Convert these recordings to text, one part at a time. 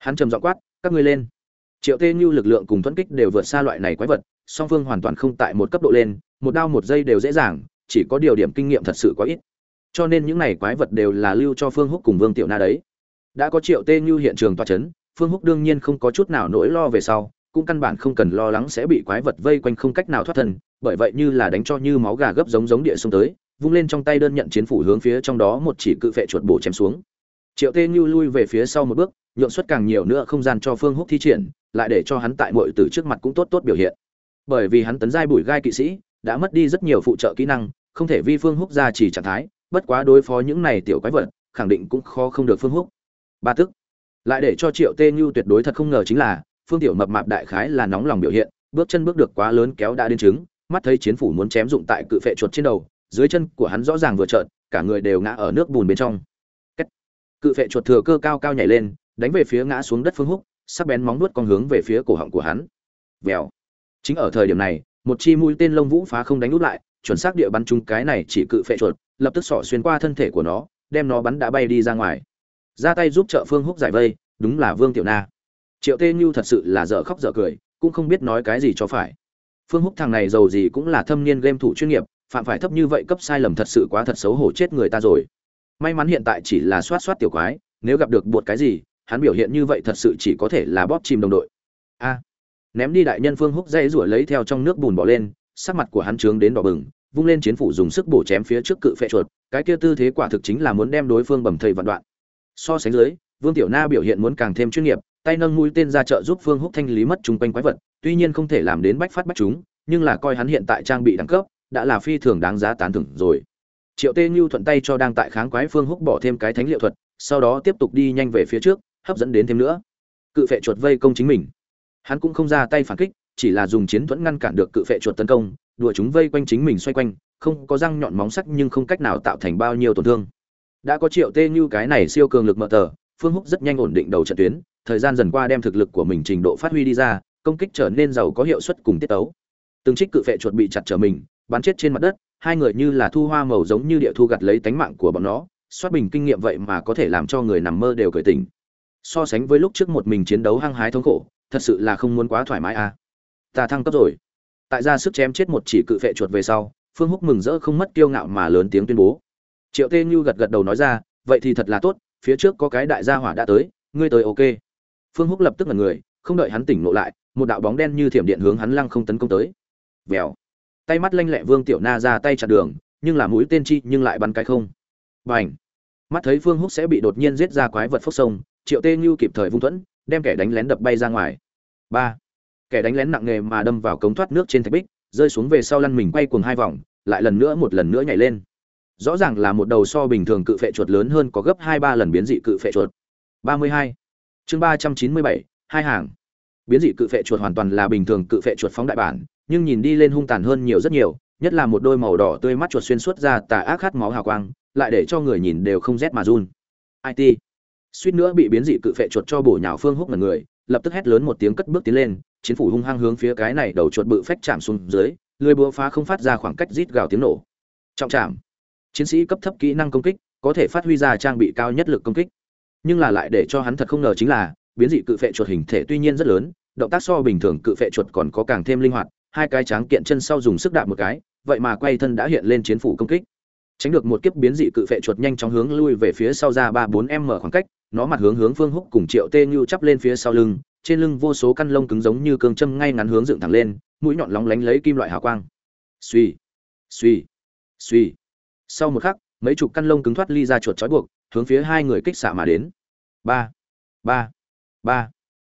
hắn trầm giọng quát, các ngươi lên. Triệu tê như lực lượng cùng thuẫn kích đều vượt xa loại này quái vật, song phương hoàn toàn không tại một cấp độ lên, một đao một giây đều dễ dàng, chỉ có điều điểm kinh nghiệm thật sự quá ít. Cho nên những này quái vật đều là lưu cho phương húc cùng vương tiểu na đấy. Đã có triệu tê như hiện trường toa c h ấ n phương húc đương nhiên không có chút nào nỗi lo về sau, cũng căn bản không cần lo lắng sẽ bị quái vật vây quanh không cách nào thoát thân, bởi vậy như là đánh cho như máu gà gấp giống giống địa xuống tới, vung lên trong tay đơn nhận chiến phủ hướng phía trong đó một chỉ cự phệ chuột bổ chém xuống. Triệu tê như lui về phía sau một bước nhượng suất càng nhiều nữa không gian cho phương húc thi triển, lại để cho hắn tại muội từ trước mặt cũng tốt tốt biểu hiện. Bởi vì hắn tấn giai bùi gai kỵ sĩ, đã mất đi rất nhiều phụ trợ kỹ năng, không thể vi phương húc ra chỉ trạng thái, bất quá đối phó những này tiểu quái vật, khẳng định cũng khó không được phương húc. Ba tức. Lại để cho triệu tê Nhu tuyệt đối thật không ngờ chính là, phương tiểu mập mạp đại khái là nóng lòng biểu hiện, bước chân bước được quá lớn kéo đã đến chứng mắt thấy chiến phủ muốn chém dụng tại cự phệ chuột trên đầu, dưới chân của hắn rõ ràng vừa trợn, cả người đều ngã ở nước bùn bên trong. Cự phệ chuột thừa cơ cao cao nhảy lên đánh về phía ngã xuống đất phương húc, sắc bén móng nuốt con hướng về phía cổ họng của hắn. Vèo. Chính ở thời điểm này, một chi mũi tên lông vũ phá không đánh út lại, chuẩn xác địa bắn trúng cái này chỉ cự phệ chuột, lập tức sọ xuyên qua thân thể của nó, đem nó bắn đã bay đi ra ngoài. Ra tay giúp trợ phương húc giải vây, đúng là vương tiểu na. Triệu tê như thật sự là dở khóc dở cười, cũng không biết nói cái gì cho phải. Phương húc thằng này giàu gì cũng là thâm niên game thủ chuyên nghiệp, phạm phải thấp như vậy cấp sai lầm thật sự quá thật xấu hổ chết người ta rồi. May mắn hiện tại chỉ là soát soát tiểu quái, nếu gặp được buột cái gì hắn biểu hiện như vậy thật sự chỉ có thể là bóp chìm đồng đội. A. À, ném đi đại nhân phương húc dây rủa lấy theo trong nước bùn bỏ lên, sắc mặt của hắn trướng đến đỏ bừng, vung lên chiến phủ dùng sức bổ chém phía trước cự phệ chuột, cái kia tư thế quả thực chính là muốn đem đối phương bầm thây vạn đoạn. So sánh dưới, vương tiểu na biểu hiện muốn càng thêm chuyên nghiệp, tay nâng mũi tên ra trợ giúp phương húc thanh lý mất chung quanh quái vật, tuy nhiên không thể làm đến bách phát bách chúng, nhưng là coi hắn hiện tại trang bị đẳng cấp, đã là phi thường đáng giá tán thưởng rồi. Triệu tê như thuận tay cho đang tại kháng quái phương húc bỏ thêm cái thánh liệu thuật, sau đó tiếp tục đi nhanh về phía trước hấp dẫn đến thêm nữa. Cự phệ chuột vây công chính mình. Hắn cũng không ra tay phản kích, chỉ là dùng chiến thuẫn ngăn cản được cự phệ chuột tấn công, đùa chúng vây quanh chính mình xoay quanh, không có răng nhọn móng sắc nhưng không cách nào tạo thành bao nhiêu tổn thương. Đã có triệu tê như cái này siêu cường lực mở tờ, phương húc rất nhanh ổn định đầu trận tuyến, thời gian dần qua đem thực lực của mình trình độ phát huy đi ra, công kích trở nên giàu có hiệu suất cùng tiết tấu. Từng trích cự phệ chuột bị chặt trở mình, bắn chết trên mặt đất, hai người như là thu hoa màu giống như địa thu gặt lấy tánh mạng của bọn nó, xoát bình kinh nghiệm vậy mà có thể làm cho người nằm mơ đều cởi tình so sánh với lúc trước một mình chiến đấu hăng hái thống khổ, thật sự là không muốn quá thoải mái à. Ta thăng cấp rồi. Tại ra sức chém chết một chỉ cự phệ chuột về sau, phương húc mừng rỡ không mất kiêu ngạo mà lớn tiếng tuyên bố. Triệu tê như gật gật đầu nói ra, vậy thì thật là tốt, phía trước có cái đại gia hỏa đã tới, ngươi tới ok. Phương húc lập tức là người, không đợi hắn tỉnh ngộ lại, một đạo bóng đen như thiểm điện hướng hắn lăng không tấn công tới. Vèo. Tay mắt lanh lẹ vương tiểu na ra tay chặn đường, nhưng là mũi tên chi nhưng lại bắn cái không. B à n h mắt thấy phương húc sẽ bị đột nhiên giết ra quái vật phốc sông triệu tê như kịp thời vung thuẫn, đem kẻ đánh lén đập bay ra ngoài. Ba. Kẻ đánh lén nặng nề mà đâm vào cống thoát nước trên thạch bích, rơi xuống về sau lăn mình quay cuồng hai vòng, lại lần nữa một lần nữa nhảy lên. Rõ ràng là một đầu so bình thường cự phệ chuột lớn hơn có gấp hai ba lần biến dị cự phệ chuột. Ba mươi hai. Chương ba trăm chín mươi bảy, hai hàng. Biến dị cự phệ chuột hoàn toàn là bình thường cự phệ chuột phóng đại bản, nhưng nhìn đi lên hung tàn hơn nhiều rất nhiều, nhất là một đôi màu đỏ tươi mắt chuột xuyên suốt ra tà ác khát máu hào quang, lại để cho người nhìn đều không rét mà run. It suýt nữa bị biến dị cự phệ chuột cho bổ nhào phương húc ngẩn người, lập tức hét lớn một tiếng cất bước tiến lên, chiến phủ hung hăng hướng phía cái này đầu chuột bự phách chạm xuống dưới, lưới búa phá không phát ra khoảng cách rít gào tiếng nổ. Trọng chạm. Chiến sĩ cấp thấp kỹ năng công kích, có thể phát huy ra trang bị cao nhất lực công kích. Nhưng là lại để cho hắn thật không ngờ chính là, biến dị cự phệ chuột hình thể tuy nhiên rất lớn, động tác so bình thường cự phệ chuột còn có càng thêm linh hoạt, hai cái tráng kiện chân sau dùng sức đạp một cái, vậy mà quay thân đã hiện lên chiến phủ công kích. Tránh được một kiếp biến dị cự phệ chuột nhanh chóng hướng lui về phía sau ra ba bốn m khoảng cách nó mặt hướng hướng phương húc cùng triệu tê như chắp lên phía sau lưng, trên lưng vô số căn lông cứng giống như cương châm ngay ngắn hướng dựng thẳng lên, mũi nhọn lóng lánh lấy kim loại hào quang. Suy suy suy sau một khắc, mấy chục căn lông cứng thoát ly ra chuột trói buộc, hướng phía hai người kích xạ mà đến. Ba ba ba.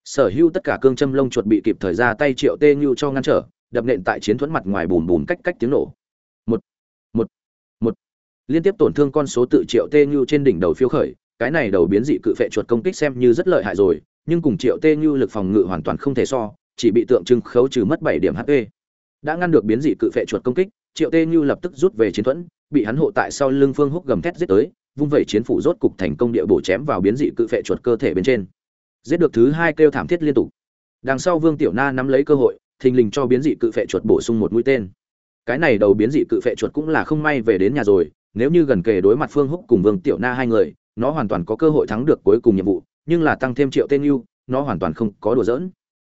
Sở hữu tất cả cương châm lông chuột bị kịp thời ra tay, triệu tê như cho ngăn trở, đập nện tại chiến thuẫn mặt ngoài bùm bùm cách cách tiếng nổ. Một một một. Liên tiếp tổn thương con số tự triệu tê như trên đỉnh đầu phiêu khởi cái này đầu biến dị cự phệ chuột công kích xem như rất lợi hại rồi, nhưng cùng triệu tê như lực phòng ngự hoàn toàn không thể so, chỉ bị tượng trưng khấu trừ mất bảy điểm hp đã ngăn được biến dị cự phệ chuột công kích, triệu tê như lập tức rút về chiến thuẫn, bị hắn hộ tại sau lưng phương húc gầm thét giết tới, vung vẩy chiến phủ rốt cục thành công địa bổ chém vào biến dị cự phệ chuột cơ thể bên trên. Giết được thứ hai kêu thảm thiết liên tục. Đằng sau vương tiểu na nắm lấy cơ hội, thình lình cho biến dị cự phệ chuột bổ sung một mũi tên. Cái này đầu biến dị cự phệ chuột cũng là không may về đến nhà rồi, nếu như gần kề đối mặt phương húc cùng vương tiểu na hai người nó hoàn toàn có cơ hội thắng được cuối cùng nhiệm vụ, nhưng là tăng thêm triệu tên yêu nó hoàn toàn không có đùa giỡn.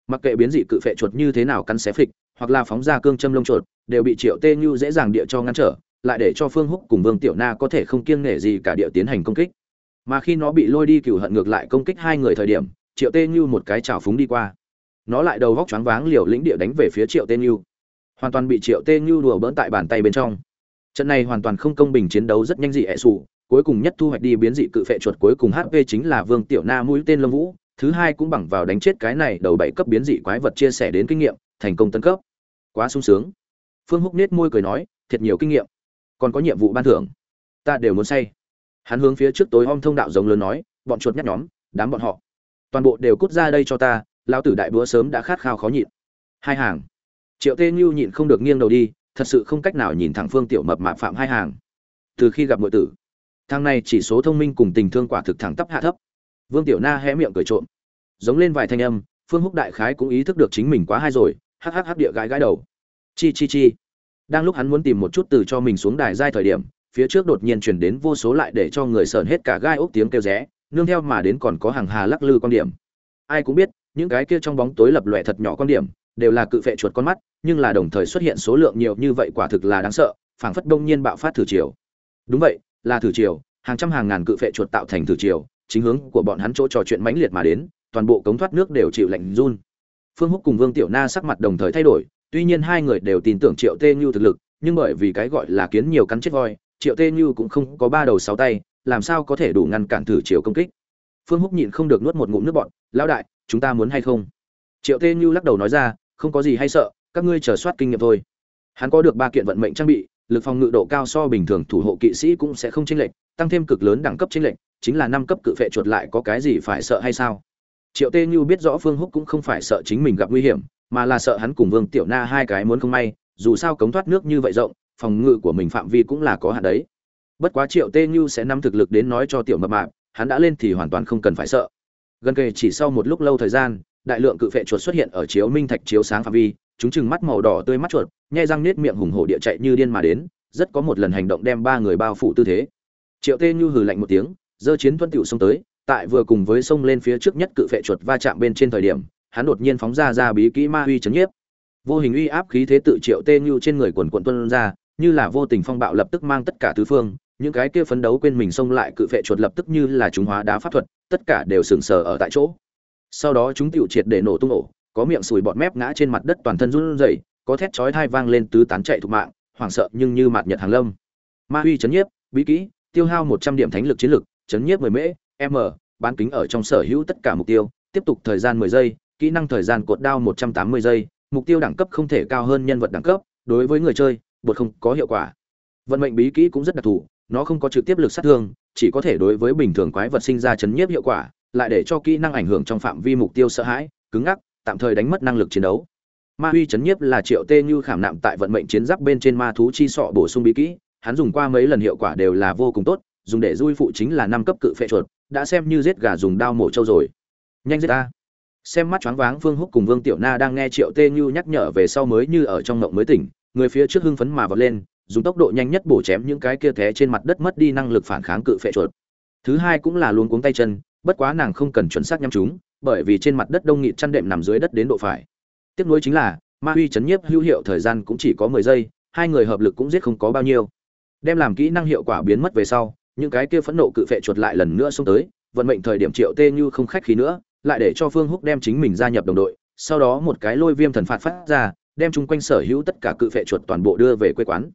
Mặc kệ biến dị cự phệ chuột như thế nào cắn xé phịch, hoặc là phóng ra cương châm lông chuột, đều bị triệu tên yêu dễ dàng địa cho ngăn trở, lại để cho phương húc cùng vương tiểu na có thể không kiêng nể gì cả địa tiến hành công kích. Mà khi nó bị lôi đi cửu hận ngược lại công kích hai người thời điểm, triệu tên yêu một cái chảo phúng đi qua. Nó lại đầu vóc choáng váng liều lĩnh địa đánh về phía triệu tên yêu hoàn toàn bị triệu tên yêu đùa bỡn tại bàn tay bên trong. Trận này hoàn toàn không công bình chiến đấu rất nhanh dị hệ sụ cuối cùng nhất thu hoạch đi biến dị cự phệ chuột cuối cùng hp chính là vương tiểu na mũi tên lâm vũ, thứ hai cũng bằng vào đánh chết cái này đầu bảy cấp biến dị quái vật chia sẻ đến kinh nghiệm, thành công tân cấp. Quá sung sướng. Phương húc nết môi cười nói, thiệt nhiều kinh nghiệm. Còn có nhiệm vụ ban thưởng. Ta đều muốn say. Hắn hướng phía trước tối om thông đạo giống lớn nói, bọn chuột nhắt nhóm, đám bọn họ. Toàn bộ đều cút ra đây cho ta, lão tử đại búa sớm đã khát khao khó nhịn. Hai hàng. Triệu tê như nhịn không được nghiêng đầu đi, thật sự không cách nào nhìn thẳng phương tiểu mập mạp phạm hai hàng. Từ khi gặp nội tử thằng này chỉ số thông minh cùng tình thương quả thực thẳng tắp hạ thấp. Vương tiểu na hé miệng cười trộm. Giống lên vài thanh âm, phương húc đại khái cũng ý thức được chính mình quá hay rồi, hắc hắc hắc địa gãi gãi đầu. Chi chi chi. Đang lúc hắn muốn tìm một chút từ cho mình xuống đài giai thời điểm, phía trước đột nhiên chuyển đến vô số lại để cho người sờn hết cả gai ốc tiếng kêu rẽ, nương theo mà đến còn có hàng hà lắc lư quan điểm. Ai cũng biết, những cái kia trong bóng tối lập lòe thật nhỏ quan điểm, đều là cự phệ chuột con mắt, nhưng là đồng thời xuất hiện số lượng nhiều như vậy quả thực là đáng sợ, phảng phất đông nhiên bạo phát thử chiều. Đúng vậy là thử triều, hàng trăm hàng ngàn cự phệ chuột tạo thành thử triều, chính hướng của bọn hắn chỗ trò chuyện mãnh liệt mà đến, toàn bộ cống thoát nước đều chịu lạnh run. Phương húc cùng vương tiểu na sắc mặt đồng thời thay đổi, tuy nhiên hai người đều tin tưởng triệu tê như thực lực, nhưng bởi vì cái gọi là kiến nhiều cắn chết voi, triệu tê như cũng không có ba đầu sáu tay, làm sao có thể đủ ngăn cản thử triều công kích. Phương húc nhịn không được nuốt một ngụm nước bọn lão đại, chúng ta muốn hay không? Triệu tê như lắc đầu nói ra, không có gì hay sợ, các ngươi chờ soát kinh nghiệm thôi. Hắn có được ba kiện vận mệnh trang bị lực phòng ngự độ cao so bình thường thủ hộ kỵ sĩ cũng sẽ không chênh lệch, tăng thêm cực lớn đẳng cấp chênh lệch, chính là năm cấp cự phệ chuột lại có cái gì phải sợ hay sao? Triệu tê như biết rõ phương húc cũng không phải sợ chính mình gặp nguy hiểm, mà là sợ hắn cùng vương tiểu na hai cái muốn không may, dù sao cống thoát nước như vậy rộng, phòng ngự của mình phạm vi cũng là có hạn đấy. Bất quá triệu tê như sẽ nắm thực lực đến nói cho tiểu mập mạp, hắn đã lên thì hoàn toàn không cần phải sợ. Gần kề chỉ sau một lúc lâu thời gian, đại lượng cự phệ chuột xuất hiện ở chiếu minh thạch chiếu sáng phạm vi, chúng chừng mắt màu đỏ tươi mắt chuột nhai răng nết miệng hùng hổ địa chạy như điên mà đến, rất có một lần hành động đem ba người bao phủ tư thế. Triệu tê như hừ lạnh một tiếng, giơ chiến tuân tiểu xông tới, tại vừa cùng với sông lên phía trước nhất cự phệ chuột va chạm bên trên thời điểm, hắn đột nhiên phóng ra ra bí kỹ ma uy chấn nhiếp. Vô hình uy áp khí thế tự triệu tê như trên người quần quận tuân ra, như là vô tình phong bạo lập tức mang tất cả tứ phương, những cái kia phấn đấu quên mình xông lại cự phệ chuột lập tức như là chúng hóa đá pháp thuật, tất cả đều sừng sờ ở tại chỗ. Sau đó chúng tiểu triệt để nổ tung ổ, có miệng sùi bọt mép ngã trên mặt đất toàn thân run rẩy có thét chói thai vang lên tứ tán chạy thục mạng, hoảng sợ nhưng như mạt nhật hàng lâm. Ma uy chấn nhiếp, bí kỹ, tiêu hao một trăm điểm thánh lực chiến lực, chấn nhiếp mười mễ, m, bán kính ở trong sở hữu tất cả mục tiêu, tiếp tục thời gian mười giây, kỹ năng thời gian cột đao một trăm tám mươi giây, mục tiêu đẳng cấp không thể cao hơn nhân vật đẳng cấp, đối với người chơi, bột không có hiệu quả. Vận mệnh bí kỹ cũng rất đặc thù, nó không có trực tiếp lực sát thương, chỉ có thể đối với bình thường quái vật sinh ra chấn nhiếp hiệu quả, lại để cho kỹ năng ảnh hưởng trong phạm vi mục tiêu sợ hãi, cứng ngắc, tạm thời đánh mất năng lực chiến đấu ma huy chấn nhiếp là triệu tê như khảm nạm tại vận mệnh chiến giáp bên trên ma thú chi sọ bổ sung bí kỹ. Hắn dùng qua mấy lần hiệu quả đều là vô cùng tốt, dùng để dui phụ chính là năm cấp cự phệ chuột, đã xem như giết gà dùng đao mổ trâu rồi. Nhanh giết ta. Xem mắt choáng váng phương húc cùng vương tiểu na đang nghe triệu tê như nhắc nhở về sau mới như ở trong mộng mới tỉnh, người phía trước hưng phấn mà vọt lên, dùng tốc độ nhanh nhất bổ chém những cái kia té trên mặt đất mất đi năng lực phản kháng cự phệ chuột. Thứ hai cũng là luôn cuống tay chân, bất quá nàng không cần chuẩn xác nhắm chúng, bởi vì trên mặt đất đông nghịt chăn đệm nằm dưới đất đến độ phải. Tiếc nối chính là, ma huy chấn nhiếp hữu hiệu thời gian cũng chỉ có mười giây, hai người hợp lực cũng giết không có bao nhiêu. Đem làm kỹ năng hiệu quả biến mất về sau, những cái kia phẫn nộ cự phệ chuột lại lần nữa xông tới, vận mệnh thời điểm triệu tê như không khách khí nữa, lại để cho phương húc đem chính mình gia nhập đồng đội, sau đó một cái lôi viêm thần phạt phát ra, đem chung quanh sở hữu tất cả cự phệ chuột toàn bộ đưa về quê quán.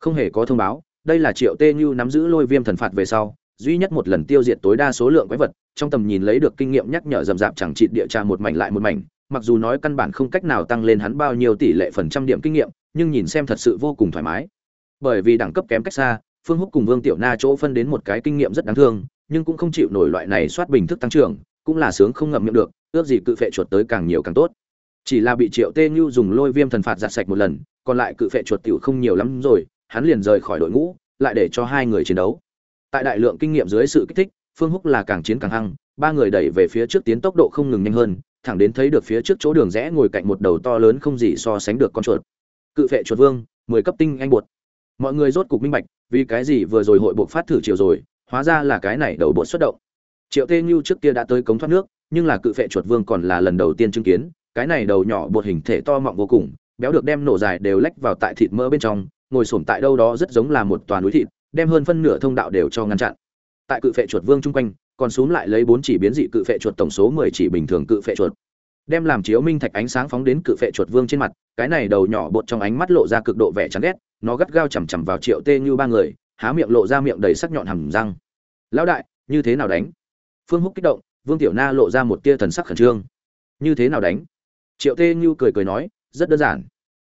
Không hề có thông báo, đây là triệu tê như nắm giữ lôi viêm thần phạt về sau, duy nhất một lần tiêu diệt tối đa số lượng quái vật, trong tầm nhìn lấy được kinh nghiệm nhắc nhở rầm rạp chẳng trị địa tra một mảnh lại một mảnh mặc dù nói căn bản không cách nào tăng lên hắn bao nhiêu tỷ lệ phần trăm điểm kinh nghiệm, nhưng nhìn xem thật sự vô cùng thoải mái. Bởi vì đẳng cấp kém cách xa, phương húc cùng vương tiểu na chỗ phân đến một cái kinh nghiệm rất đáng thương, nhưng cũng không chịu nổi loại này soát bình thức tăng trưởng, cũng là sướng không ngậm miệng được, ước gì cự phệ chuột tới càng nhiều càng tốt. Chỉ là bị triệu tê như dùng lôi viêm thần phạt giặt sạch một lần, còn lại cự phệ chuột tiểu không nhiều lắm rồi, hắn liền rời khỏi đội ngũ, lại để cho hai người chiến đấu. Tại đại lượng kinh nghiệm dưới sự kích thích, phương húc là càng chiến càng hăng, ba người đẩy về phía trước tiến tốc độ không ngừng nhanh hơn thẳng đến thấy được phía trước chỗ đường rẽ ngồi cạnh một đầu to lớn không gì so sánh được con chuột. Cự phệ chuột vương, mười cấp tinh anh bột mọi người rốt cục minh bạch, vì cái gì vừa rồi hội buộc phát thử chiều rồi, hóa ra là cái này đầu bột xuất động. Triệu tê như trước kia đã tới cống thoát nước, nhưng là cự phệ chuột vương còn là lần đầu tiên chứng kiến, cái này đầu nhỏ bột hình thể to mọng vô cùng, béo được đem nổ dài đều lách vào tại thịt mỡ bên trong, ngồi xổm tại đâu đó rất giống là một toàn núi thịt, đem hơn phân nửa thông đạo đều cho ngăn chặn. Tại cự phệ chuột vương chung quanh còn xuống lại lấy bốn chỉ biến dị cự phệ chuột tổng số mười chỉ bình thường cự phệ chuột. Đem làm chiếu minh thạch ánh sáng phóng đến cự phệ chuột vương trên mặt, cái này đầu nhỏ bột trong ánh mắt lộ ra cực độ vẻ chán ghét, nó gắt gao chằm chằm vào triệu tê như ba người, há miệng lộ ra miệng đầy sắc nhọn hầm răng. Lão đại, như thế nào đánh? Phương húc kích động, vương tiểu na lộ ra một tia thần sắc khẩn trương. Như thế nào đánh? Triệu tê như cười cười nói, rất đơn giản.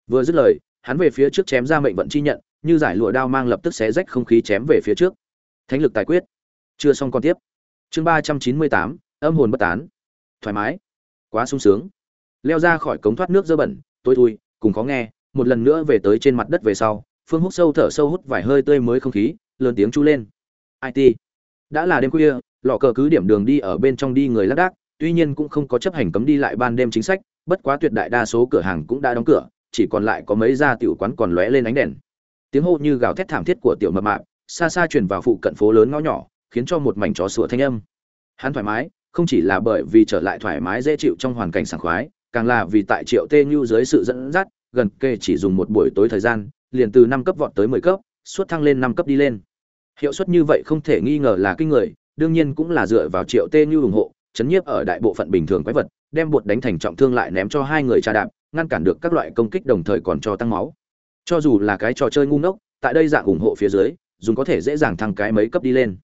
Vừa dứt lời, hắn về phía trước chém ra mệnh vận chi nhận, như giải lụa đao mang lập tức xé rách không khí chém về phía trước. Thánh lực tài quyết. Chưa xong còn tiếp chương ba trăm chín mươi tám, âm hồn bất tán. Thoải mái. Quá sung sướng. Leo ra khỏi cống thoát nước dơ bẩn, tôi thui, cùng có nghe, một lần nữa về tới trên mặt đất về sau, phương hút sâu thở sâu hút vài hơi tươi mới không khí, lớn tiếng chu lên. It đã là đêm khuya, lọ cờ cứ điểm đường đi ở bên trong đi người lác đác, tuy nhiên cũng không có chấp hành cấm đi lại ban đêm chính sách, bất quá tuyệt đại đa số cửa hàng cũng đã đóng cửa, chỉ còn lại có mấy gia tiểu quán còn lóe lên ánh đèn. Tiếng hô như gào thét thảm thiết của tiểu mập mạp, xa xa truyền vào phụ cận phố lớn ngõ nhỏ khiến cho một mảnh chó sủa thanh âm. Hắn thoải mái, không chỉ là bởi vì trở lại thoải mái dễ chịu trong hoàn cảnh sảng khoái, càng là vì tại triệu tê Nhu dưới sự dẫn dắt, gần kề chỉ dùng một buổi tối thời gian, liền từ năm cấp vọt tới mười cấp, suốt thăng lên năm cấp đi lên. Hiệu suất như vậy không thể nghi ngờ là kinh người, đương nhiên cũng là dựa vào triệu tê Nhu ủng hộ, chấn nhiếp ở đại bộ phận bình thường quái vật, đem bột đánh thành trọng thương lại ném cho hai người trà đạp, ngăn cản được các loại công kích đồng thời còn cho tăng máu. Cho dù là cái trò chơi ngu ngốc, tại đây dạng ủng hộ phía dưới, dùng có thể dễ dàng thăng cái mấy cấp đi lên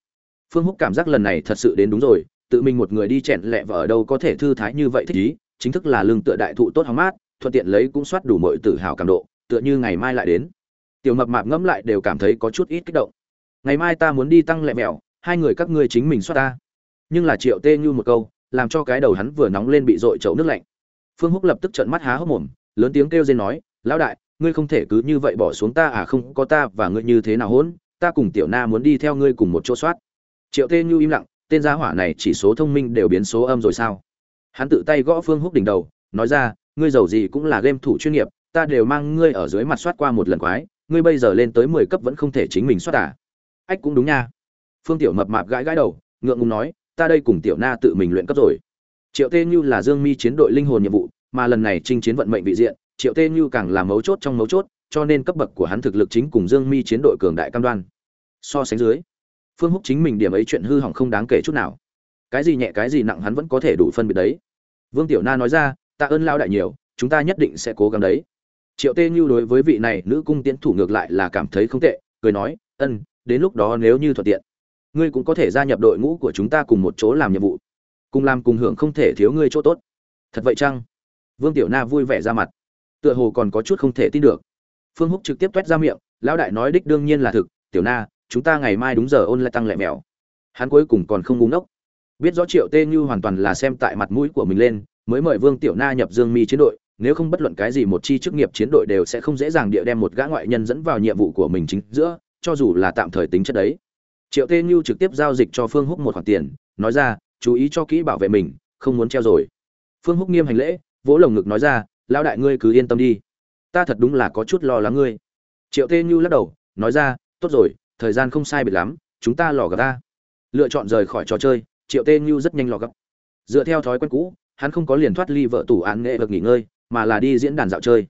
phương húc cảm giác lần này thật sự đến đúng rồi, tự mình một người đi chèn lẹ và ở đâu có thể thư thái như vậy thích ý, chính thức là lương tựa đại thụ tốt hóng mát, thuận tiện lấy cũng soát đủ mọi tự hào cảm độ, tựa như ngày mai lại đến. Tiểu mập mạp ngẫm lại đều cảm thấy có chút ít kích động. Ngày mai ta muốn đi tăng lẹ mèo hai người các ngươi chính mình soát ta. Nhưng là triệu tê như một câu, làm cho cái đầu hắn vừa nóng lên bị dội chậu nước lạnh. Phương húc lập tức trợn mắt há hốc mồm, lớn tiếng kêu dên nói, lão đại, ngươi không thể cứ như vậy bỏ xuống ta à không có ta và ngươi như thế nào hỗn, ta cùng tiểu na muốn đi theo ngươi cùng một chỗ soát triệu tê như im lặng, tên gia hỏa này chỉ số thông minh đều biến số âm rồi sao? Hắn tự tay gõ phương húc đỉnh đầu, nói ra, ngươi giàu gì cũng là game thủ chuyên nghiệp, ta đều mang ngươi ở dưới mặt soát qua một lần quái, ngươi bây giờ lên tới mười cấp vẫn không thể chính mình soát à? Ách, cũng đúng nha. Phương tiểu mập mạp gãi gãi đầu, ngượng ngùng nói, ta đây cùng tiểu na tự mình luyện cấp rồi. Triệu tê như là dương mi chiến đội linh hồn nhiệm vụ, mà lần này chinh chiến vận mệnh vị diện, triệu tê như càng là mấu chốt trong mấu chốt, cho nên cấp bậc của hắn thực lực chính cùng dương mi chiến đội cường đại cam đoan. So sánh dưới phương húc chính mình điểm ấy chuyện hư hỏng không đáng kể chút nào. Cái gì nhẹ, cái gì nặng hắn vẫn có thể đủ phân biệt đấy. Vương tiểu na nói ra ta ơn lao đại nhiều, chúng ta nhất định sẽ cố gắng đấy. Triệu tê như đối với vị này nữ cung tiến thủ ngược lại là cảm thấy không tệ, cười nói, ân, đến lúc đó nếu như thuận tiện, ngươi cũng có thể gia nhập đội ngũ của chúng ta cùng một chỗ làm nhiệm vụ. Cùng làm cùng hưởng không thể thiếu ngươi chỗ tốt. Thật vậy chăng? Vương tiểu na vui vẻ ra mặt. Tựa hồ còn có chút không thể tin được. Phương húc trực tiếp t u é t ra miệng, lão đại nói đích đương nhiên là thực, tiểu na chúng ta ngày mai đúng giờ ôn lại tăng lẹ mèo. Hắn cuối cùng còn không ngu ngốc. Biết rõ triệu tê như hoàn toàn là xem tại mặt mũi của mình lên, mới mời vương tiểu na nhập dương mi chiến đội, nếu không bất luận cái gì một chi chức nghiệp chiến đội đều sẽ không dễ dàng địa đem một gã ngoại nhân dẫn vào nhiệm vụ của mình chính giữa, cho dù là tạm thời tính chất đấy. Triệu tê như trực tiếp giao dịch cho phương húc một khoản tiền, nói ra, chú ý cho kỹ bảo vệ mình, không muốn treo rồi. Phương húc nghiêm hành lễ, vỗ lồng ngực nói ra, lão đại ngươi cứ yên tâm đi. Ta thật đúng là có chút lo lắng ngươi. Triệu tê như lắc đầu, nói ra, tốt rồi thời gian không sai biệt lắm, chúng ta lò gặp ta lựa chọn rời khỏi trò chơi, triệu tê như rất nhanh lò gặp dựa theo thói quen cũ, hắn không có liền thoát ly vợ tủ án nghệ được nghỉ ngơi, mà là đi diễn đàn dạo chơi.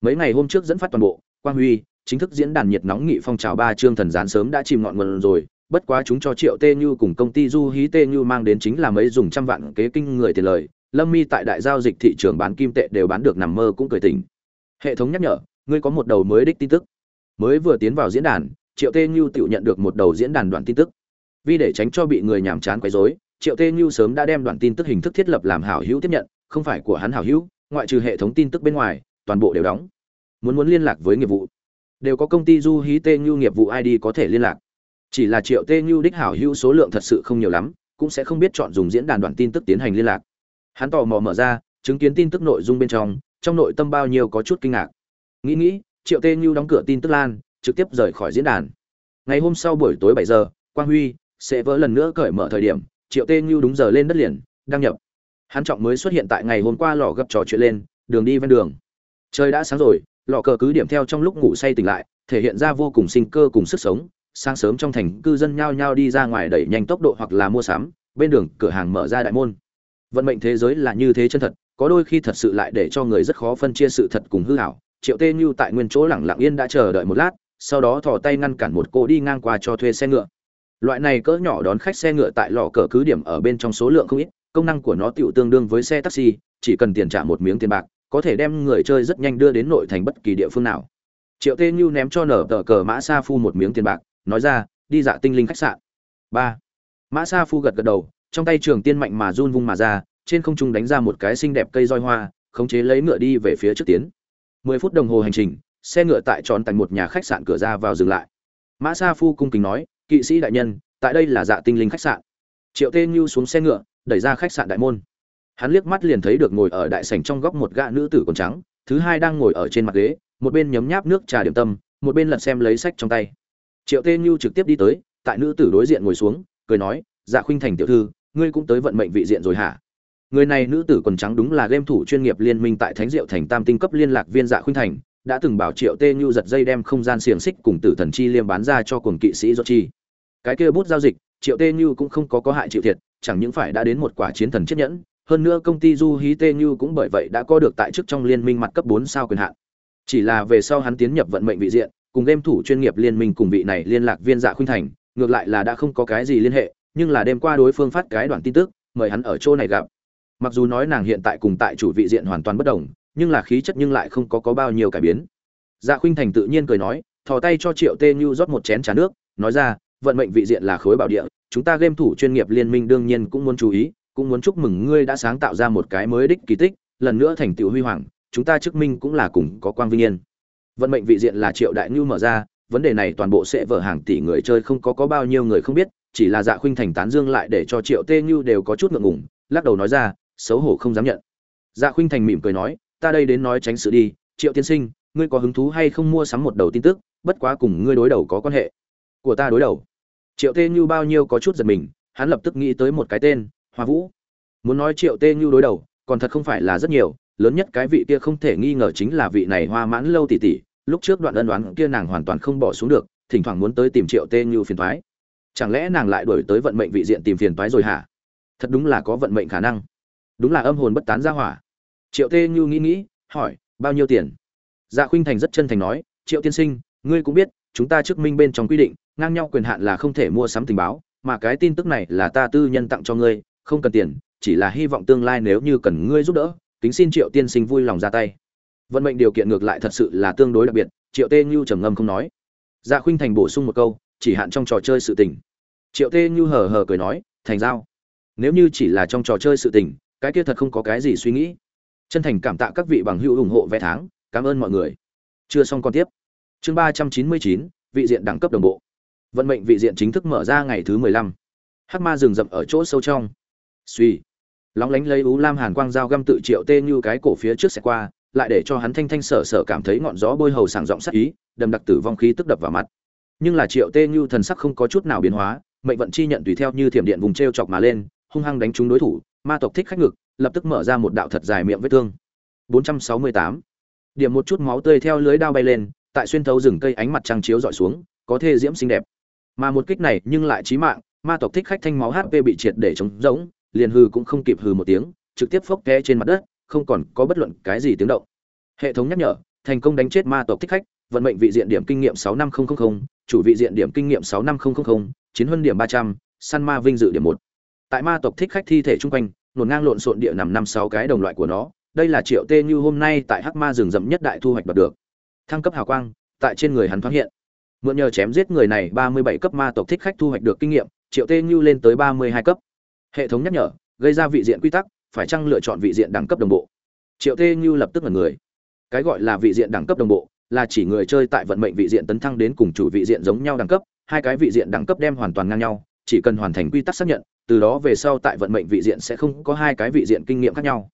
Mấy ngày hôm trước dẫn phát toàn bộ, quang huy, chính thức diễn đàn nhiệt nóng nghị phong trào ba chương thần gián sớm đã chìm ngọn nguồn rồi, bất quá chúng cho triệu tê như cùng công ty du hí tê như mang đến chính là mấy dùng trăm vạn kế kinh người tiền lời. Lâm mi tại đại giao dịch thị trường bán kim tệ đều bán được nằm mơ cũng cười tỉnh. Hệ thống nhắc nhở, ngươi có một đầu mới đích tin tức. Mới vừa tiến vào diễn đàn triệu tê như tự nhận được một đầu diễn đàn đoạn tin tức. Vì để tránh cho bị người nhàm chán quấy rối, triệu tê như sớm đã đem đoạn tin tức hình thức thiết lập làm hảo hữu tiếp nhận, không phải của hắn hảo hữu, ngoại trừ hệ thống tin tức bên ngoài, toàn bộ đều đóng. Muốn muốn liên lạc với nghiệp vụ, đều có công ty du hí tê như nghiệp vụ id có thể liên lạc. Chỉ là triệu tê như đích hảo hữu số lượng thật sự không nhiều lắm, cũng sẽ không biết chọn dùng diễn đàn đoạn tin tức tiến hành liên lạc. Hắn tò mò mở ra, chứng kiến tin tức nội dung bên trong trong nội tâm bao nhiêu có chút kinh ngạc. Nghĩ nghĩ, triệu tê như đóng cửa tin tức lan trực tiếp rời khỏi diễn đàn. Ngày hôm sau buổi tối bảy giờ, quang huy sẽ vỡ lần nữa cởi mở thời điểm, triệu tê như đúng giờ lên đất liền, đăng nhập. Hắn trọng mới xuất hiện tại ngày hôm qua lò gấp trò chuyện lên, đường đi ven đường. Trời đã sáng rồi, lò cờ cứ điểm theo trong lúc ngủ say tỉnh lại, thể hiện ra vô cùng sinh cơ cùng sức sống, sáng sớm trong thành cư dân nhao nhao đi ra ngoài đẩy nhanh tốc độ hoặc là mua sắm, bên đường cửa hàng mở ra đại môn. Vận mệnh thế giới là như thế chân thật, có đôi khi thật sự lại để cho người rất khó phân chia sự thật cùng hư hảo triệu tê như tại nguyên chỗ lẳng lặng yên đã chờ đợi một lát sau đó thò tay ngăn cản một cô đi ngang qua cho thuê xe ngựa. Loại này cỡ nhỏ đón khách xe ngựa tại lò cờ cứ điểm ở bên trong số lượng không ít, công năng của nó tựu tương đương với xe taxi, chỉ cần tiền trả một miếng tiền bạc, có thể đem người chơi rất nhanh đưa đến nội thành bất kỳ địa phương nào. Triệu tê như ném cho nở tờ cờ mã sa phu một miếng tiền bạc, nói ra, đi dạ tinh linh khách sạn. Ba. Mã sa phu gật gật đầu, trong tay trường tiên mạnh mà run vung mà ra, trên không trung đánh ra một cái xinh đẹp cây roi hoa, khống chế lấy ngựa đi về phía trước tiến. Mười phút đồng hồ hành trình xe ngựa tại tròn tại một nhà khách sạn cửa ra vào dừng lại. Mã sa phu cung kính nói, kỵ sĩ đại nhân, tại đây là dạ tinh linh khách sạn. Triệu tê như xuống xe ngựa, đẩy ra khách sạn đại môn. Hắn liếc mắt liền thấy được ngồi ở đại sảnh trong góc một gã nữ tử còn trắng, thứ hai đang ngồi ở trên mặt ghế, một bên nhấm nháp nước trà điểm tâm, một bên lật xem lấy sách trong tay. Triệu tê như trực tiếp đi tới, tại nữ tử đối diện ngồi xuống, cười nói dạ khuynh thành tiểu thư, ngươi cũng tới vận mệnh vị diện rồi hả? Người này nữ tử quần trắng đúng là game thủ chuyên nghiệp liên minh tại thánh diệu thành tam tinh cấp liên lạc viên dạ khuynh thành đã từng bảo triệu tê như giật dây đem không gian xiềng xích cùng tử thần chi liêm bán ra cho cùng kỵ sĩ do chi. Cái kia bút giao dịch, triệu tê như cũng không có có hại chịu thiệt, chẳng những phải đã đến một quả chiến thần chiếc nhẫn, hơn nữa công ty du hí tê như cũng bởi vậy đã có được tại chức trong liên minh mặt cấp bốn sao quyền hạn. Chỉ là về sau hắn tiến nhập vận mệnh vị diện, cùng game thủ chuyên nghiệp liên minh cùng vị này liên lạc viên dạ khuynh thành, ngược lại là đã không có cái gì liên hệ, nhưng là đêm qua đối phương phát cái đoạn tin tức, mời hắn ở chỗ này gặp. Mặc dù nói nàng hiện tại cùng tại chủ vị diện hoàn toàn bất đồng nhưng là khí chất nhưng lại không có có bao nhiêu cải biến. Dạ khuynh thành tự nhiên cười nói, thò tay cho triệu tê như rót một chén trà nước, nói ra, vận mệnh vị diện là khối bảo địa, chúng ta game thủ chuyên nghiệp liên minh đương nhiên cũng muốn chú ý, cũng muốn chúc mừng ngươi đã sáng tạo ra một cái mới đích kỳ tích, lần nữa thành tựu huy hoàng, chúng ta chức minh cũng là cùng có quang vinh yên. Vận mệnh vị diện là triệu đại ngưu mở ra, vấn đề này toàn bộ sẽ vở hàng tỷ người chơi không có có bao nhiêu người không biết, chỉ là dạ khuynh thành tán dương lại để cho triệu tê ngưu đều có chút ngượng ngùng, lắc đầu nói ra, xấu hổ không dám nhận. Dạ khuynh thành mỉm cười nói ta đây đến nói tránh sự đi, triệu tiên sinh, ngươi có hứng thú hay không mua sắm một đầu tin tức, bất quá cùng ngươi đối đầu có quan hệ. Của ta đối đầu. Triệu tê như bao nhiêu có chút giật mình, hắn lập tức nghĩ tới một cái tên, hoa vũ. Muốn nói triệu tê như đối đầu, còn thật không phải là rất nhiều, lớn nhất cái vị kia không thể nghi ngờ chính là vị này hoa mãn lâu tỷ tỷ, lúc trước đoạn ân đoán kia nàng hoàn toàn không bỏ xuống được, thỉnh thoảng muốn tới tìm triệu tê như phiền thoái chẳng lẽ nàng lại đổi tới vận mệnh vị diện tìm phiền toái rồi hả? Thật đúng là có vận mệnh khả năng. Đúng là âm hồn bất tán ra hỏa triệu tê như nghĩ nghĩ, hỏi, bao nhiêu tiền? Dạ khuynh thành rất chân thành nói, triệu tiên sinh, ngươi cũng biết, chúng ta trước minh bên trong quy định, ngang nhau quyền hạn là không thể mua sắm tình báo, mà cái tin tức này là ta tư nhân tặng cho ngươi, không cần tiền, chỉ là hy vọng tương lai nếu như cần ngươi giúp đỡ, kính xin triệu tiên sinh vui lòng ra tay. Vận mệnh điều kiện ngược lại thật sự là tương đối đặc biệt, triệu tê như trầm ngâm không nói. Dạ khuynh thành bổ sung một câu, chỉ hạn trong trò chơi sự tình. Triệu tê như hờ hờ cười nói, thành giao. Nếu như chỉ là trong trò chơi sự tình, cái kia thật không có cái gì suy nghĩ chân thành cảm tạ các vị bằng hữu ủng hộ vé tháng, cảm ơn mọi người. Chưa xong còn tiếp. Chương ba trăm chín mươi chín, vị diện đẳng cấp đồng bộ. Vận mệnh vị diện chính thức mở ra ngày thứ mười lăm. Hắc ma rừng rậm ở chỗ sâu trong. Suy lóng lánh lấy ú lam hàn quang dao găm tự triệu tê như cái cổ phía trước xe qua, lại để cho hắn thanh thanh sở sở cảm thấy ngọn gió bôi hầu sảng giọng sắc ý, đầm đặc tử vong khí tức đập vào mặt. Nhưng là triệu tê như thần sắc không có chút nào biến hóa, mệnh vận chi nhận tùy theo như thiểm điện vùng t r e o chọc mà lên, hung hăng đánh trúng đối thủ ma tộc thích khách ngực lập tức mở ra một đạo thật dài miệng vết thương 468. điểm một chút máu tươi theo lưới đao bay lên tại xuyên thấu rừng cây ánh mặt trăng chiếu dọi xuống có thể diễm xinh đẹp mà một kích này nhưng lại chí mạng ma tộc thích khách thanh máu hp bị triệt để chống rỗng liền hừ cũng không kịp hừ một tiếng trực tiếp phốc té trên mặt đất không còn có bất luận cái gì tiếng động hệ thống nhắc nhở thành công đánh chết ma tộc thích khách vận mệnh vị diện điểm kinh nghiệm 65000, chủ vị diện điểm kinh nghiệm 65000, chiến huân điểm 300, săn ma vinh dự điểm 1. Tại ma tộc thích khách thi thể trung quanh, nổn ngang lộn xộn địa nằm năm sáu cái đồng loại của nó, đây là Triệu Tê Như hôm nay tại Hắc Ma rừng rậm nhất đại thu hoạch đạt được. Thăng cấp hào quang, tại trên người hắn thoáng hiện. Mượn nhờ chém giết người này 37 cấp ma tộc thích khách thu hoạch được kinh nghiệm, Triệu Tê Như lên tới 32 cấp. Hệ thống nhắc nhở, gây ra vị diện quy tắc, phải chăng lựa chọn vị diện đẳng cấp đồng bộ. Triệu Tê Như lập tức là người. Cái gọi là vị diện đẳng cấp đồng bộ, là chỉ người chơi tại vận mệnh vị diện tấn thăng đến cùng chủ vị diện giống nhau đẳng cấp, hai cái vị diện đẳng cấp đem hoàn toàn ngang nhau, chỉ cần hoàn thành quy tắc xác nhận, từ đó về sau tại vận mệnh vị diện sẽ không có hai cái vị diện kinh nghiệm khác nhau.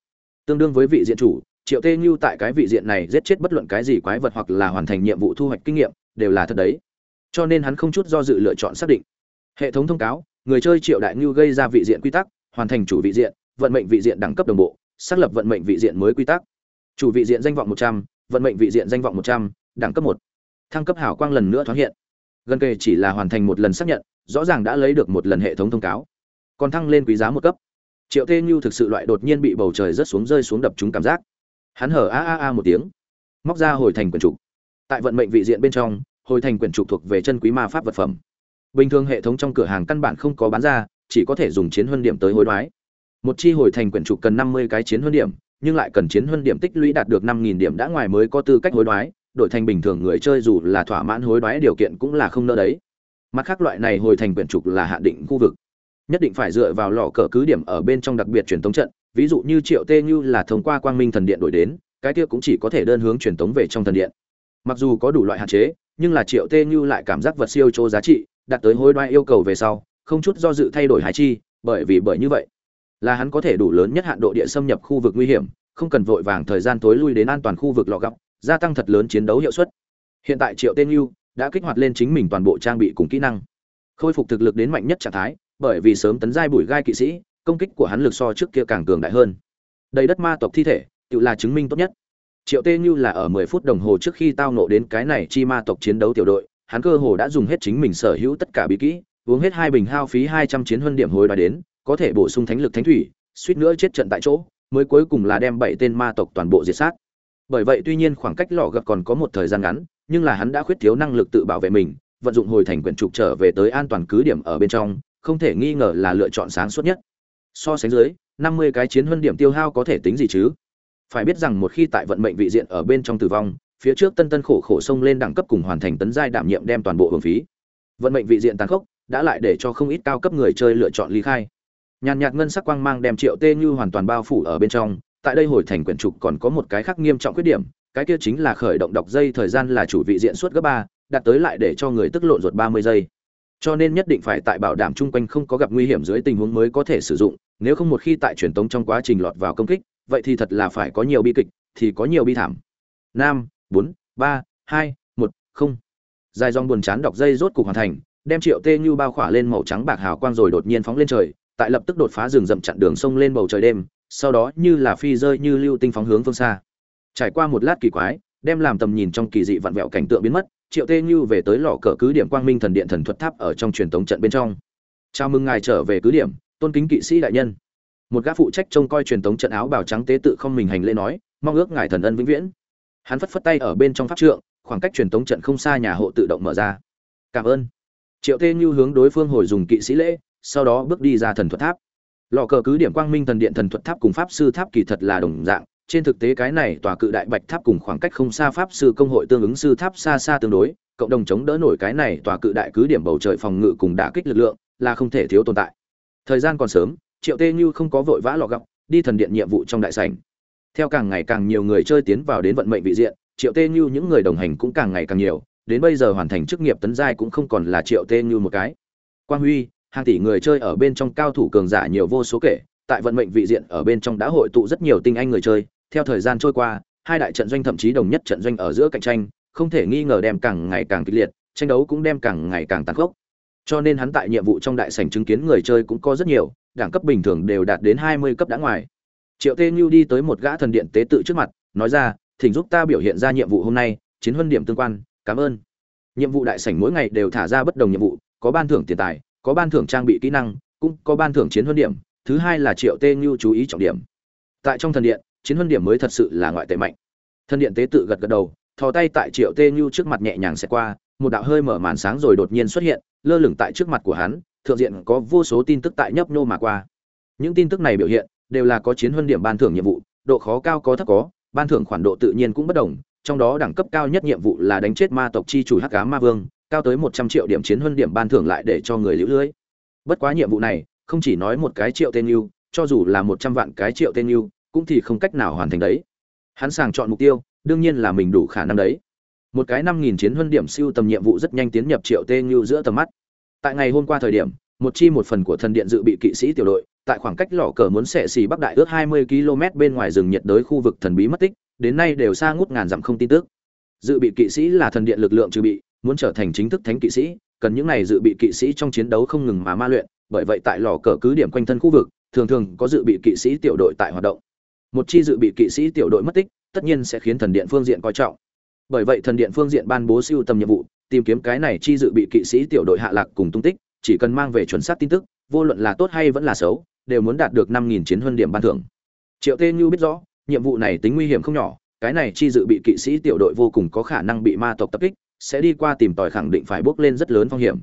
Tương đương với vị diện chủ, Triệu Tê Như tại cái vị diện này giết chết bất luận cái gì quái vật hoặc là hoàn thành nhiệm vụ thu hoạch kinh nghiệm, đều là thật đấy. Cho nên hắn không chút do dự lựa chọn xác định. Hệ thống thông cáo, người chơi Triệu Đại Như gây ra vị diện quy tắc, hoàn thành chủ vị diện, vận mệnh vị diện đẳng cấp đồng bộ, xác lập vận mệnh vị diện mới quy tắc. Chủ vị diện danh vọng 100, vận mệnh vị diện danh vọng 100, đẳng cấp 1. Thăng cấp hảo quang lần nữa thoáng hiện. Gần kề chỉ là hoàn thành một lần xác nhận, rõ ràng đã lấy được một lần hệ thống thông cáo. Còn thăng lên quý giá một cấp. triệu tê như thực sự loại đột nhiên bị bầu trời rớt xuống rơi xuống đập chúng cảm giác. Hắn hở a a a một tiếng, móc ra hồi thành quyển trục. Tại vận mệnh vị diện bên trong, hồi thành quyển trục thuộc về chân quý ma pháp vật phẩm. Bình thường hệ thống trong cửa hàng căn bản không có bán ra, chỉ có thể dùng chiến huân điểm tới hối đoái. Một chi hồi thành quyển trục cần năm mươi cái chiến huân điểm, nhưng lại cần chiến huân điểm tích lũy đạt được năm nghìn điểm đã ngoài mới có tư cách hối đoái, đổi thành bình thường người chơi dù là thỏa mãn hối đoái điều kiện cũng là không nỡ đấy. Mặt khác loại này hồi thành quyển trục là hạn định khu vực nhất định phải dựa vào lò cờ cứ điểm ở bên trong đặc biệt truyền tống trận, ví dụ như triệu tê như là thông qua quang minh thần điện đổi đến, cái kia cũng chỉ có thể đơn hướng truyền tống về trong thần điện. Mặc dù có đủ loại hạn chế, nhưng là triệu tê như lại cảm giác vật siêu chỗ giá trị, đạt tới hối đoái yêu cầu về sau, không chút do dự thay đổi hải chi, bởi vì bởi như vậy là hắn có thể đủ lớn nhất hạn độ địa xâm nhập khu vực nguy hiểm, không cần vội vàng thời gian tối lui đến an toàn khu vực lò gọc gia tăng thật lớn chiến đấu hiệu suất. Hiện tại triệu tên như đã kích hoạt lên chính mình toàn bộ trang bị cùng kỹ năng, khôi phục thực lực đến mạnh nhất trạng thái bởi vì sớm tấn giai bùi gai kỵ sĩ, công kích của hắn lực so trước kia càng cường đại hơn. Đầy đất ma tộc thi thể, tự là chứng minh tốt nhất. Triệu tê như là ở mười phút đồng hồ trước khi tao nộ đến cái này chi ma tộc chiến đấu tiểu đội, hắn cơ hồ đã dùng hết chính mình sở hữu tất cả bí kỹ, uống hết hai bình hao phí hai trăm chiến huân điểm hồi đoái đến, có thể bổ sung thánh lực thánh thủy, suýt nữa chết trận tại chỗ, mới cuối cùng là đem bảy tên ma tộc toàn bộ diệt sát. Bởi vậy tuy nhiên khoảng cách lò gặp còn có một thời gian ngắn, nhưng là hắn đã khuyết thiếu năng lực tự bảo vệ mình, vận dụng hồi thành quyển trục trở về tới an toàn cứ điểm ở bên trong không thể nghi ngờ là lựa chọn sáng suốt nhất. So sánh dưới, năm mươi cái chiến huân điểm tiêu hao có thể tính gì chứ? Phải biết rằng một khi tại vận mệnh vị diện ở bên trong tử vong, phía trước tân tân khổ khổ sông lên đẳng cấp cùng hoàn thành tấn giai đảm nhiệm đem toàn bộ hưởng phí. Vận mệnh vị diện tàn khốc đã lại để cho không ít cao cấp người chơi lựa chọn ly khai. Nhàn nhạt ngân sắc quang mang đem triệu tê như hoàn toàn bao phủ ở bên trong, tại đây hồi thành quyển trục còn có một cái khác nghiêm trọng khuyết điểm, cái kia chính là khởi động đọc dây thời gian là chủ vị diện suốt gấp ba, đạt tới lại để cho người tức lộn ruột ba mươi giây cho nên nhất định phải tại bảo đảm chung quanh không có gặp nguy hiểm dưới tình huống mới có thể sử dụng, nếu không một khi tại truyền tống trong quá trình lọt vào công kích, vậy thì thật là phải có nhiều bi kịch, thì có nhiều bi thảm. Năm bốn, ba, hai, một, không. Dài dòng buồn chán đọc dây rốt cục hoàn thành, đem triệu tê như bao khỏa lên màu trắng bạc hào quang rồi đột nhiên phóng lên trời, tại lập tức đột phá rừng rậm chặn đường sông lên bầu trời đêm, sau đó như là phi rơi như lưu tinh phóng hướng phương xa. Trải qua một lát kỳ quái, đem làm tầm nhìn trong kỳ dị vặn vẹo cảnh tượng biến mất triệu tê như về tới lò cờ cứ điểm quang minh thần điện thần thuật tháp ở trong truyền tống trận bên trong. Chào mừng ngài trở về cứ điểm, tôn kính kỵ sĩ đại nhân. Một gã phụ trách trông coi truyền tống trận áo bào trắng tế tự không mình hành lễ nói, mong ước ngài thần ân vĩnh viễn. Hắn phất phất tay ở bên trong pháp trượng, khoảng cách truyền tống trận không xa nhà hộ tự động mở ra. Cảm ơn. Triệu tê như hướng đối phương hồi dùng kỵ sĩ lễ, sau đó bước đi ra thần thuật tháp. Lò cờ cứ điểm quang minh thần điện thần thuật tháp cùng pháp sư tháp kỳ thật là đồng dạng trên thực tế cái này tòa cự đại bạch tháp cùng khoảng cách không xa pháp sư công hội tương ứng sư tháp xa xa tương đối, cộng đồng chống đỡ nổi cái này tòa cự đại cứ điểm bầu trời phòng ngự cùng đả kích lực lượng, là không thể thiếu tồn tại. Thời gian còn sớm, triệu tê như không có vội vã lọ gọng, đi thần điện nhiệm vụ trong đại sảnh. Theo càng ngày càng nhiều người chơi tiến vào đến vận mệnh vị diện, triệu tê như những người đồng hành cũng càng ngày càng nhiều, đến bây giờ hoàn thành chức nghiệp tấn giai cũng không còn là triệu tê như một cái. Quang huy, hàng tỷ người chơi ở bên trong cao thủ cường giả nhiều vô số kể, tại vận mệnh vị diện ở bên trong đã hội tụ rất nhiều tinh anh người chơi theo thời gian trôi qua, hai đại trận doanh thậm chí đồng nhất trận doanh ở giữa cạnh tranh, không thể nghi ngờ đem càng ngày càng kịch liệt, tranh đấu cũng đem càng ngày càng tàn khốc. Cho nên hắn tại nhiệm vụ trong đại sảnh chứng kiến người chơi cũng có rất nhiều, đẳng cấp bình thường đều đạt đến hai mươi cấp đã ngoài. Triệu tê như đi tới một gã thần điện tế tự trước mặt, nói ra, thỉnh giúp ta biểu hiện ra nhiệm vụ hôm nay, chiến huân điểm tương quan, cảm ơn. Nhiệm vụ đại sảnh mỗi ngày đều thả ra bất đồng nhiệm vụ, có ban thưởng tiền tài, có ban thưởng trang bị kỹ năng, cũng có ban thưởng chiến huân điểm, thứ hai là triệu tê như chú ý trọng điểm. Tại trong thần điện chiến huân điểm mới thật sự là ngoại tệ mạnh. Thân điện tế tự gật gật đầu, thò tay tại triệu tê như trước mặt nhẹ nhàng xẹt qua, một đạo hơi mở màn sáng rồi đột nhiên xuất hiện, lơ lửng tại trước mặt của hắn, thượng diện có vô số tin tức tại nhấp nhô mà qua. Những tin tức này biểu hiện, đều là có chiến huân điểm ban thưởng nhiệm vụ, độ khó cao có thấp có, ban thưởng khoản độ tự nhiên cũng bất đồng, trong đó đẳng cấp cao nhất nhiệm vụ là đánh chết ma tộc chi chủ hắc cá ma vương, cao tới một trăm triệu điểm chiến huân điểm ban thưởng lại để cho người lũ lưỡi bất quá nhiệm vụ này, không chỉ nói một cái triệu tên yêu cho dù là một trăm vạn cái triệu tên yêu cũng thì không cách nào hoàn thành đấy. Hắn sàng chọn mục tiêu, đương nhiên là mình đủ khả năng đấy. Một cái năm nghìn chiến huân điểm siêu tầm nhiệm vụ rất nhanh tiến nhập triệu tên yêu giữa tầm mắt. Tại ngày hôm qua thời điểm, một chi một phần của thần điện dự bị kỵ sĩ tiểu đội, tại khoảng cách lò cờ muốn xẻ xì bắc đại ước 20 km bên ngoài rừng nhiệt đới khu vực thần bí mất tích, đến nay đều xa ngút ngàn dặm không tin tức. Dự bị kỵ sĩ là thần điện lực lượng trừ bị, muốn trở thành chính thức thánh kỵ sĩ, cần những này dự bị kỵ sĩ trong chiến đấu không ngừng mà ma luyện, bởi vậy tại lò cờ cứ điểm quanh thân khu vực, thường thường có dự bị kỵ sĩ tiểu đội tại hoạt động một chi dự bị kỵ sĩ tiểu đội mất tích, tất nhiên sẽ khiến thần điện phương diện coi trọng. Bởi vậy thần điện phương diện ban bố siêu tầm nhiệm vụ, tìm kiếm cái này chi dự bị kỵ sĩ tiểu đội hạ lạc cùng tung tích, chỉ cần mang về chuẩn xác tin tức, vô luận là tốt hay vẫn là xấu, đều muốn đạt được năm nghìn chiến huân điểm ban thưởng. Triệu tê như biết rõ, nhiệm vụ này tính nguy hiểm không nhỏ, cái này chi dự bị kỵ sĩ tiểu đội vô cùng có khả năng bị ma tộc tập kích, sẽ đi qua tìm tòi khẳng định phải bước lên rất lớn phong hiểm.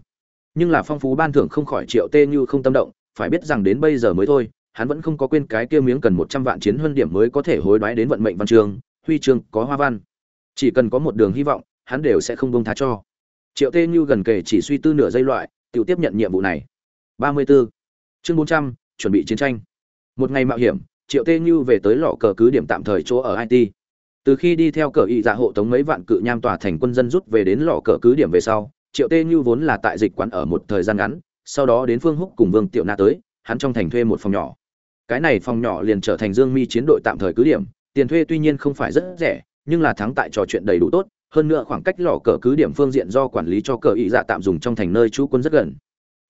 Nhưng là phong phú ban thưởng không khỏi triệu tê như không tâm động, phải biết rằng đến bây giờ mới thôi hắn vẫn không có quên cái kia miếng cần một trăm vạn chiến huân điểm mới có thể hối đoái đến vận mệnh văn trường huy chương có hoa văn. Chỉ cần có một đường hy vọng, hắn đều sẽ không buông tha cho. Triệu tê như gần kể chỉ suy tư nửa giây loại, Tiểu tiếp nhận nhiệm vụ này. Ba mươi 34. chương bốn trăm, chuẩn bị chiến tranh. Một ngày mạo hiểm, triệu tê như về tới lò cờ cứ điểm tạm thời chỗ ở it từ khi đi theo cờ y dạ hộ tống mấy vạn cự nham tòa thành quân dân rút về đến lò cờ cứ điểm về sau, triệu tê như vốn là tại dịch quán ở một thời gian ngắn, sau đó đến phương húc cùng vương tiểu na tới, hắn trong thành thuê một phòng nhỏ cái này phòng nhỏ liền trở thành dương mi chiến đội tạm thời cứ điểm, tiền thuê tuy nhiên không phải rất rẻ, nhưng là thắng tại trò chuyện đầy đủ tốt, hơn nữa khoảng cách lò cờ cứ điểm phương diện do quản lý cho cờ ý dạ tạm dùng trong thành nơi trú quân rất gần.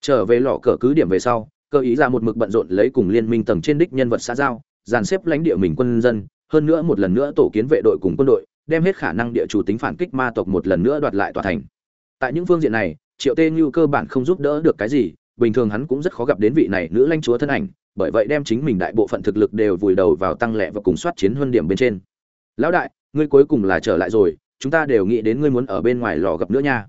Trở về lò cờ cứ điểm về sau, cờ ý dạ một mực bận rộn lấy cùng liên minh tầng trên đích nhân vật xã giao, dàn xếp lãnh địa mình quân dân, hơn nữa một lần nữa tổ kiến vệ đội cùng quân đội, đem hết khả năng địa chủ tính phản kích ma tộc một lần nữa đoạt lại tòa thành. Tại những phương diện này, triệu tê như cơ bản không giúp đỡ được cái gì, bình thường hắn cũng rất khó gặp đến vị này nữ lãnh chúa thân ảnh bởi vậy đem chính mình đại bộ phận thực lực đều vùi đầu vào tăng lệ và cùng soát chiến huân điểm bên trên. Lão đại, ngươi cuối cùng là trở lại rồi, chúng ta đều nghĩ đến ngươi muốn ở bên ngoài lò gặp nữa nha.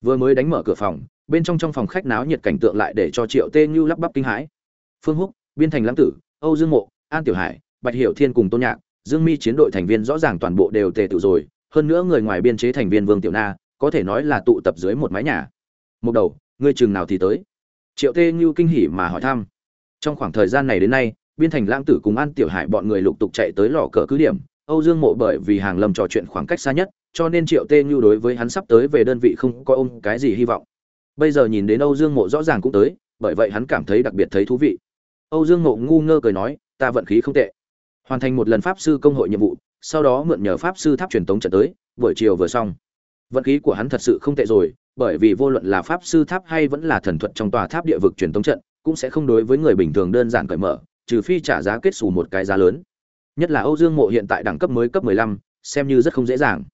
Vừa mới đánh mở cửa phòng, bên trong trong phòng khách náo nhiệt cảnh tượng lại để cho triệu tê như lắp bắp kinh hãi. Phương húc, biên thành lãng tử, âu dương mộ, an tiểu hải, bạch hiểu thiên cùng tôn nhạc, dương mi chiến đội thành viên rõ ràng toàn bộ đều tề tự rồi, hơn nữa người ngoài biên chế thành viên vương tiểu na, có thể nói là tụ tập dưới một mái nhà. Một đầu, ngươi chừng nào thì tới? Triệu tê như kinh hỉ mà hỏi thăm trong khoảng thời gian này đến nay, biên thành lãng tử cùng an tiểu hải bọn người lục tục chạy tới lò cờ cứ điểm. Âu dương mộ bởi vì hàng lầm trò chuyện khoảng cách xa nhất, cho nên triệu tê như đối với hắn sắp tới về đơn vị không có ôm cái gì hy vọng. Bây giờ nhìn đến âu dương mộ rõ ràng cũng tới, bởi vậy hắn cảm thấy đặc biệt thấy thú vị. Âu dương mộ ngu ngơ cười nói, ta vận khí không tệ. Hoàn thành một lần pháp sư công hội nhiệm vụ, sau đó mượn nhờ pháp sư tháp truyền tống trận tới, buổi chiều vừa xong. Vận khí của hắn thật sự không tệ rồi, bởi vì vô luận là pháp sư tháp hay vẫn là thần thuật trong tòa tháp địa vực truyền tống trận cũng sẽ không đối với người bình thường đơn giản cởi mở trừ phi trả giá kết xù một cái giá lớn. Nhất là âu dương mộ hiện tại đẳng cấp mới cấp 15, xem như rất không dễ dàng.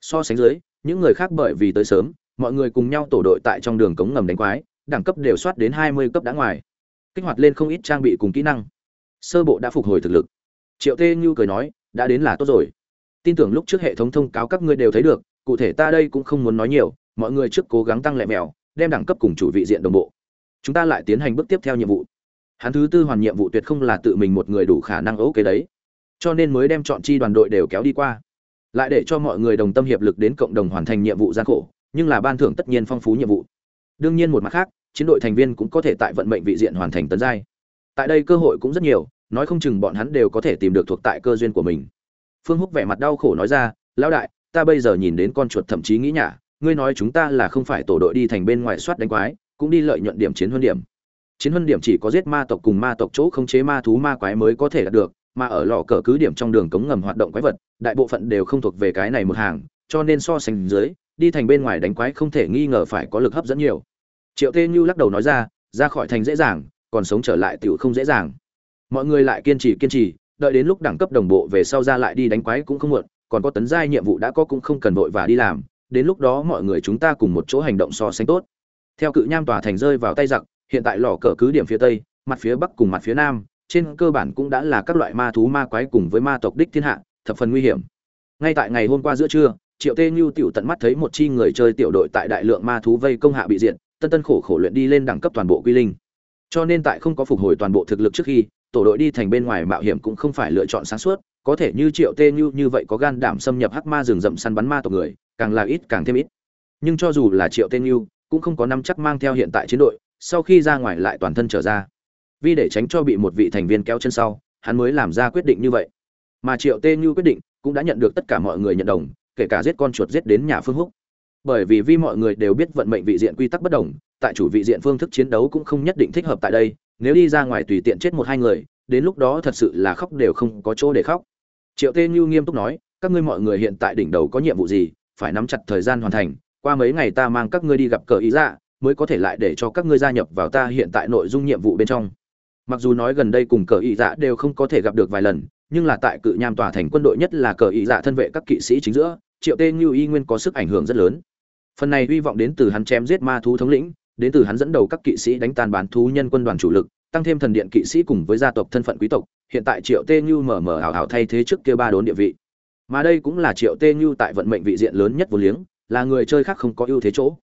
So sánh dưới những người khác bởi vì tới sớm mọi người cùng nhau tổ đội tại trong đường cống ngầm đánh quái đẳng cấp đều soát đến 20 cấp đã ngoài. Kích hoạt lên không ít trang bị cùng kỹ năng. Sơ bộ đã phục hồi thực lực. Triệu tê như cười nói đã đến là tốt rồi. Tin tưởng lúc trước hệ thống thông cáo các ngươi đều thấy được cụ thể ta đây cũng không muốn nói nhiều mọi người trước cố gắng tăng lẹ mèo đem đẳng cấp cùng chủ vị diện đồng bộ chúng ta lại tiến hành bước tiếp theo nhiệm vụ. Hắn thứ tư hoàn nhiệm vụ tuyệt không là tự mình một người đủ khả năng ấu kế đấy. Cho nên mới đem chọn chi đoàn đội đều kéo đi qua. Lại để cho mọi người đồng tâm hiệp lực đến cộng đồng hoàn thành nhiệm vụ gian khổ, nhưng là ban thưởng tất nhiên phong phú nhiệm vụ. Đương nhiên một mặt khác, chiến đội thành viên cũng có thể tại vận mệnh vị diện hoàn thành tấn giai. Tại đây cơ hội cũng rất nhiều, nói không chừng bọn hắn đều có thể tìm được thuộc tại cơ duyên của mình. Phương húc vẻ mặt đau khổ nói ra, lão đại, ta bây giờ nhìn đến con chuột thậm chí nghĩ nhả, ngươi nói chúng ta là không phải tổ đội đi thành bên ngoài soát đánh quái cũng đi lợi nhuận điểm chiến huân điểm. Chiến huân điểm chỉ có giết ma tộc cùng ma tộc chỗ không chế ma thú ma quái mới có thể đạt được, mà ở lò cờ cứ điểm trong đường cống ngầm hoạt động quái vật, đại bộ phận đều không thuộc về cái này một hàng, cho nên so sánh dưới, đi thành bên ngoài đánh quái không thể nghi ngờ phải có lực hấp dẫn nhiều. Triệu tê như lắc đầu nói ra ra khỏi thành dễ dàng, còn sống trở lại tựu không dễ dàng. Mọi người lại kiên trì kiên trì, đợi đến lúc đẳng cấp đồng bộ về sau ra lại đi đánh quái cũng không muộn, còn có tấn giai nhiệm vụ đã có cũng không cần vội và đi làm, đến lúc đó mọi người chúng ta cùng một chỗ hành động so sánh tốt theo cự nham tòa thành rơi vào tay giặc, hiện tại lò cờ cứ điểm phía tây, mặt phía bắc cùng mặt phía nam, trên cơ bản cũng đã là các loại ma thú ma quái cùng với ma tộc đích thiên hạ, thập phần nguy hiểm. Ngay tại ngày hôm qua giữa trưa, triệu tê như tiểu tận mắt thấy một chi người chơi tiểu đội tại đại lượng ma thú vây công hạ bị diện tân tân khổ khổ luyện đi lên đẳng cấp toàn bộ quy linh. Cho nên tại không có phục hồi toàn bộ thực lực trước khi, tổ đội đi thành bên ngoài mạo hiểm cũng không phải lựa chọn sáng suốt, có thể như triệu tê như như vậy có gan đảm xâm nhập hắc ma rừng rậm săn bắn ma tộc người, càng là ít càng thêm ít. Nhưng cho dù là triệu tê như cũng không có năm chắc mang theo hiện tại chiến đội, sau khi ra ngoài lại toàn thân trở ra. Vì để tránh cho bị một vị thành viên kéo chân sau, hắn mới làm ra quyết định như vậy. Mà triệu tê như quyết định, cũng đã nhận được tất cả mọi người nhận đồng, kể cả giết con chuột giết đến nhà phương húc. Bởi vì vì mọi người đều biết vận mệnh vị diện quy tắc bất đồng, tại chủ vị diện phương thức chiến đấu cũng không nhất định thích hợp tại đây, nếu đi ra ngoài tùy tiện chết một hai người, đến lúc đó thật sự là khóc đều không có chỗ để khóc. Triệu tê như nghiêm túc nói, các ngươi mọi người hiện tại đỉnh đầu có nhiệm vụ gì, phải nắm chặt thời gian hoàn thành qua mấy ngày ta mang các ngươi đi gặp cờ ý dạ mới có thể lại để cho các ngươi gia nhập vào ta hiện tại nội dung nhiệm vụ bên trong. Mặc dù nói gần đây cùng cờ ý dạ đều không có thể gặp được vài lần, nhưng là tại cự nham tòa thành quân đội nhất là cờ ý dạ thân vệ các kỵ sĩ chính giữa, triệu tê như y nguyên có sức ảnh hưởng rất lớn. Phần này hy vọng đến từ hắn chém giết ma thú thống lĩnh, đến từ hắn dẫn đầu các kỵ sĩ đánh tan bán thú nhân quân đoàn chủ lực, tăng thêm thần điện kỵ sĩ cùng với gia tộc thân phận quý tộc, hiện tại triệu tê như mở mở ảo ảo thay thế trước kia ba đốn địa vị. Mà đây cũng là triệu tê như tại vận mệnh vị diện lớn nhất vô liếng là người chơi khác không có ưu thế chỗ.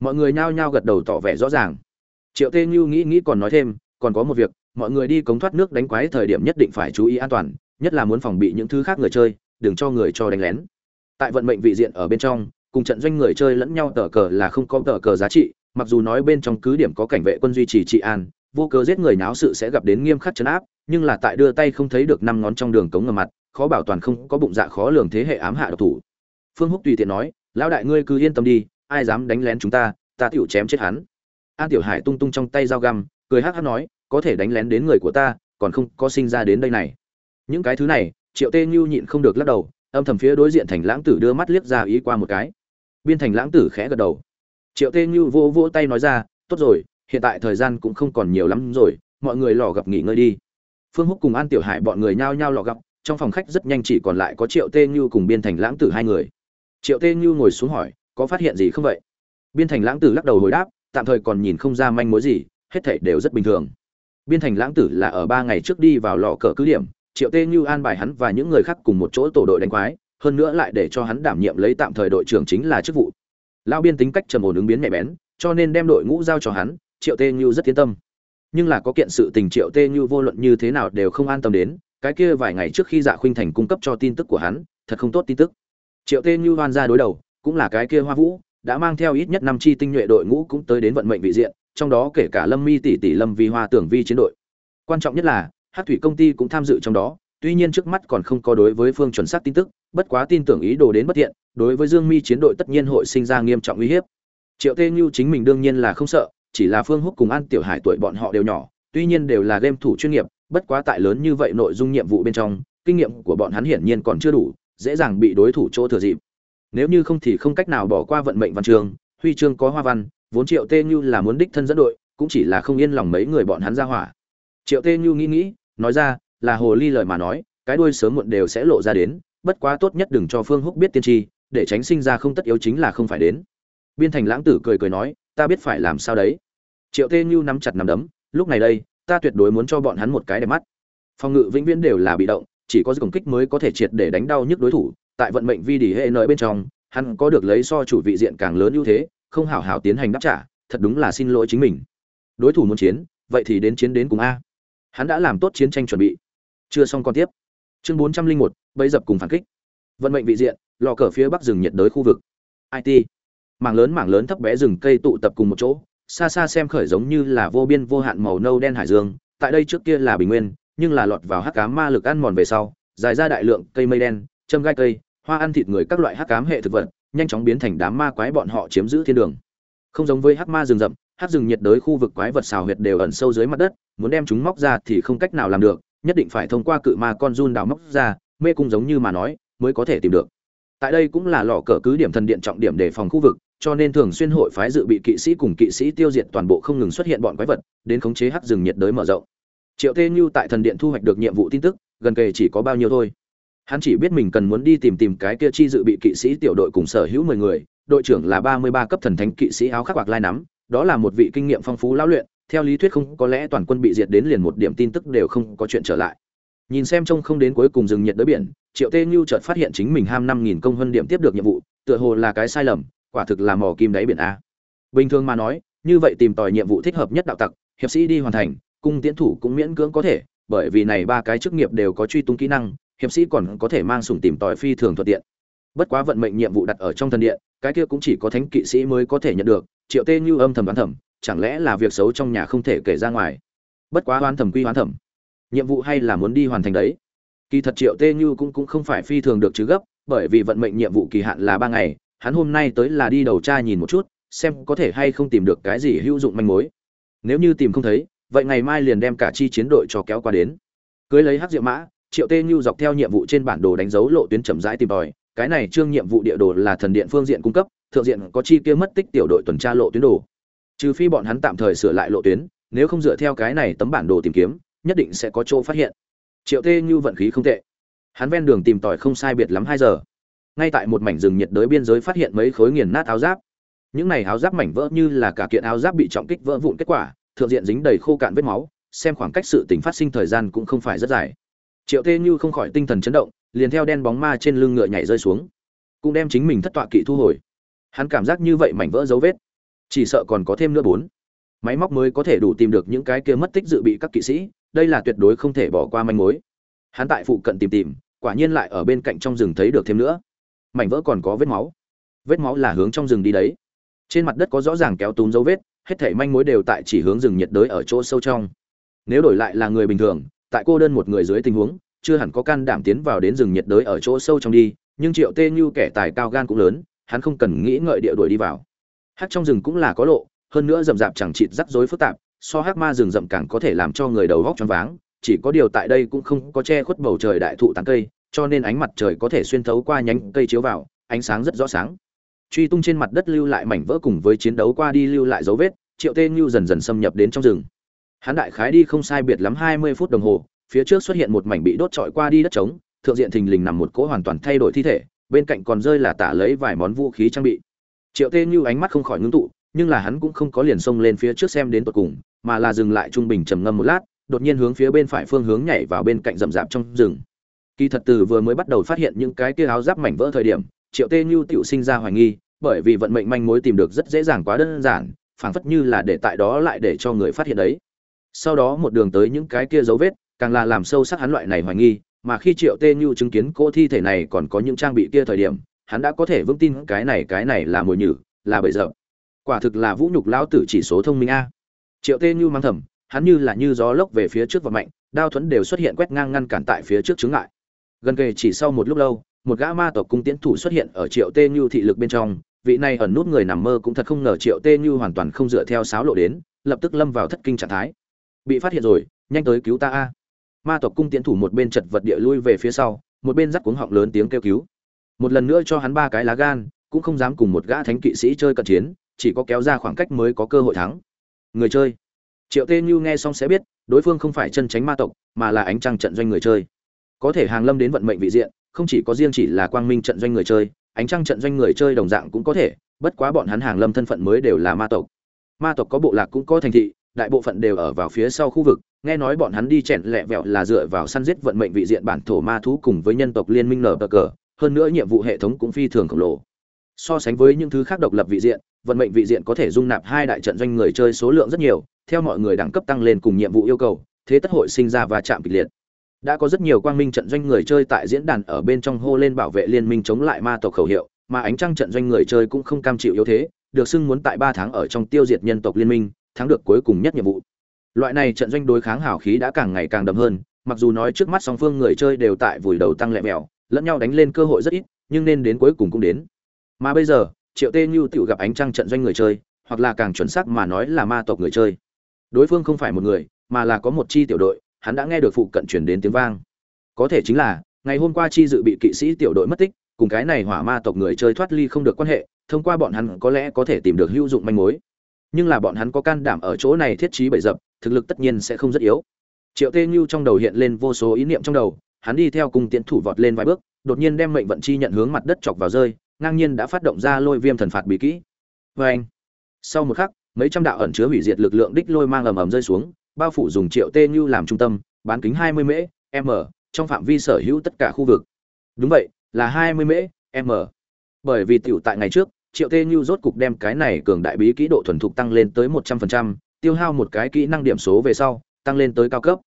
Mọi người nhao nhao gật đầu tỏ vẻ rõ ràng. Triệu tê như nghĩ nghĩ còn nói thêm, còn có một việc, mọi người đi cống thoát nước đánh quái thời điểm nhất định phải chú ý an toàn, nhất là muốn phòng bị những thứ khác người chơi, đừng cho người cho đánh lén. Tại vận mệnh vị diện ở bên trong, cùng trận doanh người chơi lẫn nhau tờ cờ là không có tờ cờ giá trị, mặc dù nói bên trong cứ điểm có cảnh vệ quân duy trì trị an, vô cớ giết người náo sự sẽ gặp đến nghiêm khắc chấn áp, nhưng là tại đưa tay không thấy được năm ngón trong đường cống ngầm mặt, khó bảo toàn không có bụng dạ khó lường thế hệ ám hạ độc thủ. Phương húc tùy tiện nói lão đại ngươi cứ yên tâm đi, ai dám đánh lén chúng ta ta tựu chém chết hắn. An tiểu hải tung tung trong tay dao găm, cười hắc hắc nói, có thể đánh lén đến người của ta, còn không có sinh ra đến đây này. Những cái thứ này, triệu tê nhu nhịn không được lắc đầu, âm thầm phía đối diện thành lãng tử đưa mắt liếc ra ý qua một cái. Biên thành lãng tử khẽ gật đầu. Triệu tê nhu vô vô tay nói ra, tốt rồi, hiện tại thời gian cũng không còn nhiều lắm rồi, mọi người lò gặp nghỉ ngơi đi. Phương húc cùng an tiểu hải bọn người nhao nhao lò gặp, trong phòng khách rất nhanh chỉ còn lại có triệu tê nhu cùng biên thành lãng tử hai người triệu tê như ngồi xuống hỏi, có phát hiện gì không vậy? Biên thành lãng tử lắc đầu hồi đáp, tạm thời còn nhìn không ra manh mối gì, hết thảy đều rất bình thường. Biên thành lãng tử là ở ba ngày trước đi vào lò cờ cứ điểm, triệu tê như an bài hắn và những người khác cùng một chỗ tổ đội đánh quái, hơn nữa lại để cho hắn đảm nhiệm lấy tạm thời đội trưởng chính là chức vụ. Lao biên tính cách trầm ổn ứng biến nhạy bén, cho nên đem đội ngũ giao cho hắn, triệu tê như rất tiến tâm. Nhưng là có kiện sự tình triệu tê như vô luận như thế nào đều không an tâm đến, cái kia vài ngày trước khi dạ khuynh thành cung cấp cho tin tức của hắn, thật không tốt tin tức triệu tê như hoan ra đối đầu, cũng là cái kia hoa vũ, đã mang theo ít nhất năm chi tinh nhuệ đội ngũ cũng tới đến vận mệnh vị diện, trong đó kể cả lâm mi tỷ tỷ lâm vi hoa tưởng vi chiến đội. Quan trọng nhất là hát thủy công ty cũng tham dự trong đó, tuy nhiên trước mắt còn không có đối với phương chuẩn xác tin tức, bất quá tin tưởng ý đồ đến bất thiện, đối với dương mi chiến đội tất nhiên hội sinh ra nghiêm trọng uy hiếp. Triệu tê như chính mình đương nhiên là không sợ, chỉ là phương húc cùng an tiểu hải tuổi bọn họ đều nhỏ, tuy nhiên đều là game thủ chuyên nghiệp, bất quá tại lớn như vậy nội dung nhiệm vụ bên trong, kinh nghiệm của bọn hắn hiển nhiên còn chưa đủ dễ dàng bị đối thủ chỗ thừa dịp. Nếu như không thì không cách nào bỏ qua vận mệnh văn trường, huy chương có hoa văn, vốn triệu tê như là muốn đích thân dẫn đội, cũng chỉ là không yên lòng mấy người bọn hắn ra hỏa. Triệu tê như nghĩ nghĩ, nói ra, là hồ ly lời mà nói, cái đuôi sớm muộn đều sẽ lộ ra đến, bất quá tốt nhất đừng cho phương húc biết tiên tri, để tránh sinh ra không tất yếu chính là không phải đến. Biên thành lãng tử cười cười nói, ta biết phải làm sao đấy. Triệu tê như nắm chặt nắm đấm, lúc này đây, ta tuyệt đối muốn cho bọn hắn một cái đẹp mắt. Phòng ngự vĩnh viễn đều là bị động chỉ có công kích mới có thể triệt để đánh đau nhức đối thủ. Tại vận mệnh vi đi hệ nơi bên trong, hắn có được lấy so chủ vị diện càng lớn ưu thế, không hảo hảo tiến hành đáp trả, thật đúng là xin lỗi chính mình. Đối thủ muốn chiến, vậy thì đến chiến đến cùng a. Hắn đã làm tốt chiến tranh chuẩn bị. Chưa xong còn tiếp. Chương bốn trăm linh một bấy dập cùng phản kích. Vận mệnh vị diện, lò cờ phía bắc rừng nhiệt đới khu vực. It mảng lớn mảng lớn thấp bé rừng cây tụ tập cùng một chỗ, xa xa xem khởi giống như là vô biên vô hạn màu nâu đen hải dương, tại đây trước kia là bình nguyên nhưng là lọt vào hắc cám ma lực ăn mòn về sau, dài ra đại lượng cây mây đen, châm gai cây, hoa ăn thịt người các loại hắc cám hệ thực vật, nhanh chóng biến thành đám ma quái bọn họ chiếm giữ thiên đường. Không giống với hắc ma rừng rậm, hắc rừng nhiệt đới khu vực quái vật xào huyệt đều ẩn sâu dưới mặt đất, muốn đem chúng móc ra thì không cách nào làm được, nhất định phải thông qua cự ma con run đào móc ra, mê cung giống như mà nói, mới có thể tìm được. Tại đây cũng là lò cờ cứ điểm thần điện trọng điểm để phòng khu vực, cho nên thường xuyên hội phái dự bị kỵ sĩ cùng kỵ sĩ tiêu diệt toàn bộ không ngừng xuất hiện bọn quái vật, đến khống chế hắc rừng nhiệt đới mở rộng triệu tê như tại thần điện thu hoạch được nhiệm vụ tin tức, gần kề chỉ có bao nhiêu thôi. Hắn chỉ biết mình cần muốn đi tìm tìm cái kia chi dự bị kỵ sĩ tiểu đội cùng sở hữu mười người, đội trưởng là ba mươi ba cấp thần thánh kỵ sĩ áo khắc bạc lai nắm, đó là một vị kinh nghiệm phong phú lão luyện, theo lý thuyết không có lẽ toàn quân bị diệt đến liền một điểm tin tức đều không có chuyện trở lại. Nhìn xem trông không đến cuối cùng rừng nhiệt đới biển, triệu tê như chợt phát hiện chính mình ham năm nghìn công hơn điểm tiếp được nhiệm vụ, tựa hồ là cái sai lầm, quả thực là mò kim đáy biển a. Bình thường mà nói, như vậy tìm tòi nhiệm vụ thích hợp nhất đạo tặc, hiệp sĩ đi hoàn thành cung tiễn thủ cũng miễn cưỡng có thể, bởi vì này ba cái chức nghiệp đều có truy tung kỹ năng, hiệp sĩ còn có thể mang sùng tìm tòi phi thường thuận tiện. Bất quá vận mệnh nhiệm vụ đặt ở trong thần điện, cái kia cũng chỉ có thánh kỵ sĩ mới có thể nhận được, triệu tê như âm thầm đoán thầm, chẳng lẽ là việc xấu trong nhà không thể kể ra ngoài? Bất quá oán thầm quy oán thầm. Nhiệm vụ hay là muốn đi hoàn thành đấy. Kỳ thật triệu tê như cũng cũng không phải phi thường được chứ gấp, bởi vì vận mệnh nhiệm vụ kỳ hạn là ba ngày, hắn hôm nay tới là đi đầu tra nhìn một chút, xem có thể hay không tìm được cái gì hữu dụng manh mối. Nếu như tìm không thấy vậy ngày mai liền đem cả chi chiến đội cho kéo qua đến. Cưới lấy hắc diệu mã, triệu tê như dọc theo nhiệm vụ trên bản đồ đánh dấu lộ tuyến chậm rãi tìm tòi. Cái này trương nhiệm vụ địa đồ là thần điện phương diện cung cấp, thượng diện có chi kia mất tích tiểu đội tuần tra lộ tuyến đồ. Trừ phi bọn hắn tạm thời sửa lại lộ tuyến, nếu không dựa theo cái này tấm bản đồ tìm kiếm, nhất định sẽ có chỗ phát hiện. Triệu tê như vận khí không tệ. Hắn ven đường tìm tòi không sai biệt lắm hai giờ. Ngay tại một mảnh rừng nhiệt đới biên giới phát hiện mấy khối nghiền nát áo giáp. Những này áo giáp mảnh vỡ như là cả kiện áo giáp bị trọng kích vỡ vụn kết quả thượng diện dính đầy khô cạn vết máu, xem khoảng cách sự tình phát sinh thời gian cũng không phải rất dài. Triệu tê như không khỏi tinh thần chấn động, liền theo đen bóng ma trên lưng ngựa nhảy rơi xuống, cũng đem chính mình thất tọa kỵ thu hồi. Hắn cảm giác như vậy mảnh vỡ dấu vết, chỉ sợ còn có thêm nữa bốn. Máy móc mới có thể đủ tìm được những cái kia mất tích dự bị các kỵ sĩ, đây là tuyệt đối không thể bỏ qua manh mối. Hắn tại phụ cận tìm tìm, quả nhiên lại ở bên cạnh trong rừng thấy được thêm nữa. Mảnh vỡ còn có vết máu. Vết máu là hướng trong rừng đi đấy. Trên mặt đất có rõ ràng kéo túm dấu vết hết thảy manh mối đều tại chỉ hướng rừng nhiệt đới ở chỗ sâu trong. Nếu đổi lại là người bình thường, tại cô đơn một người dưới tình huống, chưa hẳn có can đảm tiến vào đến rừng nhiệt đới ở chỗ sâu trong đi, nhưng triệu tê như kẻ tài cao gan cũng lớn, hắn không cần nghĩ ngợi địa đuổi đi vào. Hát trong rừng cũng là có lộ, hơn nữa rậm rạp chẳng chịt rắc rối phức tạp, so hát ma rừng rậm càng có thể làm cho người đầu góc choáng váng, chỉ có điều tại đây cũng không có che khuất bầu trời đại thụ tán cây, cho nên ánh mặt trời có thể xuyên thấu qua nhánh cây chiếu vào, ánh sáng rất rõ sáng truy tung trên mặt đất lưu lại mảnh vỡ cùng với chiến đấu qua đi lưu lại dấu vết, triệu tê như dần dần xâm nhập đến trong rừng. Hắn đại khái đi không sai biệt lắm hai mươi phút đồng hồ, phía trước xuất hiện một mảnh bị đốt trọi qua đi đất trống, thượng diện thình lình nằm một cỗ hoàn toàn thay đổi thi thể, bên cạnh còn rơi là tả lấy vài món vũ khí trang bị. Triệu tê như ánh mắt không khỏi ngưng tụ, nhưng là hắn cũng không có liền xông lên phía trước xem đến tột cùng, mà là dừng lại trung bình trầm ngâm một lát, đột nhiên hướng phía bên phải phương hướng nhảy vào bên cạnh rậm rạp trong rừng. Kỳ thật từ vừa mới bắt đầu phát hiện những cái kia áo giáp mảnh vỡ thời điểm triệu tê như tựu sinh ra hoài nghi, bởi vì vận mệnh manh mối tìm được rất dễ dàng quá đơn giản, phảng phất như là để tại đó lại để cho người phát hiện đấy. Sau đó một đường tới những cái kia dấu vết, càng là làm sâu sắc hắn loại này hoài nghi, mà khi triệu tê như chứng kiến cỗ thi thể này còn có những trang bị kia thời điểm, hắn đã có thể vững tin cái này cái này là mồi nhử, là bậy dợ quả thực là vũ nhục lão tử chỉ số thông minh a. Triệu tê như mang thầm, hắn như là như gió lốc về phía trước và mạnh đao thuẫn đều xuất hiện quét ngang ngăn cản tại phía trước chướng ngại. Gần kề chỉ sau một lúc lâu một gã ma tộc cung tiễn thủ xuất hiện ở triệu tê như thị lực bên trong, vị này ẩn nút người nằm mơ cũng thật không ngờ triệu tê như hoàn toàn không dựa theo sáo lộ đến, lập tức lâm vào thất kinh trạng thái. Bị phát hiện rồi, nhanh tới cứu ta a. Ma tộc cung tiễn thủ một bên chật vật địa lui về phía sau, một bên dắt cuống họng lớn tiếng kêu cứu. Một lần nữa cho hắn ba cái lá gan, cũng không dám cùng một gã thánh kỵ sĩ chơi cận chiến, chỉ có kéo ra khoảng cách mới có cơ hội thắng. Người chơi. Triệu tê như nghe xong sẽ biết, đối phương không phải chân tránh ma tộc, mà là ánh trăng trận doanh người chơi. Có thể hàng lâm đến vận mệnh vị diện không chỉ có riêng chỉ là quang minh trận doanh người chơi, ánh trăng trận doanh người chơi đồng dạng cũng có thể, bất quá bọn hắn hàng lâm thân phận mới đều là ma tộc. Ma tộc có bộ lạc cũng có thành thị, đại bộ phận đều ở vào phía sau khu vực, nghe nói bọn hắn đi chèn lẹ vẹo là dựa vào săn giết vận mệnh vị diện bản thổ ma thú cùng với nhân tộc liên minh nở cờ, hơn nữa nhiệm vụ hệ thống cũng phi thường khổng lồ. So sánh với những thứ khác độc lập vị diện, vận mệnh vị diện có thể dung nạp hai đại trận doanh người chơi số lượng rất nhiều, theo mọi người đẳng cấp tăng lên cùng nhiệm vụ yêu cầu, thế tất hội sinh ra và chạm kịch liệt đã có rất nhiều quang minh trận doanh người chơi tại diễn đàn ở bên trong hô lên bảo vệ liên minh chống lại ma tộc khẩu hiệu, mà ánh trăng trận doanh người chơi cũng không cam chịu yếu thế, được xưng muốn tại ba tháng ở trong tiêu diệt nhân tộc liên minh, thắng được cuối cùng nhất nhiệm vụ. Loại này trận doanh đối kháng hào khí đã càng ngày càng đậm hơn, mặc dù nói trước mắt song phương người chơi đều tại vùi đầu tăng lẹ mèo, lẫn nhau đánh lên cơ hội rất ít, nhưng nên đến cuối cùng cũng đến. Mà bây giờ, triệu tê như tự gặp ánh trăng trận doanh người chơi, hoặc là càng chuẩn xác mà nói là ma tộc người chơi. Đối phương không phải một người, mà là có một chi tiểu đội hắn đã nghe được phụ cận truyền đến tiếng vang. Có thể chính là, ngày hôm qua chi dự bị kỵ sĩ tiểu đội mất tích, cùng cái này hỏa ma tộc người chơi thoát ly không được quan hệ, thông qua bọn hắn có lẽ có thể tìm được hữu dụng manh mối. Nhưng là bọn hắn có can đảm ở chỗ này thiết trí bậy dập, thực lực tất nhiên sẽ không rất yếu. Triệu tê Nhu trong đầu hiện lên vô số ý niệm trong đầu, hắn đi theo cùng tiến thủ vọt lên vài bước, đột nhiên đem mệnh vận chi nhận hướng mặt đất chọc vào rơi, ngang nhiên đã phát động ra lôi viêm thần phạt bí kỹ. Vê anh sau một khắc, mấy trăm đạo ẩn chứa hủy diệt lực lượng đích lôi mang ầm ầm rơi xuống bao phủ dùng triệu tê như làm trung tâm bán kính 20 mễ m trong phạm vi sở hữu tất cả khu vực. Đúng vậy là 20 mễ m. Bởi vì tiểu tại ngày trước triệu tê như rốt cục đem cái này cường đại bí kỹ độ thuần thục tăng lên tới 100%, tiêu hao một cái kỹ năng điểm số về sau tăng lên tới cao cấp.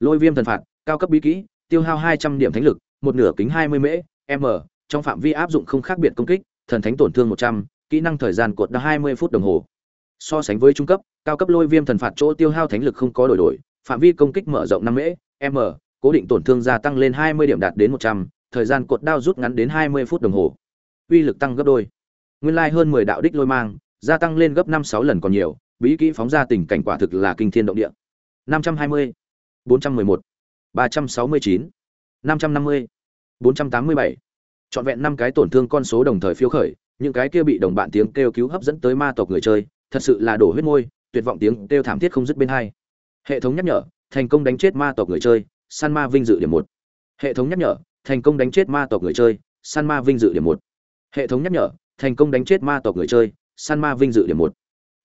Lôi viêm thần phạt cao cấp bí kỹ tiêu hao 200 điểm thánh lực một nửa kính 20 mễ m trong phạm vi áp dụng không khác biệt công kích thần thánh tổn thương 100, kỹ năng thời gian cột 20 phút đồng hồ. So sánh với trung cấp cao cấp lôi viêm thần phạt chỗ tiêu hao thánh lực không có đổi đổi phạm vi công kích mở rộng năm mễ m cố định tổn thương gia tăng lên 20 điểm đạt đến 100, thời gian cột đao rút ngắn đến 20 phút đồng hồ. Uy lực tăng gấp đôi. Nguyên lai hơn 10 đạo đích lôi mang gia tăng lên gấp 5-6 lần còn nhiều bí kỹ phóng ra tình cảnh quả thực là kinh thiên động địa. 520 411 369 550 487 Chọn vẹn năm cái tổn thương con số đồng thời phiếu khởi, những cái kia bị đồng bạn tiếng kêu cứu hấp dẫn tới ma tộc người chơi, thật sự là đổ huyết môi, tuyệt vọng tiếng kêu thảm thiết không dứt bên hai. Hệ thống nhắc nhở, thành công đánh chết ma tộc người chơi, San Ma vinh dự điểm một. Hệ thống nhắc nhở, thành công đánh chết ma tộc người chơi, San Ma vinh dự điểm một. Hệ thống nhắc nhở, thành công đánh chết ma tộc người chơi, San Ma vinh dự điểm một.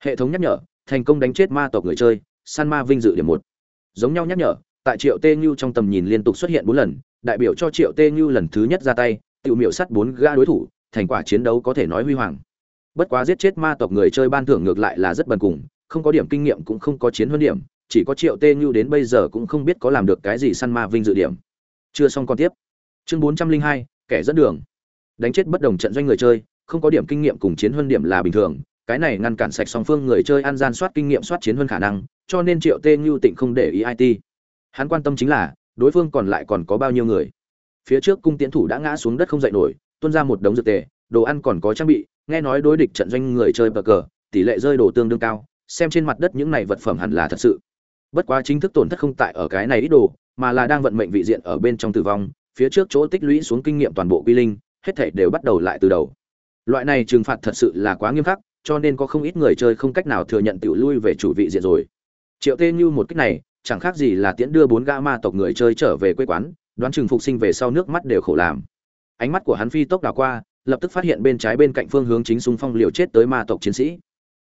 Hệ thống nhắc nhở, thành công đánh chết ma tộc người chơi, San Ma vinh dự điểm một. giống nhau nhắc nhở tại triệu tê như trong tầm nhìn liên tục xuất hiện bốn lần đại biểu cho triệu tê như lần thứ nhất ra tay tự miểu sắt bốn ga đối thủ thành quả chiến đấu có thể nói huy hoàng bất quá giết chết ma tộc người chơi ban thưởng ngược lại là rất bần cùng không có điểm kinh nghiệm cũng không có chiến huấn điểm, chỉ có triệu tê nhu đến bây giờ cũng không biết có làm được cái gì săn ma vinh dự điểm. Chưa xong còn tiếp. Chương bốn trăm linh hai, kẻ dẫn đường. Đánh chết bất đồng trận doanh người chơi, không có điểm kinh nghiệm cùng chiến huấn điểm là bình thường, cái này ngăn cản sạch song phương người chơi ăn gian soát kinh nghiệm soát chiến huấn khả năng, cho nên triệu tê nhu tịnh không để ý it hắn quan tâm chính là, đối phương còn lại còn có bao nhiêu người. Phía trước cung tiến thủ đã ngã xuống đất không dậy nổi, tuôn ra một đống dược tề, đồ ăn còn có trang bị, nghe nói đối địch trận doanh người chơi bờ cờ, tỷ lệ rơi đồ tương đương cao xem trên mặt đất những này vật phẩm hẳn là thật sự. Bất quá chính thức tổn thất không tại ở cái này ít đồ, mà là đang vận mệnh vị diện ở bên trong tử vong, phía trước chỗ tích lũy xuống kinh nghiệm toàn bộ quy linh, hết thảy đều bắt đầu lại từ đầu. Loại này trừng phạt thật sự là quá nghiêm khắc, cho nên có không ít người chơi không cách nào thừa nhận tiểu lui về chủ vị diện rồi. Triệu tê như một cách này, chẳng khác gì là tiễn đưa bốn gã ma tộc người chơi trở về quê quán, đoán chừng phục sinh về sau nước mắt đều khổ làm. Ánh mắt của hắn phi tốc đảo qua, lập tức phát hiện bên trái bên cạnh phương hướng chính xung phong liều chết tới ma tộc chiến sĩ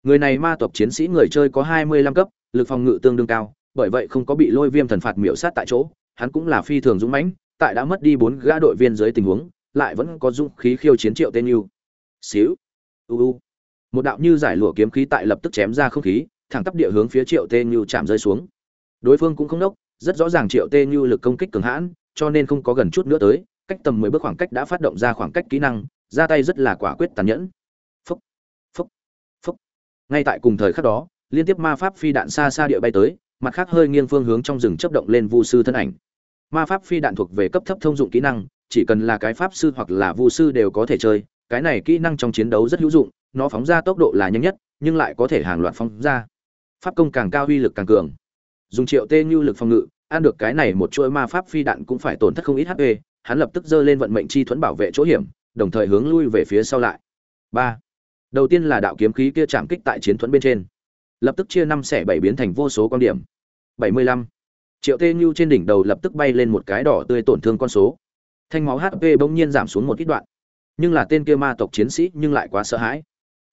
người này ma tộc chiến sĩ người chơi có hai mươi lăm cấp, lực phòng ngự tương đương cao, bởi vậy không có bị lôi viêm thần phạt miểu sát tại chỗ, hắn cũng là phi thường dũng mãnh, tại đã mất đi bốn gã đội viên dưới tình huống, lại vẫn có dũng khí khiêu chiến triệu tên Nhu. xíu. U u. Một đạo như giải lụa kiếm khí tại lập tức chém ra không khí, thẳng tắp địa hướng phía triệu tên Nhu chạm rơi xuống. Đối phương cũng không đốc, rất rõ ràng triệu tên Nhu lực công kích cường hãn, cho nên không có gần chút nữa tới, cách tầm mười bước khoảng cách đã phát động ra khoảng cách kỹ năng, ra tay rất là quả quyết tàn nhẫn ngay tại cùng thời khắc đó, liên tiếp ma pháp phi đạn xa xa địa bay tới, mặt khác hơi nghiêng phương hướng trong rừng chấp động lên vu sư thân ảnh. Ma pháp phi đạn thuộc về cấp thấp thông dụng kỹ năng, chỉ cần là cái pháp sư hoặc là vu sư đều có thể chơi, cái này kỹ năng trong chiến đấu rất hữu dụng, nó phóng ra tốc độ là nhanh nhất, nhưng lại có thể hàng loạt phóng ra. Pháp công càng cao uy lực càng cường. Dùng triệu tê như lực phòng ngự, ăn được cái này một chuỗi ma pháp phi đạn cũng phải tổn thất không ít hp hắn lập tức giơ lên vận mệnh chi thuẫn bảo vệ chỗ hiểm, đồng thời hướng lui về phía sau lại. Ba đầu tiên là đạo kiếm khí kia chạm kích tại chiến thuẫn bên trên. Lập tức chia năm xẻ bảy biến thành vô số quan điểm. Bảy mươi lăm. Triệu tê nhu trên đỉnh đầu lập tức bay lên một cái đỏ tươi tổn thương con số. Thanh máu hp bỗng nhiên giảm xuống một ít đoạn. Nhưng là tên kia ma tộc chiến sĩ nhưng lại quá sợ hãi.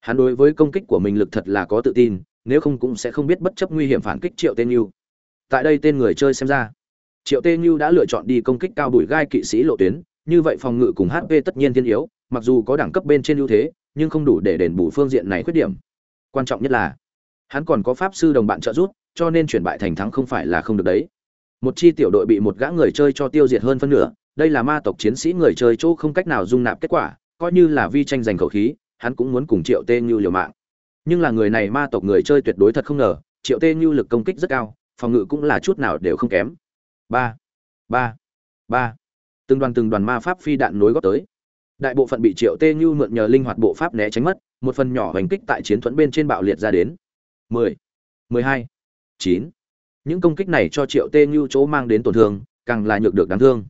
Hắn đối với công kích của mình lực thật là có tự tin, nếu không cũng sẽ không biết bất chấp nguy hiểm phản kích triệu tên nhu tại đây tên người chơi xem ra. Triệu Tê như đã lựa chọn đi công kích cao đuổi gai kỵ sĩ lộ tuyến, như vậy phòng ngự cùng hp tất nhiên thiên yếu, mặc dù có đẳng cấp bên trên ưu thế nhưng không đủ để đền bù phương diện này khuyết điểm. Quan trọng nhất là, hắn còn có pháp sư đồng bạn trợ giúp, cho nên chuyển bại thành thắng không phải là không được đấy. Một chi tiểu đội bị một gã người chơi cho tiêu diệt hơn phân nửa, đây là ma tộc chiến sĩ người chơi chỗ không cách nào dung nạp kết quả, coi như là vi tranh giành khẩu khí, hắn cũng muốn cùng triệu tê như liều mạng. Nhưng là người này ma tộc người chơi tuyệt đối thật không ngờ, triệu tê như lực công kích rất cao, phòng ngự cũng là chút nào đều không kém. Ba ba ba. Từng đoàn từng đoàn ma pháp phi đạn nối góp tới đại bộ phận bị triệu tê như mượn nhờ linh hoạt bộ pháp né tránh mất một phần nhỏ hành kích tại chiến thuẫn bên trên bạo liệt ra đến. 10, 12, 9. những công kích này cho triệu tê như chỗ mang đến tổn thương càng là nhược được đáng thương.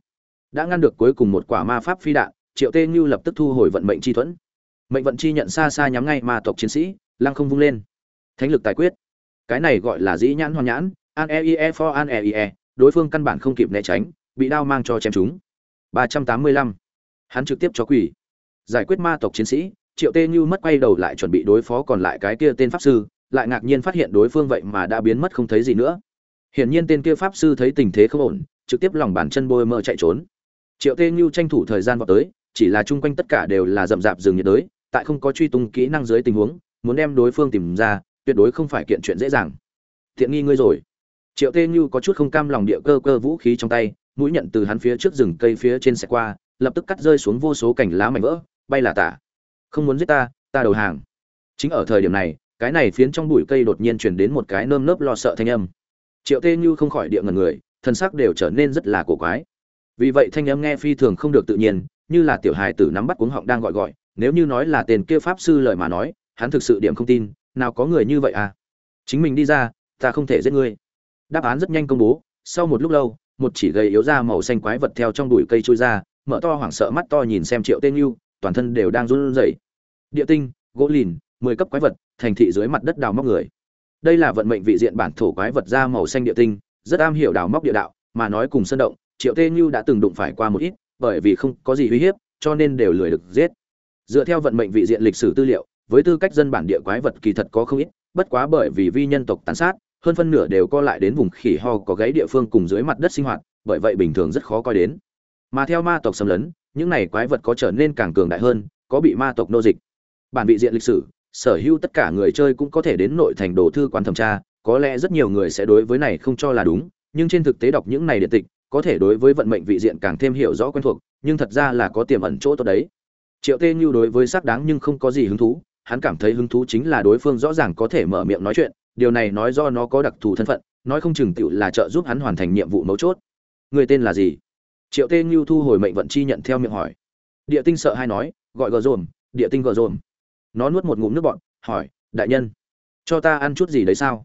Đã ngăn được cuối cùng một quả ma pháp phi đạn triệu tê như lập tức thu hồi vận mệnh chi thuẫn. Mệnh vận chi nhận xa xa nhắm ngay ma tộc chiến sĩ lăng không vung lên. Thánh lực tài quyết. Cái này gọi là dĩ nhãn hoàn nhãn an e ie for an e ie đối phương căn bản không kịp né tránh bị đao mang cho chém chúng 385 hắn trực tiếp cho quỷ. Giải quyết ma tộc chiến sĩ, triệu tê như mất quay đầu lại chuẩn bị đối phó còn lại cái kia tên pháp sư, lại ngạc nhiên phát hiện đối phương vậy mà đã biến mất không thấy gì nữa. Hiển nhiên tên kia pháp sư thấy tình thế không ổn, trực tiếp lòng bàn chân bôi mơ chạy trốn. Triệu tê như tranh thủ thời gian vào tới, chỉ là chung quanh tất cả đều là rậm rạp rừng nhiệt đới, tại không có truy tung kỹ năng dưới tình huống, muốn đem đối phương tìm ra, tuyệt đối không phải kiện chuyện dễ dàng. Tiện nghi ngươi rồi. Triệu tê như có chút không cam lòng địa cơ cơ vũ khí trong tay, mũi nhận từ hắn phía trước rừng cây phía trên xe qua lập tức cắt rơi xuống vô số cành lá mảnh vỡ, bay là tả. Không muốn giết ta ta đầu hàng. Chính ở thời điểm này, cái này phiến trong bụi cây đột nhiên chuyển đến một cái nơm nớp lo sợ thanh âm. Triệu tê như không khỏi địa ngần người, thân xác đều trở nên rất là cổ quái. Vì vậy thanh âm nghe phi thường không được tự nhiên, như là tiểu hài tử nắm bắt cuống họng đang gọi gọi, nếu như nói là tên kia pháp sư lời mà nói, hắn thực sự điểm không tin, nào có người như vậy à? Chính mình đi ra, ta không thể giết ngươi. Đáp án rất nhanh công bố, sau một lúc lâu, một chỉ gầy yếu ra màu xanh quái vật theo trong đùi cây trôi ra mở to hoảng sợ mắt to nhìn xem triệu tên yêu toàn thân đều đang run rẩy. Địa tinh, gỗ lìn, mười cấp quái vật, thành thị dưới mặt đất đào móc người. Đây là vận mệnh vị diện bản thổ quái vật da màu xanh địa tinh, rất am hiểu đào móc địa đạo, mà nói cùng sơn động, triệu tê như đã từng đụng phải qua một ít, bởi vì không có gì uy hiếp, cho nên đều lười được giết. Dựa theo vận mệnh vị diện lịch sử tư liệu, với tư cách dân bản địa quái vật kỳ thật có không ít, bất quá bởi vì vi nhân tộc tàn sát, hơn phân nửa đều co lại đến vùng khỉ ho có gáy địa phương cùng dưới mặt đất sinh hoạt, bởi vậy bình thường rất khó coi đến mà theo ma tộc xâm lấn, những này quái vật có trở nên càng cường đại hơn, có bị ma tộc nô dịch. Bản vị diện lịch sử, sở hữu tất cả người chơi cũng có thể đến nội thành đồ thư quán thẩm tra, có lẽ rất nhiều người sẽ đối với này không cho là đúng, nhưng trên thực tế đọc những này điện tịch, có thể đối với vận mệnh vị diện càng thêm hiểu rõ quen thuộc, nhưng thật ra là có tiềm ẩn chỗ tốt đấy. Triệu tê như đối với xác đáng nhưng không có gì hứng thú, hắn cảm thấy hứng thú chính là đối phương rõ ràng có thể mở miệng nói chuyện, điều này nói do nó có đặc thù thân phận, nói không chừng tựu là trợ giúp hắn hoàn thành nhiệm vụ mấu chốt. Người tên là gì? Triệu tê như thu hồi mệnh vận chi nhận theo miệng hỏi. Địa tinh sợ hay nói, gọi gờ dồn địa tinh gờ dồn nó nuốt một ngụm nước bọn hỏi, đại nhân, cho ta ăn chút gì đấy sao?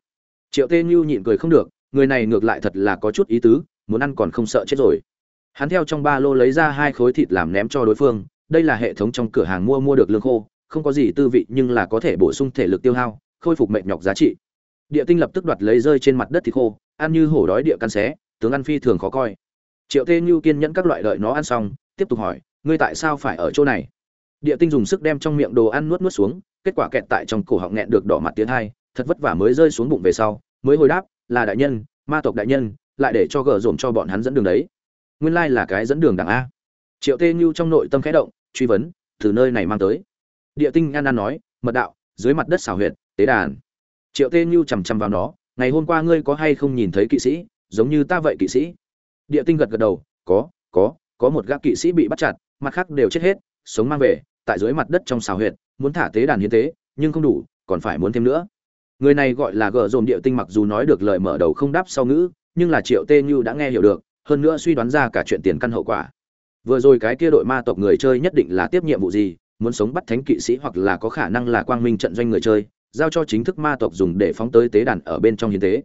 Triệu tê như nhịn cười không được, người này ngược lại thật là có chút ý tứ, muốn ăn còn không sợ chết rồi. Hắn theo trong ba lô lấy ra hai khối thịt làm ném cho đối phương, đây là hệ thống trong cửa hàng mua mua được lương khô, không có gì tư vị nhưng là có thể bổ sung thể lực tiêu hao, khôi phục mệnh nhọc giá trị. Địa tinh lập tức đoạt lấy rơi trên mặt đất thịt khô, ăn như hổ đói địa căn xé, tướng ăn phi thường khó coi triệu tê như kiên nhẫn các loại đợi nó ăn xong, tiếp tục hỏi, ngươi tại sao phải ở chỗ này? Địa tinh dùng sức đem trong miệng đồ ăn nuốt nuốt xuống, kết quả kẹt tại trong cổ họng nghẹn được đỏ mặt tiến hai, thật vất vả mới rơi xuống bụng về sau, mới hồi đáp, là đại nhân, ma tộc đại nhân, lại để cho gờ dồn cho bọn hắn dẫn đường đấy. Nguyên lai là cái dẫn đường đảng a. Triệu tê như trong nội tâm khẽ động, truy vấn, từ nơi này mang tới. Địa tinh nhan an nói, mật đạo, dưới mặt đất xào huyệt, tế đàn. Triệu tê như chằm chằm vào nó, ngày hôm qua ngươi có hay không nhìn thấy kỵ sĩ? Giống như ta vậy kỵ sĩ địa tinh gật gật đầu, có có có một gã kỵ sĩ bị bắt chặt, mặt khác đều chết hết, sống mang về, tại dưới mặt đất trong xào huyệt, muốn thả tế đàn hiến tế, nhưng không đủ, còn phải muốn thêm nữa. Người này gọi là gờ dồn địa tinh mặc dù nói được lời mở đầu không đáp sau ngữ, nhưng là triệu tê như đã nghe hiểu được, hơn nữa suy đoán ra cả chuyện tiền căn hậu quả. Vừa rồi cái kia đội ma tộc người chơi nhất định là tiếp nhiệm vụ gì, muốn sống bắt thánh kỵ sĩ hoặc là có khả năng là quang minh trận doanh người chơi, giao cho chính thức ma tộc dùng để phóng tới tế đàn ở bên trong hiến tế.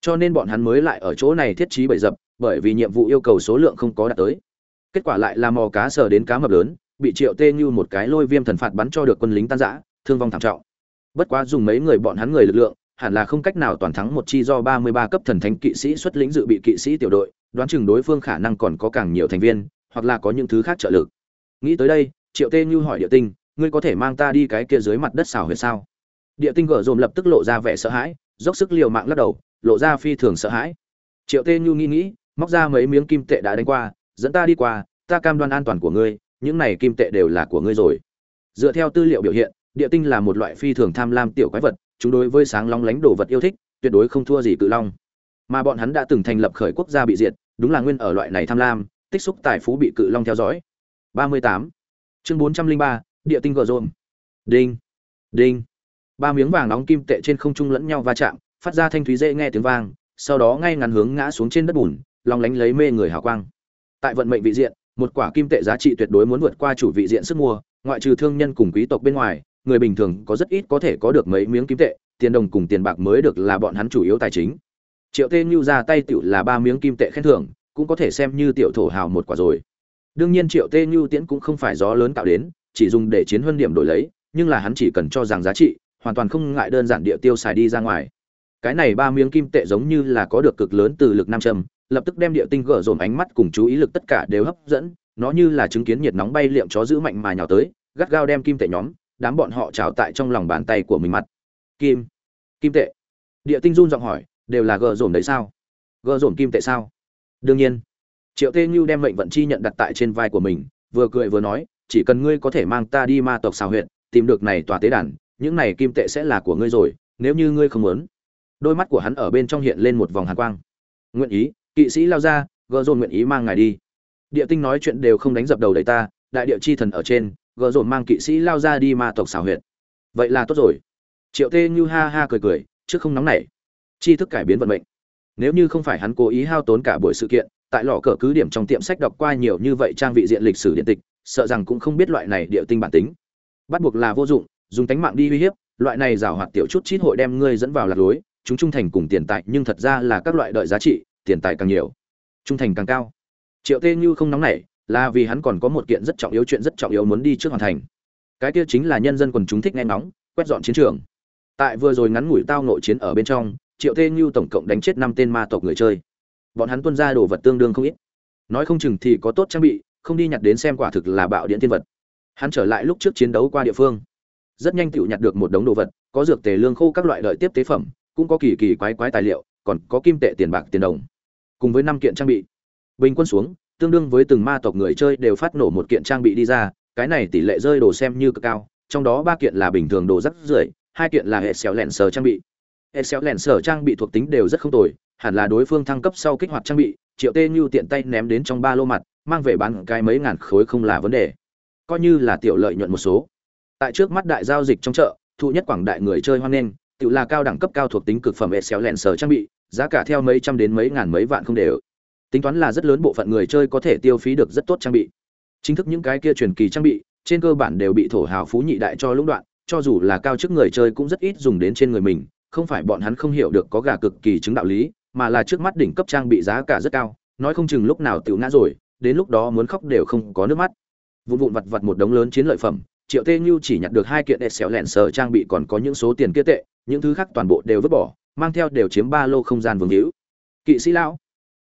Cho nên bọn hắn mới lại ở chỗ này thiết trí bậy dập bởi vì nhiệm vụ yêu cầu số lượng không có đạt tới kết quả lại là mò cá sờ đến cá mập lớn bị triệu tê như một cái lôi viêm thần phạt bắn cho được quân lính tan giã thương vong thảm trọng bất quá dùng mấy người bọn hắn người lực lượng hẳn là không cách nào toàn thắng một chi do 33 cấp thần thánh kỵ sĩ xuất lĩnh dự bị kỵ sĩ tiểu đội, đoán chừng đối phương khả năng còn có càng nhiều thành viên, hoặc là có những thứ khác trợ lực. Nghĩ tới đây, Triệu Tê Như hỏi Địa Tinh, ngươi có thể mang ta đi cái kia dưới mặt đất xảo huyệt sao? Địa Tinh gở dồn lập tức lộ ra vẻ sợ hãi, dốc sức liều mạng lắc đầu, lộ ra phi thường sợ hãi. Triệu Tê Như nghĩ nghĩ, móc ra mấy miếng kim tệ đã đánh qua, dẫn ta đi qua, ta cam đoan an toàn của ngươi, những này kim tệ đều là của ngươi rồi. Dựa theo tư liệu biểu hiện, địa tinh là một loại phi thường tham lam tiểu quái vật, chúng đối với sáng long lánh đồ vật yêu thích, tuyệt đối không thua gì cự long. Mà bọn hắn đã từng thành lập khởi quốc gia bị diệt, đúng là nguyên ở loại này tham lam, tích xúc tài phú bị cự long theo dõi. 38. Chương 403, địa tinh gờ rôm. Đinh, đinh. Ba miếng vàng nóng kim tệ trên không trung lẫn nhau va chạm, phát ra thanh thúy dễ nghe tiếng vang, sau đó ngay ngắn hướng ngã xuống trên đất bùn, long lánh lấy mê người hào quang. Tại vận mệnh vị diện, một quả kim tệ giá trị tuyệt đối muốn vượt qua chủ vị diện sức mua, ngoại trừ thương nhân cùng quý tộc bên ngoài, người bình thường có rất ít có thể có được mấy miếng kim tệ, tiền đồng cùng tiền bạc mới được là bọn hắn chủ yếu tài chính. Triệu Tê Nhu ra tay tiểu là ba miếng kim tệ khen thưởng, cũng có thể xem như tiểu thổ hào một quả rồi. Đương nhiên Triệu Tê Nhu tiễn cũng không phải gió lớn tạo đến, chỉ dùng để chiến huân điểm đổi lấy, nhưng là hắn chỉ cần cho rằng giá trị, hoàn toàn không ngại đơn giản địa tiêu xài đi ra ngoài. Cái này ba miếng kim tệ giống như là có được cực lớn từ lực nam châm, lập tức đem địa tinh gỡ dồn ánh mắt cùng chú ý lực tất cả đều hấp dẫn, nó như là chứng kiến nhiệt nóng bay liệm chó giữ mạnh mà nhào tới, gắt gao đem kim tệ nhóm, đám bọn họ trào tại trong lòng bàn tay của mình mặt. Kim kim tệ. Địa tinh run giọng hỏi đều là gờ dồn đấy sao? Gờ dồn kim tệ sao? Đương nhiên. Triệu tê như đem mệnh vận chi nhận đặt tại trên vai của mình vừa cười vừa nói chỉ cần ngươi có thể mang ta đi ma tộc xào huyện tìm được này tòa tế đàn những này kim tệ sẽ là của ngươi rồi nếu như ngươi không muốn. Đôi mắt của hắn ở bên trong hiện lên một vòng hàn quang. Nguyện ý kỵ sĩ lao ra gờ dồn nguyện ý mang ngài đi. Địa tinh nói chuyện đều không đánh dập đầu đầy ta, đại địa chi thần ở trên gờ dồn mang kỵ sĩ lao ra đi ma tộc xảo huyệt. Vậy là tốt rồi. Triệu tê như ha ha cười cười chứ không nóng nảy. Chi thức cải biến vận mệnh. Nếu như không phải hắn cố ý hao tốn cả buổi sự kiện, tại lò cờ cứ điểm trong tiệm sách đọc qua nhiều như vậy trang vị diện lịch sử điện tịch, sợ rằng cũng không biết loại này địa tinh bản tính. Bắt buộc là vô dụng, dùng tánh mạng đi uy hiếp, loại này rào hoạt tiểu chút chít hội đem ngươi dẫn vào lạc lối, chúng trung thành cùng tiền tại nhưng thật ra là các loại đợi giá trị tiền tài càng nhiều trung thành càng cao. Triệu tê như không nóng nảy là vì hắn còn có một kiện rất trọng yếu chuyện rất trọng yếu muốn đi trước hoàn thành. Cái kia chính là nhân dân quần chúng thích nghe nóng, quét dọn chiến trường. Tại vừa rồi ngắn ngủi tao nội chiến ở bên trong triệu tê như tổng cộng đánh chết năm tên ma tộc người chơi. Bọn hắn tuân ra đồ vật tương đương không ít. Nói không chừng thì có tốt trang bị không đi nhặt đến xem quả thực là bạo điện thiên vật. Hắn trở lại lúc trước chiến đấu qua địa phương. Rất nhanh tựu nhặt được một đống đồ vật có dược tề lương khô các loại đợi tiếp tế phẩm cũng có kỳ kỳ quái quái tài liệu còn có kim tệ tiền bạc tiền đồng cùng với năm kiện trang bị. Bình quân xuống, tương đương với từng ma tộc người chơi đều phát nổ một kiện trang bị đi ra, cái này tỷ lệ rơi đồ xem như cực cao, trong đó ba kiện là bình thường đồ rất rưởi, hai kiện là hệ xéo lẹn sờ trang bị. Hệ xéo lẹn sờ trang bị thuộc tính đều rất không tồi, hẳn là đối phương thăng cấp sau kích hoạt trang bị, triệu tê như tiện tay ném đến trong ba lô mặt, mang về bán cái mấy ngàn khối không là vấn đề. Coi như là tiểu lợi nhuận một số. Tại trước mắt đại giao dịch trong chợ thụ nhất quảng đại người chơi hoan nghênh tự là cao đẳng cấp cao thuộc tính cực phẩm hệ xéo lẹn sờ trang bị giá cả theo mấy trăm đến mấy ngàn mấy vạn không đều. Tính toán là rất lớn bộ phận người chơi có thể tiêu phí được rất tốt trang bị. Chính thức những cái kia truyền kỳ trang bị, trên cơ bản đều bị thổ hào phú nhị đại cho lũng đoạn, cho dù là cao chức người chơi cũng rất ít dùng đến trên người mình, không phải bọn hắn không hiểu được có gà cực kỳ chứng đạo lý, mà là trước mắt đỉnh cấp trang bị giá cả rất cao, nói không chừng lúc nào tiểu ngã rồi, đến lúc đó muốn khóc đều không có nước mắt. Vụn vụn vặt vặt một đống lớn chiến lợi phẩm, triệu tê như chỉ nhặt được hai kiện xéo lẹn sờ trang bị còn có những số tiền kia tệ, những thứ khác toàn bộ đều vứt bỏ mang theo đều chiếm ba lô không gian vương hữu. Kỵ sĩ lão,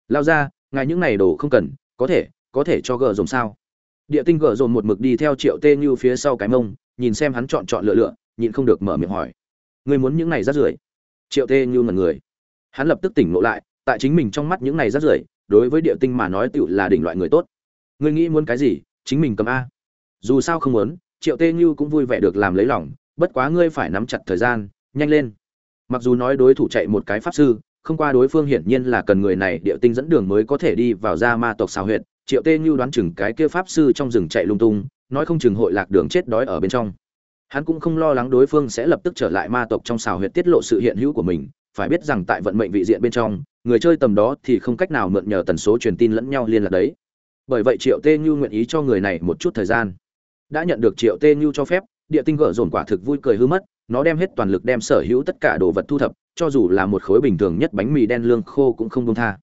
lao ra, ngài những này đồ không cần, có thể có thể cho gờ dồn sao? Địa tinh gờ dồn một mực đi theo triệu tê như phía sau cái mông, nhìn xem hắn chọn chọn lựa lựa, nhịn không được mở miệng hỏi. Ngươi muốn những này rát rưởi? Triệu tê như ngần người. Hắn lập tức tỉnh ngộ lại, tại chính mình trong mắt những này rát rưởi, đối với địa tinh mà nói tựu là đỉnh loại người tốt. Ngươi nghĩ muốn cái gì? Chính mình cầm a. Dù sao không muốn, triệu tê như cũng vui vẻ được làm lấy lòng, bất quá ngươi phải nắm chặt thời gian, nhanh lên mặc dù nói đối thủ chạy một cái pháp sư, không qua đối phương hiển nhiên là cần người này địa tinh dẫn đường mới có thể đi vào ra ma tộc xào huyệt, triệu tê như đoán chừng cái kia pháp sư trong rừng chạy lung tung, nói không chừng hội lạc đường chết đói ở bên trong. Hắn cũng không lo lắng đối phương sẽ lập tức trở lại ma tộc trong xào huyệt tiết lộ sự hiện hữu của mình, phải biết rằng tại vận mệnh vị diện bên trong, người chơi tầm đó thì không cách nào mượn nhờ tần số truyền tin lẫn nhau liên lạc đấy. Bởi vậy triệu tê như nguyện ý cho người này một chút thời gian. Đã nhận được triệu tê như cho phép, địa tinh gỡ dồn quả thực vui cười hư mất nó đem hết toàn lực đem sở hữu tất cả đồ vật thu thập, cho dù là một khối bình thường nhất bánh mì đen lương khô cũng không công tha.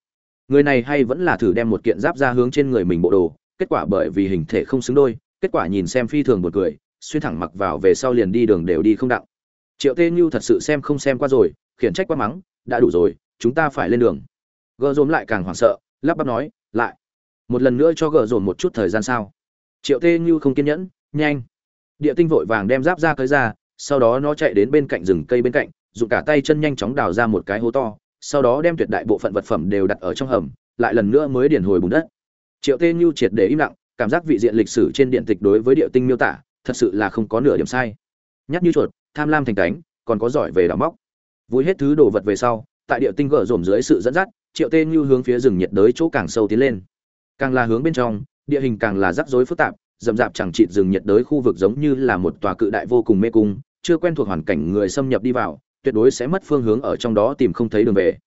Người này hay vẫn là thử đem một kiện giáp ra hướng trên người mình bộ đồ, kết quả bởi vì hình thể không xứng đôi, kết quả nhìn xem phi thường một cười, xuyên thẳng mặc vào về sau liền đi đường đều đi không đặng. Triệu tê như thật sự xem không xem qua rồi, khiển trách quá mắng, đã đủ rồi, chúng ta phải lên đường. Gờ dồn lại càng hoảng sợ, lắp bắp nói, lại, một lần nữa cho gờ dồn một chút thời gian sao? Triệu tê như không kiên nhẫn, nhanh. Địa tinh vội vàng đem giáp ra tới ra sau đó nó chạy đến bên cạnh rừng cây bên cạnh, dùng cả tay chân nhanh chóng đào ra một cái hố to, sau đó đem tuyệt đại bộ phận vật phẩm đều đặt ở trong hầm, lại lần nữa mới điển hồi bùn đất. Triệu tê nhu triệt để im lặng, cảm giác vị diện lịch sử trên điện tịch đối với địa tinh miêu tả, thật sự là không có nửa điểm sai. Nhắc như chuột, tham lam thành cánh, còn có giỏi về đào móc. Vui hết thứ đồ vật về sau, tại địa tinh gỡ rổm dưới sự dẫn dắt, triệu tê như hướng phía rừng nhiệt đới chỗ càng sâu tiến lên. Càng là hướng bên trong, địa hình càng là rắc rối phức tạp, rậm rạp chẳng trịt rừng nhiệt đới khu vực giống như là một tòa cự đại vô cùng mê cung chưa quen thuộc hoàn cảnh người xâm nhập đi vào, tuyệt đối sẽ mất phương hướng ở trong đó tìm không thấy đường về.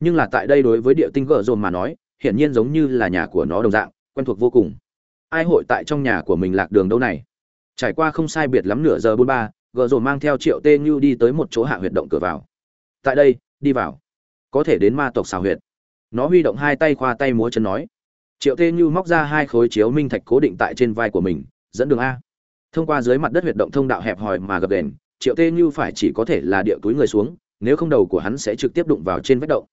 Nhưng là tại đây đối với địa tinh gở rồn mà nói, hiển nhiên giống như là nhà của nó đồng dạng, quen thuộc vô cùng. Ai hội tại trong nhà của mình lạc đường đâu này? Trải qua không sai biệt lắm nửa giờ bốn ba gỡ rồn mang theo triệu tê như đi tới một chỗ hạ huyệt động cửa vào. Tại đây, đi vào. Có thể đến ma tộc xào huyệt. Nó huy động hai tay khoa tay múa chân nói. Triệu tê như móc ra hai khối chiếu minh thạch cố định tại trên vai của mình, dẫn đường a. Thông qua dưới mặt đất huyệt động thông đạo hẹp hòi mà gập đèn triệu tê như phải chỉ có thể là địa túi người xuống, nếu không đầu của hắn sẽ trực tiếp đụng vào trên vách động.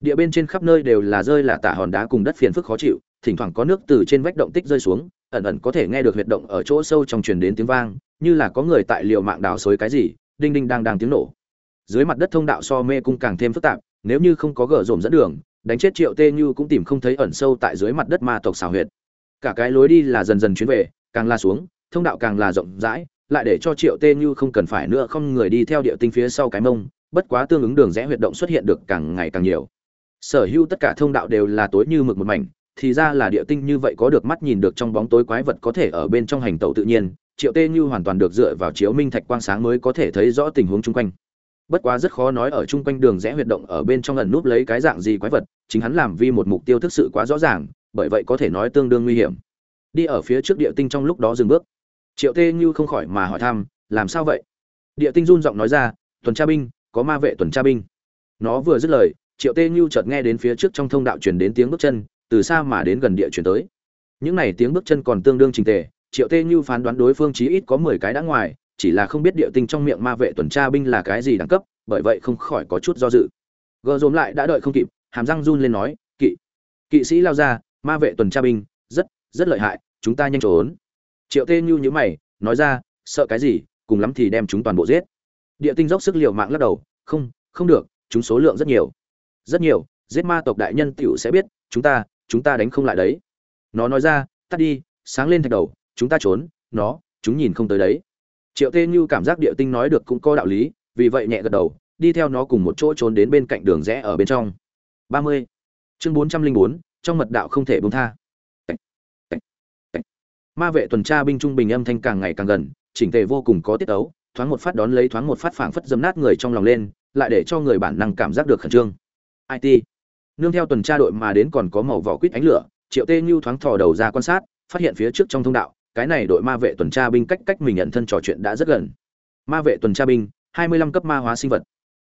Địa bên trên khắp nơi đều là rơi là tả hòn đá cùng đất phiền phức khó chịu, thỉnh thoảng có nước từ trên vách động tích rơi xuống, ẩn ẩn có thể nghe được huyệt động ở chỗ sâu trong truyền đến tiếng vang, như là có người tại liều mạng đào xới cái gì, đinh đinh đang đang tiếng nổ. Dưới mặt đất thông đạo so mê cung càng thêm phức tạp, nếu như không có gờ rổm dẫn đường, đánh chết triệu tê như cũng tìm không thấy ẩn sâu tại dưới mặt đất ma tộc xào huyệt. Cả cái lối đi là dần dần chuyến về, càng la xuống, thông đạo càng là rộng rãi lại để cho triệu tê như không cần phải nữa không người đi theo địa tinh phía sau cái mông, bất quá tương ứng đường rẽ huyệt động xuất hiện được càng ngày càng nhiều. Sở hữu tất cả thông đạo đều là tối như mực một mảnh, thì ra là địa tinh như vậy có được mắt nhìn được trong bóng tối quái vật có thể ở bên trong hành tẩu tự nhiên, triệu tê như hoàn toàn được dựa vào chiếu minh thạch quang sáng mới có thể thấy rõ tình huống chung quanh. Bất quá rất khó nói ở chung quanh đường rẽ huyệt động ở bên trong ẩn núp lấy cái dạng gì quái vật, chính hắn làm vì một mục tiêu thực sự quá rõ ràng, bởi vậy có thể nói tương đương nguy hiểm. Đi ở phía trước địa tinh trong lúc đó dừng bước triệu tê như không khỏi mà hỏi thăm, làm sao vậy? Địa tinh run giọng nói ra, tuần tra binh, có ma vệ tuần tra binh. Nó vừa dứt lời, triệu tê như chợt nghe đến phía trước trong thông đạo truyền đến tiếng bước chân, từ xa mà đến gần địa chuyển tới. Những này tiếng bước chân còn tương đương trình tề, triệu tê như phán đoán đối phương chí ít có mười cái đã ngoài, chỉ là không biết địa tinh trong miệng ma vệ tuần tra binh là cái gì đẳng cấp, bởi vậy không khỏi có chút do dự. Gờ dồn lại đã đợi không kịp, hàm răng run lên nói, kỵ kỵ sĩ lao ra, ma vệ tuần tra binh, rất rất lợi hại, chúng ta nhanh trốn triệu tê như nhữ mày, nói ra, sợ cái gì, cùng lắm thì đem chúng toàn bộ giết. Địa tinh dốc sức l i ề u mạng lắc đầu, không không được, chúng số lượng rất nhiều. Rất nhiều, giết ma tộc đại nhân tiểu sẽ biết, chúng ta chúng ta đánh không lại đấy. Nó nói ra, tắt đi, sáng lên thạch đầu, chúng ta trốn, nó, chúng nhìn không tới đấy. Triệu tê như cảm giác địa tinh nói được cũng có đạo lý, vì vậy nhẹ gật đầu, đi theo nó cùng một chỗ trốn đến bên cạnh đường rẽ ở bên trong. Ba mươi. Chương bốn trăm linh bốn, trong mật đạo không thể bông tha ma vệ tuần tra binh trung bình âm thanh càng ngày càng gần, chỉnh tề vô cùng có tiết ấu, thoáng một phát đón lấy thoáng một phát phảng phất dấm nát người trong lòng lên, lại để cho người bản năng cảm giác được khẩn trương. It nương theo tuần tra đội mà đến còn có màu vỏ quýt ánh lửa, triệu tê như thoáng thò đầu ra quan sát, phát hiện phía trước trong thông đạo, cái này đội ma vệ tuần tra binh cách cách mình nhận thân trò chuyện đã rất gần. Ma vệ tuần tra binh, hai mươi lăm cấp ma hóa sinh vật.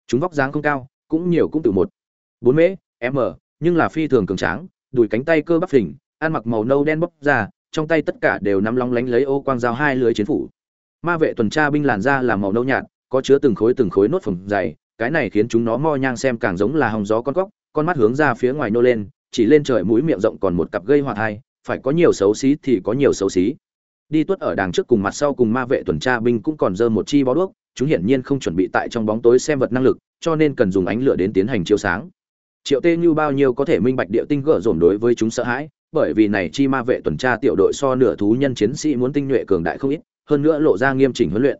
Chúng vóc dáng không cao, cũng nhiều cũng từ một. bốn mễ, m, nhưng là phi thường cường tráng, đùi cánh tay cơ bắp phình, ăn mặc màu nâu đen bóc ra trong tay tất cả đều nắm long lánh lấy ô quang dao hai lưới chiến phủ. Ma vệ tuần tra binh làn da là màu nâu nhạt, có chứa từng khối từng khối nốt phồng dày, cái này khiến chúng nó mo nhang xem càng giống là hòng gió con cóc con mắt hướng ra phía ngoài nô lên, chỉ lên trời mũi miệng rộng còn một cặp gây hoạt hai, phải có nhiều xấu xí thì có nhiều xấu xí. Đi tuất ở đằng trước cùng mặt sau cùng ma vệ tuần tra binh cũng còn dơ một chi bó đuốc, chúng hiển nhiên không chuẩn bị tại trong bóng tối xem vật năng lực, cho nên cần dùng ánh lửa đến tiến hành chiếu sáng. Triệu tê như bao nhiêu có thể minh bạch địa tinh gỡ dồn đối với chúng sợ hãi bởi vì này chi ma vệ tuần tra tiểu đội so nửa thú nhân chiến sĩ muốn tinh nhuệ cường đại không ít, hơn nữa lộ ra nghiêm chỉnh huấn luyện.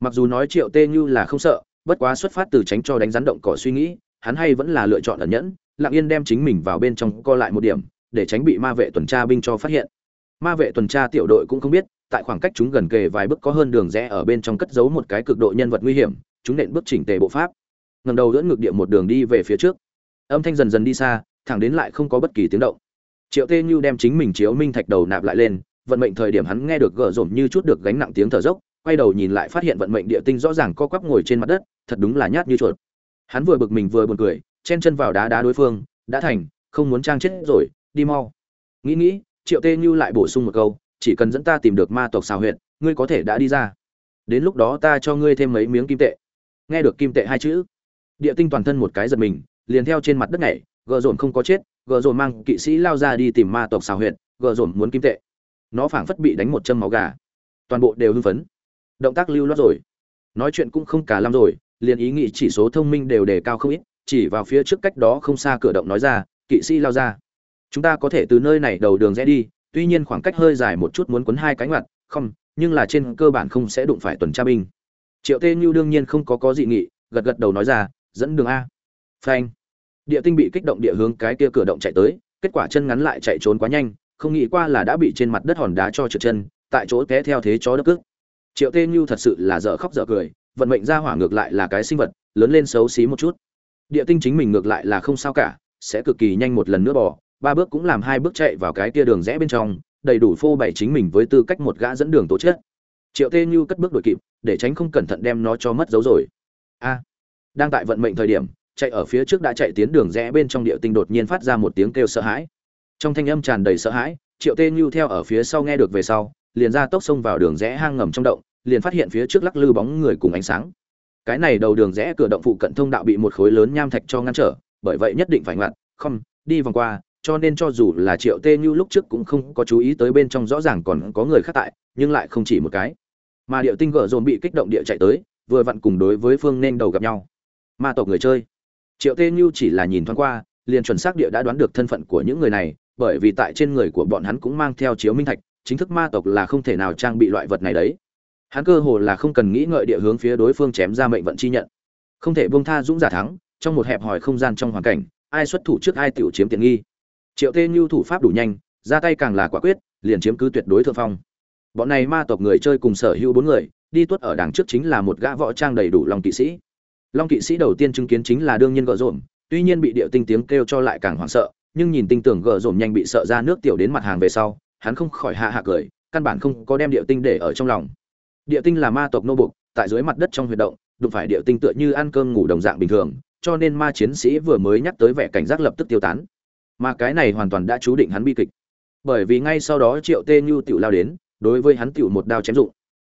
Mặc dù nói triệu tê như là không sợ, bất quá xuất phát từ tránh cho đánh rắn động cỏ suy nghĩ, hắn hay vẫn là lựa chọn ẩn nhẫn, lặng yên đem chính mình vào bên trong co lại một điểm, để tránh bị ma vệ tuần tra binh cho phát hiện. Ma vệ tuần tra tiểu đội cũng không biết, tại khoảng cách chúng gần kề vài bước có hơn đường rẽ ở bên trong cất giấu một cái cực độ nhân vật nguy hiểm, chúng nện bước chỉnh tề bộ pháp. Ngẩng đầu ưỡn ngược địa một đường đi về phía trước. Âm thanh dần dần đi xa, thẳng đến lại không có bất kỳ tiếng động triệu tê như đem chính mình chiếu minh thạch đầu nạp lại lên, vận mệnh thời điểm hắn nghe được gờ rổm như chút được gánh nặng tiếng thở dốc, quay đầu nhìn lại phát hiện vận mệnh địa tinh rõ ràng co quắp ngồi trên mặt đất, thật đúng là nhát như chuột. Hắn vừa bực mình vừa buồn cười, chen chân vào đá đá đối phương, đã thành, không muốn trang chết rồi, đi mau. Nghĩ nghĩ, triệu tê như lại bổ sung một câu, chỉ cần dẫn ta tìm được ma tộc xào huyện ngươi có thể đã đi ra. Đến lúc đó ta cho ngươi thêm mấy miếng kim tệ. Nghe được kim tệ hai chữ, địa tinh toàn thân một cái giật mình, liền theo trên mặt đất này gờ dồn không có chết gờ dồn mang kỵ sĩ lao ra đi tìm ma tộc xào huyệt, gờ dồn muốn kim tệ. Nó phảng phất bị đánh một châm máu gà. Toàn bộ đều hưng phấn. Động tác lưu loát rồi. Nói chuyện cũng không cả lắm rồi, liền ý nghĩ chỉ số thông minh đều đề cao không ít, chỉ vào phía trước cách đó không xa cửa động nói ra, kỵ sĩ lao ra. Chúng ta có thể từ nơi này đầu đường rẽ đi, tuy nhiên khoảng cách hơi dài một chút muốn quấn hai cánh mặt không, nhưng là trên cơ bản không sẽ đụng phải tuần tra binh. Triệu tê như đương nhiên không có có dị nghị, gật gật đầu nói ra, dẫn đường a. Phanh địa tinh bị kích động địa hướng cái kia cửa động chạy tới, kết quả chân ngắn lại chạy trốn quá nhanh, không nghĩ qua là đã bị trên mặt đất hòn đá cho trượt chân, tại chỗ té theo thế chó đất cước. Triệu tê như thật sự là dở khóc dở cười, vận mệnh ra hỏa ngược lại là cái sinh vật, lớn lên xấu xí một chút. Địa tinh chính mình ngược lại là không sao cả, sẽ cực kỳ nhanh một lần nữa bỏ ba bước cũng làm hai bước chạy vào cái kia đường rẽ bên trong, đầy đủ phô bày chính mình với tư cách một gã dẫn đường tổ chức triệu tê như cất bước đuổi kịp, để tránh không cẩn thận đem nó cho mất dấu rồi. A, đang tại vận mệnh thời điểm chạy ở phía trước đã chạy tiến đường rẽ bên trong địa tinh đột nhiên phát ra một tiếng kêu sợ hãi. Trong thanh âm tràn đầy sợ hãi, triệu tê như theo ở phía sau nghe được về sau, liền ra tốc xông vào đường rẽ hang ngầm trong động, liền phát hiện phía trước lắc lư bóng người cùng ánh sáng. Cái này đầu đường rẽ cửa động phụ cận thông đạo bị một khối lớn nham thạch cho ngăn trở, bởi vậy nhất định phải ngoặt, không, đi vòng qua, cho nên cho dù là triệu tê như lúc trước cũng không có chú ý tới bên trong rõ ràng còn có người khác tại, nhưng lại không chỉ một cái. Mà điệu tinh gở dồn bị kích động địa chạy tới, vừa vặn cùng đối với phương nên đầu gặp nhau. Ma tộc người chơi triệu tê như chỉ là nhìn thoáng qua, liền chuẩn xác địa đã đoán được thân phận của những người này, bởi vì tại trên người của bọn hắn cũng mang theo chiếu minh thạch, chính thức ma tộc là không thể nào trang bị loại vật này đấy. Hắn cơ hồ là không cần nghĩ ngợi địa hướng phía đối phương chém ra mệnh vận chi nhận. Không thể buông tha dũng giả thắng, trong một hẹp hòi không gian trong hoàn cảnh, ai xuất thủ trước ai tiểu chiếm tiện nghi. Triệu tê như thủ pháp đủ nhanh, ra tay càng là quả quyết, liền chiếm cứ tuyệt đối thượng phong. Bọn này ma tộc người chơi cùng sở hữu bốn người, đi tuất ở đằng trước chính là một gã võ trang đầy đủ lòng kỵ sĩ long kỵ sĩ đầu tiên chứng kiến chính là đương nhiên gợ rộm. tuy nhiên bị địa tinh tiếng kêu cho lại càng hoảng sợ, nhưng nhìn tinh tưởng gợ rộm nhanh bị sợ ra nước tiểu đến mặt hàng về sau, hắn không khỏi hạ hạ cười, căn bản không có đem địa tinh để ở trong lòng. Địa tinh là ma tộc nô bục tại dưới mặt đất trong huyệt động, đụng phải địa tinh tựa như ăn cơm ngủ đồng dạng bình thường, cho nên ma chiến sĩ vừa mới nhắc tới vẻ cảnh giác lập tức tiêu tán. Mà cái này hoàn toàn đã chú định hắn bi kịch. Bởi vì ngay sau đó triệu tê như tiểu lao đến, đối với hắn tiểu một đao chém dụng.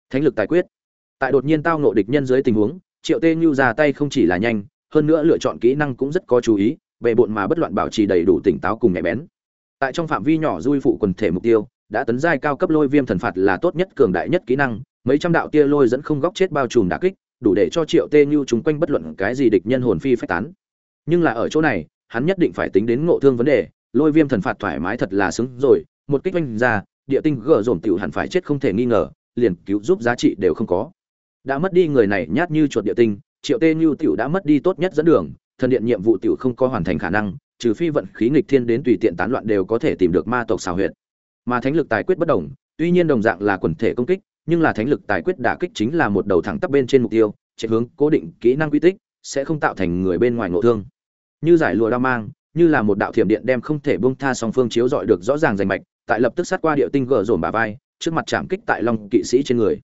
Thánh lực tài quyết. Tại đột nhiên tao nộ địch nhân dưới tình huống triệu tê như ra tay không chỉ là nhanh, hơn nữa lựa chọn kỹ năng cũng rất có chú ý, bề bộn mà bất loạn bảo trì đầy đủ tỉnh táo cùng nhạy bén. Tại trong phạm vi nhỏ dui phụ quần thể mục tiêu, đã tấn giai cao cấp lôi viêm thần phạt là tốt nhất cường đại nhất kỹ năng, mấy trăm đạo tia lôi dẫn không góc chết bao trùm đả kích, đủ để cho triệu tê như chúng quanh bất luận cái gì địch nhân hồn phi phách tán. Nhưng là ở chỗ này, hắn nhất định phải tính đến ngộ thương vấn đề, lôi viêm thần phạt thoải mái thật là xứng rồi, một kích oanh ra, địa tinh gờ dồn tiểu hẳn phải chết không thể nghi ngờ, liền cứu giúp giá trị đều không có đã mất đi người này nhát như chuột địa tinh, triệu tê như tiểu đã mất đi tốt nhất dẫn đường, thần điện nhiệm vụ tiểu không có hoàn thành khả năng, trừ phi vận khí nghịch thiên đến tùy tiện tán loạn đều có thể tìm được ma tộc xào huyệt. Mà thánh lực tài quyết bất đồng, tuy nhiên đồng dạng là quần thể công kích, nhưng là thánh lực tài quyết đả kích chính là một đầu thẳng tắp bên trên mục tiêu, chạy hướng cố định kỹ năng quy tích, sẽ không tạo thành người bên ngoài ngộ thương. Như giải lụa đao mang, như là một đạo thiểm điện đem không thể bông tha song phương chiếu dọi được rõ ràng rành mạch, tại lập tức sát qua địa tinh gờ dồn bà vai, trước mặt chạm kích tại long kỵ sĩ trên người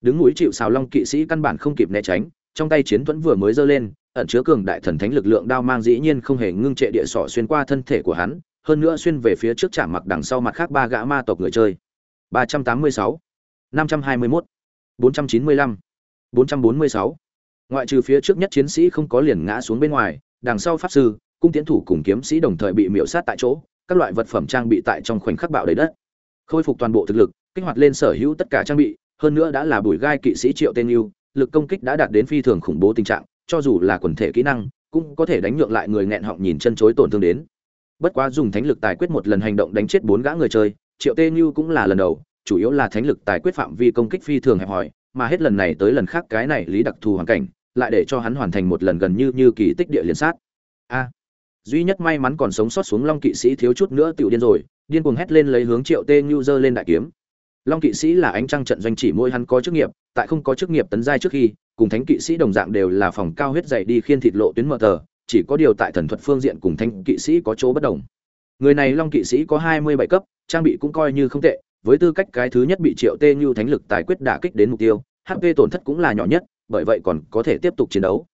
đứng núi chịu xào long kỵ sĩ căn bản không kịp né tránh trong tay chiến thuẫn vừa mới giơ lên ẩn chứa cường đại thần thánh lực lượng đao mang dĩ nhiên không hề ngưng trệ địa sọ xuyên qua thân thể của hắn hơn nữa xuyên về phía trước chạm mặc đằng sau mặt khác ba gã ma tộc người chơi 386, 521, 495, 446. ngoại trừ phía trước nhất chiến sĩ không có liền ngã xuống bên ngoài đằng sau pháp sư cung tiến thủ cùng kiếm sĩ đồng thời bị miễu sát tại chỗ các loại vật phẩm trang bị tại trong khoảnh khắc bạo đầy đất khôi phục toàn bộ thực lực kích hoạt lên sở hữu tất cả trang bị hơn nữa đã là bùi gai kỵ sĩ triệu tên yêu, lực công kích đã đạt đến phi thường khủng bố tình trạng, cho dù là quần thể kỹ năng, cũng có thể đánh nhượng lại người nghẹn họng nhìn chân chối tổn thương đến. Bất quá dùng thánh lực tài quyết một lần hành động đánh chết bốn gã người chơi, triệu tê như cũng là lần đầu, chủ yếu là thánh lực tài quyết phạm vi công kích phi thường hẹp hòi, mà hết lần này tới lần khác cái này lý đặc thù hoàn cảnh, lại để cho hắn hoàn thành một lần gần như như kỳ tích địa liên sát. A, duy nhất may mắn còn sống sót xuống long kỵ sĩ thiếu chút nữa tiểu điên rồi, điên cuồng hét lên lấy hướng triệu tê như giơ lên đại kiếm long kỵ sĩ là ánh trăng trận doanh chỉ mỗi hắn có chức nghiệp, tại không có chức nghiệp tấn giai trước khi, cùng thánh kỵ sĩ đồng dạng đều là phòng cao huyết dày đi khiên thịt lộ tuyến mở tờ, chỉ có điều tại thần thuật phương diện cùng thánh kỵ sĩ có chỗ bất đồng. Người này long kỵ sĩ có hai mươi bảy cấp, trang bị cũng coi như không tệ, với tư cách cái thứ nhất bị triệu tê như thánh lực tài quyết đả kích đến mục tiêu hp tổn thất cũng là nhỏ nhất, bởi vậy còn có thể tiếp tục chiến đấu.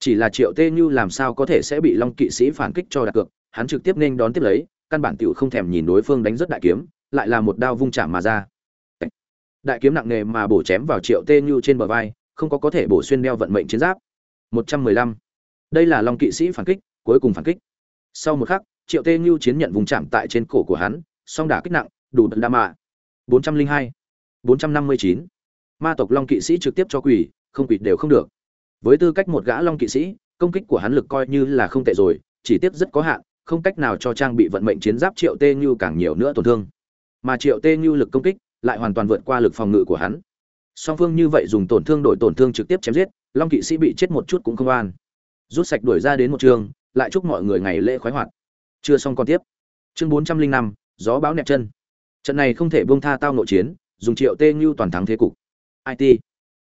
Chỉ là triệu tê như làm sao có thể sẽ bị long kỵ sĩ phản kích cho đạt cược, hắn trực tiếp nên đón tiếp lấy, căn bản tiểu không thèm nhìn đối phương đánh rất đại kiếm, lại là một đao vung chạm mà ra đại kiếm nặng nề mà bổ chém vào triệu tê như trên bờ vai, không có có thể bổ xuyên đeo vận mệnh chiến giáp. Một trăm mười lăm. Đây là long kỵ sĩ phản kích, cuối cùng phản kích. Sau một khắc, triệu tê như chiến nhận vùng chạm tại trên cổ của hắn, song đả kích nặng, đủ đợt đa mạ bốn trăm linh hai. Bốn trăm năm mươi chín. Ma tộc long kỵ sĩ trực tiếp cho quỷ, không quỷ đều không được. Với tư cách một gã long kỵ sĩ, công kích của hắn lực coi như là không tệ rồi, chỉ tiếp rất có hạn, không cách nào cho trang bị vận mệnh chiến giáp triệu tê như càng nhiều nữa tổn thương. Mà triệu tê như lực công kích lại hoàn toàn vượt qua lực phòng ngự của hắn. Song phương như vậy dùng tổn thương đổi tổn thương trực tiếp chém giết, long kỵ sĩ bị chết một chút cũng không an. Rút sạch đuổi ra đến một trường, lại chúc mọi người ngày lễ khoái hoạt. Chưa xong còn tiếp. Chương bốn trăm linh năm, gió báo nẹp chân. Trận này không thể buông tha tao nội chiến, dùng triệu tê như toàn thắng thế cục. It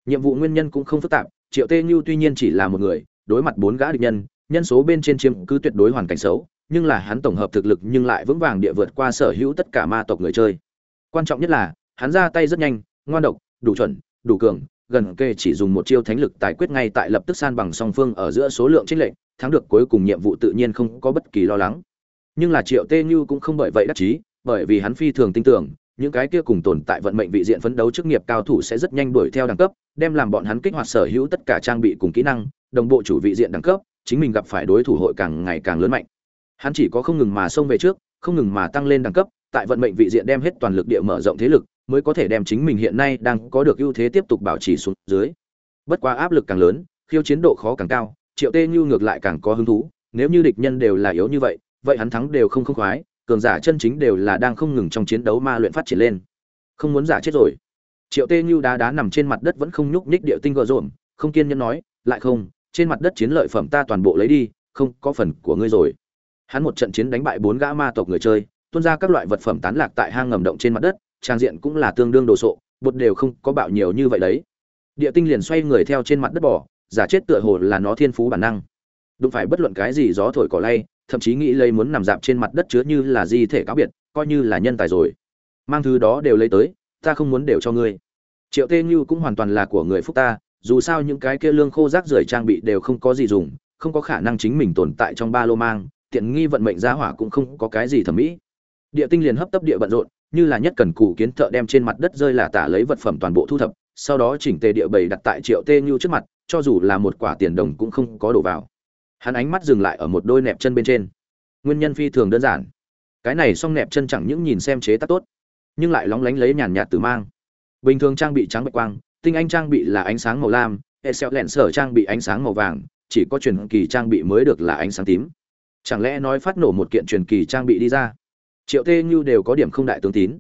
nhiệm vụ nguyên nhân cũng không phức tạp, triệu tê như tuy nhiên chỉ là một người, đối mặt bốn gã địch nhân nhân số bên trên chiếm cứ tuyệt đối hoàn cảnh xấu, nhưng là hắn tổng hợp thực lực nhưng lại vững vàng địa vượt qua sở hữu tất cả ma tộc người chơi. Quan trọng nhất là hắn ra tay rất nhanh, ngoan độc, đủ chuẩn, đủ cường, gần kề chỉ dùng một chiêu thánh lực tài quyết ngay tại lập tức san bằng song phương ở giữa số lượng chênh lệnh thắng được cuối cùng nhiệm vụ tự nhiên không có bất kỳ lo lắng. Nhưng là triệu tê như cũng không bởi vậy đắc chí, bởi vì hắn phi thường tin tưởng, những cái kia cùng tồn tại vận mệnh vị diện phấn đấu chức nghiệp cao thủ sẽ rất nhanh đuổi theo đẳng cấp, đem làm bọn hắn kích hoạt sở hữu tất cả trang bị cùng kỹ năng, đồng bộ chủ vị diện đẳng cấp, chính mình gặp phải đối thủ hội càng ngày càng lớn mạnh. Hắn chỉ có không ngừng mà xông về trước, không ngừng mà tăng lên đẳng cấp, tại vận mệnh vị diện đem hết toàn lực địa mở rộng thế lực mới có thể đem chính mình hiện nay đang có được ưu thế tiếp tục bảo trì xuống dưới. Bất quá áp lực càng lớn khiêu chiến độ khó càng cao triệu tê Nhu ngược lại càng có hứng thú nếu như địch nhân đều là yếu như vậy vậy hắn thắng đều không không khoái cường giả chân chính đều là đang không ngừng trong chiến đấu ma luyện phát triển lên. Không muốn giả chết rồi. Triệu tê Nhu đá đá nằm trên mặt đất vẫn không nhúc nhích địa tinh gợ rộm, không kiên nhẫn nói lại không trên mặt đất chiến lợi phẩm ta toàn bộ lấy đi không có phần của ngươi rồi. Hắn một trận chiến đánh bại bốn gã ma tộc người chơi tuôn ra các loại vật phẩm tán lạc tại hang ngầm động trên mặt đất trang diện cũng là tương đương đồ sộ, bột đều không có bạo nhiều như vậy đấy. Địa tinh liền xoay người theo trên mặt đất bỏ giả chết tựa hồ là nó thiên phú bản năng. Đụng phải bất luận cái gì gió thổi cỏ lay, thậm chí nghĩ lấy muốn nằm dạp trên mặt đất chứa như là di thể cáo biệt, coi như là nhân tài rồi. Mang thứ đó đều lấy tới, ta không muốn đều cho ngươi. Triệu tê như cũng hoàn toàn là của người phúc ta, dù sao những cái kia lương khô rác rưởi trang bị đều không có gì dùng, không có khả năng chính mình tồn tại trong ba lô mang, tiện nghi vận mệnh giá hỏa cũng không có cái gì thẩm mỹ. Địa tinh liền hấp tấp địa bận rộn như là nhất cần cù kiến thợ đem trên mặt đất rơi là tả lấy vật phẩm toàn bộ thu thập, sau đó chỉnh tề địa bày đặt tại triệu tê như trước mặt, cho dù là một quả tiền đồng cũng không có đổ vào. Hắn ánh mắt dừng lại ở một đôi nẹp chân bên trên. Nguyên nhân phi thường đơn giản. Cái này xong nẹp chân chẳng những nhìn xem chế tác tốt, nhưng lại lóng lánh lấy nhàn nhạt từ mang. Bình thường trang bị trắng bạch quang, tinh anh trang bị là ánh sáng màu lam, excel lẹn sở trang bị ánh sáng màu vàng, chỉ có truyền kỳ trang bị mới được là ánh sáng tím. Chẳng lẽ nói phát nổ một kiện truyền kỳ trang bị đi ra? Triệu tê như đều có điểm không đại tướng tín.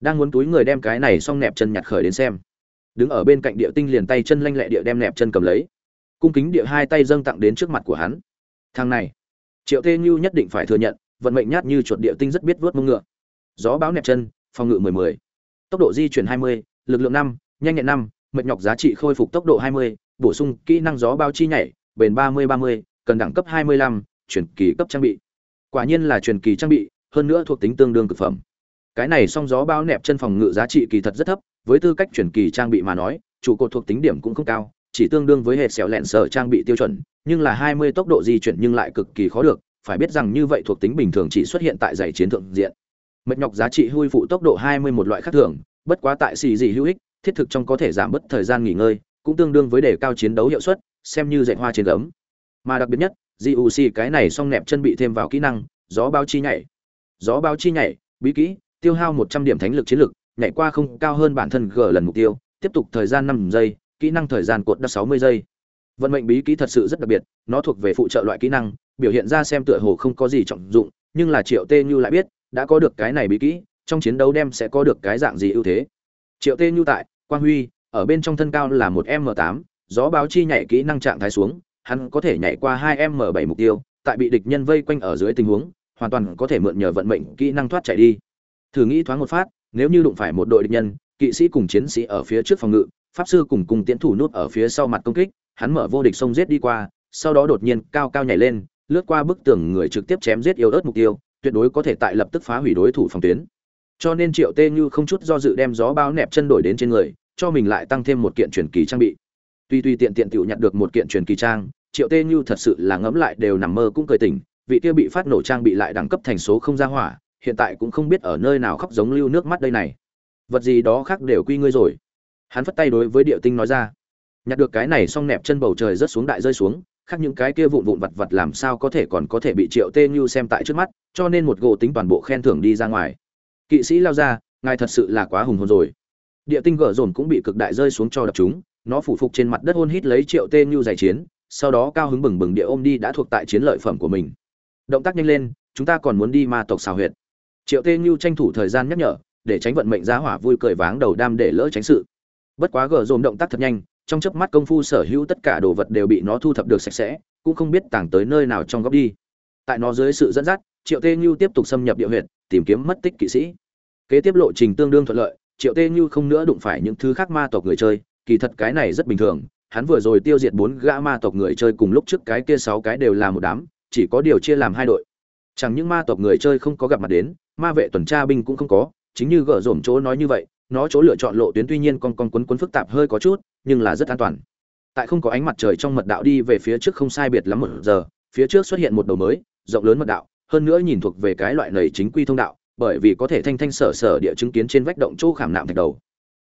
Đang muốn túi người đem cái này xong nẹp chân nhặt khởi đến xem. Đứng ở bên cạnh địa tinh liền tay chân lanh lẹ địa đem nẹp chân cầm lấy. Cung kính địa hai tay dâng tặng đến trước mặt của hắn. Thằng này, triệu tê như nhất định phải thừa nhận, vận mệnh nhát như chuột địa tinh rất biết vớt mông ngựa. Gió báo nẹp chân, phòng ngự mười mười. Tốc độ di chuyển hai mươi, lực lượng năm, nhanh nhẹn năm, mệt nhọc giá trị khôi phục tốc độ hai mươi, bổ sung kỹ năng gió bao chi nhảy, bền ba mươi ba mươi, cần đẳng cấp hai mươi lăm, chuyển kỳ cấp trang bị. Quả nhiên là truyền kỳ trang bị hơn nữa thuộc tính tương đương cực phẩm. Cái này song gió bao nẹp chân phòng ngự giá trị kỳ thật rất thấp, với tư cách chuyển kỳ trang bị mà nói, trụ cột thuộc tính điểm cũng không cao, chỉ tương đương với hệ xẻo lẹn sở trang bị tiêu chuẩn, nhưng là hai mươi tốc độ di chuyển nhưng lại cực kỳ khó được, phải biết rằng như vậy thuộc tính bình thường chỉ xuất hiện tại giải chiến thượng diện. Mệt nhọc giá trị hui phụ tốc độ hai mươi một loại khác thường, bất quá tại xì gì hữu ích, thiết thực trong có thể giảm bớt thời gian nghỉ ngơi, cũng tương đương với đề cao chiến đấu hiệu suất, xem như dạy hoa trên gấm. Mà đặc biệt nhất GUC cái này song nẹp chân bị thêm vào kỹ năng, gió bao chi nhảy gió báo chi nhảy, bí kỹ, tiêu hao một trăm điểm thánh lực chiến lực, nhảy qua không cao hơn bản thân g lần mục tiêu, tiếp tục thời gian năm giây, kỹ năng thời gian cột đã sáu mươi giây. Vận mệnh bí kỹ thật sự rất đặc biệt, nó thuộc về phụ trợ loại kỹ năng, biểu hiện ra xem tựa hồ không có gì trọng dụng, nhưng là triệu tê như lại biết, đã có được cái này bí kỹ, trong chiến đấu đem sẽ có được cái dạng gì ưu thế. Triệu tê như tại, quang huy, ở bên trong thân cao là một m tám, gió báo chi nhảy kỹ năng trạng thái xuống, hắn có thể nhảy qua hai m bảy mục tiêu, tại bị địch nhân vây quanh ở dưới tình huống hoàn toàn có thể mượn nhờ vận mệnh kỹ năng thoát chạy đi. Thử nghĩ thoáng một phát, nếu như đụng phải một đội địch nhân, kỵ sĩ cùng chiến sĩ ở phía trước phòng ngự, pháp sư cùng cùng tiến thủ nút ở phía sau mặt công kích, hắn mở vô địch sông giết đi qua, sau đó đột nhiên cao cao nhảy lên, lướt qua bức tường người trực tiếp chém giết yếu ớt mục tiêu, tuyệt đối có thể tại lập tức phá hủy đối thủ phòng tuyến. Cho nên triệu tê như không chút do dự đem gió bao nẹp chân đổi đến trên người, cho mình lại tăng thêm một kiện truyền kỳ trang bị. Tuy tuy tiện tiện tiểu nhặt được một kiện truyền kỳ trang, triệu tê như thật sự là ngẫm lại đều nằm mơ cũng cười tỉnh vị kia bị phát nổ trang bị lại đẳng cấp thành số không ra hỏa, hiện tại cũng không biết ở nơi nào khóc giống lưu nước mắt đây này. Vật gì đó khác đều quy ngươi rồi. Hắn phất tay đối với địa tinh nói ra. Nhặt được cái này xong nẹp chân bầu trời rớt xuống đại rơi xuống, khác những cái kia vụn vụn vặt vặt làm sao có thể còn có thể bị triệu tê như xem tại trước mắt, cho nên một gỗ tính toàn bộ khen thưởng đi ra ngoài. Kỵ sĩ lao ra, ngài thật sự là quá hùng hồn rồi. Địa tinh gở dồn cũng bị cực đại rơi xuống cho đập chúng, nó phủ phục trên mặt đất hôn hít lấy triệu tê như giải chiến, sau đó cao hứng bừng bừng địa ôm đi đã thuộc tại chiến lợi phẩm của mình động tác nhanh lên, chúng ta còn muốn đi ma tộc xào huyệt. Triệu tê như tranh thủ thời gian nhắc nhở, để tránh vận mệnh giá hỏa vui cười váng đầu đam để lỡ tránh sự. Bất quá gờ dồn động tác thật nhanh, trong chớp mắt công phu sở hữu tất cả đồ vật đều bị nó thu thập được sạch sẽ, cũng không biết tàng tới nơi nào trong góc đi. Tại nó dưới sự dẫn dắt, triệu tê như tiếp tục xâm nhập địa huyệt, tìm kiếm mất tích kỵ sĩ. Kế tiếp lộ trình tương đương thuận lợi, triệu tê như không nữa đụng phải những thứ khác ma tộc người chơi, kỳ thật cái này rất bình thường, hắn vừa rồi tiêu diệt bốn gã ma tộc người chơi cùng lúc trước cái kia sáu cái đều là một đám chỉ có điều chia làm hai đội. Chẳng những ma tộc người chơi không có gặp mặt đến, ma vệ tuần tra binh cũng không có, chính như gỡ rổm chỗ nói như vậy, nó chỗ lựa chọn lộ tuyến tuy nhiên con con quấn quấn phức tạp hơi có chút, nhưng là rất an toàn. Tại không có ánh mặt trời trong mật đạo đi về phía trước không sai biệt lắm một giờ, phía trước xuất hiện một đầu mới, rộng lớn mật đạo, hơn nữa nhìn thuộc về cái loại nầy chính quy thông đạo, bởi vì có thể thanh thanh sở sở địa chứng kiến trên vách động chỗ khảm nạm thạch đầu.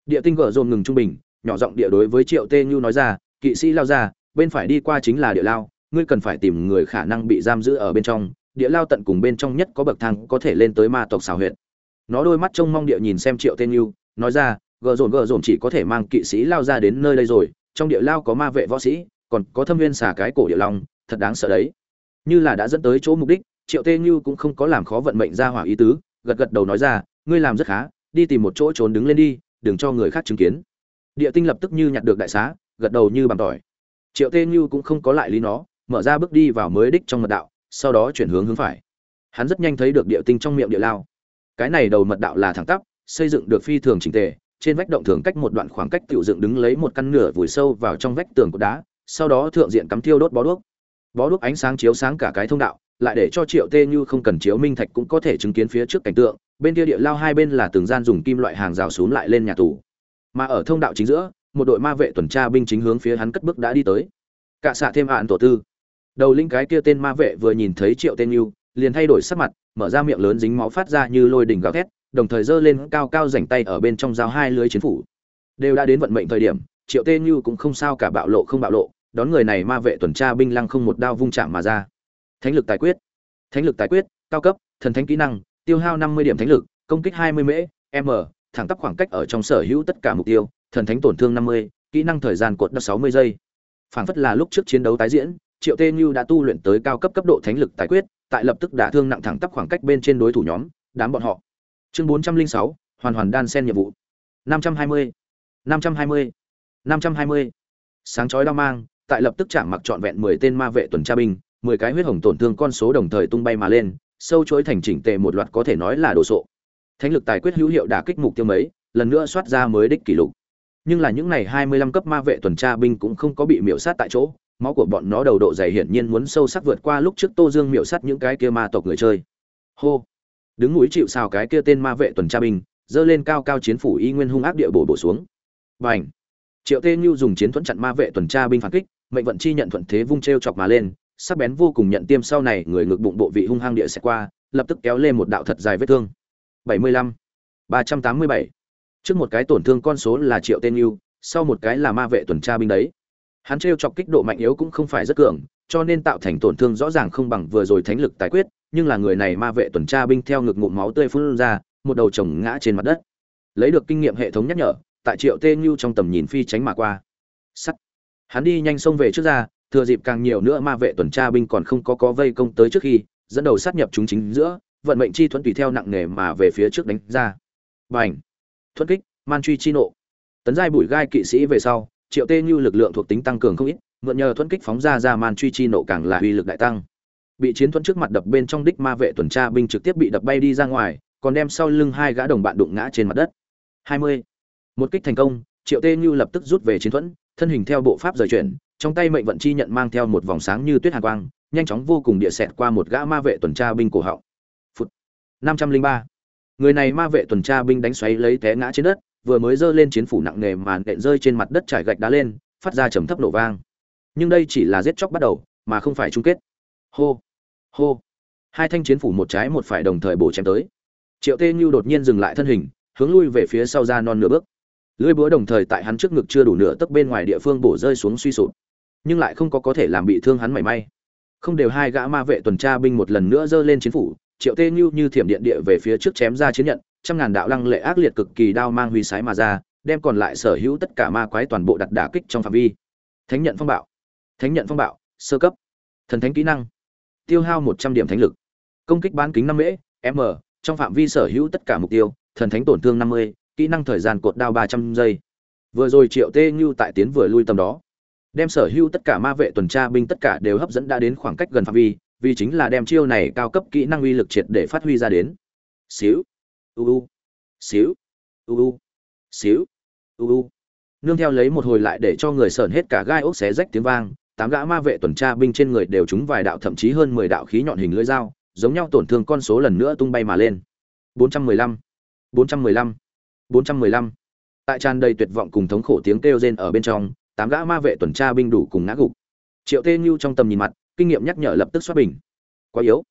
Địa tinh gỡ dồn ngừng trung bình, nhỏ giọng địa đối với triệu tê như nói ra, kỵ sĩ lao ra, bên phải đi qua chính là địa lao ngươi cần phải tìm người khả năng bị giam giữ ở bên trong, địa lao tận cùng bên trong nhất có bậc thang có thể lên tới ma tộc xào huyệt. Nó đôi mắt trông mong địa nhìn xem triệu tên yêu nói ra, gờ dồn gờ dồn chỉ có thể mang kỵ sĩ lao ra đến nơi đây rồi, trong địa lao có ma vệ võ sĩ, còn có thâm viên xả cái cổ địa long, thật đáng sợ đấy. Như là đã dẫn tới chỗ mục đích, triệu tê như cũng không có làm khó vận mệnh ra hỏa ý tứ, gật gật đầu nói ra, ngươi làm rất khá, đi tìm một chỗ trốn đứng lên đi, đừng cho người khác chứng kiến. Địa tinh lập tức như nhặt được đại xá, gật đầu như bằng tỏi. Triệu tê như cũng không có lại lý nó mở ra bước đi vào mới đích trong mật đạo, sau đó chuyển hướng hướng phải. Hắn rất nhanh thấy được địa tinh trong miệng địa lao. Cái này đầu mật đạo là thẳng tắp, xây dựng được phi thường chỉnh tề, trên vách động thường cách một đoạn khoảng cách tiểu dựng đứng lấy một căn nửa vùi sâu vào trong vách tường của đá, sau đó thượng diện cắm thiêu đốt bó đuốc. Bó đuốc ánh sáng chiếu sáng cả cái thông đạo, lại để cho triệu tê như không cần chiếu minh thạch cũng có thể chứng kiến phía trước cảnh tượng, bên kia địa lao hai bên là từng gian dùng kim loại hàng rào xuống lại lên nhà tù. Mà ở thông đạo chính giữa, một đội ma vệ tuần tra binh chính hướng phía hắn cất bước đã đi tới. Cả xạ thêm hạn tổ tư đầu linh cái kia tên ma vệ vừa nhìn thấy triệu tên yêu, liền thay đổi sắc mặt, mở ra miệng lớn dính máu phát ra như lôi đỉnh gào thét, đồng thời giơ lên cao cao rảnh tay ở bên trong giao hai lưới chiến phủ. Đều đã đến vận mệnh thời điểm, triệu tên yêu cũng không sao cả bạo lộ không bạo lộ, đón người này ma vệ tuần tra binh lăng không một đao vung chạm mà ra. Thánh lực tài quyết. Thánh lực tài quyết, cao cấp, thần thánh kỹ năng, tiêu hao năm mươi điểm thánh lực, công kích hai mươi mễ, m, thẳng tắp khoảng cách ở trong sở hữu tất cả mục tiêu, thần thánh tổn thương năm mươi, kỹ năng thời gian cột đất sáu mươi giây. Phảng phất là lúc trước chiến đấu tái diễn triệu tê như đã tu luyện tới cao cấp cấp độ thánh lực tài quyết, tại lập tức đả thương nặng thẳng tắp khoảng cách bên trên đối thủ nhóm, đám bọn họ. Chương bốn trăm linh sáu, hoàn hoàn đan sen nhiệm vụ. năm trăm hai mươi, năm trăm hai mươi, năm trăm hai mươi. Sáng chói đao mang, tại lập tức chạm mặc trọn vẹn mười tên ma vệ tuần tra binh, mười cái huyết hồng tổn thương con số đồng thời tung bay mà lên, sâu chối thành chỉnh tề một loạt có thể nói là đồ sộ. Thánh lực tài quyết hữu hiệu đả kích mục tiêu mấy, lần nữa soát ra mới đích kỷ lục. Nhưng là những này hai mươi lăm cấp ma vệ tuần tra binh cũng không có bị miễu sát tại chỗ máu của bọn nó đầu độ dày hiển nhiên muốn sâu sắc vượt qua lúc trước tô dương miểu sát những cái kia ma tộc người chơi. Hô. Đứng núi chịu xào cái kia tên ma vệ tuần tra binh dơ lên cao cao chiến phủ y nguyên hung ác địa bổ bổ xuống. Bành, triệu tê Nhu dùng chiến thuẫn chặn ma vệ tuần tra binh phản kích mệnh vận chi nhận thuận thế vung treo chọc mà lên sắc bén vô cùng nhận tiêm sau này người ngực bụng bộ vị hung hăng địa sẽ qua lập tức kéo lên một đạo thật dài vết thương. 75. 387. trước một cái tổn thương con số là triệu tên yêu sau một cái là ma vệ tuần tra binh đấy hắn t r e o chọc kích độ mạnh yếu cũng không phải rất cường, cho nên tạo thành tổn thương rõ ràng không bằng vừa rồi thánh lực tài quyết, nhưng là người này ma vệ tuần tra binh theo ngực ngụm máu tươi phun ra, một đầu chồng ngã trên mặt đất. Lấy được kinh nghiệm hệ thống nhắc nhở, tại triệu tê như trong tầm nhìn phi tránh mà qua. Sắt. Hắn đi nhanh xông về trước ra, thừa dịp càng nhiều nữa ma vệ tuần tra binh còn không có có vây công tới trước khi, dẫn đầu sát nhập chúng chính giữa, vận mệnh chi thuẫn tùy theo nặng nề mà về phía trước đánh ra. Bành. Ảnh thuẫn kích, man truy chi nộ. Tấn giai bụi gai kỵ sĩ về sau triệu tê như lực lượng thuộc tính tăng cường không ít, mượn nhờ thuẫn kích phóng ra ra man truy chi nộ càng là uy lực đại tăng. Bị chiến thuẫn trước mặt đập bên trong đích ma vệ tuần tra binh trực tiếp bị đập bay đi ra ngoài, còn đem sau lưng hai gã đồng bạn đụng ngã trên mặt đất. 20. một kích thành công, triệu tê như lập tức rút về chiến thuẫn, thân hình theo bộ pháp rời chuyển, trong tay mệnh vận chi nhận mang theo một vòng sáng như tuyết hàn quang, nhanh chóng vô cùng địa xẹt qua một gã ma vệ tuần tra binh cổ họng. Phút. Năm trăm linh ba. Người này ma vệ tuần tra binh đánh xoáy lấy té ngã trên đất vừa mới giơ lên chiến phủ nặng nề màn đệm rơi trên mặt đất trải gạch đá lên, phát ra trầm thấp nổ vang. Nhưng đây chỉ là giết chóc bắt đầu, mà không phải chung kết. Hô hô. Hai thanh chiến phủ một trái một phải đồng thời bổ chém tới. Triệu tê nhu đột nhiên dừng lại thân hình, hướng lui về phía sau ra non nửa bước. Lưỡi búa đồng thời tại hắn trước ngực chưa đủ nửa tấc bên ngoài địa phương bổ rơi xuống suy sụp. Nhưng lại không có có thể làm bị thương hắn mảy may. Không đều hai gã ma vệ tuần tra binh một lần nữa giơ lên chiến phủ, triệu tê nhu như thiểm điện địa về phía trước chém ra chiến nhận trăm ngàn đạo lăng lệ ác liệt cực kỳ đao mang huy sái mà ra, đem còn lại sở hữu tất cả ma quái toàn bộ đặt đả kích trong phạm vi. Thánh nhận phong bạo. Thánh nhận phong bạo, sơ cấp. Thần thánh kỹ năng. Tiêu hao một trăm điểm thánh lực. Công kích bán kính năm mễ, m, trong phạm vi sở hữu tất cả mục tiêu, thần thánh tổn thương năm mươi, kỹ năng thời gian cột đao ba trăm giây. Vừa rồi triệu tê như tại tiến vừa lui tầm đó. Đem sở hữu tất cả ma vệ tuần tra binh tất cả đều hấp dẫn đã đến khoảng cách gần phạm vi, vì chính là đem chiêu này cao cấp kỹ năng uy lực triệt để phát huy ra đến. Xíu u u. Xíu. U u. Xíu. U u. Nương theo lấy một hồi lại để cho người sởn hết cả gai ốc xé rách tiếng vang, tám gã ma vệ tuần tra binh trên người đều trúng vài đạo thậm chí hơn mười đạo khí nhọn hình lưỡi dao, giống nhau tổn thương con số lần nữa tung bay mà lên. 415 415 415 tại tràn đầy tuyệt vọng cùng thống khổ tiếng kêu rên ở bên trong, tám gã ma vệ tuần tra binh đủ cùng ngã gục. Triệu tê như trong tầm nhìn mặt, kinh nghiệm nhắc nhở lập tức xoát bình. Quá yếu.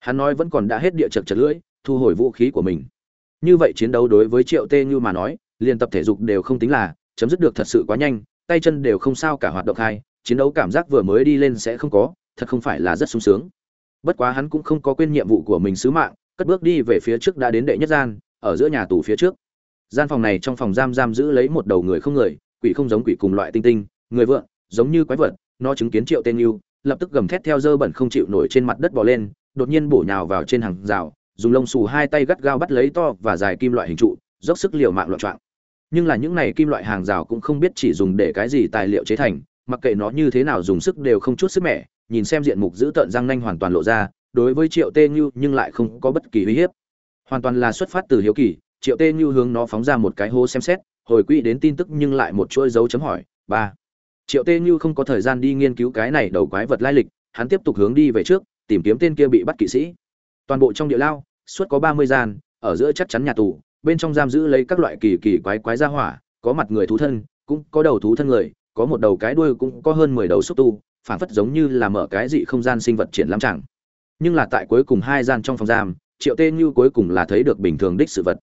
Hắn nói vẫn còn đã hết địa chật chật lưỡi, thu hồi vũ khí của mình như vậy chiến đấu đối với triệu tê như mà nói, liền tập thể dục đều không tính là chấm dứt được thật sự quá nhanh, tay chân đều không sao cả hoạt động hai, chiến đấu cảm giác vừa mới đi lên sẽ không có, thật không phải là rất sung sướng. Bất quá hắn cũng không có quên nhiệm vụ của mình sứ mạng, cất bước đi về phía trước đã đến đệ nhất gian, ở giữa nhà tù phía trước. Gian phòng này trong phòng giam giam giữ lấy một đầu người không người, quỷ không giống quỷ cùng loại tinh tinh, người vượn giống như quái vật, nó chứng kiến triệu tên yêu lập tức gầm thét theo dơ bẩn không chịu nổi trên mặt đất bò lên, đột nhiên bổ nhào vào trên hàng rào dùng lông xù hai tay gắt gao bắt lấy to và dài kim loại hình trụ, dốc sức liều mạng loạn trọng nhưng là những này kim loại hàng rào cũng không biết chỉ dùng để cái gì tài liệu chế thành, mặc kệ nó như thế nào dùng sức đều không chút sức mẻ, nhìn xem diện mục giữ tợn răng nanh hoàn toàn lộ ra, đối với triệu tê như nhưng lại không có bất kỳ uy hiếp. Hoàn toàn là xuất phát từ hiếu kỳ, triệu tê như hướng nó phóng ra một cái hố xem xét, hồi quỹ đến tin tức nhưng lại một chuỗi dấu chấm hỏi, ba. Triệu tê như không có thời gian đi nghiên cứu cái này đầu quái vật lai lịch, hắn tiếp tục hướng đi về trước, tìm kiếm tên kia bị bắt kỵ sĩ toàn bộ trong địa lao, suốt có ba mươi gian, ở giữa chắc chắn nhà tù, bên trong giam giữ lấy các loại kỳ kỳ quái quái ra hỏa, có mặt người thú thân, cũng có đầu thú thân người, có một đầu cái đuôi cũng có hơn mười đầu xúc tu phản phất giống như là mở cái dị không gian sinh vật triển lãm chẳng. Nhưng là tại cuối cùng hai gian trong phòng giam, triệu tê như cuối cùng là thấy được bình thường đích sự vật.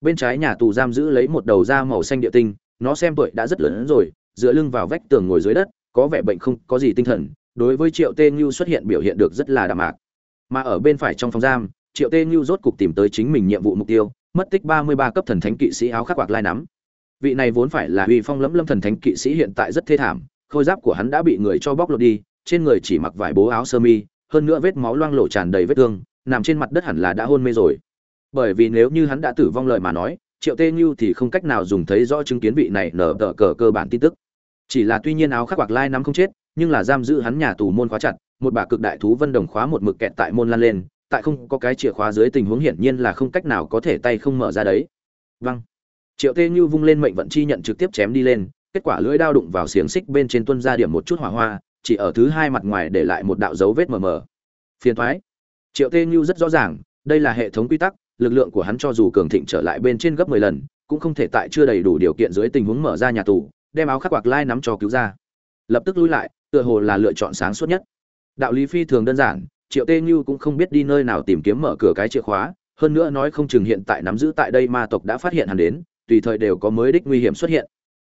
Bên trái nhà tù giam giữ lấy một đầu da màu xanh địa tinh, nó xem tuổi đã rất lớn rồi, dựa lưng vào vách tường ngồi dưới đất, có vẻ bệnh không có gì tinh thần, đối với triệu tê như xuất hiện biểu hiện được rất là đạm mạc mà ở bên phải trong phòng giam, triệu tê như rốt cục tìm tới chính mình nhiệm vụ mục tiêu, mất tích ba mươi ba cấp thần thánh kỵ sĩ áo khắc quạc lai nắm. Vị này vốn phải là uy phong lẫm lâm thần thánh kỵ sĩ hiện tại rất thê thảm, khôi giáp của hắn đã bị người cho bóc lột đi, trên người chỉ mặc vải bố áo sơ mi, hơn nữa vết máu loang lổ tràn đầy vết thương, nằm trên mặt đất hẳn là đã hôn mê rồi. Bởi vì nếu như hắn đã tử vong lời mà nói, triệu tê như thì không cách nào dùng thấy rõ chứng kiến vị này nở tờ cờ cơ bản tin tức. Chỉ là tuy nhiên áo khắc quạc lai nắm không chết nhưng là giam giữ hắn nhà tù môn khóa chặt, một bà cực đại thú vân đồng khóa một mực kẹt tại môn lan lên, tại không có cái chìa khóa dưới tình huống hiển nhiên là không cách nào có thể tay không mở ra đấy. Vâng. Triệu tê như vung lên mệnh vận chi nhận trực tiếp chém đi lên, kết quả lưỡi đao đụng vào xiềng xích bên trên tuân ra điểm một chút hỏa hoa, chỉ ở thứ hai mặt ngoài để lại một đạo dấu vết mờ mờ. Phiền toái. Triệu tê như rất rõ ràng, đây là hệ thống quy tắc, lực lượng của hắn cho dù cường thịnh trở lại bên trên gấp mười lần, cũng không thể tại chưa đầy đủ điều kiện dưới tình huống mở ra nhà tù, đem áo khắc quạc lai nắm cho cứu ra. Lập tức lui lại tựa hồ là lựa chọn sáng suốt nhất. Đạo lý phi thường đơn giản, triệu tê như cũng không biết đi nơi nào tìm kiếm mở cửa cái chìa khóa, hơn nữa nói không chừng hiện tại nắm giữ tại đây ma tộc đã phát hiện hắn đến, tùy thời đều có mới đích nguy hiểm xuất hiện.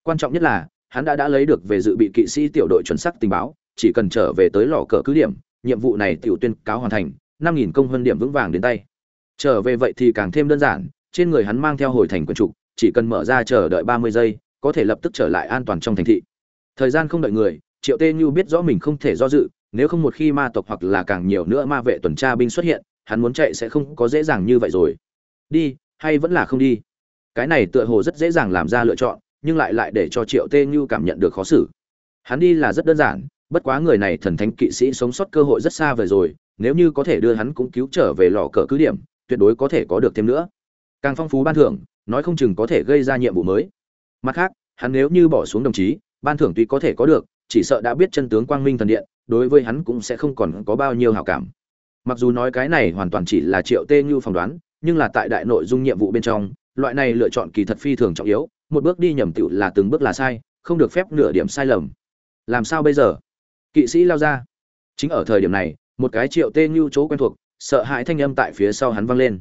Quan trọng nhất là, hắn đã đã lấy được về dự bị kỵ sĩ tiểu đội chuẩn xác tình báo, chỉ cần trở về tới lò cờ cứ điểm, nhiệm vụ này tiểu tuyên cáo hoàn thành, năm nghìn công hơn điểm vững vàng đến tay. Trở về vậy thì càng thêm đơn giản, trên người hắn mang theo hồi thành quân trục, chỉ cần mở ra chờ đợi ba mươi giây, có thể lập tức trở lại an toàn trong thành thị. Thời gian không đợi người triệu tê như biết rõ mình không thể do dự, nếu không một khi ma tộc hoặc là càng nhiều nữa ma vệ tuần tra binh xuất hiện, hắn muốn chạy sẽ không có dễ dàng như vậy rồi. Đi, hay vẫn là không đi? Cái này tựa hồ rất dễ dàng làm ra lựa chọn, nhưng lại lại để cho triệu tê như cảm nhận được khó xử. Hắn đi là rất đơn giản, bất quá người này thần thánh kỵ sĩ sống sót cơ hội rất xa về rồi, nếu như có thể đưa hắn cũng cứu trở về lò cờ cứ điểm, tuyệt đối có thể có được thêm nữa. Càng phong phú ban thưởng, nói không chừng có thể gây ra nhiệm vụ mới. Mặt khác, hắn nếu như bỏ xuống đồng chí, ban thưởng tuy có thể có được chỉ sợ đã biết chân tướng quang minh thần điện, đối với hắn cũng sẽ không còn có bao nhiêu hảo cảm. Mặc dù nói cái này hoàn toàn chỉ là triệu tê như phỏng đoán, nhưng là tại đại nội dung nhiệm vụ bên trong, loại này lựa chọn kỳ thật phi thường trọng yếu, một bước đi nhầm tựu là từng bước là sai, không được phép nửa điểm sai lầm. Làm sao bây giờ? Kỵ sĩ lao ra. Chính ở thời điểm này, một cái triệu tê như chỗ quen thuộc, sợ hãi thanh âm tại phía sau hắn vang lên.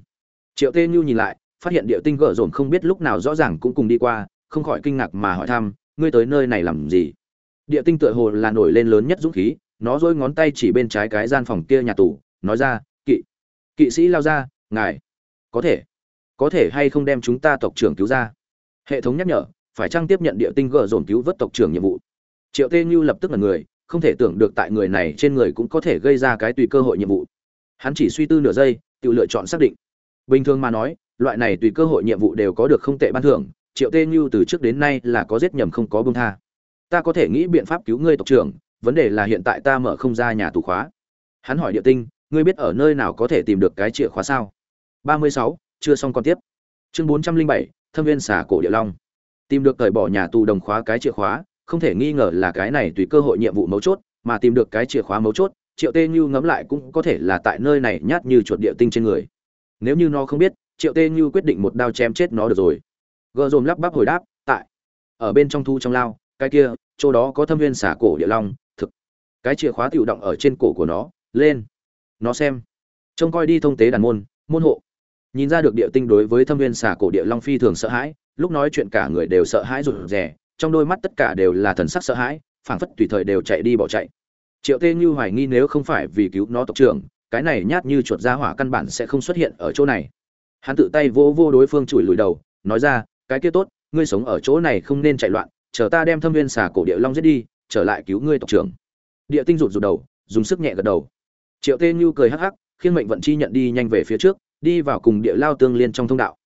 Triệu tê như nhìn lại, phát hiện địa tinh gỡ dồn không biết lúc nào rõ ràng cũng cùng đi qua, không khỏi kinh ngạc mà hỏi thăm, ngươi tới nơi này làm gì? Địa tinh tựa hồ là nổi lên lớn nhất dũng khí, nó dỗi ngón tay chỉ bên trái cái gian phòng kia nhà tù, nói ra, kỵ kỵ sĩ lao ra, ngài, có thể có thể hay không đem chúng ta tộc trưởng cứu ra? Hệ thống nhắc nhở, phải chăng tiếp nhận địa tinh gỡ dồn cứu vớt tộc trưởng nhiệm vụ? Triệu tê như lập tức là người, không thể tưởng được tại người này trên người cũng có thể gây ra cái tùy cơ hội nhiệm vụ. Hắn chỉ suy tư nửa giây, tự lựa chọn xác định. Bình thường mà nói, loại này tùy cơ hội nhiệm vụ đều có được không tệ ban thưởng, triệu tê như từ trước đến nay là có giết nhầm không có bông tha ta có thể nghĩ biện pháp cứu ngươi tộc trưởng, vấn đề là hiện tại ta mở không ra nhà tù khóa. Hắn hỏi địa tinh, ngươi biết ở nơi nào có thể tìm được cái chìa khóa sao? Ba mươi sáu, chưa xong còn tiếp. Chương bốn trăm linh bảy, thâm viên xả cổ địa long. Tìm được cởi bỏ nhà tù đồng khóa cái chìa khóa, không thể nghi ngờ là cái này tùy cơ hội nhiệm vụ mấu chốt, mà tìm được cái chìa khóa mấu chốt, triệu tê như ngẫm lại cũng có thể là tại nơi này nhát như chuột địa tinh trên người. Nếu như nó không biết, triệu tê như quyết định một đao chém chết nó được rồi. Gờ dồn lắp bắp hồi đáp, tại. Ở bên trong thu trong lao cái kia, chỗ đó có thâm viên xả cổ địa long, thực, cái chìa khóa tự động ở trên cổ của nó, lên, nó xem, trông coi đi thông tế đàn môn môn hộ. Nhìn ra được địa tinh đối với thâm viên xả cổ địa long phi thường sợ hãi, lúc nói chuyện cả người đều sợ hãi rụt rè, trong đôi mắt tất cả đều là thần sắc sợ hãi, phảng phất tùy thời đều chạy đi bỏ chạy. Triệu tê như hoài nghi nếu không phải vì cứu nó tộc trưởng, cái này nhát như chuột ra hỏa căn bản sẽ không xuất hiện ở chỗ này. Hắn tự tay vô vô đối phương chùi lùi đầu, nói ra, cái kia tốt, ngươi sống ở chỗ này không nên chạy loạn chờ ta đem thâm viên xà cổ địa long giết đi, trở lại cứu ngươi tộc trưởng. Địa tinh rụt rụt đầu, dùng sức nhẹ gật đầu. Triệu tê như cười hắc hắc khiên mệnh vận chi nhận đi nhanh về phía trước, đi vào cùng địa lao tương liên trong thông đạo.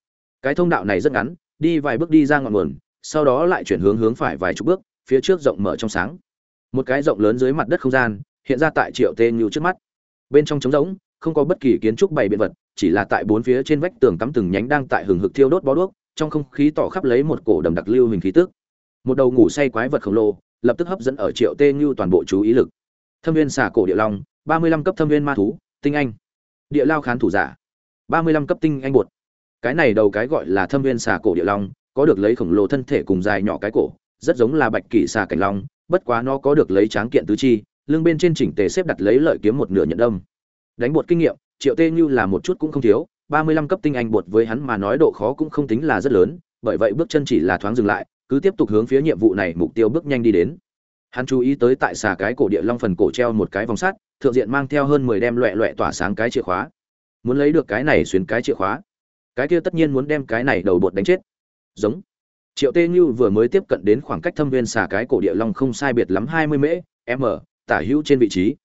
Cái thông đạo này rất ngắn, đi vài bước đi ra ngọn nguồn, sau đó lại chuyển hướng hướng phải vài chục bước, phía trước rộng mở trong sáng. Một cái rộng lớn dưới mặt đất không gian, hiện ra tại triệu tê như trước mắt. Bên trong trống rỗng, không có bất kỳ kiến trúc bày biện vật, chỉ là tại bốn phía trên vách tường cắm từng nhánh đang tại hừng hực thiêu đốt bó đuốc, trong không khí tỏ khắp lấy một cổ đầm đặc lưu hình khí tức một đầu ngủ say quái vật khổng lồ, lập tức hấp dẫn ở triệu tê như toàn bộ chú ý lực. Thâm viên xà cổ địa long, ba mươi lăm cấp thâm viên ma thú, tinh anh. Địa lao khán thủ giả, ba mươi lăm cấp tinh anh bột. Cái này đầu cái gọi là thâm viên xà cổ địa long, có được lấy khổng lồ thân thể cùng dài nhỏ cái cổ, rất giống là bạch kỷ xà cảnh long, bất quá nó có được lấy tráng kiện tứ chi, lưng bên trên chỉnh tề xếp đặt lấy lợi kiếm một nửa nhận đâm. Đánh bột kinh nghiệm, triệu tê như là một chút cũng không thiếu, ba mươi lăm cấp tinh anh bột với hắn mà nói độ khó cũng không tính là rất lớn, bởi vậy bước chân chỉ là thoáng dừng lại cứ tiếp tục hướng phía nhiệm vụ này mục tiêu bước nhanh đi đến. Hắn chú ý tới tại xà cái cổ địa long phần cổ treo một cái vòng sắt, thượng diện mang theo hơn mười đem loẹ loẹ tỏa sáng cái chìa khóa. Muốn lấy được cái này xuyên cái chìa khóa, cái kia tất nhiên muốn đem cái này đầu bột đánh chết. Giống. Triệu tê như vừa mới tiếp cận đến khoảng cách thâm viên xà cái cổ địa long không sai biệt lắm hai mươi mễ, m, tả hữu trên vị trí.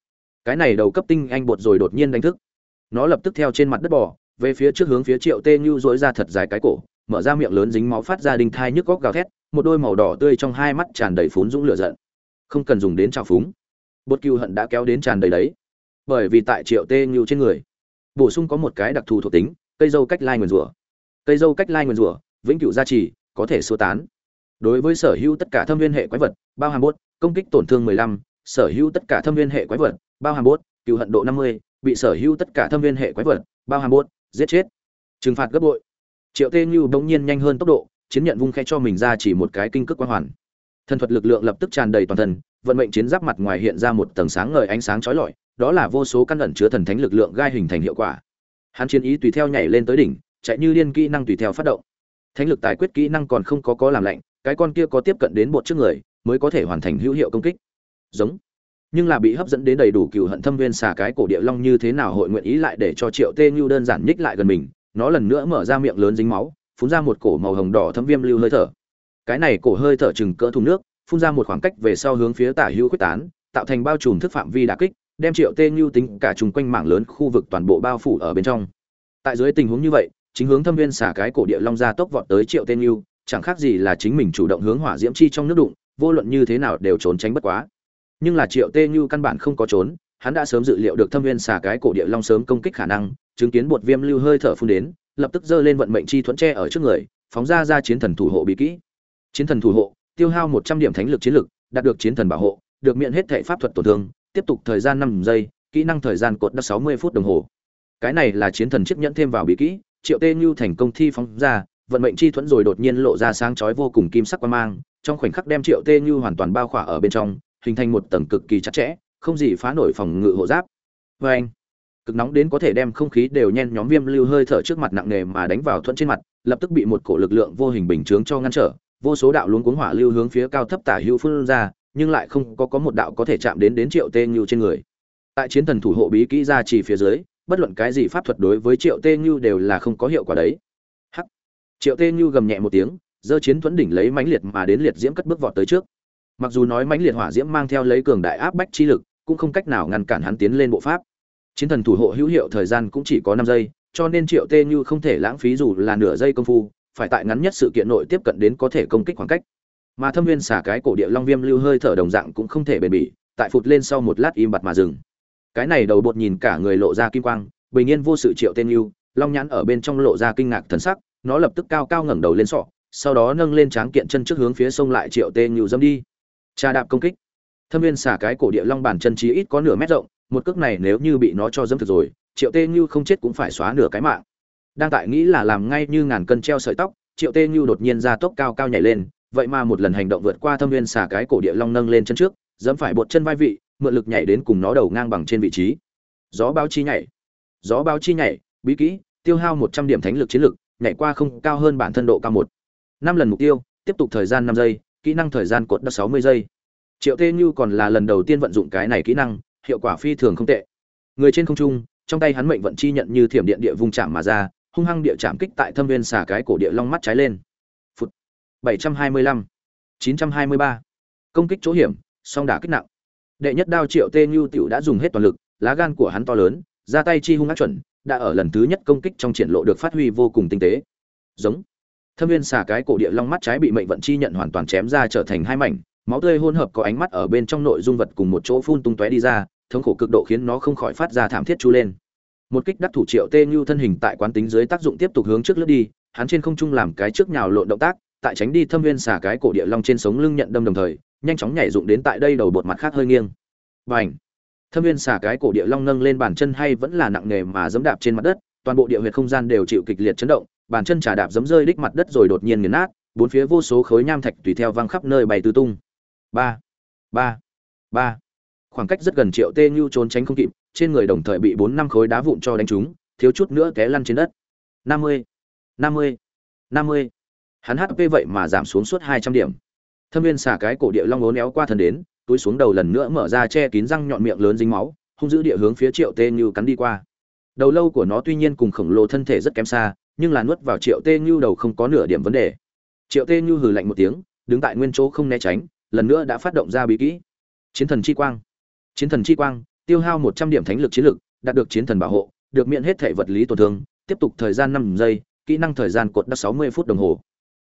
Cái này đầu cấp tinh anh bột rồi đột nhiên đánh thức. Nó lập tức theo trên mặt đất bò, về phía trước hướng phía triệu tê như dỗi ra thật dài cái cổ, mở ra miệng lớn dính máu phát ra đinh thai nhức góc gào thét một đôi màu đỏ tươi trong hai mắt tràn đầy phún dũng lửa giận. Không cần dùng đến trào phúng. Bột cừu hận đã kéo đến tràn đầy đấy. Bởi vì tại triệu tê như trên người bổ sung có một cái đặc thù thuộc tính cây dâu cách lai nguyền rủa. Cây dâu cách lai nguyền rủa vĩnh cửu gia trì có thể sơ tán. Đối với sở hữu tất cả thâm viên hệ quái vật bao hàm bốt công kích tổn thương 15, sở hữu tất cả thâm viên hệ quái vật bao hàm bốt cựu hận độ 50, bị sở hữu tất cả thâm viên hệ quái vật bao hàm bốt giết chết. Trừng phạt gấp bội. Triệu tê như bỗng nhiên nhanh hơn tốc độ chiến nhận vung khẽ cho mình ra chỉ một cái kinh cước quang hoàn. Thần thuật lực lượng lập tức tràn đầy toàn thân, vận mệnh chiến giáp mặt ngoài hiện ra một tầng sáng ngời ánh sáng chói lọi, đó là vô số căn ẩn chứa thần thánh lực lượng gai hình thành hiệu quả. Hắn chiến ý tùy theo nhảy lên tới đỉnh, chạy như liên kỹ năng tùy theo phát động. Thánh lực tài quyết kỹ năng còn không có có làm lạnh, cái con kia có tiếp cận đến bột trước người, mới có thể hoàn thành hữu hiệu công kích. Giống. Nhưng là bị hấp dẫn đến đầy đủ cựu hận thâm viên xà cái cổ địa long như thế nào hội nguyện ý lại để cho triệu tê như đơn giản nhích lại gần mình, nó lần nữa mở ra miệng lớn dính máu phun ra một cổ màu hồng đỏ thâm viêm lưu hơi thở. Cái này cổ hơi thở chừng cỡ thùng nước, phun ra một khoảng cách về sau hướng phía tả hữu quyết tán, tạo thành bao trùm thức phạm vi đà kích, đem triệu tê như tính cả chung quanh mảng lớn khu vực toàn bộ bao phủ ở bên trong. Tại dưới tình huống như vậy, chính hướng thâm viên xả cái cổ địa long ra tốc vọt tới triệu tê yêu chẳng khác gì là chính mình chủ động hướng hỏa diễm chi trong nước đụng, vô luận như thế nào đều trốn tránh bất quá. Nhưng là triệu tê như căn bản không có trốn, hắn đã sớm dự liệu được thâm viên xả cái cổ địa long sớm công kích khả năng, chứng kiến bột viêm lưu hơi thở phun đến lập tức giơ lên vận mệnh chi thuẫn tre ở trước người, phóng ra ra chiến thần thủ hộ bí kỹ. Chiến thần thủ hộ, tiêu hao một trăm điểm thánh lực chiến lực, đạt được chiến thần bảo hộ, được miễn hết thệ pháp thuật tổn thương, tiếp tục thời gian năm giây, kỹ năng thời gian cột đã sáu mươi phút đồng hồ. Cái này là chiến thần chiếc nhẫn thêm vào bí kỹ, triệu tê như thành công thi phóng ra, vận mệnh chi thuẫn rồi đột nhiên lộ ra sáng chói vô cùng kim sắc quan mang, trong khoảnh khắc đem triệu tê như hoàn toàn bao khỏa ở bên trong, hình thành một tầng cực kỳ chặt chẽ, không gì phá nổi phòng ngự hộ giáp. Vê anh cực nóng đến có thể đem không khí đều nhen nhóm viêm lưu hơi thở trước mặt nặng nề mà đánh vào thuận trên mặt, lập tức bị một cổ lực lượng vô hình bình chướng cho ngăn trở, vô số đạo luống cuống hỏa lưu hướng phía cao thấp tả hữu phun ra, nhưng lại không có có một đạo có thể chạm đến đến triệu tê như trên người. Tại chiến thần thủ hộ bí kỹ ra chỉ phía dưới, bất luận cái gì pháp thuật đối với triệu tê như đều là không có hiệu quả đấy. Hắc. Triệu tê như gầm nhẹ một tiếng, giơ chiến thuẫn đỉnh lấy mãnh liệt mà đến liệt diễm cất bước vọt tới trước. Mặc dù nói mãnh liệt hỏa diễm mang theo lấy cường đại áp bách chi lực, cũng không cách nào ngăn cản hắn tiến lên bộ pháp chiến thần thủ hộ hữu hiệu thời gian cũng chỉ có năm giây, cho nên triệu tê như không thể lãng phí dù là nửa giây công phu, phải tại ngắn nhất sự kiện nội tiếp cận đến có thể công kích khoảng cách. Mà thâm viên xả cái cổ địa long viêm lưu hơi thở đồng dạng cũng không thể bền bỉ, tại phụt lên sau một lát im bặt mà dừng. Cái này đầu bột nhìn cả người lộ ra kim quang, bình yên vô sự triệu tên lưu long nhãn ở bên trong lộ ra kinh ngạc thần sắc, nó lập tức cao cao ngẩng đầu lên sọ, sau đó nâng lên tráng kiện chân trước hướng phía sông lại triệu tên lưu dâm đi. Trà đạp công kích. Thâm viên xả cái cổ địa long bản chân trí ít có nửa mét rộng một cước này nếu như bị nó cho dẫm thực rồi, triệu tê như không chết cũng phải xóa nửa cái mạng. Đang tại nghĩ là làm ngay như ngàn cân treo sợi tóc, triệu tê như đột nhiên ra tốc cao cao nhảy lên, vậy mà một lần hành động vượt qua thâm viên xà cái cổ địa long nâng lên chân trước, dẫm phải bột chân vai vị, mượn lực nhảy đến cùng nó đầu ngang bằng trên vị trí. Gió báo chi nhảy. Gió báo chi nhảy, bí kỹ, tiêu hao một trăm điểm thánh lực chiến lực, nhảy qua không cao hơn bản thân độ cao một. Năm lần mục tiêu, tiếp tục thời gian năm giây, kỹ năng thời gian cột đất sáu mươi giây. Triệu tê như còn là lần đầu tiên vận dụng cái này kỹ năng hiệu quả phi thường không tệ. Người trên không trung, trong tay hắn mệnh vận chi nhận như thiểm điện địa vùng chạm mà ra, hung hăng địa chạm kích tại thâm viên xà cái cổ địa long mắt trái lên. Phút bảy trăm hai mươi lăm. Chín trăm hai mươi ba. Công kích chỗ hiểm, song đả kích nặng. Đệ nhất đao triệu tê như tiểu đã dùng hết toàn lực, lá gan của hắn to lớn, ra tay chi hung ác chuẩn, đã ở lần thứ nhất công kích trong triển lộ được phát huy vô cùng tinh tế. Giống. Thâm viên xà cái cổ địa long mắt trái bị mệnh vận chi nhận hoàn toàn chém ra trở thành hai mảnh, máu tươi hỗn hợp có ánh mắt ở bên trong nội dung vật cùng một chỗ phun tung tóe đi ra thống khổ cực độ khiến nó không khỏi phát ra thảm thiết chu lên. Một kích đắc thủ triệu tê như thân hình tại quán tính dưới tác dụng tiếp tục hướng trước lướt đi, hắn trên không trung làm cái trước nhào lộn động tác, tại tránh đi thâm viên xả cái cổ địa long trên sống lưng nhận đâm đồng thời, nhanh chóng nhảy dụng đến tại đây đầu bột mặt khác hơi nghiêng. Và ảnh thâm viên xả cái cổ địa long nâng lên bàn chân hay vẫn là nặng nề mà giẫm đạp trên mặt đất, toàn bộ địa huyệt không gian đều chịu kịch liệt chấn động, bàn chân trà đạp giấm rơi đích mặt đất rồi đột nhiên nghiền nát, bốn phía vô số khối nham thạch tùy theo văng khắp nơi bày tứ tung. Ba! Ba! Ba! Khoảng cách rất gần triệu tê như trốn tránh không kịp, trên người đồng thời bị bốn năm khối đá vụn cho đánh trúng, thiếu chút nữa té lăn trên đất. Năm mươi năm mươi năm mươi. Hắn hp vậy mà giảm xuống suốt hai trăm điểm. Thâm viên xả cái cổ địa long ố néo qua thần đến, túi xuống đầu lần nữa mở ra che kín răng nhọn miệng lớn dính máu, hung dữ địa hướng phía triệu tê như cắn đi qua. Đầu lâu của nó tuy nhiên cùng khổng lồ thân thể rất kém xa, nhưng là nuốt vào triệu tê như đầu không có nửa điểm vấn đề. Triệu tê như hừ lạnh một tiếng, đứng tại nguyên chỗ không né tránh, lần nữa đã phát động ra bí kỹ. Chiến thần chi quang chiến thần chi quang, tiêu hao một trăm điểm thánh lực chiến lực, đạt được chiến thần bảo hộ, được miễn hết thể vật lý tổn thương, tiếp tục thời gian năm giây, kỹ năng thời gian cột đất sáu mươi phút đồng hồ.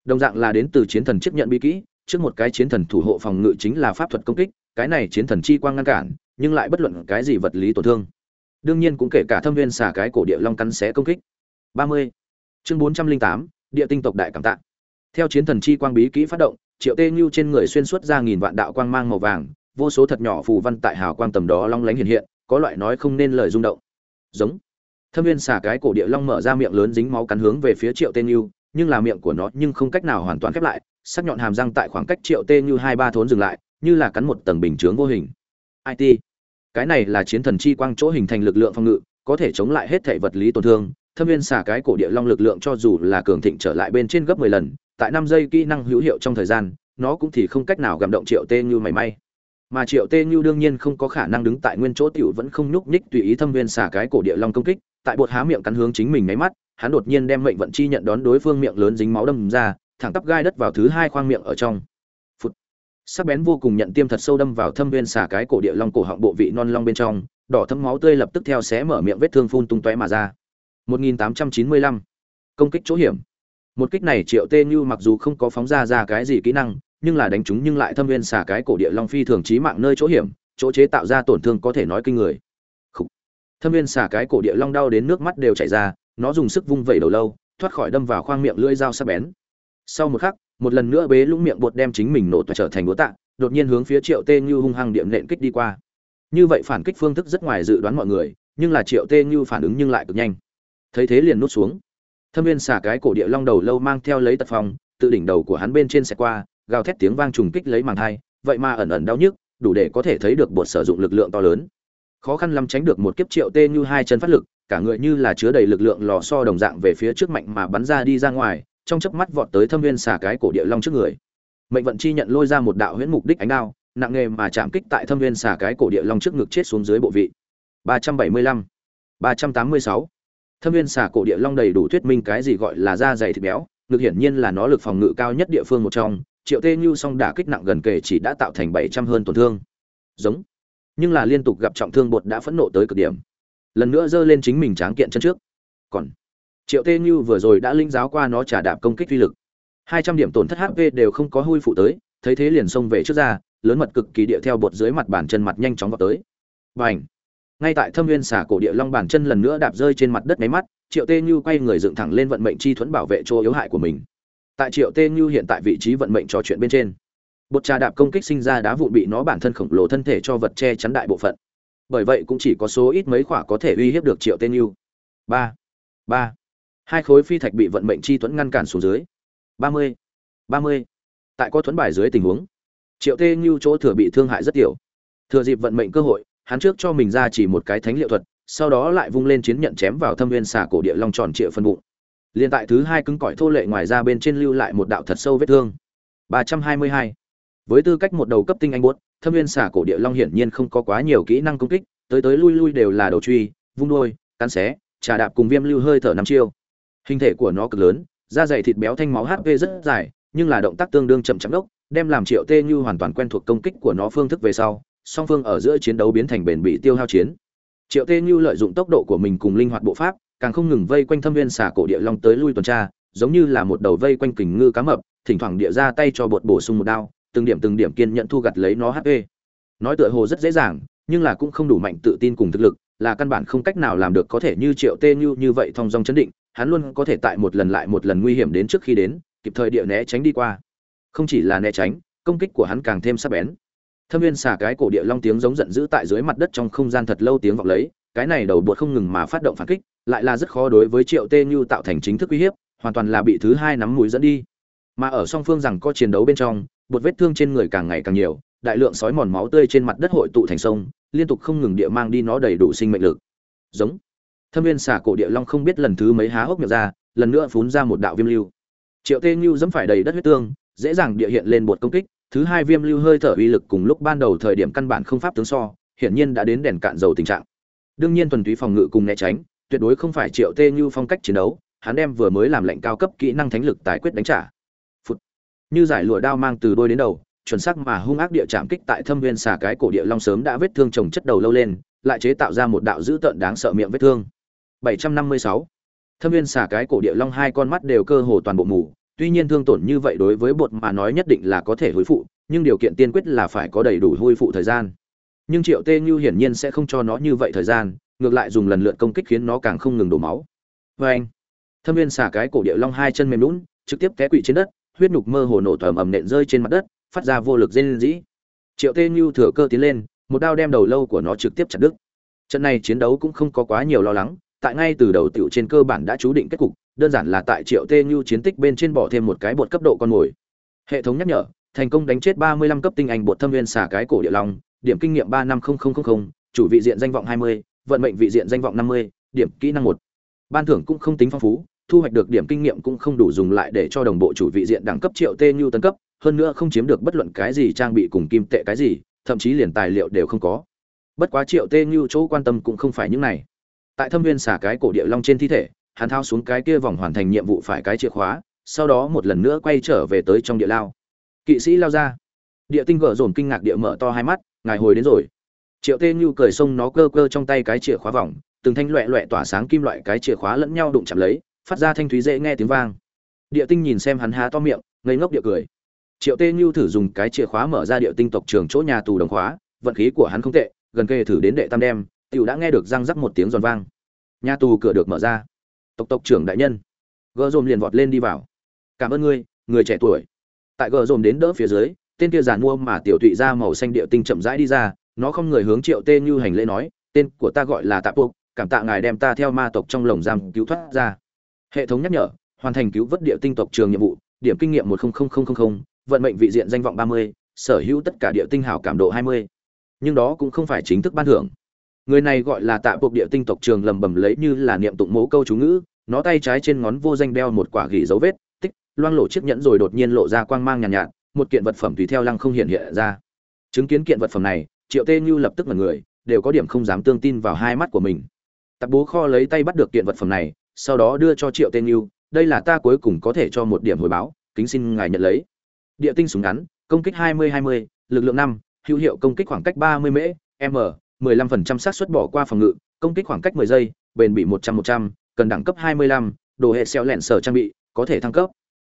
Đồng dạng là đến từ chiến thần chấp nhận bí kỹ, trước một cái chiến thần thủ hộ phòng ngự chính là pháp thuật công kích, cái này chiến thần chi quang ngăn cản, nhưng lại bất luận cái gì vật lý tổn thương. Đương nhiên cũng kể cả thâm viên xả cái cổ địa long cắn xé công kích. Ba mươi. Chương bốn trăm linh tám, địa tinh tộc đại cảm tạ. Theo chiến thần chi quang bí kỹ phát động, triệu tê ngưu trên người xuyên suốt ra nghìn vạn đạo quang mang màu vàng vô số thật nhỏ phù văn tại hào quang tầm đó long lánh hiện hiện, có loại nói không nên lời rung động. Giống. Thâm viên xả cái cổ địa long mở ra miệng lớn dính máu cắn hướng về phía triệu tên như nhưng là miệng của nó nhưng không cách nào hoàn toàn khép lại, sắc nhọn hàm răng tại khoảng cách triệu tên như hai ba thốn dừng lại, như là cắn một tầng bình chướng vô hình. It cái này là chiến thần chi quang chỗ hình thành lực lượng phòng ngự, có thể chống lại hết thể vật lý tổn thương. Thâm viên xả cái cổ địa long lực lượng cho dù là cường thịnh trở lại bên trên gấp mười lần, tại năm giây kỹ năng hữu hiệu trong thời gian, nó cũng thì không cách nào gặm động triệu tê như mảy may mà triệu tê như đương nhiên không có khả năng đứng tại nguyên chỗ tiểu vẫn không nhúc nhích tùy ý thâm viên xả cái cổ địa long công kích, tại bột há miệng cắn hướng chính mình nháy mắt, hắn đột nhiên đem mệnh vận chi nhận đón đối phương miệng lớn dính máu đâm ra, thẳng tắp gai đất vào thứ hai khoang miệng ở trong. Phút sắc bén vô cùng nhận tiêm thật sâu đâm vào thâm viên xả cái cổ địa long cổ họng bộ vị non long bên trong, đỏ thấm máu tươi lập tức theo xé mở miệng vết thương phun tung tóe mà ra. 1895 công kích chỗ hiểm. Một kích này triệu tê như mặc dù không có phóng ra ra cái gì kỹ năng nhưng là đánh chúng nhưng lại thâm viên xả cái cổ địa long phi thường trí mạng nơi chỗ hiểm, chỗ chế tạo ra tổn thương có thể nói kinh người. Khủ. thâm viên xả cái cổ địa long đau đến nước mắt đều chảy ra, nó dùng sức vung vẩy đầu lâu, thoát khỏi đâm vào khoang miệng lưỡi dao sắc bén. Sau một khắc, một lần nữa bế lũng miệng bột đem chính mình nổ trở thành búa tạ, đột nhiên hướng phía triệu tê như hung hăng điểm nện kích đi qua. Như vậy phản kích phương thức rất ngoài dự đoán mọi người, nhưng là triệu tê như phản ứng nhưng lại cực nhanh. Thấy thế liền nút xuống. Thâm viên xả cái cổ địa long đầu lâu mang theo lấy tật phòng, tự đỉnh đầu của hắn bên trên xe qua gào thét tiếng vang trùng kích lấy màng thai, vậy mà ẩn ẩn đau nhức, đủ để có thể thấy được bột sử dụng lực lượng to lớn. Khó khăn lắm tránh được một kiếp triệu tê như hai chân phát lực, cả người như là chứa đầy lực lượng lò so đồng dạng về phía trước mạnh mà bắn ra đi ra ngoài, trong chớp mắt vọt tới thâm viên xả cái cổ địa long trước người. Mệnh vận chi nhận lôi ra một đạo huyễn mục đích ánh đao, nặng nghề mà chạm kích tại thâm viên xả cái cổ địa long trước ngực chết xuống dưới bộ vị. 375 386 thâm viên xả cổ địa long đầy đủ thuyết minh cái gì gọi là da dày thịt béo, ngực hiển nhiên là nó lực phòng ngự cao nhất địa phương một trong triệu tê như song đả kích nặng gần kề chỉ đã tạo thành 700 hơn tổn thương. Giống. Nhưng là liên tục gặp trọng thương bột đã phẫn nộ tới cực điểm. Lần nữa giơ lên chính mình tráng kiện chân trước. Còn, triệu tê như vừa rồi đã linh giáo qua nó trả đạp công kích uy lực. Hai trăm điểm tổn thất hp đều không có hôi phụ tới, thấy thế liền xông về trước ra, lớn mật cực kỳ địa theo bột dưới mặt bàn chân mặt nhanh chóng vào tới. Và ảnh ngay tại thâm viên xả cổ địa long bàn chân lần nữa đạp rơi trên mặt đất máy mắt, triệu tê như quay người dựng thẳng lên vận mệnh chi thuẫn bảo vệ chỗ yếu hại của mình tại triệu tê như hiện tại vị trí vận mệnh trò chuyện bên trên. Bột trà đạp công kích sinh ra đá vụn bị nó bản thân khổng lồ thân thể cho vật che chắn đại bộ phận. Bởi vậy cũng chỉ có số ít mấy khỏa có thể uy hiếp được triệu tên yêu ba ba. Hai khối phi thạch bị vận mệnh chi tuấn ngăn cản xuống dưới. Ba mươi ba mươi. Tại có thuấn bài dưới tình huống, triệu tê như chỗ thừa bị thương hại rất tiểu thừa dịp vận mệnh cơ hội, hắn trước cho mình ra chỉ một cái thánh liệu thuật, sau đó lại vung lên chiến nhận chém vào thâm viên xà cổ địa long tròn triệu phân bụng liền tại thứ hai cứng cỏi thô lệ ngoài ra bên trên lưu lại một đạo thật sâu vết thương. ba trăm hai mươi hai. Với tư cách một đầu cấp tinh anh buốt, thâm viên xả cổ địa long hiển nhiên không có quá nhiều kỹ năng công kích, tới tới lui lui đều là đầu truy, vung đôi cắn xé, trà đạp cùng viêm lưu hơi thở năm chiêu. Hình thể của nó cực lớn, da dày thịt béo thanh máu hp rất dài, nhưng là động tác tương đương chậm chậm đốc, đem làm triệu tê như hoàn toàn quen thuộc công kích của nó phương thức về sau, song phương ở giữa chiến đấu biến thành bền bị tiêu hao chiến. Triệu tê như lợi dụng tốc độ của mình cùng linh hoạt bộ pháp càng không ngừng vây quanh thâm viên xả cổ địa long tới lui tuần tra giống như là một đầu vây quanh kình ngư cá mập thỉnh thoảng địa ra tay cho bột bổ sung một đao từng điểm từng điểm kiên nhận thu gặt lấy nó HP. Nói tựa hồ rất dễ dàng, nhưng là cũng không đủ mạnh tự tin cùng thực lực, là căn bản không cách nào làm được có thể như Triệu Tê Như như vậy thông dong chấn định, hắn luôn có thể tại một lần lại một lần nguy hiểm đến trước khi đến, kịp thời địa né tránh đi qua. Không chỉ là né tránh, công kích của hắn càng thêm sắc bén. Thâm Viên xả cái cổ địa long tiếng giống giận dữ tại dưới mặt đất trong không gian thật lâu tiếng vọng lấy, cái này đầu bột không ngừng mà phát động phản kích, lại là rất khó đối với Triệu Tê Như tạo thành chính thức uy hiếp, hoàn toàn là bị thứ hai nắm mũi dẫn đi. Mà ở song phương rằng có chiến đấu bên trong, bột vết thương trên người càng ngày càng nhiều đại lượng sói mòn máu tươi trên mặt đất hội tụ thành sông liên tục không ngừng địa mang đi nó đầy đủ sinh mệnh lực. Giống. Thâm viên xả cổ địa long không biết lần thứ mấy há hốc miệng ra lần nữa phun ra một đạo viêm lưu. Triệu tê như dẫm phải đầy đất huyết tương dễ dàng địa hiện lên bột công kích thứ hai viêm lưu hơi thở uy lực cùng lúc ban đầu thời điểm căn bản không pháp tướng so hiển nhiên đã đến đèn cạn dầu tình trạng. Đương nhiên thuần túy phòng ngự cùng né tránh tuyệt đối không phải triệu tê như phong cách chiến đấu, hắn đem vừa mới làm lệnh cao cấp kỹ năng thánh lực tài quyết đánh trả. Như giải lụa đao mang từ đôi đến đầu, chuẩn xác mà hung ác địa chạm kích tại thâm viên xà cái cổ địa long sớm đã vết thương trồng chất đầu lâu lên, lại chế tạo ra một đạo dữ tợn đáng sợ miệng vết thương. 756 thâm viên xà cái cổ địa long hai con mắt đều cơ hồ toàn bộ mù, tuy nhiên thương tổn như vậy đối với bột mà nói nhất định là có thể hồi phụ, nhưng điều kiện tiên quyết là phải có đầy đủ hồi phụ thời gian. Nhưng triệu tê như hiển nhiên sẽ không cho nó như vậy thời gian ngược lại dùng lần lượt công kích khiến nó càng không ngừng đổ máu. Vê anh, thâm viên xả cái cổ địa long hai chân mềm lún trực tiếp té quỵ trên đất, huyết nhục mơ hồ nổ tầm ầm nện rơi trên mặt đất, phát ra vô lực rên rỉ. Triệu tê như thừa cơ tiến lên, một đao đem đầu lâu của nó trực tiếp chặt đứt. Trận này chiến đấu cũng không có quá nhiều lo lắng, tại ngay từ đầu tiểu trên cơ bản đã chú định kết cục, đơn giản là tại triệu tê như chiến tích bên trên bỏ thêm một cái bột cấp độ con mồi. Hệ thống nhắc nhở, thành công đánh chết ba mươi lăm cấp tinh anh bột thâm viên xả cái cổ địa long, điểm kinh nghiệm ba năm chủ vị diện danh vọng hai mươi vận mệnh vị diện danh vọng năm mươi, điểm kỹ năng một. Ban thưởng cũng không tính phong phú, thu hoạch được điểm kinh nghiệm cũng không đủ dùng lại để cho đồng bộ chủ vị diện đẳng cấp triệu tê như tấn cấp, hơn nữa không chiếm được bất luận cái gì trang bị cùng kim tệ cái gì, thậm chí liền tài liệu đều không có. Bất quá triệu tê như chỗ quan tâm cũng không phải những này. Tại thâm viên xả cái cổ địa long trên thi thể, hắn thao xuống cái kia vòng hoàn thành nhiệm vụ phải cái chìa khóa, sau đó một lần nữa quay trở về tới trong địa lao. Kỵ sĩ lao ra. Địa tinh gở dồn kinh ngạc địa mở to hai mắt, ngài hồi đến rồi triệu tê như cười xông nó cơ cơ trong tay cái chìa khóa vòng, từng thanh loẹ loẹ tỏa sáng kim loại cái chìa khóa lẫn nhau đụng chạm lấy, phát ra thanh thúy dễ nghe tiếng vang. Địa tinh nhìn xem hắn há to miệng, ngây ngốc địa cười. Triệu tê như thử dùng cái chìa khóa mở ra địa tinh tộc trường chỗ nhà tù đồng khóa, vận khí của hắn không tệ, gần kề thử đến đệ tam đem tiểu đã nghe được răng rắc một tiếng giòn vang. Nhà tù cửa được mở ra. Tộc tộc trưởng đại nhân. Gờ dồn liền vọt lên đi vào. Cảm ơn ngươi, người trẻ tuổi. Tại Gờ dồn đến đỡ phía dưới, tên kia giàn mua mà tiểu thụy ra màu xanh địa tinh chậm rãi đi ra nó không người hướng triệu tê như hành lễ nói tên của ta gọi là tạ buộc cảm tạ ngài đem ta theo ma tộc trong lồng giam cứu thoát ra. Hệ thống nhắc nhở hoàn thành cứu vớt địa tinh tộc trường nhiệm vụ điểm kinh nghiệm một vận mệnh vị diện danh vọng ba mươi sở hữu tất cả địa tinh hảo cảm độ hai mươi. Nhưng đó cũng không phải chính thức ban thưởng. Người này gọi là tạ buộc địa tinh tộc trường lầm bầm lấy như là niệm tụng mố câu chú ngữ nó tay trái trên ngón vô danh đeo một quả gỉ dấu vết tích loang lộ chiếc nhẫn rồi đột nhiên lộ ra quang mang nhàn nhạt, nhạt một kiện vật phẩm tùy theo lăng không hiện hiện ra. Chứng kiến kiện vật phẩm này triệu tê như lập tức là người đều có điểm không dám tương tin vào hai mắt của mình. Tạp bố kho lấy tay bắt được kiện vật phẩm này sau đó đưa cho triệu tê như đây là ta cuối cùng có thể cho một điểm hồi báo kính xin ngài nhận lấy. Địa tinh súng ngắn công kích 20-20, lực lượng 5, hữu hiệu công kích khoảng cách 30m, m 15% xác suất bỏ qua phòng ngự công kích khoảng cách 10 giây bền bị 100-100, cần đẳng cấp 25, đồ hệ xeo lẹn sở trang bị có thể thăng cấp.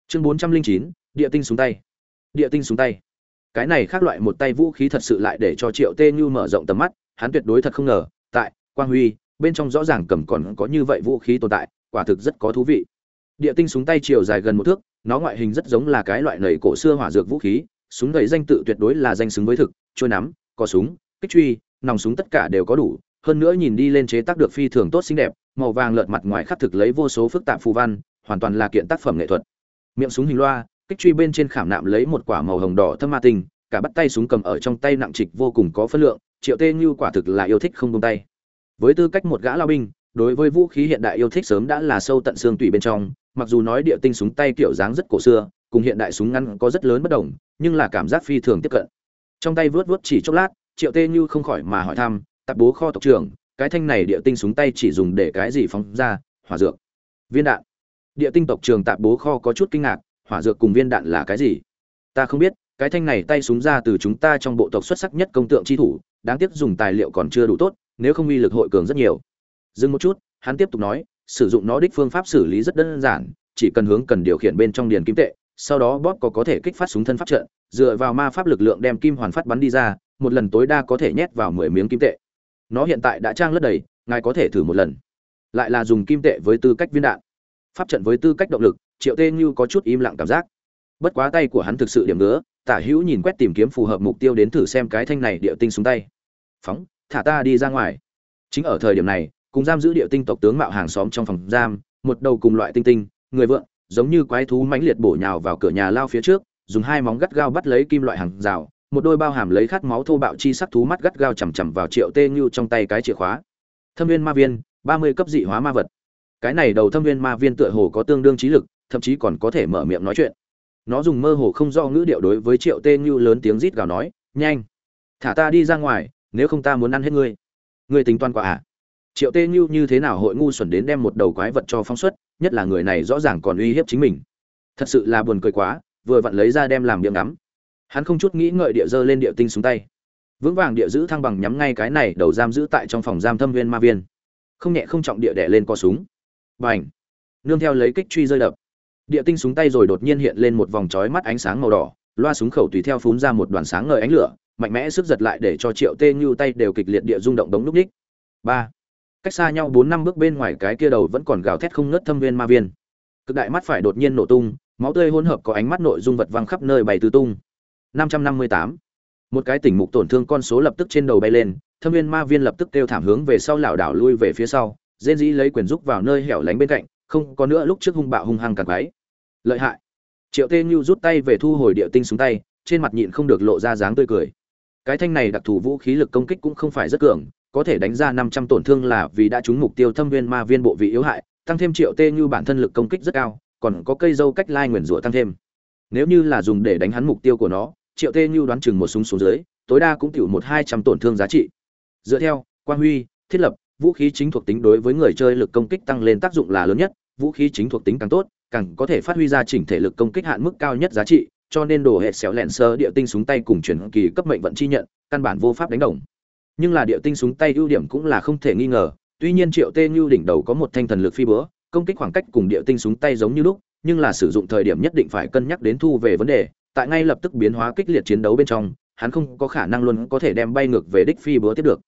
Chương 409, địa tinh súng tay. Địa tinh súng tay cái này khác loại một tay vũ khí thật sự lại để cho triệu tê như mở rộng tầm mắt, hắn tuyệt đối thật không ngờ, tại, quang huy, bên trong rõ ràng cầm còn có như vậy vũ khí tồn tại, quả thực rất có thú vị. Địa tinh súng tay chiều dài gần một thước, nó ngoại hình rất giống là cái loại nầy cổ xưa hỏa dược vũ khí, súng đầy danh tự tuyệt đối là danh xứng với thực trôi nắm, có súng, kích truy, nòng súng tất cả đều có đủ, hơn nữa nhìn đi lên chế tác được phi thường tốt xinh đẹp, màu vàng lợt mặt ngoài khắc thực lấy vô số phức tạp phù văn, hoàn toàn là kiện tác phẩm nghệ thuật. Miệng súng hình loa kích truy bên trên khảm nạm lấy một quả màu hồng đỏ thâm ma tinh, cả bắt tay súng cầm ở trong tay nặng trịch vô cùng có phân lượng, triệu tê như quả thực là yêu thích không tung tay. Với tư cách một gã lao binh, đối với vũ khí hiện đại yêu thích sớm đã là sâu tận xương tủy bên trong, mặc dù nói địa tinh súng tay kiểu dáng rất cổ xưa, cùng hiện đại súng ngắn có rất lớn bất đồng, nhưng là cảm giác phi thường tiếp cận. Trong tay vớt vớt chỉ chốc lát, triệu tê như không khỏi mà hỏi thăm, tạp bố kho tộc trưởng, cái thanh này địa tinh súng tay chỉ dùng để cái gì phóng ra, hỏa dược? Viên đạn. Địa tinh tộc trường tạp bố kho có chút kinh ngạc hỏa dược cùng viên đạn là cái gì? Ta không biết, cái thanh này tay súng ra từ chúng ta trong bộ tộc xuất sắc nhất công tượng chi thủ, đáng tiếc dùng tài liệu còn chưa đủ tốt, nếu không uy lực hội cường rất nhiều. Dừng một chút, hắn tiếp tục nói, sử dụng nó đích phương pháp xử lý rất đơn giản, chỉ cần hướng cần điều khiển bên trong điền kim tệ, sau đó bóp có có thể kích phát súng thân pháp trận, dựa vào ma pháp lực lượng đem kim hoàn phát bắn đi ra, một lần tối đa có thể nhét vào mười miếng kim tệ. Nó hiện tại đã trang lất đầy, ngài có thể thử một lần. Lại là dùng kim tệ với tư cách viên đạn. Pháp trận với tư cách động lực triệu tê như có chút im lặng cảm giác. Bất quá tay của hắn thực sự điểm nữa tả hữu nhìn quét tìm kiếm phù hợp mục tiêu đến thử xem cái thanh này địa tinh xuống tay. Phóng thả ta đi ra ngoài. Chính ở thời điểm này cùng giam giữ địa tinh tộc tướng mạo hàng xóm trong phòng giam một đầu cùng loại tinh tinh người vượn, giống như quái thú mãnh liệt bổ nhào vào cửa nhà lao phía trước dùng hai móng gắt gao bắt lấy kim loại hàng rào một đôi bao hàm lấy khát máu thô bạo chi sắc thú mắt gắt gao chằm chằm vào triệu tê như trong tay cái chìa khóa. Thâm viên ma viên ba mươi cấp dị hóa ma vật. Cái này đầu thâm viên ma viên tựa hồ có tương đương trí lực thậm chí còn có thể mở miệng nói chuyện. Nó dùng mơ hồ không do ngữ điệu đối với triệu tê như lớn tiếng rít gào nói, nhanh, thả ta đi ra ngoài, nếu không ta muốn ăn hết ngươi. Ngươi tính toán quả à? Triệu tê như như thế nào hội ngu xuẩn đến đem một đầu quái vật cho phóng xuất, nhất là người này rõ ràng còn uy hiếp chính mình. Thật sự là buồn cười quá, vừa vặn lấy ra đem làm miệng ngắm. Hắn không chút nghĩ ngợi địa dơ lên địa tinh xuống tay. Vững vàng địa giữ thăng bằng nhắm ngay cái này đầu giam giữ tại trong phòng giam thâm viên ma viên. Không nhẹ không trọng địa đẻ lên co súng. B à n h nương theo lấy kích truy rơi đập địa tinh súng tay rồi đột nhiên hiện lên một vòng trói mắt ánh sáng màu đỏ, loa súng khẩu tùy theo phún ra một đoàn sáng ngời ánh lửa, mạnh mẽ sức giật lại để cho triệu tê như tay đều kịch liệt địa rung động đống núp ních. Ba. Cách xa nhau bốn năm bước bên ngoài cái kia đầu vẫn còn gào thét không ngớt thâm viên ma viên. Cực đại mắt phải đột nhiên nổ tung, máu tươi hỗn hợp có ánh mắt nội dung vật văng khắp nơi bày tứ tung. Năm trăm năm mươi tám. Một cái tỉnh mục tổn thương con số lập tức trên đầu bay lên, thâm viên ma viên lập tức kêu thảm hướng về sau lảo đảo lui về phía sau, rên dĩ lấy quyền rúc vào nơi hẻo lánh bên cạnh, không có nữa lúc trước hung bạo hung hăng càng váy lợi hại. Triệu tê như rút tay về thu hồi địa tinh xuống tay, trên mặt nhịn không được lộ ra dáng tươi cười. Cái thanh này đặc thù vũ khí lực công kích cũng không phải rất cường, có thể đánh ra năm trăm tổn thương là vì đã trúng mục tiêu thâm viên ma viên bộ vị yếu hại, tăng thêm triệu tê như bản thân lực công kích rất cao, còn có cây dâu cách lai nguyền rủa tăng thêm. Nếu như là dùng để đánh hắn mục tiêu của nó, triệu tê như đoán chừng một súng xuống dưới, tối đa cũng tiểu một hai trăm tổn thương giá trị. Dựa theo quan huy, thiết lập, vũ khí chính thuộc tính đối với người chơi lực công kích tăng lên tác dụng là lớn nhất, vũ khí chính thuộc tính càng tốt càng có thể phát huy ra chỉnh thể lực công kích hạn mức cao nhất giá trị, cho nên đồ hệ xéo lẹn sơ địa tinh súng tay cùng chuyển kỳ cấp mệnh vận chi nhận, căn bản vô pháp đánh đồng. Nhưng là địa tinh súng tay ưu điểm cũng là không thể nghi ngờ, tuy nhiên triệu tê như đỉnh đầu có một thanh thần lực phi bữa, công kích khoảng cách cùng địa tinh súng tay giống như lúc, nhưng là sử dụng thời điểm nhất định phải cân nhắc đến thu về vấn đề, tại ngay lập tức biến hóa kích liệt chiến đấu bên trong, hắn không có khả năng luôn có thể đem bay ngược về đích phi bữa tiếp được.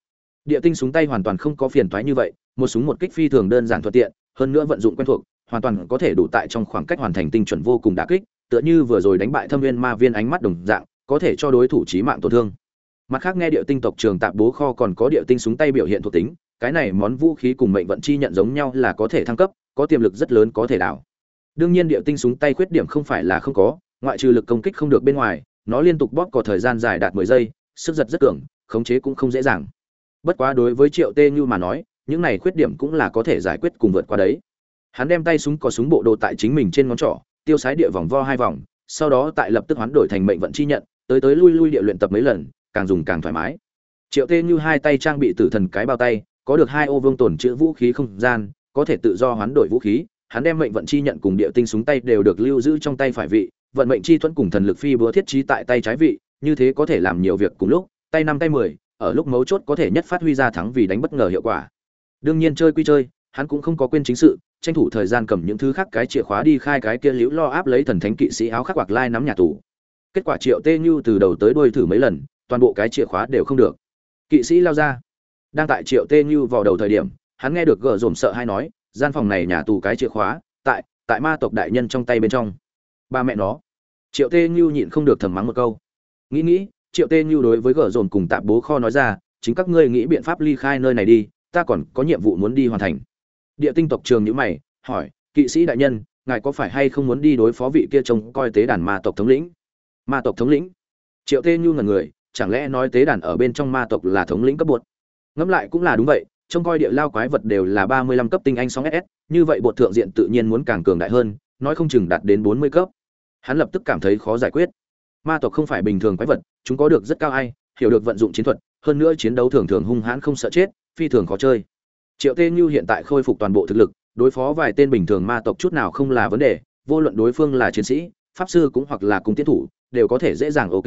Địa tinh súng tay hoàn toàn không có phiền toái như vậy, một súng một kích phi thường đơn giản thuận tiện, hơn nữa vận dụng quen thuộc hoàn toàn có thể đủ tại trong khoảng cách hoàn thành tinh chuẩn vô cùng đả kích, tựa như vừa rồi đánh bại thâm viên ma viên ánh mắt đồng dạng, có thể cho đối thủ chí mạng tổn thương. Mặt khác nghe địa tinh tộc trường tạp bố kho còn có địa tinh súng tay biểu hiện thuộc tính, cái này món vũ khí cùng mệnh vận chi nhận giống nhau là có thể thăng cấp, có tiềm lực rất lớn có thể đảo. Đương nhiên địa tinh súng tay khuyết điểm không phải là không có, ngoại trừ lực công kích không được bên ngoài, nó liên tục bóp có thời gian dài đạt mười giây, sức giật rất cường, khống chế cũng không dễ dàng. Bất quá đối với triệu tê như mà nói, những này khuyết điểm cũng là có thể giải quyết cùng vượt qua đấy hắn đem tay súng có súng bộ đồ tại chính mình trên ngón trỏ, tiêu sái địa vòng vo hai vòng, sau đó tại lập tức hoán đổi thành mệnh vận chi nhận, tới tới lui lui địa luyện tập mấy lần, càng dùng càng thoải mái. Triệu tê như hai tay trang bị tử thần cái bao tay, có được hai ô vương tổn chữ vũ khí không gian, có thể tự do hoán đổi vũ khí, hắn đem mệnh vận chi nhận cùng địa tinh súng tay đều được lưu giữ trong tay phải vị, vận mệnh chi thuẫn cùng thần lực phi búa thiết trí tại tay trái vị, như thế có thể làm nhiều việc cùng lúc, tay năm tay mười, ở lúc mấu chốt có thể nhất phát huy ra thắng vì đánh bất ngờ hiệu quả. Đương nhiên chơi quy chơi hắn cũng không có quên chính sự, tranh thủ thời gian cầm những thứ khác cái chìa khóa đi khai cái kia liễu lo áp lấy thần thánh kỵ sĩ áo khắc quạc lai nắm nhà tù. Kết quả triệu tê như từ đầu tới đuôi thử mấy lần, toàn bộ cái chìa khóa đều không được. Kỵ sĩ lao ra. Đang tại triệu tê như vào đầu thời điểm, hắn nghe được gờ dồn sợ hay nói, gian phòng này nhà tù cái chìa khóa, tại tại ma tộc đại nhân trong tay bên trong. Ba mẹ nó. Triệu tê như nhịn không được thầm mắng một câu. Nghĩ nghĩ, triệu tê như đối với gờ dồn cùng tạp bố kho nói ra, chính các ngươi nghĩ biện pháp ly khai nơi này đi, ta còn có nhiệm vụ muốn đi hoàn thành địa tinh tộc trường nhữ mày, hỏi, kỵ sĩ đại nhân, ngài có phải hay không muốn đi đối phó vị kia trông coi tế đàn ma tộc thống lĩnh? Ma tộc thống lĩnh? Triệu tê nhu ngần người, chẳng lẽ nói tế đàn ở bên trong ma tộc là thống lĩnh cấp bột? Ngẫm lại cũng là đúng vậy, trông coi địa lao quái vật đều là ba mươi lăm cấp tinh anh sóng ss như vậy bột thượng diện tự nhiên muốn càng cường đại hơn, nói không chừng đạt đến bốn mươi cấp. Hắn lập tức cảm thấy khó giải quyết. Ma tộc không phải bình thường quái vật, chúng có được rất cao ai, hiểu được vận dụng chiến thuật, hơn nữa chiến đấu thường thường hung hãn không sợ chết, phi thường khó chơi triệu tê như hiện tại khôi phục toàn bộ thực lực, đối phó vài tên bình thường ma tộc chút nào không là vấn đề, vô luận đối phương là chiến sĩ, pháp sư cũng hoặc là cung tiến thủ, đều có thể dễ dàng ok.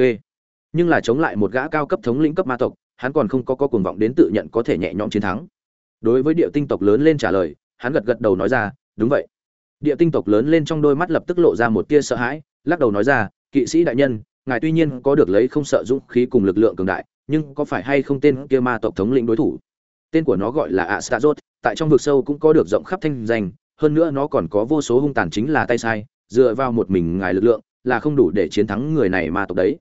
Nhưng là chống lại một gã cao cấp thống lĩnh cấp ma tộc, hắn còn không có có cuồng vọng đến tự nhận có thể nhẹ nhõm chiến thắng. Đối với địa tinh tộc lớn lên trả lời, hắn gật gật đầu nói ra, đúng vậy. Địa tinh tộc lớn lên trong đôi mắt lập tức lộ ra một tia sợ hãi, lắc đầu nói ra, kỵ sĩ đại nhân, ngài tuy nhiên có được lấy không sợ dũng khí cùng lực lượng cường đại, nhưng có phải hay không tên kia ma tộc thống lĩnh đối thủ? Tên của nó gọi là Astazot, tại trong vực sâu cũng có được rộng khắp thanh danh, hơn nữa nó còn có vô số hung tàn chính là tay sai, dựa vào một mình ngài lực lượng, là không đủ để chiến thắng người này ma tộc đấy.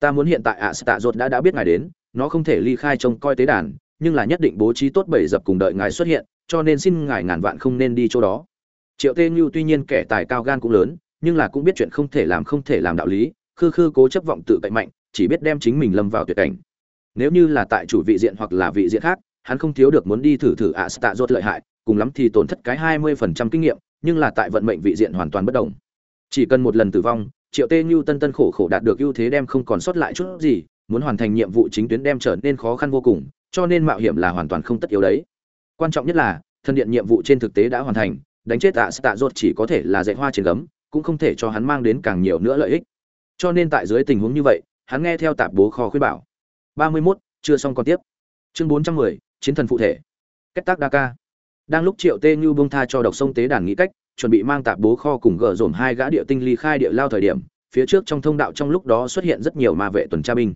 Ta muốn hiện tại Astazot đã đã biết ngài đến, nó không thể ly khai trông coi tế đàn, nhưng là nhất định bố trí tốt bảy dập cùng đợi ngài xuất hiện, cho nên xin ngài ngàn vạn không nên đi chỗ đó. Triệu Tê Như tuy nhiên kẻ tài cao gan cũng lớn, nhưng là cũng biết chuyện không thể làm không thể làm đạo lý, khư khư cố chấp vọng tự cạnh mạnh, chỉ biết đem chính mình lâm vào tuyệt cảnh. Nếu như là tại chủ vị diện hoặc là vị diện khác, hắn không thiếu được muốn đi thử thử ạ stạ rốt lợi hại cùng lắm thì tổn thất cái hai mươi phần trăm kinh nghiệm nhưng là tại vận mệnh vị diện hoàn toàn bất đồng. Chỉ cần một lần tử vong triệu tê như tân tân khổ khổ đạt được ưu thế đem không còn sót lại chút gì muốn hoàn thành nhiệm vụ chính tuyến đem trở nên khó khăn vô cùng cho nên mạo hiểm là hoàn toàn không tất yếu đấy. Quan trọng nhất là thân điện nhiệm vụ trên thực tế đã hoàn thành đánh chết ạ stạ rốt chỉ có thể là dạy hoa trên gấm cũng không thể cho hắn mang đến càng nhiều nữa lợi ích. Cho nên tại dưới tình huống như vậy hắn nghe theo tạp bố kho khuyết bảo. ba mươi 31, chưa xong còn tiếp. Chương bốn trăm mười chiến thần phụ thể. Cách tác đa ca. Đang lúc triệu tê như bông tha cho độc sông tế đàn nghĩ cách, chuẩn bị mang tạp bố kho cùng gỡ dồn hai gã địa tinh ly khai địa lao thời điểm, phía trước trong thông đạo trong lúc đó xuất hiện rất nhiều ma vệ tuần tra binh.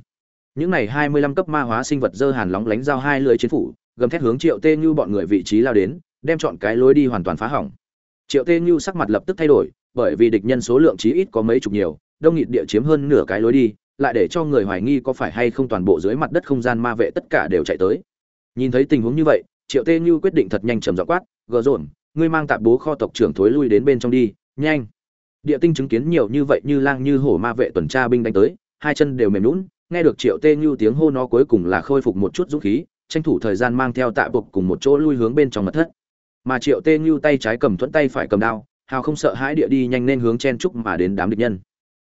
Những này hai mươi lăm cấp ma hóa sinh vật dơ hàn lóng lánh giao hai lưới chiến phủ, gầm thét hướng triệu tê như bọn người vị trí lao đến, đem chọn cái lối đi hoàn toàn phá hỏng. Triệu tê như sắc mặt lập tức thay đổi, bởi vì địch nhân số lượng chí ít có mấy chục nhiều, đông nghịt địa chiếm hơn nửa cái lối đi, lại để cho người hoài nghi có phải hay không toàn bộ dưới mặt đất không gian ma vệ tất cả đều chạy tới nhìn thấy tình huống như vậy, triệu tê như quyết định thật nhanh trầm dọ quát, gờ rộn ngươi mang tạp bố kho tộc trưởng thối lui đến bên trong đi, nhanh. Địa tinh chứng kiến nhiều như vậy như lang như hổ ma vệ tuần tra binh đánh tới, hai chân đều mềm lún nghe được triệu tê như tiếng hô nó cuối cùng là khôi phục một chút dũng khí, tranh thủ thời gian mang theo tạ bục cùng một chỗ lui hướng bên trong mật thất. Mà triệu tê như tay trái cầm thuẫn tay phải cầm đao, hào không sợ hãi địa đi nhanh nên hướng chen trúc mà đến đám địch nhân.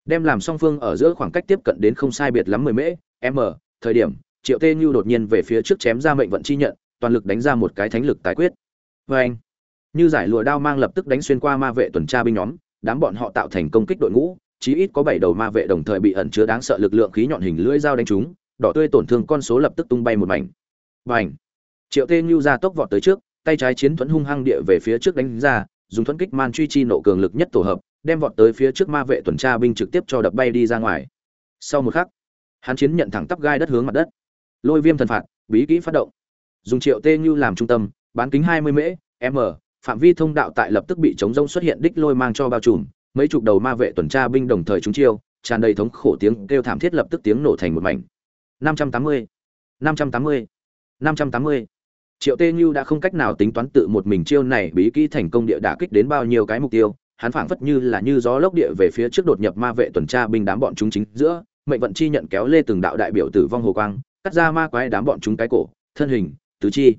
Đem làm song phương ở giữa khoảng cách tiếp cận đến không sai biệt lắm mười mễ m thời điểm triệu tê như đột nhiên về phía trước chém ra mệnh vận chi nhận toàn lực đánh ra một cái thánh lực tái quyết vê anh như giải lụa đao mang lập tức đánh xuyên qua ma vệ tuần tra binh nhóm đám bọn họ tạo thành công kích đội ngũ chí ít có bảy đầu ma vệ đồng thời bị ẩn chứa đáng sợ lực lượng khí nhọn hình lưỡi dao đánh trúng đỏ tươi tổn thương con số lập tức tung bay một mảnh Bành. Triệu Tê như ra tốc vọt tới trước, tay trái chiến thuẫn hung hăng địa về phía trước đánh ra, dùng thuẫn kích man truy chi nộ cường lực nhất tổ hợp, đem vọt tới phía trước ma vệ tuần tra binh trực tiếp cho đập bay đi ra ngoài. Sau một khắc, hắn chiến nhận thẳng tắp gai đất hướng mặt đất. Lôi viêm thần phạt, bí kỹ phát động. Dùng Triệu Tê như làm trung tâm, bán kính 20 mễ, m, phạm vi thông đạo tại lập tức bị chống rông xuất hiện đích lôi mang cho bao trùm, mấy chục đầu ma vệ tuần tra binh đồng thời trúng chiêu, tràn đầy thống khổ tiếng kêu thảm thiết lập tức tiếng nổ thành một mảnh. 580, 580 580. Triệu Tê Như đã không cách nào tính toán tự một mình chiêu này bí kỹ thành công địa đả kích đến bao nhiêu cái mục tiêu, hắn phảng phất như là như gió lốc địa về phía trước đột nhập ma vệ tuần tra binh đám bọn chúng chính giữa, mệnh vận chi nhận kéo lê từng đạo đại biểu tử vong hồ quang, cắt ra ma quái đám bọn chúng cái cổ, thân hình, tứ chi.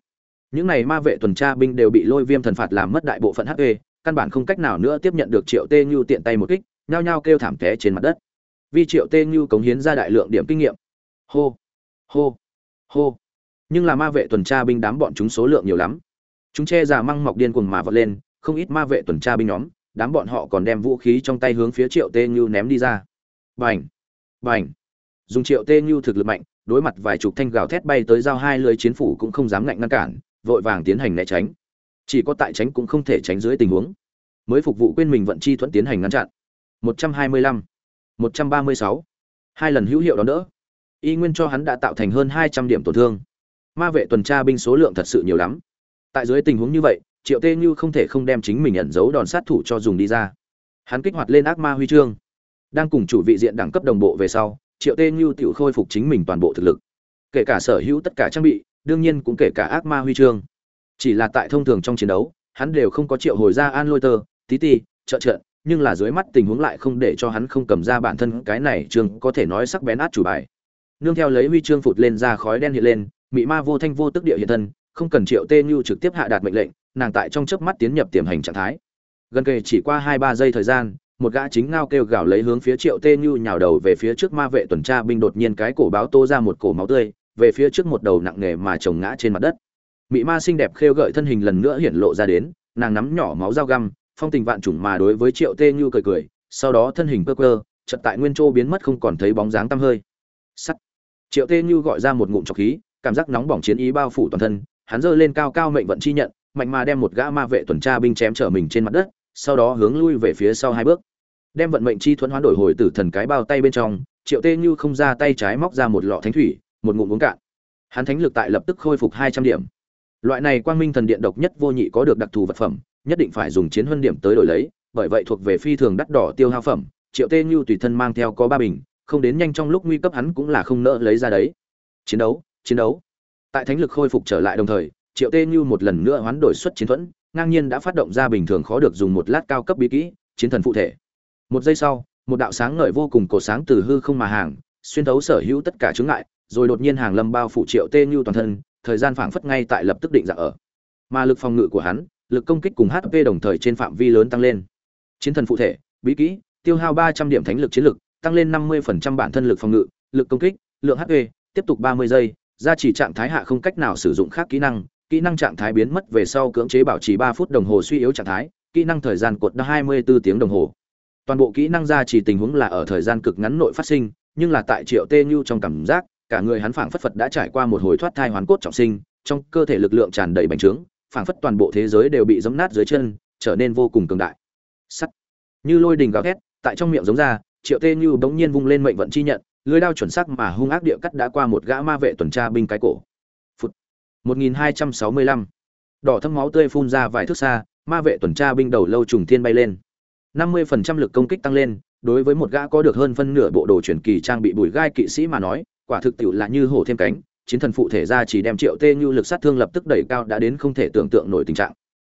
Những này ma vệ tuần tra binh đều bị lôi viêm thần phạt làm mất đại bộ phận HP, căn bản không cách nào nữa tiếp nhận được Triệu Tê Như tiện tay một kích, nhao nhao kêu thảm té trên mặt đất. Vì Triệu Tê Như cống hiến ra đại lượng điểm kinh nghiệm. Hô, hô, hô nhưng là ma vệ tuần tra binh đám bọn chúng số lượng nhiều lắm chúng che già măng mọc điên cuồng mà vọt lên không ít ma vệ tuần tra binh nhóm đám bọn họ còn đem vũ khí trong tay hướng phía triệu tê như ném đi ra bành bành dùng triệu tê như thực lực mạnh đối mặt vài chục thanh gào thét bay tới giao hai lưới chiến phủ cũng không dám ngạnh ngăn cản vội vàng tiến hành né tránh. Chỉ có tại tránh cũng không thể tránh dưới tình huống mới phục vụ quên mình vận chi thuẫn tiến hành ngăn chặn. 125, 136, hai lần hữu hiệu đón đỡ. Y nguyên cho hắn đã tạo thành hơn 200 điểm tổn thương. Ma vệ tuần tra binh số lượng thật sự nhiều lắm. Tại dưới tình huống như vậy triệu tê như không thể không đem chính mình ẩn giấu đòn sát thủ cho dùng đi ra. Hắn kích hoạt lên ác ma huy chương đang cùng chủ vị diện đẳng cấp đồng bộ về sau triệu tê như tự khôi phục chính mình toàn bộ thực lực. Kể cả sở hữu tất cả trang bị, đương nhiên cũng kể cả ác ma huy chương. Chỉ là tại thông thường trong chiến đấu, hắn đều không có triệu hồi ra an lôi tơ, tí ti, trợ trợ nhưng là dưới mắt tình huống lại không để cho hắn không cầm ra bản thân cái này trường có thể nói sắc bén át chủ bài. Nương theo lấy huy chương phụt lên ra khói đen hiện lên, mị ma vô thanh vô tức địa hiện thân, không cần triệu tê như trực tiếp hạ đạt mệnh lệnh, nàng tại trong chớp mắt tiến nhập tiềm hành trạng thái. Gần kề chỉ qua hai ba giây thời gian một gã chính ngao kêu gào lấy hướng phía triệu tê như nhào đầu về phía trước ma vệ tuần tra binh đột nhiên cái cổ báo tô ra một cổ máu tươi, về phía trước một đầu nặng nề mà chồng ngã trên mặt đất. Mị ma xinh đẹp khêu gợi thân hình lần nữa hiện lộ ra đến, nàng nắm nhỏ máu dao găm, phong tình vạn trùng mà đối với triệu tê như cười cười, sau đó thân hình cơ cơ chật tại nguyên châu biến mất không còn thấy bóng dáng tăm hơi. Sắt. Triệu tê như gọi ra một ngụm trọc khí, cảm giác nóng bỏng chiến ý bao phủ toàn thân, hắn giơ lên cao cao mệnh vận chi nhận, mạnh mà đem một gã ma vệ tuần tra binh chém trở mình trên mặt đất, sau đó hướng lui về phía sau hai bước đem vận mệnh chi thuẫn hoán đổi hồi tử thần cái bao tay bên trong, triệu tê như không ra tay trái móc ra một lọ thánh thủy, một ngụm uống cạn. Hắn thánh lực tại lập tức khôi phục hai trăm điểm. Loại này quang minh thần điện độc nhất vô nhị có được đặc thù vật phẩm, nhất định phải dùng chiến huân điểm tới đổi lấy, bởi vậy thuộc về phi thường đắt đỏ tiêu hao phẩm, triệu tê như tùy thân mang theo có ba bình, không đến nhanh trong lúc nguy cấp hắn cũng là không nỡ lấy ra đấy. Chiến đấu chiến đấu. Tại thánh lực khôi phục trở lại đồng thời, triệu tê như một lần nữa hoán đổi xuất chiến thuẫn, ngang nhiên đã phát động ra bình thường khó được dùng một lát cao cấp bí kỹ, chiến thần phụ thể một giây sau, một đạo sáng ngời vô cùng cổ sáng từ hư không mà hàng, xuyên thấu sở hữu tất cả chướng ngại, rồi đột nhiên hàng lâm bao phủ triệu tê như toàn thân, thời gian phảng phất ngay tại lập tức định dạng ở. Mà lực phòng ngự của hắn, lực công kích cùng hp đồng thời trên phạm vi lớn tăng lên. Chiến thần phụ thể, bí kỹ, tiêu hao ba trăm điểm thánh lực chiến lực, tăng lên năm mươi bản thân lực phòng ngự, lực công kích, lượng hp tiếp tục ba mươi giây, gia trì trạng thái hạ không cách nào sử dụng khác kỹ năng kỹ năng trạng thái biến mất về sau cưỡng chế bảo trì ba phút đồng hồ suy yếu trạng thái, kỹ năng thời gian cột hai mươi 24 tiếng đồng hồ toàn bộ kỹ năng ra chỉ tình huống là ở thời gian cực ngắn nội phát sinh, nhưng là tại triệu tê nhu trong cảm giác, cả người hắn phảng phất phật đã trải qua một hồi thoát thai hoàn cốt trọng sinh, trong cơ thể lực lượng tràn đầy bành trướng, phảng phất toàn bộ thế giới đều bị giấm nát dưới chân, trở nên vô cùng cường đại. Sắt. Như lôi đình gào thét, tại trong miệng giống ra, triệu tê như bỗng nhiên vung lên mệnh vận chi nhận, lưới đao chuẩn sắc mà hung ác địa cắt đã qua một gã ma vệ tuần tra binh cái cổ. Phút 1265 đỏ thâm máu tươi phun ra vài thước xa, ma vệ tuần tra binh đầu lâu trùng thiên bay lên. 50% lực công kích tăng lên, đối với một gã có được hơn phân nửa bộ đồ truyền kỳ trang bị bùi gai kỵ sĩ mà nói, quả thực tiểu là như hổ thêm cánh, chiến thần phụ thể ra chỉ đem triệu tê như lực sát thương lập tức đẩy cao đã đến không thể tưởng tượng nổi tình trạng.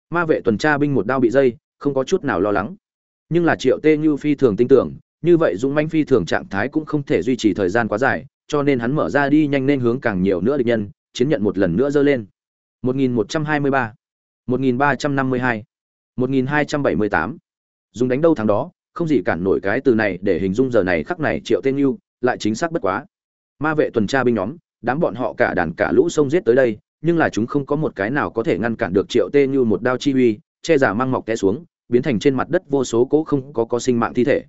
Ma vệ tuần tra binh một đao bị dây, không có chút nào lo lắng. Nhưng là triệu tê như phi thường tin tưởng, như vậy dũng mãnh phi thường trạng thái cũng không thể duy trì thời gian quá dài, cho nên hắn mở ra đi nhanh nên hướng càng nhiều nữa địch nhân, chiến nhận một lần nữa dơ lên. 1123 1352 1278 dùng đánh đâu thắng đó, không gì cản nổi cái từ này để hình dung giờ này khắc này triệu tên như lại chính xác bất quá. Ma vệ tuần tra binh nhóm, đám bọn họ cả đàn cả lũ sông giết tới đây, nhưng là chúng không có một cái nào có thể ngăn cản được triệu tê như một đao chi uy, che giả mang mọc té xuống, biến thành trên mặt đất vô số cỗ không có có sinh mạng thi thể.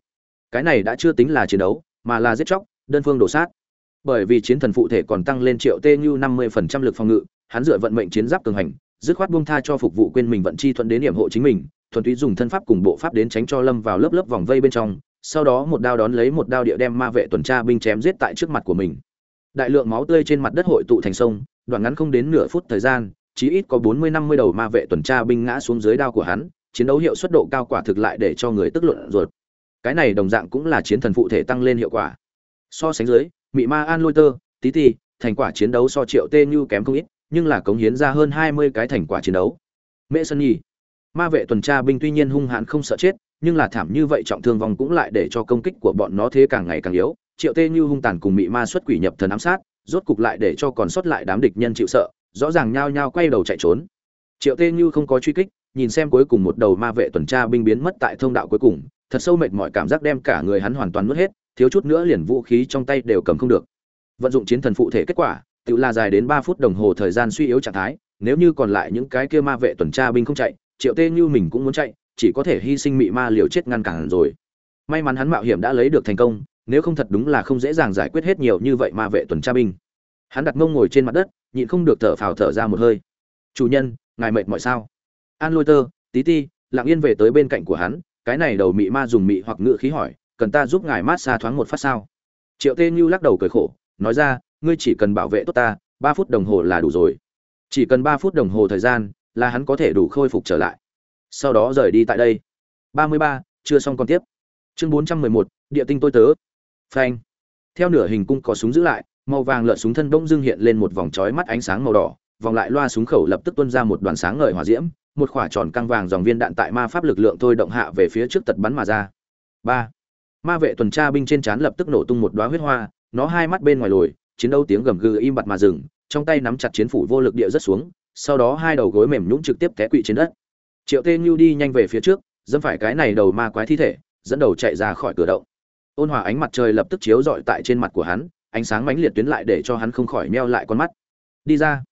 Cái này đã chưa tính là chiến đấu, mà là giết chóc, đơn phương đổ sát. Bởi vì chiến thần phụ thể còn tăng lên triệu tê như năm mươi phần trăm lực phòng ngự, hắn dựa vận mệnh chiến giáp cường hành, dứt khoát buông tha cho phục vụ quên mình vận chi thuận đến điểm hộ chính mình thuần túy dùng thân pháp cùng bộ pháp đến tránh cho lâm vào lớp lớp vòng vây bên trong, sau đó một đao đón lấy một đao địa đem ma vệ tuần tra binh chém giết tại trước mặt của mình. Đại lượng máu tươi trên mặt đất hội tụ thành sông, đoạn ngắn không đến nửa phút thời gian, chí ít có bốn mươi năm mươi đầu ma vệ tuần tra binh ngã xuống dưới đao của hắn, chiến đấu hiệu suất độ cao quả thực lại để cho người tức luận ruột. Cái này đồng dạng cũng là chiến thần phụ thể tăng lên hiệu quả. So sánh dưới, mị ma an lôi tơ, tí ti thành quả chiến đấu so triệu tê như kém không ít, nhưng là cống hiến ra hơn hai mươi cái thành quả chiến đấu. Mễ sân nhi ma vệ tuần tra binh tuy nhiên hung hãn không sợ chết, nhưng là thảm như vậy trọng thương vong cũng lại để cho công kích của bọn nó thế càng ngày càng yếu. Triệu tê như hung tàn cùng mị ma xuất quỷ nhập thần ám sát, rốt cục lại để cho còn sót lại đám địch nhân chịu sợ, rõ ràng nhao nhao quay đầu chạy trốn. Triệu tê như không có truy kích, nhìn xem cuối cùng một đầu ma vệ tuần tra binh biến mất tại thông đạo cuối cùng, thật sâu mệt mỏi cảm giác đem cả người hắn hoàn toàn mất hết, thiếu chút nữa liền vũ khí trong tay đều cầm không được. Vận dụng chiến thần phụ thể kết quả, tự là dài đến ba phút đồng hồ thời gian suy yếu trạng thái, nếu như còn lại những cái kia ma vệ tuần tra binh không chạy triệu tê như mình cũng muốn chạy, chỉ có thể hy sinh mị ma liều chết ngăn cản rồi. May mắn hắn mạo hiểm đã lấy được thành công, nếu không thật đúng là không dễ dàng giải quyết hết nhiều như vậy ma vệ tuần tra binh. Hắn đặt mông ngồi trên mặt đất, nhịn không được thở phào thở ra một hơi. Chủ nhân, ngài mệt mọi sao? An lôi tơ, tí ti, lặng yên về tới bên cạnh của hắn, cái này đầu mị ma dùng mị hoặc ngự khí hỏi, cần ta giúp ngài mát xa thoáng một phát sao? Triệu tê như lắc đầu cười khổ, nói ra, ngươi chỉ cần bảo vệ tốt ta, ba phút đồng hồ là đủ rồi. Chỉ cần ba phút đồng hồ thời gian là hắn có thể đủ khôi phục trở lại. Sau đó rời đi tại đây. Ba mươi ba, chưa xong còn tiếp. Chương bốn trăm mười một, địa tinh tôi tớ. Phanh. Theo nửa hình cung có súng giữ lại, màu vàng lợn súng thân bỗng dưng hiện lên một vòng chói mắt ánh sáng màu đỏ, vòng lại loa súng khẩu lập tức tuôn ra một đoàn sáng ngời hỏa diễm, một quả tròn căng vàng dòng viên đạn tại ma pháp lực lượng thôi động hạ về phía trước tật bắn mà ra. Ba. Ma vệ tuần tra binh trên trán lập tức nổ tung một đóa huyết hoa, nó hai mắt bên ngoài lồi, chiến đấu tiếng gầm gừ im bặt mà dừng, trong tay nắm chặt chiến phủ vô lực địa rất xuống sau đó hai đầu gối mềm nhũn trực tiếp té quỵ trên đất. Triệu tê nhu đi nhanh về phía trước, dẫm phải cái này đầu ma quái thi thể, dẫn đầu chạy ra khỏi cửa động. Ôn hòa ánh mặt trời lập tức chiếu rọi tại trên mặt của hắn, ánh sáng mãnh liệt tuyến lại để cho hắn không khỏi meo lại con mắt. Đi ra.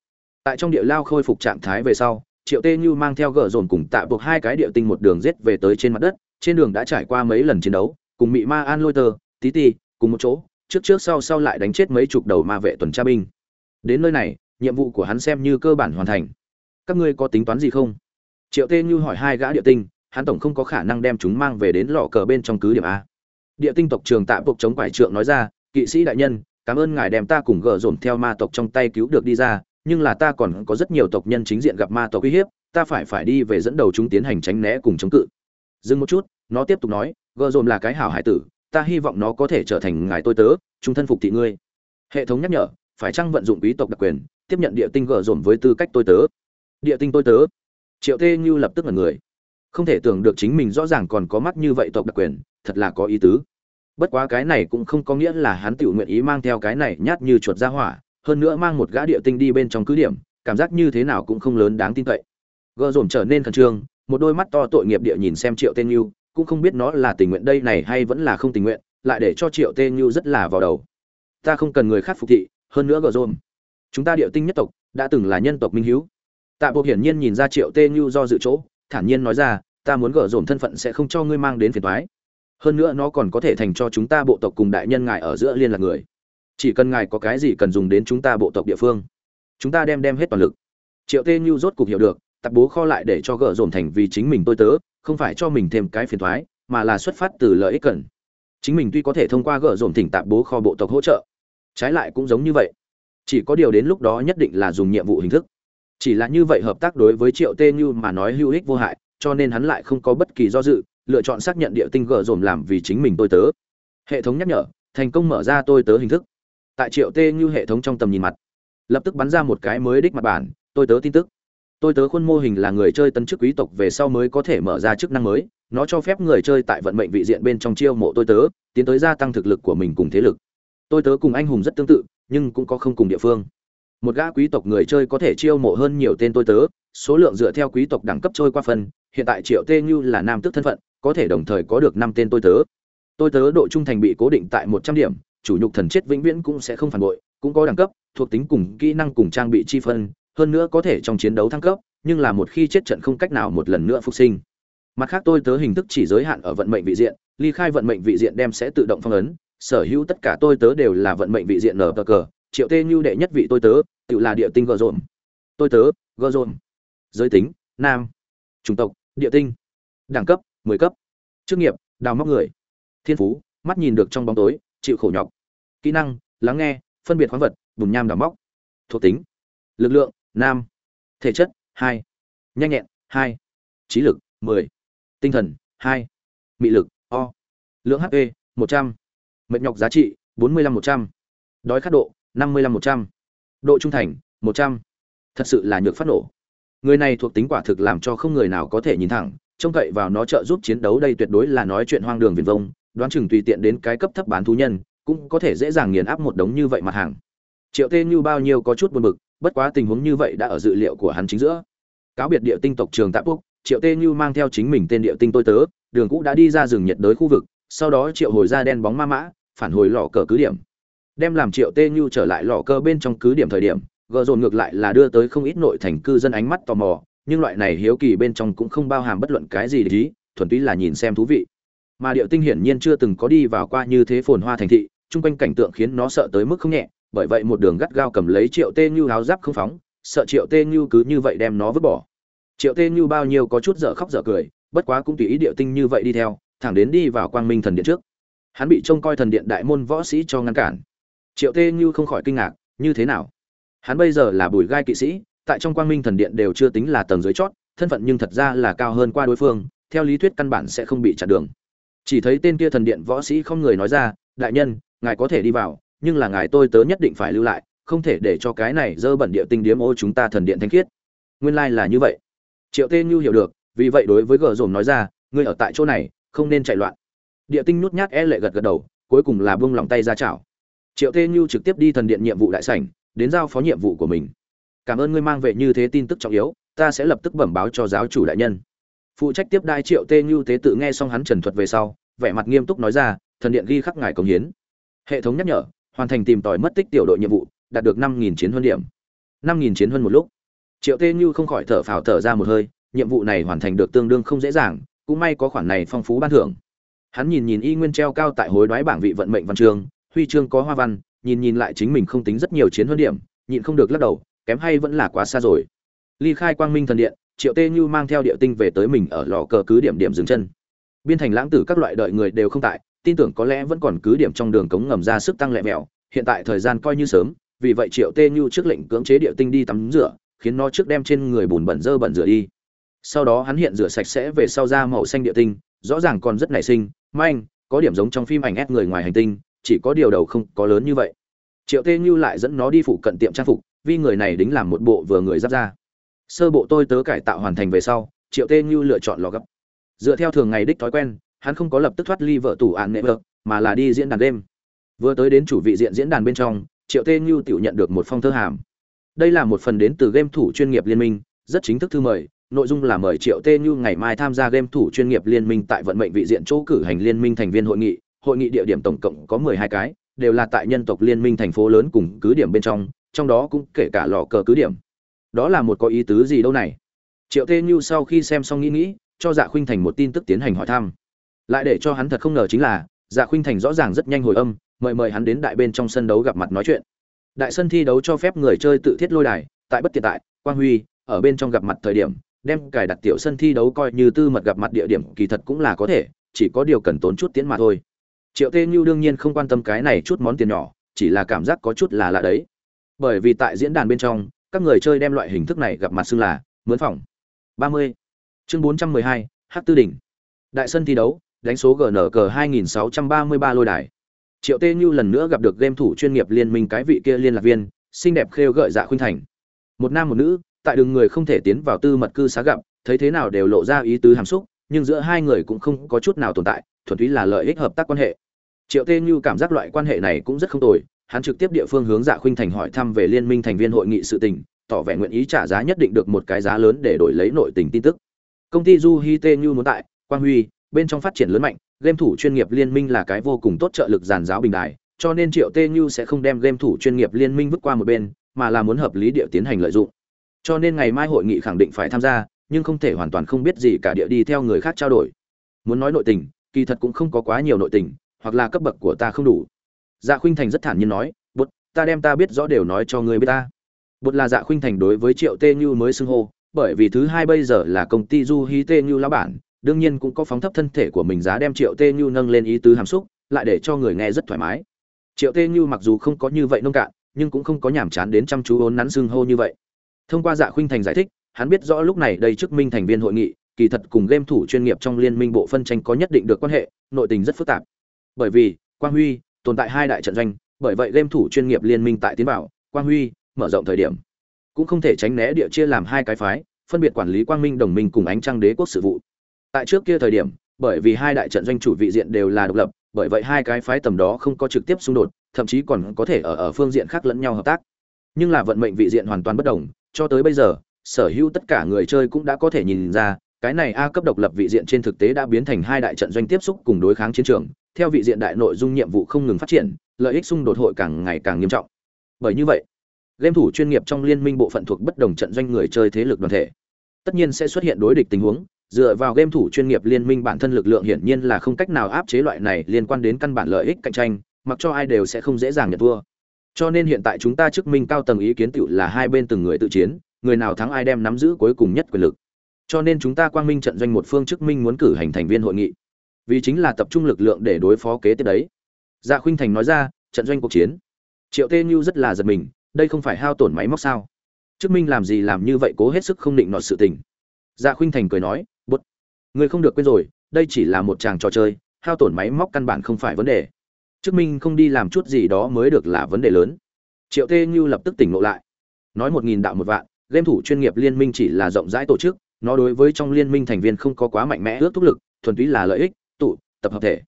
Tại trong địa lao khôi phục trạng thái về sau, triệu tê nhu mang theo gờ dồn cùng tạ buộc hai cái địa tinh một đường giết về tới trên mặt đất, trên đường đã trải qua mấy lần chiến đấu, cùng mị ma an lôi tơ, tí ti, cùng một chỗ, trước trước sau sau lại đánh chết mấy chục đầu ma vệ tuần tra binh. Đến nơi này nhiệm vụ của hắn xem như cơ bản hoàn thành. Các ngươi có tính toán gì không? Triệu tê như hỏi hai gã địa tinh, hắn tổng không có khả năng đem chúng mang về đến lò cờ bên trong cứ điểm a. Địa tinh tộc trường tạ buộc chống quải trượng nói ra, kỵ sĩ đại nhân, cảm ơn ngài đem ta cùng gờ dồn theo ma tộc trong tay cứu được đi ra, nhưng là ta còn có rất nhiều tộc nhân chính diện gặp ma tộc uy hiếp, ta phải phải đi về dẫn đầu chúng tiến hành tránh né cùng chống cự. Dừng một chút, nó tiếp tục nói, gờ dồn là cái hảo hải tử, ta hy vọng nó có thể trở thành ngài tôi tớ, trung thân phục thị ngươi. Hệ thống nhắc nhở, phải chăng vận dụng quý tộc đặc quyền tiếp nhận địa tinh gờ dồn với tư cách tôi tớ. Địa tinh tôi tớ. Triệu tê như lập tức là người. Không thể tưởng được chính mình rõ ràng còn có mắt như vậy tộc đặc quyền, thật là có ý tứ. Bất quá cái này cũng không có nghĩa là hắn tự nguyện ý mang theo cái này nhát như chuột ra hỏa, hơn nữa mang một gã địa tinh đi bên trong cứ điểm, cảm giác như thế nào cũng không lớn đáng tin cậy. Gợ dồn trở nên khẩn trương, một đôi mắt to tội nghiệp địa nhìn xem triệu tên như, cũng không biết nó là tình nguyện đây này hay vẫn là không tình nguyện, lại để cho triệu tên như rất là vào đầu. Ta không cần người khác phục thị, hơn nữa gợ dồn chúng ta điệu tinh nhất tộc, đã từng là nhân tộc minh hiếu. Tạ bộ hiển nhiên nhìn ra triệu tê như do dự chỗ, thản nhiên nói ra, ta muốn gỡ dồn thân phận sẽ không cho ngươi mang đến phiền toái. Hơn nữa nó còn có thể thành cho chúng ta bộ tộc cùng đại nhân ngài ở giữa liên lạc người. Chỉ cần ngài có cái gì cần dùng đến chúng ta bộ tộc địa phương, chúng ta đem đem hết toàn lực. Triệu tê như rốt cục hiểu được tạp bố kho lại để cho gỡ dồn thành vì chính mình tôi tớ, không phải cho mình thêm cái phiền thoái mà là xuất phát từ lợi ích cần. Chính mình tuy có thể thông qua gỡ dồn thỉnh tạp bố kho bộ tộc hỗ trợ, trái lại cũng giống như vậy chỉ có điều đến lúc đó nhất định là dùng nhiệm vụ hình thức. Chỉ là như vậy hợp tác đối với triệu tê như mà nói hữu ích vô hại, cho nên hắn lại không có bất kỳ do dự, lựa chọn xác nhận địa tinh gờ dồn làm vì chính mình tôi tớ. Hệ thống nhắc nhở, thành công mở ra tôi tớ hình thức. Tại triệu tê như hệ thống trong tầm nhìn mặt, lập tức bắn ra một cái mới đích mặt bản, tôi tớ tin tức. Tôi tớ khuôn mô hình là người chơi tân chức quý tộc về sau mới có thể mở ra chức năng mới, nó cho phép người chơi tại vận mệnh vị diện bên trong chiêu mộ tôi tớ, tiến tới gia tăng thực lực của mình cùng thế lực. Tôi tớ cùng anh hùng rất tương tự nhưng cũng có không cùng địa phương. Một gã quý tộc người chơi có thể chiêu mộ hơn nhiều tên tôi tớ, số lượng dựa theo quý tộc đẳng cấp trôi qua phần, hiện tại triệu tê như là nam tước thân phận, có thể đồng thời có được năm tên tôi tớ. Tôi tớ độ trung thành bị cố định tại một trăm điểm, chủ nhục thần chết vĩnh viễn cũng sẽ không phản bội, cũng có đẳng cấp, thuộc tính cùng kỹ năng cùng trang bị chi phân, hơn nữa có thể trong chiến đấu thăng cấp, nhưng là một khi chết trận không cách nào một lần nữa phục sinh. Mặt khác tôi tớ hình thức chỉ giới hạn ở vận mệnh vị diện, ly khai vận mệnh vị diện đem sẽ tự động phong ấn sở hữu tất cả tôi tớ đều là vận mệnh vị diện nở cờ, triệu tê như đệ nhất vị tôi tớ, tự là địa tinh gờ rộn tôi tớ, gờ rộn giới tính, nam. Chủng tộc, địa tinh. Đẳng cấp 10 cấp. Chức nghiệp, đào móc người. Thiên phú, mắt nhìn được trong bóng tối, chịu khổ nhọc. Kỹ năng, lắng nghe, phân biệt khoáng vật, bùn nham đào móc. Thuộc tính, lực lượng, nam. Thể chất, hai. Nhanh nhẹn, hai. Trí lực 10. tinh thần, hai. Mị lực, o. Lượng hp 100 mệt nhọc giá trị 45 100. đói khát độ 55 100. độ trung thành 100. thật sự là nhược phát nổ người này thuộc tính quả thực làm cho không người nào có thể nhìn thẳng, trông cậy vào nó trợ giúp chiến đấu đây tuyệt đối là nói chuyện hoang đường viền vông, đoán chừng tùy tiện đến cái cấp thấp bán thú nhân, cũng có thể dễ dàng nghiền áp một đống như vậy mặt hàng triệu Tê như bao nhiêu có chút buồn bực, bất quá tình huống như vậy đã ở dự liệu của hắn chính giữa cáo biệt địa tinh tộc trường tạp quốc, triệu Tê như mang theo chính mình tên địa tinh tôi tớ, đường cũ đã đi ra rừng nhiệt đới khu vực, sau đó triệu hồi ra đen bóng ma mã phản hồi lò cờ cứ điểm. Đem làm triệu tê như trở lại lò cờ bên trong cứ điểm thời điểm, gờ dồn ngược lại là đưa tới không ít nội thành cư dân ánh mắt tò mò, nhưng loại này hiếu kỳ bên trong cũng không bao hàm bất luận cái gì để ý, thuần túy là nhìn xem thú vị. Mà điệu tinh hiển nhiên chưa từng có đi vào qua như thế phồn hoa thành thị, chung quanh cảnh tượng khiến nó sợ tới mức không nhẹ, bởi vậy một đường gắt gao cầm lấy triệu tê như áo giáp không phóng, sợ triệu tê như cứ như vậy đem nó vứt bỏ. Triệu tê như bao nhiêu có chút dở khóc dở cười, bất quá cũng tùy ý điệu tinh như vậy đi theo, thẳng đến đi vào quang minh thần điện trước hắn bị trông coi thần điện đại môn võ sĩ cho ngăn cản. Triệu tê như không khỏi kinh ngạc, như thế nào? Hắn bây giờ là bùi gai kỵ sĩ, tại trong quang minh thần điện đều chưa tính là tầng dưới chót, thân phận nhưng thật ra là cao hơn qua đối phương, theo lý thuyết căn bản sẽ không bị chặn đường. Chỉ thấy tên kia thần điện võ sĩ không người nói ra, đại nhân, ngài có thể đi vào, nhưng là ngài tôi tớ nhất định phải lưu lại, không thể để cho cái này dơ bẩn địa tinh điếm ô chúng ta thần điện thanh khiết. Nguyên lai là như vậy. Triệu Tê Như hiểu được, vì vậy đối với gờ dồn nói ra, ngươi ở tại chỗ này, không nên chạy loạn địa tinh nhút nhát e lệ gật gật đầu, cuối cùng là buông lòng tay ra chảo. Triệu Tê nhu trực tiếp đi thần điện nhiệm vụ đại sảnh, đến giao phó nhiệm vụ của mình. Cảm ơn ngươi mang về như thế tin tức trọng yếu, ta sẽ lập tức bẩm báo cho giáo chủ đại nhân. Phụ trách tiếp đai triệu tê như tế tự nghe xong hắn trần thuật về sau, vẻ mặt nghiêm túc nói ra, thần điện ghi khắc ngài công hiến. Hệ thống nhắc nhở, hoàn thành tìm tòi mất tích tiểu đội nhiệm vụ, đạt được năm nghìn chiến huân điểm. Năm nghìn chiến huân một lúc. Triệu tê như không khỏi thở phào thở ra một hơi, nhiệm vụ này hoàn thành được tương đương không dễ dàng, cũng may có khoản này phong phú ban thưởng hắn nhìn nhìn y nguyên treo cao tại hối đoái bảng vị vận mệnh văn trường huy chương có hoa văn, nhìn nhìn lại chính mình không tính rất nhiều chiến huân điểm, nhịn không được lắc đầu, kém hay vẫn là quá xa rồi. Ly khai quang minh thần điện, triệu tê như mang theo địa tinh về tới mình ở lò cờ cứ điểm điểm dừng chân. Biên thành lãng tử các loại đợi người đều không tại, tin tưởng có lẽ vẫn còn cứ điểm trong đường cống ngầm ra sức tăng lẹ mèo hiện tại thời gian coi như sớm, vì vậy triệu tê như trước lệnh cưỡng chế địa tinh đi tắm rửa, khiến nó trước đem trên người bùn bẩn dơ bẩn rửa đi. Sau đó hắn hiện rửa sạch sẽ về sau ra màu xanh địa tinh, rõ ràng còn rất nảy sinh manh, có điểm giống trong phim ảnh ép người ngoài hành tinh, chỉ có điều đầu không có lớn như vậy. Triệu tê như lại dẫn nó đi phụ cận tiệm trang phục, vì người này đính làm một bộ vừa người giáp ra sơ bộ tôi tớ cải tạo hoàn thành về sau, triệu tê như lựa chọn lò gấp. Dựa theo thường ngày đích thói quen, hắn không có lập tức thoát ly vợ tủ ạn nệ vợ, mà là đi diễn đàn đêm. Vừa tới đến chủ vị diện diễn đàn bên trong, triệu tê như tự nhận được một phong thơ hàm. Đây là một phần đến từ game thủ chuyên nghiệp liên minh, rất chính thức thư mời nội dung là mời triệu tê như ngày mai tham gia game thủ chuyên nghiệp liên minh tại vận mệnh vị diện chỗ cử hành liên minh thành viên hội nghị. Hội nghị địa điểm tổng cộng có mười hai cái, đều là tại nhân tộc liên minh thành phố lớn cùng cứ điểm bên trong trong đó cũng kể cả lò cờ cứ điểm. Đó là một có ý tứ gì đâu này? Triệu tê như sau khi xem xong nghĩ nghĩ, cho dạ khuynh thành một tin tức tiến hành hỏi thăm. Lại để cho hắn thật không ngờ chính là dạ khuynh thành rõ ràng rất nhanh hồi âm, mời mời hắn đến đại bên trong sân đấu gặp mặt nói chuyện. Đại sân thi đấu cho phép người chơi tự thiết lôi đài, tại bất tiện tại, quang huy, ở bên trong gặp mặt thời điểm đem cài đặt tiểu sân thi đấu coi như tư mật gặp mặt địa điểm kỳ thật cũng là có thể chỉ có điều cần tốn chút tiền mà thôi. Triệu tê như đương nhiên không quan tâm cái này chút món tiền nhỏ chỉ là cảm giác có chút là lạ đấy. Bởi vì tại diễn đàn bên trong các người chơi đem loại hình thức này gặp mặt xưng là mướn phòng. 30. chương 412, h tư đỉnh. Đại sân thi đấu đánh số gn mươi 2633 lôi đài. Triệu tê như lần nữa gặp được game thủ chuyên nghiệp liên minh cái vị kia liên lạc viên xinh đẹp khêu gợi dạ khuynh thành. Một nam một nữ tại đường người không thể tiến vào tư mật cư xá gặp, thấy thế nào đều lộ ra ý tứ hàm xúc, nhưng giữa hai người cũng không có chút nào tồn tại, thuần túy là lợi ích hợp tác quan hệ. Triệu tê như cảm giác loại quan hệ này cũng rất không tồi, hắn trực tiếp địa phương hướng dạ khuynh thành hỏi thăm về liên minh thành viên hội nghị sự tình, tỏ vẻ nguyện ý trả giá nhất định được một cái giá lớn để đổi lấy nội tình tin tức. Công ty du hi tê như muốn tại, quang huy, bên trong phát triển lớn mạnh, game thủ chuyên nghiệp liên minh là cái vô cùng tốt trợ lực giàn giáo bình đài, cho nên triệu tê như sẽ không đem game thủ chuyên nghiệp liên minh vứt qua một bên, mà là muốn hợp lý địa tiến hành lợi dụng cho nên ngày mai hội nghị khẳng định phải tham gia, nhưng không thể hoàn toàn không biết gì cả địa đi theo người khác trao đổi. Muốn nói nội tình, kỳ thật cũng không có quá nhiều nội tình, hoặc là cấp bậc của ta không đủ. Dạ khuynh thành rất thản nhiên nói bột ta đem ta biết rõ đều nói cho người biết ta. Bột là dạ khuynh thành đối với triệu tê như mới xưng hô, bởi vì thứ hai bây giờ là công ty du hí tê như lão bản, đương nhiên cũng có phóng thấp thân thể của mình giá đem triệu tê như nâng lên ý tứ hàm xúc, lại để cho người nghe rất thoải mái. Triệu tê như mặc dù không có như vậy nông cạn, nhưng cũng không có nhàm chán đến chăm chú ốn nắn xưng hô như vậy thông qua dạ khuynh thành giải thích, hắn biết rõ lúc này đây trước minh thành viên hội nghị, kỳ thật cùng game thủ chuyên nghiệp trong liên minh bộ phân tranh có nhất định được quan hệ, nội tình rất phức tạp. Bởi vì, quang huy tồn tại hai đại trận doanh, bởi vậy game thủ chuyên nghiệp liên minh tại tiến bảo, quang huy mở rộng thời điểm, cũng không thể tránh né địa chia làm hai cái phái, phân biệt quản lý quang minh, đồng minh cùng ánh trăng đế quốc sự vụ. Tại trước kia thời điểm, bởi vì hai đại trận doanh chủ vị diện đều là độc lập, bởi vậy hai cái phái tầm đó không có trực tiếp xung đột, thậm chí còn có thể ở ở phương diện khác lẫn nhau hợp tác. Nhưng là vận mệnh vị diện hoàn toàn bất đồng cho tới bây giờ, sở hữu tất cả người chơi cũng đã có thể nhìn ra, cái này a cấp độc lập vị diện trên thực tế đã biến thành hai đại trận doanh tiếp xúc cùng đối kháng chiến trường. Theo vị diện đại nội dung nhiệm vụ không ngừng phát triển, lợi ích xung đột hội càng ngày càng nghiêm trọng. Bởi như vậy, game thủ chuyên nghiệp trong liên minh bộ phận thuộc bất đồng trận doanh người chơi thế lực đoàn thể, tất nhiên sẽ xuất hiện đối địch tình huống. Dựa vào game thủ chuyên nghiệp liên minh bản thân lực lượng hiển nhiên là không cách nào áp chế loại này liên quan đến căn bản lợi ích cạnh tranh, mặc cho ai đều sẽ không dễ dàng nhận thua cho nên hiện tại chúng ta chức minh cao tầng ý kiến tựu là hai bên từng người tự chiến, người nào thắng ai đem nắm giữ cuối cùng nhất quyền lực. Cho nên chúng ta quang minh trận doanh một phương chức minh muốn cử hành thành viên hội nghị. Vì chính là tập trung lực lượng để đối phó kế tiếp đấy. Dạ khuynh thành nói ra, trận doanh cuộc chiến. Triệu tê như rất là giật mình, đây không phải hao tổn máy móc sao? Chức minh làm gì làm như vậy cố hết sức không định nọt sự tình. Dạ khuynh thành cười nói bút người không được quên rồi, đây chỉ là một chàng trò chơi, hao tổn máy móc căn bản không phải vấn đề chức minh không đi làm chút gì đó mới được là vấn đề lớn. Triệu tê như lập tức tỉnh ngộ lại. Nói một nghìn đạo một vạn, game thủ chuyên nghiệp liên minh chỉ là rộng rãi tổ chức, nó đối với trong liên minh thành viên không có quá mạnh mẽ ước thúc lực, thuần túy là lợi ích, tụ, tập hợp thể.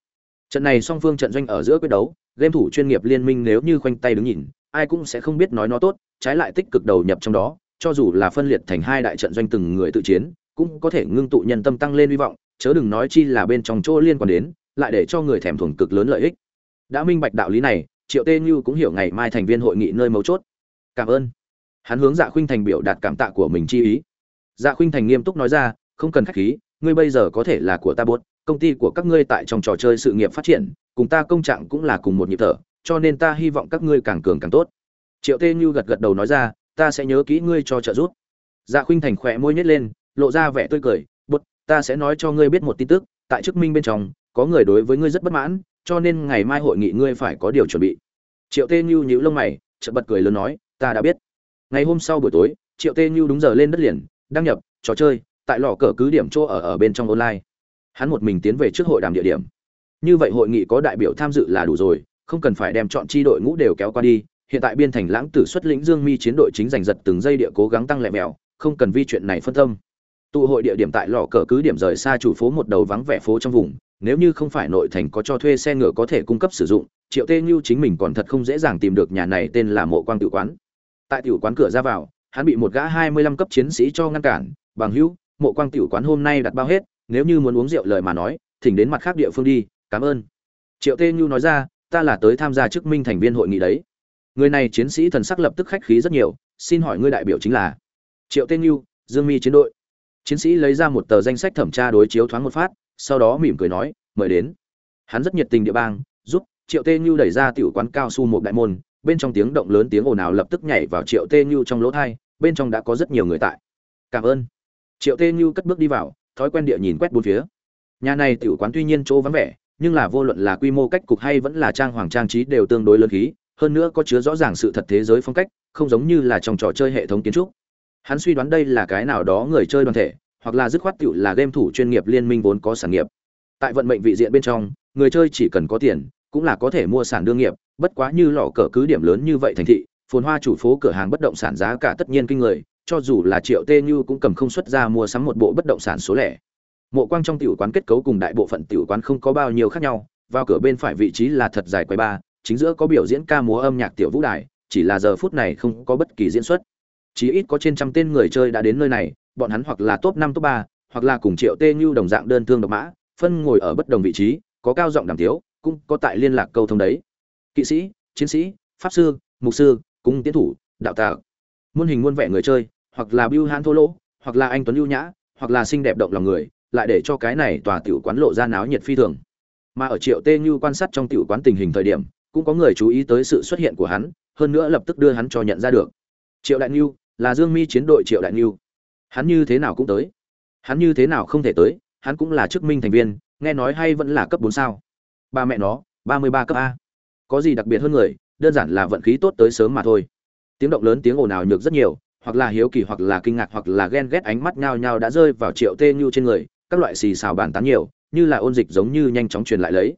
Trận này song phương trận doanh ở giữa quyết đấu, game thủ chuyên nghiệp liên minh nếu như khoanh tay đứng nhìn, ai cũng sẽ không biết nói nó tốt, trái lại tích cực đầu nhập trong đó, cho dù là phân liệt thành hai đại trận doanh từng người tự chiến, cũng có thể ngưng tụ nhân tâm tăng lên hy vọng, chớ đừng nói chi là bên trong chỗ liên quan đến, lại để cho người thèm thuồng cực lớn lợi ích đã minh bạch đạo lý này, triệu tê như cũng hiểu ngày mai thành viên hội nghị nơi mấu chốt. Cảm ơn. Hắn hướng dạ khuynh thành biểu đạt cảm tạ của mình chi ý. Dạ khuynh thành nghiêm túc nói ra, không cần khách khí, ngươi bây giờ có thể là của ta buốt, công ty của các ngươi tại trong trò chơi sự nghiệp phát triển, cùng ta công trạng cũng là cùng một nhịp thở, cho nên ta hy vọng các ngươi càng cường càng tốt. Triệu tê như gật gật đầu nói ra, ta sẽ nhớ kỹ ngươi cho trợ giúp. Dạ khuynh thành khỏe môi nhếch lên, lộ ra vẻ tươi cười bút ta sẽ nói cho ngươi biết một tin tức, tại chức minh bên trong, có người đối với ngươi rất bất mãn cho nên ngày mai hội nghị ngươi phải có điều chuẩn bị. Triệu tê như nhíu lông mày, chợt bật cười lớn nói, ta đã biết. Ngày hôm sau buổi tối, triệu tê như đúng giờ lên đất liền, đăng nhập, trò chơi, tại lò cờ cứ điểm chỗ ở ở bên trong online. Hắn một mình tiến về trước hội đàm địa điểm. Như vậy hội nghị có đại biểu tham dự là đủ rồi, không cần phải đem chọn chi đội ngũ đều kéo qua đi. Hiện tại biên thành lãng tử xuất lĩnh dương mi chiến đội chính giành giật từng giây địa cố gắng tăng lẹ mèo không cần vi chuyện này phân tâm. Tụ hội địa điểm tại lò cờ cứ điểm rời xa chủ phố một đầu vắng vẻ phố trong vùng nếu như không phải nội thành có cho thuê xe ngựa có thể cung cấp sử dụng, triệu tê như chính mình còn thật không dễ dàng tìm được nhà này tên là mộ quang tự quán. Tại tiểu quán cửa ra vào, hắn bị một gã hai mươi lăm cấp chiến sĩ cho ngăn cản, bằng hữu, mộ quang tiểu quán hôm nay đặt bao hết, nếu như muốn uống rượu lời mà nói, thỉnh đến mặt khác địa phương đi, cảm ơn. Triệu tê như nói ra, ta là tới tham gia chức minh thành viên hội nghị đấy. Người này chiến sĩ thần sắc lập tức khách khí rất nhiều, xin hỏi ngươi đại biểu chính là? Triệu tê như, dương mi chiến đội. Chiến sĩ lấy ra một tờ danh sách thẩm tra đối chiếu thoáng một phát sau đó mỉm cười nói, mời đến. Hắn rất nhiệt tình địa bang, giúp triệu tê như đẩy ra tiểu quán cao su một đại môn, bên trong tiếng động lớn tiếng ồn ào lập tức nhảy vào triệu tê như trong lỗ thai, bên trong đã có rất nhiều người tại. Cảm ơn. Triệu tê như cất bước đi vào, thói quen địa nhìn quét bốn phía. Nhà này tiểu quán tuy nhiên chỗ vắng vẻ, nhưng là vô luận là quy mô cách cục hay vẫn là trang hoàng trang trí đều tương đối lớn khí, hơn nữa có chứa rõ ràng sự thật thế giới phong cách, không giống như là trong trò chơi hệ thống kiến trúc. Hắn suy đoán đây là cái nào đó người chơi đoàn thể hoặc là dứt khoát tiểu là game thủ chuyên nghiệp liên minh vốn có sản nghiệp. Tại vận mệnh vị diện bên trong, người chơi chỉ cần có tiền, cũng là có thể mua sản đương nghiệp, bất quá như lò cờ cứ điểm lớn như vậy thành thị, phồn hoa chủ phố cửa hàng bất động sản giá cả tất nhiên kinh người, cho dù là triệu tê như cũng cầm không xuất ra mua sắm một bộ bất động sản số lẻ. Mộ quang trong tiểu quán kết cấu cùng đại bộ phận tiểu quán không có bao nhiêu khác nhau, vào cửa bên phải vị trí là thật dài quầy ba, chính giữa có biểu diễn ca múa âm nhạc tiểu vũ đài, chỉ là giờ phút này không có bất kỳ diễn xuất. Chỉ ít có trên trăm tên người chơi đã đến nơi này bọn hắn hoặc là top năm, top ba, hoặc là cùng triệu tê như đồng dạng đơn thương độc mã, phân ngồi ở bất đồng vị trí, có cao giọng đàm tiếu, cũng có tại liên lạc câu thông đấy. Kỵ sĩ, chiến sĩ, pháp sư, mục sư, cung tiến thủ, đạo tạo muôn hình muôn vẻ người chơi, hoặc là bưu hãn thô lỗ, hoặc là anh tuấn ưu nhã, hoặc là xinh đẹp động lòng người, lại để cho cái này tòa tiểu quán lộ ra náo nhiệt phi thường. Mà ở triệu tê như quan sát trong tiểu quán tình hình thời điểm, cũng có người chú ý tới sự xuất hiện của hắn, hơn nữa lập tức đưa hắn cho nhận ra được. Triệu đại như là dương mi chiến đội triệu đại như hắn như thế nào cũng tới. Hắn như thế nào không thể tới, hắn cũng là chức minh thành viên, nghe nói hay vẫn là cấp bốn sao. Ba mẹ nó, ba mươi ba cấp a. Có gì đặc biệt hơn người, đơn giản là vận khí tốt tới sớm mà thôi. Tiếng động lớn tiếng ồn ào nhược rất nhiều, hoặc là hiếu kỳ hoặc là kinh ngạc hoặc là ghen ghét ánh mắt nhao nhao đã rơi vào triệu tê nhu trên người, các loại xì xào bàn tán nhiều, như là ôn dịch giống như nhanh chóng truyền lại lấy.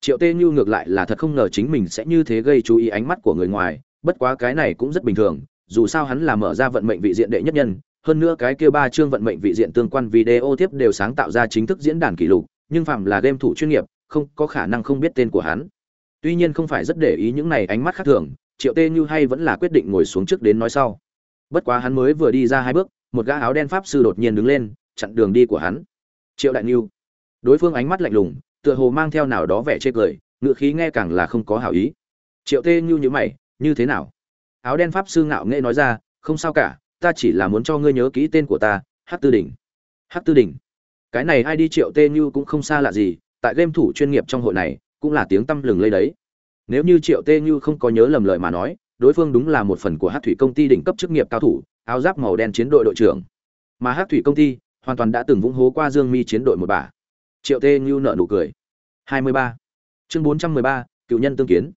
Triệu tê nhu ngược lại là thật không ngờ chính mình sẽ như thế gây chú ý ánh mắt của người ngoài, bất quá cái này cũng rất bình thường, dù sao hắn là mở ra vận mệnh vị diện đệ nhất nhân hơn nữa cái kia ba chương vận mệnh vị diện tương quan video tiếp đều sáng tạo ra chính thức diễn đàn kỷ lục, nhưng phạm là game thủ chuyên nghiệp, không có khả năng không biết tên của hắn. Tuy nhiên không phải rất để ý những này ánh mắt khác thường, triệu tê như hay vẫn là quyết định ngồi xuống trước đến nói sau. Bất quá hắn mới vừa đi ra hai bước, một gã áo đen pháp sư đột nhiên đứng lên, chặn đường đi của hắn. Triệu đại Nưu. đối phương ánh mắt lạnh lùng, tựa hồ mang theo nào đó vẻ chê cười, ngựa khí nghe càng là không có hảo ý. Triệu tê như như mày, như thế nào? Áo đen pháp sư ngạo nghễ nói ra, không sao cả ta chỉ là muốn cho ngươi nhớ kỹ tên của ta hát tư Đình. hát tư Đình. cái này ai đi triệu tê như cũng không xa lạ gì tại game thủ chuyên nghiệp trong hội này cũng là tiếng tăm lừng lây đấy nếu như triệu tê như không có nhớ lầm lời mà nói đối phương đúng là một phần của hát thủy công ty đỉnh cấp chức nghiệp cao thủ áo giáp màu đen chiến đội đội trưởng mà hát thủy công ty hoàn toàn đã từng vũng hố qua dương mi chiến đội một bà triệu tê như nợ nụ cười 23. chương 413, cựu nhân tương kiến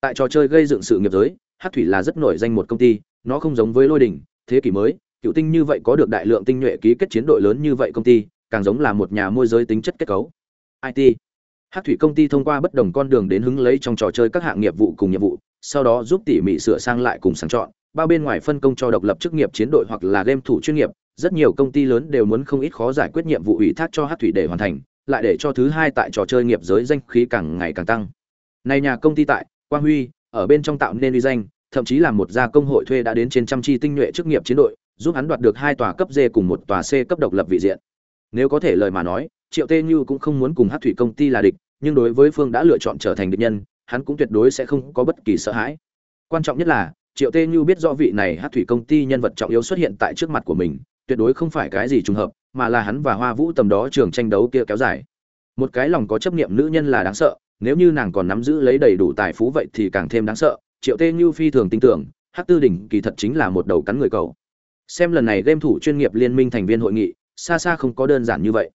tại trò chơi gây dựng sự nghiệp giới hát thủy là rất nổi danh một công ty nó không giống với lôi Đình thế kỷ mới, cựu tinh như vậy có được đại lượng tinh nhuệ ký kết chiến đội lớn như vậy công ty, càng giống là một nhà môi giới tính chất kết cấu. It hát thủy công ty thông qua bất đồng con đường đến hứng lấy trong trò chơi các hạng nghiệp vụ cùng nhiệm vụ, sau đó giúp tỉ mỉ sửa sang lại cùng sáng chọn, bao bên ngoài phân công cho độc lập chức nghiệp chiến đội hoặc là game thủ chuyên nghiệp, rất nhiều công ty lớn đều muốn không ít khó giải quyết nhiệm vụ ủy thác cho hát thủy để hoàn thành, lại để cho thứ hai tại trò chơi nghiệp giới danh khí càng ngày càng tăng. Này nhà công ty tại, quang huy, ở bên trong tạo nên uy danh thậm chí là một gia công hội thuê đã đến trên trăm chi tinh nhuệ chức nghiệp chiến đội, giúp hắn đoạt được hai tòa cấp D cùng một tòa C cấp độc lập vị diện. Nếu có thể lời mà nói, triệu tê như cũng không muốn cùng hắc thủy công ty là địch, nhưng đối với phương đã lựa chọn trở thành địch nhân, hắn cũng tuyệt đối sẽ không có bất kỳ sợ hãi. Quan trọng nhất là, triệu tê như biết rõ vị này hắc thủy công ty nhân vật trọng yếu xuất hiện tại trước mặt của mình, tuyệt đối không phải cái gì trùng hợp, mà là hắn và hoa vũ tầm đó trường tranh đấu kia kéo dài. Một cái lòng có chấp niệm nữ nhân là đáng sợ, nếu như nàng còn nắm giữ lấy đầy đủ tài phú vậy thì càng thêm đáng sợ triệu tê như phi thường tin tưởng hát tư đỉnh kỳ thật chính là một đầu cắn người cầu. Xem lần này game thủ chuyên nghiệp liên minh thành viên hội nghị, xa xa không có đơn giản như vậy.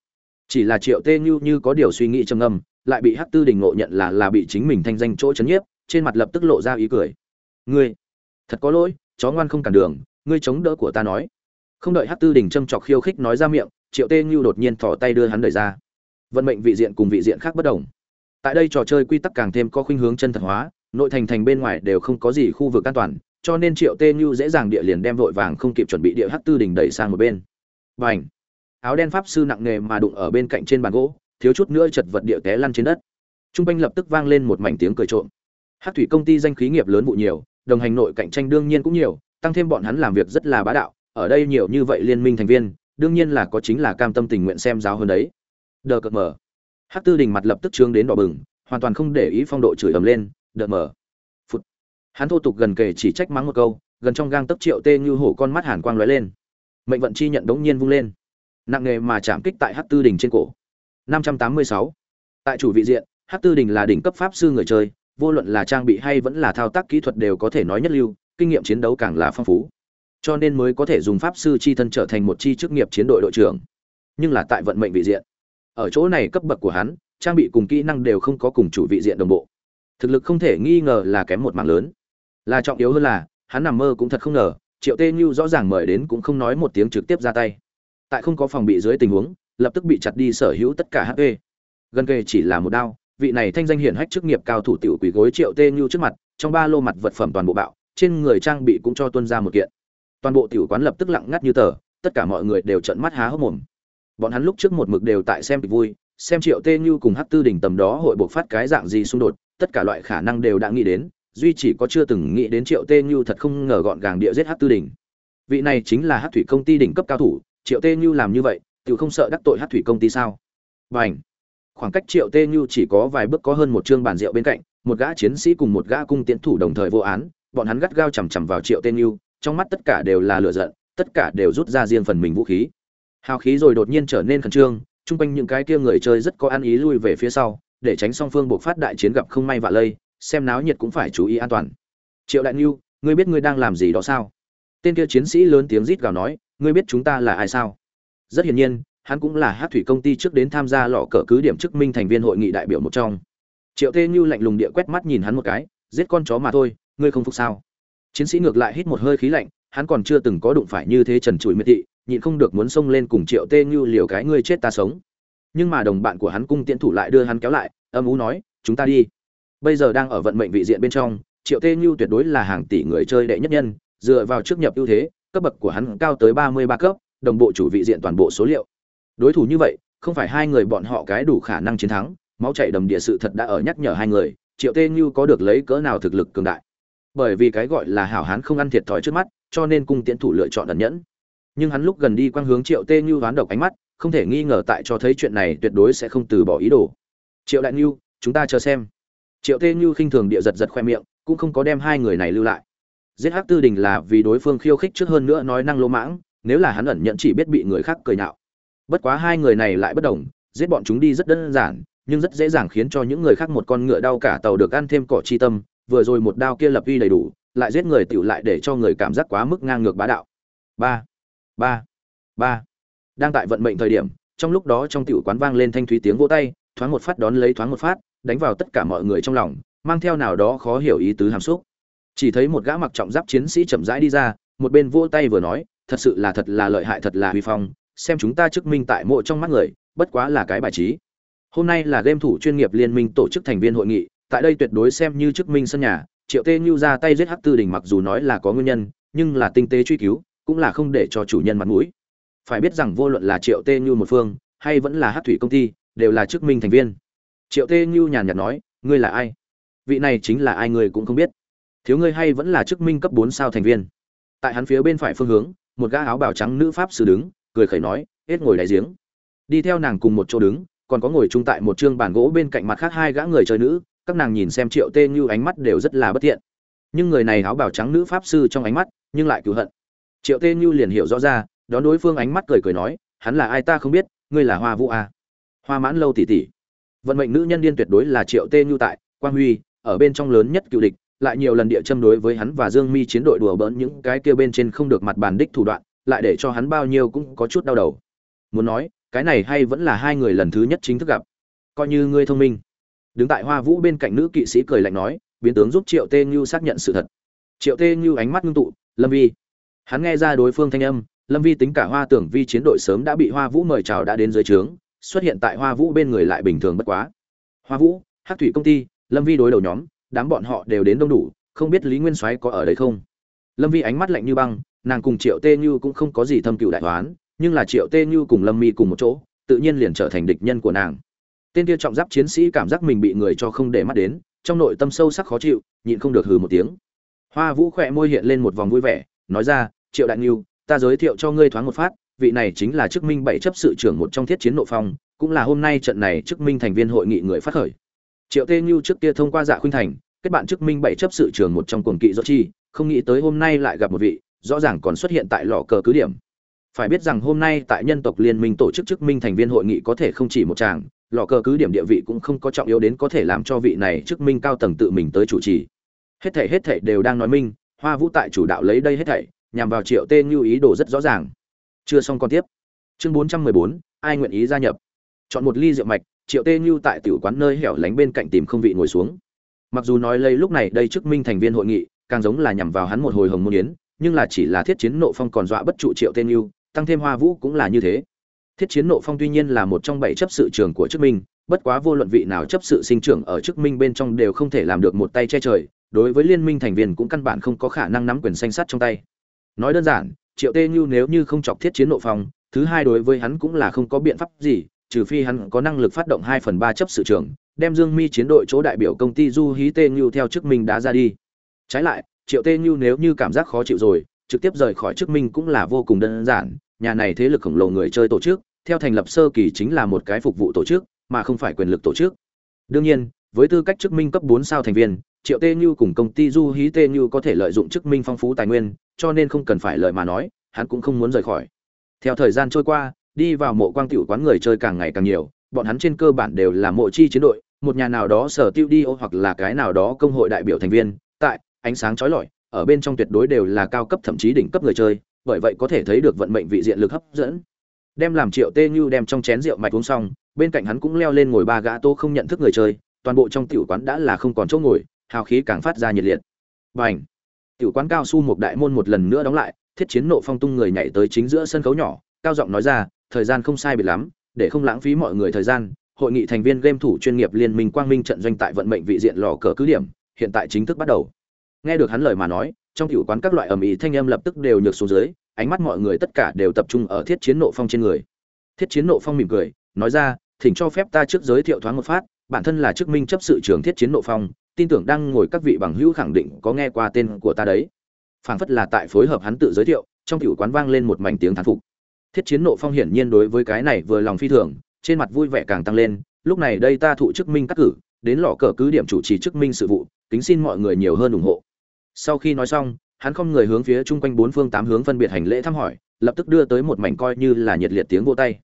Chỉ là triệu tê như như có điều suy nghĩ trầm ngâm, lại bị hát tư đình ngộ nhận là là bị chính mình thanh danh chỗ chấn nhiếp, trên mặt lập tức lộ ra ý cười. Ngươi, thật có lỗi, chó ngoan không cản đường, ngươi chống đỡ của ta nói. Không đợi hát tư đình châm chọc khiêu khích nói ra miệng, triệu tê như đột nhiên thỏ tay đưa hắn đẩy ra. Vận mệnh vị diện cùng vị diện khác bất đồng. Tại đây trò chơi quy tắc càng thêm có khuynh hướng chân thật hóa nội thành thành bên ngoài đều không có gì khu vực an toàn, cho nên triệu tê như dễ dàng địa liền đem vội vàng không kịp chuẩn bị địa hắc tư đình đẩy sang một bên. Và ảnh áo đen pháp sư nặng nề mà đụng ở bên cạnh trên bàn gỗ, thiếu chút nữa chật vật địa té lăn trên đất. Trung quanh lập tức vang lên một mảnh tiếng cười trộm. Hát thủy công ty danh khí nghiệp lớn vụ nhiều, đồng hành nội cạnh tranh đương nhiên cũng nhiều, tăng thêm bọn hắn làm việc rất là bá đạo, ở đây nhiều như vậy liên minh thành viên, đương nhiên là có chính là cam tâm tình nguyện xem giáo hơn đấy. Đờ cợt mở hát tư đình mặt lập tức trướng đến đỏ bừng, hoàn toàn không để ý phong độ chửi ầm lên đợt mở phút hắn thô tục gần kề chỉ trách mắng một câu, gần trong gang tấc triệu tê như hổ con mắt hàn quang lóe lên. Mệnh vận chi nhận đống nhiên vung lên. Nặng nghề mà chạm kích tại hát tư đình trên cổ. 586. tại chủ vị diện hát tư đình là đỉnh cấp pháp sư người chơi, vô luận là trang bị hay vẫn là thao tác kỹ thuật đều có thể nói nhất lưu, kinh nghiệm chiến đấu càng là phong phú. Cho nên mới có thể dùng pháp sư chi thân trở thành một chi chức nghiệp chiến đội đội trưởng. Nhưng là tại vận mệnh vị diện. Ở chỗ này cấp bậc của hắn, trang bị cùng kỹ năng đều không có cùng chủ vị diện đồng bộ thực lực không thể nghi ngờ là kém một mảng lớn. Là trọng yếu hơn là, hắn nằm mơ cũng thật không ngờ, triệu tê như rõ ràng mời đến cũng không nói một tiếng trực tiếp ra tay. Tại không có phòng bị dưới tình huống, lập tức bị chặt đi sở hữu tất cả hp gần kề chỉ là một đao, vị này thanh danh hiển hách chức nghiệp cao thủ tiểu quỷ gối triệu tê như trước mặt, trong ba lô mặt vật phẩm toàn bộ bạo, trên người trang bị cũng cho tuân ra một kiện. Toàn bộ tiểu quán lập tức lặng ngắt như tờ, tất cả mọi người đều trợn mắt há hốc mồm. Bọn hắn lúc trước một mực đều tại xem kịch vui, xem triệu tê như cùng hắc tư đỉnh tầm đó hội buộc phát cái dạng gì xung đột tất cả loại khả năng đều đã nghĩ đến, duy chỉ có chưa từng nghĩ đến triệu tê như thật không ngờ gọn gàng địa giết hát tư đỉnh vị này chính là hát thủy công ty đỉnh cấp cao thủ, triệu tê như làm như vậy tự không sợ đắc tội hát thủy công ty sao? Và ảnh khoảng cách triệu tê như chỉ có vài bước có hơn một chương bàn rượu bên cạnh, một gã chiến sĩ cùng một gã cung tiến thủ đồng thời vô án, bọn hắn gắt gao chằm chằm vào triệu tê như, trong mắt tất cả đều là lửa giận, tất cả đều rút ra riêng phần mình vũ khí. Hào khí rồi đột nhiên trở nên khẩn trương, chung quanh những cái kia người chơi rất có ăn ý lui về phía sau để tránh song phương buộc phát đại chiến gặp không may vạ lây, xem náo nhiệt cũng phải chú ý an toàn. Triệu đại ngưu ngươi biết ngươi đang làm gì đó sao? Tên kia chiến sĩ lớn tiếng rít gào nói, ngươi biết chúng ta là ai sao? Rất hiển nhiên, hắn cũng là hát thủy công ty trước đến tham gia lọ cờ cứ điểm chức minh thành viên hội nghị đại biểu một trong. Triệu tê như lạnh lùng địa quét mắt nhìn hắn một cái, giết con chó mà thôi, ngươi không phục sao? Chiến sĩ ngược lại hít một hơi khí lạnh, hắn còn chưa từng có đụng phải như thế trần trụi miệt thị, nhịn không được muốn xông lên cùng triệu tê như liều cái ngươi chết ta sống nhưng mà đồng bạn của hắn cung tiễn thủ lại đưa hắn kéo lại, âm ú nói, chúng ta đi. Bây giờ đang ở vận mệnh vị diện bên trong, triệu tê như tuyệt đối là hàng tỷ người chơi đệ nhất nhân, dựa vào trước nhập ưu thế, cấp bậc của hắn cao tới ba mươi ba cấp, đồng bộ chủ vị diện toàn bộ số liệu. Đối thủ như vậy, không phải hai người bọn họ cái đủ khả năng chiến thắng, máu chảy đầm địa sự thật đã ở nhắc nhở hai người, triệu tê như có được lấy cỡ nào thực lực cường đại. Bởi vì cái gọi là hảo hán không ăn thiệt thòi trước mắt, cho nên cung tiễn thủ lựa chọn ẩn nhẫn. Nhưng hắn lúc gần đi quang hướng triệu tê như ván độc ánh mắt không thể nghi ngờ tại cho thấy chuyện này tuyệt đối sẽ không từ bỏ ý đồ. Triệu đại như chúng ta chờ xem. Triệu tê như khinh thường địa giật giật khoe miệng, cũng không có đem hai người này lưu lại. Giết hắc tư đình là vì đối phương khiêu khích trước hơn nữa nói năng lỗ mãng, nếu là hắn ẩn nhận chỉ biết bị người khác cười nhạo. Bất quá hai người này lại bất đồng, giết bọn chúng đi rất đơn giản, nhưng rất dễ dàng khiến cho những người khác một con ngựa đau cả tàu được ăn thêm cỏ chi tâm, vừa rồi một đao kia lập uy đầy đủ, lại giết người tiểu lại để cho người cảm giác quá mức ngang ngược bá đạo. Ba ba ba đang tại vận mệnh thời điểm, trong lúc đó trong tiểu quán vang lên thanh thúy tiếng vỗ tay, thoáng một phát đón lấy thoáng một phát, đánh vào tất cả mọi người trong lòng, mang theo nào đó khó hiểu ý tứ hàm xúc. Chỉ thấy một gã mặc trọng giáp chiến sĩ chậm rãi đi ra, một bên vỗ tay vừa nói, thật sự là thật là lợi hại, thật là huy phong, xem chúng ta chứng minh tại mộ trong mắt người, bất quá là cái bài trí. Hôm nay là game thủ chuyên nghiệp liên minh tổ chức thành viên hội nghị, tại đây tuyệt đối xem như chức minh sân nhà. Triệu tê như ra tay giết hắc tư đình mặc dù nói là có nguyên nhân, nhưng là tinh tế truy cứu, cũng là không để cho chủ nhân mặt mũi phải biết rằng vô luận là triệu tê như một phương, hay vẫn là hát thủy công ty, đều là chức minh thành viên. Triệu tê như nhàn nhạt nói, ngươi là ai? Vị này chính là ai ngươi cũng không biết. Thiếu ngươi hay vẫn là chức minh cấp bốn sao thành viên? Tại hắn phía bên phải phương hướng, một gã áo bào trắng nữ pháp sư đứng, cười khẩy nói, hết ngồi đáy giếng. Đi theo nàng cùng một chỗ đứng, còn có ngồi chung tại một chương bàn gỗ bên cạnh mặt khác hai gã người chơi nữ, các nàng nhìn xem triệu tê như ánh mắt đều rất là bất thiện. Nhưng người này áo bào trắng nữ pháp sư trong ánh mắt, nhưng lại cứu hận. Triệu tê như liền hiểu rõ ra đón đối phương ánh mắt cười cười nói, hắn là ai ta không biết, ngươi là hoa vũ a à? hoa mãn lâu tỷ tỷ vận mệnh nữ nhân điên tuyệt đối là triệu tê như tại, quang huy, ở bên trong lớn nhất cựu địch, lại nhiều lần địa châm đối với hắn và dương mi chiến đội đùa bỡn những cái kia bên trên không được mặt bàn đích thủ đoạn, lại để cho hắn bao nhiêu cũng có chút đau đầu. Muốn nói, cái này hay vẫn là hai người lần thứ nhất chính thức gặp. Coi như ngươi thông minh. Đứng tại hoa vũ bên cạnh nữ kỵ sĩ cười lạnh nói, biến tướng giúp triệu tê như xác nhận sự thật. Triệu tê như ánh mắt ngưng tụ, lâm vi. Hắn nghe ra đối phương thanh âm lâm vi tính cả hoa tưởng vi chiến đội sớm đã bị hoa vũ mời chào đã đến dưới trướng, xuất hiện tại hoa vũ bên người lại bình thường bất quá. Hoa vũ hát thủy công ty, lâm vi đối đầu nhóm, đám bọn họ đều đến đông đủ, không biết lý nguyên soái có ở đây không? Lâm vi ánh mắt lạnh như băng, nàng cùng triệu tê như cũng không có gì thâm cựu đại toán nhưng là triệu tê như cùng lâm mi cùng một chỗ, tự nhiên liền trở thành địch nhân của nàng. Tên kia trọng giáp chiến sĩ cảm giác mình bị người cho không để mắt đến, trong nội tâm sâu sắc khó chịu, nhịn không được hừ một tiếng. Hoa vũ khỏe môi hiện lên một vòng vui vẻ, nói ra, triệu đại nghiêu ta giới thiệu cho ngươi thoáng một phát, vị này chính là chức minh bảy chấp sự trưởng một trong thiết chiến nội phong, cũng là hôm nay trận này chức minh thành viên hội nghị người phát khởi. Triệu tê Như trước kia thông qua dạ khuynh thành, kết bạn chức minh bảy chấp sự trưởng một trong cuồng kỵ do chi, không nghĩ tới hôm nay lại gặp một vị, rõ ràng còn xuất hiện tại lò cờ cứ điểm. Phải biết rằng hôm nay tại nhân tộc liên minh tổ chức chức minh thành viên hội nghị có thể không chỉ một chàng lò cờ cứ điểm địa vị cũng không có trọng yếu đến có thể làm cho vị này chức minh cao tầng tự mình tới chủ trì. Hết thảy hết thảy đều đang nói minh, hoa vũ tại chủ đạo lấy đây hết thảy nhằm vào triệu tên như ý đồ rất rõ ràng. Chưa xong còn tiếp. Chương bốn trăm mười bốn, ai nguyện ý gia nhập? Chọn một ly rượu mạch, triệu tê như tại tiểu quán nơi hẻo lánh bên cạnh tìm không vị ngồi xuống. Mặc dù nói lây lúc này đây chức minh thành viên hội nghị, càng giống là nhằm vào hắn một hồi hồng môn yến, nhưng là chỉ là thiết chiến nộ phong còn dọa bất trụ triệu tên như tăng thêm hoa vũ cũng là như thế. Thiết chiến nộ phong tuy nhiên là một trong bảy chấp sự trường của chức minh, bất quá vô luận vị nào chấp sự sinh trưởng ở chức minh bên trong đều không thể làm được một tay che trời, đối với liên minh thành viên cũng căn bản không có khả năng nắm quyền xanh sắt trong tay nói đơn giản triệu tê như nếu như không chọc thiết chiến nộ phòng, thứ hai đối với hắn cũng là không có biện pháp gì trừ phi hắn có năng lực phát động hai phần ba chấp sự trưởng đem dương mi chiến đội chỗ đại biểu công ty du hí tê như theo chức minh đã ra đi. Trái lại triệu tê như nếu như cảm giác khó chịu rồi trực tiếp rời khỏi chức minh cũng là vô cùng đơn giản nhà này thế lực khổng lồ người chơi tổ chức theo thành lập sơ kỳ chính là một cái phục vụ tổ chức mà không phải quyền lực tổ chức. Đương nhiên với tư cách chức minh cấp bốn sao thành viên triệu tê như cùng công ty du hí tê như có thể lợi dụng chức minh phong phú tài nguyên cho nên không cần phải lợi mà nói, hắn cũng không muốn rời khỏi. Theo thời gian trôi qua, đi vào mộ quang tiểu quán người chơi càng ngày càng nhiều, bọn hắn trên cơ bản đều là mộ chi chiến đội, một nhà nào đó sở tiêu đi ô hoặc là cái nào đó công hội đại biểu thành viên, tại, ánh sáng chói lọi, ở bên trong tuyệt đối đều là cao cấp thậm chí đỉnh cấp người chơi, bởi vậy có thể thấy được vận mệnh vị diện lực hấp dẫn. Đem làm triệu tê như đem trong chén rượu mạch uống xong, bên cạnh hắn cũng leo lên ngồi ba gã tô không nhận thức người chơi, toàn bộ trong tiểu quán đã là không còn chỗ ngồi, hào khí càng phát ra nhiệt liệt. Bành! Tiểu quán cao su một đại môn một lần nữa đóng lại, thiết chiến nộ phong tung người nhảy tới chính giữa sân khấu nhỏ, cao giọng nói ra, thời gian không sai biệt lắm, để không lãng phí mọi người thời gian, hội nghị thành viên game thủ chuyên nghiệp liên minh quang minh trận doanh tại vận mệnh vị diện lò cờ cứ điểm, hiện tại chính thức bắt đầu. Nghe được hắn lời mà nói, trong tiểu quán các loại ầm ĩ thanh âm lập tức đều nhược xuống dưới, ánh mắt mọi người tất cả đều tập trung ở thiết chiến nộ phong trên người. Thiết chiến nộ phong mỉm cười, nói ra, thỉnh cho phép ta trước giới thiệu thoáng một phát, bản thân là chức minh chấp sự trưởng thiết chiến nộ phong tin tưởng đang ngồi các vị bằng hữu khẳng định có nghe qua tên của ta đấy. Phảng phất là tại phối hợp hắn tự giới thiệu, trong tiểu quán vang lên một mảnh tiếng thán phục. Thiết chiến nộ phong hiển nhiên đối với cái này vừa lòng phi thường, trên mặt vui vẻ càng tăng lên, lúc này đây ta thụ chức minh cắt cử, đến lọ cờ cứ điểm chủ trì chức minh sự vụ, kính xin mọi người nhiều hơn ủng hộ. Sau khi nói xong, hắn không người hướng phía chung quanh bốn phương tám hướng phân biệt hành lễ thăm hỏi, lập tức đưa tới một mảnh coi như là nhiệt liệt tiếng vô tay.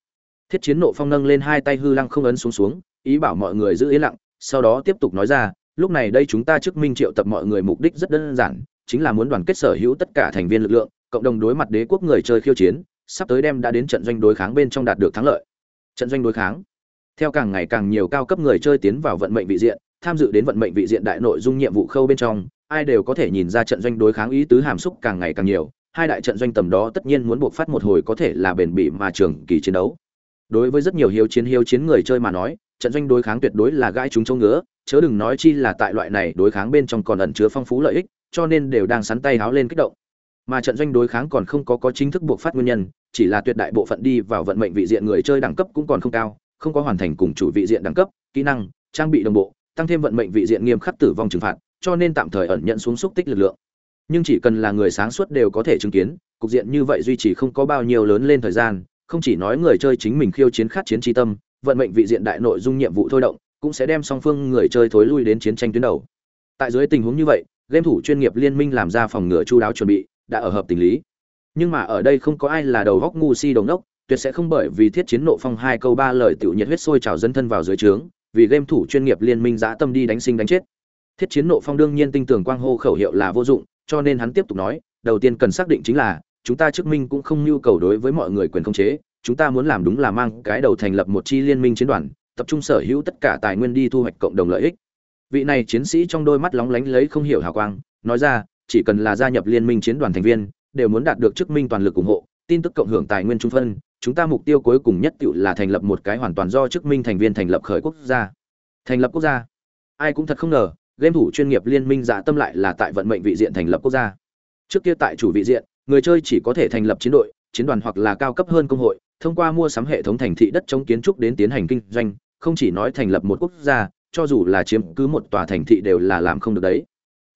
Thiết chiến nộ phong nâng lên hai tay hư lăng không ấn xuống xuống, ý bảo mọi người giữ yên lặng, sau đó tiếp tục nói ra lúc này đây chúng ta chức minh triệu tập mọi người mục đích rất đơn giản, chính là muốn đoàn kết sở hữu tất cả thành viên lực lượng, cộng đồng đối mặt đế quốc người chơi khiêu chiến, sắp tới đem đã đến trận doanh đối kháng bên trong đạt được thắng lợi. Trận doanh đối kháng. Theo càng ngày càng nhiều cao cấp người chơi tiến vào vận mệnh vị diện, tham dự đến vận mệnh vị diện đại nội dung nhiệm vụ khâu bên trong, ai đều có thể nhìn ra trận doanh đối kháng ý tứ hàm xúc càng ngày càng nhiều, hai đại trận doanh tầm đó tất nhiên muốn buộc phát một hồi có thể là bền bỉ mà trường kỳ chiến đấu. Đối với rất nhiều hiếu chiến hiếu chiến người chơi mà nói, trận doanh đối kháng tuyệt đối là gãi chúng châu ngứa chớ đừng nói chi là tại loại này đối kháng bên trong còn ẩn chứa phong phú lợi ích, cho nên đều đang sắn tay háo lên kích động. Mà trận doanh đối kháng còn không có có chính thức buộc phát nguyên nhân, chỉ là tuyệt đại bộ phận đi vào vận mệnh vị diện người chơi đẳng cấp cũng còn không cao, không có hoàn thành cùng chủ vị diện đẳng cấp, kỹ năng, trang bị đồng bộ, tăng thêm vận mệnh vị diện nghiêm khắc tử vong trừng phạt, cho nên tạm thời ẩn nhận xuống xúc tích lực lượng. Nhưng chỉ cần là người sáng suốt đều có thể chứng kiến, cục diện như vậy duy trì không có bao nhiêu lớn lên thời gian, không chỉ nói người chơi chính mình khiêu chiến khát chiến chi tâm, vận mệnh vị diện đại nội dung nhiệm vụ thôi động cũng sẽ đem song phương người chơi thối lui đến chiến tranh tuyến đầu. Tại dưới tình huống như vậy game thủ chuyên nghiệp liên minh làm ra phòng ngừa chu đáo chuẩn bị đã ở hợp tình lý. Nhưng mà ở đây không có ai là đầu góc ngu si đầu đốc, tuyệt sẽ không bởi vì thiết chiến nộ phong hai câu ba lời tiểu nhiệt huyết sôi trào dân thân vào dưới trướng vì game thủ chuyên nghiệp liên minh dã tâm đi đánh sinh đánh chết. Thiết chiến nộ phong đương nhiên tin tưởng quang hô khẩu hiệu là vô dụng cho nên hắn tiếp tục nói đầu tiên cần xác định chính là chúng ta trước minh cũng không nhu cầu đối với mọi người quyền khống chế chúng ta muốn làm đúng là mang cái đầu thành lập một chi liên minh chiến đoàn tập trung sở hữu tất cả tài nguyên đi thu hoạch cộng đồng lợi ích. Vị này chiến sĩ trong đôi mắt lóng lánh lấy không hiểu hào quang, nói ra, chỉ cần là gia nhập liên minh chiến đoàn thành viên, đều muốn đạt được chức minh toàn lực ủng hộ, tin tức cộng hưởng tài nguyên trung phân, chúng ta mục tiêu cuối cùng nhất tự là thành lập một cái hoàn toàn do chức minh thành viên thành lập khởi quốc gia. Thành lập quốc gia? Ai cũng thật không ngờ, game thủ chuyên nghiệp liên minh giả tâm lại là tại vận mệnh vị diện thành lập quốc gia. Trước kia tại chủ vị diện, người chơi chỉ có thể thành lập chiến đội, chiến đoàn hoặc là cao cấp hơn công hội, thông qua mua sắm hệ thống thành thị đất chống kiến trúc đến tiến hành kinh doanh không chỉ nói thành lập một quốc gia, cho dù là chiếm cứ một tòa thành thị đều là làm không được đấy.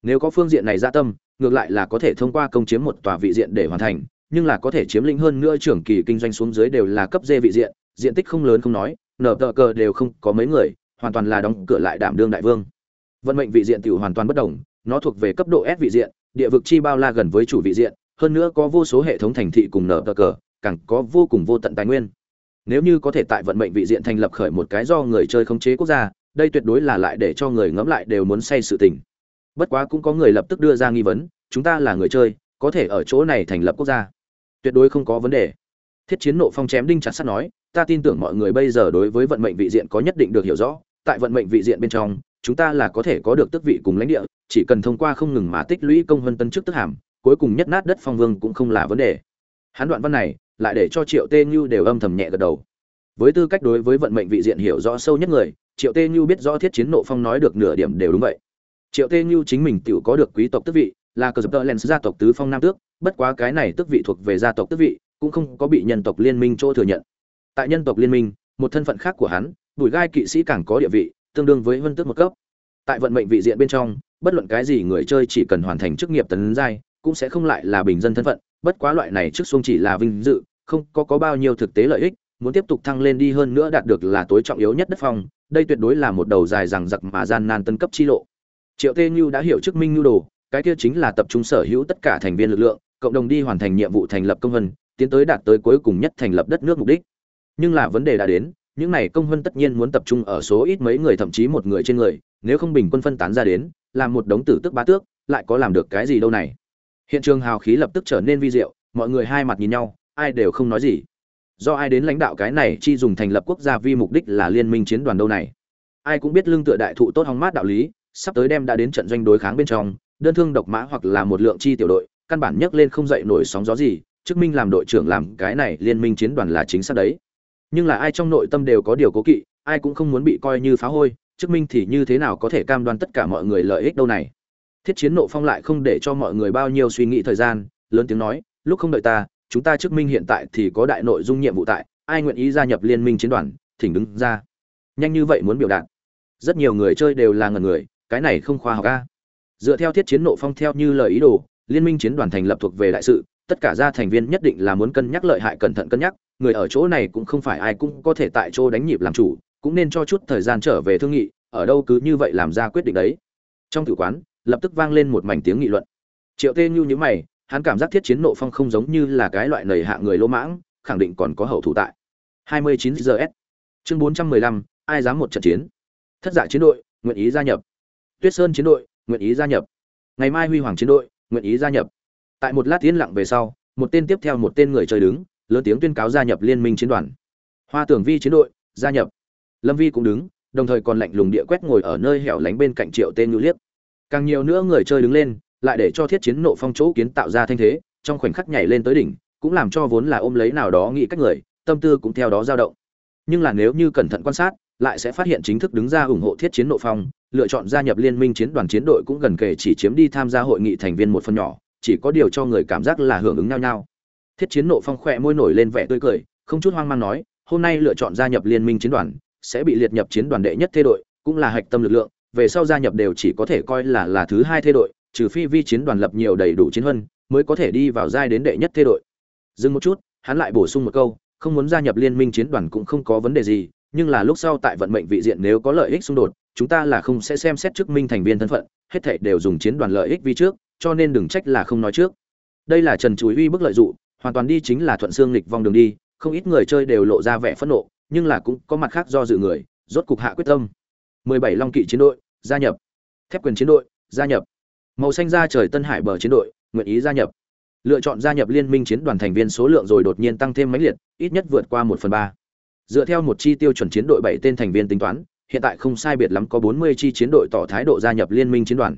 Nếu có phương diện này gia tâm, ngược lại là có thể thông qua công chiếm một tòa vị diện để hoàn thành, nhưng là có thể chiếm lĩnh hơn nữa trưởng kỳ kinh doanh xuống dưới đều là cấp dê vị diện diện tích không lớn không nói nở tờ cờ đều không có mấy người, hoàn toàn là đóng cửa lại đảm đương đại vương. Vận mệnh vị diện tiểu hoàn toàn bất đồng, nó thuộc về cấp độ s vị diện, địa vực chi bao la gần với chủ vị diện, hơn nữa có vô số hệ thống thành thị cùng nở tờ cờ, càng có vô cùng vô tận tài nguyên nếu như có thể tại vận mệnh vị diện thành lập khởi một cái do người chơi khống chế quốc gia, đây tuyệt đối là lại để cho người ngẫm lại đều muốn say sự tình. Bất quá cũng có người lập tức đưa ra nghi vấn, chúng ta là người chơi, có thể ở chỗ này thành lập quốc gia? Tuyệt đối không có vấn đề. Thiết chiến nộ phong chém đinh chặt sắt nói, ta tin tưởng mọi người bây giờ đối với vận mệnh vị diện có nhất định được hiểu rõ, tại vận mệnh vị diện bên trong, chúng ta là có thể có được tước vị cùng lãnh địa, chỉ cần thông qua không ngừng mà tích lũy công hơn tân chức tức hàm, cuối cùng nhất nát đất phong vương cũng không là vấn đề. Hán đoạn văn này lại để cho triệu tê như đều âm thầm nhẹ gật đầu. Với tư cách đối với vận mệnh vị diện hiểu rõ sâu nhất người, triệu tê như biết rõ thiết chiến nộ phong nói được nửa điểm đều đúng vậy. Triệu tê như chính mình tự có được quý tộc tước vị, là cờ dập tơ len gia tộc tứ phong nam tước, bất quá cái này tước vị thuộc về gia tộc tước vị, cũng không có bị nhân tộc liên minh chỗ thừa nhận. Tại nhân tộc liên minh, một thân phận khác của hắn, bùi gai kỵ sĩ càng có địa vị, tương đương với vân tước một cấp. Tại vận mệnh vị diện bên trong, bất luận cái gì người chơi chỉ cần hoàn thành chức nghiệp tấn giai, cũng sẽ không lại là bình dân thân phận bất quá loại này trước xuông chỉ là vinh dự, không có có bao nhiêu thực tế lợi ích, muốn tiếp tục thăng lên đi hơn nữa đạt được là tối trọng yếu nhất đất phong, đây tuyệt đối là một đầu dài rằng giặc mà gian nan tân cấp chi lộ. Triệu tê Nhu đã hiểu chức minh nhu đồ, cái kia chính là tập trung sở hữu tất cả thành viên lực lượng, cộng đồng đi hoàn thành nhiệm vụ thành lập công vân, tiến tới đạt tới cuối cùng nhất thành lập đất nước mục đích. Nhưng là vấn đề đã đến, những này công vân tất nhiên muốn tập trung ở số ít mấy người, thậm chí một người trên người, nếu không bình quân phân tán ra đến, làm một đống tử tức bá tước, lại có làm được cái gì đâu này? Hiện trường hào khí lập tức trở nên vi diệu, mọi người hai mặt nhìn nhau, ai đều không nói gì. Do ai đến lãnh đạo cái này chi dùng thành lập quốc gia vi mục đích là liên minh chiến đoàn đâu này? Ai cũng biết lương tựa đại thụ tốt hóng mát đạo lý, sắp tới đem đã đến trận doanh đối kháng bên trong, đơn thương độc mã hoặc là một lượng chi tiểu đội, căn bản nhấc lên không dậy nổi sóng gió gì, chức minh làm đội trưởng làm cái này liên minh chiến đoàn là chính xác đấy. Nhưng là ai trong nội tâm đều có điều cố kỵ, ai cũng không muốn bị coi như phá hôi, chức minh thì như thế nào có thể cam đoan tất cả mọi người lợi ích đâu này? Thiết chiến nộ phong lại không để cho mọi người bao nhiêu suy nghĩ thời gian, lớn tiếng nói, lúc không đợi ta, chúng ta chứng minh hiện tại thì có đại nội dung nhiệm vụ tại, ai nguyện ý gia nhập liên minh chiến đoàn, thỉnh đứng ra. Nhanh như vậy muốn biểu đạt. Rất nhiều người chơi đều là ngần người, cái này không khoa học a. Dựa theo thiết chiến nộ phong theo như lời ý đồ, liên minh chiến đoàn thành lập thuộc về đại sự, tất cả gia thành viên nhất định là muốn cân nhắc lợi hại cẩn thận cân nhắc, người ở chỗ này cũng không phải ai cũng có thể tại chỗ đánh nhịp làm chủ, cũng nên cho chút thời gian trở về thương nghị, ở đâu cứ như vậy làm ra quyết định đấy. Trong tử quán lập tức vang lên một mảnh tiếng nghị luận. Triệu tê như nhíu mày hắn cảm giác thiết chiến nộ phong không giống như là cái loại nầy hạ người lỗ mãng khẳng định còn có hậu thủ tại. 29 giờ s. Chương 415, ai dám một trận chiến? Thất dạ chiến đội nguyện ý gia nhập. Tuyết sơn chiến đội nguyện ý gia nhập. Ngày mai huy hoàng chiến đội nguyện ý gia nhập. Tại một lát tiến lặng về sau một tên tiếp theo một tên người chơi đứng lớn tiếng tuyên cáo gia nhập liên minh chiến đoàn. Hoa tưởng vi chiến đội gia nhập. Lâm vi cũng đứng đồng thời còn lạnh lùng địa quét ngồi ở nơi hẻo lánh bên cạnh triệu tên nhu liếc càng nhiều nữa người chơi đứng lên, lại để cho thiết chiến nộ phong chỗ kiến tạo ra thanh thế, trong khoảnh khắc nhảy lên tới đỉnh, cũng làm cho vốn là ôm lấy nào đó nghĩ cách người, tâm tư cũng theo đó dao động. Nhưng là nếu như cẩn thận quan sát, lại sẽ phát hiện chính thức đứng ra ủng hộ thiết chiến nộ phong, lựa chọn gia nhập liên minh chiến đoàn chiến đội cũng gần kể chỉ chiếm đi tham gia hội nghị thành viên một phần nhỏ, chỉ có điều cho người cảm giác là hưởng ứng nhau nhau. Thiết chiến nộ phong khỏe môi nổi lên vẻ tươi cười, không chút hoang mang nói, hôm nay lựa chọn gia nhập liên minh chiến đoàn, sẽ bị liệt nhập chiến đoàn đệ nhất thế đội, cũng là hạch tâm lực lượng về sau gia nhập đều chỉ có thể coi là là thứ hai thê đội, trừ phi vi chiến đoàn lập nhiều đầy đủ chiến huân, mới có thể đi vào giai đến đệ nhất thê đội. Dừng một chút, hắn lại bổ sung một câu, không muốn gia nhập liên minh chiến đoàn cũng không có vấn đề gì, nhưng là lúc sau tại vận mệnh vị diện nếu có lợi ích xung đột, chúng ta là không sẽ xem xét chức minh thành viên thân phận, hết thảy đều dùng chiến đoàn lợi ích vi trước, cho nên đừng trách là không nói trước. Đây là trần chúi uy bức lợi dụng hoàn toàn đi chính là thuận xương lịch vong đường đi, không ít người chơi đều lộ ra vẻ phẫn nộ, nhưng là cũng có mặt khác do dự người, rốt cục hạ quyết tâm. 17 long kỵ chiến đội, gia nhập. Thép quyền chiến đội, gia nhập. Màu xanh da trời tân hải bờ chiến đội, nguyện ý gia nhập. Lựa chọn gia nhập liên minh chiến đoàn thành viên số lượng rồi đột nhiên tăng thêm mấy liệt, ít nhất vượt qua một phần ba. Dựa theo một chi tiêu chuẩn chiến đội bảy tên thành viên tính toán, hiện tại không sai biệt lắm có 40 chi chiến đội tỏ thái độ gia nhập liên minh chiến đoàn.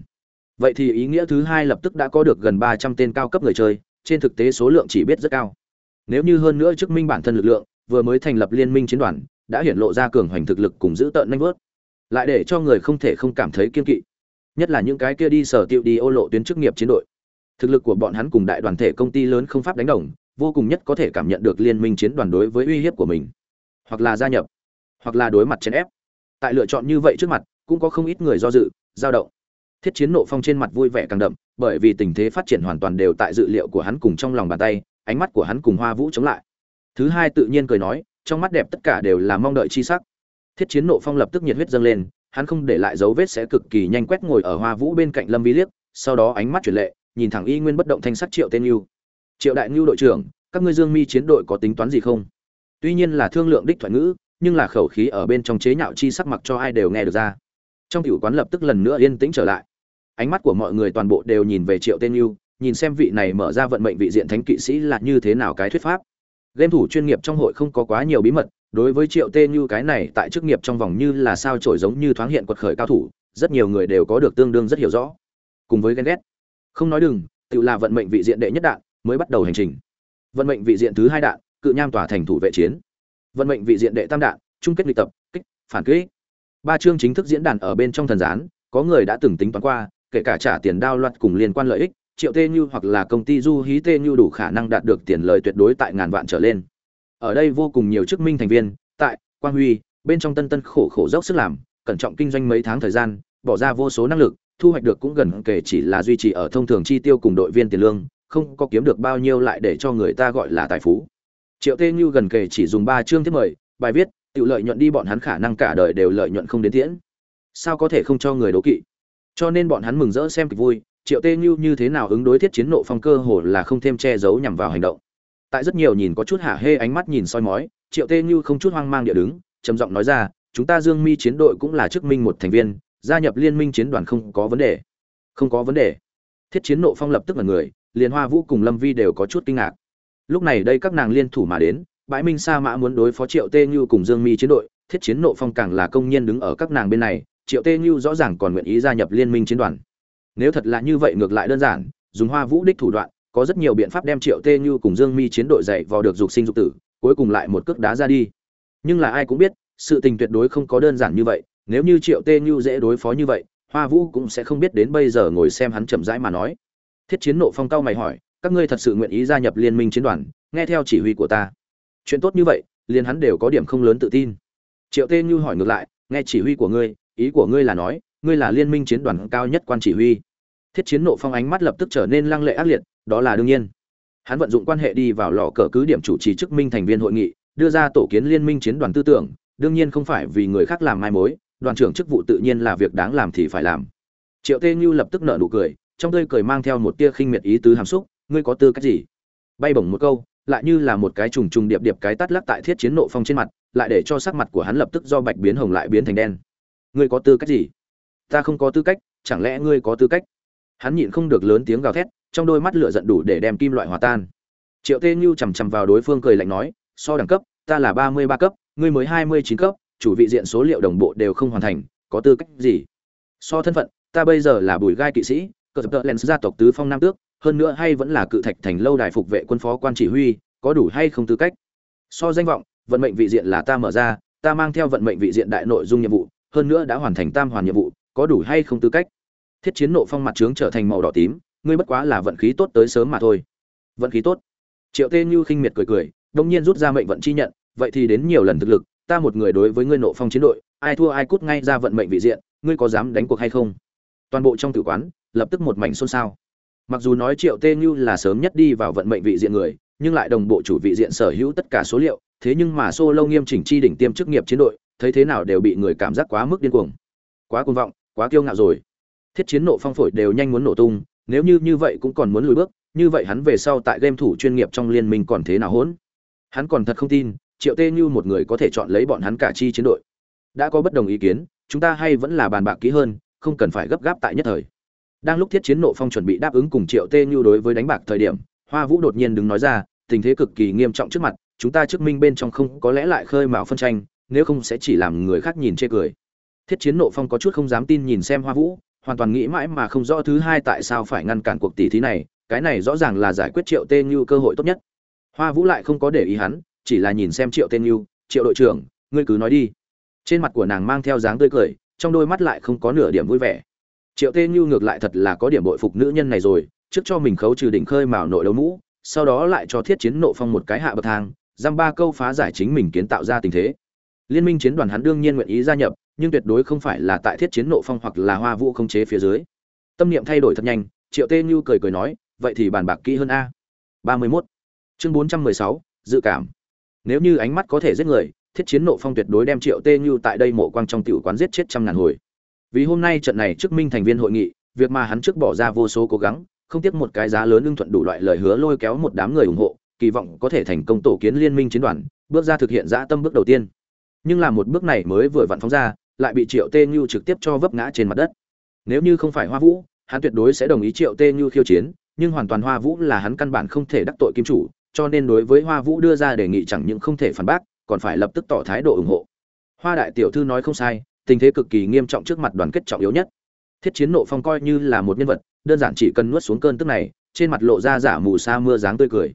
Vậy thì ý nghĩa thứ hai lập tức đã có được gần 300 tên cao cấp người chơi, trên thực tế số lượng chỉ biết rất cao. Nếu như hơn nữa chứng minh bản thân lực lượng, vừa mới thành lập liên minh chiến đoàn, đã hiển lộ ra cường hoành thực lực cùng giữ tợn nhanh vớt lại để cho người không thể không cảm thấy kiên kỵ. Nhất là những cái kia đi sở tiệu đi ô lộ tuyến chức nghiệp chiến đội. Thực lực của bọn hắn cùng đại đoàn thể công ty lớn không pháp đánh đồng, vô cùng nhất có thể cảm nhận được liên minh chiến đoàn đối với uy hiếp của mình. Hoặc là gia nhập, hoặc là đối mặt chèn ép. Tại lựa chọn như vậy trước mặt, cũng có không ít người do dự, dao động. Thiết chiến nộ phong trên mặt vui vẻ càng đậm, bởi vì tình thế phát triển hoàn toàn đều tại dự liệu của hắn cùng trong lòng bàn tay, ánh mắt của hắn cùng hoa vũ chống lại. Thứ hai tự nhiên cười nói, trong mắt đẹp tất cả đều là mong đợi chi sắc thiết chiến nộ phong lập tức nhiệt huyết dâng lên, hắn không để lại dấu vết sẽ cực kỳ nhanh quét ngồi ở hoa vũ bên cạnh lâm vi liếc, sau đó ánh mắt chuyển lệ, nhìn thẳng y nguyên bất động thanh sắc triệu tên yêu triệu đại ngưu đội trưởng, các ngươi dương mi chiến đội có tính toán gì không? Tuy nhiên là thương lượng đích thoại ngữ, nhưng là khẩu khí ở bên trong chế nhạo chi sắc mặc cho ai đều nghe được ra. Trong tiểu quán lập tức lần nữa yên tĩnh trở lại. Ánh mắt của mọi người toàn bộ đều nhìn về triệu tên yêu nhìn xem vị này mở ra vận mệnh vị diện thánh kỵ sĩ là như thế nào cái thuyết pháp. Game thủ chuyên nghiệp trong hội không có quá nhiều bí mật đối với triệu tên như cái này tại chức nghiệp trong vòng như là sao trổi giống như thoáng hiện quật khởi cao thủ, rất nhiều người đều có được tương đương rất hiểu rõ. Cùng với ghen ghét. Không nói đừng, tự là vận mệnh vị diện đệ nhất đạn, mới bắt đầu hành trình. Vận mệnh vị diện thứ hai đạn, cự nham tỏa thành thủ vệ chiến. Vận mệnh vị diện đệ tam đạn, chung kết luyện tập, kích, phản kích. Ba chương chính thức diễn đàn ở bên trong thần gián, có người đã từng tính toán qua, kể cả trả tiền đao loạt cùng liên quan lợi ích, triệu tê như hoặc là công ty du hí tê như đủ khả năng đạt được tiền lời tuyệt đối tại ngàn vạn trở lên ở đây vô cùng nhiều chức minh thành viên, tại, quang huy, bên trong tân tân khổ khổ dốc sức làm, cẩn trọng kinh doanh mấy tháng thời gian, bỏ ra vô số năng lực, thu hoạch được cũng gần kể chỉ là duy trì ở thông thường chi tiêu cùng đội viên tiền lương, không có kiếm được bao nhiêu lại để cho người ta gọi là tài phú. Triệu tê như gần kể chỉ dùng ba chương thiết mời, bài viết, tự lợi nhuận đi bọn hắn khả năng cả đời đều lợi nhuận không đến tiễn. Sao có thể không cho người đố kỵ? Cho nên bọn hắn mừng rỡ xem kịch vui, triệu tê như như thế nào ứng đối thiết chiến nộ phong cơ hồ là không thêm che giấu nhằm vào hành động tại rất nhiều nhìn có chút hả hê ánh mắt nhìn soi mói, triệu tê như không chút hoang mang địa đứng, trầm giọng nói ra, chúng ta dương mi chiến đội cũng là chức minh một thành viên, gia nhập liên minh chiến đoàn không có vấn đề. Không có vấn đề. Thiết chiến nộ phong lập tức là người, liền hoa vũ cùng lâm vi đều có chút kinh ngạc. Lúc này đây các nàng liên thủ mà đến, bãi minh sa mã muốn đối phó triệu tê như cùng dương mi chiến đội, thiết chiến nộ phong càng là công nhân đứng ở các nàng bên này, triệu tê như rõ ràng còn nguyện ý gia nhập liên minh chiến đoàn. Nếu thật là như vậy ngược lại đơn giản, dùng hoa vũ đích thủ đoạn có rất nhiều biện pháp đem triệu tê như cùng dương mi chiến đội dạy vào được dục sinh dục tử, cuối cùng lại một cước đá ra đi. Nhưng là ai cũng biết, sự tình tuyệt đối không có đơn giản như vậy, nếu như triệu tê như dễ đối phó như vậy, hoa vũ cũng sẽ không biết đến bây giờ ngồi xem hắn chậm rãi mà nói. Thiết chiến nộ phong cao mày hỏi, các ngươi thật sự nguyện ý gia nhập liên minh chiến đoàn, nghe theo chỉ huy của ta? Chuyện tốt như vậy, liền hắn đều có điểm không lớn tự tin. Triệu tê như hỏi ngược lại, nghe chỉ huy của ngươi, ý của ngươi là nói, ngươi là liên minh chiến đoàn cao nhất quan chỉ huy thiết chiến nộ phong ánh mắt lập tức trở nên lăng lệ ác liệt, đó là đương nhiên. Hắn vận dụng quan hệ đi vào lò cờ cứ điểm chủ trì chức minh thành viên hội nghị, đưa ra tổ kiến liên minh chiến đoàn tư tưởng, đương nhiên không phải vì người khác làm mai mối, đoàn trưởng chức vụ tự nhiên là việc đáng làm thì phải làm. Triệu tê như lập tức nở nụ cười, trong tươi cười mang theo một tia khinh miệt ý tứ hàm xúc, ngươi có tư cách gì? Bay bổng một câu, lại như là một cái trùng trùng điệp điệp cái tắt lắc tại thiết chiến nộ phong trên mặt, lại để cho sắc mặt của hắn lập tức do bạch biến hồng lại biến thành đen. Ngươi có tư cách gì? Ta không có tư cách, chẳng lẽ ngươi có tư cách? Hắn nhịn không được lớn tiếng gào thét, trong đôi mắt lửa giận đủ để đem kim loại hòa tan. Triệu tê như chằm chằm vào đối phương cười lạnh nói, so đẳng cấp, ta là ba mươi ba cấp, ngươi mới hai mươi chín cấp, chủ vị diện số liệu đồng bộ đều không hoàn thành, có tư cách gì? So thân phận, ta bây giờ là bùi gai kỵ sĩ cờ tập len gia tộc tứ phong nam tước, hơn nữa hay vẫn là cự thạch thành lâu đài phục vệ quân phó quan chỉ huy, có đủ hay không tư cách? So danh vọng, vận mệnh vị diện là ta mở ra, ta mang theo vận mệnh vị diện đại nội dung nhiệm vụ, hơn nữa đã hoàn thành tam hoàn nhiệm vụ, có đủ hay không tư cách? Thiết chiến nộ phong mặt trướng trở thành màu đỏ tím, ngươi bất quá là vận khí tốt tới sớm mà thôi. Vận khí tốt. Triệu tê như khinh miệt cười cười, đông nhiên rút ra mệnh vận chi nhận, vậy thì đến nhiều lần thực lực, ta một người đối với ngươi nộ phong chiến đội, ai thua ai cút ngay ra vận mệnh vị diện, ngươi có dám đánh cuộc hay không? Toàn bộ trong tử quán, lập tức một mảnh xôn xao. Mặc dù nói triệu tê như là sớm nhất đi vào vận mệnh vị diện người, nhưng lại đồng bộ chủ vị diện sở hữu tất cả số liệu, thế nhưng mà xô lâu nghiêm chỉnh chi đỉnh tiêm chức nghiệp chiến đội, thấy thế nào đều bị người cảm giác quá mức điên cuồng. Quá cuồng vọng, quá kiêu ngạo rồi thiết chiến nộ phong phổi đều nhanh muốn nổ tung, nếu như như vậy cũng còn muốn lùi bước, như vậy hắn về sau tại game thủ chuyên nghiệp trong liên minh còn thế nào hỗn? Hắn còn thật không tin, triệu tê như một người có thể chọn lấy bọn hắn cả chi chiến đội. Đã có bất đồng ý kiến, chúng ta hay vẫn là bàn bạc kỹ hơn, không cần phải gấp gáp tại nhất thời. Đang lúc thiết chiến nộ phong chuẩn bị đáp ứng cùng triệu tê như đối với đánh bạc thời điểm, hoa vũ đột nhiên đứng nói ra, tình thế cực kỳ nghiêm trọng trước mặt, chúng ta chứng minh bên trong không có lẽ lại khơi mào phân tranh, nếu không sẽ chỉ làm người khác nhìn chê cười. Thiết chiến nộ phong có chút không dám tin nhìn xem hoa vũ hoàn toàn nghĩ mãi mà không rõ thứ hai tại sao phải ngăn cản cuộc tỷ thí này cái này rõ ràng là giải quyết triệu tên Nhu cơ hội tốt nhất. Hoa vũ lại không có để ý hắn chỉ là nhìn xem triệu tên Nhu, triệu đội trưởng ngươi cứ nói đi. Trên mặt của nàng mang theo dáng tươi cười trong đôi mắt lại không có nửa điểm vui vẻ. Triệu tên Nhu ngược lại thật là có điểm bội phục nữ nhân này rồi trước cho mình khấu trừ đỉnh khơi mào nội đấu mũ sau đó lại cho thiết chiến nộ phong một cái hạ bậc thang giam ba câu phá giải chính mình kiến tạo ra tình thế. Liên minh chiến đoàn hắn đương nhiên nguyện ý gia nhập nhưng tuyệt đối không phải là tại thiết chiến nộ phong hoặc là hoa vũ không chế phía dưới. Tâm niệm thay đổi thật nhanh, triệu tê như cười cười nói, vậy thì bàn bạc kỹ hơn a. Ba mươi mốt. Chương bốn trăm mười sáu, dự cảm. Nếu như ánh mắt có thể giết người, thiết chiến nộ phong tuyệt đối đem triệu tê như tại đây mộ quang trong tiểu quán giết chết trăm ngàn hồi. Vì hôm nay trận này trước minh thành viên hội nghị, việc mà hắn trước bỏ ra vô số cố gắng, không tiếc một cái giá lớn lương thuận đủ loại lời hứa lôi kéo một đám người ủng hộ, kỳ vọng có thể thành công tổ kiến liên minh chiến đoàn, bước ra thực hiện dã tâm bước đầu tiên. Nhưng là một bước này mới vừa vặn phóng ra lại bị triệu tê như trực tiếp cho vấp ngã trên mặt đất. Nếu như không phải hoa vũ, hắn tuyệt đối sẽ đồng ý triệu tê như khiêu chiến, nhưng hoàn toàn hoa vũ là hắn căn bản không thể đắc tội kim chủ, cho nên đối với hoa vũ đưa ra đề nghị chẳng những không thể phản bác, còn phải lập tức tỏ thái độ ủng hộ. Hoa đại tiểu thư nói không sai, tình thế cực kỳ nghiêm trọng trước mặt đoàn kết trọng yếu nhất. Thiết chiến nộ phong coi như là một nhân vật, đơn giản chỉ cần nuốt xuống cơn tức này, trên mặt lộ ra giả mù sa mưa dáng tươi cười.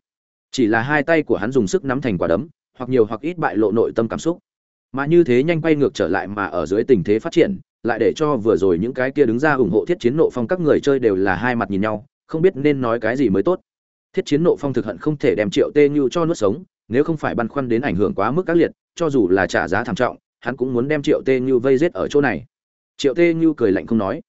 Chỉ là hai tay của hắn dùng sức nắm thành quả đấm, hoặc nhiều hoặc ít bại lộ nội tâm cảm xúc mà như thế nhanh quay ngược trở lại mà ở dưới tình thế phát triển, lại để cho vừa rồi những cái kia đứng ra ủng hộ thiết chiến nộ phong các người chơi đều là hai mặt nhìn nhau, không biết nên nói cái gì mới tốt. Thiết chiến nộ phong thực hận không thể đem triệu tê như cho nuốt sống, nếu không phải băn khoăn đến ảnh hưởng quá mức các liệt, cho dù là trả giá thảm trọng, hắn cũng muốn đem triệu tê như vây giết ở chỗ này. Triệu tê như cười lạnh không nói.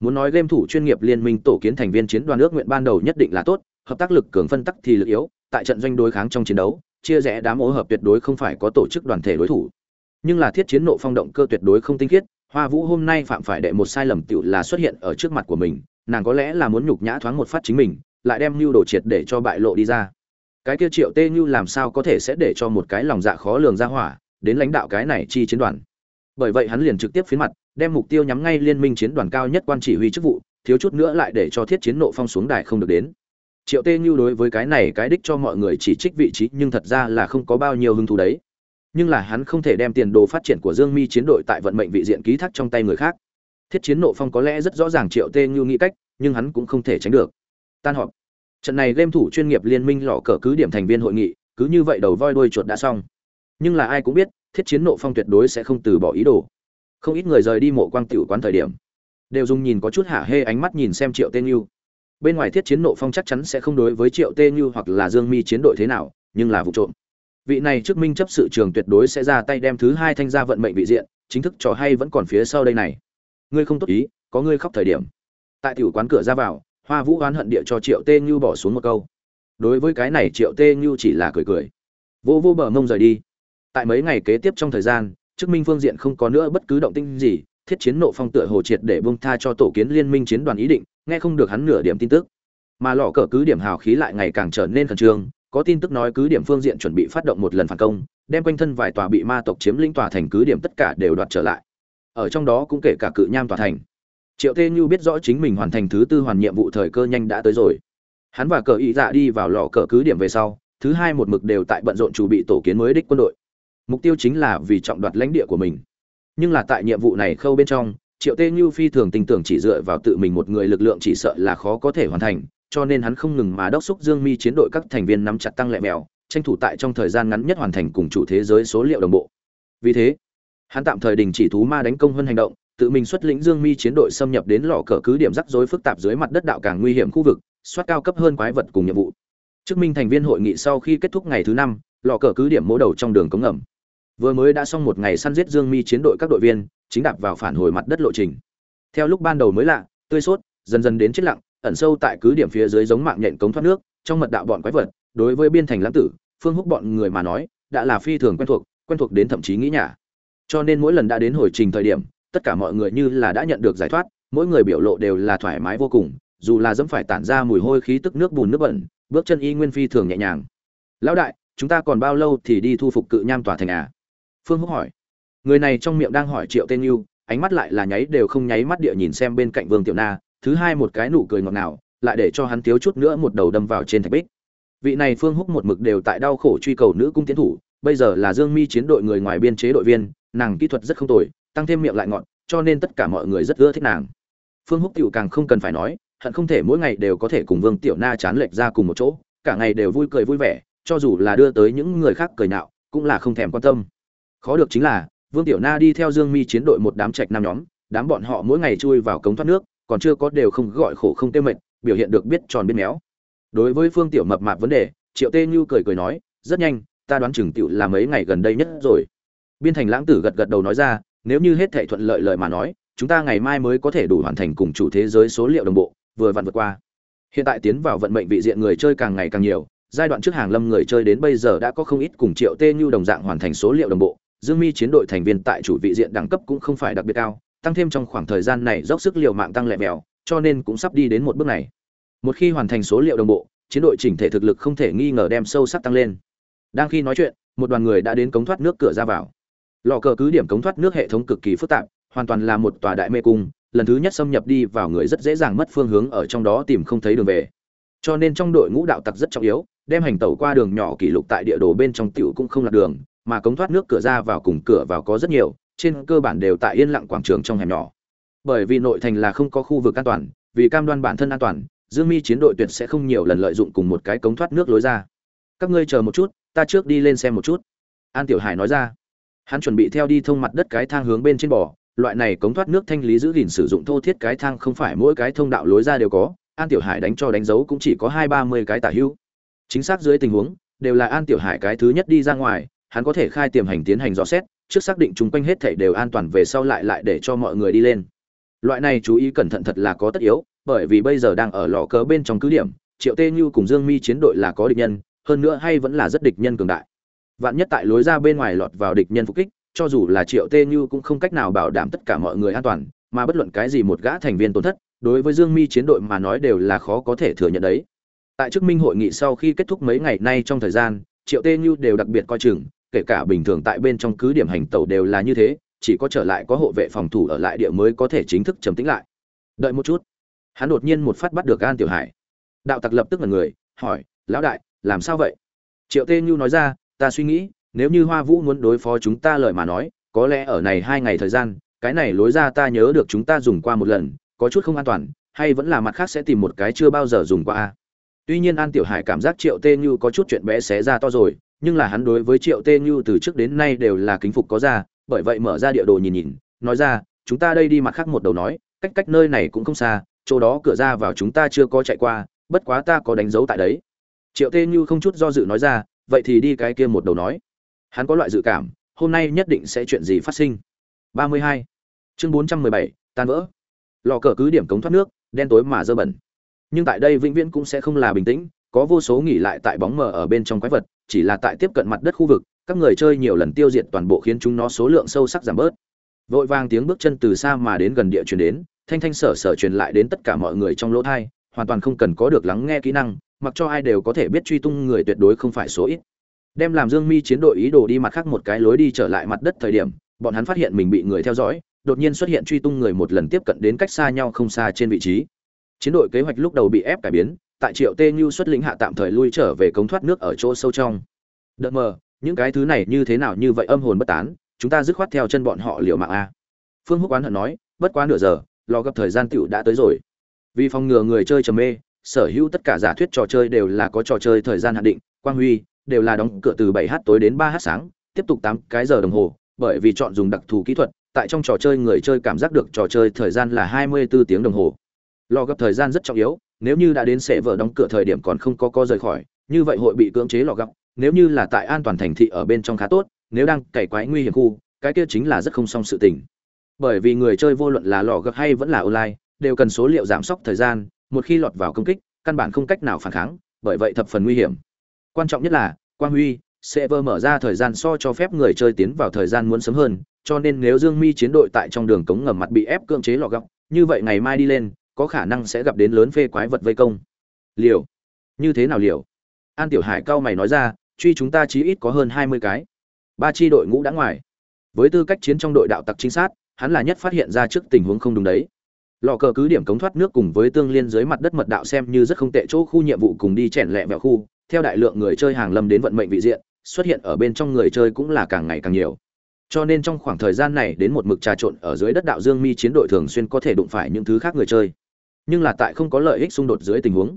Muốn nói game thủ chuyên nghiệp liên minh tổ kiến thành viên chiến đoàn ước nguyện ban đầu nhất định là tốt, hợp tác lực cường phân tắc thì lực yếu, tại trận doanh đối kháng trong chiến đấu, chia rẽ đám ô hợp tuyệt đối không phải có tổ chức đoàn thể đối thủ nhưng là thiết chiến nộ phong động cơ tuyệt đối không tinh khiết, hoa vũ hôm nay phạm phải đệ một sai lầm tựu là xuất hiện ở trước mặt của mình, nàng có lẽ là muốn nhục nhã thoáng một phát chính mình, lại đem mưu đồ triệt để cho bại lộ đi ra. Cái kia triệu tê như làm sao có thể sẽ để cho một cái lòng dạ khó lường ra hỏa, đến lãnh đạo cái này chi chiến đoàn? Bởi vậy hắn liền trực tiếp phiến mặt, đem mục tiêu nhắm ngay liên minh chiến đoàn cao nhất quan chỉ huy chức vụ, thiếu chút nữa lại để cho thiết chiến nộ phong xuống đài không được đến. Triệu tê như đối với cái này cái đích cho mọi người chỉ trích vị trí nhưng thật ra là không có bao nhiêu hứng thú đấy nhưng là hắn không thể đem tiền đồ phát triển của dương mi chiến đội tại vận mệnh vị diện ký thác trong tay người khác. Thiết chiến nộ phong có lẽ rất rõ ràng triệu tê như nghĩ cách, nhưng hắn cũng không thể tránh được. Tan họp. Trận này game thủ chuyên nghiệp liên minh lọ cờ cứ điểm thành viên hội nghị, cứ như vậy đầu voi đuôi chuột đã xong. Nhưng là ai cũng biết, thiết chiến nộ phong tuyệt đối sẽ không từ bỏ ý đồ. Không ít người rời đi mộ quang tiểu quán thời điểm, đều dùng nhìn có chút hả hê ánh mắt nhìn xem triệu Tê như bên ngoài thiết chiến nộ phong chắc chắn sẽ không đối với triệu Tê như hoặc là dương mi chiến đội thế nào, nhưng là vụ trộm vị này trước minh chấp sự trường tuyệt đối sẽ ra tay đem thứ hai thanh gia vận mệnh vị diện, chính thức trò hay vẫn còn phía sau đây này. Ngươi không tốt ý, có ngươi khóc thời điểm. Tại tiểu quán cửa ra vào, hoa vũ oán hận địa cho triệu tê như bỏ xuống một câu. Đối với cái này triệu tê như chỉ là cười cười. Vô vô bờ mông rời đi. Tại mấy ngày kế tiếp trong thời gian chức minh phương diện không có nữa bất cứ động tinh gì, thiết chiến nộ phong tựa hồ triệt để bông tha cho tổ kiến liên minh chiến đoàn ý định, nghe không được hắn nửa điểm tin tức. Mà lọ cờ cứ điểm hào khí lại ngày càng trở nên khẩn trương có tin tức nói cứ điểm phương diện chuẩn bị phát động một lần phản công, đem quanh thân vài tòa bị ma tộc chiếm lĩnh tòa thành cứ điểm tất cả đều đoạt trở lại. Ở trong đó cũng kể cả cự nham tòa thành. Triệu tê như biết rõ chính mình hoàn thành thứ tư hoàn nhiệm vụ thời cơ nhanh đã tới rồi. Hắn và cờ ý dạ đi vào lò cờ cứ điểm về sau, thứ hai một mực đều tại bận rộn chuẩn bị tổ kiến mới đích quân đội. Mục tiêu chính là vì trọng đoạt lãnh địa của mình. Nhưng là tại nhiệm vụ này khâu bên trong, triệu tê như phi thường tin tưởng chỉ dựa vào tự mình một người lực lượng chỉ sợ là khó có thể hoàn thành cho nên hắn không ngừng mà đốc xúc dương mi chiến đội các thành viên nắm chặt tăng lệ mèo, tranh thủ tại trong thời gian ngắn nhất hoàn thành cùng chủ thế giới số liệu đồng bộ. Vì thế, hắn tạm thời đình chỉ thú ma đánh công hơn hành động, tự mình xuất lĩnh dương mi chiến đội xâm nhập đến lò cờ cứ điểm rắc rối phức tạp dưới mặt đất đạo càng nguy hiểm khu vực, soát cao cấp hơn quái vật cùng nhiệm vụ. Chức minh thành viên hội nghị sau khi kết thúc ngày thứ năm, lò cờ cứ điểm mỗ đầu trong đường cống ngầm. Vừa mới đã xong một ngày săn giết dương mi chiến đội các đội viên, chính đạp vào phản hồi mặt đất lộ trình. Theo lúc ban đầu mới lạ, tươi sốt, dần dần đến chết lặng ẩn sâu tại cứ điểm phía dưới giống mạng nhện cống thoát nước, trong mật đạo bọn quái vật, đối với biên thành lãng tử, phương húc bọn người mà nói, đã là phi thường quen thuộc quen thuộc đến thậm chí nghĩ nhả. Cho nên mỗi lần đã đến hồi trình thời điểm, tất cả mọi người như là đã nhận được giải thoát, mỗi người biểu lộ đều là thoải mái vô cùng, dù là dẫm phải tản ra mùi hôi khí tức nước bùn nước bẩn, bước chân y nguyên phi thường nhẹ nhàng. Lão đại, chúng ta còn bao lâu thì đi thu phục cự nham tòa thành à? Phương húc hỏi. Người này trong miệng đang hỏi triệu tên yêu ánh mắt lại là nháy đều không nháy mắt địa nhìn xem bên cạnh vương tiểu na thứ hai một cái nụ cười ngọt ngào, lại để cho hắn thiếu chút nữa một đầu đâm vào trên thạch bích. Vị này phương húc một mực đều tại đau khổ truy cầu nữ cung tiến thủ, bây giờ là dương mi chiến đội người ngoài biên chế đội viên, nàng kỹ thuật rất không tồi, tăng thêm miệng lại ngọt, cho nên tất cả mọi người rất ưa thích nàng. Phương húc tiểu càng không cần phải nói, hận không thể mỗi ngày đều có thể cùng vương tiểu na chán lệch ra cùng một chỗ, cả ngày đều vui cười vui vẻ, cho dù là đưa tới những người khác cười nạo, cũng là không thèm quan tâm. Khó được chính là, vương tiểu na đi theo dương mi chiến đội một đám trạch nam nhóm, đám bọn họ mỗi ngày chui vào cống thoát nước còn chưa có đều không gọi khổ không tiêu mệt, biểu hiện được biết tròn biết méo. Đối với phương tiểu mập mạp vấn đề, triệu tê như cười cười nói, rất nhanh, ta đoán chừng tiểu là mấy ngày gần đây nhất rồi. Biên thành lãng tử gật gật đầu nói ra, nếu như hết thảy thuận lợi lợi mà nói, chúng ta ngày mai mới có thể đủ hoàn thành cùng chủ thế giới số liệu đồng bộ, vừa vặn vượt qua. Hiện tại tiến vào vận mệnh vị diện người chơi càng ngày càng nhiều, giai đoạn trước hàng lâm người chơi đến bây giờ đã có không ít cùng triệu tê như đồng dạng hoàn thành số liệu đồng bộ. Dương mi chiến đội thành viên tại chủ vị diện đẳng cấp cũng không phải đặc biệt cao tăng thêm trong khoảng thời gian này dốc sức liều mạng tăng lẹ mèo, cho nên cũng sắp đi đến một bước này. Một khi hoàn thành số liệu đồng bộ, chiến đội chỉnh thể thực lực không thể nghi ngờ đem sâu sắc tăng lên. Đang khi nói chuyện, một đoàn người đã đến cống thoát nước cửa ra vào. Lò cờ cứ điểm cống thoát nước hệ thống cực kỳ phức tạp, hoàn toàn là một tòa đại mê cung, lần thứ nhất xâm nhập đi vào người rất dễ dàng mất phương hướng ở trong đó tìm không thấy đường về. Cho nên trong đội ngũ đạo tặc rất trọng yếu, đem hành tẩu qua đường nhỏ kỷ lục tại địa đồ bên trong tiểu cũng không lạc đường, mà cống thoát nước cửa ra vào cùng cửa vào có rất nhiều trên cơ bản đều tại yên lặng quảng trường trong hẻm nhỏ. Bởi vì nội thành là không có khu vực an toàn, vì cam đoan bản thân an toàn, dương mi chiến đội tuyệt sẽ không nhiều lần lợi dụng cùng một cái cống thoát nước lối ra. Các ngươi chờ một chút, ta trước đi lên xem một chút. An tiểu hải nói ra. Hắn chuẩn bị theo đi thông mặt đất cái thang hướng bên trên bò, loại này cống thoát nước thanh lý giữ gìn sử dụng thô thiết cái thang không phải mỗi cái thông đạo lối ra đều có, an tiểu hải đánh cho đánh dấu cũng chỉ có hai ba mươi cái tả hữu. Chính xác dưới tình huống, đều là an tiểu hải cái thứ nhất đi ra ngoài, hắn có thể khai tiềm hành tiến hành dò xét trước xác định chúng quanh hết thảy đều an toàn về sau lại lại để cho mọi người đi lên. Loại này chú ý cẩn thận thật là có tất yếu, bởi vì bây giờ đang ở lò cờ bên trong cứ điểm, triệu tê như cùng dương mi chiến đội là có địch nhân, hơn nữa hay vẫn là rất địch nhân cường đại. Vạn nhất tại lối ra bên ngoài lọt vào địch nhân phục kích, cho dù là triệu tê như cũng không cách nào bảo đảm tất cả mọi người an toàn, mà bất luận cái gì một gã thành viên tổn thất, đối với dương mi chiến đội mà nói đều là khó có thể thừa nhận đấy. Tại chức minh hội nghị sau khi kết thúc mấy ngày nay trong thời gian, triệu tê như đều đặc biệt coi chừng kể cả bình thường tại bên trong cứ điểm hành tàu đều là như thế, chỉ có trở lại có hộ vệ phòng thủ ở lại địa mới có thể chính thức trầm tĩnh lại. Đợi một chút. Hắn đột nhiên một phát bắt được an tiểu hải. Đạo tặc lập tức là người, hỏi, lão đại, làm sao vậy? Triệu tê như nói ra, ta suy nghĩ, nếu như hoa vũ muốn đối phó chúng ta lời mà nói, có lẽ ở này hai ngày thời gian, cái này lối ra ta nhớ được chúng ta dùng qua một lần, có chút không an toàn, hay vẫn là mặt khác sẽ tìm một cái chưa bao giờ dùng qua a? Tuy nhiên an tiểu hải cảm giác triệu tê như có chút chuyện bé xé ra to rồi nhưng là hắn đối với triệu tê như từ trước đến nay đều là kính phục có ra bởi vậy mở ra địa đồ nhìn nhìn nói ra chúng ta đây đi mặt khác một đầu nói cách cách nơi này cũng không xa chỗ đó cửa ra vào chúng ta chưa có chạy qua bất quá ta có đánh dấu tại đấy. Triệu tê như không chút do dự nói ra vậy thì đi cái kia một đầu nói. Hắn có loại dự cảm hôm nay nhất định sẽ chuyện gì phát sinh? 32. chương 417, tan vỡ. Lò cờ cứ điểm cống thoát nước đen tối mà dơ bẩn. Nhưng tại đây vĩnh viễn cũng sẽ không là bình tĩnh có vô số nghỉ lại tại bóng mờ ở bên trong quái vật chỉ là tại tiếp cận mặt đất khu vực, các người chơi nhiều lần tiêu diệt toàn bộ khiến chúng nó số lượng sâu sắc giảm bớt. Vội vàng tiếng bước chân từ xa mà đến gần địa truyền đến, thanh thanh sở sở truyền lại đến tất cả mọi người trong lỗ thai, hoàn toàn không cần có được lắng nghe kỹ năng, mặc cho ai đều có thể biết truy tung người tuyệt đối không phải số ít. Đem làm dương mi chiến đội ý đồ đi mặt khác một cái lối đi trở lại mặt đất thời điểm, bọn hắn phát hiện mình bị người theo dõi, đột nhiên xuất hiện truy tung người một lần tiếp cận đến cách xa nhau không xa trên vị trí. Chiến đội kế hoạch lúc đầu bị ép cải biến tại triệu tê như xuất lĩnh hạ tạm thời lui trở về cống thoát nước ở chỗ sâu trong. Đợt mờ, những cái thứ này như thế nào như vậy âm hồn bất tán, chúng ta dứt khoát theo chân bọn họ liều mạng a. Phương húc oán hận nói, bất quá nửa giờ lo gặp thời gian tựu đã tới rồi. Vì phòng ngừa người chơi trầm mê, sở hữu tất cả giả thuyết trò chơi đều là có trò chơi thời gian hạn định, quang huy, đều là đóng cửa từ 7h tối đến 3h sáng, tiếp tục 8 cái giờ đồng hồ, bởi vì chọn dùng đặc thù kỹ thuật, tại trong trò chơi người chơi cảm giác được trò chơi thời gian là 24 tiếng đồng hồ. Lo gấp thời gian rất trọng yếu nếu như đã đến sẽ vợ đóng cửa thời điểm còn không có co rời khỏi, như vậy hội bị cưỡng chế lò gấp nếu như là tại an toàn thành thị ở bên trong khá tốt, nếu đang cày quái nguy hiểm khu, cái kia chính là rất không xong sự tình. Bởi vì người chơi vô luận là lò gấp hay vẫn là online, đều cần số liệu giảm sốc thời gian, một khi lọt vào công kích, căn bản không cách nào phản kháng, bởi vậy thập phần nguy hiểm. Quan trọng nhất là, quang huy server mở ra thời gian so cho phép người chơi tiến vào thời gian muốn sớm hơn, cho nên nếu dương mi chiến đội tại trong đường cống ngầm mặt bị ép cưỡng chế lò gấp như vậy ngày mai đi lên có khả năng sẽ gặp đến lớn phê quái vật vây công. Liều. Như thế nào liều? An tiểu hải cao mày nói ra, truy chúng ta chí ít có hơn hai mươi cái. Ba chi đội ngũ đã ngoài. Với tư cách chiến trong đội đạo tặc chính sát, hắn là nhất phát hiện ra trước tình huống không đúng đấy. Lò cờ cứ điểm cống thoát nước cùng với tương liên dưới mặt đất mật đạo xem như rất không tệ chỗ khu nhiệm vụ cùng đi chèn lẹ vẹo khu. Theo đại lượng người chơi hàng lâm đến vận mệnh vị diện, xuất hiện ở bên trong người chơi cũng là càng ngày càng nhiều. Cho nên trong khoảng thời gian này đến một mực trà trộn ở dưới đất đạo dương mi chiến đội thường xuyên có thể đụng phải những thứ khác người chơi nhưng là tại không có lợi ích xung đột dưới tình huống,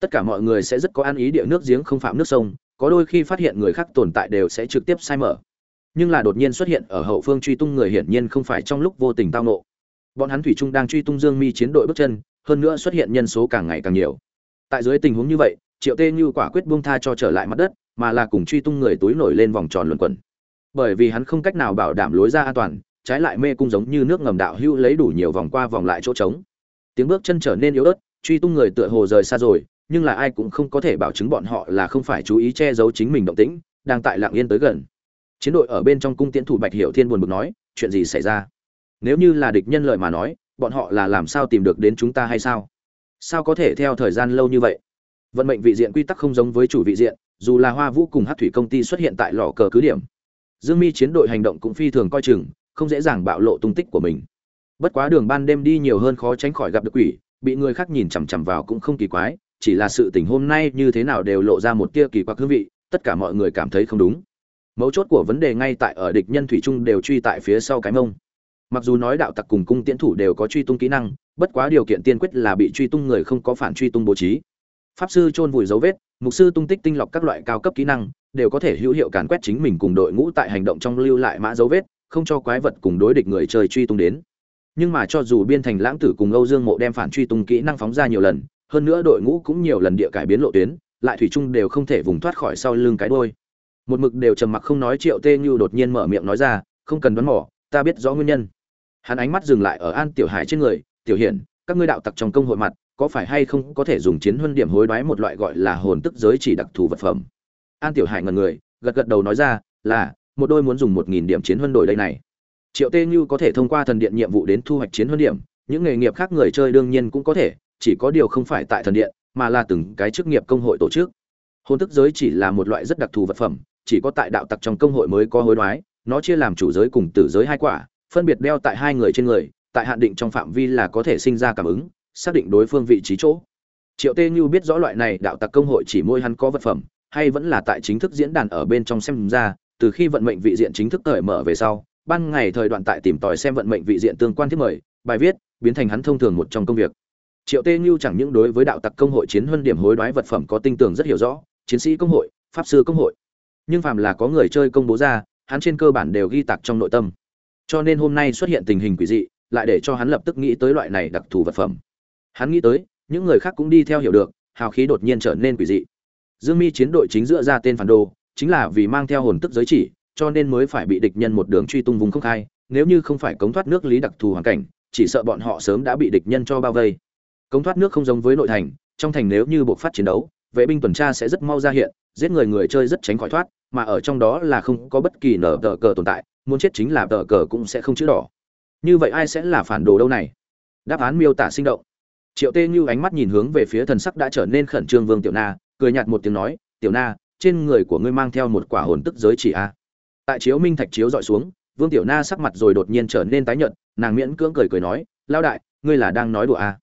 tất cả mọi người sẽ rất có ăn ý địa nước giếng không phạm nước sông, có đôi khi phát hiện người khác tồn tại đều sẽ trực tiếp sai mở. Nhưng là đột nhiên xuất hiện ở hậu phương truy tung người hiển nhiên không phải trong lúc vô tình tao nộ bọn hắn thủy trung đang truy tung dương mi chiến đội bước chân, hơn nữa xuất hiện nhân số càng ngày càng nhiều. Tại dưới tình huống như vậy, triệu tê như quả quyết buông tha cho trở lại mặt đất, mà là cùng truy tung người túi nổi lên vòng tròn luẩn quẩn. Bởi vì hắn không cách nào bảo đảm lối ra an toàn, trái lại mê cung giống như nước ngầm đạo hưu lấy đủ nhiều vòng qua vòng lại chỗ trống tiếng bước chân trở nên yếu ớt, truy tung người tựa hồ rời xa rồi, nhưng là ai cũng không có thể bảo chứng bọn họ là không phải chú ý che giấu chính mình động tĩnh, đang tại lạng yên tới gần. Chiến đội ở bên trong cung tiễn thủ bạch hiệu thiên buồn bực nói, chuyện gì xảy ra? Nếu như là địch nhân lợi mà nói, bọn họ là làm sao tìm được đến chúng ta hay sao? Sao có thể theo thời gian lâu như vậy? Vận mệnh vị diện quy tắc không giống với chủ vị diện, dù là hoa vũ cùng hát thủy công ty xuất hiện tại lò cờ cứ điểm, dương mi chiến đội hành động cũng phi thường coi chừng, không dễ dàng bạo lộ tung tích của mình bất quá đường ban đêm đi nhiều hơn khó tránh khỏi gặp được quỷ, bị người khác nhìn chằm chằm vào cũng không kỳ quái, chỉ là sự tình hôm nay như thế nào đều lộ ra một tia kỳ quặc hương vị, tất cả mọi người cảm thấy không đúng. Mấu chốt của vấn đề ngay tại ở địch nhân thủy trung đều truy tại phía sau cái mông. Mặc dù nói đạo tặc cùng cung tiễn thủ đều có truy tung kỹ năng, bất quá điều kiện tiên quyết là bị truy tung người không có phản truy tung bố trí. Pháp sư chôn vùi dấu vết, mục sư tung tích tinh lọc các loại cao cấp kỹ năng, đều có thể hữu hiệu càn quét chính mình cùng đội ngũ tại hành động trong lưu lại mã dấu vết, không cho quái vật cùng đối địch người chơi truy tung đến nhưng mà cho dù biên thành lãng tử cùng âu dương mộ đem phản truy tung kỹ năng phóng ra nhiều lần, hơn nữa đội ngũ cũng nhiều lần địa cải biến lộ tuyến, lại thủy chung đều không thể vùng thoát khỏi sau lưng cái đôi một mực đều trầm mặc không nói triệu tê như đột nhiên mở miệng nói ra, không cần đoán mò, ta biết rõ nguyên nhân. Hắn ánh mắt dừng lại ở an tiểu hải trên người, tiểu hiển, các ngươi đạo tặc trong công hội mặt, có phải hay không có thể dùng chiến huân điểm hối đoái một loại gọi là hồn tức giới chỉ đặc thù vật phẩm? An tiểu hải ngần người, gật gật đầu nói ra, là, một đôi muốn dùng một nghìn điểm chiến huân đổi đây này triệu tê như có thể thông qua thần điện nhiệm vụ đến thu hoạch chiến huân điểm, những nghề nghiệp khác người chơi đương nhiên cũng có thể, chỉ có điều không phải tại thần điện, mà là từng cái chức nghiệp công hội tổ chức. Hôn tức giới chỉ là một loại rất đặc thù vật phẩm, chỉ có tại đạo tặc trong công hội mới có hối đoái, nó chia làm chủ giới cùng tử giới hai quả, phân biệt đeo tại hai người trên người, tại hạn định trong phạm vi là có thể sinh ra cảm ứng, xác định đối phương vị trí chỗ. Triệu tê như biết rõ loại này đạo tặc công hội chỉ môi hắn có vật phẩm, hay vẫn là tại chính thức diễn đàn ở bên trong xem ra, từ khi vận mệnh vị diện chính thức cởi mở về sau ban ngày thời đoạn tại tìm tòi xem vận mệnh vị diện tương quan thiết mời, bài viết, biến thành hắn thông thường một trong công việc. Triệu tê như chẳng những đối với đạo tặc công hội chiến huân điểm hối đoái vật phẩm có tinh tường rất hiểu rõ, chiến sĩ công hội, pháp sư công hội. Nhưng phàm là có người chơi công bố ra, hắn trên cơ bản đều ghi tạc trong nội tâm. Cho nên hôm nay xuất hiện tình hình quỷ dị, lại để cho hắn lập tức nghĩ tới loại này đặc thù vật phẩm. Hắn nghĩ tới, những người khác cũng đi theo hiểu được, hào khí đột nhiên trở nên quỷ dị. Dương mi chiến đội chính dựa ra tên phản đồ, chính là vì mang theo hồn tức giới chỉ cho nên mới phải bị địch nhân một đường truy tung vùng không khai, nếu như không phải cống thoát nước lý đặc thù hoàn cảnh, chỉ sợ bọn họ sớm đã bị địch nhân cho bao vây. Cống thoát nước không giống với nội thành, trong thành nếu như buộc phát chiến đấu, vệ binh tuần tra sẽ rất mau ra hiện, giết người người chơi rất tránh khỏi thoát, mà ở trong đó là không có bất kỳ nở tờ cờ tồn tại, muốn chết chính là tờ cờ cũng sẽ không chữ đỏ. Như vậy ai sẽ là phản đồ đâu này? Đáp án miêu tả sinh động. Triệu tê như ánh mắt nhìn hướng về phía thần sắc đã trở nên khẩn trương vương tiểu na, cười nhạt một tiếng nói, tiểu na, trên người của ngươi mang theo một quả hồn tức giới chỉ a tại chiếu minh thạch chiếu dọi xuống, vương tiểu na sắc mặt rồi đột nhiên trở nên tái nhợt, nàng miễn cưỡng cười cười nói lao đại, ngươi là đang nói đùa à?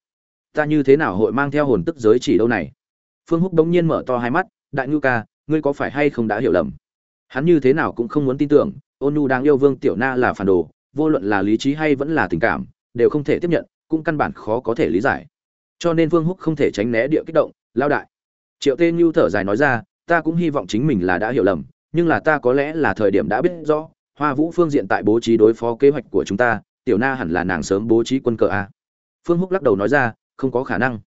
ta như thế nào hội mang theo hồn tức giới chỉ đâu này? Phương húc đống nhiên mở to hai mắt, đại ngư ca, ngươi có phải hay không đã hiểu lầm? Hắn như thế nào cũng không muốn tin tưởng, ôn nu đang yêu vương tiểu na là phản đồ, vô luận là lý trí hay vẫn là tình cảm, đều không thể tiếp nhận, cũng căn bản khó có thể lý giải. Cho nên vương húc không thể tránh né địa kích động lao đại. Triệu tê như thở dài nói ra, ta cũng hy vọng chính mình là đã hiểu lầm nhưng là ta có lẽ là thời điểm đã biết rõ, hoa vũ phương diện tại bố trí đối phó kế hoạch của chúng ta, tiểu na hẳn là nàng sớm bố trí quân cờ a. Phương húc lắc đầu nói ra, không có khả năng.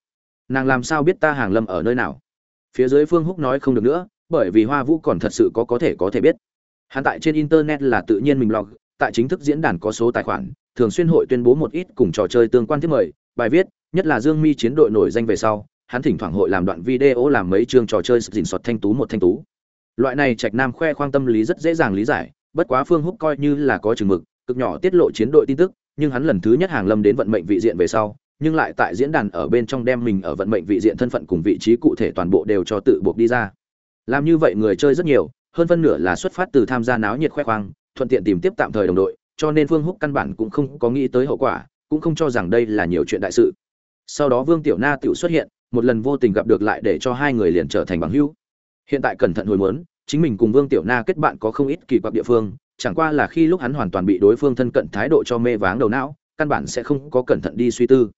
Nàng làm sao biết ta hàng lâm ở nơi nào? Phía dưới phương húc nói không được nữa, bởi vì hoa vũ còn thật sự có có thể có thể biết. Hắn tại trên internet là tự nhiên mình blog tại chính thức diễn đàn có số tài khoản, thường xuyên hội tuyên bố một ít cùng trò chơi tương quan thiết mời, bài viết, nhất là dương mi chiến đội nổi danh về sau, hắn thỉnh thoảng hội làm đoạn video làm mấy chương trò chơi dình sọt thanh tú một thanh tú loại này trạch nam khoe khoang tâm lý rất dễ dàng lý giải, bất quá phương húc coi như là có chừng mực, cực nhỏ tiết lộ chiến đội tin tức, nhưng hắn lần thứ nhất hàng lâm đến vận mệnh vị diện về sau, nhưng lại tại diễn đàn ở bên trong đem mình ở vận mệnh vị diện thân phận cùng vị trí cụ thể toàn bộ đều cho tự buộc đi ra. Làm như vậy người chơi rất nhiều, hơn phân nửa là xuất phát từ tham gia náo nhiệt khoe khoang, thuận tiện tìm tiếp tạm thời đồng đội, cho nên phương húc căn bản cũng không có nghĩ tới hậu quả, cũng không cho rằng đây là nhiều chuyện đại sự. Sau đó vương tiểu na tự xuất hiện, một lần vô tình gặp được lại để cho hai người liền trở thành bằng hữu hiện tại cẩn thận hồi muốn, chính mình cùng vương tiểu na kết bạn có không ít kỳ quặc địa phương, chẳng qua là khi lúc hắn hoàn toàn bị đối phương thân cận thái độ cho mê váng đầu não, căn bản sẽ không có cẩn thận đi suy tư.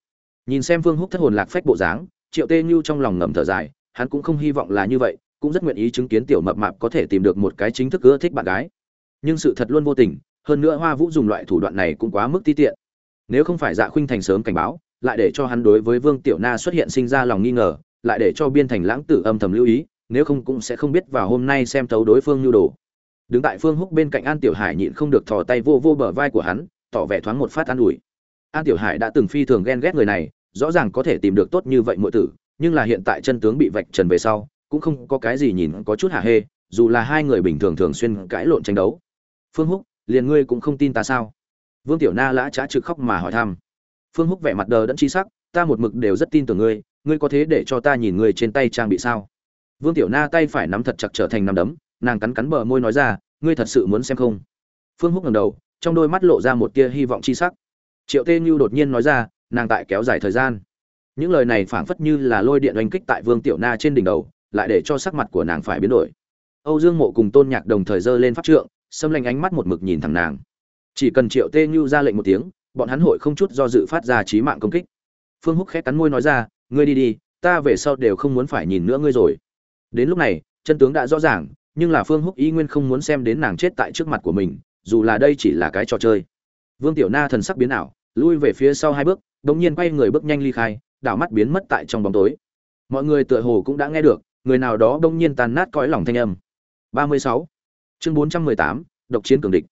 Nhìn xem Vương húc thất hồn lạc phách bộ dáng, triệu tê như trong lòng ngầm thở dài, hắn cũng không hy vọng là như vậy, cũng rất nguyện ý chứng kiến tiểu mập mạp có thể tìm được một cái chính thức ưa thích bạn gái. Nhưng sự thật luôn vô tình, hơn nữa hoa vũ dùng loại thủ đoạn này cũng quá mức ti tiện. Nếu không phải dạ khuynh thành sớm cảnh báo, lại để cho hắn đối với vương tiểu na xuất hiện sinh ra lòng nghi ngờ, lại để cho biên thành lãng tử âm thầm lưu ý nếu không cũng sẽ không biết vào hôm nay xem tấu đối phương nhu đồ. Đứng tại phương húc bên cạnh an tiểu hải nhịn không được thò tay vô vô bờ vai của hắn, tỏ vẻ thoáng một phát an ủi. An tiểu hải đã từng phi thường ghen ghét người này, rõ ràng có thể tìm được tốt như vậy mọi tử, nhưng là hiện tại chân tướng bị vạch trần về sau, cũng không có cái gì nhìn có chút hả hê, dù là hai người bình thường thường xuyên cãi lộn tranh đấu. Phương húc, liền ngươi cũng không tin ta sao? Vương tiểu na lã trá trực khóc mà hỏi thăm. Phương húc vẻ mặt đờ đẫn chi sắc, ta một mực đều rất tin tưởng ngươi ngươi có thế để cho ta nhìn ngươi trên tay trang bị sao? Vương tiểu na tay phải nắm thật chặt trở thành nắm đấm, nàng cắn cắn bờ môi nói ra, ngươi thật sự muốn xem không? Phương húc ngẩng đầu, trong đôi mắt lộ ra một tia hy vọng chi sắc. Triệu tê Nhu đột nhiên nói ra, nàng tại kéo dài thời gian. Những lời này phảng phất như là lôi điện oanh kích tại vương tiểu na trên đỉnh đầu, lại để cho sắc mặt của nàng phải biến đổi. Âu dương mộ cùng tôn nhạc đồng thời giơ lên pháp trượng, xâm lanh ánh mắt một mực nhìn thẳng nàng. Chỉ cần triệu tê Nhu ra lệnh một tiếng, bọn hắn hội không chút do dự phát ra chí mạng công kích. Phương húc khẽ cắn môi nói ra, ngươi đi đi, ta về sau đều không muốn phải nhìn nữa ngươi rồi đến lúc này chân tướng đã rõ ràng nhưng là phương húc y nguyên không muốn xem đến nàng chết tại trước mặt của mình dù là đây chỉ là cái trò chơi. Vương tiểu na thần sắc biến ảo lui về phía sau hai bước đ ỗ n g nhiên quay người bước nhanh ly khai đảo mắt biến mất tại trong bóng tối. Mọi người tựa hồ cũng đã nghe được người nào đó đông nhiên tàn nát cõi lòng thanh âm. 36. chương 418, độc chiến cường địch.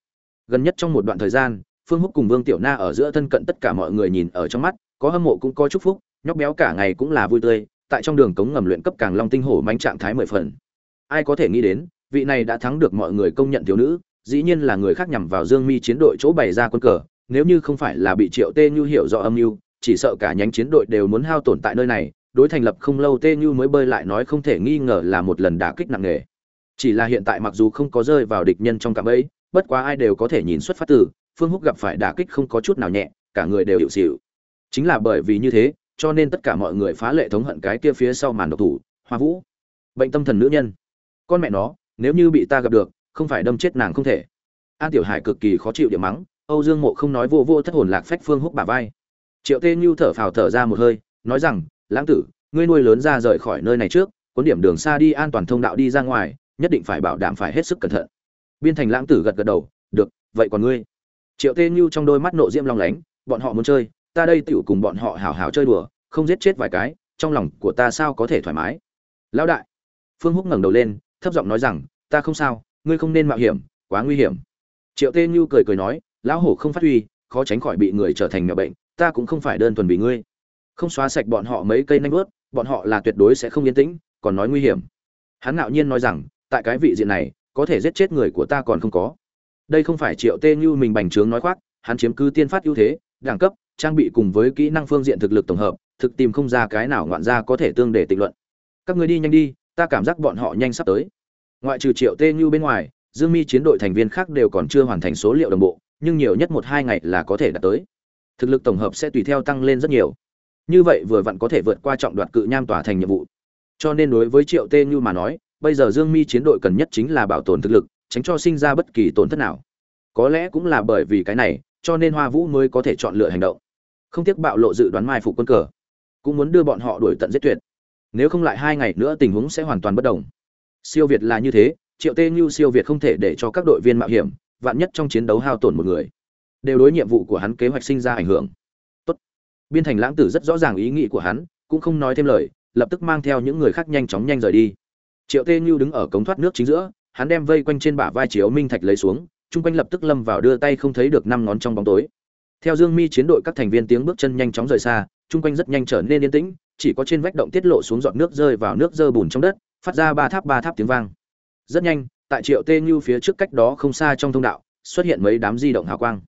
Gần nhất trong một đoạn thời gian phương húc cùng vương tiểu na ở giữa thân cận tất cả mọi người nhìn ở trong mắt có hâm mộ cũng có chúc phúc nhóc béo cả ngày cũng là vui tươi tại trong đường cống ngầm luyện cấp càng long tinh hổ manh trạng thái mười phần. Ai có thể nghĩ đến, vị này đã thắng được mọi người công nhận thiếu nữ, dĩ nhiên là người khác nhằm vào dương mi chiến đội chỗ bày ra quân cờ, nếu như không phải là bị triệu tê như hiểu rõ âm mưu, chỉ sợ cả nhánh chiến đội đều muốn hao tổn tại nơi này, đối thành lập không lâu tê như mới bơi lại nói không thể nghi ngờ là một lần đả kích nặng nề. Chỉ là hiện tại mặc dù không có rơi vào địch nhân trong cạm ấy bất quá ai đều có thể nhìn xuất phát từ, phương húc gặp phải đả kích không có chút nào nhẹ, cả người đều hiệu xịu. Chính là bởi vì như thế cho nên tất cả mọi người phá lệ thống hận cái kia phía sau màn độc thủ, hoa vũ. Bệnh tâm thần nữ nhân. Con mẹ nó, nếu như bị ta gặp được, không phải đâm chết nàng không thể. An tiểu hải cực kỳ khó chịu điểm mắng, âu dương mộ không nói vô vô thất hồn lạc phách phương húc bà vai. Triệu tê như thở phào thở ra một hơi, nói rằng, lãng tử, ngươi nuôi lớn ra rời khỏi nơi này trước, cuốn điểm đường xa đi an toàn thông đạo đi ra ngoài, nhất định phải bảo đảm phải hết sức cẩn thận. Biên thành lãng tử gật gật đầu, được, vậy còn ngươi? Triệu tê như trong đôi mắt nộ diễm long lánh, bọn họ muốn chơi ta đây tựu cùng bọn họ hào hào chơi đùa, không giết chết vài cái, trong lòng của ta sao có thể thoải mái? Lão đại. Phương húc ngẩng đầu lên, thấp giọng nói rằng, ta không sao, ngươi không nên mạo hiểm, quá nguy hiểm. Triệu tê như cười cười nói, lão hổ không phát huy, khó tránh khỏi bị người trở thành mèo bệnh, ta cũng không phải đơn thuần vì ngươi. Không xóa sạch bọn họ mấy cây nanh vớt, bọn họ là tuyệt đối sẽ không yên tĩnh, còn nói nguy hiểm. Hắn ngạo nhiên nói rằng, tại cái vị diện này, có thể giết chết người của ta còn không có. Đây không phải triệu tê như mình bành trướng nói khoác, hắn chiếm cứ tiên phát ưu thế, đẳng cấp trang bị cùng với kỹ năng phương diện thực lực tổng hợp, thực tìm không ra cái nào ngoạn ra có thể tương để tịnh luận. Các người đi nhanh đi, ta cảm giác bọn họ nhanh sắp tới. Ngoại trừ triệu tê như bên ngoài, dương mi chiến đội thành viên khác đều còn chưa hoàn thành số liệu đồng bộ, nhưng nhiều nhất một hai ngày là có thể đạt tới. Thực lực tổng hợp sẽ tùy theo tăng lên rất nhiều. Như vậy vừa vặn có thể vượt qua trọng đoạt cự nham tỏa thành nhiệm vụ. Cho nên đối với triệu tê như mà nói, bây giờ dương mi chiến đội cần nhất chính là bảo tồn thực lực, tránh cho sinh ra bất kỳ tổn thất nào. Có lẽ cũng là bởi vì cái này cho nên hoa vũ mới có thể chọn lựa hành động. Không tiếc bạo lộ dự đoán mai phục quân cờ, cũng muốn đưa bọn họ đuổi tận giết tuyệt. Nếu không lại hai ngày nữa tình huống sẽ hoàn toàn bất đồng. Siêu việt là như thế, triệu tê Nhu siêu việt không thể để cho các đội viên mạo hiểm, vạn nhất trong chiến đấu hao tổn một người, đều đối nhiệm vụ của hắn kế hoạch sinh ra ảnh hưởng. Tốt. biên thành lãng tử rất rõ ràng ý nghĩ của hắn, cũng không nói thêm lời, lập tức mang theo những người khác nhanh chóng nhanh rời đi. Triệu tê Nhu đứng ở cống thoát nước chính giữa, hắn đem vây quanh trên bả vai chiếu minh thạch lấy xuống chung quanh lập tức lâm vào đưa tay không thấy được năm ngón trong bóng tối. Theo dương mi chiến đội các thành viên tiếng bước chân nhanh chóng rời xa, chung quanh rất nhanh trở nên yên tĩnh, chỉ có trên vách động tiết lộ xuống giọt nước rơi vào nước dơ bùn trong đất, phát ra ba tháp ba tháp tiếng vang. Rất nhanh, tại triệu tê như phía trước cách đó không xa trong thông đạo, xuất hiện mấy đám di động hào quang.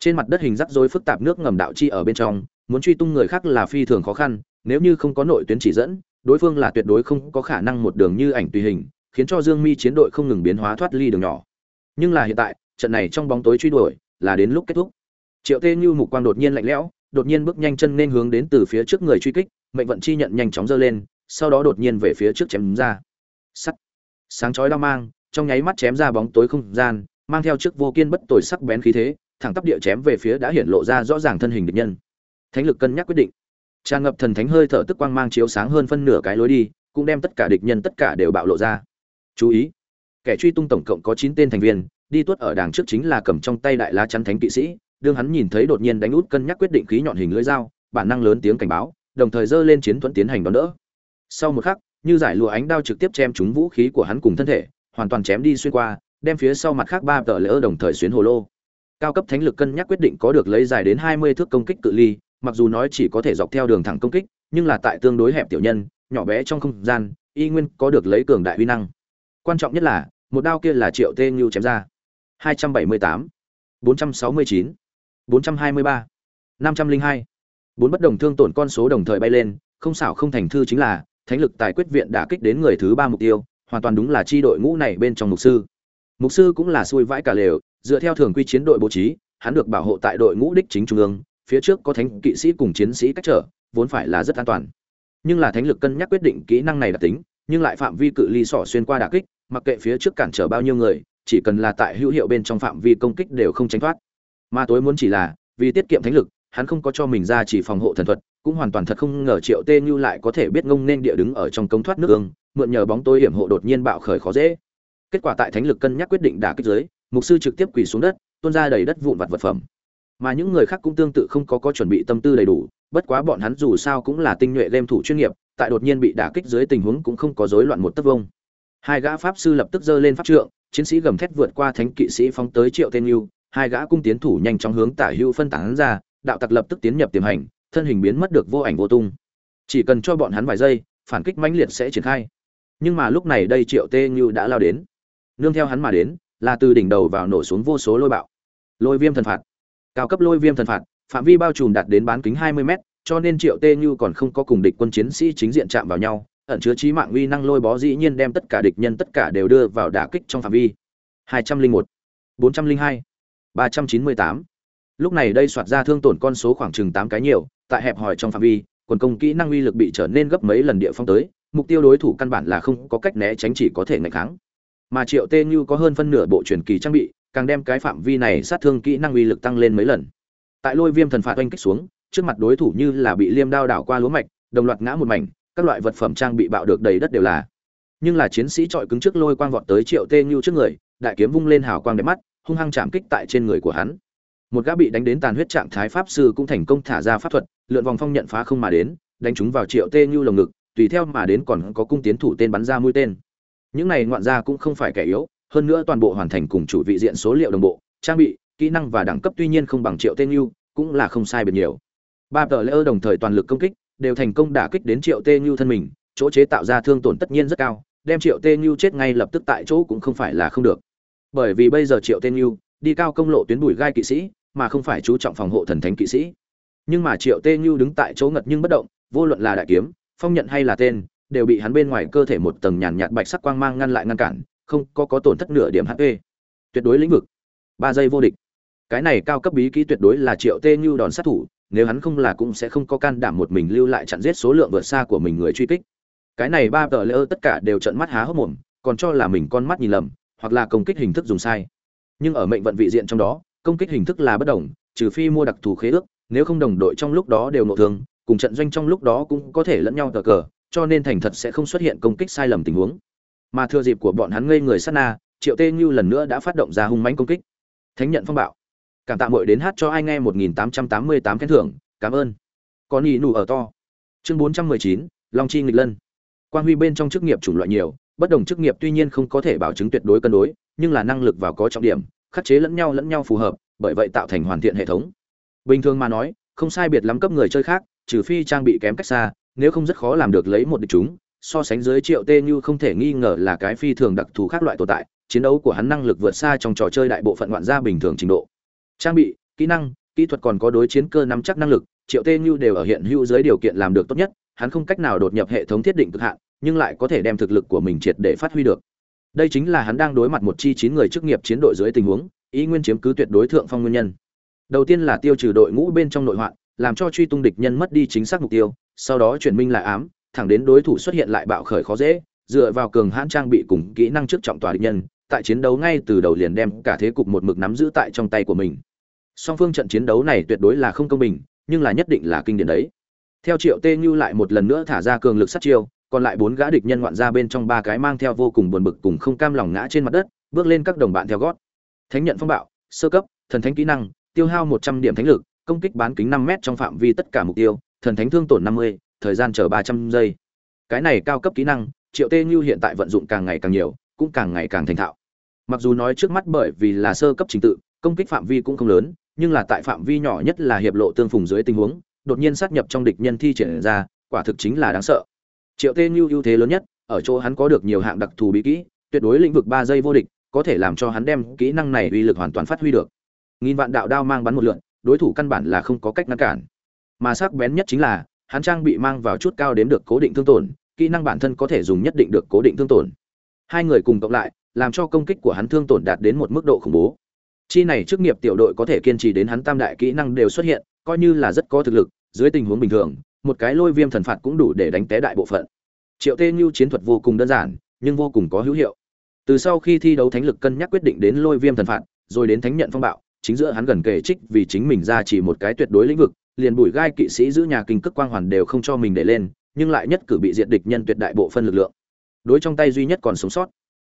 Trên mặt đất hình rắc rối phức tạp nước ngầm đạo chi ở bên trong, muốn truy tung người khác là phi thường khó khăn, nếu như không có nội tuyến chỉ dẫn, đối phương là tuyệt đối không có khả năng một đường như ảnh tùy hình, khiến cho dương mi chiến đội không ngừng biến hóa thoát ly đường nhỏ. Nhưng là hiện tại trận này trong bóng tối truy đuổi là đến lúc kết thúc. Triệu tê như mục quang đột nhiên lạnh lẽo, đột nhiên bước nhanh chân nên hướng đến từ phía trước người truy kích, mệnh vận chi nhận nhanh chóng dơ lên, sau đó đột nhiên về phía trước chém ra. Sắt. Sáng chói đao mang, trong nháy mắt chém ra bóng tối không gian, mang theo trước vô kiên bất tồi sắc bén khí thế, thẳng tắp địa chém về phía đã hiện lộ ra rõ ràng thân hình địch nhân. Thánh lực cân nhắc quyết định. Tràn ngập thần thánh hơi thở tức quang mang chiếu sáng hơn phân nửa cái lối đi, cũng đem tất cả địch nhân tất cả đều bạo lộ ra. Chú ý. Kẻ truy tung tổng cộng có chín tên thành viên đi tuốt ở đằng trước chính là cầm trong tay đại la chắn thánh kỵ sĩ, đương hắn nhìn thấy đột nhiên đánh út cân nhắc quyết định khí nhọn hình lưỡi dao, bản năng lớn tiếng cảnh báo, đồng thời giơ lên chiến thuẫn tiến hành đón đỡ. Sau một khắc, như giải lụa ánh đao trực tiếp chém trúng vũ khí của hắn cùng thân thể, hoàn toàn chém đi xuyên qua, đem phía sau mặt khác ba tờ lỡ đồng thời xuyến hồ lô. Cao cấp thánh lực cân nhắc quyết định có được lấy dài đến hai mươi thước công kích cự ly, mặc dù nói chỉ có thể dọc theo đường thẳng công kích, nhưng là tại tương đối hẹp tiểu nhân, nhỏ bé trong không gian, y nguyên có được lấy cường đại uy năng. Quan trọng nhất là, một đao kia là triệu tê như chém ra. 278, 469, 423, 502. bốn bất đồng thương tổn con số đồng thời bay lên không xảo không thành thư chính là thánh lực tài quyết viện đã kích đến người thứ ba mục tiêu hoàn toàn đúng là chi đội ngũ này bên trong mục sư mục sư cũng là xui vãi cả lều dựa theo thường quy chiến đội bố trí hắn được bảo hộ tại đội ngũ đích chính trung ương phía trước có thánh kỵ sĩ cùng chiến sĩ cách trở vốn phải là rất an toàn nhưng là thánh lực cân nhắc quyết định kỹ năng này đặc tính nhưng lại phạm vi cự ly sỏ xuyên qua đà kích mặc kệ phía trước cản trở bao nhiêu người chỉ cần là tại hữu hiệu bên trong phạm vi công kích đều không tránh thoát. Mà tối muốn chỉ là, vì tiết kiệm thánh lực, hắn không có cho mình ra chỉ phòng hộ thần thuật, cũng hoàn toàn thật không ngờ triệu tê như lại có thể biết ngông nên địa đứng ở trong công thoát nước ương, mượn nhờ bóng tối hiểm hộ đột nhiên bạo khởi khó dễ. Kết quả tại thánh lực cân nhắc quyết định đả kích giới mục sư trực tiếp quỳ xuống đất, tuôn ra đầy đất vụn vặt vật phẩm. Mà những người khác cũng tương tự không có có chuẩn bị tâm tư đầy đủ, bất quá bọn hắn dù sao cũng là tinh nhuệ game thủ chuyên nghiệp, tại đột nhiên bị đả kích dưới tình huống cũng không có rối loạn một tấc vông hai gã pháp sư lập tức giơ lên pháp trượng chiến sĩ gầm thét vượt qua thánh kỵ sĩ phóng tới triệu tên yêu, hai gã cung tiến thủ nhanh chóng hướng tả Hưu phân tán ra, đạo tặc lập tức tiến nhập tiềm hành, thân hình biến mất được vô ảnh vô tung. Chỉ cần cho bọn hắn vài giây, phản kích mãnh liệt sẽ triển khai. Nhưng mà lúc này đây triệu tê như đã lao đến. Nương theo hắn mà đến, là từ đỉnh đầu vào nổ xuống vô số lôi bạo. Lôi viêm thần phạt. Cao cấp lôi viêm thần phạt, phạm vi bao trùm đạt đến bán kính 20 m cho nên triệu tê như còn không có cùng địch quân chiến sĩ chính diện chạm vào nhau ẩn chứa trí mạng uy năng lôi bó dĩ nhiên đem tất cả địch nhân tất cả đều đưa vào đả kích trong phạm vi. 201, 402, 398. lúc này đây soạt ra thương tổn con số khoảng chừng 8 cái nhiều tại hẹp hòi trong phạm vi quần công kỹ năng uy lực bị trở nên gấp mấy lần địa phong tới mục tiêu đối thủ căn bản là không có cách né tránh chỉ có thể ngạch kháng. Mà triệu tê như có hơn phân nửa bộ truyền kỳ trang bị càng đem cái phạm vi này sát thương kỹ năng uy lực tăng lên mấy lần. Tại lôi viêm thần phạt oanh kích xuống trước mặt đối thủ như là bị liêm đao đảo qua lúa mạch đồng loạt ngã một mảnh các loại vật phẩm trang bị bạo được đầy đất đều là. Nhưng là chiến sĩ trọi cứng trước lôi quang vọt tới triệu tê nhu trước người, đại kiếm vung lên hào quang đẹp mắt, hung hăng chạm kích tại trên người của hắn. Một gã bị đánh đến tàn huyết trạng thái pháp sư cũng thành công thả ra pháp thuật, lượn vòng phong nhận phá không mà đến, đánh chúng vào triệu tê nhu lồng ngực, tùy theo mà đến còn có cung tiến thủ tên bắn ra mũi tên. Những này ngoạn gia cũng không phải kẻ yếu, hơn nữa toàn bộ hoàn thành cùng chủ vị diện số liệu đồng bộ, trang bị, kỹ năng và đẳng cấp tuy nhiên không bằng triệu tên nhu, cũng là không sai biệt nhiều. Ba tờ lễ đồng thời toàn lực công kích đều thành công đả kích đến triệu Tê như thân mình, chỗ chế tạo ra thương tổn tất nhiên rất cao, đem triệu Tê như chết ngay lập tức tại chỗ cũng không phải là không được. Bởi vì bây giờ triệu Tê như đi cao công lộ tuyến bùi gai kỵ sĩ, mà không phải chú trọng phòng hộ thần thánh kỵ sĩ. Nhưng mà triệu Tê như đứng tại chỗ ngật nhưng bất động, vô luận là đại kiếm, phong nhận hay là tên, đều bị hắn bên ngoài cơ thể một tầng nhàn nhạt bạch sắc quang mang ngăn lại ngăn cản, không có có tổn thất nửa điểm hp tuyệt đối lĩnh vực. Ba giây vô địch. Cái này cao cấp bí kỹ tuyệt đối là triệu tê như đòn sát thủ nếu hắn không là cũng sẽ không có can đảm một mình lưu lại chặn giết số lượng vượt xa của mình người truy kích. Cái này ba tờ lỡ tất cả đều trận mắt há hốc mồm, còn cho là mình con mắt nhìn lầm, hoặc là công kích hình thức dùng sai. Nhưng ở mệnh vận vị diện trong đó, công kích hình thức là bất đồng, trừ phi mua đặc thù khế ước, nếu không đồng đội trong lúc đó đều nộ thương, cùng trận doanh trong lúc đó cũng có thể lẫn nhau tờ cờ, cho nên thành thật sẽ không xuất hiện công kích sai lầm tình huống. Mà thừa dịp của bọn hắn ngây người sát na, triệu tê như lần nữa đã phát động ra hung mãnh công kích. Thánh nhận phong bạo cảm tạ muội đến hát cho ai nghe 1888 khen thưởng. Cảm ơn. Có nhị nụ ở to. Chương 419, long chi nghịch lân. Quan huy bên trong chức nghiệp chủng loại nhiều bất đồng chức nghiệp tuy nhiên không có thể bảo chứng tuyệt đối cân đối nhưng là năng lực vào có trọng điểm khắc chế lẫn nhau lẫn nhau phù hợp bởi vậy tạo thành hoàn thiện hệ thống. Bình thường mà nói không sai biệt lắm cấp người chơi khác trừ phi trang bị kém cách xa nếu không rất khó làm được lấy một địch chúng so sánh dưới triệu tê như không thể nghi ngờ là cái phi thường đặc thù khác loại tồn tại chiến đấu của hắn năng lực vượt xa trong trò chơi đại bộ phận ngoạn gia bình thường trình độ trang bị, kỹ năng, kỹ thuật còn có đối chiến cơ nắm chắc năng lực, triệu tê như đều ở hiện hữu dưới điều kiện làm được tốt nhất, hắn không cách nào đột nhập hệ thống thiết định cực hạn, nhưng lại có thể đem thực lực của mình triệt để phát huy được. Đây chính là hắn đang đối mặt một chi chín người chức nghiệp chiến đội dưới tình huống, ý nguyên chiếm cứ tuyệt đối thượng phong nguyên nhân. Đầu tiên là tiêu trừ đội ngũ bên trong nội hoạn, làm cho truy tung địch nhân mất đi chính xác mục tiêu, sau đó chuyển minh lại ám, thẳng đến đối thủ xuất hiện lại bạo khởi khó dễ, dựa vào cường hãn trang bị cùng kỹ năng trước trọng tòa địch nhân tại chiến đấu ngay từ đầu liền đem cả thế cục một mực nắm giữ tại trong tay của mình. Song phương trận chiến đấu này tuyệt đối là không công bình, nhưng là nhất định là kinh điển đấy. Theo triệu tê như lại một lần nữa thả ra cường lực sát chiêu, còn lại bốn gã địch nhân ngoạn ra bên trong ba cái mang theo vô cùng buồn bực cùng không cam lòng ngã trên mặt đất, bước lên các đồng bạn theo gót. Thánh nhận phong bạo, sơ cấp, thần thánh kỹ năng, tiêu hao một trăm điểm thánh lực, công kích bán kính năm m trong phạm vi tất cả mục tiêu, thần thánh thương tổn năm mươi, thời gian chờ ba trăm giây. Cái này cao cấp kỹ năng, triệu tê như hiện tại vận dụng càng ngày càng nhiều cũng càng ngày càng thành thạo. Mặc dù nói trước mắt bởi vì là sơ cấp trình tự, công kích phạm vi cũng không lớn, nhưng là tại phạm vi nhỏ nhất là hiệp lộ tương phùng dưới tình huống, đột nhiên sát nhập trong địch nhân thi triển ra, quả thực chính là đáng sợ. Triệu tê như ưu thế lớn nhất, ở chỗ hắn có được nhiều hạng đặc thù bí kỹ, tuyệt đối lĩnh vực ba giây vô địch, có thể làm cho hắn đem kỹ năng này uy lực hoàn toàn phát huy được. Nghìn vạn đạo đao mang bắn một lượn, đối thủ căn bản là không có cách ngăn cản. Mà sắc bén nhất chính là, hắn trang bị mang vào chút cao đến được cố định thương tổn, kỹ năng bản thân có thể dùng nhất định được cố định thương tổn hai người cùng cộng lại, làm cho công kích của hắn thương tổn đạt đến một mức độ khủng bố. Chi này chức nghiệp tiểu đội có thể kiên trì đến hắn tam đại kỹ năng đều xuất hiện, coi như là rất có thực lực, dưới tình huống bình thường, một cái lôi viêm thần phạt cũng đủ để đánh té đại bộ phận. Triệu tê như chiến thuật vô cùng đơn giản, nhưng vô cùng có hữu hiệu. Từ sau khi thi đấu thánh lực cân nhắc quyết định đến lôi viêm thần phạt, rồi đến thánh nhận phong bạo, chính giữa hắn gần kề trích vì chính mình ra chỉ một cái tuyệt đối lĩnh vực, liền bùi gai kỵ sĩ giữ nhà kinh cước quang hoàn đều không cho mình để lên, nhưng lại nhất cử bị diệt địch nhân tuyệt đại bộ phân lực lượng đối trong tay duy nhất còn sống sót,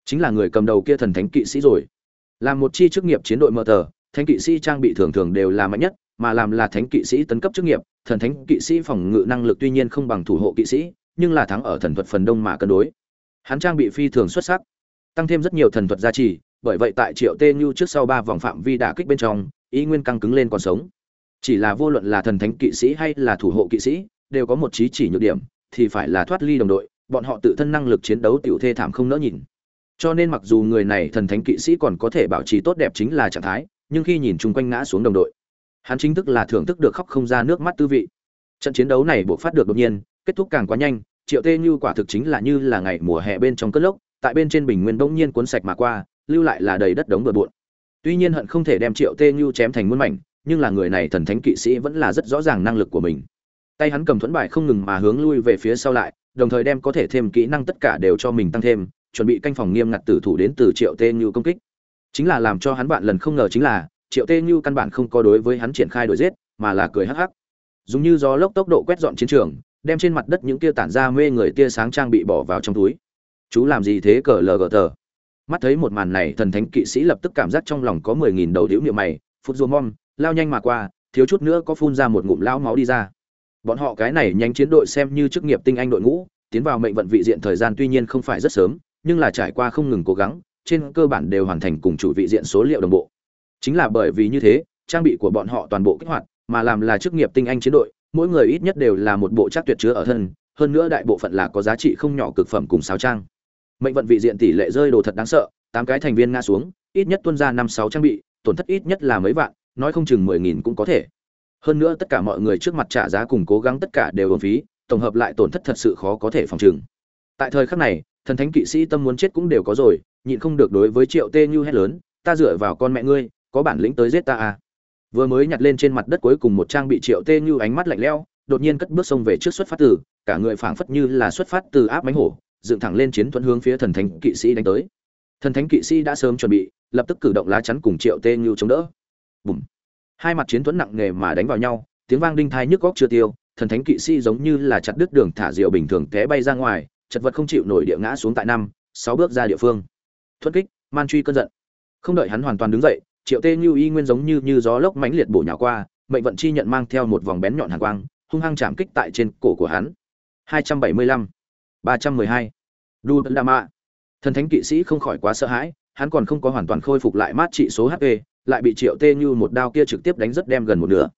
chính là người cầm đầu kia thần thánh kỵ sĩ rồi. Làm một chi chức nghiệp chiến đội mờ tờ, thánh kỵ sĩ trang bị thường thường đều là mạnh nhất, mà làm là thánh kỵ sĩ tấn cấp chức nghiệp, thần thánh kỵ sĩ phòng ngự năng lực tuy nhiên không bằng thủ hộ kỵ sĩ, nhưng là thắng ở thần thuật phần đông mà cân đối. Hắn trang bị phi thường xuất sắc, tăng thêm rất nhiều thần thuật gia trì, bởi vậy tại triệu tê như trước sau ba vòng phạm vi đả kích bên trong, ý nguyên căng cứng lên còn sống. Chỉ là vô luận là thần thánh kỵ sĩ hay là thủ hộ kỵ sĩ, đều có một trí chỉ nhược điểm, thì phải là thoát ly đồng đội bọn họ tự thân năng lực chiến đấu tiểu thê thảm không nỡ nhìn. Cho nên mặc dù người này thần thánh kỵ sĩ còn có thể bảo trì tốt đẹp chính là trạng thái, nhưng khi nhìn chung quanh ngã xuống đồng đội, hắn chính thức là thưởng thức được khóc không ra nước mắt tư vị. Trận chiến đấu này buộc phát được đột nhiên, kết thúc càng quá nhanh, triệu tê như quả thực chính là như là ngày mùa hè bên trong cất lốc, tại bên trên bình nguyên bỗng nhiên cuốn sạch mà qua, lưu lại là đầy đất đống bừa bộn. Tuy nhiên hận không thể đem triệu tê như chém thành muôn mảnh, nhưng là người này thần thánh kỵ sĩ vẫn là rất rõ ràng năng lực của mình. Tay hắn cầm thuẫn bài không ngừng mà hướng lui về phía sau lại đồng thời đem có thể thêm kỹ năng tất cả đều cho mình tăng thêm, chuẩn bị canh phòng nghiêm ngặt tử thủ đến từ triệu tê như công kích. Chính là làm cho hắn bạn lần không ngờ chính là, triệu tê như căn bản không có đối với hắn triển khai đuổi giết, mà là cười hắc hắc. Dùng như gió lốc tốc độ quét dọn chiến trường, đem trên mặt đất những tia tản ra mê người tia sáng trang bị bỏ vào trong túi. Chú làm gì thế cờ lờ gờ tờ? Mắt thấy một màn này, thần thánh kỵ sĩ lập tức cảm giác trong lòng có mười nghìn đầu đĩu niệm mày, phút rùa mom lao nhanh mà qua, thiếu chút nữa có phun ra một ngụm lão máu đi ra bọn họ cái này nhanh chiến đội xem như chức nghiệp tinh anh đội ngũ, tiến vào mệnh vận vị diện thời gian tuy nhiên không phải rất sớm, nhưng là trải qua không ngừng cố gắng, trên cơ bản đều hoàn thành cùng chủ vị diện số liệu đồng bộ. Chính là bởi vì như thế, trang bị của bọn họ toàn bộ kích hoạt, mà làm là chức nghiệp tinh anh chiến đội, mỗi người ít nhất đều là một bộ chắc tuyệt chứa ở thân, hơn nữa đại bộ phận là có giá trị không nhỏ cực phẩm cùng sáo trang. Mệnh vận vị diện tỷ lệ rơi đồ thật đáng sợ, tám cái thành viên nga xuống, ít nhất tuân ra năm sáu trang bị, tổn thất ít nhất là mấy vạn, nói không chừng mười nghìn cũng có thể hơn nữa tất cả mọi người trước mặt trả giá cùng cố gắng tất cả đều ổn phí, tổng hợp lại tổn thất thật sự khó có thể phòng trừng. Tại thời khắc này, thần thánh kỵ sĩ tâm muốn chết cũng đều có rồi, nhịn không được đối với triệu tê như hét lớn, ta dựa vào con mẹ ngươi, có bản lĩnh tới giết ta à? Vừa mới nhặt lên trên mặt đất cuối cùng một trang bị triệu tê như ánh mắt lạnh lẽo, đột nhiên cất bước xông về trước xuất phát từ, cả người phảng phất như là xuất phát từ áp mánh hổ, dựng thẳng lên chiến thuận hướng phía thần thánh kỵ sĩ đánh tới. Thần thánh kỵ sĩ đã sớm chuẩn bị, lập tức cử động lá chắn cùng triệu tê như chống đỡ. Bùm hai mặt chiến thuẫn nặng nề mà đánh vào nhau, tiếng vang đinh thai nhức góc chưa tiêu, thần thánh kỵ sĩ giống như là chặt đứt đường thả diều bình thường té bay ra ngoài, chật vật không chịu nổi địa ngã xuống tại năm, sáu bước ra địa phương. Thuất kích, man truy cơn giận. Không đợi hắn hoàn toàn đứng dậy, triệu tê như y nguyên giống như như gió lốc mãnh liệt bổ nhào qua, mệnh vận chi nhận mang theo một vòng bén nhọn hàn quang, hung hăng chạm kích tại trên cổ của hắn. 275 312 đu đa mạ thần thánh kỵ sĩ không khỏi quá sợ hãi, hắn còn không có hoàn toàn khôi phục lại mát trị số hp lại bị triệu tê như một đao kia trực tiếp đánh rất đem gần một nửa.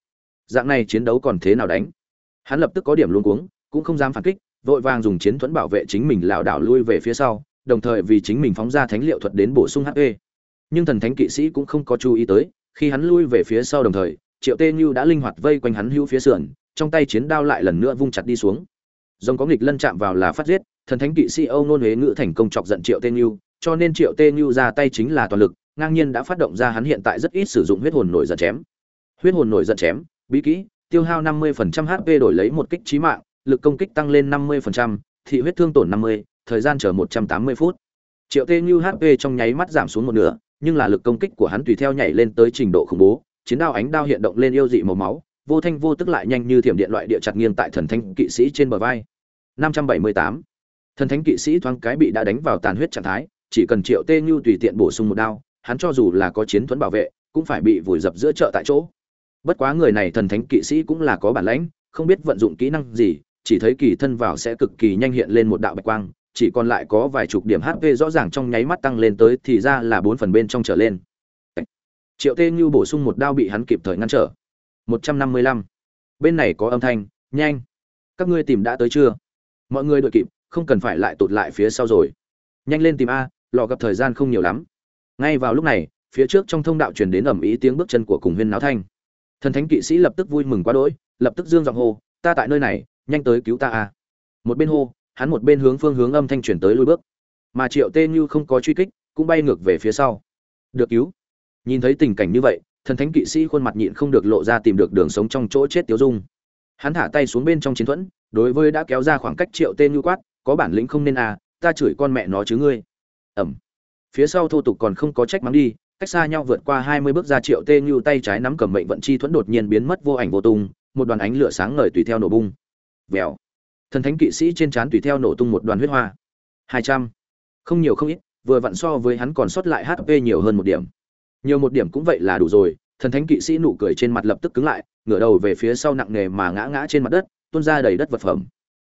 Dạng này chiến đấu còn thế nào đánh? Hắn lập tức có điểm luôn cuống, cũng không dám phản kích, vội vàng dùng chiến thuẫn bảo vệ chính mình lảo đảo lui về phía sau, đồng thời vì chính mình phóng ra thánh liệu thuật đến bổ sung hp nhưng thần thánh kỵ sĩ cũng không có chú ý tới, khi hắn lui về phía sau đồng thời, triệu tê như đã linh hoạt vây quanh hắn hữu phía sườn, trong tay chiến đao lại lần nữa vung chặt đi xuống. Dòng có nghịch lân chạm vào là phát giết, thần thánh kỵ sĩ âu nôn huế ngữ thành công chọc giận triệu tê như, cho nên triệu tê như ra tay chính là toàn lực ngang nhiên đã phát động ra hắn hiện tại rất ít sử dụng huyết hồn nổi giận chém. Huyết hồn nổi giận chém bí kỹ tiêu hao 50% hp đổi lấy một kích trí mạng lực công kích tăng lên 50%, thị huyết thương tổn 50, thời gian chờ 180 phút. Triệu tê như hp trong nháy mắt giảm xuống một nửa nhưng là lực công kích của hắn tùy theo nhảy lên tới trình độ khủng bố chiến đao ánh đao hiện động lên yêu dị màu máu vô thanh vô tức lại nhanh như thiểm điện loại địa chặt nghiêng tại thần thánh kỵ sĩ trên bờ vai. 578 thần thánh kỵ sĩ thoáng cái bị đã đánh vào tàn huyết trạng thái chỉ cần triệu tê như tùy tiện bổ sung một đao hắn cho dù là có chiến thuẫn bảo vệ, cũng phải bị vùi dập giữa chợ tại chỗ. Bất quá người này thần thánh kỵ sĩ cũng là có bản lãnh, không biết vận dụng kỹ năng gì, chỉ thấy kỳ thân vào sẽ cực kỳ nhanh hiện lên một đạo bạch quang, chỉ còn lại có vài chục điểm hp rõ ràng trong nháy mắt tăng lên tới thì ra là bốn phần bên trong trở lên. Triệu tê như bổ sung một đao bị hắn kịp thời ngăn trở. Một trăm năm mươi lăm. Bên này có âm thanh, nhanh! Các ngươi tìm đã tới chưa? Mọi người đuổi kịp, không cần phải lại tụt lại phía sau rồi. Nhanh lên tìm a, lò gặp thời gian không nhiều lắm ngay vào lúc này, phía trước trong thông đạo truyền đến ầm ý tiếng bước chân của cùng huyên náo thanh. Thần thánh kỵ sĩ lập tức vui mừng quá đỗi, lập tức dương giọng hô, ta tại nơi này, nhanh tới cứu ta a một bên hô, hắn một bên hướng phương hướng âm thanh chuyển tới lui bước. Mà triệu tê như không có truy kích, cũng bay ngược về phía sau. Được cứu. Nhìn thấy tình cảnh như vậy, thần thánh kỵ sĩ khuôn mặt nhịn không được lộ ra tìm được đường sống trong chỗ chết tiêu dung. Hắn thả tay xuống bên trong chiến thuẫn, đối với đã kéo ra khoảng cách triệu tê như quát, có bản lĩnh không nên à ta chửi con mẹ nó chứ ngươi. Ẩm phía sau thô tục còn không có trách mắng đi, cách xa nhau vượt qua hai mươi bước ra triệu tê như tay trái nắm cầm mệnh vận chi thuẫn đột nhiên biến mất vô ảnh vô tung, một đoàn ánh lửa sáng ngời tùy theo nổ bung. Vèo. Thần thánh kỵ sĩ trên trán tùy theo nổ tung một đoàn huyết hoa. hai trăm. Không nhiều không ít, vừa vặn so với hắn còn sót lại hp nhiều hơn một điểm. Nhiều một điểm cũng vậy là đủ rồi, thần thánh kỵ sĩ nụ cười trên mặt lập tức cứng lại, ngửa đầu về phía sau nặng nề mà ngã ngã trên mặt đất, tuôn ra đầy đất vật phẩm.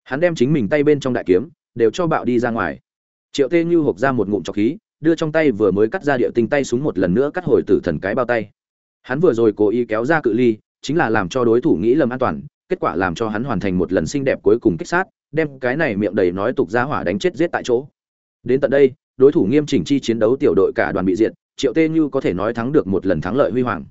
Hắn đem chính mình tay bên trong đại kiếm, đều cho bạo đi ra ngoài. Triệu tê như hộp ra một ngụm trọc khí đưa trong tay vừa mới cắt ra địa tinh tay súng một lần nữa cắt hồi tử thần cái bao tay. Hắn vừa rồi cố ý kéo ra cự ly, chính là làm cho đối thủ nghĩ lầm an toàn, kết quả làm cho hắn hoàn thành một lần xinh đẹp cuối cùng kích sát, đem cái này miệng đầy nói tục ra hỏa đánh chết giết tại chỗ. Đến tận đây, đối thủ nghiêm chỉnh chi chiến đấu tiểu đội cả đoàn bị diệt, triệu tê như có thể nói thắng được một lần thắng lợi huy hoàng.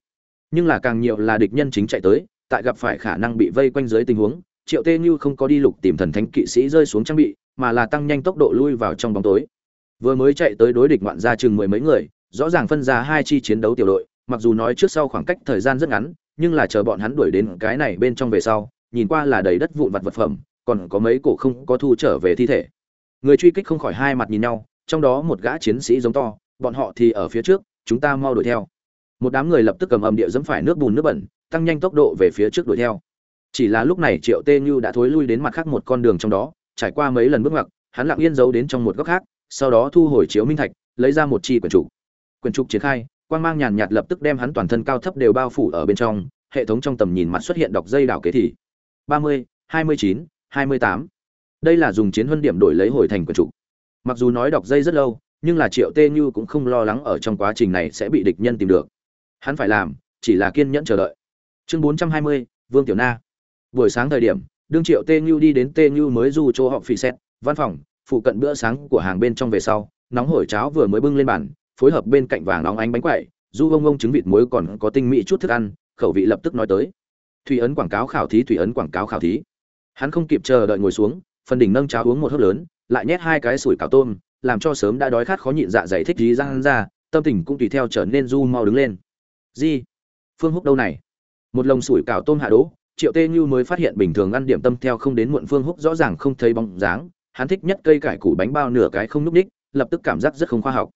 Nhưng là càng nhiều là địch nhân chính chạy tới, tại gặp phải khả năng bị vây quanh dưới tình huống, triệu tê như không có đi lục tìm thần thánh kỵ sĩ rơi xuống trang bị, mà là tăng nhanh tốc độ lui vào trong bóng tối vừa mới chạy tới đối địch ngoạn ra chừng mười mấy người, rõ ràng phân ra hai chi chiến đấu tiểu đội, mặc dù nói trước sau khoảng cách thời gian rất ngắn, nhưng là chờ bọn hắn đuổi đến cái này bên trong về sau, nhìn qua là đầy đất vụn vặt vật phẩm, còn có mấy cổ không có thu trở về thi thể. Người truy kích không khỏi hai mặt nhìn nhau, trong đó một gã chiến sĩ giống to, bọn họ thì ở phía trước, chúng ta mau đuổi theo. Một đám người lập tức cầm âm địa dẫm phải nước bùn nước bẩn, tăng nhanh tốc độ về phía trước đuổi theo. Chỉ là lúc này triệu tê như đã thối lui đến mặt khác một con đường trong đó, trải qua mấy lần bước ngoặt, hắn lặng yên giấu đến trong một góc khác sau đó thu hồi chiếu minh thạch, lấy ra một chi quyển trục. Quyển trục triển khai, quang mang nhàn nhạt lập tức đem hắn toàn thân cao thấp đều bao phủ ở bên trong, hệ thống trong tầm nhìn mặt xuất hiện đọc dây đảo kế thì ba mươi, hai mươi chín, hai mươi tám. Đây là dùng chiến huân điểm đổi lấy hồi thành quyển trục. Mặc dù nói đọc dây rất lâu, nhưng là triệu tê như cũng không lo lắng ở trong quá trình này sẽ bị địch nhân tìm được. Hắn phải làm, chỉ là kiên nhẫn chờ đợi. Chương bốn trăm hai mươi, vương tiểu na. Buổi sáng thời điểm, đương triệu tê như đi đến tê như mới du chỗ họ phi xét, văn phòng phụ cận bữa sáng của hàng bên trong về sau, nóng hổi cháo vừa mới bưng lên bàn, phối hợp bên cạnh vàng nóng ánh bánh quậy du bông bông trứng vịt muối còn có tinh mỹ chút thức ăn, khẩu vị lập tức nói tới. Thủy ấn quảng cáo khảo thí, thủy ấn quảng cáo khảo thí. Hắn không kịp chờ đợi ngồi xuống, phần đỉnh nâng cháo uống một hớp lớn, lại nhét hai cái sủi cảo tôm, làm cho sớm đã đói khát khó nhịn dạ dày thích gì ra hắn ra, tâm tình cũng tùy theo trở nên du mau đứng lên. Di, phương húc đâu này? Một lồng sủi cảo tôm hạ đỗ, triệu tê như mới phát hiện bình thường ăn điểm tâm theo không đến muộn phương húc rõ ràng không thấy bóng dáng hắn thích nhất cây cải củ bánh bao nửa cái không núp đích lập tức cảm giác rất không khoa học.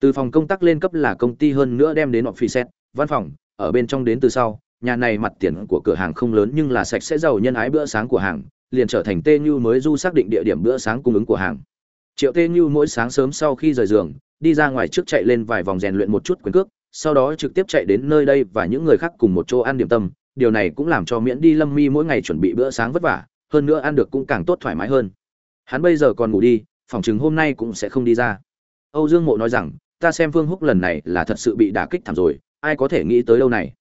Từ phòng công tác lên cấp là công ty hơn nữa đem đến office, phi văn phòng ở bên trong đến từ sau nhà này mặt tiền của cửa hàng không lớn nhưng là sạch sẽ giàu nhân ái bữa sáng của hàng liền trở thành tê như mới du xác định địa điểm bữa sáng cung ứng của hàng. Triệu tê như mỗi sáng sớm sau khi rời giường đi ra ngoài trước chạy lên vài vòng rèn luyện một chút quyền cước sau đó trực tiếp chạy đến nơi đây và những người khác cùng một chỗ ăn điểm tâm điều này cũng làm cho miễn đi lâm mi mỗi ngày chuẩn bị bữa sáng vất vả hơn nữa ăn được cũng càng tốt thoải mái hơn hắn bây giờ còn ngủ đi, phòng chừng hôm nay cũng sẽ không đi ra. Âu dương mộ nói rằng, ta xem phương húc lần này là thật sự bị đả kích thảm rồi, ai có thể nghĩ tới đâu này?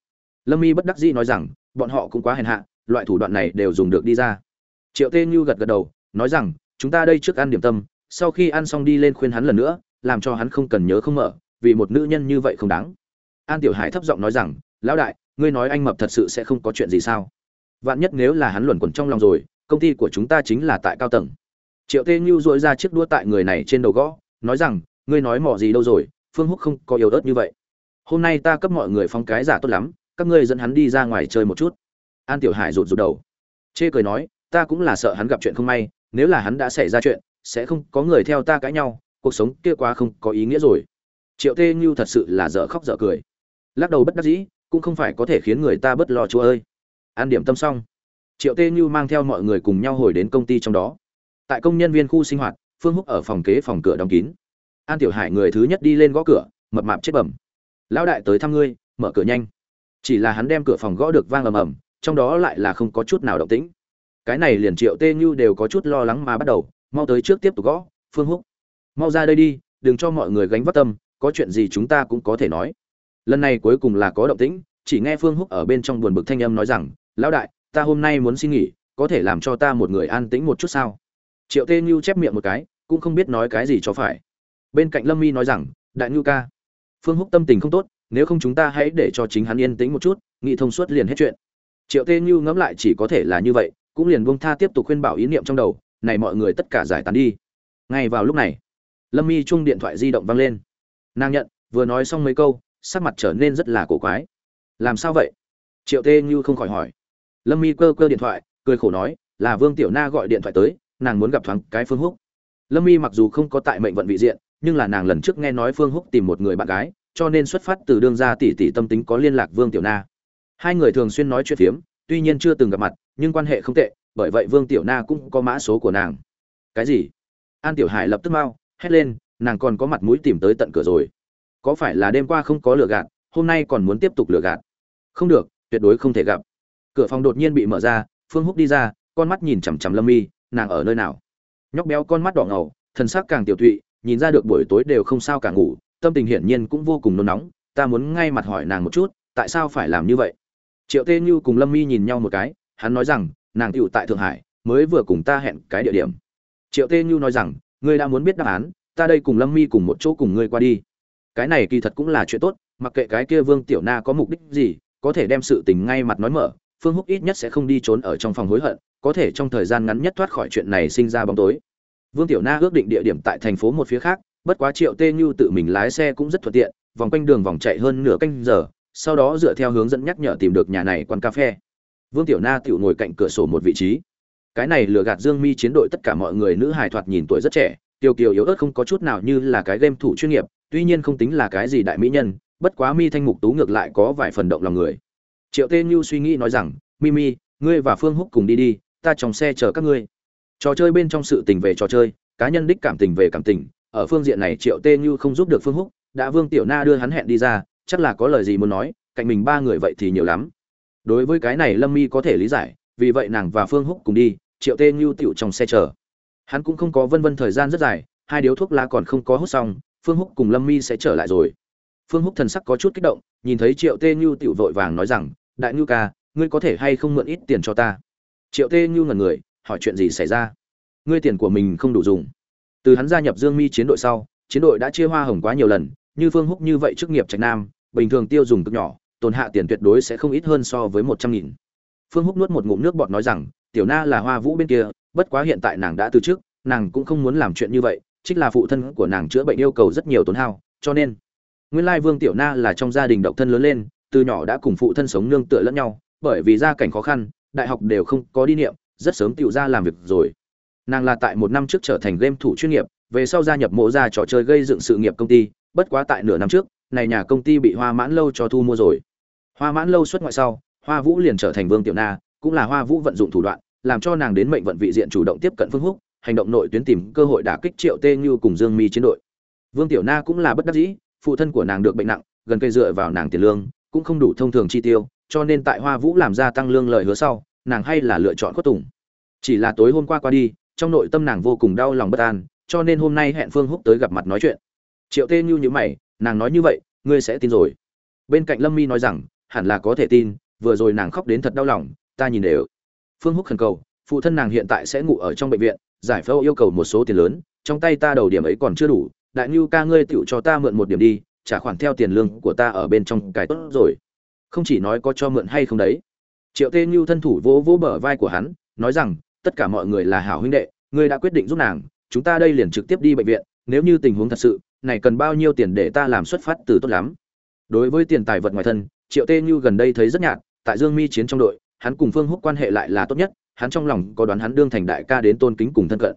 Lâm Y bất đắc dĩ nói rằng, bọn họ cũng quá hèn hạ, loại thủ đoạn này đều dùng được đi ra. Triệu tê như gật gật đầu, nói rằng, chúng ta đây trước ăn điểm tâm, sau khi ăn xong đi lên khuyên hắn lần nữa, làm cho hắn không cần nhớ không mở, vì một nữ nhân như vậy không đáng. An tiểu hải thấp giọng nói rằng, lão đại, ngươi nói anh mập thật sự sẽ không có chuyện gì sao? Vạn nhất nếu là hắn luẩn quẩn trong lòng rồi, công ty của chúng ta chính là tại cao tầng triệu tê như dội ra chiếc đua tại người này trên đầu gõ, nói rằng, ngươi nói mỏ gì đâu rồi, phương húc không có yếu ớt như vậy. Hôm nay ta cấp mọi người phong cái giả tốt lắm, các ngươi dẫn hắn đi ra ngoài chơi một chút. An tiểu hải rụt rụt đầu. Chê cười nói, ta cũng là sợ hắn gặp chuyện không may, nếu là hắn đã xảy ra chuyện, sẽ không có người theo ta cãi nhau, cuộc sống kia quá không có ý nghĩa rồi. Triệu tê như thật sự là dở khóc dở cười. Lắc đầu bất đắc dĩ, cũng không phải có thể khiến người ta bất lo, chúa ơi. An điểm tâm xong. Triệu tê như mang theo mọi người cùng nhau hồi đến công ty trong đó tại công nhân viên khu sinh hoạt, phương húc ở phòng kế phòng cửa đóng kín. An tiểu hải người thứ nhất đi lên gõ cửa, mập mạp chết bẩm. Lão đại tới thăm ngươi, mở cửa nhanh. Chỉ là hắn đem cửa phòng gõ được vang ầm ầm, trong đó lại là không có chút nào động tĩnh. Cái này liền triệu tê như đều có chút lo lắng mà bắt đầu, mau tới trước tiếp tục gõ, phương húc, mau ra đây đi, đừng cho mọi người gánh vác tâm, có chuyện gì chúng ta cũng có thể nói. Lần này cuối cùng là có động tĩnh, chỉ nghe phương húc ở bên trong buồn bực thanh âm nói rằng, lão đại, ta hôm nay muốn xin nghỉ, có thể làm cho ta một người an tĩnh một chút sao? Triệu tê như chép miệng một cái, cũng không biết nói cái gì cho phải. Bên cạnh lâm mi nói rằng, đại ngưu ca, phương húc tâm tình không tốt, nếu không chúng ta hãy để cho chính hắn yên tĩnh một chút, nghị thông suốt liền hết chuyện. Triệu tê như ngẫm lại chỉ có thể là như vậy, cũng liền buông tha tiếp tục khuyên bảo ý niệm trong đầu, này mọi người tất cả giải tán đi. Ngay vào lúc này, lâm mi chung điện thoại di động vang lên. Nàng nhận, vừa nói xong mấy câu, sắc mặt trở nên rất là cổ quái. Làm sao vậy? Triệu tê như không khỏi hỏi. Lâm mi cơ cơ điện thoại, cười khổ nói, là vương tiểu na gọi điện thoại tới nàng muốn gặp thoáng cái phương húc. Lâm Y mặc dù không có tại mệnh vận vị diện, nhưng là nàng lần trước nghe nói phương húc tìm một người bạn gái, cho nên xuất phát từ đương gia tỷ tỷ tâm tính có liên lạc vương tiểu na. Hai người thường xuyên nói chuyện phiếm, tuy nhiên chưa từng gặp mặt, nhưng quan hệ không tệ, bởi vậy vương tiểu na cũng có mã số của nàng. Cái gì? An tiểu hải lập tức mau, hét lên, nàng còn có mặt mũi tìm tới tận cửa rồi. Có phải là đêm qua không có lừa gạt, hôm nay còn muốn tiếp tục lừa gạt? Không được, tuyệt đối không thể gặp. Cửa phòng đột nhiên bị mở ra, phương húc đi ra, con mắt nhìn chằm chằm lâm Y nàng ở nơi nào? Nhóc béo con mắt đỏ ngầu, thần sắc càng tiểu thụy nhìn ra được buổi tối đều không sao cả ngủ, tâm tình hiển nhiên cũng vô cùng nôn nóng, ta muốn ngay mặt hỏi nàng một chút, tại sao phải làm như vậy? Triệu tê như cùng lâm mi nhìn nhau một cái, hắn nói rằng, nàng tựu tại thượng hải, mới vừa cùng ta hẹn cái địa điểm. Triệu tê như nói rằng, ngươi đã muốn biết đáp án, ta đây cùng lâm mi cùng một chỗ cùng ngươi qua đi. Cái này kỳ thật cũng là chuyện tốt, mặc kệ cái kia vương tiểu na có mục đích gì, có thể đem sự tình ngay mặt nói mở phương húc ít nhất sẽ không đi trốn ở trong phòng hối hận, có thể trong thời gian ngắn nhất thoát khỏi chuyện này sinh ra bóng tối. Vương tiểu na ước định địa điểm tại thành phố một phía khác, bất quá triệu tê như tự mình lái xe cũng rất thuận tiện, vòng quanh đường vòng chạy hơn nửa canh giờ, sau đó dựa theo hướng dẫn nhắc nhở tìm được nhà này quán cà phê. Vương tiểu na tự ngồi cạnh cửa sổ một vị trí. Cái này lừa gạt dương mi chiến đội tất cả mọi người nữ hài thoạt nhìn tuổi rất trẻ, tiêu kiều yếu ớt không có chút nào như là cái game thủ chuyên nghiệp, tuy nhiên không tính là cái gì đại mỹ nhân, bất quá mi thanh mục tú ngược lại có vài phần động lòng người triệu tê như suy nghĩ nói rằng, mimi, ngươi và phương húc cùng đi đi, ta trong xe chờ các ngươi. Trò chơi bên trong sự tình về trò chơi, cá nhân đích cảm tình về cảm tình, ở phương diện này triệu tê như không giúp được phương húc, đã vương tiểu na đưa hắn hẹn đi ra, chắc là có lời gì muốn nói, cạnh mình ba người vậy thì nhiều lắm. Đối với cái này lâm mi có thể lý giải, vì vậy nàng và phương húc cùng đi, triệu tê như tựu trong xe chờ. Hắn cũng không có vân vân thời gian rất dài, hai điếu thuốc lá còn không có hút xong, phương húc cùng lâm mi sẽ trở lại rồi. Phương húc thần sắc có chút kích động, nhìn thấy triệu tê như tựu vội vàng nói rằng đại ngưu ca, ngươi có thể hay không mượn ít tiền cho ta? Triệu tê ngưu ngần người, hỏi chuyện gì xảy ra? Ngươi tiền của mình không đủ dùng. Từ hắn gia nhập dương mi chiến đội sau, chiến đội đã chia hoa hồng quá nhiều lần, như phương húc như vậy chức nghiệp trạch nam, bình thường tiêu dùng cực nhỏ, tồn hạ tiền tuyệt đối sẽ không ít hơn so với một trăm nghìn. Phương húc nuốt một ngụm nước bọt nói rằng, tiểu na là hoa vũ bên kia, bất quá hiện tại nàng đã từ trước nàng cũng không muốn làm chuyện như vậy, trích là phụ thân của nàng chữa bệnh yêu cầu rất nhiều tốn hao, cho nên nguyên lai vương tiểu na là trong gia đình độc thân lớn lên từ nhỏ đã cùng phụ thân sống nương tựa lẫn nhau, bởi vì gia cảnh khó khăn, đại học đều không có đi niệm, rất sớm tựu ra làm việc rồi. Nàng là tại một năm trước trở thành game thủ chuyên nghiệp, về sau gia nhập mộ gia trò chơi gây dựng sự nghiệp công ty, bất quá tại nửa năm trước, này nhà công ty bị hoa mãn lâu cho thu mua rồi. Hoa mãn lâu xuất ngoại sau, hoa vũ liền trở thành vương tiểu na, cũng là hoa vũ vận dụng thủ đoạn, làm cho nàng đến mệnh vận vị diện chủ động tiếp cận phương húc, hành động nội tuyến tìm cơ hội đả kích triệu tê như cùng dương mi chiến đội. Vương tiểu na cũng là bất đắc dĩ, phụ thân của nàng được bệnh nặng, gần cây dựa vào nàng tiền lương cũng không đủ thông thường chi tiêu, cho nên tại hoa vũ làm ra tăng lương lời hứa sau, nàng hay là lựa chọn khuất tùng. Chỉ là tối hôm qua qua đi, trong nội tâm nàng vô cùng đau lòng bất an, cho nên hôm nay hẹn phương húc tới gặp mặt nói chuyện. Triệu tê như như mày, nàng nói như vậy, ngươi sẽ tin rồi. Bên cạnh lâm mi nói rằng, hẳn là có thể tin, vừa rồi nàng khóc đến thật đau lòng, ta nhìn đều. Phương húc khẩn cầu, phụ thân nàng hiện tại sẽ ngủ ở trong bệnh viện, giải phẫu yêu cầu một số tiền lớn, trong tay ta đầu điểm ấy còn chưa đủ, đại ngưu ca ngươi tựu cho ta mượn một điểm đi trả khoản theo tiền lương của ta ở bên trong cải tốt rồi. Không chỉ nói có cho mượn hay không đấy. Triệu tê như thân thủ vỗ vỗ bờ vai của hắn, nói rằng, tất cả mọi người là hảo huynh đệ, ngươi đã quyết định giúp nàng, chúng ta đây liền trực tiếp đi bệnh viện, nếu như tình huống thật sự, này cần bao nhiêu tiền để ta làm xuất phát từ tốt lắm. Đối với tiền tài vật ngoài thân, triệu tê như gần đây thấy rất nhạt, tại dương mi chiến trong đội, hắn cùng phương húc quan hệ lại là tốt nhất, hắn trong lòng có đoán hắn đương thành đại ca đến tôn kính cùng thân cận.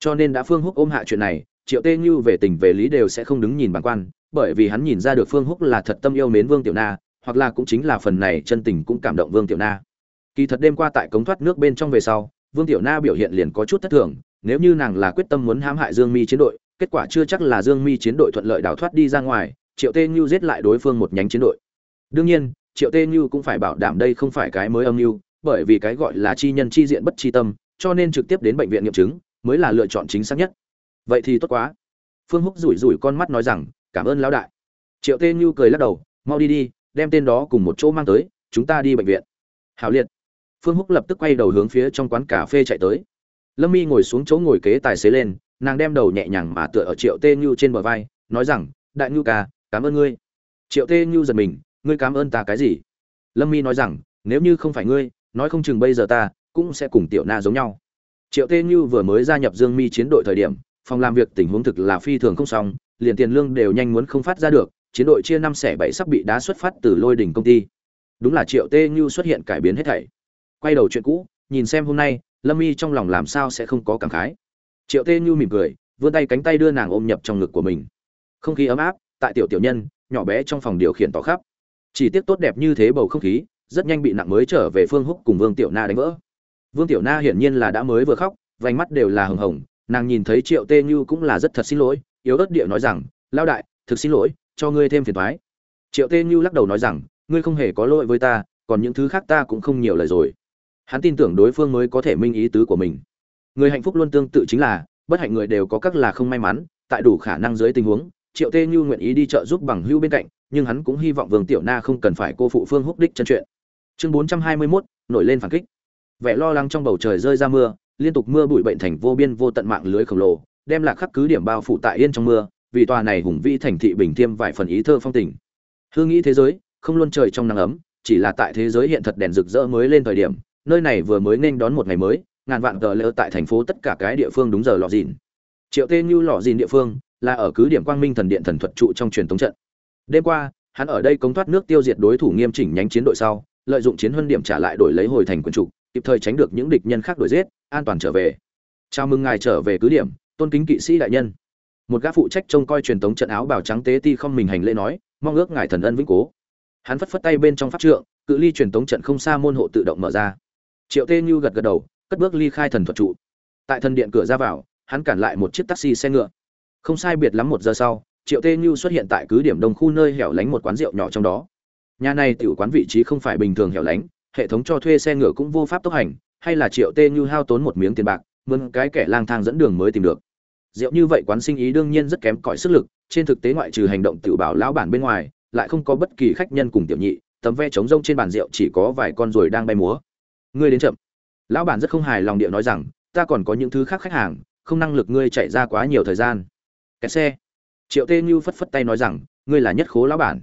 Cho nên đã phương húc ôm hạ chuyện này, triệu tê như về tình về lý đều sẽ không đứng nhìn bản quan bởi vì hắn nhìn ra được phương húc là thật tâm yêu mến vương tiểu na, hoặc là cũng chính là phần này chân tình cũng cảm động vương tiểu na. Kỳ thật đêm qua tại cống thoát nước bên trong về sau, vương tiểu na biểu hiện liền có chút thất thường, nếu như nàng là quyết tâm muốn hãm hại dương mi chiến đội, kết quả chưa chắc là dương mi chiến đội thuận lợi đào thoát đi ra ngoài, triệu tê nhu giết lại đối phương một nhánh chiến đội. Đương nhiên, triệu tê nhu cũng phải bảo đảm đây không phải cái mới âm mưu, bởi vì cái gọi là chi nhân chi diện bất chi tâm, cho nên trực tiếp đến bệnh viện nghiệm chứng, mới là lựa chọn chính xác nhất. Vậy thì tốt quá. Phương húc rủi rủi con mắt nói rằng cảm ơn lão đại. Triệu tê như cười lắc đầu, mau đi đi, đem tên đó cùng một chỗ mang tới, chúng ta đi bệnh viện. Hảo liệt. Phương húc lập tức quay đầu hướng phía trong quán cà phê chạy tới. Lâm mi ngồi xuống chỗ ngồi kế tài xế lên, nàng đem đầu nhẹ nhàng mà tựa ở triệu tê như trên bờ vai, nói rằng, đại nhu ca, cảm ơn ngươi. Triệu tê như giật mình, ngươi cảm ơn ta cái gì? Lâm mi nói rằng, nếu như không phải ngươi, nói không chừng bây giờ ta cũng sẽ cùng tiểu na giống nhau. Triệu tê như vừa mới gia nhập dương mi chiến đội thời điểm, phòng làm việc tình huống thực là phi thường không xong liền tiền lương đều nhanh muốn không phát ra được, chiến đội chia năm xẻ bảy sắp bị đá xuất phát từ lôi đỉnh công ty. Đúng là triệu tê như xuất hiện cải biến hết thảy. Quay đầu chuyện cũ, nhìn xem hôm nay, lâm y trong lòng làm sao sẽ không có cảm khái. Triệu tê như mỉm cười, vươn tay cánh tay đưa nàng ôm nhập trong ngực của mình. Không khí ấm áp, tại tiểu tiểu nhân, nhỏ bé trong phòng điều khiển tỏ khắp. Chỉ tiếc tốt đẹp như thế bầu không khí, rất nhanh bị nặng mới trở về phương húc cùng vương tiểu na đánh vỡ. Vương tiểu na hiển nhiên là đã mới vừa khóc, vành mắt đều là hồng hồng, nàng nhìn thấy triệu tê như cũng là rất thật xin lỗi yếu ớt địa nói rằng lao đại thực xin lỗi cho ngươi thêm phiền thoái triệu tê như lắc đầu nói rằng ngươi không hề có lỗi với ta còn những thứ khác ta cũng không nhiều lời rồi. Hắn tin tưởng đối phương mới có thể minh ý tứ của mình. Người hạnh phúc luôn tương tự chính là bất hạnh người đều có các là không may mắn tại đủ khả năng dưới tình huống triệu tê như nguyện ý đi chợ giúp bằng hưu bên cạnh nhưng hắn cũng hy vọng vương tiểu na không cần phải cô phụ phương húc đích chân chuyện. Chương bốn trăm hai mươi 421, nổi lên phản kích. Vẻ lo lắng trong bầu trời rơi ra mưa liên tục mưa bụi bệnh thành vô biên vô tận mạng lưới khổng lồ đem lạc khắc cứ điểm bao phủ tại yên trong mưa, vì tòa này hùng vĩ thành thị bình thiêm vài phần ý thơ phong tình. Hương nghĩ thế giới, không luôn trời trong nắng ấm, chỉ là tại thế giới hiện thật đèn rực rỡ mới lên thời điểm, nơi này vừa mới nên đón một ngày mới, ngàn vạn cờ lỡ tại thành phố tất cả cái địa phương đúng giờ lọ dìn. Triệu tên như lọ dìn địa phương, là ở cứ điểm quang minh thần điện thần thuật trụ trong truyền thống trận. Đêm qua, hắn ở đây công thoát nước tiêu diệt đối thủ nghiêm chỉnh nhánh chiến đội sau, lợi dụng chiến huân điểm trả lại đổi lấy hồi thành quân trụ kịp thời tránh được những địch nhân khác đuổi giết, an toàn trở về. Chào mừng ngài trở về cứ điểm tôn kính kỵ sĩ đại nhân. Một gã phụ trách trông coi truyền thống trận áo bào trắng tế ti không mình hành lễ nói, mong ước ngài thần ân vĩnh cố. Hắn phất phất tay bên trong pháp trượng, cự ly truyền thống trận không xa môn hộ tự động mở ra. Triệu tê như gật gật đầu, cất bước ly khai thần thuật trụ. Tại thần điện cửa ra vào, hắn cản lại một chiếc taxi xe ngựa. Không sai biệt lắm một giờ sau, triệu tê như xuất hiện tại cứ điểm đông khu nơi hẻo lánh một quán rượu nhỏ trong đó. Nhà này tiểu quán vị trí không phải bình thường hẻo lánh, hệ thống cho thuê xe ngựa cũng vô pháp tốc hành, hay là triệu tê như hao tốn một miếng tiền bạc, mượn cái kẻ lang thang dẫn đường mới tìm được rượu như vậy quán sinh ý đương nhiên rất kém cỏi sức lực, trên thực tế ngoại trừ hành động tiểu bảo lão bản bên ngoài, lại không có bất kỳ khách nhân cùng tiểu nhị, tấm ve trống rông trên bàn rượu chỉ có vài con ruồi đang bay múa. Ngươi đến chậm. Lão bản rất không hài lòng điệu nói rằng, ta còn có những thứ khác khách hàng, không năng lực ngươi chạy ra quá nhiều thời gian. Cái xe. Triệu tê như phất phất tay nói rằng, ngươi là nhất khố lão bản.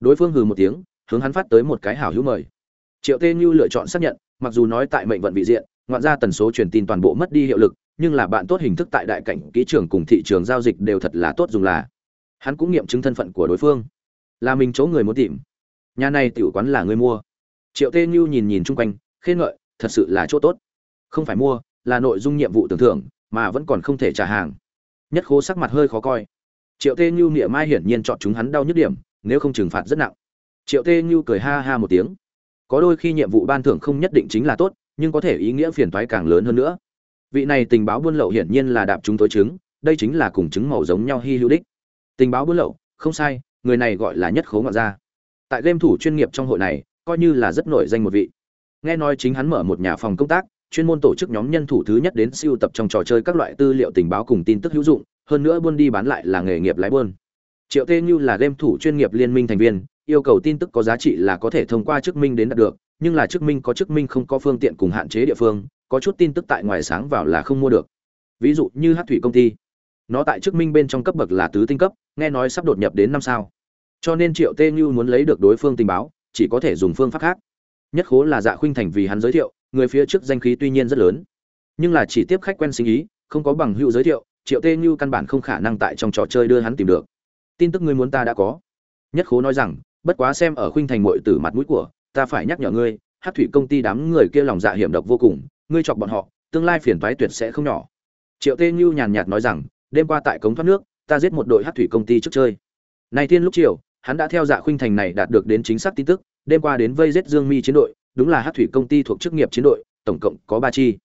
Đối phương hừ một tiếng, hướng hắn phát tới một cái hảo hữu mời. Triệu tê như lựa chọn xác nhận, mặc dù nói tại mệnh vận vị diện, ngoạn ra tần số truyền tin toàn bộ mất đi hiệu lực nhưng là bạn tốt hình thức tại đại cảnh kỹ trường cùng thị trường giao dịch đều thật là tốt dùng là. Hắn cũng nghiệm chứng thân phận của đối phương. Là mình chỗ người muốn tìm. Nhà này tiểu quán là người mua. Triệu tê như nhìn nhìn chung quanh, khen ngợi, thật sự là chỗ tốt. Không phải mua, là nội dung nhiệm vụ tưởng thưởng, mà vẫn còn không thể trả hàng. Nhất khố sắc mặt hơi khó coi. Triệu tê như nghĩa mai hiển nhiên chọn chúng hắn đau nhức điểm, nếu không trừng phạt rất nặng. Triệu tê như cười ha ha một tiếng. Có đôi khi nhiệm vụ ban thưởng không nhất định chính là tốt, nhưng có thể ý nghĩa phiền toái càng lớn hơn nữa vị này tình báo buôn lậu hiển nhiên là đạp chúng tối chứng đây chính là cùng chứng màu giống nhau hy hữu đích. Tình báo buôn lậu, không sai, người này gọi là nhất khố ngoạn gia. Tại game thủ chuyên nghiệp trong hội này, coi như là rất nổi danh một vị. Nghe nói chính hắn mở một nhà phòng công tác, chuyên môn tổ chức nhóm nhân thủ thứ nhất đến siêu tập trong trò chơi các loại tư liệu tình báo cùng tin tức hữu dụng, hơn nữa buôn đi bán lại là nghề nghiệp lái buôn. Triệu tê như là game thủ chuyên nghiệp liên minh thành viên, yêu cầu tin tức có giá trị là có thể thông qua chức minh đến đạt được, nhưng là chức minh có chức minh không có phương tiện cùng hạn chế địa phương có chút tin tức tại ngoài sáng vào là không mua được. Ví dụ như hát thủy công ty. Nó tại chức minh bên trong cấp bậc là tứ tinh cấp, nghe nói sắp đột nhập đến năm sao. Cho nên triệu tê như muốn lấy được đối phương tình báo, chỉ có thể dùng phương pháp khác. Nhất khố là dạ khuynh thành vì hắn giới thiệu, người phía trước danh khí tuy nhiên rất lớn. Nhưng là chỉ tiếp khách quen sinh ý, không có bằng hữu giới thiệu, triệu tê như căn bản không khả năng tại trong trò chơi đưa hắn tìm được. Tin tức ngươi muốn ta đã có. Nhất khố nói rằng, bất quá xem ở khuynh thành mội tử mặt mũi của, ta phải nhắc nhở ngươi, hát thủy công ty đám người kia lòng dạ hiểm độc vô cùng ngươi chọc bọn họ, tương lai phiền toái tuyệt sẽ không nhỏ. Triệu tê như nhàn nhạt nói rằng, đêm qua tại cống thoát nước, ta giết một đội hát thủy công ty trước chơi. Nay thiên lúc chiều, hắn đã theo dạ khuynh thành này đạt được đến chính xác tin tức, đêm qua đến vây giết dương mi chiến đội, đúng là hát thủy công ty thuộc chức nghiệp chiến đội, tổng cộng có ba chi.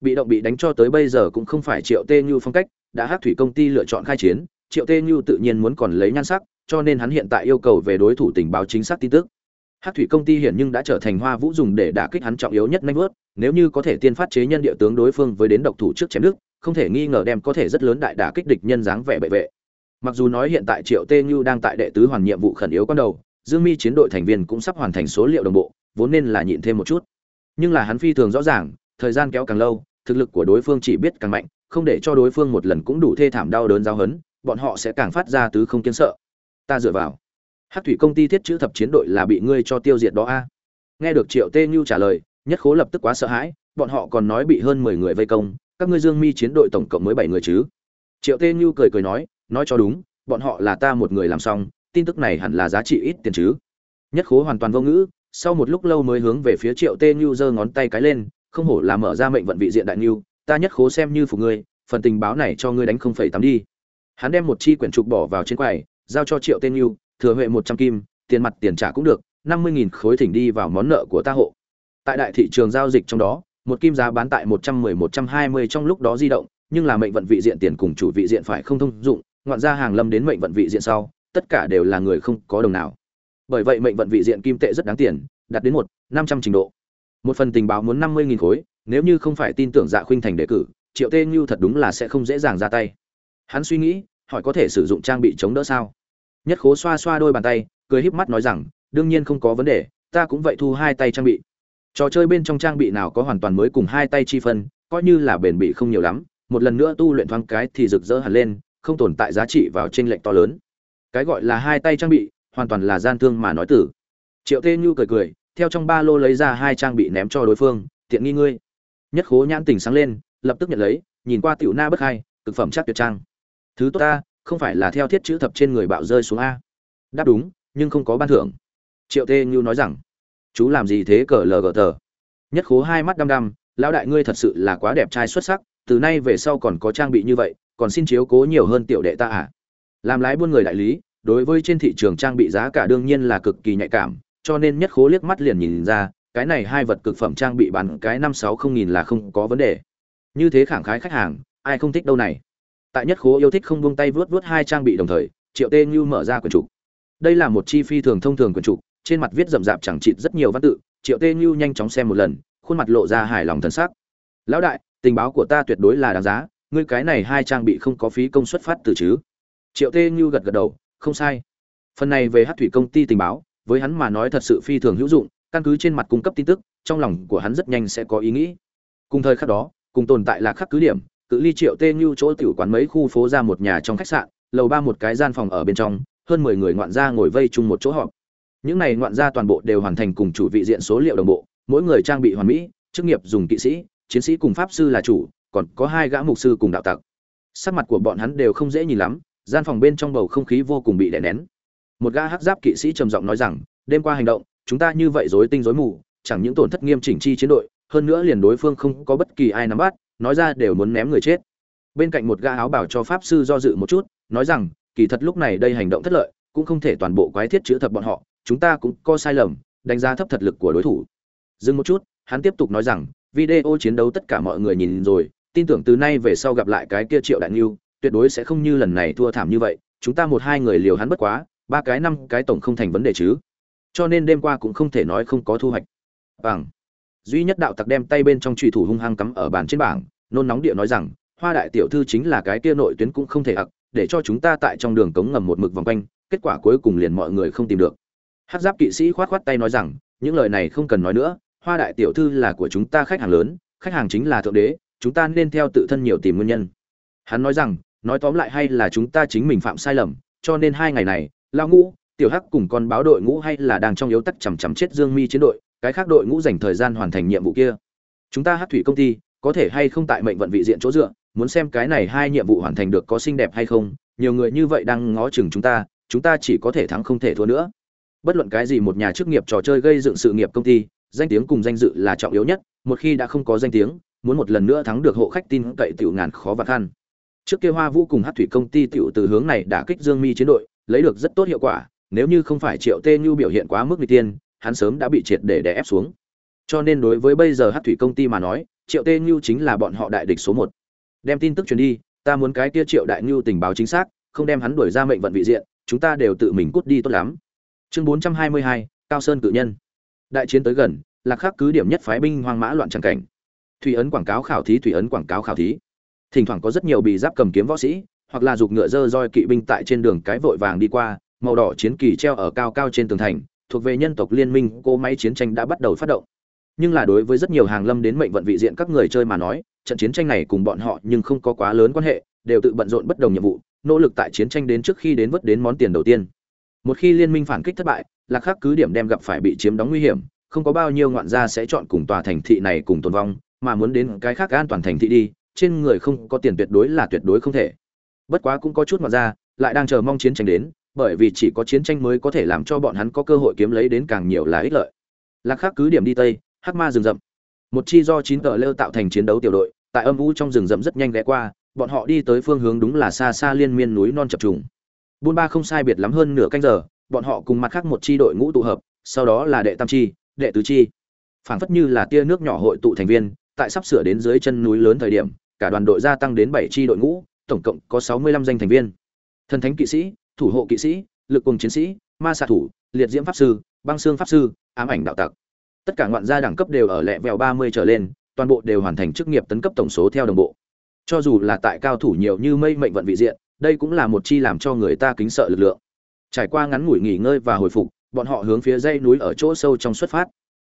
Bị động bị đánh cho tới bây giờ cũng không phải triệu tê như phong cách, đã hát thủy công ty lựa chọn khai chiến, triệu tê như tự nhiên muốn còn lấy nhan sắc, cho nên hắn hiện tại yêu cầu về đối thủ tình báo chính xác tin tức hát thủy công ty hiện nhưng đã trở thành hoa vũ dùng để đả kích hắn trọng yếu nhất nanh vớt nếu như có thể tiên phát chế nhân địa tướng đối phương với đến độc thủ trước chém đức không thể nghi ngờ đem có thể rất lớn đại đả kích địch nhân dáng vẻ bệ vệ. Mặc dù nói hiện tại triệu tê như đang tại đệ tứ hoàn nhiệm vụ khẩn yếu con đầu, dương mi chiến đội thành viên cũng sắp hoàn thành số liệu đồng bộ, vốn nên là nhịn thêm một chút. Nhưng là hắn phi thường rõ ràng, thời gian kéo càng lâu, thực lực của đối phương chỉ biết càng mạnh, không để cho đối phương một lần cũng đủ thê thảm đau đớn giao hấn bọn họ sẽ càng phát ra tứ không kiên sợ. Ta dựa vào hát thủy công ty thiết chữ thập chiến đội là bị ngươi cho tiêu diệt đó a. Nghe được triệu tê như trả lời, nhất khố lập tức quá sợ hãi, bọn họ còn nói bị hơn mười người vây công, các ngươi dương mi chiến đội tổng cộng mới bảy người chứ? Triệu tê như cười cười nói nói cho đúng, bọn họ là ta một người làm xong, tin tức này hẳn là giá trị ít tiền chứ? Nhất khố hoàn toàn vô ngữ, sau một lúc lâu mới hướng về phía triệu tê như giơ ngón tay cái lên, không hổ là mở ra mệnh vận vị diện đại như, ta nhất khố xem như phục ngươi, phần tình báo này cho ngươi đánh không phẩy tám đi. Hắn đem một chi quyển trục bỏ vào trên quầy, giao cho triệu tên như thừa huệ một trăm kim, tiền mặt tiền trả cũng được, năm mươi nghìn khối thỉnh đi vào món nợ của ta hộ. Tại đại thị trường giao dịch trong đó, một kim giá bán tại một trăm mười, một trăm hai mươi trong lúc đó di động, nhưng là mệnh vận vị diện tiền cùng chủ vị diện phải không thông dụng, ngoạn ra hàng lâm đến mệnh vận vị diện sau, tất cả đều là người không có đồng nào. Bởi vậy mệnh vận vị diện kim tệ rất đáng tiền, đạt đến một năm trăm trình độ. Một phần tình báo muốn năm mươi nghìn khối, nếu như không phải tin tưởng dạ khuynh thành đề cử, triệu tê như thật đúng là sẽ không dễ dàng ra tay. Hắn suy nghĩ, hỏi có thể sử dụng trang bị chống đỡ sao? Nhất khố xoa xoa đôi bàn tay, cười híp mắt nói rằng, đương nhiên không có vấn đề, ta cũng vậy thu hai tay trang bị. Trò chơi bên trong trang bị nào có hoàn toàn mới cùng hai tay chi phân, coi như là bền bị không nhiều lắm, một lần nữa tu luyện thoáng cái thì rực rỡ hẳn lên, không tồn tại giá trị vào trên lệnh to lớn. Cái gọi là hai tay trang bị, hoàn toàn là gian thương mà nói tử. Triệu tê như cười cười, theo trong ba lô lấy ra hai trang bị ném cho đối phương, tiện nghi ngươi. Nhất khố nhãn tình sáng lên, lập tức nhận lấy, nhìn qua tiểu na bất hai thực phẩm chắc tuyệt trang. Thứ tốt ta không phải là theo thiết chữ thập trên người bạo rơi xuống a. Đáp đúng, nhưng không có ban thưởng. Triệu tê như nói rằng, chú làm gì thế cờ lờ gờ tờ? Nhất khố hai mắt đăm đăm, lão đại ngươi thật sự là quá đẹp trai xuất sắc, từ nay về sau còn có trang bị như vậy, còn xin chiếu cố nhiều hơn tiểu đệ ta à? Làm lái buôn người đại lý, đối với trên thị trường trang bị giá cả đương nhiên là cực kỳ nhạy cảm, cho nên nhất khố liếc mắt liền nhìn ra, cái này hai vật cực phẩm trang bị bán cái năm sáu không nghìn là không có vấn đề. Như thế khẳng khái khách hàng, ai không thích đâu này? Tại nhất khố yêu thích không buông tay vớt vớt hai trang bị đồng thời, triệu tê như mở ra quyển trục. Đây là một chi phi thường thông thường quyển trục, trên mặt viết rậm rạp chẳng chịt rất nhiều văn tự, triệu tê như nhanh chóng xem một lần, khuôn mặt lộ ra hài lòng thân xác lão đại, tình báo của ta tuyệt đối là đáng giá, ngươi cái này hai trang bị không có phí công xuất phát từ chứ? Triệu tê như gật gật đầu, không sai. Phần này về hát thủy công ty tình báo, với hắn mà nói thật sự phi thường hữu dụng, căn cứ trên mặt cung cấp tin tức, trong lòng của hắn rất nhanh sẽ có ý nghĩ. Cùng thời khắc đó, cùng tồn tại là khắc cứ điểm cự ly triệu tê như chỗ tiểu quán mấy khu phố ra một nhà trong khách sạn, lầu ba một cái gian phòng ở bên trong, hơn mười người ngoạn gia ngồi vây chung một chỗ họp. Những này ngoạn gia toàn bộ đều hoàn thành cùng chủ vị diện số liệu đồng bộ, mỗi người trang bị hoàn mỹ, chức nghiệp dùng kỵ sĩ, chiến sĩ cùng pháp sư là chủ, còn có hai gã mục sư cùng đạo tặc. Sắc mặt của bọn hắn đều không dễ nhìn lắm, gian phòng bên trong bầu không khí vô cùng bị đè nén. Một gã hắc giáp kỵ sĩ trầm giọng nói rằng, đêm qua hành động, chúng ta như vậy rối tinh rối mù, chẳng những tổn thất nghiêm chỉnh chi chiến đội, hơn nữa liền đối phương không có bất kỳ ai nắm bắt nói ra đều muốn ném người chết. Bên cạnh một gã áo bảo cho pháp sư do dự một chút, nói rằng, kỳ thật lúc này đây hành động thất lợi, cũng không thể toàn bộ quái thiết chữa thập bọn họ, chúng ta cũng có sai lầm, đánh giá thấp thật lực của đối thủ. Dừng một chút, hắn tiếp tục nói rằng, video chiến đấu tất cả mọi người nhìn rồi, tin tưởng từ nay về sau gặp lại cái kia triệu đại nghiêu, tuyệt đối sẽ không như lần này thua thảm như vậy, chúng ta một hai người liều hắn bất quá, ba cái năm cái tổng không thành vấn đề chứ. Cho nên đêm qua cũng không thể nói không có thu hoạch. Bằng duy nhất đạo tặc đem tay bên trong trùy thủ hung hăng cắm ở bàn trên bảng, nôn nóng địa nói rằng, hoa đại tiểu thư chính là cái kia nội tuyến cũng không thể ặc, để cho chúng ta tại trong đường cống ngầm một mực vòng quanh, kết quả cuối cùng liền mọi người không tìm được. Hát giáp kỵ sĩ khoát khoát tay nói rằng, những lời này không cần nói nữa, hoa đại tiểu thư là của chúng ta khách hàng lớn, khách hàng chính là thượng đế, chúng ta nên theo tự thân nhiều tìm nguyên nhân. Hắn nói rằng, nói tóm lại hay là chúng ta chính mình phạm sai lầm, cho nên hai ngày này lao ngũ, tiểu hắc cùng con báo đội ngũ hay là đang trong yếu tắc chằm chằm chết dương mi chiến đội cái khác đội ngũ dành thời gian hoàn thành nhiệm vụ kia. Chúng ta hát thủy công ty, có thể hay không tại mệnh vận vị diện chỗ dựa, muốn xem cái này hai nhiệm vụ hoàn thành được có xinh đẹp hay không, nhiều người như vậy đang ngó chừng chúng ta chúng ta chỉ có thể thắng không thể thua nữa. Bất luận cái gì một nhà chức nghiệp trò chơi gây dựng sự nghiệp công ty, danh tiếng cùng danh dự là trọng yếu nhất, một khi đã không có danh tiếng, muốn một lần nữa thắng được hộ khách tin cậy tiểu ngàn khó và khăn. Trước kia hoa vũ cùng hát thủy công ty tiểu từ hướng này đã kích dương mi chiến đội, lấy được rất tốt hiệu quả, nếu như không phải triệu tê như biểu hiện quá mức n tiên hắn sớm đã bị triệt để đè ép xuống. Cho nên đối với bây giờ Hắc thủy công ty mà nói, triệu tê Nhu chính là bọn họ đại địch số một. Đem tin tức truyền đi, ta muốn cái kia triệu đại Nhu tình báo chính xác, không đem hắn đuổi ra mệnh vận vị diện, chúng ta đều tự mình cút đi tốt lắm. Chương bốn trăm hai mươi hai, cao sơn cự nhân. Đại chiến tới gần, lạc khắc cứ điểm nhất phái binh hoang mã loạn tràng cảnh. Thủy ấn quảng cáo khảo thí, thủy ấn quảng cáo khảo thí. Thỉnh thoảng có rất nhiều bị giáp cầm kiếm võ sĩ, hoặc là giục ngựa dơ roi kỵ binh tại trên đường cái vội vàng đi qua, màu đỏ chiến kỳ treo ở cao cao trên tường thành thuộc về nhân tộc liên minh cô máy chiến tranh đã bắt đầu phát động. Nhưng là đối với rất nhiều hàng lâm đến mệnh vận vị diện các người chơi mà nói, trận chiến tranh này cùng bọn họ nhưng không có quá lớn quan hệ, đều tự bận rộn bất đồng nhiệm vụ, nỗ lực tại chiến tranh đến trước khi đến vớt đến món tiền đầu tiên. Một khi liên minh phản kích thất bại, lạc khắc cứ điểm đem gặp phải bị chiếm đóng nguy hiểm, không có bao nhiêu ngoạn gia sẽ chọn cùng tòa thành thị này cùng tồn vong, mà muốn đến cái khác an toàn thành thị đi, trên người không có tiền tuyệt đối là tuyệt đối không thể. Bất quá cũng có chút ngoạn gia, lại đang chờ mong chiến tranh đến bởi vì chỉ có chiến tranh mới có thể làm cho bọn hắn có cơ hội kiếm lấy đến càng nhiều là ích lợi. Lạc khắc cứ điểm đi tây, hắc ma rừng rậm. Một chi do chín tờ lêu tạo thành chiến đấu tiểu đội, tại âm u trong rừng rậm rất nhanh ghé qua, bọn họ đi tới phương hướng đúng là xa xa liên miên núi non chập trùng. Buôn ba không sai biệt lắm hơn nửa canh giờ, bọn họ cùng mặt khác một chi đội ngũ tụ hợp, sau đó là đệ tam chi, đệ tứ chi. Phảng phất như là tia nước nhỏ hội tụ thành viên, tại sắp sửa đến dưới chân núi lớn thời điểm, cả đoàn đội gia tăng đến bảy chi đội ngũ, tổng cộng có sáu mươi lăm danh thành viên. Thần thánh kỵ sĩ thủ hộ kỵ sĩ, lực cùng chiến sĩ, ma xạ thủ, liệt diễm pháp sư, băng xương pháp sư, ám ảnh đạo tặc. Tất cả ngoạn gia đẳng cấp đều ở lẹ vẹo ba mươi trở lên, toàn bộ đều hoàn thành chức nghiệp tấn cấp tổng số theo đồng bộ. Cho dù là tại cao thủ nhiều như mây mệnh vận vị diện, đây cũng là một chi làm cho người ta kính sợ lực lượng. Trải qua ngắn ngủi nghỉ ngơi và hồi phục, bọn họ hướng phía dây núi ở chỗ sâu trong xuất phát.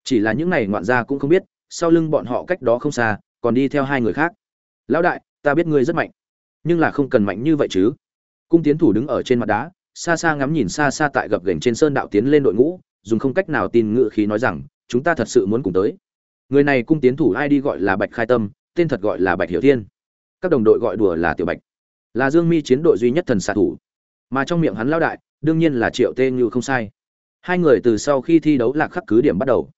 Chỉ là những này ngoạn gia cũng không biết, sau lưng bọn họ cách đó không xa, còn đi theo hai người khác. Lão đại, ta biết ngươi rất mạnh, nhưng là không cần mạnh như vậy chứ cung tiến thủ đứng ở trên mặt đá, xa xa ngắm nhìn xa xa tại gập gành trên sơn đạo tiến lên đội ngũ, dùng không cách nào tin ngự khí nói rằng, chúng ta thật sự muốn cùng tới. Người này cung tiến thủ ai đi gọi là bạch khai tâm, tên thật gọi là bạch hiểu thiên. Các đồng đội gọi đùa là tiểu bạch. Là dương mi chiến đội duy nhất thần xạ thủ. Mà trong miệng hắn lao đại, đương nhiên là triệu tê như không sai. Hai người từ sau khi thi đấu lạc khắc cứ điểm bắt đầu.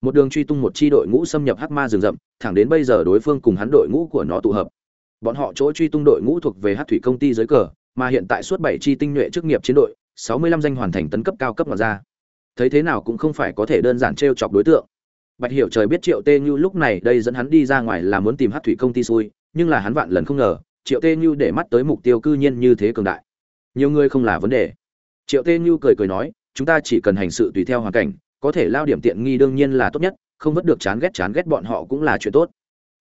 Một đường truy tung một chi đội ngũ xâm nhập hắc ma rừng rậm, thẳng đến bây giờ đối phương cùng hắn đội ngũ của nó tụ hợp. Bọn họ chỗ truy tung đội ngũ thuộc về hát thủy công ty dưới cờ mà hiện tại suốt bảy chi tinh nhuệ chức nghiệp chiến đội, sáu mươi lăm danh hoàn thành tấn cấp cao cấp mà ra thấy thế nào cũng không phải có thể đơn giản trêu chọc đối tượng. Bạch hiểu trời biết triệu tê như lúc này đây dẫn hắn đi ra ngoài là muốn tìm hát thủy công ty xui, nhưng là hắn vạn lần không ngờ, triệu tê như để mắt tới mục tiêu cư nhiên như thế cường đại. Nhiều người không là vấn đề. Triệu tê như cười cười nói, chúng ta chỉ cần hành sự tùy theo hoàn cảnh, có thể lao điểm tiện nghi đương nhiên là tốt nhất, không vất được chán ghét chán ghét bọn họ cũng là chuyện tốt.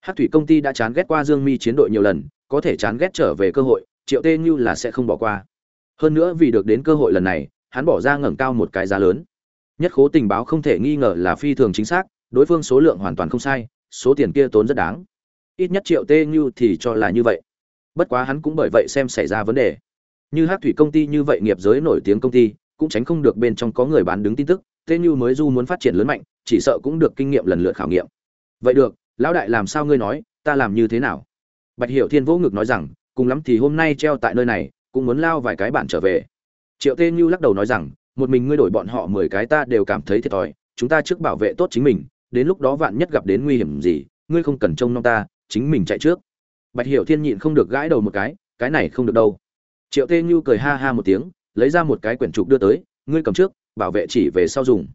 Hát thủy công ty đã chán ghét qua dương mi chiến đội nhiều lần, có thể chán ghét trở về cơ hội triệu tê như là sẽ không bỏ qua. Hơn nữa vì được đến cơ hội lần này, hắn bỏ ra ngẩng cao một cái giá lớn. Nhất khố tình báo không thể nghi ngờ là phi thường chính xác, đối phương số lượng hoàn toàn không sai, số tiền kia tốn rất đáng. Ít nhất triệu tê như thì cho là như vậy. Bất quá hắn cũng bởi vậy xem xảy ra vấn đề. Như hát thủy công ty như vậy nghiệp giới nổi tiếng công ty, cũng tránh không được bên trong có người bán đứng tin tức, tê như mới du muốn phát triển lớn mạnh, chỉ sợ cũng được kinh nghiệm lần lượt khảo nghiệm. Vậy được, lão đại làm sao ngươi nói, ta làm như thế nào? Bạch hiểu thiên vỗ ngực nói rằng cùng lắm thì hôm nay treo tại nơi này, cũng muốn lao vài cái bạn trở về. Triệu tê như lắc đầu nói rằng, một mình ngươi đổi bọn họ mười cái ta đều cảm thấy thiệt thòi, chúng ta trước bảo vệ tốt chính mình, đến lúc đó vạn nhất gặp đến nguy hiểm gì, ngươi không cần trông nom ta, chính mình chạy trước. Bạch hiểu thiên nhịn không được gãi đầu một cái cái này không được đâu. Triệu tê như cười ha ha một tiếng, lấy ra một cái quyển trục đưa tới, ngươi cầm trước, bảo vệ chỉ về sau dùng.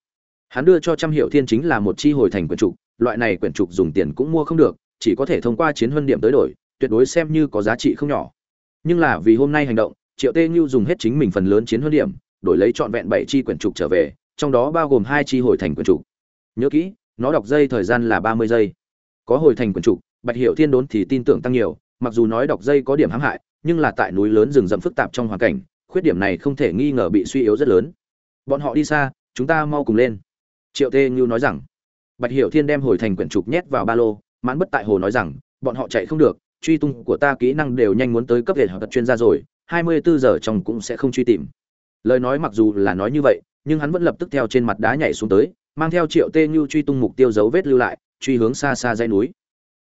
Hắn đưa cho trăm hiệu thiên chính là một chi hồi thành quyển trục, loại này quyển trục dùng tiền cũng mua không được, chỉ có thể thông qua chiến huân điểm tới đổi tuyệt đối xem như có giá trị không nhỏ. Nhưng là vì hôm nay hành động, triệu tê như dùng hết chính mình phần lớn chiến huấn điểm, đổi lấy trọn vẹn bảy chi quyển trục trở về, trong đó bao gồm hai chi hồi thành quyển trục. Nhớ kỹ, nó đọc dây thời gian là ba mươi giây. Có hồi thành quyển trục, bạch hiệu thiên đốn thì tin tưởng tăng nhiều, mặc dù nói đọc dây có điểm hãm hại, nhưng là tại núi lớn rừng rậm phức tạp trong hoàn cảnh, khuyết điểm này không thể nghi ngờ bị suy yếu rất lớn. Bọn họ đi xa, chúng ta mau cùng lên. Triệu tê như nói rằng. Bạch hiệu thiên đem hồi thành quyển trục nhét vào ba lô, mãn bất tại hồ nói rằng, bọn họ chạy không được truy tung của ta kỹ năng đều nhanh muốn tới cấp hệ học chuyên gia rồi, hai mươi bốn giờ trong cũng sẽ không truy tìm. Lời nói mặc dù là nói như vậy, nhưng hắn vẫn lập tức theo trên mặt đá nhảy xuống tới, mang theo triệu tê như truy tung mục tiêu dấu vết lưu lại, truy hướng xa xa dãy núi.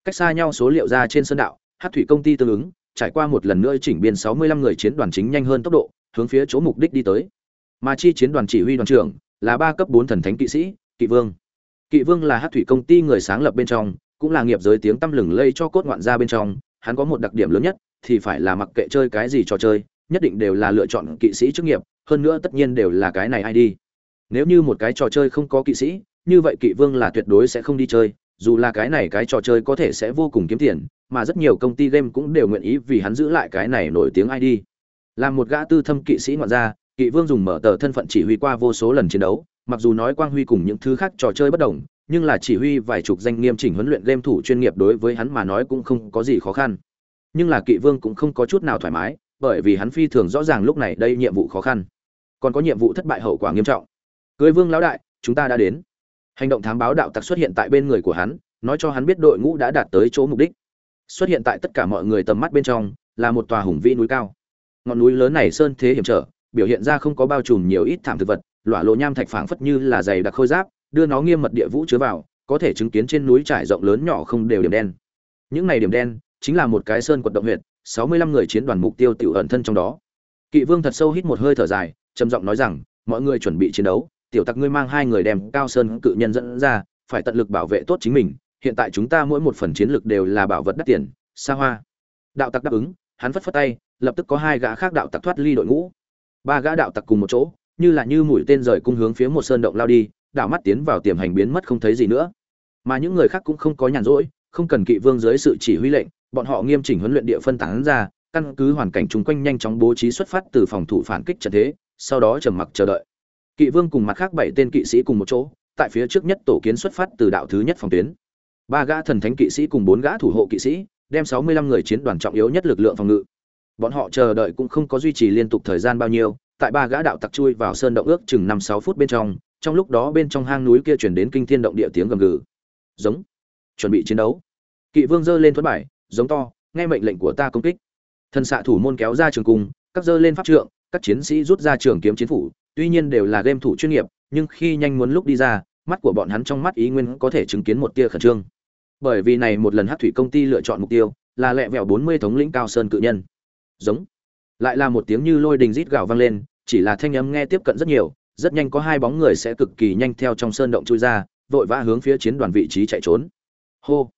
Cách xa nhau số liệu ra trên sơn đạo, hát thủy công ty tương ứng, trải qua một lần nữa chỉnh biên 65 người chiến đoàn chính nhanh hơn tốc độ, hướng phía chỗ mục đích đi tới. Mà chi chiến đoàn chỉ huy đoàn trưởng là ba cấp bốn thần thánh kỵ sĩ, kỵ vương. Kỵ vương là hát thủy công ty người sáng lập bên trong, cũng là nghiệp giới tiếng tăm lừng lây cho cốt ngoạn gia bên trong hắn có một đặc điểm lớn nhất thì phải là mặc kệ chơi cái gì trò chơi nhất định đều là lựa chọn kỵ sĩ chức nghiệp hơn nữa tất nhiên đều là cái này ai đi nếu như một cái trò chơi không có kỵ sĩ như vậy kỵ vương là tuyệt đối sẽ không đi chơi dù là cái này cái trò chơi có thể sẽ vô cùng kiếm tiền mà rất nhiều công ty game cũng đều nguyện ý vì hắn giữ lại cái này nổi tiếng ai đi. Làm một gã tư thâm kỵ sĩ ngoạn gia, Kỵ Vương dùng mở tờ thân phận chỉ huy qua vô số lần chiến đấu, mặc dù nói quang huy cùng những thứ khác trò chơi bất đồng, nhưng là chỉ huy vài chục danh nghiêm chỉnh huấn luyện game thủ chuyên nghiệp đối với hắn mà nói cũng không có gì khó khăn. Nhưng là Kỵ Vương cũng không có chút nào thoải mái, bởi vì hắn phi thường rõ ràng lúc này đây nhiệm vụ khó khăn, còn có nhiệm vụ thất bại hậu quả nghiêm trọng. Cưới Vương lão đại, chúng ta đã đến. Hành động thám báo đạo tặc xuất hiện tại bên người của hắn, nói cho hắn biết đội ngũ đã đạt tới chỗ mục đích xuất hiện tại tất cả mọi người tầm mắt bên trong là một tòa hùng vĩ núi cao ngọn núi lớn này sơn thế hiểm trở biểu hiện ra không có bao trùm nhiều ít thảm thực vật lỏa lộ nham thạch phảng phất như là dày đặc khôi giáp đưa nó nghiêm mật địa vũ chứa vào, có thể chứng kiến trên núi trải rộng lớn nhỏ không đều điểm đen. Những này điểm đen chính là một cái sơn quật động huyệt, sáu mươi lăm người chiến đoàn mục tiêu tiểu ẩn thân trong đó. Kỵ vương thật sâu hít một hơi thở dài, trầm giọng nói rằng, mọi người chuẩn bị chiến đấu, tiểu tặc ngươi mang hai người đem cao sơn cự nhân dẫn ra, phải tận lực bảo vệ tốt chính mình, hiện tại chúng ta mỗi một phần chiến lực đều là bảo vật đắt tiền, xa hoa. Đạo tặc đáp ứng, hắn phất phất tay, lập tức có hai gã khác đạo tặc thoát ly đội ngũ. Ba gã đạo tặc cùng một chỗ, như là như mũi tên rời cung hướng phía một sơn động lao đi đạo mắt tiến vào tiềm hành biến mất không thấy gì nữa. Mà những người khác cũng không có nhàn rỗi, không cần kỵ vương dưới sự chỉ huy lệnh, bọn họ nghiêm chỉnh huấn luyện địa phân tán ra, căn cứ hoàn cảnh chung quanh nhanh chóng bố trí xuất phát từ phòng thủ phản kích trận thế, sau đó trầm mặc chờ đợi. Kỵ vương cùng mặt khác bảy tên kỵ sĩ cùng một chỗ, tại phía trước nhất tổ kiến xuất phát từ đạo thứ nhất phòng tuyến. Ba gã thần thánh kỵ sĩ cùng bốn gã thủ hộ kỵ sĩ, đem sáu mươi lăm người chiến đoàn trọng yếu nhất lực lượng phòng ngự. Bọn họ chờ đợi cũng không có duy trì liên tục thời gian bao nhiêu, tại ba gã đạo tặc chui vào sơn động ước chừng năm sáu phút bên trong trong lúc đó bên trong hang núi kia chuyển đến kinh thiên động địa tiếng gầm gừ. Giống. Chuẩn bị chiến đấu. Kỵ vương giơ lên thuẫn bài, giống to, nghe mệnh lệnh của ta công kích. Thần xạ thủ môn kéo ra trường cung, các dơ lên pháp trượng, các chiến sĩ rút ra trường kiếm chiến phủ, tuy nhiên đều là game thủ chuyên nghiệp, nhưng khi nhanh muốn lúc đi ra, mắt của bọn hắn trong mắt ý nguyên có thể chứng kiến một tia khẩn trương. Bởi vì này một lần hát thủy công ty lựa chọn mục tiêu, là lẹ vẹo bốn mươi thống lĩnh cao sơn cự nhân. Giống. Lại là một tiếng như lôi đình rít gào vang lên, chỉ là thanh âm nghe tiếp cận rất nhiều rất nhanh có hai bóng người sẽ cực kỳ nhanh theo trong sơn động chui ra, vội vã hướng phía chiến đoàn vị trí chạy trốn. Hô.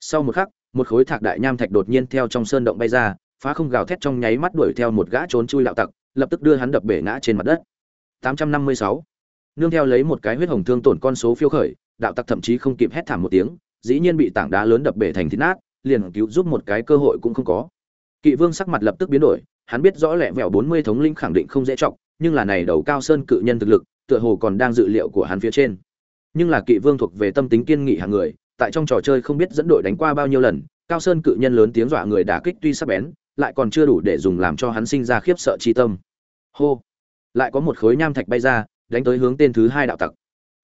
Sau một khắc, một khối thạc đại nham thạch đột nhiên theo trong sơn động bay ra, phá không gào thét trong nháy mắt đuổi theo một gã trốn chui đạo tặc, lập tức đưa hắn đập bể ngã trên mặt đất. 856. nương theo lấy một cái huyết hồng thương tổn con số phiêu khởi, đạo tặc thậm chí không kịp hét thảm một tiếng, dĩ nhiên bị tảng đá lớn đập bể thành thít nát, liền cứu giúp một cái cơ hội cũng không có. Kỵ vương sắc mặt lập tức biến đổi, hắn biết rõ lẹ vẻo 40 thống linh khẳng định không dễ trọng nhưng là này đầu cao sơn cự nhân thực lực, tựa hồ còn đang dự liệu của hắn phía trên. Nhưng là kỵ vương thuộc về tâm tính kiên nghị hàng người, tại trong trò chơi không biết dẫn đội đánh qua bao nhiêu lần, cao sơn cự nhân lớn tiếng dọa người đả kích tuy sắc bén, lại còn chưa đủ để dùng làm cho hắn sinh ra khiếp sợ chi tâm. Hô! Lại có một khối nham thạch bay ra, đánh tới hướng tên thứ hai đạo tặc.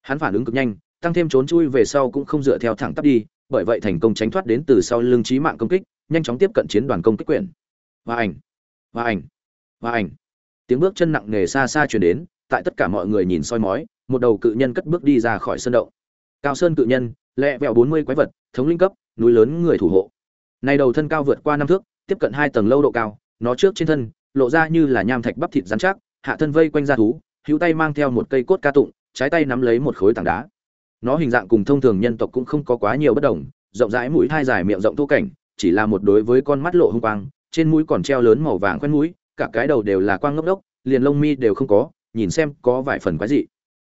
Hắn phản ứng cực nhanh, tăng thêm trốn chui về sau cũng không dựa theo thẳng tắp đi, bởi vậy thành công tránh thoát đến từ sau lưng trí mạng công kích, nhanh chóng tiếp cận chiến đoàn công kích quyền. Và ảnh! Và ảnh! Và ảnh! Tiếng bước chân nặng nề xa xa truyền đến, tại tất cả mọi người nhìn soi mói, một đầu cự nhân cất bước đi ra khỏi sân động. Cao sơn cự nhân, lẹ vẹo bốn mươi quái vật, thống linh cấp, núi lớn người thủ hộ. Này đầu thân cao vượt qua năm thước, tiếp cận hai tầng lâu độ cao, nó trước trên thân, lộ ra như là nham thạch bắp thịt rắn chắc, hạ thân vây quanh ra thú, hữu tay mang theo một cây cốt ca tụng, trái tay nắm lấy một khối tảng đá. Nó hình dạng cùng thông thường nhân tộc cũng không có quá nhiều bất đồng, rộng rãi mũi thai dài miệng rộng thô cảnh, chỉ là một đối với con mắt lộ hung quang, trên mũi còn treo lớn màu vàng khoen mũi cả cái đầu đều là quang ngốc đốc, liền lông mi đều không có, nhìn xem có vài phần quái dị.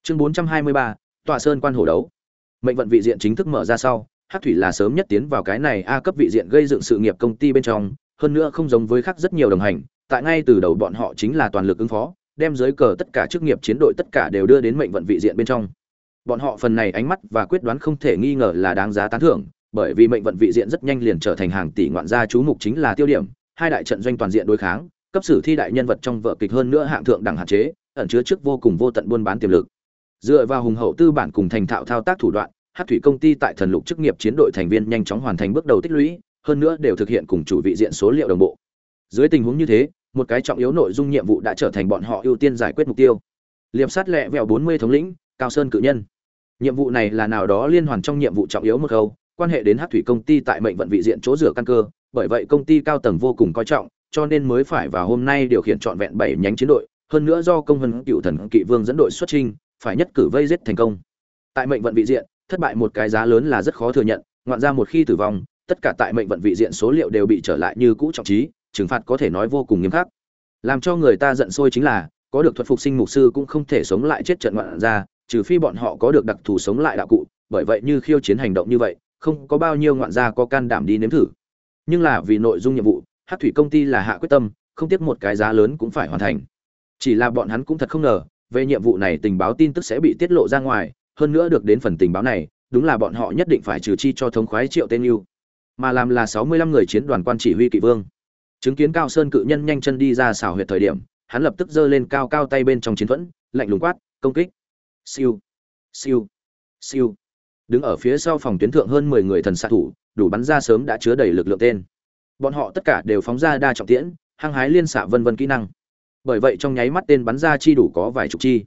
Chương bốn trăm hai mươi ba, tọa sơn quan hổ đấu. Mệnh vận vị diện chính thức mở ra sau hát thủy là sớm nhất tiến vào cái này a cấp vị diện gây dựng sự nghiệp công ty bên trong, hơn nữa không giống với khác rất nhiều đồng hành, tại ngay từ đầu bọn họ chính là toàn lực ứng phó, đem dưới cờ tất cả chức nghiệp chiến đội tất cả đều đưa đến mệnh vận vị diện bên trong. Bọn họ phần này ánh mắt và quyết đoán không thể nghi ngờ là đáng giá tán thưởng, bởi vì mệnh vận vị diện rất nhanh liền trở thành hàng tỷ ngoạn gia chú mục chính là tiêu điểm, hai đại trận doanh toàn diện đối kháng cấp sử thi đại nhân vật trong vở kịch hơn nữa hạng thượng đẳng hạn chế, ẩn chứa trước vô cùng vô tận buôn bán tiềm lực. Dựa vào hùng hậu tư bản cùng thành thạo thao tác thủ đoạn hắc thủy công ty tại thần lục chức nghiệp chiến đội thành viên nhanh chóng hoàn thành bước đầu tích lũy, hơn nữa đều thực hiện cùng chủ vị diện số liệu đồng bộ. Dưới tình huống như thế, một cái trọng yếu nội dung nhiệm vụ đã trở thành bọn họ ưu tiên giải quyết mục tiêu. Liệp sát lẹ vẹo bốn mươi thống lĩnh, cao sơn cự nhân. Nhiệm vụ này là nào đó liên hoàn trong nhiệm vụ trọng yếu một câu, quan hệ đến hắc thủy công ty tại mệnh vận vị diện chỗ rửa căn cơ, bởi vậy công ty cao tầng vô cùng coi trọng cho nên mới phải vào hôm nay điều khiển trọn vẹn bảy nhánh chiến đội, hơn nữa do công hân cựu thần kỵ vương dẫn đội xuất trinh phải nhất cử vây giết thành công. Tại mệnh vận vị diện, thất bại một cái giá lớn là rất khó thừa nhận, ngoạn ra một khi tử vong, tất cả tại mệnh vận vị diện số liệu đều bị trở lại như cũ trọng trí, trừng phạt có thể nói vô cùng nghiêm khắc. Làm cho người ta giận sôi chính là, có được thuật phục sinh mục sư cũng không thể sống lại chết trận ngoạn ra, trừ phi bọn họ có được đặc thù sống lại đạo cụ, bởi vậy như khiêu chiến hành động như vậy, không có bao nhiêu ngoạn gia có can đảm đi nếm thử. Nhưng là vì nội dung nhiệm vụ hát thủy công ty là hạ quyết tâm, không tiếc một cái giá lớn cũng phải hoàn thành. Chỉ là bọn hắn cũng thật không ngờ, về nhiệm vụ này tình báo tin tức sẽ bị tiết lộ ra ngoài, hơn nữa được đến phần tình báo này, đúng là bọn họ nhất định phải trừ chi cho thống khoái triệu tên yêu. Mà làm là sáu mươi lăm người chiến đoàn quan chỉ huy kỵ vương. Chứng kiến cao sơn cự nhân nhanh chân đi ra xảo huyệt thời điểm, hắn lập tức giơ lên cao cao tay bên trong chiến thuẫn, lạnh lùng quát, công kích! Siêu! Siêu! Siêu! Đứng ở phía sau phòng tuyến thượng hơn mười người thần xạ thủ, đủ bắn ra sớm đã chứa đầy lực lượng tên bọn họ tất cả đều phóng ra đa trọng tiễn, hăng hái liên xạ vân vân kỹ năng. Bởi vậy trong nháy mắt tên bắn ra chi đủ có vài chục chi.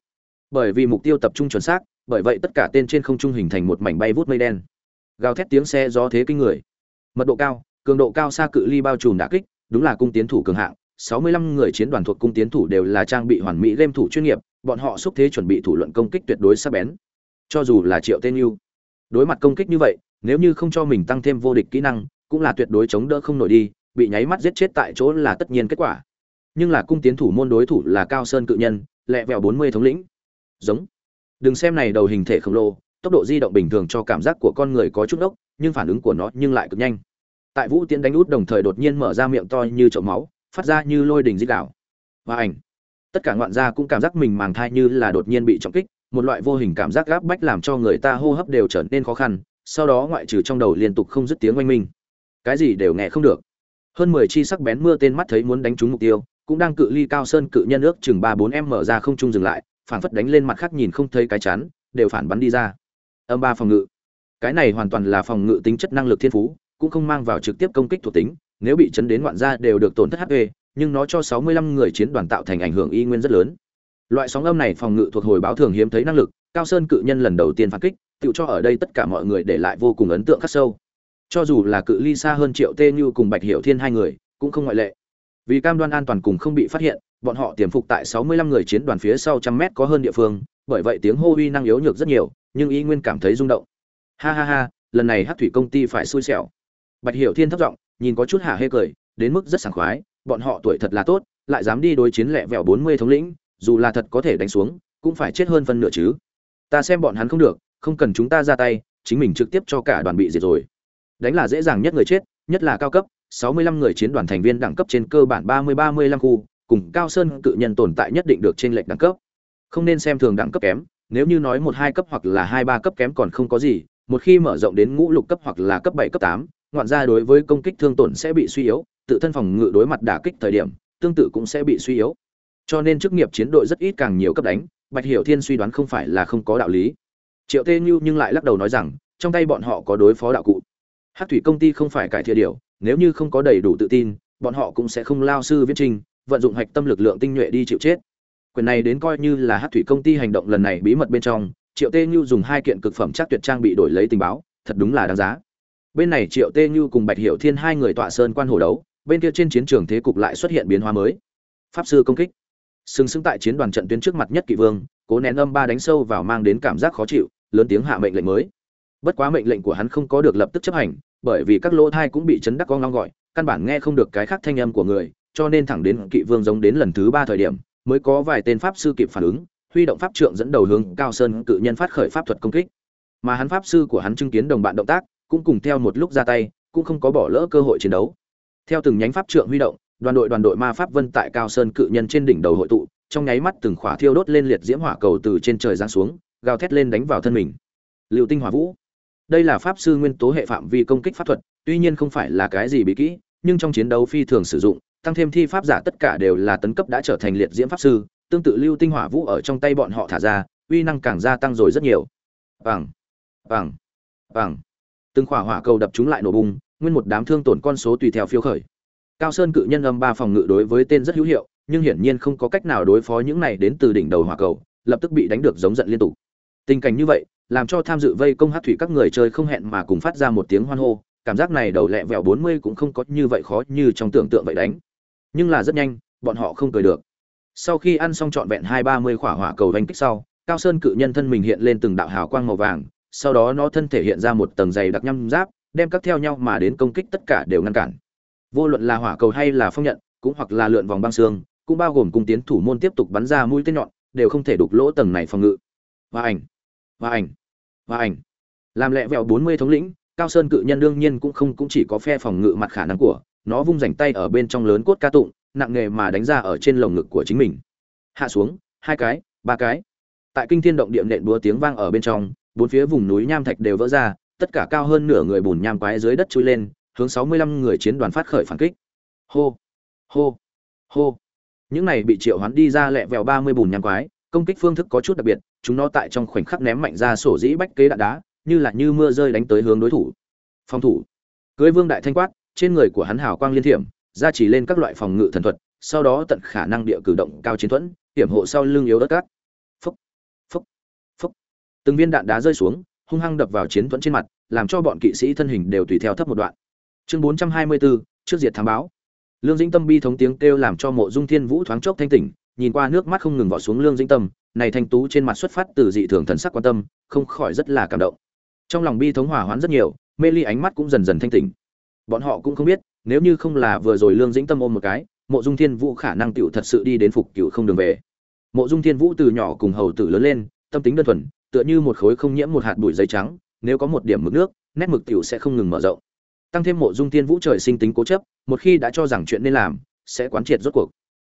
Bởi vì mục tiêu tập trung chuẩn xác, bởi vậy tất cả tên trên không trung hình thành một mảnh bay vút mây đen. Gào thét tiếng xe gió thế kinh người. Mật độ cao, cường độ cao xa cự ly bao trùm đả kích, đúng là cung tiến thủ cường hạng. 65 người chiến đoàn thuộc cung tiến thủ đều là trang bị hoàn mỹ lêm thủ chuyên nghiệp, bọn họ xúc thế chuẩn bị thủ luận công kích tuyệt đối sắc bén. Cho dù là triệu tên yêu, đối mặt công kích như vậy, nếu như không cho mình tăng thêm vô địch kỹ năng cũng là tuyệt đối chống đỡ không nổi đi bị nháy mắt giết chết tại chỗ là tất nhiên kết quả. Nhưng là cung tiến thủ môn đối thủ là cao sơn cự nhân lẹ vẹo 40 thống lĩnh. Giống. Đừng xem này đầu hình thể khổng lồ tốc độ di động bình thường cho cảm giác của con người có chút đốc, nhưng phản ứng của nó nhưng lại cực nhanh. Tại vũ Tiễn đánh út đồng thời đột nhiên mở ra miệng to như chậu máu phát ra như lôi đình rít đảo và ảnh. Tất cả ngoạn gia cũng cảm giác mình màng thai như là đột nhiên bị trọng kích một loại vô hình cảm giác gáp bách làm cho người ta hô hấp đều trở nên khó khăn sau đó ngoại trừ trong đầu liên tục không dứt tiếng oanh minh cái gì đều nghe không được. Hơn mười chi sắc bén mưa tên mắt thấy muốn đánh trúng mục tiêu, cũng đang cự ly cao sơn cự nhân ước chừng ba bốn em mở ra không trung dừng lại phản phất đánh lên mặt khác nhìn không thấy cái chắn, đều phản bắn đi ra. Âm ba phòng ngự. Cái này hoàn toàn là phòng ngự tính chất năng lực thiên phú, cũng không mang vào trực tiếp công kích thuộc tính, nếu bị chấn đến ngoạn ra đều được tổn thất hp nhưng nó cho 65 người chiến đoàn tạo thành ảnh hưởng y nguyên rất lớn. Loại sóng âm này phòng ngự thuộc hồi báo thường hiếm thấy năng lực, cao sơn cự nhân lần đầu tiên phản kích, tự cho ở đây tất cả mọi người để lại vô cùng ấn tượng khắc sâu cho dù là cự ly xa hơn triệu tê như cùng bạch hiểu thiên hai người, cũng không ngoại lệ. Vì cam đoan an toàn cùng không bị phát hiện, bọn họ tiềm phục tại 65 người chiến đoàn phía sau trăm mét có hơn địa phương, bởi vậy tiếng hô uy năng yếu nhược rất nhiều, nhưng y nguyên cảm thấy rung động. Ha ha ha, lần này hát thủy công ty phải xui xẻo. Bạch hiểu thiên thấp giọng, nhìn có chút hả hê cười, đến mức rất sảng khoái, bọn họ tuổi thật là tốt, lại dám đi đối chiến lẹ vẹo 40 thống lĩnh, dù là thật có thể đánh xuống, cũng phải chết hơn phân nửa chứ. Ta xem bọn hắn không được, không cần chúng ta ra tay, chính mình trực tiếp cho cả đoàn bị diệt rồi đánh là dễ dàng nhất người chết, nhất là cao cấp 65 người chiến đoàn thành viên đẳng cấp trên cơ bản 30-35 khu, cùng cao sơn cự nhân tồn tại nhất định được trên lệch đẳng cấp. Không nên xem thường đẳng cấp kém, nếu như nói một hai cấp hoặc là hai ba cấp kém còn không có gì, một khi mở rộng đến ngũ lục cấp hoặc là cấp bảy, cấp tám, ngoạn ra đối với công kích thương tổn sẽ bị suy yếu, tự thân phòng ngự đối mặt đả kích thời điểm, tương tự cũng sẽ bị suy yếu. Cho nên chức nghiệp chiến đội rất ít càng nhiều cấp đánh, bạch hiểu thiên suy đoán không phải là không có đạo lý. Triệu tê như nhưng lại lắc đầu nói rằng, trong tay bọn họ có đối phó đạo cụ hát thủy công ty không phải cải thiện điều, nếu như không có đầy đủ tự tin, bọn họ cũng sẽ không lao sư viết trình, vận dụng hạch tâm lực lượng tinh nhuệ đi chịu chết. Quyền này đến coi như là hát thủy công ty hành động lần này bí mật bên trong, triệu tê như dùng hai kiện cực phẩm chắc tuyệt trang bị đổi lấy tình báo, thật đúng là đáng giá. Bên này triệu tê như cùng bạch Hiểu thiên hai người tọa sơn quan hồ đấu, bên kia trên chiến trường thế cục lại xuất hiện biến hóa mới. Pháp sư công kích. Sừng sững tại chiến đoàn trận tuyến trước mặt nhất kỵ vương, cố nén âm ba đánh sâu vào mang đến cảm giác khó chịu, lớn tiếng hạ mệnh lệnh mới. Bất quá mệnh lệnh của hắn không có được lập tức chấp hành bởi vì các lỗ thai cũng bị chấn đắc con long gọi, căn bản nghe không được cái khác thanh âm của người, cho nên thẳng đến kỵ vương giống đến lần thứ ba thời điểm, mới có vài tên pháp sư kịp phản ứng, huy động pháp trượng dẫn đầu hướng cao sơn cự nhân phát khởi pháp thuật công kích. Mà hắn pháp sư của hắn chứng kiến đồng bạn động tác, cũng cùng theo một lúc ra tay, cũng không có bỏ lỡ cơ hội chiến đấu. Theo từng nhánh pháp trượng huy động, đoàn đội đoàn đội ma pháp vân tại cao sơn cự nhân trên đỉnh đầu hội tụ, trong nháy mắt từng khỏa thiêu đốt lên liệt diễm hỏa cầu từ trên trời giáng xuống, gào thét lên đánh vào thân mình. Liệu tinh hỏa vũ đây là pháp sư nguyên tố hệ phạm vi công kích pháp thuật, tuy nhiên không phải là cái gì bị kỹ, nhưng trong chiến đấu phi thường sử dụng, tăng thêm thi pháp giả tất cả đều là tấn cấp đã trở thành liệt diễm pháp sư, tương tự lưu tinh hỏa vũ ở trong tay bọn họ thả ra, uy năng càng gia tăng rồi rất nhiều. Bằng bằng bằng từng khỏa hỏa cầu đập chúng lại nổ bung nguyên một đám thương tổn con số tùy theo phiêu khởi. Cao sơn cự nhân âm ba phòng ngự đối với tên rất hữu hiệu, nhưng hiển nhiên không có cách nào đối phó những này đến từ đỉnh đầu hỏa cầu, lập tức bị đánh được giống giận liên tục. Tình cảnh như vậy làm cho tham dự vây công hát thủy các người chơi không hẹn mà cùng phát ra một tiếng hoan hô. Cảm giác này đầu lẹ vẹo bốn mươi cũng không có như vậy khó như trong tưởng tượng vậy đánh. Nhưng là rất nhanh, bọn họ không cười được. Sau khi ăn xong trọn vẹn hai ba mươi khỏa hỏa cầu đánh kích sau, cao sơn cự nhân thân mình hiện lên từng đạo hào quang màu vàng, sau đó nó thân thể hiện ra một tầng dày đặc nhăm giáp, đem các theo nhau mà đến công kích tất cả đều ngăn cản. Vô luận là hỏa cầu hay là phong nhận, cũng hoặc là lượn vòng băng xương, cũng bao gồm cung tiến thủ môn tiếp tục bắn ra mũi tên nhọn, đều không thể đục lỗ tầng này phòng ngự. Và ảnh và ảnh. Và ảnh. Làm lẹ vẹo bốn mươi thống lĩnh, cao sơn cự nhân đương nhiên cũng không, cũng chỉ có phe phòng ngự mặt khả năng của, nó vung rảnh tay ở bên trong lớn cốt ca tụng, nặng nghề mà đánh ra ở trên lồng ngực của chính mình. Hạ xuống, hai cái, ba cái. Tại kinh thiên động địa nện búa tiếng vang ở bên trong, bốn phía vùng núi nham thạch đều vỡ ra, tất cả cao hơn nửa người bùn nham quái dưới đất chui lên, hướng sáu mươi lăm người chiến đoàn phát khởi phản kích. Hô hô hô. Những này bị triệu hoán đi ra lẹ vẹo ba mươi bùn nham quái công kích phương thức có chút đặc biệt chúng nó tại trong khoảnh khắc ném mạnh ra sổ dĩ bách kế đạn đá như là như mưa rơi đánh tới hướng đối thủ. Phòng thủ. Cưới vương đại thanh quát trên người của hắn hào quang liên thiểm ra chỉ lên các loại phòng ngự thần thuật sau đó tận khả năng địa cử động cao chiến thuẫn hiểm hộ sau lưng yếu đất cát. Phúc. Phúc. Phúc. Từng viên đạn đá rơi xuống hung hăng đập vào chiến thuẫn trên mặt làm cho bọn kỵ sĩ thân hình đều tùy theo thấp một đoạn. Chương 424, trước diệt thám báo. Lương dĩnh tâm bi thống tiếng kêu làm cho mộ dung thiên vũ thoáng chốc thanh tỉnh nhìn qua nước mắt không ngừng vỏ xuống lương dĩnh tâm, này thanh tú trên mặt xuất phát từ dị thường thần sắc quan tâm, không khỏi rất là cảm động. Trong lòng bi thống hỏa hoãn rất nhiều, mê ly ánh mắt cũng dần dần thanh tỉnh. Bọn họ cũng không biết, nếu như không là vừa rồi lương dĩnh tâm ôm một cái, mộ dung thiên vũ khả năng tựu thật sự đi đến phục cựu không đường về. Mộ dung thiên vũ từ nhỏ cùng hầu tử lớn lên, tâm tính đơn thuần, tựa như một khối không nhiễm một hạt bụi giấy trắng, nếu có một điểm mực nước, nét mực tiểu sẽ không ngừng mở rộng. Tăng thêm mộ dung thiên vũ trời sinh tính cố chấp, một khi đã cho rằng chuyện nên làm, sẽ quán triệt rốt cuộc.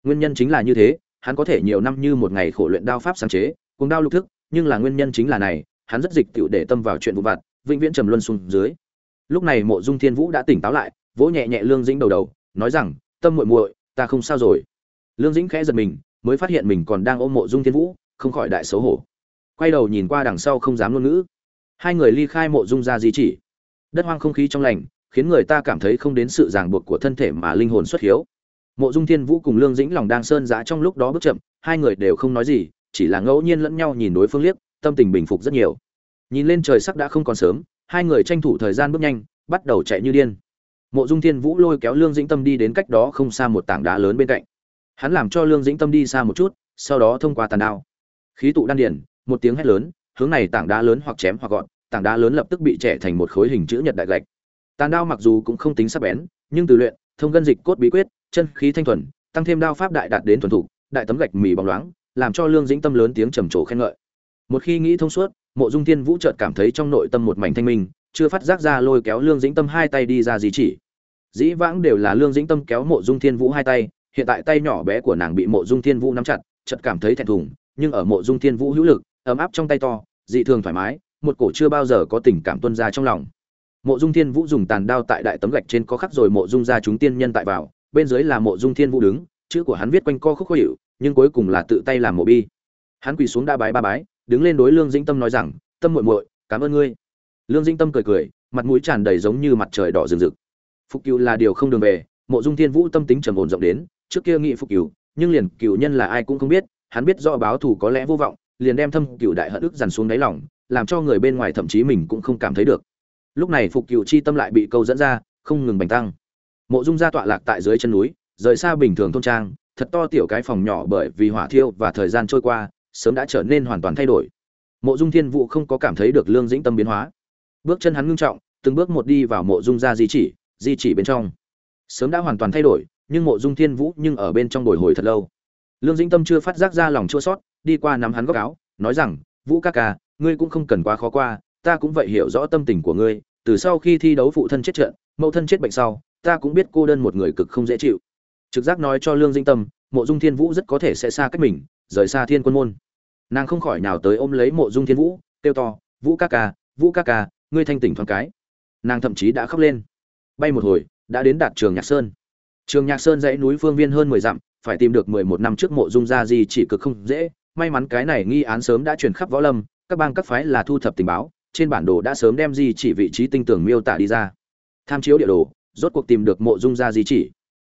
Nguyên nhân chính là như thế hắn có thể nhiều năm như một ngày khổ luyện đao pháp sáng chế cùng đao lục thức, nhưng là nguyên nhân chính là này, hắn rất dịch tiểu để tâm vào chuyện vụ vặt, vĩnh viễn trầm luân xuống dưới. Lúc này mộ dung thiên vũ đã tỉnh táo lại, vỗ nhẹ nhẹ lương dĩnh đầu đầu, nói rằng, tâm muội muội, ta không sao rồi. Lương dĩnh khẽ giật mình, mới phát hiện mình còn đang ôm mộ dung thiên vũ, không khỏi đại xấu hổ. Quay đầu nhìn qua đằng sau không dám ngôn ngữ. Hai người ly khai mộ dung ra di chỉ. Đất hoang không khí trong lành, khiến người ta cảm thấy không đến sự ràng buộc của thân thể mà linh hồn xuất hiếu mộ dung thiên vũ cùng lương dĩnh lòng đang sơn giã trong lúc đó bước chậm, hai người đều không nói gì, chỉ là ngẫu nhiên lẫn nhau nhìn đối phương liếc, tâm tình bình phục rất nhiều. Nhìn lên trời sắc đã không còn sớm, hai người tranh thủ thời gian bước nhanh, bắt đầu chạy như điên. Mộ dung thiên vũ lôi kéo lương dĩnh tâm đi đến cách đó không xa một tảng đá lớn bên cạnh. Hắn làm cho lương dĩnh tâm đi xa một chút, sau đó thông qua tàn đao. Khí tụ đan điển một tiếng hét lớn, hướng này tảng đá lớn hoặc chém hoặc gọn, tảng đá lớn lập tức bị trẻ thành một khối hình chữ nhật đại gạch. Tàn đao mặc dù cũng không tính sắc bén, nhưng từ luyện, thông gân dịch cốt bí quyết chân khí thanh thuần, tăng thêm đao pháp đại đạt đến thuần thục, đại tấm gạch mì bóng loáng, làm cho lương dĩnh tâm lớn tiếng trầm trồ khen ngợi. Một khi nghĩ thông suốt, mộ dung thiên vũ chợt cảm thấy trong nội tâm một mảnh thanh minh, chưa phát giác ra lôi kéo lương dĩnh tâm hai tay đi ra gì chỉ. Dĩ vãng đều là lương dĩnh tâm kéo mộ dung thiên vũ hai tay, hiện tại tay nhỏ bé của nàng bị mộ dung thiên vũ nắm chặt, chợt cảm thấy thẹn thùng, nhưng ở mộ dung thiên vũ hữu lực, ấm áp trong tay to, dị thường thoải mái, một cổ chưa bao giờ có tình cảm tuân ra trong lòng. Mộ dung thiên vũ dùng tàn đao tại đại tấm gạch trên có khắc rồi mộ dung ra chúng tiên nhân tại vào bên dưới là mộ dung thiên vũ đứng, chữ của hắn viết quanh co khúc khó hiệu, nhưng cuối cùng là tự tay làm mộ bi. Hắn quỳ xuống đa bái ba bái, đứng lên đối lương dĩnh tâm nói rằng, tâm muội muội, cảm ơn ngươi. Lương dĩnh tâm cười cười, mặt mũi tràn đầy giống như mặt trời đỏ rừng rực. Phục cựu là điều không đường về, mộ dung thiên vũ tâm tính trầm ổn rộng đến, trước kia nghị phục cựu nhưng liền cựu nhân là ai cũng không biết, hắn biết do báo thù có lẽ vô vọng, liền đem thâm cựu đại hận ức dằn xuống đáy lòng, làm cho người bên ngoài thậm chí mình cũng không cảm thấy được. Lúc này phục cựu chi tâm lại bị câu dẫn ra, không ngừng bành tăng mộ dung gia tọa lạc tại dưới chân núi, rời xa bình thường thôn trang, thật to tiểu cái phòng nhỏ bởi vì hỏa thiêu và thời gian trôi qua, sớm đã trở nên hoàn toàn thay đổi. Mộ dung thiên vũ không có cảm thấy được lương dĩnh tâm biến hóa. Bước chân hắn ngưng trọng, từng bước một đi vào mộ dung gia di chỉ di chỉ bên trong. Sớm đã hoàn toàn thay đổi, nhưng mộ dung thiên vũ nhưng ở bên trong đồi hồi thật lâu. Lương dĩnh tâm chưa phát giác ra lòng chua sót đi qua nắm hắn góc áo, nói rằng, vũ ca ca, ngươi cũng không cần quá khó qua, ta cũng vậy hiểu rõ tâm tình của ngươi, từ sau khi thi đấu phụ thân chết trận, mẫu thân chết bệnh sau ta cũng biết cô đơn một người cực không dễ chịu. Trực giác nói cho lương dinh tâm, mộ dung thiên vũ rất có thể sẽ xa cách mình, rời xa thiên quân môn. Nàng không khỏi nào tới ôm lấy mộ dung thiên vũ, kêu to, vũ ca ca, vũ ca ca, ngươi thanh tỉnh thoáng cái. Nàng thậm chí đã khóc lên. Bay một hồi, đã đến đạt trường nhạc sơn. Trường nhạc sơn dãy núi phương viên hơn mười dặm, phải tìm được mười một năm trước mộ dung gia di chỉ cực không dễ. May mắn cái này nghi án sớm đã truyền khắp võ lâm, các bang các phái là thu thập tình báo, trên bản đồ đã sớm đem di chỉ vị trí tinh tường miêu tả đi ra. Tham chiếu địa đồ rốt cuộc tìm được mộ dung gia di chỉ.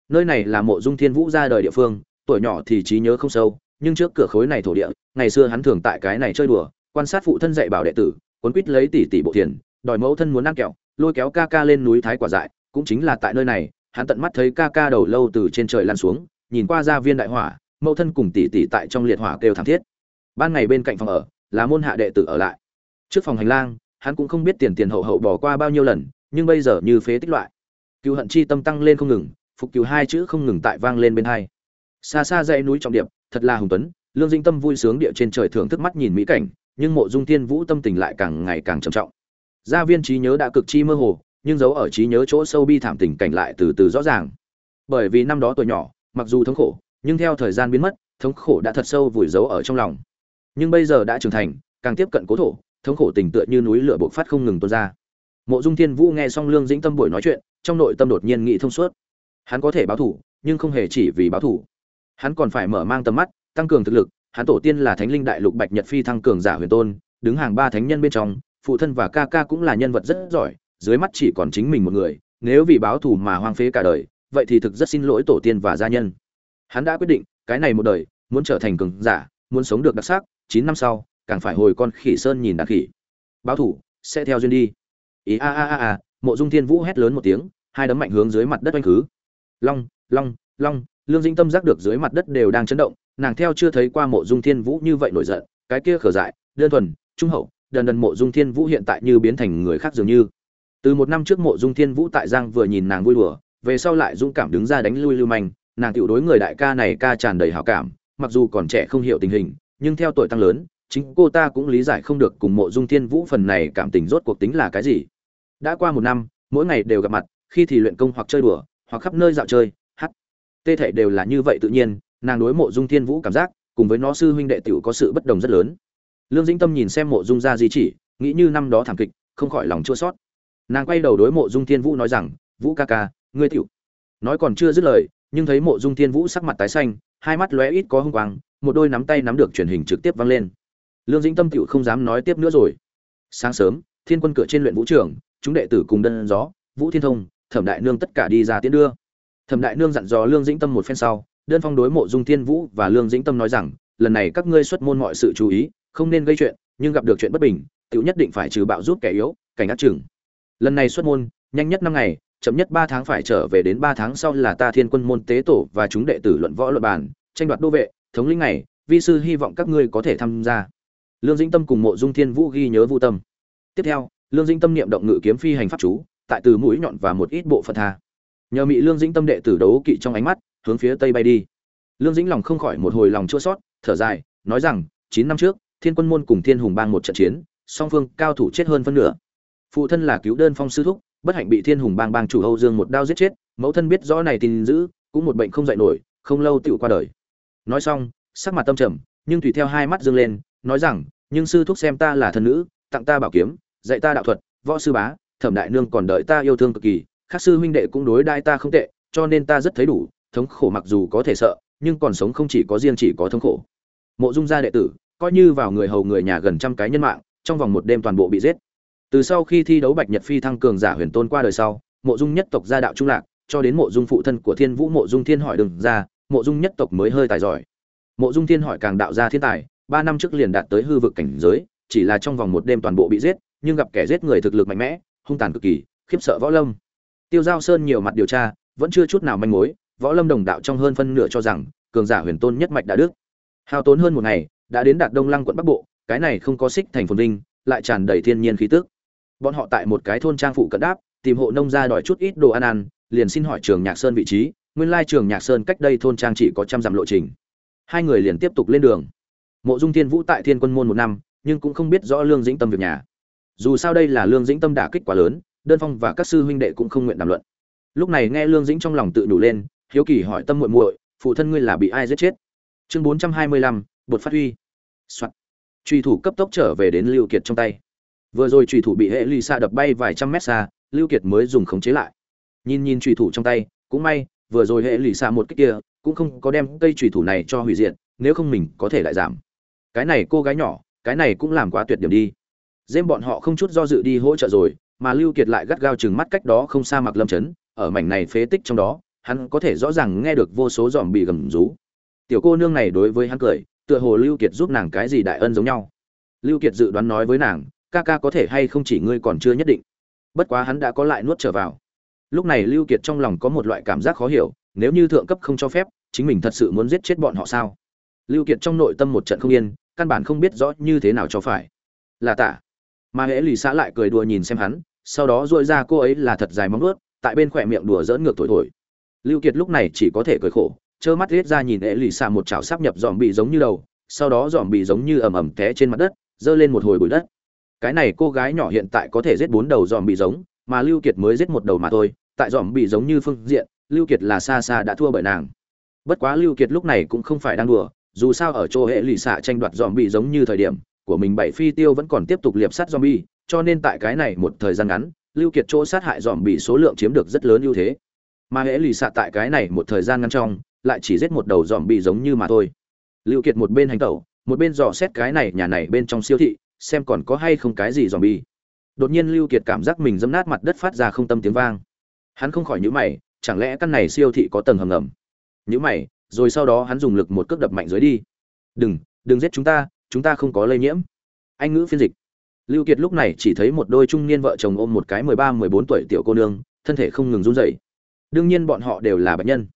Nơi này là mộ dung thiên vũ ra đời địa phương, tuổi nhỏ thì trí nhớ không sâu, nhưng trước cửa khối này thổ địa, ngày xưa hắn thường tại cái này chơi đùa, quan sát phụ thân dạy bảo đệ tử, cuốn quýt lấy tỷ tỷ bộ tiền đòi mẫu thân muốn ăn kẹo, lôi kéo ca ca lên núi thái quả dại, cũng chính là tại nơi này, hắn tận mắt thấy ca ca đầu lâu từ trên trời lăn xuống, nhìn qua ra viên đại hỏa, mẫu thân cùng tỷ tỷ tại trong liệt hỏa kêu thảm thiết. Ban ngày bên cạnh phòng ở, là môn hạ đệ tử ở lại. Trước phòng hành lang, hắn cũng không biết tiền tiền hậu hậu bỏ qua bao nhiêu lần, nhưng bây giờ như phế tích loại cựu hận chi tâm tăng lên không ngừng, phục cựu hai chữ không ngừng tại vang lên bên hai. Xa xa dãy núi trọng điệp, thật là hùng tuấn, lương dinh tâm vui sướng địa trên trời thưởng thức mắt nhìn mỹ cảnh, nhưng mộ dung thiên vũ tâm tình lại càng ngày càng trầm trọng. Gia viên trí nhớ đã cực chi mơ hồ, nhưng giấu ở trí nhớ chỗ sâu bi thảm tình cảnh lại từ từ rõ ràng. Bởi vì năm đó tuổi nhỏ, mặc dù thống khổ, nhưng theo thời gian biến mất, thống khổ đã thật sâu vùi giấu ở trong lòng. Nhưng bây giờ đã trưởng thành, càng tiếp cận cố thổ, thống khổ tình tựa như núi lửa bộc phát không ngừng tuôn ra. Mộ dung thiên vũ nghe xong lương dĩnh tâm buổi nói chuyện trong nội tâm đột nhiên nghĩ thông suốt. Hắn có thể báo thủ, nhưng không hề chỉ vì báo thủ. Hắn còn phải mở mang tầm mắt, tăng cường thực lực, hắn tổ tiên là thánh linh đại lục bạch nhật phi thăng cường giả huyền tôn, đứng hàng ba thánh nhân bên trong, phụ thân và ca ca cũng là nhân vật rất giỏi, dưới mắt chỉ còn chính mình một người, nếu vì báo thù mà hoang phế cả đời, vậy thì thực rất xin lỗi tổ tiên và gia nhân. Hắn đã quyết định, cái này một đời, muốn trở thành cường giả, muốn sống được đặc sắc, chín năm sau, càng phải hồi con khỉ sơn nhìn đàn khỉ. Báo thủ sẽ theo duyên đi. Ý a a a a mộ dung thiên vũ hét lớn một tiếng, hai đấm mạnh hướng dưới mặt đất oanh khứ. Long long long, lương dĩnh tâm giác được dưới mặt đất đều đang chấn động, nàng theo chưa thấy qua mộ dung thiên vũ như vậy nổi giận, cái kia khở dại, đơn thuần, trung hậu, đần đần mộ dung thiên vũ hiện tại như biến thành người khác dường như. Từ một năm trước mộ dung thiên vũ tại giang vừa nhìn nàng vui đùa, về sau lại dũng cảm đứng ra đánh lui lưu manh, nàng tiểu đối người đại ca này ca tràn đầy hảo cảm, mặc dù còn trẻ không hiểu tình hình, nhưng theo tuổi tăng lớn, chính cô ta cũng lý giải không được cùng mộ dung thiên vũ phần này cảm tình rốt cuộc tính là cái gì đã qua một năm, mỗi ngày đều gặp mặt, khi thì luyện công hoặc chơi đùa, hoặc khắp nơi dạo chơi, hát. Tê thể đều là như vậy tự nhiên, nàng đối mộ dung thiên vũ cảm giác, cùng với nó sư huynh đệ tiểu có sự bất đồng rất lớn. Lương dĩnh tâm nhìn xem mộ dung ra di chỉ, nghĩ như năm đó thảm kịch, không khỏi lòng chua sót nàng quay đầu đối mộ dung thiên vũ nói rằng, vũ ca ca, ngươi tiểu. Nói còn chưa dứt lời, nhưng thấy mộ dung thiên vũ sắc mặt tái xanh, hai mắt lóe ít có hung quang, một đôi nắm tay nắm được truyền hình trực tiếp vang lên. Lương dĩnh tâm tiểu không dám nói tiếp nữa rồi. Sáng sớm, thiên quân cửa trên luyện vũ trường chúng đệ tử cùng đơn gió, vũ thiên thông, thẩm đại nương tất cả đi ra tiễn đưa. Thẩm đại nương dặn dò lương dĩnh tâm một phen sau, đơn phong đối mộ dung thiên vũ và lương dĩnh tâm nói rằng, lần này các ngươi xuất môn mọi sự chú ý, không nên gây chuyện, nhưng gặp được chuyện bất bình, tiểu nhất định phải trừ bạo giúp kẻ yếu, cảnh ác chừng. Lần này xuất môn, nhanh nhất năm ngày, chậm nhất ba tháng phải trở về đến ba tháng sau là ta thiên quân môn tế tổ và chúng đệ tử luận võ luận bàn, tranh đoạt đô vệ, thống lĩnh này vi sư hy vọng các ngươi có thể tham gia. Lương dĩnh tâm cùng mộ dung thiên vũ ghi nhớ vũ tâm. Tiếp theo lương dĩnh tâm niệm động ngự kiếm phi hành pháp chú, tại từ mũi nhọn và một ít bộ phận tha. Nhờ mỹ lương dĩnh tâm đệ tử đấu kỵ trong ánh mắt, hướng phía tây bay đi. Lương dĩnh lòng không khỏi một hồi lòng chua sót thở dài, nói rằng, chín năm trước, thiên quân môn cùng thiên hùng bang một trận chiến, song phương cao thủ chết hơn phân nửa. Phụ thân là cứu đơn phong sư thúc, bất hạnh bị thiên hùng bang bang chủ âu dương một đao giết chết, mẫu thân biết rõ này tin giữ, cũng một bệnh không dạy nổi, không lâu tựu qua đời. Nói xong, sắc mặt tâm trầm, nhưng tùy theo hai mắt dương lên, nói rằng, nhưng sư thúc xem ta là thân nữ, tặng ta bảo kiếm dạy ta đạo thuật, võ sư bá, thẩm đại nương còn đợi ta yêu thương cực kỳ, khác sư huynh đệ cũng đối đai ta không tệ, cho nên ta rất thấy đủ, thống khổ mặc dù có thể sợ, nhưng còn sống không chỉ có riêng chỉ có thống khổ. Mộ dung gia đệ tử, coi như vào người hầu người nhà gần trăm cái nhân mạng, trong vòng một đêm toàn bộ bị giết. Từ sau khi thi đấu bạch nhật phi thăng cường giả huyền tôn qua đời sau, mộ dung nhất tộc gia đạo trung lạc, cho đến mộ dung phụ thân của thiên vũ mộ dung thiên hỏi đừng ra, mộ dung nhất tộc mới hơi tài giỏi. Mộ dung thiên hỏi càng đạo ra thiên tài, ba năm trước liền đạt tới hư vực cảnh giới, chỉ là trong vòng một đêm toàn bộ bị giết nhưng gặp kẻ giết người thực lực mạnh mẽ, hung tàn cực kỳ, khiếp sợ võ lâm. Tiêu giao sơn nhiều mặt điều tra, vẫn chưa chút nào manh mối, võ lâm đồng đạo trong hơn phân nửa cho rằng, cường giả huyền tôn nhất mạch đã đức hao tốn hơn một ngày, đã đến đạt đông lăng quận bắc bộ, cái này không có xích thành phồn linh lại tràn đầy thiên nhiên khí tức. Bọn họ tại một cái thôn trang phụ cận đáp, tìm hộ nông gia đòi chút ít đồ ăn ăn, liền xin hỏi trường nhạc sơn vị trí, nguyên lai trường nhạc sơn cách đây thôn trang chỉ có trăm dặm lộ trình. Hai người liền tiếp tục lên đường. Mộ dung thiên vũ tại thiên quân môn một năm, nhưng cũng không biết rõ lương dĩnh tâm việc nhà dù sao đây là lương dĩnh tâm đả kích quá lớn, đơn phong và các sư huynh đệ cũng không nguyện đàm luận. Lúc này nghe lương dĩnh trong lòng tự đủ lên, hiếu kỳ hỏi tâm muội muội, phụ thân ngươi là bị ai giết chết? Chương bốn trăm hai mươi lăm, bột phát huy. Soạt. Truy thủ cấp tốc trở về đến lưu kiệt trong tay. Vừa rồi truy thủ bị hệ ly xa đập bay vài trăm mét xa, lưu kiệt mới dùng khống chế lại. Nhìn nhìn truy thủ trong tay, cũng may, vừa rồi hệ lì xa một cách kia, cũng không có đem cây truy thủ này cho hủy diệt, nếu không mình có thể lại giảm. Cái này cô gái nhỏ, cái này cũng làm quá tuyệt điểm đi dêm bọn họ không chút do dự đi hỗ trợ rồi, mà lưu kiệt lại gắt gao chừng mắt cách đó không xa mặc lâm chấn ở mảnh này phế tích trong đó, hắn có thể rõ ràng nghe được vô số dòm bị gầm rú. Tiểu cô nương này đối với hắn cười, tựa hồ lưu kiệt giúp nàng cái gì đại ân giống nhau. Lưu kiệt dự đoán nói với nàng, ca ca có thể hay không chỉ ngươi còn chưa nhất định. Bất quá hắn đã có lại nuốt trở vào. Lúc này lưu kiệt trong lòng có một loại cảm giác khó hiểu, nếu như thượng cấp không cho phép, chính mình thật sự muốn giết chết bọn họ sao? Lưu kiệt trong nội tâm một trận không yên, căn bản không biết rõ như thế nào cho phải. Là tạ mà hễ lì xã lại cười đùa nhìn xem hắn, sau đó dội ra cô ấy là thật dài móng ướt tại bên khỏe miệng đùa dỡn ngược thổi thổi. Lưu kiệt lúc này chỉ có thể cười khổ, trơ mắt riết ra nhìn hễ lì xã một chảo sắp nhập dòm bị giống như đầu, sau đó dòm bị giống như ầm ầm té trên mặt đất dơ lên một hồi bụi đất. Cái này cô gái nhỏ hiện tại có thể giết bốn đầu dòm bị giống, mà lưu kiệt mới giết một đầu mà thôi, tại dòm bị giống như phương diện, lưu kiệt là xa xa đã thua bởi nàng. Bất quá lưu kiệt lúc này cũng không phải đang đùa, dù sao ở chỗ hệ lì xạ tranh đoạt dòm bị giống như thời điểm của mình bảy phi tiêu vẫn còn tiếp tục liệp sát zombie, cho nên tại cái này một thời gian ngắn, Lưu Kiệt chỗ sát hại zombie số lượng chiếm được rất lớn ưu thế. Mà hệ lì xạ tại cái này một thời gian ngắn trong, lại chỉ giết một đầu zombie giống như mà thôi. Lưu Kiệt một bên hành tẩu, một bên dò xét cái này nhà này bên trong siêu thị, xem còn có hay không cái gì zombie. Đột nhiên Lưu Kiệt cảm giác mình dẫm nát mặt đất phát ra không tâm tiếng vang. Hắn không khỏi nhíu mày, chẳng lẽ căn này siêu thị có tầng hầm ngầm? Nhíu mày, rồi sau đó hắn dùng lực một cước đập mạnh dưới đi. "Đừng, đừng giết chúng ta, chúng ta không có lây nhiễm." anh ngữ phiên dịch. Lưu kiệt lúc này chỉ thấy một đôi trung niên vợ chồng ôm một cái mười ba, mười bốn tuổi tiểu cô nương, thân thể không ngừng run rẩy. Đương nhiên bọn họ đều là bệnh nhân.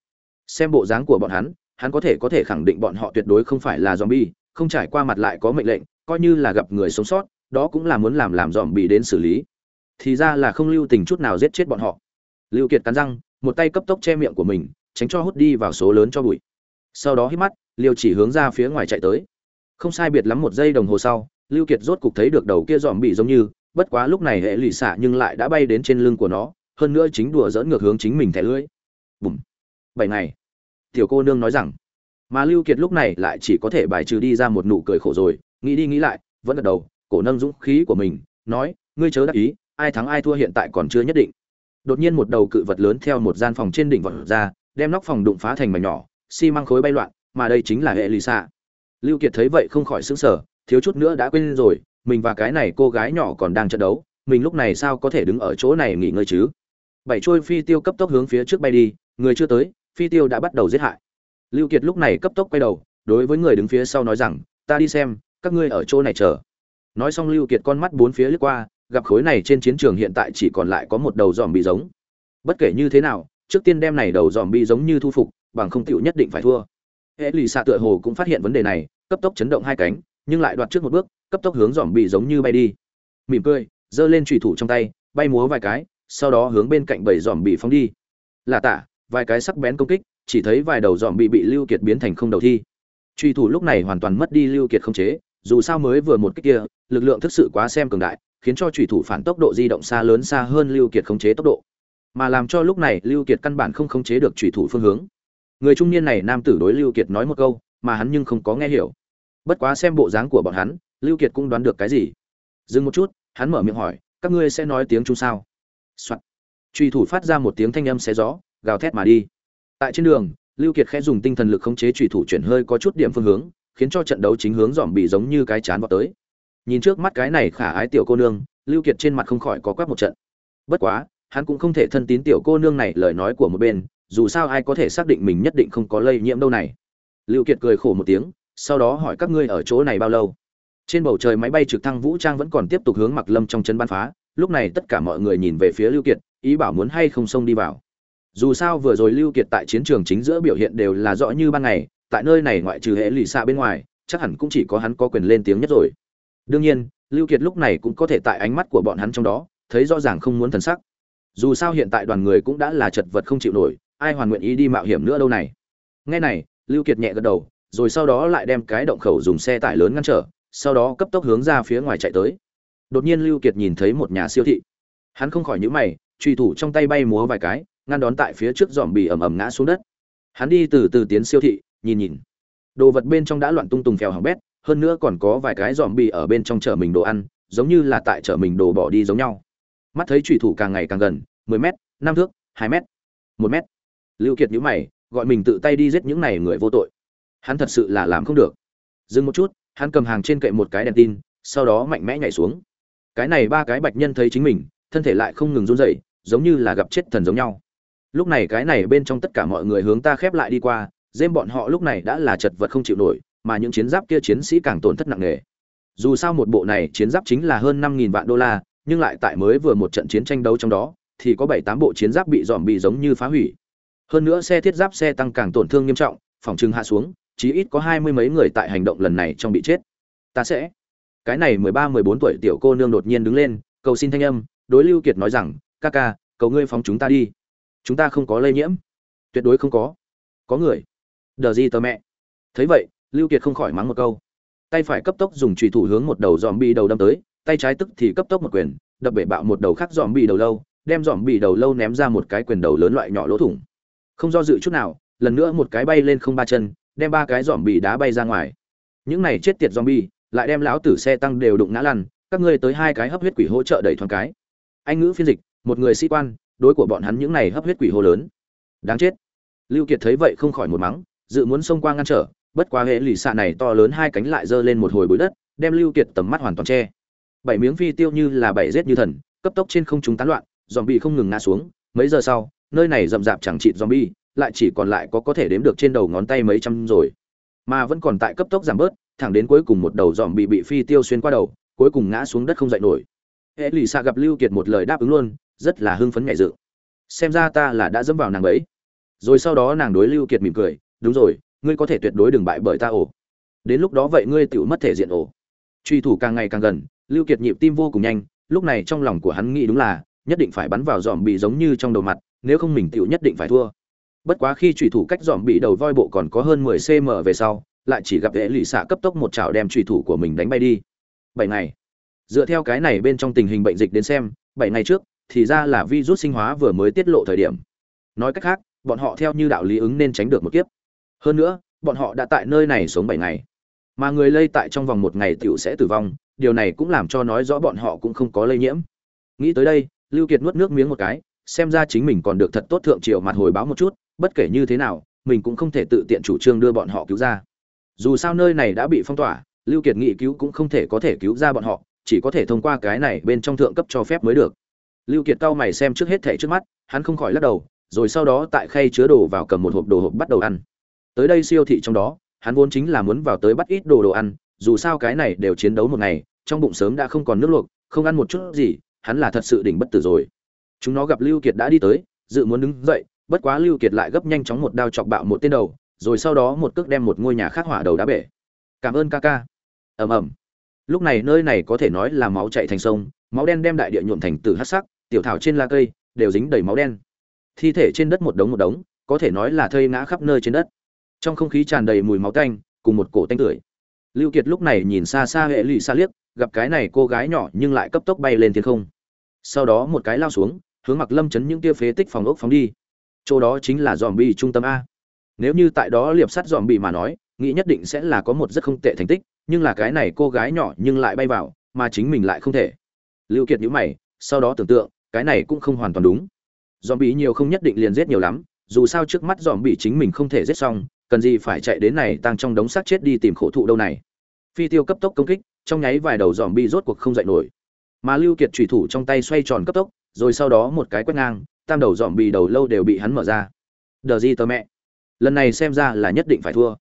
Xem bộ dáng của bọn hắn hắn có thể có thể khẳng định bọn họ tuyệt đối không phải là zombie, không trải qua mặt lại có mệnh lệnh, coi như là gặp người sống sót, đó cũng là muốn làm làm zombie đến xử lý. Thì ra là không lưu tình chút nào giết chết bọn họ. Lưu kiệt cắn răng, một tay cấp tốc che miệng của mình, tránh cho hút đi vào số lớn cho bụi. Sau đó hít mắt liêu chỉ hướng ra phía ngoài chạy tới không sai biệt lắm một giây đồng hồ sau, lưu kiệt rốt cục thấy được đầu kia dòm bị giống như, bất quá lúc này hệ lụy xạ nhưng lại đã bay đến trên lưng của nó, hơn nữa chính đùa dỡn ngược hướng chính mình thẻ lưỡi bùm. Bảy ngày. Tiểu cô nương nói rằng. Mà lưu kiệt lúc này lại chỉ có thể bài trừ đi ra một nụ cười khổ rồi, nghĩ đi nghĩ lại, vẫn gật đầu, cổ nâng dũng khí của mình, nói, ngươi chớ đắc ý, ai thắng ai thua hiện tại còn chưa nhất định. Đột nhiên một đầu cự vật lớn theo một gian phòng trên đỉnh vọt ra, đem nóc phòng đụng phá thành mảnh nhỏ, xi măng khối bay loạn, mà đây chính là hệ lì xạ lưu kiệt thấy vậy không khỏi sững sờ, thiếu chút nữa đã quên rồi, mình và cái này cô gái nhỏ còn đang trận đấu, mình lúc này sao có thể đứng ở chỗ này nghỉ ngơi chứ? Bảy trôi phi tiêu cấp tốc hướng phía trước bay đi, người chưa tới, phi tiêu đã bắt đầu giết hại. Lưu kiệt lúc này cấp tốc quay đầu, đối với người đứng phía sau nói rằng, ta đi xem, các ngươi ở chỗ này chờ. Nói xong lưu kiệt con mắt bốn phía lướt qua, gặp khối này trên chiến trường hiện tại chỉ còn lại có một đầu dòm bị giống. Bất kể như thế nào, trước tiên đem này đầu dòm bị giống như thu phục, bằng không tựu nhất định phải thua. Hệ lì xạ tựa hồ cũng phát hiện vấn đề này cấp tốc chấn động hai cánh, nhưng lại đoạt trước một bước, cấp tốc hướng dòm bị giống như bay đi. Mỉm cười, giơ lên trùy thủ trong tay, bay múa vài cái, sau đó hướng bên cạnh bảy dòm bị phóng đi. Là tả, vài cái sắc bén công kích, chỉ thấy vài đầu dòm bị bị lưu kiệt biến thành không đầu thi. Chủy thủ lúc này hoàn toàn mất đi lưu kiệt không chế, dù sao mới vừa một kích kia, lực lượng thực sự quá xem cường đại, khiến cho chủy thủ phản tốc độ di động xa lớn xa hơn lưu kiệt khống chế tốc độ. Mà làm cho lúc này lưu kiệt căn bản không khống chế được chủy thủ phương hướng. Người trung niên này nam tử đối lưu kiệt nói một câu mà hắn nhưng không có nghe hiểu. Bất quá xem bộ dáng của bọn hắn, lưu kiệt cũng đoán được cái gì. Dừng một chút, hắn mở miệng hỏi, các ngươi sẽ nói tiếng trung sao? Soạn. truy thủ phát ra một tiếng thanh âm xé gió, gào thét mà đi. Tại trên đường, lưu kiệt khẽ dùng tinh thần lực khống chế truy thủ chuyển hơi có chút điểm phương hướng, khiến cho trận đấu chính hướng dòm bị giống như cái chán vào tới. Nhìn trước mắt cái này khả ái tiểu cô nương, lưu kiệt trên mặt không khỏi có quắc một trận. Bất quá, hắn cũng không thể thân tín tiểu cô nương này lời nói của một bên, dù sao ai có thể xác định mình nhất định không có lây nhiễm đâu này lưu kiệt cười khổ một tiếng, sau đó hỏi các ngươi ở chỗ này bao lâu? Trên bầu trời máy bay trực thăng vũ trang vẫn còn tiếp tục hướng mặc lâm trong chân ban phá, lúc này tất cả mọi người nhìn về phía lưu kiệt, ý bảo muốn hay không xông đi vào. Dù sao vừa rồi lưu kiệt tại chiến trường chính giữa biểu hiện đều là rõ như ban ngày, tại nơi này ngoại trừ hệ lì xa bên ngoài, chắc hẳn cũng chỉ có hắn có quyền lên tiếng nhất rồi. Đương nhiên, lưu kiệt lúc này cũng có thể tại ánh mắt của bọn hắn trong đó, thấy rõ ràng không muốn thần sắc. Dù sao hiện tại đoàn người cũng đã là chật vật không chịu nổi, ai hoàn nguyện ý đi mạo hiểm nữa đâu này? Nghe này lưu kiệt nhẹ gật đầu, rồi sau đó lại đem cái động khẩu dùng xe tải lớn ngăn trở, sau đó cấp tốc hướng ra phía ngoài chạy tới. Đột nhiên lưu kiệt nhìn thấy một nhà siêu thị. Hắn không khỏi nhíu mày, truy thủ trong tay bay múa vài cái, ngăn đón tại phía trước dòm bì ầm ầm ngã xuống đất. Hắn đi từ từ tiến siêu thị, nhìn nhìn. Đồ vật bên trong đã loạn tung tùng phèo hỏng bét, hơn nữa còn có vài cái dòm bì ở bên trong chở mình đồ ăn, giống như là tại chở mình đồ bỏ đi giống nhau. Mắt thấy trùy thủ càng ngày càng gần 10 mét, năm thước 2 mét 1 mét. Lưu kiệt nhíu mày gọi mình tự tay đi giết những này người vô tội. Hắn thật sự là làm không được. Dừng một chút, hắn cầm hàng trên kệ một cái đèn tin, sau đó mạnh mẽ nhảy xuống. Cái này ba cái bạch nhân thấy chính mình, thân thể lại không ngừng run rẩy, giống như là gặp chết thần giống nhau. Lúc này cái này bên trong tất cả mọi người hướng ta khép lại đi qua dêm bọn họ lúc này đã là chật vật không chịu nổi, mà những chiến giáp kia chiến sĩ càng tổn thất nặng nề. Dù sao một bộ này chiến giáp chính là hơn năm nghìn vạn đô la, nhưng lại tại mới vừa một trận chiến tranh đấu trong đó, thì có bảy tám bộ chiến giáp bị dòm bị giống như phá hủy hơn nữa xe thiết giáp xe tăng càng tổn thương nghiêm trọng, phòng trưng hạ xuống, chí ít có hai mươi mấy người tại hành động lần này trong bị chết. Ta sẽ. Cái này mười ba, mười bốn tuổi tiểu cô nương đột nhiên đứng lên, cầu xin thanh âm, đối lưu kiệt nói rằng, ca ca, cầu ngươi phóng chúng ta đi. Chúng ta không có lây nhiễm. Tuyệt đối không có. Có người. Đờ gì tờ mẹ. Thấy vậy, lưu kiệt không khỏi mắng một câu. Tay phải cấp tốc dùng chùy thủ hướng một đầu dòm bi đầu đâm tới, tay trái tức thì cấp tốc một quyền, đập bể bạo một đầu khác dòm bi đầu lâu, đem dòm bi đầu lâu ném ra một cái quyền đầu lớn loại nhỏ lỗ thủng không do dự chút nào, lần nữa một cái bay lên không ba chân, đem ba cái dòm bị đá bay ra ngoài. Những này chết tiệt dòm bi lại đem lão tử xe tăng đều đụng ngã lăn, các ngươi tới hai cái hấp huyết quỷ hỗ trợ đẩy thoáng cái. Anh ngữ phiên dịch, một người sĩ quan, đối của bọn hắn những này hấp huyết quỷ hô lớn. Đáng chết. Lưu kiệt thấy vậy không khỏi một mắng, dự muốn xông qua ngăn trở, bất quá hệ lì xạ này to lớn hai cánh lại giơ lên một hồi bụi đất, đem lưu kiệt tầm mắt hoàn toàn che. Bảy miếng phi tiêu như là bảy rết như thần, cấp tốc trên không trung tán loạn dòm bị không ngừng ngã xuống, mấy giờ sau nơi này rậm rạp chẳng chịt zombie, lại chỉ còn lại có có thể đếm được trên đầu ngón tay mấy trăm rồi. Mà vẫn còn tại cấp tốc giảm bớt, thẳng đến cuối cùng một đầu zombie bị phi tiêu xuyên qua đầu, cuối cùng ngã xuống đất không dậy nổi. Elisa lì gặp lưu kiệt một lời đáp ứng luôn rất là hưng phấn nhẹ dự xem ra ta là đã dẫm vào nàng ấy. Rồi sau đó nàng đối lưu kiệt mỉm cười đúng rồi ngươi có thể tuyệt đối đừng bại bởi ta ổ đến lúc đó vậy ngươi tiểu mất thể diện ổ truy thủ càng ngày càng gần lưu kiệt nhịp tim vô cùng nhanh lúc này trong lòng của hắn nghĩ đúng là nhất định phải bắn vào dòm bị giống như trong đầu mặt nếu không mình tựu nhất định phải thua. Bất quá khi trùy thủ cách dòm bị đầu voi bộ còn có hơn 10 cm về sau, lại chỉ gặp hệ lụy xạ cấp tốc một chảo đem trùy thủ của mình đánh bay đi. Bảy ngày. Dựa theo cái này bên trong tình hình bệnh dịch đến xem, bảy ngày trước, thì ra là virus sinh hóa vừa mới tiết lộ thời điểm. Nói cách khác, bọn họ theo như đạo lý ứng nên tránh được một kiếp. Hơn nữa, bọn họ đã tại nơi này sống bảy ngày. Mà người lây tại trong vòng một ngày tiểu sẽ tử vong, điều này cũng làm cho nói rõ bọn họ cũng không có lây nhiễm. Nghĩ tới đây, lưu kiệt nuốt nước miếng một cái xem ra chính mình còn được thật tốt thượng triều mặt hồi báo một chút, bất kể như thế nào, mình cũng không thể tự tiện chủ trương đưa bọn họ cứu ra. Dù sao nơi này đã bị phong tỏa, lưu kiệt nghị cứu cũng không thể có thể cứu ra bọn họ, chỉ có thể thông qua cái này bên trong thượng cấp cho phép mới được. Lưu kiệt cao mày xem trước hết thẻ trước mắt, hắn không khỏi lắc đầu, rồi sau đó tại khay chứa đồ vào cầm một hộp đồ hộp bắt đầu ăn. Tới đây siêu thị trong đó, hắn vốn chính là muốn vào tới bắt ít đồ đồ ăn, dù sao cái này đều chiến đấu một ngày, trong bụng sớm đã không còn nước luộc, không ăn một chút gì, hắn là thật sự đỉnh bất tử rồi chúng nó gặp lưu kiệt đã đi tới, dự muốn đứng dậy, bất quá lưu kiệt lại gấp nhanh chóng một đao chọc bạo một tên đầu, rồi sau đó một cước đem một ngôi nhà khác hỏa đầu đá bể. Cảm ơn ca ca. Ầm ầm. Lúc này nơi này có thể nói là máu chảy thành sông, máu đen đem đại địa nhuộm thành từ hắc sắc, tiểu thảo trên lá cây đều dính đầy máu đen. Thi thể trên đất một đống một đống, có thể nói là thây ngã khắp nơi trên đất. Trong không khí tràn đầy mùi máu tanh, cùng một cổ tanh tưởi. Lưu kiệt lúc này nhìn xa xa hệ lụy xa liếc, gặp cái này cô gái nhỏ nhưng lại cấp tốc bay lên thiên không. Sau đó một cái lao xuống hướng mặc lâm chấn những tia phế tích phòng ốc phóng đi. Chỗ đó chính là dòm bi trung tâm a. Nếu như tại đó liệp sắt dòm bị mà nói, nghĩ nhất định sẽ là có một rất không tệ thành tích, nhưng là cái này cô gái nhỏ nhưng lại bay vào, mà chính mình lại không thể. Lưu kiệt nhíu mày, sau đó tưởng tượng, cái này cũng không hoàn toàn đúng. Dòm bị nhiều không nhất định liền giết nhiều lắm, dù sao trước mắt dòm bị chính mình không thể giết xong, cần gì phải chạy đến này tăng trong đống xác chết đi tìm khổ thụ đâu này. Phi tiêu cấp tốc công kích, trong nháy vài đầu dòm bị rốt cuộc không dậy nổi. Mà lưu kiệt chủy thủ trong tay xoay tròn cấp tốc rồi sau đó một cái quét ngang, tam đầu dòm bì đầu lâu đều bị hắn mở ra. Đờ gì tờ mẹ. Lần này xem ra là nhất định phải thua.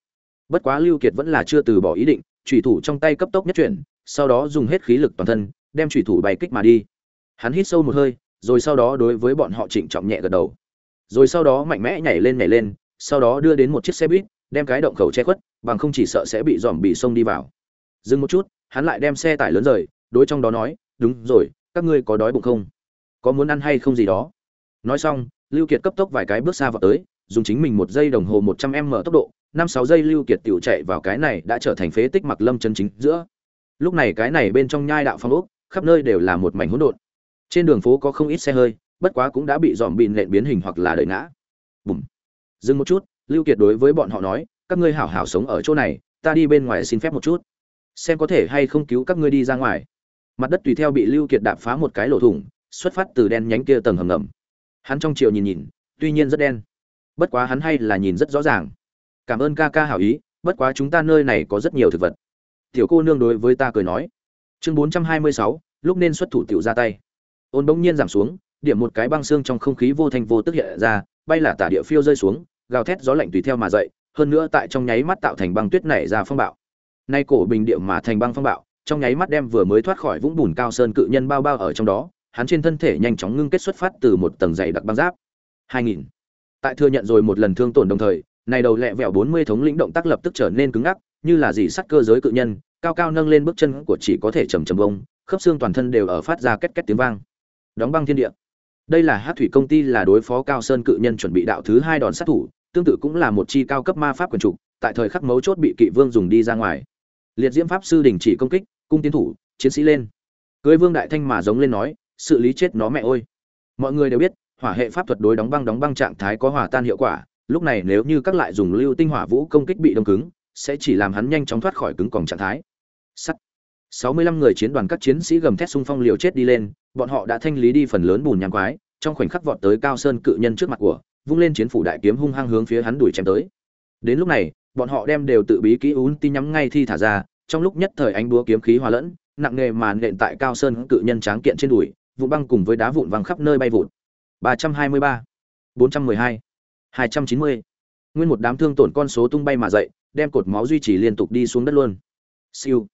Bất quá lưu kiệt vẫn là chưa từ bỏ ý định, chủy thủ trong tay cấp tốc nhất chuyển, sau đó dùng hết khí lực toàn thân, đem chủy thủ bay kích mà đi. Hắn hít sâu một hơi, rồi sau đó đối với bọn họ chỉnh trọng nhẹ gật đầu. Rồi sau đó mạnh mẽ nhảy lên nhảy lên, sau đó đưa đến một chiếc xe buýt, đem cái động khẩu che khuất, bằng không chỉ sợ sẽ bị dòm bị xông đi vào. Dừng một chút, hắn lại đem xe tải lớn rời, đối trong đó nói, đúng rồi, các ngươi có đói bụng không? Có muốn ăn hay không gì đó. Nói xong, lưu kiệt cấp tốc vài cái bước xa vào tới, dùng chính mình một giây đồng hồ một trăm m tốc độ, năm sáu giây lưu kiệt tiểu chạy vào cái này đã trở thành phế tích mặc lâm chân chính giữa. Lúc này cái này bên trong nhai đạo phong ốc, khắp nơi đều là một mảnh hỗn độn. Trên đường phố có không ít xe hơi, bất quá cũng đã bị dòm bịn lện biến hình hoặc là đợi ngã. Bùm. Dừng một chút, lưu kiệt đối với bọn họ nói, các ngươi hảo hảo sống ở chỗ này, ta đi bên ngoài xin phép một chút. Xem có thể hay không cứu các ngươi đi ra ngoài. Mặt đất tùy theo bị lưu kiệt đạp phá một cái lỗ thủng xuất phát từ đen nhánh kia tầng hầm ngầm. Hắn trong chiều nhìn nhìn tuy nhiên rất đen. Bất quá hắn hay là nhìn rất rõ ràng. Cảm ơn ca ca hảo ý bất quá chúng ta nơi này có rất nhiều thực vật. Tiểu cô nương đối với ta cười nói. Chương 426, lúc nên xuất thủ tiểu ra tay. Ôn bỗng nhiên giảm xuống điểm một cái băng xương trong không khí vô thành vô tức hiện ra bay là tả địa phiêu rơi xuống gào thét gió lạnh tùy theo mà dậy hơn nữa tại trong nháy mắt tạo thành băng tuyết nảy ra phong bạo. Nay cổ bình địa mà thành băng phong bạo trong nháy mắt đem vừa mới thoát khỏi vũng bùn cao sơn cự nhân bao bao ở trong đó hắn trên thân thể nhanh chóng ngưng kết xuất phát từ một tầng dày đặc băng giáp. 2000. tại thừa nhận rồi một lần thương tổn đồng thời, này đầu lẹ vẹo 40 thống lĩnh động tác lập tức trở nên cứng ngắc, như là dì sắt cơ giới cự nhân, cao cao nâng lên bước chân của chỉ có thể chầm trầm bông, khớp xương toàn thân đều ở phát ra két két tiếng vang. Đóng băng thiên địa. Đây là Hắc thủy công ty là đối phó cao sơn cự nhân chuẩn bị đạo thứ hai đòn sát thủ, tương tự cũng là một chi cao cấp ma pháp quyền trục, tại thời khắc mấu chốt bị kỵ vương dùng đi ra ngoài. Liệt diễm pháp sư đình chỉ công kích, cung tiến thủ, chiến sĩ lên. Cưới vương đại thanh mà giống lên nói sự lý chết nó mẹ ôi mọi người đều biết hỏa hệ pháp thuật đối đóng băng đóng băng trạng thái có hòa tan hiệu quả lúc này nếu như các lại dùng lưu tinh hỏa vũ công kích bị đông cứng sẽ chỉ làm hắn nhanh chóng thoát khỏi cứng còng trạng thái. Sắt. 65 người chiến đoàn các chiến sĩ gầm thét xung phong liều chết đi lên, bọn họ đã thanh lý đi phần lớn bùn nhang quái, trong khoảnh khắc vọt tới Cao Sơn cự nhân trước mặt của, vung lên chiến phủ đại kiếm hung hăng hướng phía hắn đuổi chém tới. Đến lúc này, bọn họ đem đều tự bí kỹ ún ti nhắm ngay thi thả ra, trong lúc nhất thời ánh búa kiếm khí hòa lẫn, nặng nề màn nện tại Cao Sơn cự nhân tráng kiện trên đùi, vụn băng cùng với đá vụn văng khắp nơi bay vụn. 323, 412, 290. Nguyên một đám thương tổn con số tung bay mà dậy, đem cột máu duy trì liên tục đi xuống đất luôn. Siêu,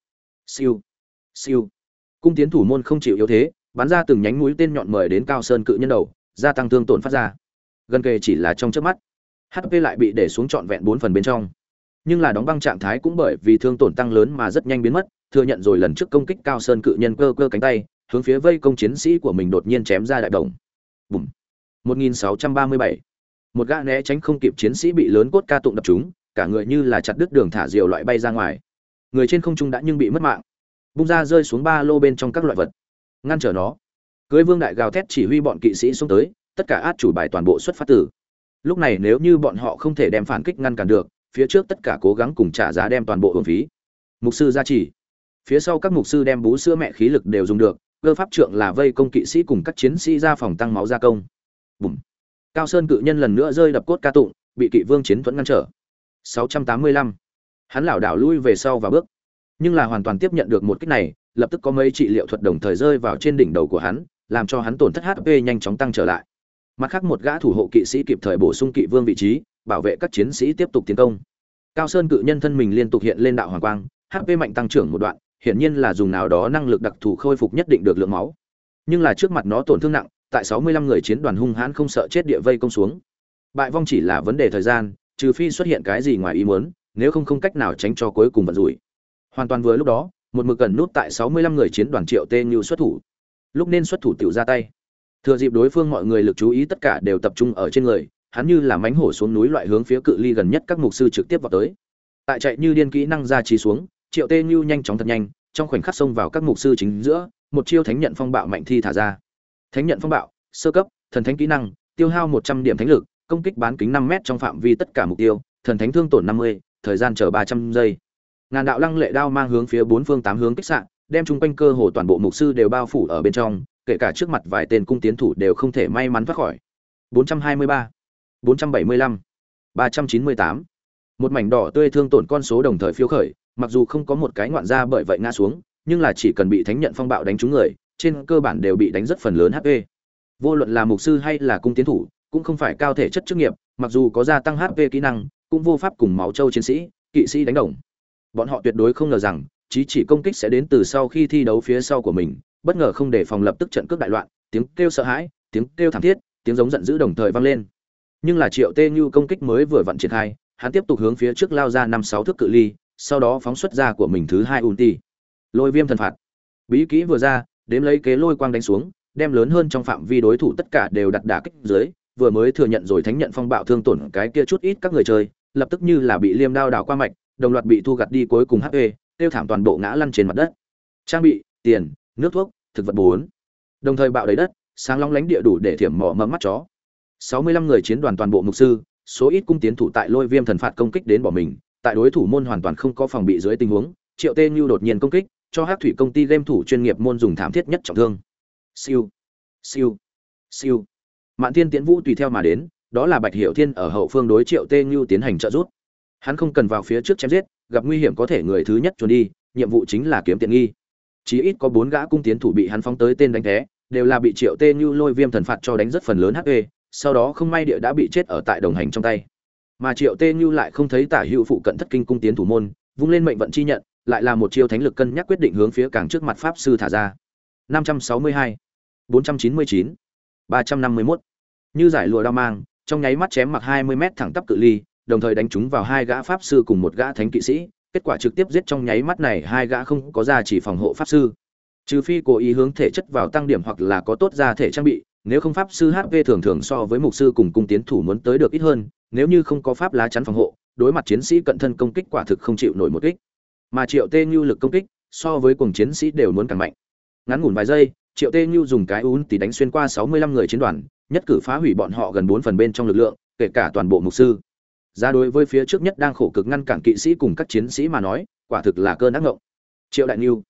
siêu, siêu cung tiến thủ môn không chịu yếu thế bắn ra từng nhánh mũi tên nhọn mời đến cao sơn cự nhân đầu gia tăng thương tổn phát ra gần kề chỉ là trong chớp mắt hp lại bị để xuống trọn vẹn bốn phần bên trong nhưng là đóng băng trạng thái cũng bởi vì thương tổn tăng lớn mà rất nhanh biến mất thừa nhận rồi lần trước công kích cao sơn cự nhân cơ cơ cánh tay hướng phía vây công chiến sĩ của mình đột nhiên chém ra đại đồng. Bùm. 1637 một gã né tránh không kịp chiến sĩ bị lớn cốt ca tụng đập trúng cả người như là chặt đứt đường thả diều loại bay ra ngoài. Người trên không trung đã nhưng bị mất mạng. Bung ra rơi xuống ba lô bên trong các loại vật. Ngăn trở nó. Cưới vương đại gào thét chỉ huy bọn kỵ sĩ xuống tới, tất cả át chủ bài toàn bộ xuất phát tử lúc này nếu như bọn họ không thể đem phản kích ngăn cản được, phía trước tất cả cố gắng cùng trả giá đem toàn bộ hưởng phí. Mục sư gia trì. Phía sau các mục sư đem bú sữa mẹ khí lực đều dùng được cơ pháp trượng là vây công kỵ sĩ cùng các chiến sĩ ra phòng tăng máu gia công. Bùm. cao sơn cự nhân lần nữa rơi đập cốt ca tụng, bị kỵ vương chiến thuẫn ngăn trở. 685. hắn lảo đảo lui về sau và bước. Nhưng là hoàn toàn tiếp nhận được một kích này, lập tức có mấy trị liệu thuật đồng thời rơi vào trên đỉnh đầu của hắn, làm cho hắn tổn thất hp nhanh chóng tăng trở lại. Mặt khác một gã thủ hộ kỵ sĩ kịp thời bổ sung kỵ vương vị trí, bảo vệ các chiến sĩ tiếp tục tiến công. Cao sơn cự nhân thân mình liên tục hiện lên đạo hoàng quang hp mạnh tăng trưởng một đoạn hiển nhiên là dùng nào đó năng lực đặc thù khôi phục nhất định được lượng máu. Nhưng là trước mặt nó tổn thương nặng, tại 65 người chiến đoàn hung hãn không sợ chết địa vây công xuống. Bại vong chỉ là vấn đề thời gian, trừ phi xuất hiện cái gì ngoài ý muốn, nếu không không cách nào tránh cho cuối cùng vận rủi. Hoàn toàn vừa lúc đó, một mực gần nút tại 65 người chiến đoàn triệu tên như xuất thủ. Lúc nên xuất thủ tiểu ra tay. Thừa dịp đối phương mọi người lực chú ý tất cả đều tập trung ở trên người, hắn như là mánh hổ xuống núi loại hướng phía cự ly gần nhất các mục sư trực tiếp vào tới. Tại chạy như điên kỹ năng ra trí xuống triệu tê như nhanh chóng thật nhanh trong khoảnh khắc xông vào các mục sư chính giữa một chiêu thánh nhận phong bạo mạnh thi thả ra. Thánh nhận phong bạo sơ cấp thần thánh kỹ năng tiêu hao một trăm điểm thánh lực công kích bán kính năm m trong phạm vi tất cả mục tiêu thần thánh thương tổn năm mươi thời gian chờ ba trăm giây. Ngàn đạo lăng lệ đao mang hướng phía bốn phương tám hướng kích sạn đem chung quanh cơ hồ toàn bộ mục sư đều bao phủ ở bên trong kể cả trước mặt vài tên cung tiến thủ đều không thể may mắn thoát khỏi. 423, 475, 398. một mảnh đỏ tươi thương tổn con số đồng thời phiêu khởi mặc dù không có một cái ngoạn ra bởi vậy ngã xuống, nhưng là chỉ cần bị thánh nhận phong bạo đánh trúng người, trên cơ bản đều bị đánh rất phần lớn hp vô luận là mục sư hay là cung tiến thủ, cũng không phải cao thể chất chức nghiệp, mặc dù có gia tăng hp kỹ năng, cũng vô pháp cùng máu châu chiến sĩ, kỵ sĩ đánh đồng. Bọn họ tuyệt đối không ngờ rằng, chí chỉ công kích sẽ đến từ sau khi thi đấu phía sau của mình, bất ngờ không để phòng lập tức trận cướp đại loạn, tiếng kêu sợ hãi, tiếng kêu thảm thiết, tiếng giống giận dữ đồng thời vang lên. Nhưng là triệu tê như công kích mới vừa vặn triển khai, hắn tiếp tục hướng phía trước lao ra năm sáu thước cự ly sau đó phóng xuất ra của mình thứ hai ulti. Lôi viêm thần phạt. Bí kỹ vừa ra, đếm lấy kế lôi quang đánh xuống, đem lớn hơn trong phạm vi đối thủ tất cả đều đặt đả kích dưới, vừa mới thừa nhận rồi thánh nhận phong bạo thương tổn cái kia chút ít các người chơi, lập tức như là bị liêm đao đảo qua mạch, đồng loạt bị thu gặt đi cuối cùng hp tiêu thảm toàn bộ ngã lăn trên mặt đất. Trang bị, tiền, nước thuốc, thực vật bốn. Đồng thời bạo đầy đất, sáng long lánh địa đủ để thiểm mỏ mẫm mắt chó. Sáu mươi lăm người chiến đoàn toàn bộ mục sư, số ít cung tiến thủ tại lôi viêm thần phạt công kích đến bỏ mình tại đối thủ môn hoàn toàn không có phòng bị dưới tình huống, triệu tê Nhu đột nhiên công kích, cho Hắc thủy công ty game thủ chuyên nghiệp môn dùng thảm thiết nhất trọng thương. Siêu siêu siêu. Mạn thiên tiễn vũ tùy theo mà đến, đó là bạch hiệu thiên ở hậu phương đối triệu tê Nhu tiến hành trợ giúp. Hắn không cần vào phía trước chém giết, gặp nguy hiểm có thể người thứ nhất trốn đi, nhiệm vụ chính là kiếm tiện nghi. Chí ít có bốn gã cung tiến thủ bị hắn phóng tới tên đánh thế, đều là bị triệu tê Nhu lôi viêm thần phạt cho đánh rất phần lớn hp sau đó không may địa đã bị chết ở tại đồng hành trong tay mà triệu tê như lại không thấy tả hữu phụ cận thất kinh cung tiến thủ môn vung lên mệnh vận chi nhận lại là một chiêu thánh lực cân nhắc quyết định hướng phía càng trước mặt pháp sư thả ra 562, 499, 351. như giải lụa đao mang trong nháy mắt chém mặc 20 mét thẳng tắp cự ly đồng thời đánh trúng vào hai gã pháp sư cùng một gã thánh kỵ sĩ kết quả trực tiếp giết trong nháy mắt này hai gã không có ra chỉ phòng hộ pháp sư trừ phi cố ý hướng thể chất vào tăng điểm hoặc là có tốt ra thể trang bị nếu không pháp sư hp thường thường so với mục sư cùng cung tiến thủ muốn tới được ít hơn, nếu như không có pháp lá chắn phòng hộ, đối mặt chiến sĩ cận thân công kích quả thực không chịu nổi một kích. Mà triệu tê như lực công kích, so với cùng chiến sĩ đều muốn càng mạnh. Ngắn ngủn vài giây, triệu tê như dùng cái ún thì đánh xuyên qua sáu mươi lăm người chiến đoàn, nhất cử phá hủy bọn họ gần bốn phần bên trong lực lượng, kể cả toàn bộ mục sư. Ra đối với phía trước nhất đang khổ cực ngăn cản kỵ sĩ cùng các chiến sĩ mà nói, quả thực là cơn ác ngộng. Triệu đại niu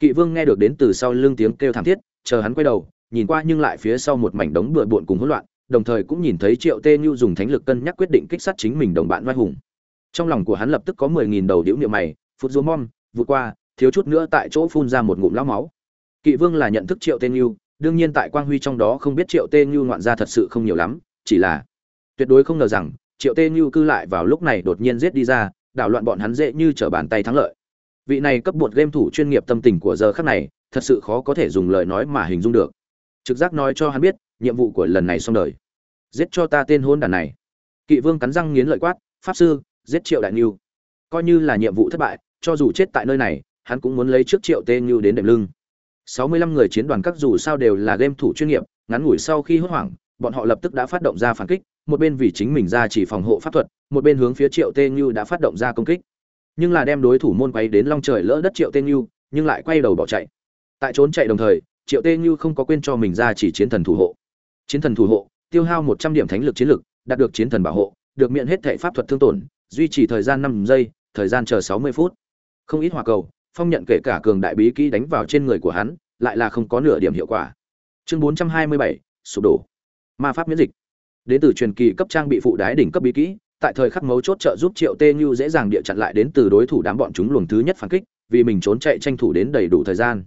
kỵ vương nghe được đến từ sau lưng tiếng kêu thảm thiết, chờ hắn quay đầu nhìn qua nhưng lại phía sau một mảnh đống bừa bộn cùng hỗn loạn đồng thời cũng nhìn thấy triệu tê Nhu dùng thánh lực cân nhắc quyết định kích sát chính mình đồng bạn vai hùng. Trong lòng của hắn lập tức có mười nghìn đầu điếu niệm mày phút rúa mom vượt qua thiếu chút nữa tại chỗ phun ra một ngụm lão máu. Kỵ vương là nhận thức triệu tê Nhu, đương nhiên tại quang huy trong đó không biết triệu tê Nhu ngoạn ra thật sự không nhiều lắm chỉ là tuyệt đối không ngờ rằng triệu tê Nhu cư lại vào lúc này đột nhiên giết đi ra đảo loạn bọn hắn dễ như trở bàn tay thắng lợi. Vị này cấp bột game thủ chuyên nghiệp tâm tình của giờ khắc này thật sự khó có thể dùng lời nói mà hình dung được trực giác nói cho hắn biết, nhiệm vụ của lần này xong đời. Giết cho ta tên hôn đàn này. Kỵ vương cắn răng nghiến lợi quát, pháp sư, giết triệu đại niu coi như là nhiệm vụ thất bại, cho dù chết tại nơi này, hắn cũng muốn lấy trước triệu tên niu đến đệm lưng. 65 người chiến đoàn các dù sao đều là game thủ chuyên nghiệp, ngắn ngủi sau khi hốt hoảng, bọn họ lập tức đã phát động ra phản kích, một bên vì chính mình ra chỉ phòng hộ pháp thuật, một bên hướng phía triệu tên niu đã phát động ra công kích. Nhưng là đem đối thủ môn quay đến long trời lỡ đất triệu tên niu nhưng lại quay đầu bỏ chạy. Tại trốn chạy đồng thời triệu tê như không có quên cho mình ra chỉ chiến thần thủ hộ. Chiến thần thủ hộ, tiêu hao một trăm điểm thánh lực chiến lực, đạt được chiến thần bảo hộ, được miễn hết thệ pháp thuật thương tổn, duy trì thời gian năm giây, thời gian chờ sáu mươi phút. Không ít hòa cầu, phong nhận kể cả cường đại bí kỹ đánh vào trên người của hắn, lại là không có nửa điểm hiệu quả. Chương bốn trăm hai mươi bảy, sụp đổ. Ma pháp miễn dịch. Đến từ truyền kỳ cấp trang bị phụ đái đỉnh cấp bí kỹ, tại thời khắc mấu chốt trợ giúp triệu tê như dễ dàng địa chặn lại đến từ đối thủ đám bọn chúng luồng thứ nhất phản kích, vì mình trốn chạy tranh thủ đến đầy đủ thời gian.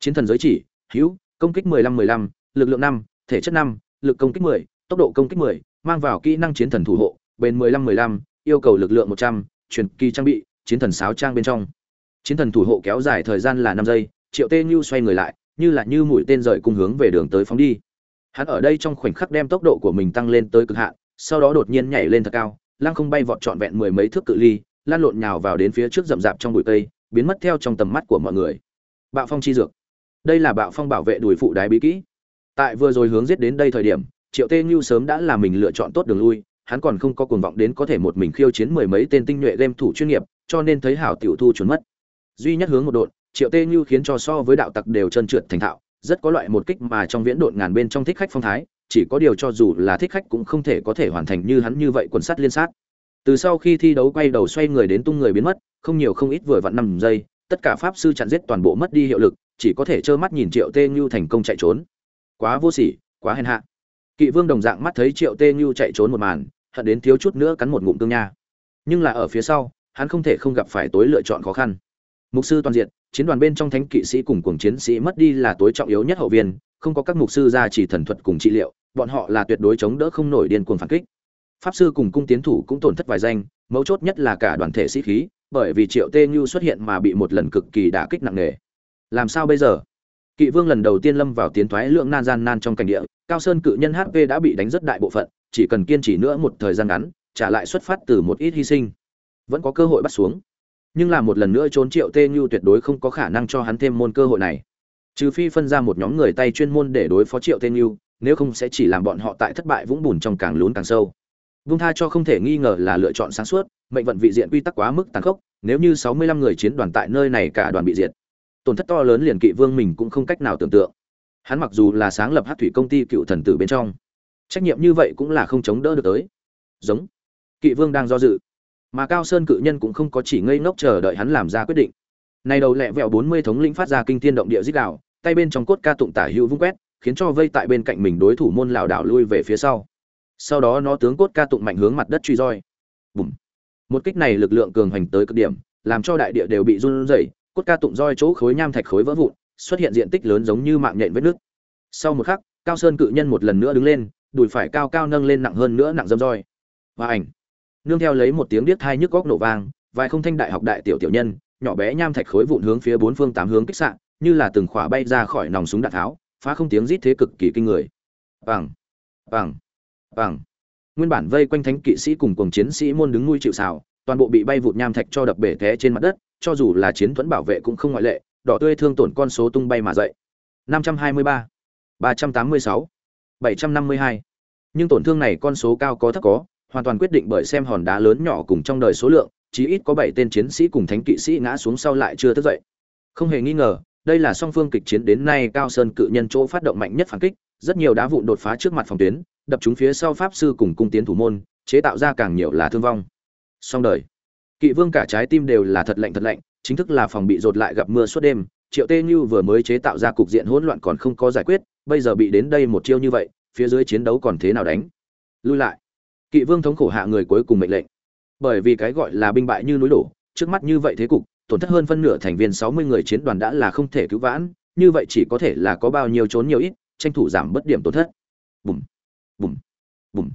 Chiến thần giới chỉ hữu công kích 15-15, lực lượng 5, thể chất 5, lực công kích 10, tốc độ công kích 10, mang vào kỹ năng chiến thần thủ hộ bền 15-15, yêu cầu lực lượng 100, truyền kỳ trang bị chiến thần sáo trang bên trong. Chiến thần thủ hộ kéo dài thời gian là 5 giây triệu tê Nhu xoay người lại như là như mũi tên rời cùng hướng về đường tới phóng đi. Hắn ở đây trong khoảnh khắc đem tốc độ của mình tăng lên tới cực hạn sau đó đột nhiên nhảy lên thật cao lăng không bay vọt trọn vẹn mười mấy thước cự ly lan lộn nhào vào đến phía trước rậm rạp trong bụi cây biến mất theo trong tầm mắt của mọi người. Bạo phong chi dược đây là bạo phong bảo vệ đùi phụ đái bí kỹ. Tại vừa rồi hướng giết đến đây thời điểm, triệu tê như sớm đã là mình lựa chọn tốt đường lui, hắn còn không có cuồng vọng đến có thể một mình khiêu chiến mười mấy tên tinh nhuệ game thủ chuyên nghiệp, cho nên thấy hảo tiểu thu trốn mất. Duy nhất hướng một độn, triệu tê như khiến cho so với đạo tặc đều trơn trượt thành thạo, rất có loại một kích mà trong viễn độn ngàn bên trong thích khách phong thái, chỉ có điều cho dù là thích khách cũng không thể có thể hoàn thành như hắn như vậy quần sắt liên sát. Từ sau khi thi đấu quay đầu xoay người đến tung người biến mất, không nhiều không ít vừa vặn năm giây, tất cả pháp sư chặn giết toàn bộ mất đi hiệu lực chỉ có thể trơ mắt nhìn triệu tê như thành công chạy trốn. Quá vô sỉ, quá hèn hạ. Kỵ vương đồng dạng mắt thấy triệu tê như chạy trốn một màn, hận đến thiếu chút nữa cắn một ngụm tương nha. Nhưng là ở phía sau, hắn không thể không gặp phải tối lựa chọn khó khăn. Mục sư toàn diện, chiến đoàn bên trong thánh kỵ sĩ cùng cuồng chiến sĩ mất đi là tối trọng yếu nhất hậu viên, không có các mục sư ra chỉ thần thuật cùng trị liệu, bọn họ là tuyệt đối chống đỡ không nổi điên cuồng phản kích. Pháp sư cùng cung tiến thủ cũng tổn thất vài danh, mấu chốt nhất là cả đoàn thể sĩ khí, bởi vì triệu tê như xuất hiện mà bị một lần cực kỳ đả kích nặng nề làm sao bây giờ? Kỵ vương lần đầu tiên lâm vào tiến thoái lượng nan gian nan trong cảnh địa, cao sơn cự nhân hp đã bị đánh rất đại bộ phận, chỉ cần kiên trì nữa một thời gian ngắn, trả lại xuất phát từ một ít hy sinh. Vẫn có cơ hội bắt xuống. Nhưng là một lần nữa trốn triệu tê như tuyệt đối không có khả năng cho hắn thêm môn cơ hội này. Trừ phi phân ra một nhóm người tay chuyên môn để đối phó triệu tê như, nếu không sẽ chỉ làm bọn họ tại thất bại vũng bùn trong càng lún càng sâu. Vung tha cho không thể nghi ngờ là lựa chọn sáng suốt, mệnh vận vị diện quy tắc quá mức tàn khốc, nếu như sáu mươi lăm người chiến đoàn tại nơi này cả đoàn bị diệt tổn thất to lớn liền kỵ vương mình cũng không cách nào tưởng tượng. Hắn mặc dù là sáng lập hát thủy công ty cựu thần tử bên trong, trách nhiệm như vậy cũng là không chống đỡ được tới. Giống, kỵ vương đang do dự, mà cao sơn cự nhân cũng không có chỉ ngây ngốc chờ đợi hắn làm ra quyết định. Này đầu lẹ vẹo bốn mươi thống lĩnh phát ra kinh thiên động địa dích đạo tay bên trong cốt ca tụng tả hữu vung quét, khiến cho vây tại bên cạnh mình đối thủ môn lảo đảo lui về phía sau. Sau đó nó tướng cốt ca tụng mạnh hướng mặt đất truy roi. Bùm. Một kích này lực lượng cường hành tới cực điểm, làm cho đại địa đều bị run rẩy cốt ca tụng roi chỗ khối nham thạch khối vỡ vụn, xuất hiện diện tích lớn giống như mạng nhện vết nước sau một khắc, cao sơn cự nhân một lần nữa đứng lên, đùi phải cao cao nâng lên nặng hơn nữa nặng dâm roi. Và ảnh. Nương theo lấy một tiếng điếc thai nhức góc nổ vang, vài không thanh đại học đại tiểu tiểu nhân, nhỏ bé nham thạch khối vụn hướng phía bốn phương tám hướng kích sạn như là từng khỏa bay ra khỏi nòng súng đạn tháo, phá không tiếng rít thế cực kỳ kinh người. Bằng bằng bằng nguyên bản vây quanh thánh kỵ sĩ cùng cuồng chiến sĩ môn đứng nuôi chịu xào toàn bộ bị bay vụt nham thạch cho đập bể té trên mặt đất cho dù là chiến thuẫn bảo vệ cũng không ngoại lệ đỏ tươi thương tổn con số tung bay mà dậy. 523, 386, 752. nhưng tổn thương này con số cao có thấp có hoàn toàn quyết định bởi xem hòn đá lớn nhỏ cùng trong đời số lượng chí ít có bảy tên chiến sĩ cùng thánh kỵ sĩ ngã xuống sau lại chưa thức dậy. Không hề nghi ngờ đây là song phương kịch chiến đến nay cao sơn cự nhân chỗ phát động mạnh nhất phản kích rất nhiều đá vụn đột phá trước mặt phòng tuyến đập chúng phía sau pháp sư cùng cung tiến thủ môn chế tạo ra càng nhiều là thương vong. Song đời kỵ vương cả trái tim đều là thật lạnh thật lạnh, chính thức là phòng bị rột lại gặp mưa suốt đêm, triệu tê như vừa mới chế tạo ra cục diện hỗn loạn còn không có giải quyết, bây giờ bị đến đây một chiêu như vậy, phía dưới chiến đấu còn thế nào đánh? Lui lại. Kỵ vương thống khổ hạ người cuối cùng mệnh lệnh. Bởi vì cái gọi là binh bại như núi đổ, trước mắt như vậy thế cục, tổn thất hơn phân nửa thành viên sáu mươi người chiến đoàn đã là không thể cứu vãn, như vậy chỉ có thể là có bao nhiêu trốn nhiều ít, tranh thủ giảm bất điểm tổn thất. Bùm bùm bùm.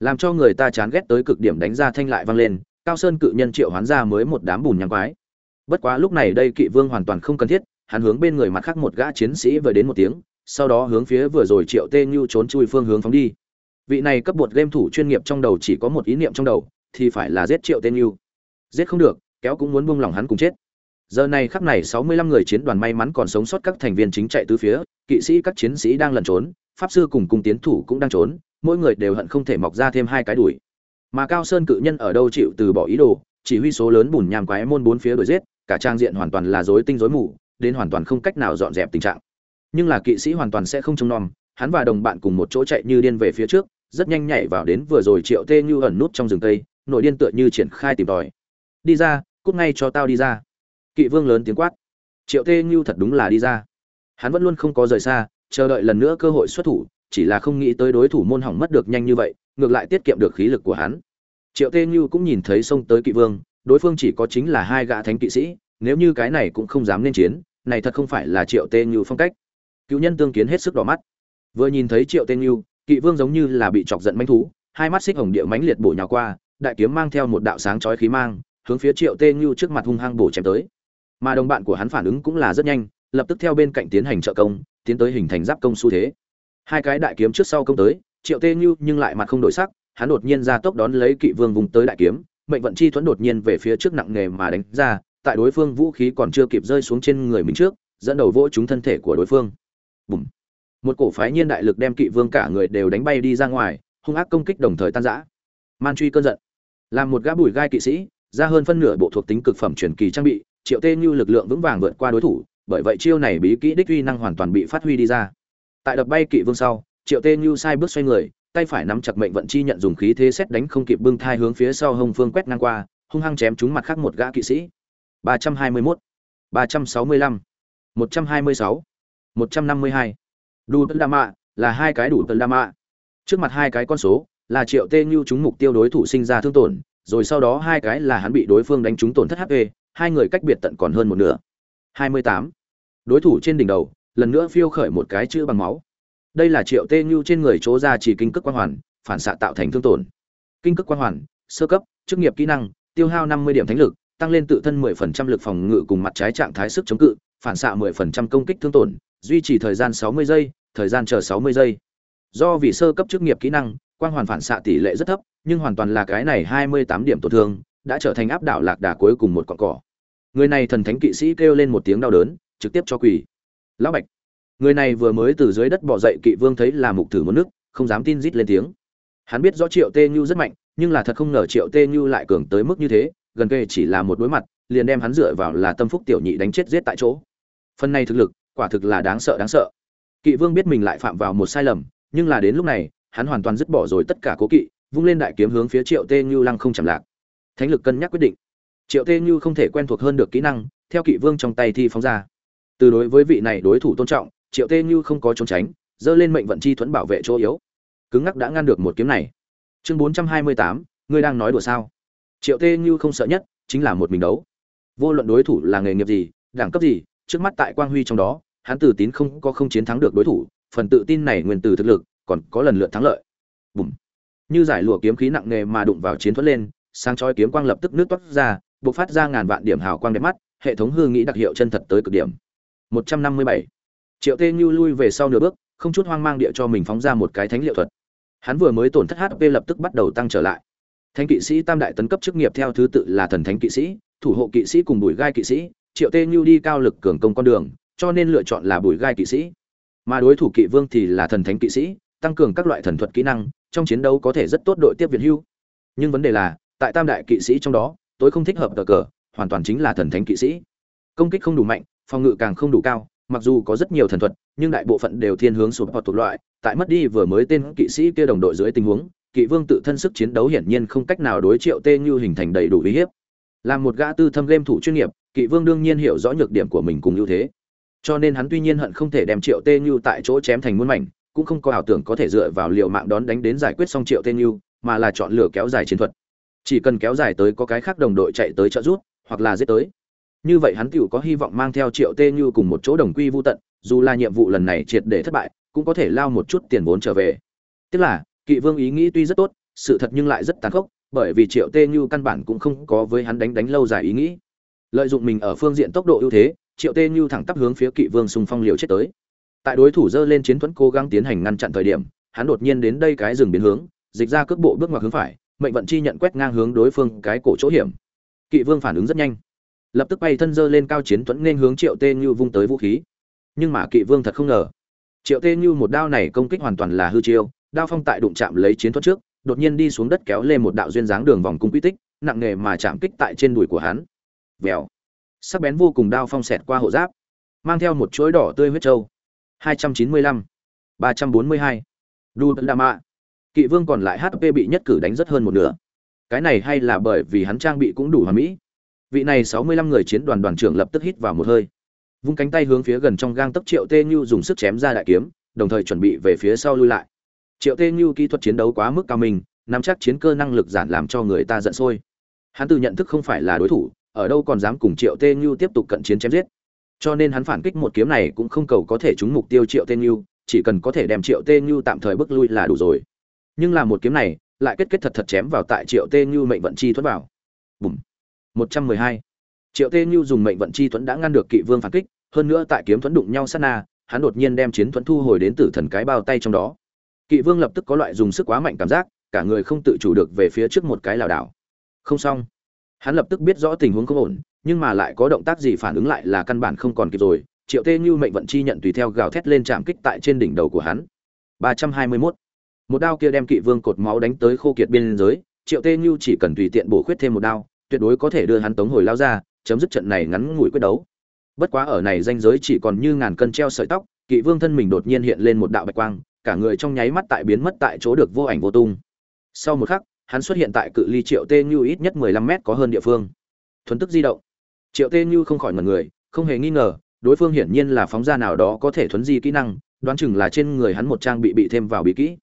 Làm cho người ta chán ghét tới cực điểm đánh ra thanh lại vang lên cao sơn cự nhân triệu hoán ra mới một đám bùn nhang quái. Bất quá lúc này đây kỵ vương hoàn toàn không cần thiết, hắn hướng bên người mặt khác một gã chiến sĩ vừa đến một tiếng, sau đó hướng phía vừa rồi triệu tê như trốn chui phương hướng phóng đi. Vị này cấp bột game thủ chuyên nghiệp trong đầu chỉ có một ý niệm trong đầu, thì phải là giết triệu tê như. Giết không được, kéo cũng muốn buông lòng hắn cùng chết. Giờ này khắc này sáu mươi lăm người chiến đoàn may mắn còn sống sót các thành viên chính chạy tứ phía, kỵ sĩ các chiến sĩ đang lẩn trốn, pháp sư cùng cung tiến thủ cũng đang trốn, mỗi người đều hận không thể mọc ra thêm hai cái đuổi mà cao sơn cự nhân ở đâu chịu từ bỏ ý đồ, chỉ huy số lớn bùn nham quái môn bốn phía đuổi giết, cả trang diện hoàn toàn là rối tinh rối mù, đến hoàn toàn không cách nào dọn dẹp tình trạng. Nhưng là kỵ sĩ hoàn toàn sẽ không trông nom, hắn và đồng bạn cùng một chỗ chạy như điên về phía trước, rất nhanh nhảy vào đến vừa rồi triệu tê như ẩn nút trong rừng tây nội điên tựa như triển khai tìm tòi. Đi ra, cút ngay cho tao đi ra. Kỵ vương lớn tiếng quát. Triệu tê như thật đúng là đi ra. Hắn vẫn luôn không có rời xa, chờ đợi lần nữa cơ hội xuất thủ chỉ là không nghĩ tới đối thủ môn hỏng mất được nhanh như vậy, ngược lại tiết kiệm được khí lực của hắn. Triệu tê như cũng nhìn thấy xông tới kỵ vương, đối phương chỉ có chính là hai gã thánh kỵ sĩ, nếu như cái này cũng không dám lên chiến, này thật không phải là triệu tê như phong cách. Cựu nhân tương kiến hết sức đỏ mắt. Vừa nhìn thấy triệu tê như, kỵ vương giống như là bị chọc giận mãnh thú, hai mắt xích hồng địa mánh liệt bổ nhào qua, đại kiếm mang theo một đạo sáng chói khí mang, hướng phía triệu tê như trước mặt hung hăng bổ chém tới. Mà đồng bạn của hắn phản ứng cũng là rất nhanh, lập tức theo bên cạnh tiến hành trợ công, tiến tới hình thành giáp công xu thế hai cái đại kiếm trước sau công tới, triệu tê như nhưng lại mặt không đổi sắc, hắn đột nhiên ra tốc đón lấy kỵ vương vùng tới đại kiếm, mệnh vận chi thuẫn đột nhiên về phía trước nặng nề mà đánh ra, tại đối phương vũ khí còn chưa kịp rơi xuống trên người mình trước, dẫn đầu vỗ trúng thân thể của đối phương. Bùm. một cổ phái nhiên đại lực đem kỵ vương cả người đều đánh bay đi ra ngoài, hung ác công kích đồng thời tan rã. Man truy cơn giận. Làm một gã bùi gai kỵ sĩ, ra hơn phân nửa bộ thuộc tính cực phẩm truyền kỳ trang bị, triệu tê như lực lượng vững vàng vượt qua đối thủ, bởi vậy chiêu này bí kỹ đích uy năng hoàn toàn bị phát huy đi ra tại đập bay kỵ vương sau triệu tê như sai bước xoay người tay phải nắm chặt mệnh vận chi nhận dùng khí thế xét đánh không kịp bưng thai hướng phía sau hồng phương quét ngang qua hung hăng chém trúng mặt khác một gã kỵ sĩ 321, 365, 126, 152. đủ tân đa mạ là hai cái đủ tân đa mạ trước mặt hai cái con số là triệu tê như trúng mục tiêu đối thủ sinh ra thương tổn rồi sau đó hai cái là hắn bị đối phương đánh trúng tổn thất hp hai người cách biệt tận còn hơn một nửa 28. đối thủ trên đỉnh đầu lần nữa phiêu khởi một cái chữ bằng máu. Đây là triệu tê nhu trên người chỗ ra chỉ kinh cước quan hoàn, phản xạ tạo thành thương tổn. Kinh cước quan hoàn, sơ cấp, chức nghiệp kỹ năng, tiêu hao 50 điểm thánh lực, tăng lên tự thân 10% lực phòng ngự cùng mặt trái trạng thái sức chống cự, phản xạ 10% công kích thương tổn, duy trì thời gian 60 giây, thời gian chờ 60 giây. Do vì sơ cấp chức nghiệp kỹ năng, quang hoàn phản xạ tỷ lệ rất thấp, nhưng hoàn toàn là cái này 28 điểm tổn thương, đã trở thành áp đảo lạc đà cuối cùng một cọn cỏ. Người này thần thánh kỵ sĩ kêu lên một tiếng đau đớn, trực tiếp cho quỳ lão bạch, người này vừa mới từ dưới đất bỏ dậy kỵ vương thấy là mục thử một nước, không dám tin rít lên tiếng. Hắn biết rõ triệu tê như rất mạnh, nhưng là thật không ngờ triệu tê như lại cường tới mức như thế, gần kề chỉ là một đối mặt, liền đem hắn dựa vào là tâm phúc tiểu nhị đánh chết giết tại chỗ. Phần này thực lực, quả thực là đáng sợ đáng sợ. Kỵ vương biết mình lại phạm vào một sai lầm, nhưng là đến lúc này, hắn hoàn toàn dứt bỏ rồi tất cả cố kỵ, vung lên đại kiếm hướng phía triệu tê như lăng không chậm lạc. Thánh lực cân nhắc quyết định. Triệu tê như không thể quen thuộc hơn được kỹ năng, theo kỵ vương trong tay thi phóng ra từ đối với vị này đối thủ tôn trọng, triệu tê như không có trốn tránh dơ lên mệnh vận chi thuẫn bảo vệ chỗ yếu. Cứng ngắc đã ngăn được một kiếm này. Chương bốn trăm hai mươi tám, ngươi đang nói đùa sao? Triệu tê như không sợ nhất chính là một mình đấu. Vô luận đối thủ là nghề nghiệp gì, đẳng cấp gì, trước mắt tại quang huy trong đó, hắn từ tín không có không chiến thắng được đối thủ, phần tự tin này nguyên từ thực lực, còn có lần lượt thắng lợi. Bùm. Như giải lụa kiếm khí nặng nề mà đụng vào chiến thuẫn lên, sáng chói kiếm quang lập tức nước toát ra, bộc phát ra ngàn vạn điểm hào quang đẹp mắt, hệ thống hư nghĩ đặc hiệu chân thật tới cực điểm. 157. triệu tê như lui về sau nửa bước, không chút hoang mang địa cho mình phóng ra một cái thánh liệu thuật. Hắn vừa mới tổn thất hp lập tức bắt đầu tăng trở lại. Thánh kỵ sĩ tam đại tấn cấp chức nghiệp theo thứ tự là thần thánh kỵ sĩ, thủ hộ kỵ sĩ cùng bùi gai kỵ sĩ. Triệu tê như đi cao lực cường công con đường, cho nên lựa chọn là bùi gai kỵ sĩ. Mà đối thủ kỵ vương thì là thần thánh kỵ sĩ, tăng cường các loại thần thuật kỹ năng, trong chiến đấu có thể rất tốt đội tiếp viện hưu. Nhưng vấn đề là, tại tam đại kỵ sĩ trong đó, tối không thích hợp cờ cờ, hoàn toàn chính là thần thánh kỵ sĩ. Công kích không đủ mạnh phòng ngự càng không đủ cao mặc dù có rất nhiều thần thuật nhưng đại bộ phận đều thiên hướng sụp hoặc thuộc loại tại mất đi vừa mới tên kỵ sĩ kia đồng đội dưới tình huống kỵ vương tự thân sức chiến đấu hiển nhiên không cách nào đối triệu tê như hình thành đầy đủ uy hiếp. Làm một gã tư thâm game thủ chuyên nghiệp kỵ vương đương nhiên hiểu rõ nhược điểm của mình cùng ưu thế. Cho nên hắn tuy nhiên hận không thể đem triệu tê như tại chỗ chém thành muôn mảnh cũng không có ảo tưởng có thể dựa vào liệu mạng đón đánh đến giải quyết xong triệu tê như mà là chọn lựa kéo dài chiến thuật. Chỉ cần kéo dài tới có cái khác đồng đội chạy tới trợ giúp, hoặc là giết tới như vậy hắn tựu có hy vọng mang theo triệu tê như cùng một chỗ đồng quy vô tận, dù là nhiệm vụ lần này triệt để thất bại, cũng có thể lao một chút tiền vốn trở về. Tức là, kỵ vương ý nghĩ tuy rất tốt, sự thật nhưng lại rất tàn khốc, bởi vì triệu tê như căn bản cũng không có với hắn đánh đánh lâu dài ý nghĩ. Lợi dụng mình ở phương diện tốc độ ưu thế, triệu tê như thẳng tắp hướng phía kỵ vương xung phong liều chết tới. Tại đối thủ dơ lên chiến thuẫn cố gắng tiến hành ngăn chặn thời điểm, hắn đột nhiên đến đây cái rừng biến hướng, dịch ra cước bộ bước ngoặt hướng phải, mệnh vận chi nhận quét ngang hướng đối phương cái cổ chỗ hiểm. Kỵ vương phản ứng rất nhanh lập tức bay thân dơ lên cao chiến thuẫn nên hướng triệu tê như vung tới vũ khí. Nhưng mà kỵ vương thật không ngờ, triệu tê như một đao này công kích hoàn toàn là hư chiêu, đao phong tại đụng chạm lấy chiến thuật trước, đột nhiên đi xuống đất kéo lên một đạo duyên dáng đường vòng cung quy tích, nặng nề mà chạm kích tại trên đùi của hắn. Vèo. Sắc bén vô cùng đao phong xẹt qua hộ giáp, mang theo một chuỗi đỏ tươi huyết trâu. 295 342 đu đa mạ. Kỵ vương còn lại hp bị nhất cử đánh rất hơn một nửa. Cái này hay là bởi vì hắn trang bị cũng đủ hoàn mỹ vị này 65 người chiến đoàn đoàn trưởng lập tức hít vào một hơi. Vung cánh tay hướng phía gần trong gang tấc triệu tê như dùng sức chém ra đại kiếm, đồng thời chuẩn bị về phía sau lui lại. Triệu tê như kỹ thuật chiến đấu quá mức cao mình nắm chắc chiến cơ năng lực giản làm cho người ta giận sôi. Hắn tự nhận thức không phải là đối thủ, ở đâu còn dám cùng triệu tê như tiếp tục cận chiến chém giết. Cho nên hắn phản kích một kiếm này cũng không cầu có thể trúng mục tiêu triệu tê như, chỉ cần có thể đem triệu tê như tạm thời bước lui là đủ rồi. Nhưng là một kiếm này, lại kết kết thật thật chém vào tại triệu tê như mệnh vận chi thoát vào. Bùm một trăm mười hai. Triệu tê Nhu dùng mệnh vận chi thuẫn đã ngăn được kỵ vương phản kích, hơn nữa tại kiếm thuẫn đụng nhau sát na, hắn đột nhiên đem chiến thuẫn thu hồi đến tử thần cái bao tay trong đó. Kỵ vương lập tức có loại dùng sức quá mạnh cảm giác, cả người không tự chủ được về phía trước một cái lảo đảo. Không xong. Hắn lập tức biết rõ tình huống không ổn, nhưng mà lại có động tác gì phản ứng lại là căn bản không còn kịp rồi. Triệu tê Nhu mệnh vận chi nhận tùy theo gào thét lên chạm kích tại trên đỉnh đầu của hắn. ba trăm hai mươi 321. một đao kia đem kỵ vương cột máu đánh tới khô kiệt biên giới. Triệu tê Nhu chỉ cần tùy tiện bổ khuyết thêm một đao tuyệt đối có thể đưa hắn tống hồi lao ra, chấm dứt trận này ngắn ngủi quyết đấu. Bất quá ở này danh giới chỉ còn như ngàn cân treo sợi tóc, kỵ vương thân mình đột nhiên hiện lên một đạo bạch quang, cả người trong nháy mắt tại biến mất tại chỗ được vô ảnh vô tung. Sau một khắc, hắn xuất hiện tại cự ly triệu tê như ít nhất mười lăm mét có hơn địa phương. Thuấn tức di động. Triệu tê như không khỏi ngần người, không hề nghi ngờ, đối phương hiển nhiên là phóng ra nào đó có thể thuấn di kỹ năng, đoán chừng là trên người hắn một trang bị bị thêm vào bí kỹ.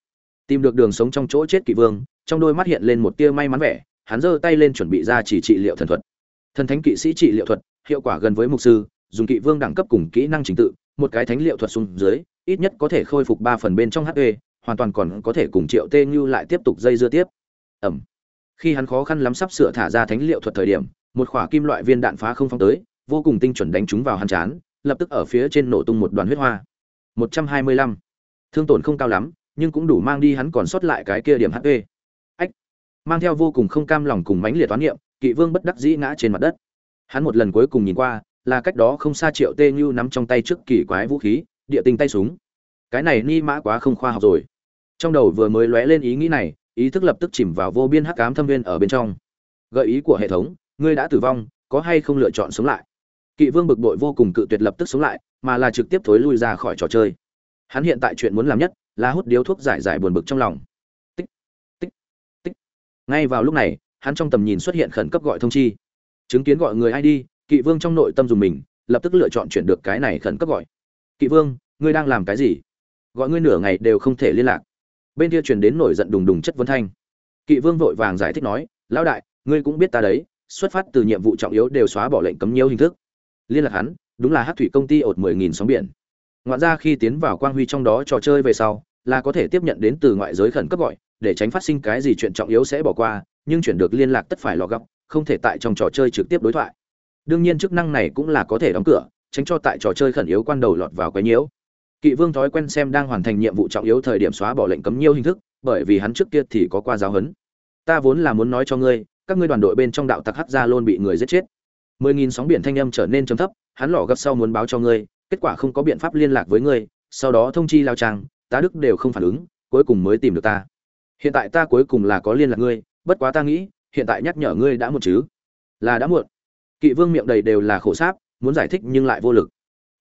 Tìm được đường sống trong chỗ chết kỵ vương, trong đôi mắt hiện lên một tia may mắn vẻ hắn giơ tay lên chuẩn bị ra chỉ trị liệu thần thuật. Thần thánh kỵ sĩ trị liệu thuật, hiệu quả gần với mục sư, dùng kỵ vương đẳng cấp cùng kỹ năng trình tự, một cái thánh liệu thuật xuống dưới, ít nhất có thể khôi phục ba phần bên trong hp hoàn toàn còn có thể cùng triệu tê như lại tiếp tục dây dưa tiếp. Ẩm. Khi hắn khó khăn lắm sắp sửa thả ra thánh liệu thuật thời điểm, một khỏa kim loại viên đạn phá không phong tới, vô cùng tinh chuẩn đánh trúng vào hắn chán, lập tức ở phía trên nổ tung một đoàn huyết hoa. 125. thương tổn không cao lắm, nhưng cũng đủ mang đi hắn còn sót lại cái kia điểm hp mang theo vô cùng không cam lòng cùng mãnh liệt toán niệm, kỵ vương bất đắc dĩ ngã trên mặt đất. Hắn một lần cuối cùng nhìn qua, là cách đó không xa triệu tê như nắm trong tay trước kỳ quái vũ khí, địa tinh tay súng. Cái này ni mã quá không khoa học rồi. Trong đầu vừa mới lóe lên ý nghĩ này, ý thức lập tức chìm vào vô biên hắc ám thâm viên ở bên trong. Gợi ý của hệ thống, ngươi đã tử vong, có hay không lựa chọn sống lại? Kỵ vương bực bội vô cùng cự tuyệt lập tức sống lại, mà là trực tiếp thối lui ra khỏi trò chơi. Hắn hiện tại chuyện muốn làm nhất là hút điếu thuốc giải giải buồn bực trong lòng ngay vào lúc này, hắn trong tầm nhìn xuất hiện khẩn cấp gọi thông chi. Chứng kiến gọi người ai đi, kỵ vương trong nội tâm dùng mình, lập tức lựa chọn chuyển được cái này khẩn cấp gọi. Kỵ vương, ngươi đang làm cái gì? Gọi ngươi nửa ngày đều không thể liên lạc. Bên kia truyền đến nổi giận đùng đùng chất vấn thanh. Kỵ vương vội vàng giải thích nói, lão đại, ngươi cũng biết ta đấy, xuất phát từ nhiệm vụ trọng yếu đều xóa bỏ lệnh cấm nhiều hình thức. Liên lạc hắn, đúng là hát thủy công ty ột mười nghìn sóng biển. Ngoạn ra khi tiến vào quang huy trong đó trò chơi về sau, là có thể tiếp nhận đến từ ngoại giới khẩn cấp gọi để tránh phát sinh cái gì chuyện trọng yếu sẽ bỏ qua, nhưng chuyển được liên lạc tất phải lò gấp không thể tại trong trò chơi trực tiếp đối thoại. Đương nhiên chức năng này cũng là có thể đóng cửa, tránh cho tại trò chơi khẩn yếu quan đầu lọt vào quấy nhiễu. Kỵ vương thói quen xem đang hoàn thành nhiệm vụ trọng yếu thời điểm xóa bỏ lệnh cấm nhiều hình thức, bởi vì hắn trước kia thì có qua giáo huấn. Ta vốn là muốn nói cho ngươi, các ngươi đoàn đội bên trong đạo tặc hắc gia luôn bị người giết chết. Mười nghìn sóng biển thanh âm trở nên trầm thấp, hắn lỏ gấp sau muốn báo cho ngươi, kết quả không có biện pháp liên lạc với ngươi, sau đó thông chi lao trang tá đức đều không phản ứng, cuối cùng mới tìm được ta hiện tại ta cuối cùng là có liên lạc ngươi, bất quá ta nghĩ, hiện tại nhắc nhở ngươi đã muộn chứ. Là đã muộn. Kỵ vương miệng đầy đều là khổ sáp, muốn giải thích nhưng lại vô lực.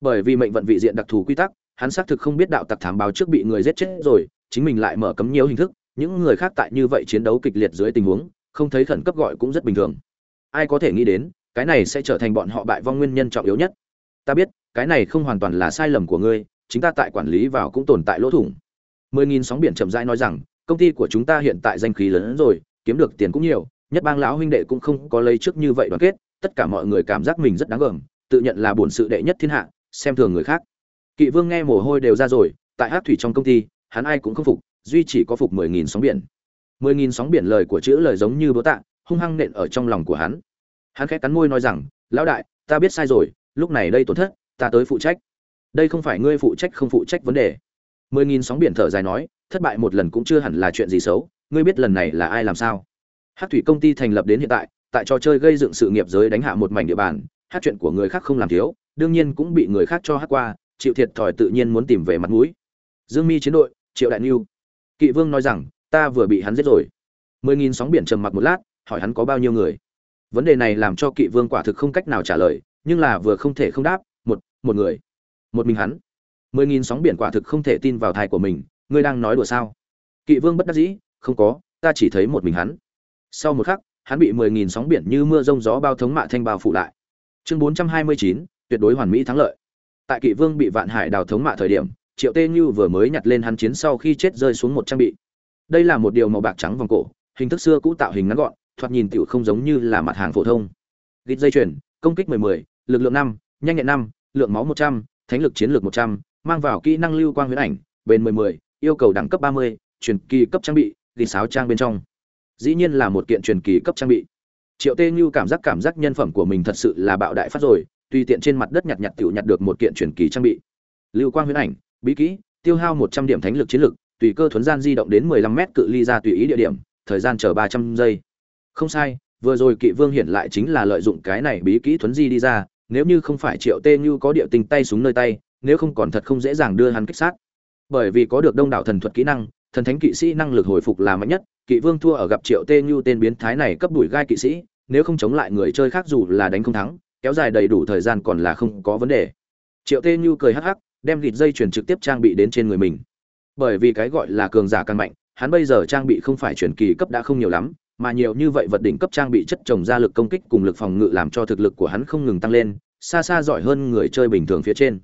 Bởi vì mệnh vận vị diện đặc thù quy tắc, hắn xác thực không biết đạo tặc thám báo trước bị người giết chết rồi, chính mình lại mở cấm nhiều hình thức, những người khác tại như vậy chiến đấu kịch liệt dưới tình huống, không thấy khẩn cấp gọi cũng rất bình thường. Ai có thể nghĩ đến, cái này sẽ trở thành bọn họ bại vong nguyên nhân trọng yếu nhất. Ta biết, cái này không hoàn toàn là sai lầm của ngươi, chính ta tại quản lý vào cũng tồn tại lỗ thủng. Mười nghìn sóng biển chậm rãi nói rằng công ty của chúng ta hiện tại danh khí lớn hơn rồi, kiếm được tiền cũng nhiều, nhất bang lão huynh đệ cũng không có lấy trước như vậy đoàn kết, tất cả mọi người cảm giác mình rất đáng gờm, tự nhận là bổn sự đệ nhất thiên hạ, xem thường người khác. Kỵ vương nghe mồ hôi đều ra rồi, tại hát thủy trong công ty, hắn ai cũng không phục, duy chỉ có phục mười nghìn sóng biển. mười nghìn sóng biển lời của chữ lời giống như bố tạ, hung hăng nện ở trong lòng của hắn. Hắn khẽ cắn môi nói rằng, lão đại, ta biết sai rồi, lúc này đây tổn thất, ta tới phụ trách. Đây không phải ngươi phụ trách không phụ trách vấn đề. mười nghìn sóng biển thở dài nói thất bại một lần cũng chưa hẳn là chuyện gì xấu, ngươi biết lần này là ai làm sao? Hát thủy công ty thành lập đến hiện tại tại trò chơi gây dựng sự nghiệp giới đánh hạ một mảnh địa bàn, hát chuyện của người khác không làm thiếu, đương nhiên cũng bị người khác cho hát qua chịu thiệt thòi tự nhiên muốn tìm về mặt mũi. Dương mi chiến đội, triệu đại niu kỵ vương nói rằng, ta vừa bị hắn giết rồi. Mười nghìn sóng biển trầm mặc một lát, hỏi hắn có bao nhiêu người. Vấn đề này làm cho kỵ vương quả thực không cách nào trả lời, nhưng là vừa không thể không đáp, một một người. Một mình hắn. Mười nghìn sóng biển quả thực không thể tin vào thai của mình ngươi đang nói đùa sao? Kỵ vương bất đắc dĩ không có ta chỉ thấy một mình hắn. Sau một khắc hắn bị mười nghìn sóng biển như mưa rông gió bao thống mạ thanh bao phủ lại. Chương bốn trăm hai mươi chín tuyệt đối hoàn mỹ thắng lợi. Tại kỵ vương bị vạn hải đào thống mạ thời điểm triệu tê như vừa mới nhặt lên hắn chiến sau khi chết rơi xuống một trang bị. Đây là một điều màu bạc trắng vòng cổ hình thức xưa cũ tạo hình ngắn gọn thoạt nhìn tựu không giống như là mặt hàng phổ thông. Gịt dây chuyền công kích 10-10, lực lượng năm, nhanh nhẹn năm, lượng máu 100, thánh lực chiến lược 100, mang vào kỹ năng lưu quang huyễn ảnh bên 10-10, yêu cầu đẳng cấp 30, truyền kỳ cấp trang bị ghi sáo trang bên trong. Dĩ nhiên là một kiện truyền kỳ cấp trang bị. Triệu tê như cảm giác cảm giác nhân phẩm của mình thật sự là bạo đại phát rồi tùy tiện trên mặt đất nhặt nhặt tiểu nhặt được một kiện truyền kỳ trang bị. Lưu quang huyễn ảnh bí kỹ tiêu hao 100 điểm thánh lực chiến lực, tùy cơ thuấn gian di động đến 15 mét cự ly ra tùy ý địa điểm thời gian chờ 300 giây. Không sai vừa rồi kỵ vương hiện lại chính là lợi dụng cái này bí kỹ thuấn di đi ra nếu như không phải triệu tê như có địa tình tay súng nơi tay nếu không còn thật không dễ dàng đưa hắn kích sát bởi vì có được đông đảo thần thuật kỹ năng, thần thánh kỵ sĩ năng lực hồi phục là mạnh nhất, kỵ vương thua ở gặp triệu tê như tên biến thái này cấp đuổi gai kỵ sĩ, nếu không chống lại người chơi khác dù là đánh không thắng, kéo dài đầy đủ thời gian còn là không có vấn đề. Triệu tê như cười hắc hắc, đem gịt dây chuyển trực tiếp trang bị đến trên người mình. Bởi vì cái gọi là cường giả căn mạnh, hắn bây giờ trang bị không phải chuyển kỳ cấp đã không nhiều lắm, mà nhiều như vậy vật đỉnh cấp trang bị chất trồng ra lực công kích cùng lực phòng ngự làm cho thực lực của hắn không ngừng tăng lên, xa xa giỏi hơn người chơi bình thường phía trên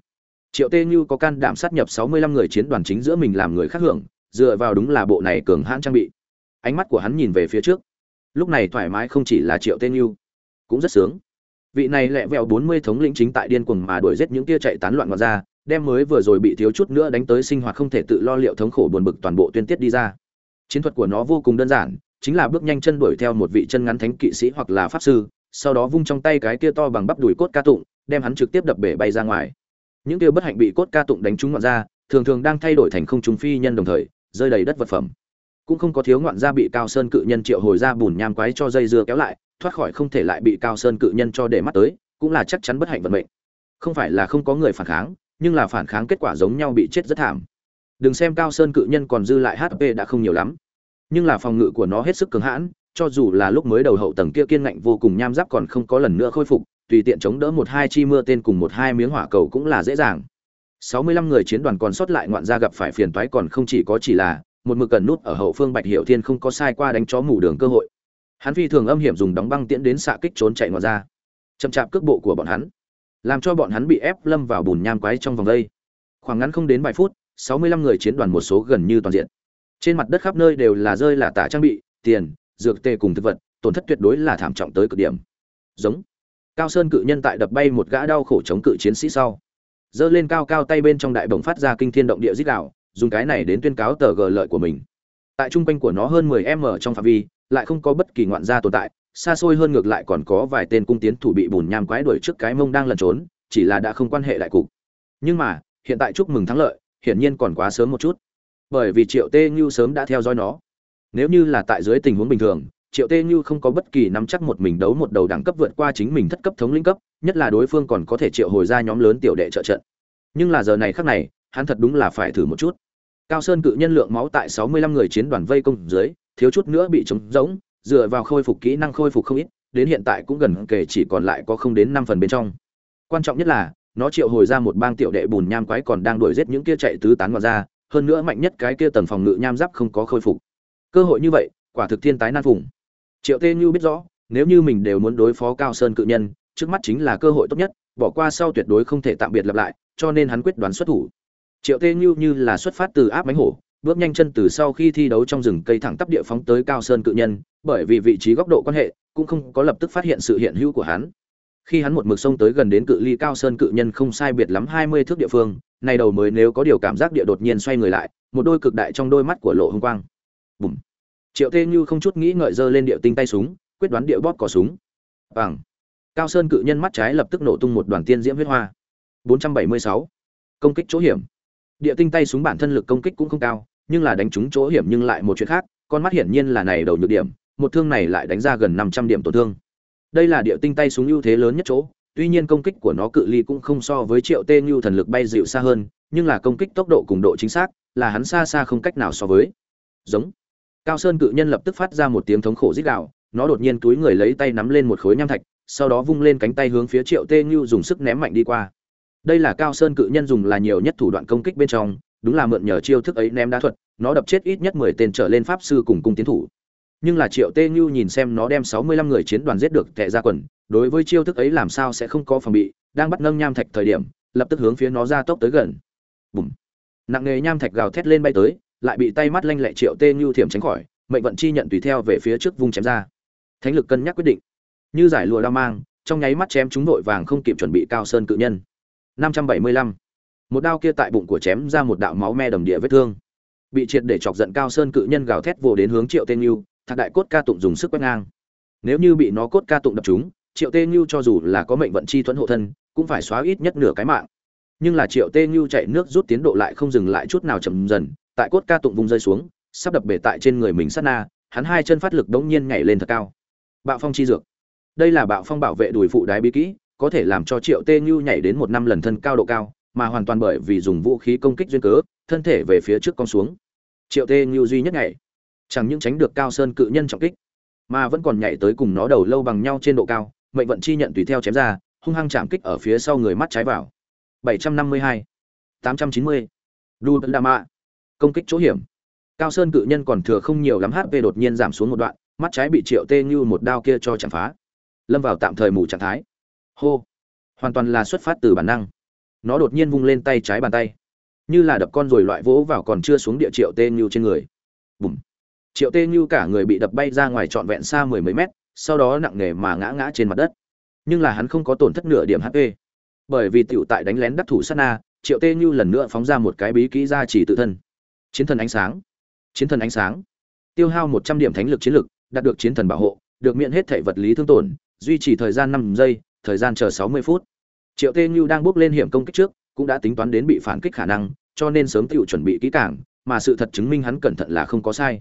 triệu tê như có can đảm sát nhập sáu mươi lăm người chiến đoàn chính giữa mình làm người khác hưởng, dựa vào đúng là bộ này cường hãn trang bị. Ánh mắt của hắn nhìn về phía trước. Lúc này thoải mái không chỉ là triệu tê như, cũng rất sướng. Vị này lẹ vẹo bốn mươi thống lĩnh chính tại điên cuồng mà đuổi giết những tia chạy tán loạn ngoài ra, đem mới vừa rồi bị thiếu chút nữa đánh tới sinh hoạt không thể tự lo liệu thống khổ buồn bực toàn bộ tuyên tiết đi ra. Chiến thuật của nó vô cùng đơn giản, chính là bước nhanh chân đuổi theo một vị chân ngắn thánh kỵ sĩ hoặc là pháp sư, sau đó vung trong tay cái kia to bằng bắp đùi cốt ca tụng, đem hắn trực tiếp đập bể bay ra ngoài những kia bất hạnh bị cốt ca tụng đánh trúng ngoạn gia, thường thường đang thay đổi thành không trùng phi nhân đồng thời rơi đầy đất vật phẩm. Cũng không có thiếu ngoạn gia bị cao sơn cự nhân triệu hồi ra bùn nham quái cho dây dưa kéo lại thoát khỏi không thể lại bị cao sơn cự nhân cho để mắt tới cũng là chắc chắn bất hạnh vận mệnh. Không phải là không có người phản kháng nhưng là phản kháng kết quả giống nhau bị chết rất thảm. Đừng xem cao sơn cự nhân còn dư lại hp đã không nhiều lắm nhưng là phòng ngự của nó hết sức cứng hãn cho dù là lúc mới đầu hậu tầng kia kiên ngạnh vô cùng nham giáp còn không có lần nữa khôi phục tùy tiện chống đỡ một hai chi mưa tên cùng một hai miếng hỏa cầu cũng là dễ dàng. Sáu mươi lăm người chiến đoàn còn sót lại ngoạn gia gặp phải phiền toái còn không chỉ có chỉ là, một mực cần nút ở hậu phương bạch hiểu thiên không có sai qua đánh chó mù đường cơ hội. Hắn phi thường âm hiểm dùng đóng băng tiễn đến xạ kích trốn chạy ngoạn ra chậm chạp cước bộ của bọn hắn, làm cho bọn hắn bị ép lâm vào bùn nham quái trong vòng đây. Khoảng ngắn không đến vài phút, sáu mươi lăm người chiến đoàn một số gần như toàn diện. Trên mặt đất khắp nơi đều là rơi là tả trang bị, tiền, dược tê cùng thực vật, tổn thất tuyệt đối là thảm trọng tới cực điểm. Giống cao sơn cự nhân tại đập bay một gã đau khổ chống cự chiến sĩ sau. Giơ lên cao cao tay bên trong đại bồng phát ra kinh thiên động địa dích đạo dùng cái này đến tuyên cáo tờ gờ lợi của mình. Tại trung quanh của nó hơn 10 m trong phạm vi, lại không có bất kỳ ngoạn gia tồn tại, xa xôi hơn ngược lại còn có vài tên cung tiến thủ bị bùn nham quái đuổi trước cái mông đang lẩn trốn, chỉ là đã không quan hệ đại cục. Nhưng mà, hiện tại chúc mừng thắng lợi, hiển nhiên còn quá sớm một chút. Bởi vì triệu tê như sớm đã theo dõi nó. Nếu như là tại dưới tình huống bình thường triệu tê như không có bất kỳ nắm chắc một mình đấu một đầu đẳng cấp vượt qua chính mình thất cấp thống lĩnh cấp, nhất là đối phương còn có thể triệu hồi ra nhóm lớn tiểu đệ trợ trận. Nhưng là giờ này khác này, hắn thật đúng là phải thử một chút. Cao sơn cự nhân lượng máu tại sáu mươi lăm người chiến đoàn vây công dưới, thiếu chút nữa bị trống rỗng, dựa vào khôi phục kỹ năng khôi phục không ít, đến hiện tại cũng gần kể chỉ còn lại có không đến năm phần bên trong. Quan trọng nhất là, nó triệu hồi ra một bang tiểu đệ bùn nham quái còn đang đuổi giết những kia chạy tứ tán vào ra, hơn nữa mạnh nhất cái kia tầng phòng ngự nham giáp không có khôi phục. Cơ hội như vậy, quả thực thiên tái nan vùng triệu tê như biết rõ, nếu như mình đều muốn đối phó cao sơn cự nhân, trước mắt chính là cơ hội tốt nhất, bỏ qua sau tuyệt đối không thể tạm biệt lặp lại, cho nên hắn quyết đoán xuất thủ. Triệu tê như như là xuất phát từ áp mánh hổ, bước nhanh chân từ sau khi thi đấu trong rừng cây thẳng tắp địa phóng tới cao sơn cự nhân, bởi vì vị trí góc độ quan hệ, cũng không có lập tức phát hiện sự hiện hữu của hắn. Khi hắn một mực sông tới gần đến cự ly cao sơn cự nhân không sai biệt lắm hai mươi thước địa phương, nay đầu mới nếu có điều cảm giác địa đột nhiên xoay người lại, một đôi cực đại trong đôi mắt của lộ hung quang. Bùm triệu tê như không chút nghĩ ngợi giơ lên địa tinh tay súng, quyết đoán địa bóp cò súng. Bằng cao sơn cự nhân mắt trái lập tức nổ tung một đoàn tiên diễm huyết hoa. 476. công kích chỗ hiểm. Địa tinh tay súng bản thân lực công kích cũng không cao, nhưng là đánh trúng chỗ hiểm nhưng lại một chuyện khác, con mắt hiển nhiên là này đầu nhược điểm, một thương này lại đánh ra gần 500 điểm tổn thương. Đây là địa tinh tay súng ưu thế lớn nhất chỗ, tuy nhiên công kích của nó cự ly cũng không so với triệu tê như thần lực bay dịu xa hơn, nhưng là công kích tốc độ cùng độ chính xác là hắn xa xa không cách nào so với. Giống cao sơn cự nhân lập tức phát ra một tiếng thống khổ rít gạo nó đột nhiên túi người lấy tay nắm lên một khối nham thạch, sau đó vung lên cánh tay hướng phía triệu tê như dùng sức ném mạnh đi qua. Đây là cao sơn cự nhân dùng là nhiều nhất thủ đoạn công kích bên trong, đúng là mượn nhờ chiêu thức ấy ném đá thuật, nó đập chết ít nhất mười tên trở lên pháp sư cùng cung tiến thủ. Nhưng là triệu tê như nhìn xem nó đem sáu mươi lăm người chiến đoàn giết được tệ ra quần, đối với chiêu thức ấy làm sao sẽ không có phòng bị, đang bắt nâng nham thạch thời điểm, lập tức hướng phía nó ra tốc tới gần. Bùm. Nặng nghề nham thạch gào thét lên bay tới lại bị tay mắt lanh lẹ triệu tê như thiểm tránh khỏi, mệnh vận chi nhận tùy theo về phía trước vung chém ra. Thánh lực cân nhắc quyết định. Như giải lụa đao mang, trong nháy mắt chém chúng nội vàng không kịp chuẩn bị cao sơn cự nhân. 575. một đao kia tại bụng của chém ra một đạo máu me đầm địa vết thương. Bị triệt để chọc giận cao sơn cự nhân gào thét vồ đến hướng triệu tên như, thạc đại cốt ca tụng dùng sức quét ngang. Nếu như bị nó cốt ca tụng đập chúng triệu tê như cho dù là có mệnh vận chi thuẫn hộ thân, cũng phải xóa ít nhất nửa cái mạng. Nhưng là triệu tê như chạy nước rút tiến độ lại không dừng lại chút nào chậm dần tại cốt ca tụng vùng rơi xuống, sắp đập bể tại trên người mình sát na, hắn hai chân phát lực đống nhiên nhảy lên thật cao. Bạo phong chi dược. Đây là bạo phong bảo vệ đùi phụ đái bí kỹ, có thể làm cho triệu tê như nhảy đến một năm lần thân cao độ cao, mà hoàn toàn bởi vì dùng vũ khí công kích duyên cớ, thân thể về phía trước con xuống. Triệu tê như duy nhất nhảy. Chẳng những tránh được cao sơn cự nhân trọng kích, mà vẫn còn nhảy tới cùng nó đầu lâu bằng nhau trên độ cao, mệnh vận chi nhận tùy theo chém ra, hung hăng chạm kích ở phía sau người mắt trái vào. 752 890 đu đà mạ công kích chỗ hiểm. Cao sơn cự nhân còn thừa không nhiều lắm hp đột nhiên giảm xuống một đoạn, mắt trái bị triệu tê như một đao kia cho chạm phá. Lâm vào tạm thời mù trạng thái. Hô! Hoàn toàn là xuất phát từ bản năng. Nó đột nhiên vung lên tay trái bàn tay. Như là đập con rồi loại vỗ vào còn chưa xuống địa triệu tê như trên người. Bùm! Triệu tê như cả người bị đập bay ra ngoài trọn vẹn xa mười mấy mét, sau đó nặng nề mà ngã ngã trên mặt đất. Nhưng là hắn không có tổn thất nửa điểm hp bởi vì tiểu tại đánh lén đắc thủ sát na, triệu tê như lần nữa phóng ra một cái bí kỹ ra chỉ tự thân chiến thần ánh sáng. Chiến thần ánh sáng. Tiêu hao một trăm điểm thánh lực chiến lực, đạt được chiến thần bảo hộ, được miễn hết thể vật lý thương tổn, duy trì thời gian năm giây, thời gian chờ sáu mươi phút. Triệu tê như đang bước lên hiểm công kích trước, cũng đã tính toán đến bị phản kích khả năng, cho nên sớm tự chuẩn bị kỹ càng, mà sự thật chứng minh hắn cẩn thận là không có sai.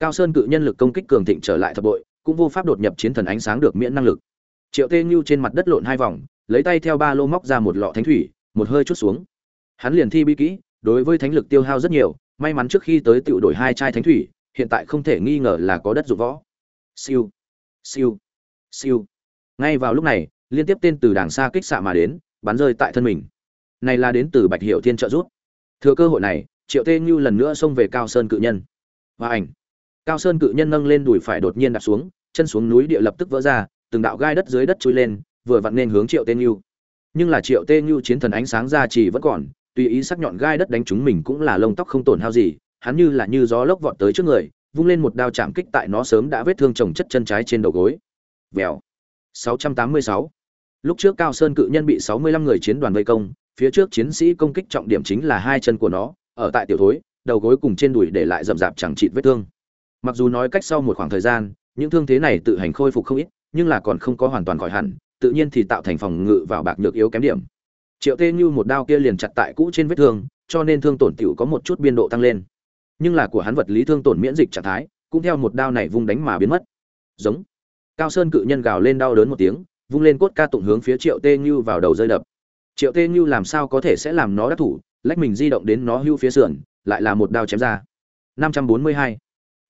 Cao sơn cự nhân lực công kích cường thịnh trở lại thập bội, cũng vô pháp đột nhập chiến thần ánh sáng được miễn năng lực. Triệu tê như trên mặt đất lộn hai vòng, lấy tay theo ba lô móc ra một lọ thánh thủy, một hơi chút xuống. Hắn liền thi bi kỹ, đối với thánh lực tiêu hao rất nhiều may mắn trước khi tới tựu đổi hai chai thánh thủy, hiện tại không thể nghi ngờ là có đất dụng võ. Siêu. Siêu. Siêu. Ngay vào lúc này, liên tiếp tên từ đàng xa kích xạ mà đến, bắn rơi tại thân mình. Này là đến từ bạch hiệu thiên trợ rút thừa cơ hội này, triệu tê như lần nữa xông về cao sơn cự nhân. Và ảnh. Cao sơn cự nhân nâng lên đùi phải đột nhiên đặt xuống, chân xuống núi địa lập tức vỡ ra, từng đạo gai đất dưới đất trôi lên, vừa vặn nên hướng triệu tê như. Nhưng là triệu tê như chiến thần ánh sáng ra chỉ vẫn còn tùy ý sắc nhọn gai đất đánh chúng mình cũng là lông tóc không tổn hao gì, hắn như là như gió lốc vọt tới trước người, vung lên một đao chạm kích tại nó sớm đã vết thương trồng chất chân trái trên đầu gối. Vèo. 686. lúc trước cao sơn cự nhân bị 65 người chiến đoàn vây công, phía trước chiến sĩ công kích trọng điểm chính là hai chân của nó, ở tại tiểu thối, đầu gối cùng trên đùi để lại rậm rạp chẳng chịt vết thương. Mặc dù nói cách sau một khoảng thời gian, những thương thế này tự hành khôi phục không ít, nhưng là còn không có hoàn toàn khỏi hẳn, tự nhiên thì tạo thành phòng ngự vào bạc nhược yếu kém điểm triệu tê như một đao kia liền chặt tại cũ trên vết thương, cho nên thương tổn tiểu có một chút biên độ tăng lên. Nhưng là của hắn vật lý thương tổn miễn dịch trạng thái, cũng theo một đao này vung đánh mà biến mất. Giống. Cao sơn cự nhân gào lên đau đớn một tiếng, vung lên cốt ca tụng hướng phía triệu tê như vào đầu rơi đập. Triệu tê như làm sao có thể sẽ làm nó đắc thủ, lách mình di động đến nó hưu phía sườn, lại là một đao chém ra. 542.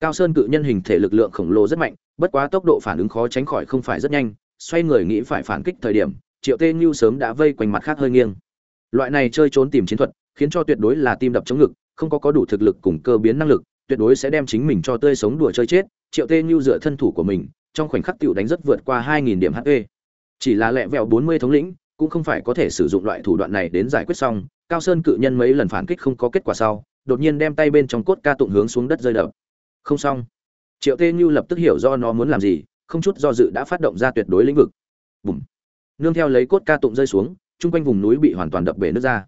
cao sơn cự nhân hình thể lực lượng khổng lồ rất mạnh, bất quá tốc độ phản ứng khó tránh khỏi không phải rất nhanh, xoay người nghĩ phải phản kích thời điểm triệu tê như sớm đã vây quanh mặt khác hơi nghiêng loại này chơi trốn tìm chiến thuật khiến cho tuyệt đối là tim đập chống ngực không có có đủ thực lực cùng cơ biến năng lực tuyệt đối sẽ đem chính mình cho tươi sống đùa chơi chết triệu tê như dựa thân thủ của mình trong khoảnh khắc tiểu đánh rất vượt qua 2000 điểm HP. Chỉ là lẹ vẹo 40 thống lĩnh, cũng không phải có thể sử dụng loại thủ đoạn này đến giải quyết xong, Cao Sơn cự nhân mấy lần phản kích không có kết quả sau, đột nhiên đem tay bên trong cốt ca tụng hướng xuống đất rơi đập. Không xong. Triệu Tê Như lập tức hiểu do nó muốn làm gì, không chút do dự đã phát động ra tuyệt đối lĩnh vực. Bùm. Nương theo lấy cốt ca tụng rơi xuống, trung quanh vùng núi bị hoàn toàn đập bể nước ra.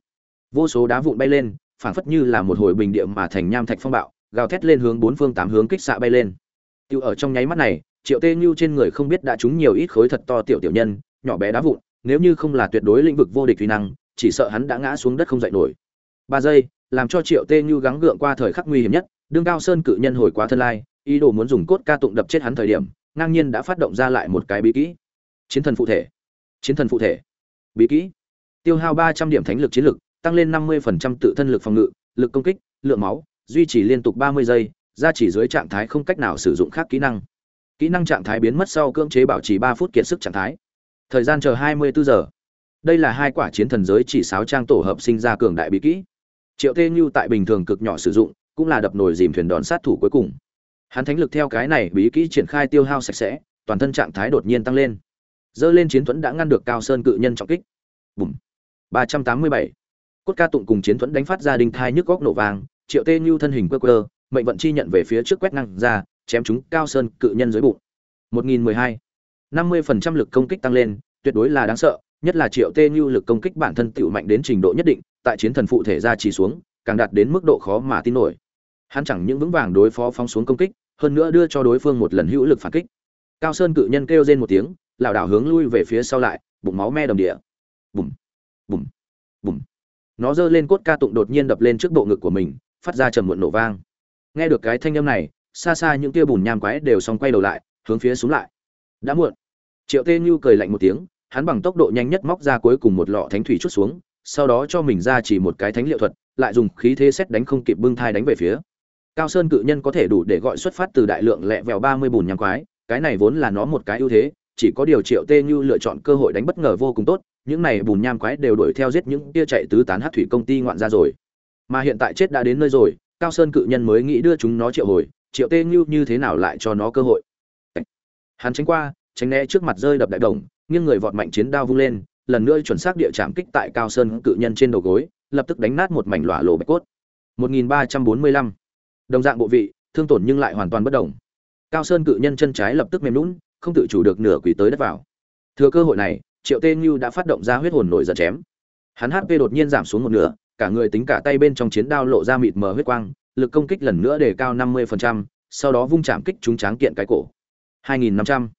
Vô số đá vụn bay lên, phảng phất như là một hồi bình địa mà thành nham thạch phong bạo, gào thét lên hướng bốn phương tám hướng kích xạ bay lên. Tiêu ở trong nháy mắt này, triệu tê như trên người không biết đã trúng nhiều ít khối thật to tiểu tiểu nhân nhỏ bé đá vụn nếu như không là tuyệt đối lĩnh vực vô địch uy năng chỉ sợ hắn đã ngã xuống đất không dậy nổi ba giây làm cho triệu tê như gắng gượng qua thời khắc nguy hiểm nhất đương cao sơn cự nhân hồi quá thân lai ý đồ muốn dùng cốt ca tụng đập chết hắn thời điểm ngang nhiên đã phát động ra lại một cái bí kỹ chiến thần phụ thể chiến thần phụ thể. Bí kỹ. Tiêu hao ba trăm điểm thánh lực chiến lực, tăng lên năm mươi tự thân lực phòng ngự, lực công kích, lượng máu, duy trì liên tục ba mươi giây ra chỉ dưới trạng thái không cách nào sử dụng khác kỹ năng. Kỹ năng trạng thái biến mất sau cưỡng chế bảo trì ba phút kiệt sức trạng thái. Thời gian chờ hai mươi bốn giờ. Đây là hai quả chiến thần giới chỉ sáo trang tổ hợp sinh ra cường đại bí kỹ. Triệu tê như tại bình thường cực nhỏ sử dụng, cũng là đập nồi dìm thuyền đòn sát thủ cuối cùng. Hắn thánh lực theo cái này bí kỹ triển khai tiêu hao sạch sẽ, toàn thân trạng thái đột nhiên tăng lên dơ lên chiến thuẫn đã ngăn được cao sơn cự nhân trọng kích. Bùm. Ba trăm tám mươi bảy. Cốt ca tụng cùng chiến thuẫn đánh phát ra đinh thai nhức góc nổ vàng, triệu tê như thân hình quơ quơ, mệnh vận chi nhận về phía trước quét năng ra, chém chúng cao sơn cự nhân dưới bụng. Một nghìn mười hai. năm mươi phần trăm lực công kích tăng lên, tuyệt đối là đáng sợ, nhất là triệu tê như lực công kích bản thân tựu mạnh đến trình độ nhất định, tại chiến thần phụ thể ra chỉ xuống, càng đạt đến mức độ khó mà tin nổi. Hắn chẳng những vững vàng đối phó phóng xuống công kích, hơn nữa đưa cho đối phương một lần hữu lực phản kích. Cao sơn cự nhân kêu rên một tiếng lảo đảo hướng lui về phía sau lại, bụng máu me đầm địa. Bùm bùm bùm. Nó giơ lên cốt ca tụng đột nhiên đập lên trước bộ ngực của mình, phát ra trầm muộn nổ vang. Nghe được cái thanh âm này, xa xa những tia bùn nham quái đều xong quay đầu lại, hướng phía xuống lại. Đã muộn. Triệu tê như cười lạnh một tiếng, hắn bằng tốc độ nhanh nhất móc ra cuối cùng một lọ thánh thủy chút xuống, sau đó cho mình ra chỉ một cái thánh liệu thuật, lại dùng khí thế xét đánh không kịp bưng thai đánh về phía. Cao sơn cự nhân có thể đủ để gọi xuất phát từ đại lượng lẹ vẹo ba mươi bùn nham quái, cái này vốn là nó một cái ưu thế chỉ có điều triệu tê như lựa chọn cơ hội đánh bất ngờ vô cùng tốt, những này bùn nham quái đều đuổi theo giết những tia chạy tứ tán hát thủy công ty ngoạn ra rồi. Mà hiện tại chết đã đến nơi rồi, cao sơn cự nhân mới nghĩ đưa chúng nó triệu hồi, triệu tê như như thế nào lại cho nó cơ hội? Hắn tránh qua, tránh né trước mặt rơi đập đại đồng, nghiêng người vọt mạnh chiến đao vung lên, lần nữa chuẩn xác địa chạm kích tại cao sơn cự nhân trên đầu gối, lập tức đánh nát một mảnh lỏa lộ bạch cốt. 1345. đồng dạng bộ vị, thương tổn nhưng lại hoàn toàn bất động cao sơn cự nhân chân trái lập tức mềm lún không tự chủ được nửa quỷ tới đất vào. Thừa cơ hội này triệu tê như đã phát động ra huyết hồn nổi giận chém. Hắn hp đột nhiên giảm xuống một nửa cả người tính cả tay bên trong chiến đao lộ ra mịt mờ huyết quang lực công kích lần nữa đề cao 50%, sau đó vung chạm kích trúng tráng kiện cái cổ. 2500.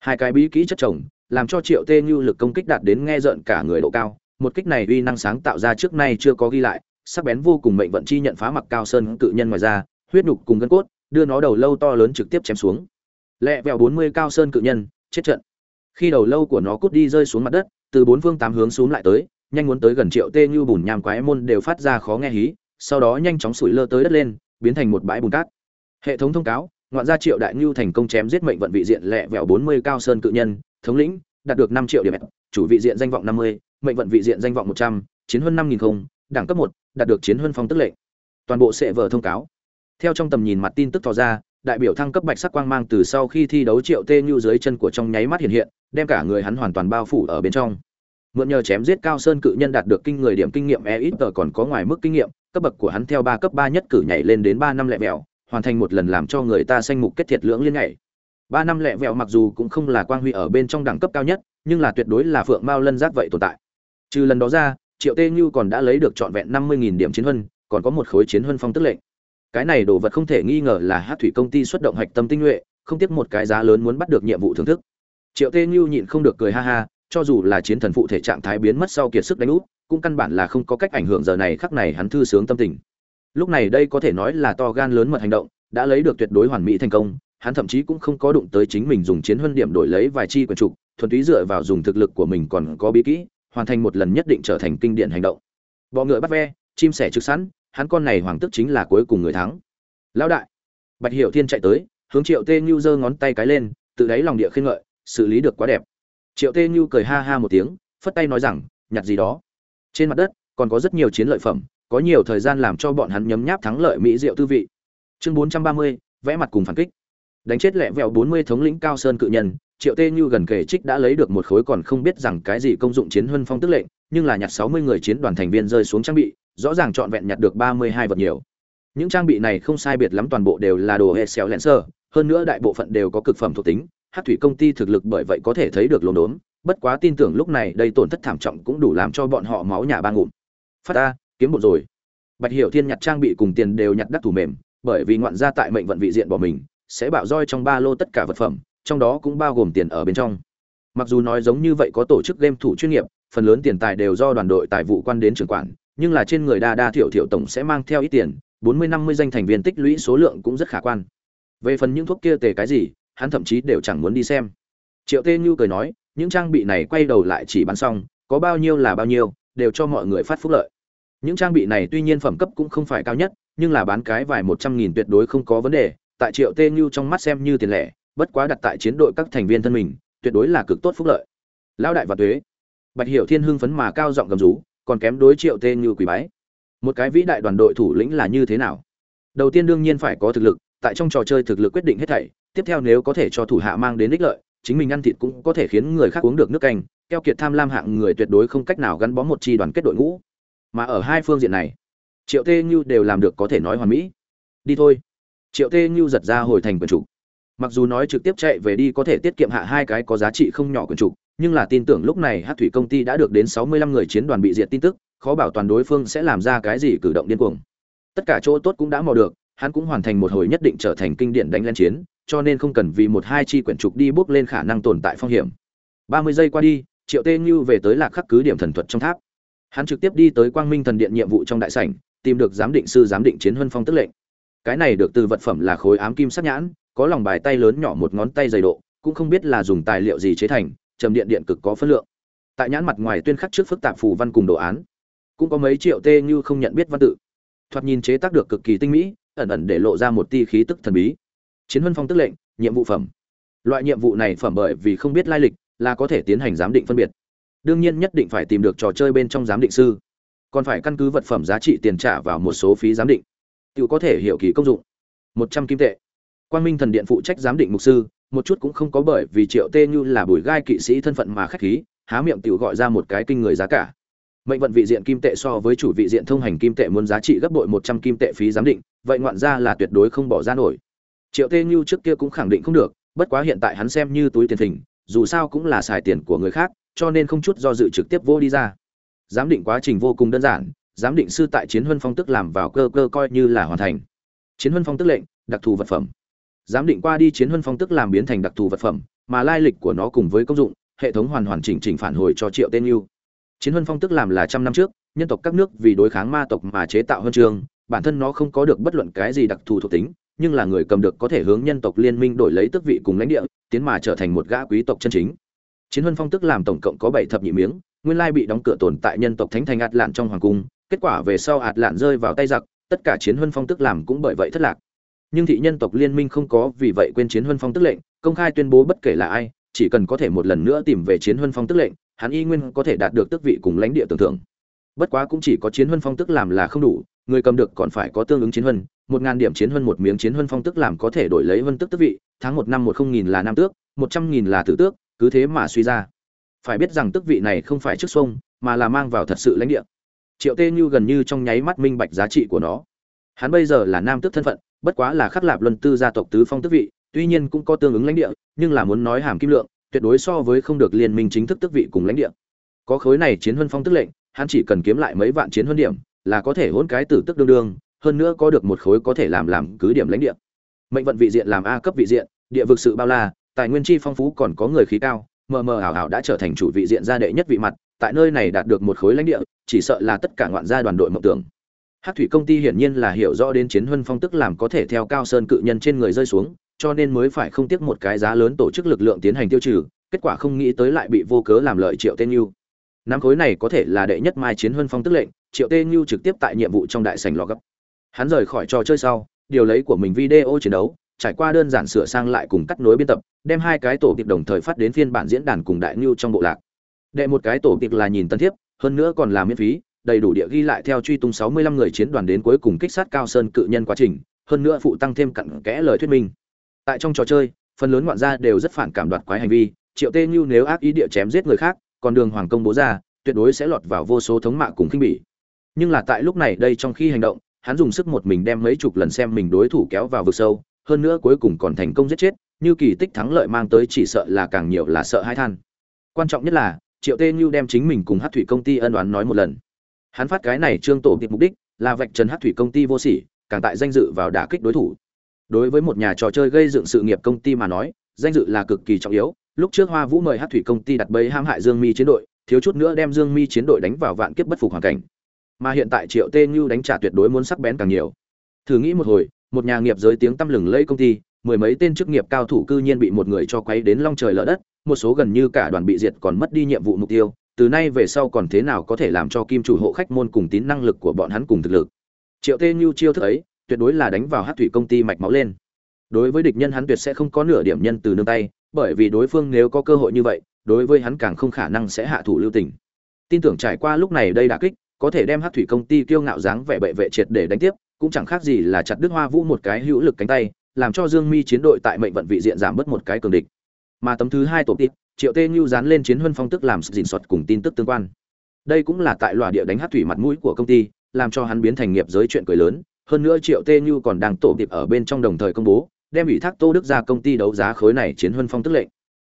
hai cái bí kỹ chất chồng làm cho triệu tê như lực công kích đạt đến nghe rợn cả người độ cao. Một kích này uy năng sáng tạo ra trước nay chưa có ghi lại sắc bén vô cùng mệnh vận chi nhận phá mặc cao sơn cự nhân ngoài ra huyết nhục cùng gân cốt đưa nó đầu lâu to lớn trực tiếp chém xuống lẹ vẹo bốn mươi cao sơn cự nhân, chết trận. Khi đầu lâu của nó cút đi rơi xuống mặt đất, từ bốn phương tám hướng xuống lại tới, nhanh muốn tới gần triệu tê như bùn nham quái môn đều phát ra khó nghe hí, sau đó nhanh chóng sủi lơ tới đất lên, biến thành một bãi bùn cát. Hệ thống thông cáo, ngoạn gia triệu đại ngưu thành công chém giết mệnh vận vị diện lẹ vẹo bốn mươi cao sơn cự nhân, thống lĩnh, đạt được năm triệu điểm. Chủ vị diện danh vọng năm mươi, mệnh vận vị diện danh vọng một trăm, chiến hơn năm nghìn không, đẳng cấp một, đạt được chiến huân phong tức lệnh. Toàn bộ sẽ vở thông cáo. Theo trong tầm nhìn mặt tin tức tỏ ra đại biểu thăng cấp bạch sắc quang mang từ sau khi thi đấu triệu tê như dưới chân của trong nháy mắt hiện hiện đem cả người hắn hoàn toàn bao phủ ở bên trong. Mượn nhờ chém giết cao sơn cự nhân đạt được kinh người điểm kinh nghiệm e ít tờ còn có ngoài mức kinh nghiệm cấp bậc của hắn theo ba cấp ba nhất cử nhảy lên đến ba năm lẹ vẹo, hoàn thành một lần làm cho người ta sanh mục kết thiệt lưỡng liên nhảy ba năm lẹ vẹo mặc dù cũng không là quang huy ở bên trong đẳng cấp cao nhất nhưng là tuyệt đối là phượng mao lân giác vậy tồn tại. Trừ lần đó ra triệu tê như còn đã lấy được trọn vẹn năm mươi điểm chiến huân còn có một khối chiến huân phong tức lệnh cái này đồ vật không thể nghi ngờ là hát thủy công ty xuất động hạch tâm tinh nhuệ, không tiếc một cái giá lớn muốn bắt được nhiệm vụ thưởng thức. Triệu tê như nhịn không được cười ha ha, cho dù là chiến thần phụ thể trạng thái biến mất sau kiệt sức đánh úp, cũng căn bản là không có cách ảnh hưởng giờ này khắc này hắn thư sướng tâm tình. Lúc này đây có thể nói là to gan lớn mật hành động, đã lấy được tuyệt đối hoàn mỹ thành công, hắn thậm chí cũng không có đụng tới chính mình dùng chiến huân điểm đổi lấy vài chi quần trục, thuần túy dựa vào dùng thực lực của mình còn có bí kỹ, hoàn thành một lần nhất định trở thành kinh điển hành động. Bọ ngựa bắt ve, chim sẻ trực sẵn hắn con này hoàng tức chính là cuối cùng người thắng. Lão đại. Bạch hiểu thiên chạy tới, hướng triệu tê như giơ ngón tay cái lên, tự đáy lòng địa khen ngợi, xử lý được quá đẹp. Triệu tê như cười ha ha một tiếng, phất tay nói rằng, nhặt gì đó. Trên mặt đất, còn có rất nhiều chiến lợi phẩm, có nhiều thời gian làm cho bọn hắn nhấm nháp thắng lợi mỹ diệu tư vị. Chương bốn trăm ba mươi, vẽ mặt cùng phản kích. Đánh chết lẹ vẹo bốn mươi thống lĩnh cao sơn cự nhân, triệu tê như gần kể trích đã lấy được một khối còn không biết rằng cái gì công dụng chiến huân phong tức lệnh, nhưng là nhặt sáu mươi người chiến đoàn thành viên rơi xuống trang bị rõ ràng trọn vẹn nhặt được ba mươi hai vật nhiều. Những trang bị này không sai biệt lắm toàn bộ đều là đồ hệ xéo lẹn sơ, hơn nữa đại bộ phận đều có cực phẩm thuộc tính, hát thủy công ty thực lực bởi vậy có thể thấy được lồn đốn bất quá tin tưởng lúc này đây tổn thất thảm trọng cũng đủ làm cho bọn họ máu nhà ba ngụm. Phát ta kiếm một rồi. Bạch hiểu thiên nhặt trang bị cùng tiền đều nhặt đắc thủ mềm, bởi vì ngoạn gia tại mệnh vận vị diện bỏ mình, sẽ bạo roi trong ba lô tất cả vật phẩm, trong đó cũng bao gồm tiền ở bên trong. Mặc dù nói giống như vậy có tổ chức game thủ chuyên nghiệp, phần lớn tiền tài đều do đoàn đội tài vụ quan đến trưởng quản nhưng là trên người đa đa thiểu thiểu tổng sẽ mang theo ít tiền, bốn mươi năm mươi danh thành viên tích lũy số lượng cũng rất khả quan. Về phần những thuốc kia tề cái gì, hắn thậm chí đều chẳng muốn đi xem. Triệu tê như cười nói, những trang bị này quay đầu lại chỉ bán xong, có bao nhiêu là bao nhiêu, đều cho mọi người phát phúc lợi. Những trang bị này tuy nhiên phẩm cấp cũng không phải cao nhất, nhưng là bán cái vài một trăm nghìn tuyệt đối không có vấn đề, tại triệu tê như trong mắt xem như tiền lẻ, bất quá đặt tại chiến đội các thành viên thân mình, tuyệt đối là cực tốt phúc lợi. Lao đại và tuế. Bạch hiểu thiên hưng phấn mà cao giọng gầm rú còn kém đối triệu tê như quỷ bái. Một cái vĩ đại đoàn đội thủ lĩnh là như thế nào? Đầu tiên đương nhiên phải có thực lực, tại trong trò chơi thực lực quyết định hết thảy, tiếp theo nếu có thể cho thủ hạ mang đến ích lợi, chính mình ăn thịt cũng có thể khiến người khác uống được nước canh, keo kiệt tham lam hạng người tuyệt đối không cách nào gắn bó một chi đoàn kết đội ngũ. Mà ở hai phương diện này, triệu tê như đều làm được có thể nói hoàn mỹ. Đi thôi. Triệu tê như giật ra hồi thành quần chủ. Mặc dù nói trực tiếp chạy về đi có thể tiết kiệm hạ hai cái có giá trị không nhỏ quần chủ nhưng là tin tưởng lúc này hát thủy công ty đã được đến sáu mươi lăm người chiến đoàn bị diệt tin tức, khó bảo toàn đối phương sẽ làm ra cái gì cử động điên cuồng. Tất cả chỗ tốt cũng đã mò được, hắn cũng hoàn thành một hồi nhất định trở thành kinh điển đánh lên chiến, cho nên không cần vì một hai chi quyển trục đi bước lên khả năng tồn tại phong hiểm. ba mươi giây qua đi, triệu tê như về tới lạc khắc cứ điểm thần thuật trong tháp. Hắn trực tiếp đi tới quang minh thần điện nhiệm vụ trong đại sảnh, tìm được giám định sư, giám định chiến huân phong tức lệnh. Cái này được từ vật phẩm là khối ám kim sắc nhãn, có lòng bài tay lớn nhỏ một ngón tay dày độ, cũng không biết là dùng tài liệu gì chế thành trầm điện điện cực có phân lượng. Tại nhãn mặt ngoài tuyên khắc trước phức tạp phù văn cùng đồ án, cũng có mấy triệu tê như không nhận biết văn tự. Thoạt nhìn chế tác được cực kỳ tinh mỹ, ẩn ẩn để lộ ra một tia khí tức thần bí. Chiến huân phong tức lệnh, nhiệm vụ phẩm. Loại nhiệm vụ này phẩm bởi vì không biết lai lịch, là có thể tiến hành giám định phân biệt. Đương nhiên nhất định phải tìm được trò chơi bên trong giám định sư. Còn phải căn cứ vật phẩm giá trị tiền trả vào một số phí giám định. Tự có thể hiểu kỳ công dụng. Một trăm kim tệ. Quang minh thần điện phụ trách giám định mục sư một chút cũng không có bởi vì triệu tê như là bùi gai kỵ sĩ thân phận mà khách khí, há miệng tự gọi ra một cái kinh người giá cả. Mệnh vận vị diện kim tệ so với chủ vị diện thông hành kim tệ muốn giá trị gấp bội một trăm kim tệ phí giám định, vậy ngoạn ra là tuyệt đối không bỏ ra nổi. Triệu tê như trước kia cũng khẳng định không được, bất quá hiện tại hắn xem như túi tiền thình dù sao cũng là xài tiền của người khác, cho nên không chút do dự trực tiếp vô đi ra. Giám định quá trình vô cùng đơn giản, giám định sư tại chiến huân phong tức làm vào cơ cơ coi như là hoàn thành. Chiến huân phong tức lệnh, đặc thù vật phẩm giám định qua đi chiến huân phong tức làm biến thành đặc thù vật phẩm, mà lai lịch của nó cùng với công dụng, hệ thống hoàn hoàn chỉnh chỉnh phản hồi cho triệu tên yêu. Chiến huân phong tức làm là trăm năm trước, nhân tộc các nước vì đối kháng ma tộc mà chế tạo huân chương, bản thân nó không có được bất luận cái gì đặc thù thuộc tính, nhưng là người cầm được có thể hướng nhân tộc liên minh đổi lấy tước vị cùng lãnh địa, tiến mà trở thành một gã quý tộc chân chính. Chiến huân phong tức làm tổng cộng có bảy thập nhị miếng, nguyên lai bị đóng cửa tồn tại nhân tộc thánh thành ạt lạn trong hoàng cung, kết quả về sau ạt lạn rơi vào tay giặc, tất cả chiến huân phong tức làm cũng bởi vậy thất lạc nhưng thị nhân tộc liên minh không có vì vậy quên chiến huân phong tức lệnh, công khai tuyên bố bất kể là ai, chỉ cần có thể một lần nữa tìm về chiến huân phong tức lệnh, hắn y nguyên có thể đạt được tước vị cùng lãnh địa tưởng thưởng. Bất quá cũng chỉ có chiến huân phong tức làm là không đủ, người cầm được còn phải có tương ứng chiến huân, một ngàn điểm chiến huân một miếng chiến huân phong tức làm có thể đổi lấy huân tức tức vị, tháng một năm một không nghìn là nam tước, một trăm nghìn là tử tước, cứ thế mà suy ra. Phải biết rằng tức vị này không phải trước sông mà là mang vào thật sự lãnh địa. Triệu tê như gần như trong nháy mắt minh bạch giá trị của nó. Hắn bây giờ là nam tước thân phận bất quá là khắc lạp luân tư gia tộc tứ phong tước vị, tuy nhiên cũng có tương ứng lãnh địa, nhưng là muốn nói hàm kim lượng, tuyệt đối so với không được liên minh chính thức tước vị cùng lãnh địa. Có khối này chiến huân phong tức lệnh, hắn chỉ cần kiếm lại mấy vạn chiến huân điểm, là có thể hôn cái tử tức đương đương, hơn nữa có được một khối có thể làm làm cứ điểm lãnh địa. Mệnh vận vị diện làm a cấp vị diện, địa vực sự bao la, tài nguyên chi phong phú còn có người khí cao, mờ mờ ảo ảo đã trở thành chủ vị diện gia đệ nhất vị mặt, tại nơi này đạt được một khối lãnh địa, chỉ sợ là tất cả ngoạn gia đoàn đội mộng tưởng. Hắc thủy công ty hiển nhiên là hiểu rõ đến chiến huân phong tức làm có thể theo cao sơn cự nhân trên người rơi xuống cho nên mới phải không tiếc một cái giá lớn tổ chức lực lượng tiến hành tiêu trừ kết quả không nghĩ tới lại bị vô cớ làm lợi triệu tên yêu năm khối này có thể là đệ nhất mai chiến huân phong tức lệnh triệu tên yêu trực tiếp tại nhiệm vụ trong đại sảnh lò gấp hắn rời khỏi trò chơi sau điều lấy của mình video chiến đấu trải qua đơn giản sửa sang lại cùng cắt nối biên tập, đem hai cái tổ kịp đồng thời phát đến phiên bản diễn đàn cùng đại nưu trong bộ lạc. Đệ một cái tổ kịp là nhìn tân thiếp, hơn nữa còn là miễn phí, đầy đủ địa ghi lại theo truy tung 65 người chiến đoàn đến cuối cùng kích sát cao sơn cự nhân quá trình, hơn nữa phụ tăng thêm cặn kẽ lời thuyết minh. Tại trong trò chơi, phần lớn ngoạn gia đều rất phản cảm đoạt quái hành vi, Triệu Tê Nhu nếu ác ý địa chém giết người khác, còn đường hoàng công bố ra, tuyệt đối sẽ lọt vào vô số thống mạ cùng khinh bỉ. Nhưng là tại lúc này đây trong khi hành động, hắn dùng sức một mình đem mấy chục lần xem mình đối thủ kéo vào vực sâu, hơn nữa cuối cùng còn thành công giết chết, như kỳ tích thắng lợi mang tới chỉ sợ là càng nhiều là sợ hai than. Quan trọng nhất là, Triệu Tê Nhu đem chính mình cùng Hắc Thủy công ty ân oán nói một lần. Hắn phát cái này trương tổ tiệp mục đích là vạch trần Hắc Thủy công ty vô sỉ, càng tại danh dự vào đả kích đối thủ. Đối với một nhà trò chơi gây dựng sự nghiệp công ty mà nói, danh dự là cực kỳ trọng yếu, lúc trước hoa vũ mời hát thủy công ty đặt bẫy ham hại dương mi chiến đội thiếu chút nữa đem dương mi chiến đội đánh vào vạn kiếp bất phục hoàn cảnh. Mà hiện tại triệu tê như đánh trả tuyệt đối muốn sắc bén càng nhiều. Thử nghĩ một hồi một nhà nghiệp giới tiếng tăm lừng lẫy công ty mười mấy tên chức nghiệp cao thủ cư nhiên bị một người cho quấy đến long trời lở đất một số gần như cả đoàn bị diệt còn mất đi nhiệm vụ mục tiêu từ nay về sau còn thế nào có thể làm cho kim chủ hộ khách môn cùng tín năng lực của bọn hắn cùng thực lực? Triệu tê như chiêu thức ấy, tuyệt đối là đánh vào hát thủy công ty mạch máu lên. Đối với địch nhân hắn tuyệt sẽ không có nửa điểm nhân từ nương tay, bởi vì đối phương nếu có cơ hội như vậy, đối với hắn càng không khả năng sẽ hạ thủ lưu tình. Tin tưởng trải qua lúc này đây đã kích, có thể đem hát thủy công ty kiêu ngạo dáng vẻ bệ vệ triệt để đánh tiếp, cũng chẳng khác gì là chặt đứt hoa vũ một cái hữu lực cánh tay, làm cho dương mi chiến đội tại mệnh vận vị diện giảm bớt một cái cường địch. Mà tấm thứ hai tổ tít triệu tê như dán lên chiến huân phong tức làm dình soạt cùng tin tức tương quan. Đây cũng là tại loà địa đánh hát thủy mặt mũi của công ty, làm cho hắn biến thành nghiệp giới chuyện cười lớn. Hơn nữa triệu tê như còn đang tổ tiệp ở bên trong đồng thời công bố, đem ủy thác tô đức ra công ty đấu giá khối này chiến huân phong tức lệnh.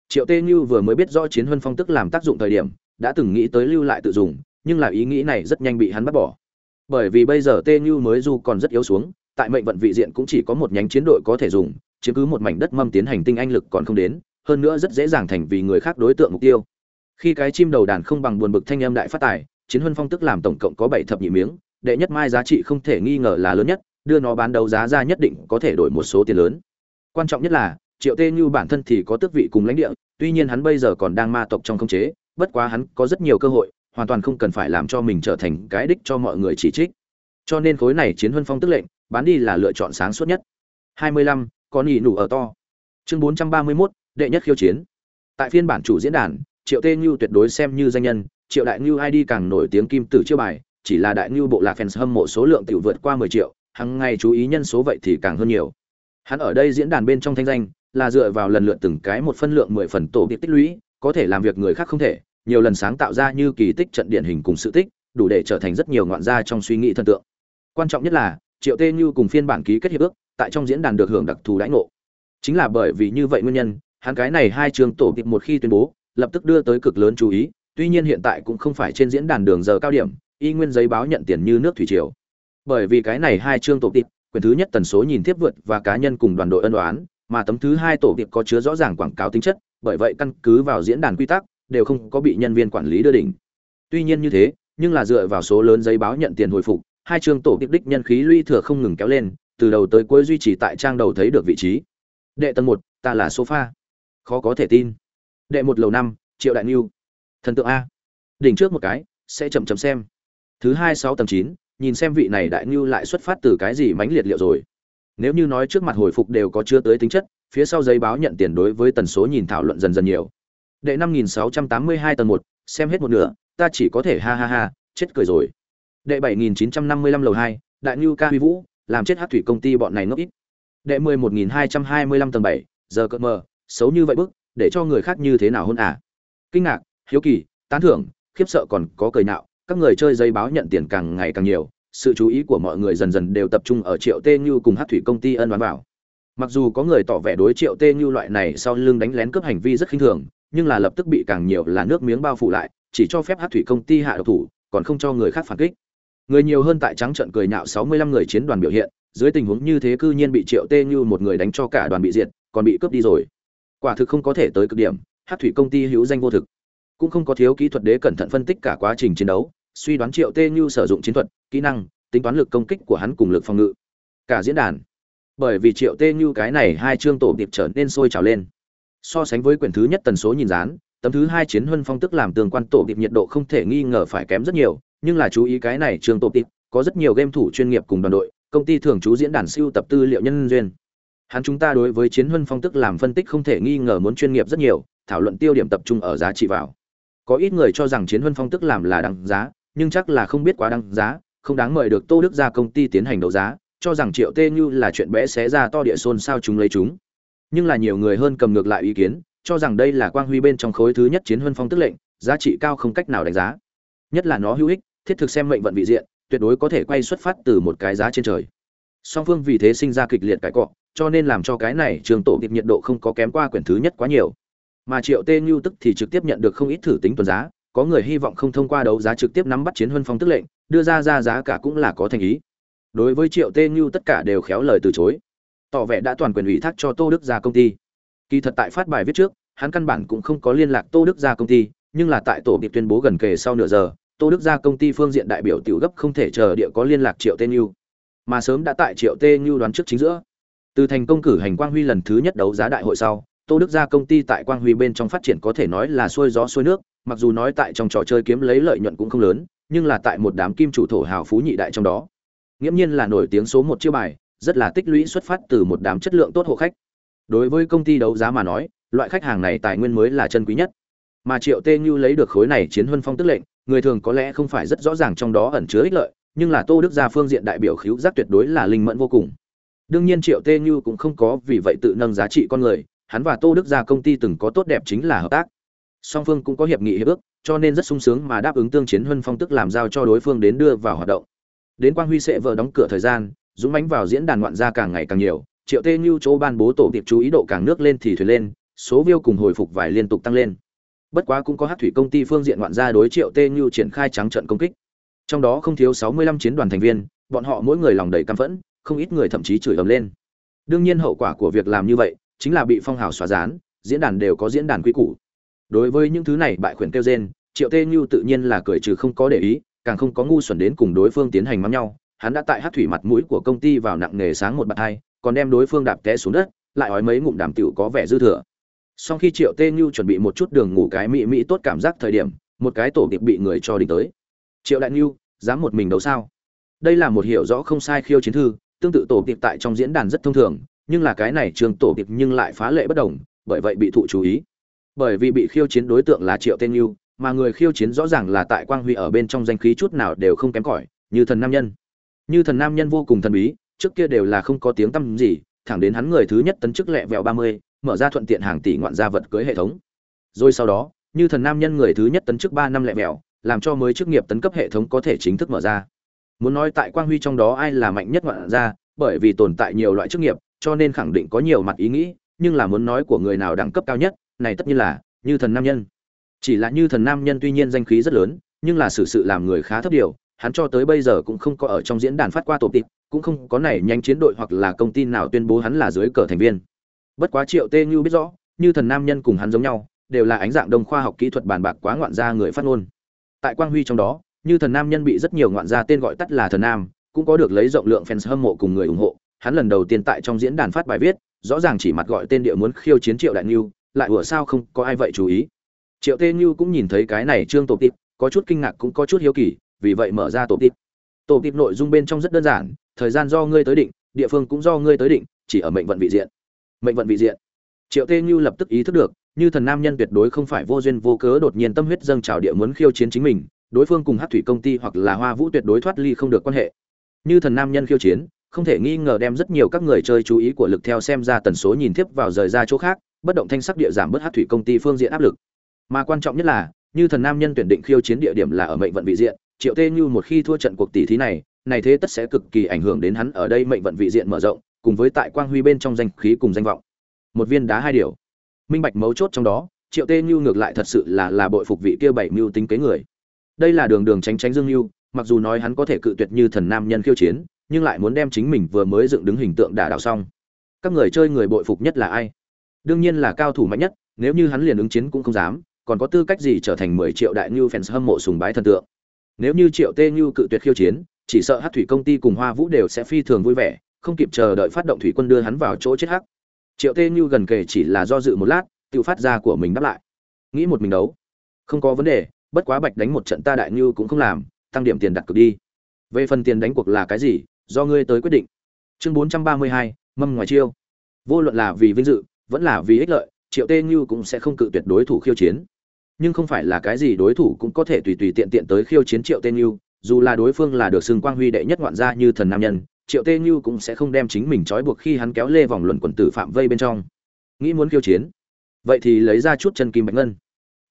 Triệu tê như vừa mới biết rõ chiến huân phong tức làm tác dụng thời điểm, đã từng nghĩ tới lưu lại tự dùng, nhưng là ý nghĩ này rất nhanh bị hắn bắt bỏ. Bởi vì bây giờ tê như mới du còn rất yếu xuống, tại mệnh vận vị diện cũng chỉ có một nhánh chiến đội có thể dùng, chiếm cứ một mảnh đất mâm tiến hành tinh anh lực còn không đến hơn nữa rất dễ dàng thành vì người khác đối tượng mục tiêu. Khi cái chim đầu đàn không bằng buồn bực thanh âm đại phát tài chiến huân phong tức làm tổng cộng có bảy thập nhị miếng đệ nhất mai giá trị không thể nghi ngờ là lớn nhất đưa nó bán đấu giá ra nhất định có thể đổi một số tiền lớn. Quan trọng nhất là triệu tê như bản thân thì có tước vị cùng lãnh địa tuy nhiên hắn bây giờ còn đang ma tộc trong khống chế bất quá hắn có rất nhiều cơ hội hoàn toàn không cần phải làm cho mình trở thành cái đích cho mọi người chỉ trích. Cho nên khối này chiến huân phong tức lệnh bán đi là lựa chọn sáng suốt nhất. 25, con nhị nủ ở to. Chương 431, đệ nhất khiêu chiến. Tại phiên bản chủ diễn đàn, triệu tê như tuyệt đối xem như danh nhân, triệu đại như id càng nổi tiếng kim tử chiêu bài, chỉ là đại như bộ lạc fans hâm mộ số lượng tiểu vượt qua 10 triệu hàng ngày chú ý nhân số vậy thì càng hơn nhiều. Hắn ở đây diễn đàn bên trong thanh danh, là dựa vào lần lượt từng cái một phân lượng 10 phần tổ tiết tích lũy, có thể làm việc người khác không thể, nhiều lần sáng tạo ra như kỳ tích trận điển hình cùng sự tích, đủ để trở thành rất nhiều ngoạn gia trong suy nghĩ thần tượng. Quan trọng nhất là, triệu tê như cùng phiên bản ký kết hiệp ước, tại trong diễn đàn được hưởng đặc thù đãi ngộ. Chính là bởi vì như vậy nguyên nhân hắn cái này hai trường tổ kịp một khi tuyên bố, lập tức đưa tới cực lớn chú ý, tuy nhiên hiện tại cũng không phải trên diễn đàn đường giờ cao điểm, y nguyên giấy báo nhận tiền như nước thủy triều. Bởi vì cái này hai chương tổ tiệp quyền thứ nhất tần số nhìn tiếp vượt và cá nhân cùng đoàn đội ân đoán mà tấm thứ hai tổ tiệp có chứa rõ ràng quảng cáo tính chất, bởi vậy căn cứ vào diễn đàn quy tắc, đều không có bị nhân viên quản lý đưa đỉnh. Tuy nhiên như thế, nhưng là dựa vào số lớn giấy báo nhận tiền hồi phục, hai chương tổ tiệp đích nhân khí lũy thừa không ngừng kéo lên, từ đầu tới cuối duy trì tại trang đầu thấy được vị trí. Đệ tầng một, ta là sofa khó có thể tin. Đệ một lầu năm, triệu đại niu thần tượng a. Đỉnh trước một cái, sẽ chậm chậm xem. Thứ hai sáu tầng chín, nhìn xem vị này đại niu lại xuất phát từ cái gì mãnh liệt liệu rồi. Nếu như nói trước mặt hồi phục đều có chưa tới tính chất, phía sau giấy báo nhận tiền đối với tần số nhìn thảo luận dần dần nhiều. Đệ năm nghìn sáu trăm tám mươi hai tầng một, xem hết một nửa, ta chỉ có thể ha ha ha, chết cười rồi. Đệ bảy nghìn chín trăm năm mươi lăm lầu hai, đại niu ca huy vũ, làm chết hát thủy công ty bọn này ngốc ít. Đệ mười một nghìn hai trăm hai mươi lăm tầng bảy, giờ cỡ mờ xấu như vậy bức, để cho người khác như thế nào hôn à? Kinh ngạc, hiếu kỳ, tán thưởng, khiếp sợ còn có cười nạo các người chơi dây báo nhận tiền càng ngày càng nhiều, sự chú ý của mọi người dần dần đều tập trung ở triệu tê như cùng hát thủy công ty ân đoán vào. Mặc dù có người tỏ vẻ đối triệu tê như loại này sau lưng đánh lén cướp hành vi rất khinh thường, nhưng là lập tức bị càng nhiều là nước miếng bao phủ lại, chỉ cho phép hát thủy công ty hạ độc thủ, còn không cho người khác phản kích. Người nhiều hơn tại trắng trận cười nhạo sáu mươi lăm người chiến đoàn biểu hiện, dưới tình huống như thế cư nhiên bị triệu tê như một người đánh cho cả đoàn bị diệt, còn bị cướp đi rồi quả thực không có thể tới cực điểm, hát thủy công ty hữu danh vô thực. Cũng không có thiếu kỹ thuật đế cẩn thận phân tích cả quá trình chiến đấu, suy đoán triệu tê như sử dụng chiến thuật, kỹ năng, tính toán lực công kích của hắn cùng lực phòng ngự. Cả diễn đàn. Bởi vì triệu tê như cái này hai chương tổ điệp trở nên sôi trào lên. So sánh với quyển thứ nhất tần số nhìn dán, tấm thứ hai chiến huân phong tức làm tương quan tổ điệp nhiệt độ không thể nghi ngờ phải kém rất nhiều, nhưng là chú ý cái này chương tổ điệp có rất nhiều game thủ chuyên nghiệp cùng đoàn đội, công ty thường trú diễn đàn siêu tập tư liệu nhân duyên hắn chúng ta đối với chiến huân phong tức làm phân tích không thể nghi ngờ muốn chuyên nghiệp rất nhiều, thảo luận tiêu điểm tập trung ở giá trị vào. Có ít người cho rằng chiến huân phong tức làm là đăng giá, nhưng chắc là không biết quá đăng giá, không đáng mời được tô đức ra công ty tiến hành đấu giá, cho rằng triệu tê như là chuyện bẽ xé ra to địa xôn sao chúng lấy chúng. Nhưng là nhiều người hơn cầm ngược lại ý kiến, cho rằng đây là quang huy bên trong khối thứ nhất chiến huân phong tức lệnh, giá trị cao không cách nào đánh giá. Nhất là nó hữu ích, thiết thực xem mệnh vận vị diện, tuyệt đối có thể quay xuất phát từ một cái giá trên trời song phương vì thế sinh ra kịch liệt cãi cọ, cho nên làm cho cái này trường tổ kịp nhiệt độ không có kém qua quyển thứ nhất quá nhiều. Mà triệu tê như tức thì trực tiếp nhận được không ít thử tính tuần giá, có người hy vọng không thông qua đấu giá trực tiếp nắm bắt chiến huân phong tức lệnh, đưa ra ra giá cả cũng là có thành ý. Đối với triệu tê như tất cả đều khéo lời từ chối. Tỏ vẻ đã toàn quyền ủy thác cho tô đức ra công ty. Kỳ thật tại phát bài viết trước, hắn căn bản cũng không có liên lạc tô đức gia công ty, nhưng là tại tổ kịp tuyên bố gần kề sau nửa giờ, tô đức gia công ty phương diện đại biểu tiểu gấp không thể chờ địa có liên lạc triệu tên yêu mà sớm đã tại triệu tê như đoán trước chính giữa. Từ thành công cử hành quang huy lần thứ nhất đấu giá đại hội sau, tô đức gia công ty tại quang huy bên trong phát triển có thể nói là xuôi gió xuôi nước, mặc dù nói tại trong trò chơi kiếm lấy lợi nhuận cũng không lớn, nhưng là tại một đám kim chủ thổ hào phú nhị đại trong đó. Nghiễm nhiên là nổi tiếng số một chiêu bài, rất là tích lũy xuất phát từ một đám chất lượng tốt hộ khách. Đối với công ty đấu giá mà nói, loại khách hàng này tài nguyên mới là chân quý nhất. Mà triệu tê như lấy được khối này chiến huân phong tức lệnh, người thường có lẽ không phải rất rõ ràng trong đó ẩn chứa ích lợi nhưng là tô đức gia phương diện đại biểu khiếu giác tuyệt đối là linh mẫn vô cùng. Đương nhiên triệu tê như cũng không có vì vậy tự nâng giá trị con người, hắn và tô đức gia công ty từng có tốt đẹp chính là hợp tác. Song phương cũng có hiệp nghị hiệp ước, cho nên rất sung sướng mà đáp ứng tương chiến huân phong tức làm giao cho đối phương đến đưa vào hoạt động. Đến quang huy sẽ vợ đóng cửa thời gian, dũng mánh vào diễn đàn ngoạn gia càng ngày càng nhiều, triệu tê như chỗ ban bố tổ tiệp chú ý độ càng nước lên thì thuyền lên, số view cùng hồi phục vải liên tục tăng lên. Bất quá cũng có hát thủy công ty phương diện ngoạn gia đối triệu tê như triển khai trắng trận công kích trong đó không thiếu sáu mươi lăm chiến đoàn thành viên, bọn họ mỗi người lòng đầy căm phẫn, không ít người thậm chí chửi ầm lên. Đương nhiên hậu quả của việc làm như vậy chính là bị phong hào xóa dán, diễn đàn đều có diễn đàn quy củ. Đối với những thứ này bại khuyển kêu gen triệu tê như tự nhiên là cười trừ không có để ý, càng không có ngu xuẩn đến cùng đối phương tiến hành mắng nhau. Hắn đã tại hát thủy mặt mũi của công ty vào nặng nghề sáng một bạt hai, còn đem đối phương đạp té xuống đất, lại ói mấy ngụm đàm tiểu có vẻ dư thừa. Sau khi triệu tê như chuẩn bị một chút đường ngủ cái mỹ mỹ tốt cảm giác thời điểm, một cái tổ điệp bị người cho đỉnh tới triệu đại ngưu dám một mình đấu sao? Đây là một hiểu rõ không sai khiêu chiến thư, tương tự tổ tiệp tại trong diễn đàn rất thông thường, nhưng là cái này trường tổ tiệp nhưng lại phá lệ bất đồng, bởi vậy bị thụ chú ý. Bởi vì bị khiêu chiến đối tượng là triệu tên ngưu mà người khiêu chiến rõ ràng là tại quang huy ở bên trong danh khí chút nào đều không kém cỏi, như thần nam nhân. Như thần nam nhân vô cùng thần bí, trước kia đều là không có tiếng tăm gì, thẳng đến hắn người thứ nhất tấn chức lẹ vẹo ba mươi, mở ra thuận tiện hàng tỷ ngoạn gia vật cưới hệ thống. Rồi sau đó, như thần nam nhân người thứ nhất tấn chức ba năm lẹ vẹo làm cho mới chức nghiệp tấn cấp hệ thống có thể chính thức mở ra. Muốn nói tại quang huy trong đó ai là mạnh nhất ngoạn ra, bởi vì tồn tại nhiều loại chức nghiệp cho nên khẳng định có nhiều mặt ý nghĩ nhưng là muốn nói của người nào đẳng cấp cao nhất này tất nhiên là như thần nam nhân. Chỉ là như thần nam nhân tuy nhiên danh khí rất lớn nhưng là sự sự làm người khá thấp điều hắn cho tới bây giờ cũng không có ở trong diễn đàn phát qua tổ tịp cũng không có này nhanh chiến đội hoặc là công ty nào tuyên bố hắn là dưới cờ thành viên. Bất quá triệu tê như biết rõ như thần nam nhân cùng hắn giống nhau đều là ánh dạng đông khoa học kỹ thuật bàn bạc quá ngoạn ra người phát ngôn tại quang huy trong đó, như thần nam nhân bị rất nhiều ngoạn gia tên gọi tắt là thần nam, cũng có được lấy rộng lượng fans hâm mộ cùng người ủng hộ. Hắn lần đầu tiên tại trong diễn đàn phát bài viết, rõ ràng chỉ mặt gọi tên địa muốn khiêu chiến triệu đại niu lại ủa sao không có ai vậy chú ý. Triệu tê như cũng nhìn thấy cái này trương tổ tịp, có chút kinh ngạc cũng có chút hiếu kỳ, vì vậy mở ra tổ tịp. Tổ tịp nội dung bên trong rất đơn giản, thời gian do ngươi tới định, địa phương cũng do ngươi tới định, chỉ ở mệnh vận vị diện. Mệnh vận vị diện. Triệu tê như lập tức ý thức được như thần nam nhân tuyệt đối không phải vô duyên vô cớ đột nhiên tâm huyết dâng trào địa muốn khiêu chiến chính mình, đối phương cùng hát thủy công ty hoặc là hoa vũ tuyệt đối thoát ly không được quan hệ. Như thần nam nhân khiêu chiến, không thể nghi ngờ đem rất nhiều các người chơi chú ý của lực theo xem ra tần số nhìn tiếp vào rời ra chỗ khác, bất động thanh sắc địa giảm bớt hát thủy công ty phương diện áp lực. Mà quan trọng nhất là, như thần nam nhân tuyển định khiêu chiến địa điểm là ở mệnh vận vị diện, triệu tê như một khi thua trận cuộc tỷ thí này này thế tất sẽ cực kỳ ảnh hưởng đến hắn ở đây mệnh vận vị diện mở rộng, cùng với tại quang huy bên trong danh khí cùng danh vọng. Một viên đá hai điều minh bạch mấu chốt trong đó, triệu tê như ngược lại thật sự là là bội phục vị kia bảy mưu tính kế người. Đây là đường đường tránh tránh dương mưu mặc dù nói hắn có thể cự tuyệt như thần nam nhân khiêu chiến, nhưng lại muốn đem chính mình vừa mới dựng đứng hình tượng đả đảo xong. Các người chơi người bội phục nhất là ai? Đương nhiên là cao thủ mạnh nhất, nếu như hắn liền ứng chiến cũng không dám, còn có tư cách gì trở thành mười triệu đại ngưu fans hâm mộ sùng bái thần tượng? Nếu như triệu tê ngưu cự tuyệt khiêu chiến, chỉ sợ hát thủy công ty cùng hoa vũ đều sẽ phi thường vui vẻ, không kịp chờ đợi phát động thủy quân đưa hắn vào chỗ chết hắc triệu tê như gần kề chỉ là do dự một lát, tự phát ra của mình đáp lại. Nghĩ một mình đấu. Không có vấn đề, bất quá bạch đánh một trận ta đại như cũng không làm, tăng điểm tiền đặt cược đi. Về phần tiền đánh cuộc là cái gì, do ngươi tới quyết định. Chương bốn trăm ba mươi hai, mâm ngoài chiêu. Vô luận là vì vinh dự, vẫn là vì ích lợi, triệu tê như cũng sẽ không cự tuyệt đối thủ khiêu chiến. Nhưng không phải là cái gì đối thủ cũng có thể tùy tùy tiện tiện tới khiêu chiến triệu tê như, dù là đối phương là được xưng quang huy đệ nhất ngoạn gia như thần nam nhân triệu tê như cũng sẽ không đem chính mình trói buộc khi hắn kéo lê vòng luận quần tử phạm vây bên trong. Nghĩ muốn khiêu chiến, vậy thì lấy ra chút chân kim bạch ngân.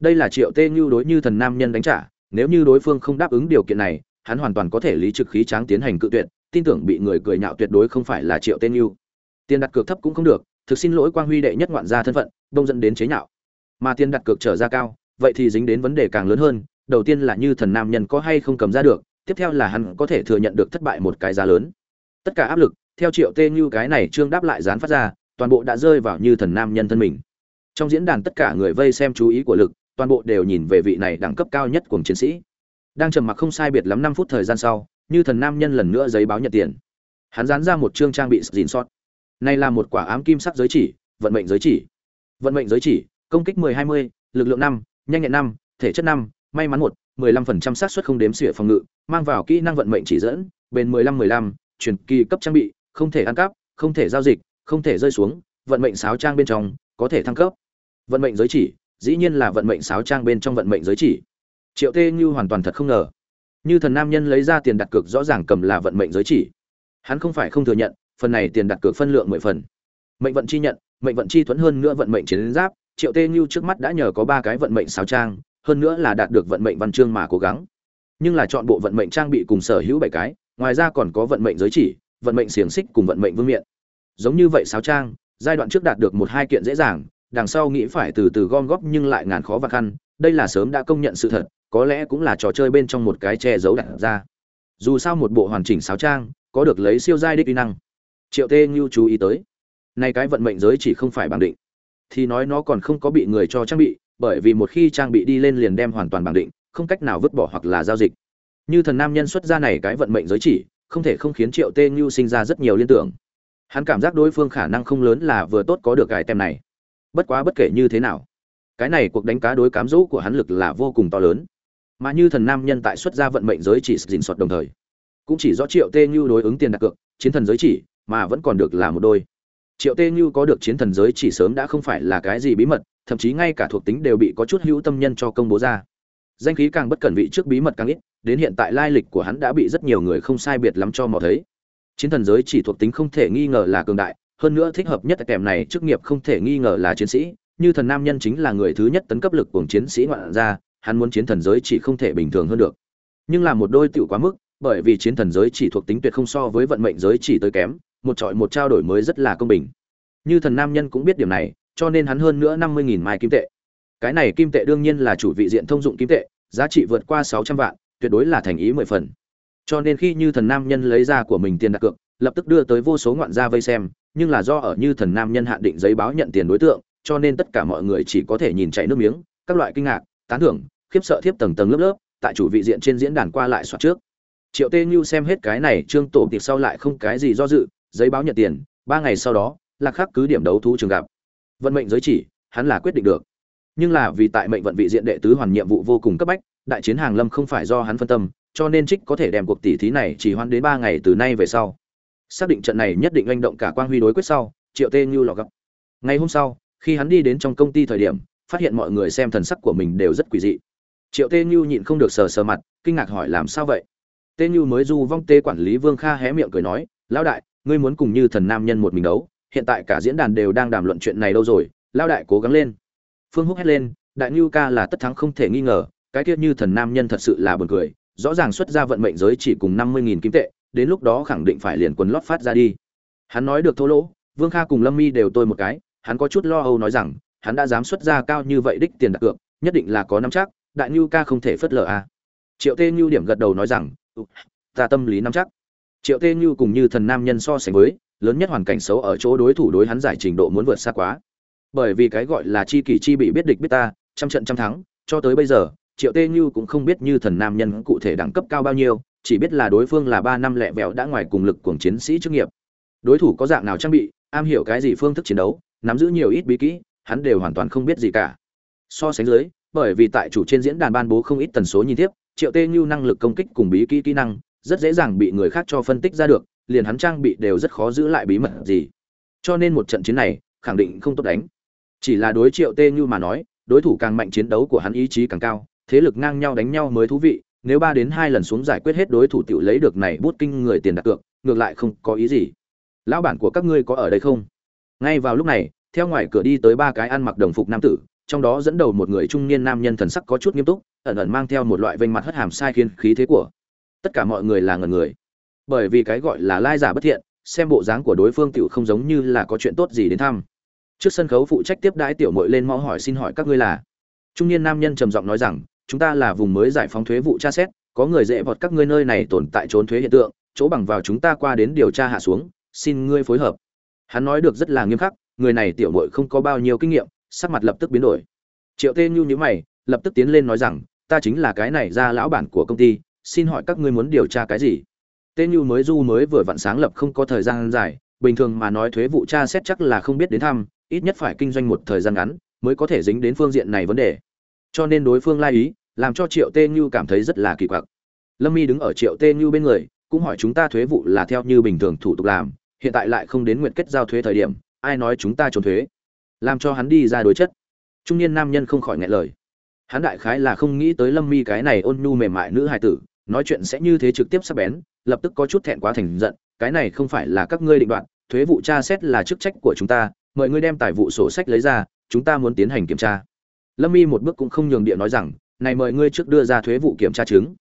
Đây là triệu tê như đối như thần nam nhân đánh trả, nếu như đối phương không đáp ứng điều kiện này, hắn hoàn toàn có thể lý trực khí tráng tiến hành cự tuyệt, tin tưởng bị người cười nhạo tuyệt đối không phải là triệu Tê như. Tiền đặt cược thấp cũng không được, thực xin lỗi quang huy đệ nhất ngoạn gia thân phận, đông dẫn đến chế nhạo. Mà tiền đặt cược trở ra cao, vậy thì dính đến vấn đề càng lớn hơn, đầu tiên là như thần nam nhân có hay không cầm ra được, tiếp theo là hắn có thể thừa nhận được thất bại một cái giá lớn tất cả áp lực theo triệu tê như cái này trương đáp lại dán phát ra toàn bộ đã rơi vào như thần nam nhân thân mình. Trong diễn đàn tất cả người vây xem chú ý của lực toàn bộ đều nhìn về vị này đẳng cấp cao nhất của chiến sĩ. Đang trầm mặc không sai biệt lắm năm phút thời gian sau như thần nam nhân lần nữa giấy báo nhận tiền. Hắn dán ra một chương trang bị dìn sót. Này là một quả ám kim sắc giới chỉ vận mệnh giới chỉ. Vận mệnh giới chỉ công kích 10-20, lực lượng 5, nhanh nhẹn 5, thể chất 5, may mắn 1, 15% xác suất không đếm xỉa phòng ngự mang vào kỹ năng vận mệnh chỉ dẫn bền 15-15, truyền kỳ cấp trang bị, không thể ăn cắp, không thể giao dịch, không thể rơi xuống, vận mệnh sáo trang bên trong có thể thăng cấp. Vận mệnh giới chỉ, dĩ nhiên là vận mệnh sáo trang bên trong vận mệnh giới chỉ. Triệu tê như hoàn toàn thật không ngờ. Như thần nam nhân lấy ra tiền đặt cược rõ ràng cầm là vận mệnh giới chỉ. Hắn không phải không thừa nhận, phần này tiền đặt cược phân lượng mười phần. Mệnh vận chi nhận, mệnh vận chi thuẫn hơn nữa vận mệnh chiến giáp. Triệu tê như trước mắt đã nhờ có ba cái vận mệnh sáo trang, hơn nữa là đạt được vận mệnh văn chương mà cố gắng. Nhưng là chọn bộ vận mệnh trang bị cùng sở hữu bảy cái ngoài ra còn có vận mệnh giới chỉ, vận mệnh xiềng xích cùng vận mệnh vương miện. Giống như vậy sáo trang, giai đoạn trước đạt được một hai kiện dễ dàng, đằng sau nghĩ phải từ từ gom góp nhưng lại ngàn khó và khăn, đây là sớm đã công nhận sự thật, có lẽ cũng là trò chơi bên trong một cái che giấu đặt ra. Dù sao một bộ hoàn chỉnh sáo trang, có được lấy siêu giai đích uy năng. Triệu tê như chú ý tới, nay cái vận mệnh giới chỉ không phải bằng định. Thì nói nó còn không có bị người cho trang bị, bởi vì một khi trang bị đi lên liền đem hoàn toàn bằng định, không cách nào vứt bỏ hoặc là giao dịch như thần nam nhân xuất ra này cái vận mệnh giới chỉ, không thể không khiến triệu tê như sinh ra rất nhiều liên tưởng. Hắn cảm giác đối phương khả năng không lớn là vừa tốt có được cái tem này. Bất quá bất kể như thế nào, cái này cuộc đánh cá đối cám dỗ của hắn lực là vô cùng to lớn. Mà như thần nam nhân tại xuất gia vận mệnh giới chỉ dình soạt đồng thời, cũng chỉ rõ triệu tê như đối ứng tiền đặt cược, chiến thần giới chỉ, mà vẫn còn được là một đôi. Triệu tê như có được chiến thần giới chỉ sớm đã không phải là cái gì bí mật, thậm chí ngay cả thuộc tính đều bị có chút hữu tâm nhân cho công bố ra danh khí càng bất cẩn vị trước bí mật càng ít, đến hiện tại lai lịch của hắn đã bị rất nhiều người không sai biệt lắm cho mò thấy. Chiến thần giới chỉ thuộc tính không thể nghi ngờ là cường đại, hơn nữa thích hợp nhất kèm này chức nghiệp không thể nghi ngờ là chiến sĩ. Như thần nam nhân chính là người thứ nhất tấn cấp lực của chiến sĩ ngoạn ra hắn muốn chiến thần giới chỉ không thể bình thường hơn được. Nhưng là một đôi tựu quá mức, bởi vì chiến thần giới chỉ thuộc tính tuyệt không so với vận mệnh giới chỉ tới kém, một trọi một trao đổi mới rất là công bình. Như thần nam nhân cũng biết điểm này, cho nên hắn hơn nữa năm mươi nghìn mai kim tệ cái này kim tệ đương nhiên là chủ vị diện thông dụng kim tệ, giá trị vượt qua sáu trăm vạn, tuyệt đối là thành ý mười phần. Cho nên khi như thần nam nhân lấy ra của mình tiền đặt cược, lập tức đưa tới vô số ngoạn gia vây xem, nhưng là do ở như thần nam nhân hạn định giấy báo nhận tiền đối tượng, cho nên tất cả mọi người chỉ có thể nhìn chảy nước miếng, các loại kinh ngạc, tán thưởng, khiếp sợ thiếp tầng tầng lớp lớp, tại chủ vị diện trên diễn đàn qua lại soạt trước. Triệu tê như xem hết cái này, trương tổ tiệc sau lại không cái gì do dự, giấy báo nhận tiền, ba ngày sau đó, lạc khắc cứ điểm đấu thú trường gặp. Vận mệnh giới chỉ, hắn là quyết định được nhưng là vì tại mệnh vận vị diện đệ tứ hoàn nhiệm vụ vô cùng cấp bách, đại chiến hàng lâm không phải do hắn phân tâm, cho nên trích có thể đem cuộc tỷ thí này chỉ hoãn đến ba ngày từ nay về sau. Xác định trận này nhất định anh động cả quang huy đối quyết sau, triệu tê như lò gấp ngày hôm sau, khi hắn đi đến trong công ty thời điểm, phát hiện mọi người xem thần sắc của mình đều rất quỷ dị. Triệu tê như nhịn không được sờ sờ mặt, kinh ngạc hỏi làm sao vậy? Tê như mới du vong tê quản lý vương kha hé miệng cười nói, lão đại, ngươi muốn cùng như thần nam nhân một mình đấu, hiện tại cả diễn đàn đều đang đàm luận chuyện này đâu rồi, lão đại cố gắng lên phương húc hét lên, đại như ca là tất thắng không thể nghi ngờ, cái kia như thần nam nhân thật sự là buồn cười, rõ ràng xuất ra vận mệnh giới chỉ cùng năm mươi nghìn kim tệ, đến lúc đó khẳng định phải liền quần lót phát ra đi. Hắn nói được thô lỗ, vương kha cùng lâm mi đều tôi một cái, hắn có chút lo âu nói rằng, hắn đã dám xuất ra cao như vậy đích tiền đặt cược, nhất định là có năm chắc, đại nhu ca không thể phớt lờ à. triệu tê nhu điểm gật đầu nói rằng ta tâm lý nắm chắc. Triệu tê nhu cùng như thần nam nhân so sánh với, lớn nhất hoàn cảnh xấu ở chỗ đối thủ đối hắn giải trình độ muốn vượt xa quá bởi vì cái gọi là chi kỷ chi bị biết địch biết ta, trăm trận trăm thắng, cho tới bây giờ, triệu tê như cũng không biết như thần nam nhân cụ thể đẳng cấp cao bao nhiêu, chỉ biết là đối phương là ba năm lẹ vẹo đã ngoài cùng lực của chiến sĩ chức nghiệp. Đối thủ có dạng nào trang bị, am hiểu cái gì phương thức chiến đấu, nắm giữ nhiều ít bí kỹ, hắn đều hoàn toàn không biết gì cả. So sánh dưới, bởi vì tại chủ trên diễn đàn ban bố không ít tần số nhìn tiếp, triệu tê như năng lực công kích cùng bí kỹ kỹ năng, rất dễ dàng bị người khác cho phân tích ra được, liền hắn trang bị đều rất khó giữ lại bí mật gì. Cho nên một trận chiến này, khẳng định không tốt đánh chỉ là đối triệu tê như mà nói, đối thủ càng mạnh chiến đấu của hắn ý chí càng cao, thế lực ngang nhau đánh nhau mới thú vị, nếu ba đến hai lần xuống giải quyết hết đối thủ tiểu lấy được này bút kinh người tiền đặt cược, ngược lại không có ý gì. Lão bản của các ngươi có ở đây không? Ngay vào lúc này, theo ngoài cửa đi tới ba cái ăn mặc đồng phục nam tử, trong đó dẫn đầu một người trung niên nam nhân thần sắc có chút nghiêm túc, ẩn ẩn mang theo một loại vênh mặt hất hàm sai khiến khí thế của tất cả mọi người là ngần người. Bởi vì cái gọi là lai giả bất thiện, xem bộ dáng của đối phương tiểu không giống như là có chuyện tốt gì đến thăm trước sân khấu phụ trách tiếp đãi tiểu muội lên mau hỏi xin hỏi các ngươi là. Trung niên nam nhân trầm giọng nói rằng, chúng ta là vùng mới giải phóng thuế vụ tra xét, có người dễ vọt các ngươi nơi này tồn tại trốn thuế hiện tượng, chỗ bằng vào chúng ta qua đến điều tra hạ xuống, xin ngươi phối hợp. Hắn nói được rất là nghiêm khắc, người này tiểu muội không có bao nhiêu kinh nghiệm, sắc mặt lập tức biến đổi. Triệu tê nhu nhữ mày, lập tức tiến lên nói rằng, ta chính là cái này ra lão bản của công ty, xin hỏi các ngươi muốn điều tra cái gì? Tê nhu mới du mới vừa vặn sáng lập không có thời gian dài, bình thường mà nói thuế vụ tra xét chắc là không biết đến thăm ít nhất phải kinh doanh một thời gian ngắn mới có thể dính đến phương diện này vấn đề. Cho nên đối phương lai ý, làm cho triệu tê như cảm thấy rất là kỳ quặc. Lâm my đứng ở triệu tê như bên người, cũng hỏi chúng ta thuế vụ là theo như bình thường thủ tục làm, hiện tại lại không đến nguyện kết giao thuế thời điểm, ai nói chúng ta trốn thuế? Làm cho hắn đi ra đối chất. Trung niên nam nhân không khỏi ngại lời. Hắn đại khái là không nghĩ tới lâm mi cái này ôn nhu mềm mại nữ hài tử, nói chuyện sẽ như thế trực tiếp sắp bén, lập tức có chút thẹn quá thành giận, cái này không phải là các ngươi định đoạt, thuế vụ tra xét là chức trách của chúng ta mời ngươi đem tài vụ sổ sách lấy ra, chúng ta muốn tiến hành kiểm tra. Lâm Y một bước cũng không nhường địa nói rằng, này mời ngươi trước đưa ra thuế vụ kiểm tra chứng.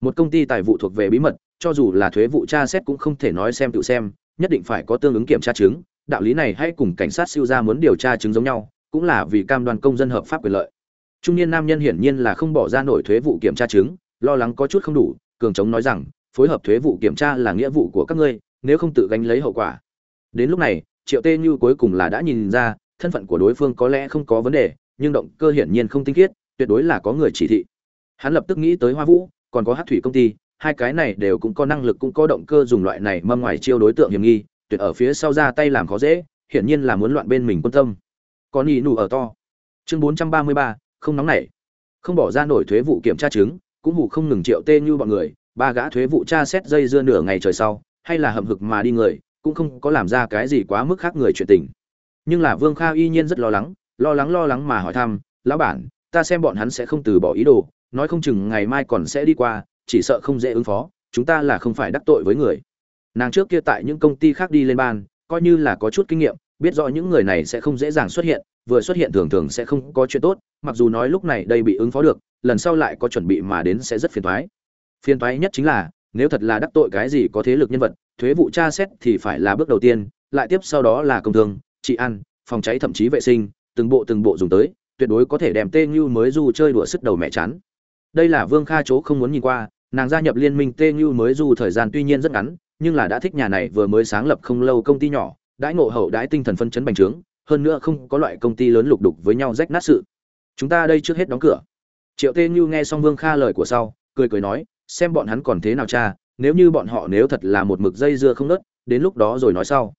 Một công ty tài vụ thuộc về bí mật, cho dù là thuế vụ tra xét cũng không thể nói xem tự xem, nhất định phải có tương ứng kiểm tra chứng. Đạo lý này hay cùng cảnh sát siêu ra muốn điều tra chứng giống nhau, cũng là vì cam đoan công dân hợp pháp quyền lợi. Trung niên nam nhân hiển nhiên là không bỏ ra nổi thuế vụ kiểm tra chứng, lo lắng có chút không đủ, cường chống nói rằng, phối hợp thuế vụ kiểm tra là nghĩa vụ của các ngươi, nếu không tự gánh lấy hậu quả. Đến lúc này triệu tê như cuối cùng là đã nhìn ra, thân phận của đối phương có lẽ không có vấn đề, nhưng động cơ hiển nhiên không tinh khiết, tuyệt đối là có người chỉ thị. Hắn lập tức nghĩ tới hoa vũ, còn có hát thủy công ty, hai cái này đều cũng có năng lực cũng có động cơ dùng loại này mâm ngoài chiêu đối tượng hiểm nghi, tuyệt ở phía sau ra tay làm khó dễ, hiển nhiên là muốn loạn bên mình quân tâm. Còn nhị nụ ở to. Chương bốn trăm ba mươi ba, không nóng nảy. Không bỏ ra nổi thuế vụ kiểm tra chứng, cũng hủ không ngừng triệu tê như bọn người, ba gã thuế vụ tra xét dây dưa nửa ngày trời sau, hay là hậm hực mà đi người cũng không có làm ra cái gì quá mức khác người chuyện tình. Nhưng là vương kha y nhiên rất lo lắng lo lắng lo lắng mà hỏi thăm, lão bản, ta xem bọn hắn sẽ không từ bỏ ý đồ, nói không chừng ngày mai còn sẽ đi qua, chỉ sợ không dễ ứng phó, chúng ta là không phải đắc tội với người. Nàng trước kia tại những công ty khác đi lên ban, coi như là có chút kinh nghiệm, biết rõ những người này sẽ không dễ dàng xuất hiện, vừa xuất hiện thường thường sẽ không có chuyện tốt, mặc dù nói lúc này đây bị ứng phó được, lần sau lại có chuẩn bị mà đến sẽ rất phiền toái. Phiền toái nhất chính là, nếu thật là đắc tội cái gì có thế lực nhân vật thuế vụ tra xét thì phải là bước đầu tiên, lại tiếp sau đó là công thương, trị ăn phòng cháy thậm chí vệ sinh, từng bộ từng bộ dùng tới, tuyệt đối có thể đem tê Nhu mới du chơi đùa sức đầu mẹ chán. Đây là vương kha chỗ không muốn nhìn qua, nàng gia nhập liên minh tê Nhu mới du thời gian tuy nhiên rất ngắn, nhưng là đã thích nhà này vừa mới sáng lập không lâu công ty nhỏ, đãi ngộ hậu đãi tinh thần phân chấn bành trướng, hơn nữa không có loại công ty lớn lục đục với nhau rách nát sự. Chúng ta đây trước hết đóng cửa. Triệu tê Nhu nghe xong vương kha lời của sau, cười cười nói, xem bọn hắn còn thế nào cha nếu như bọn họ nếu thật là một mực dây dưa không nớt, đến lúc đó rồi nói sau.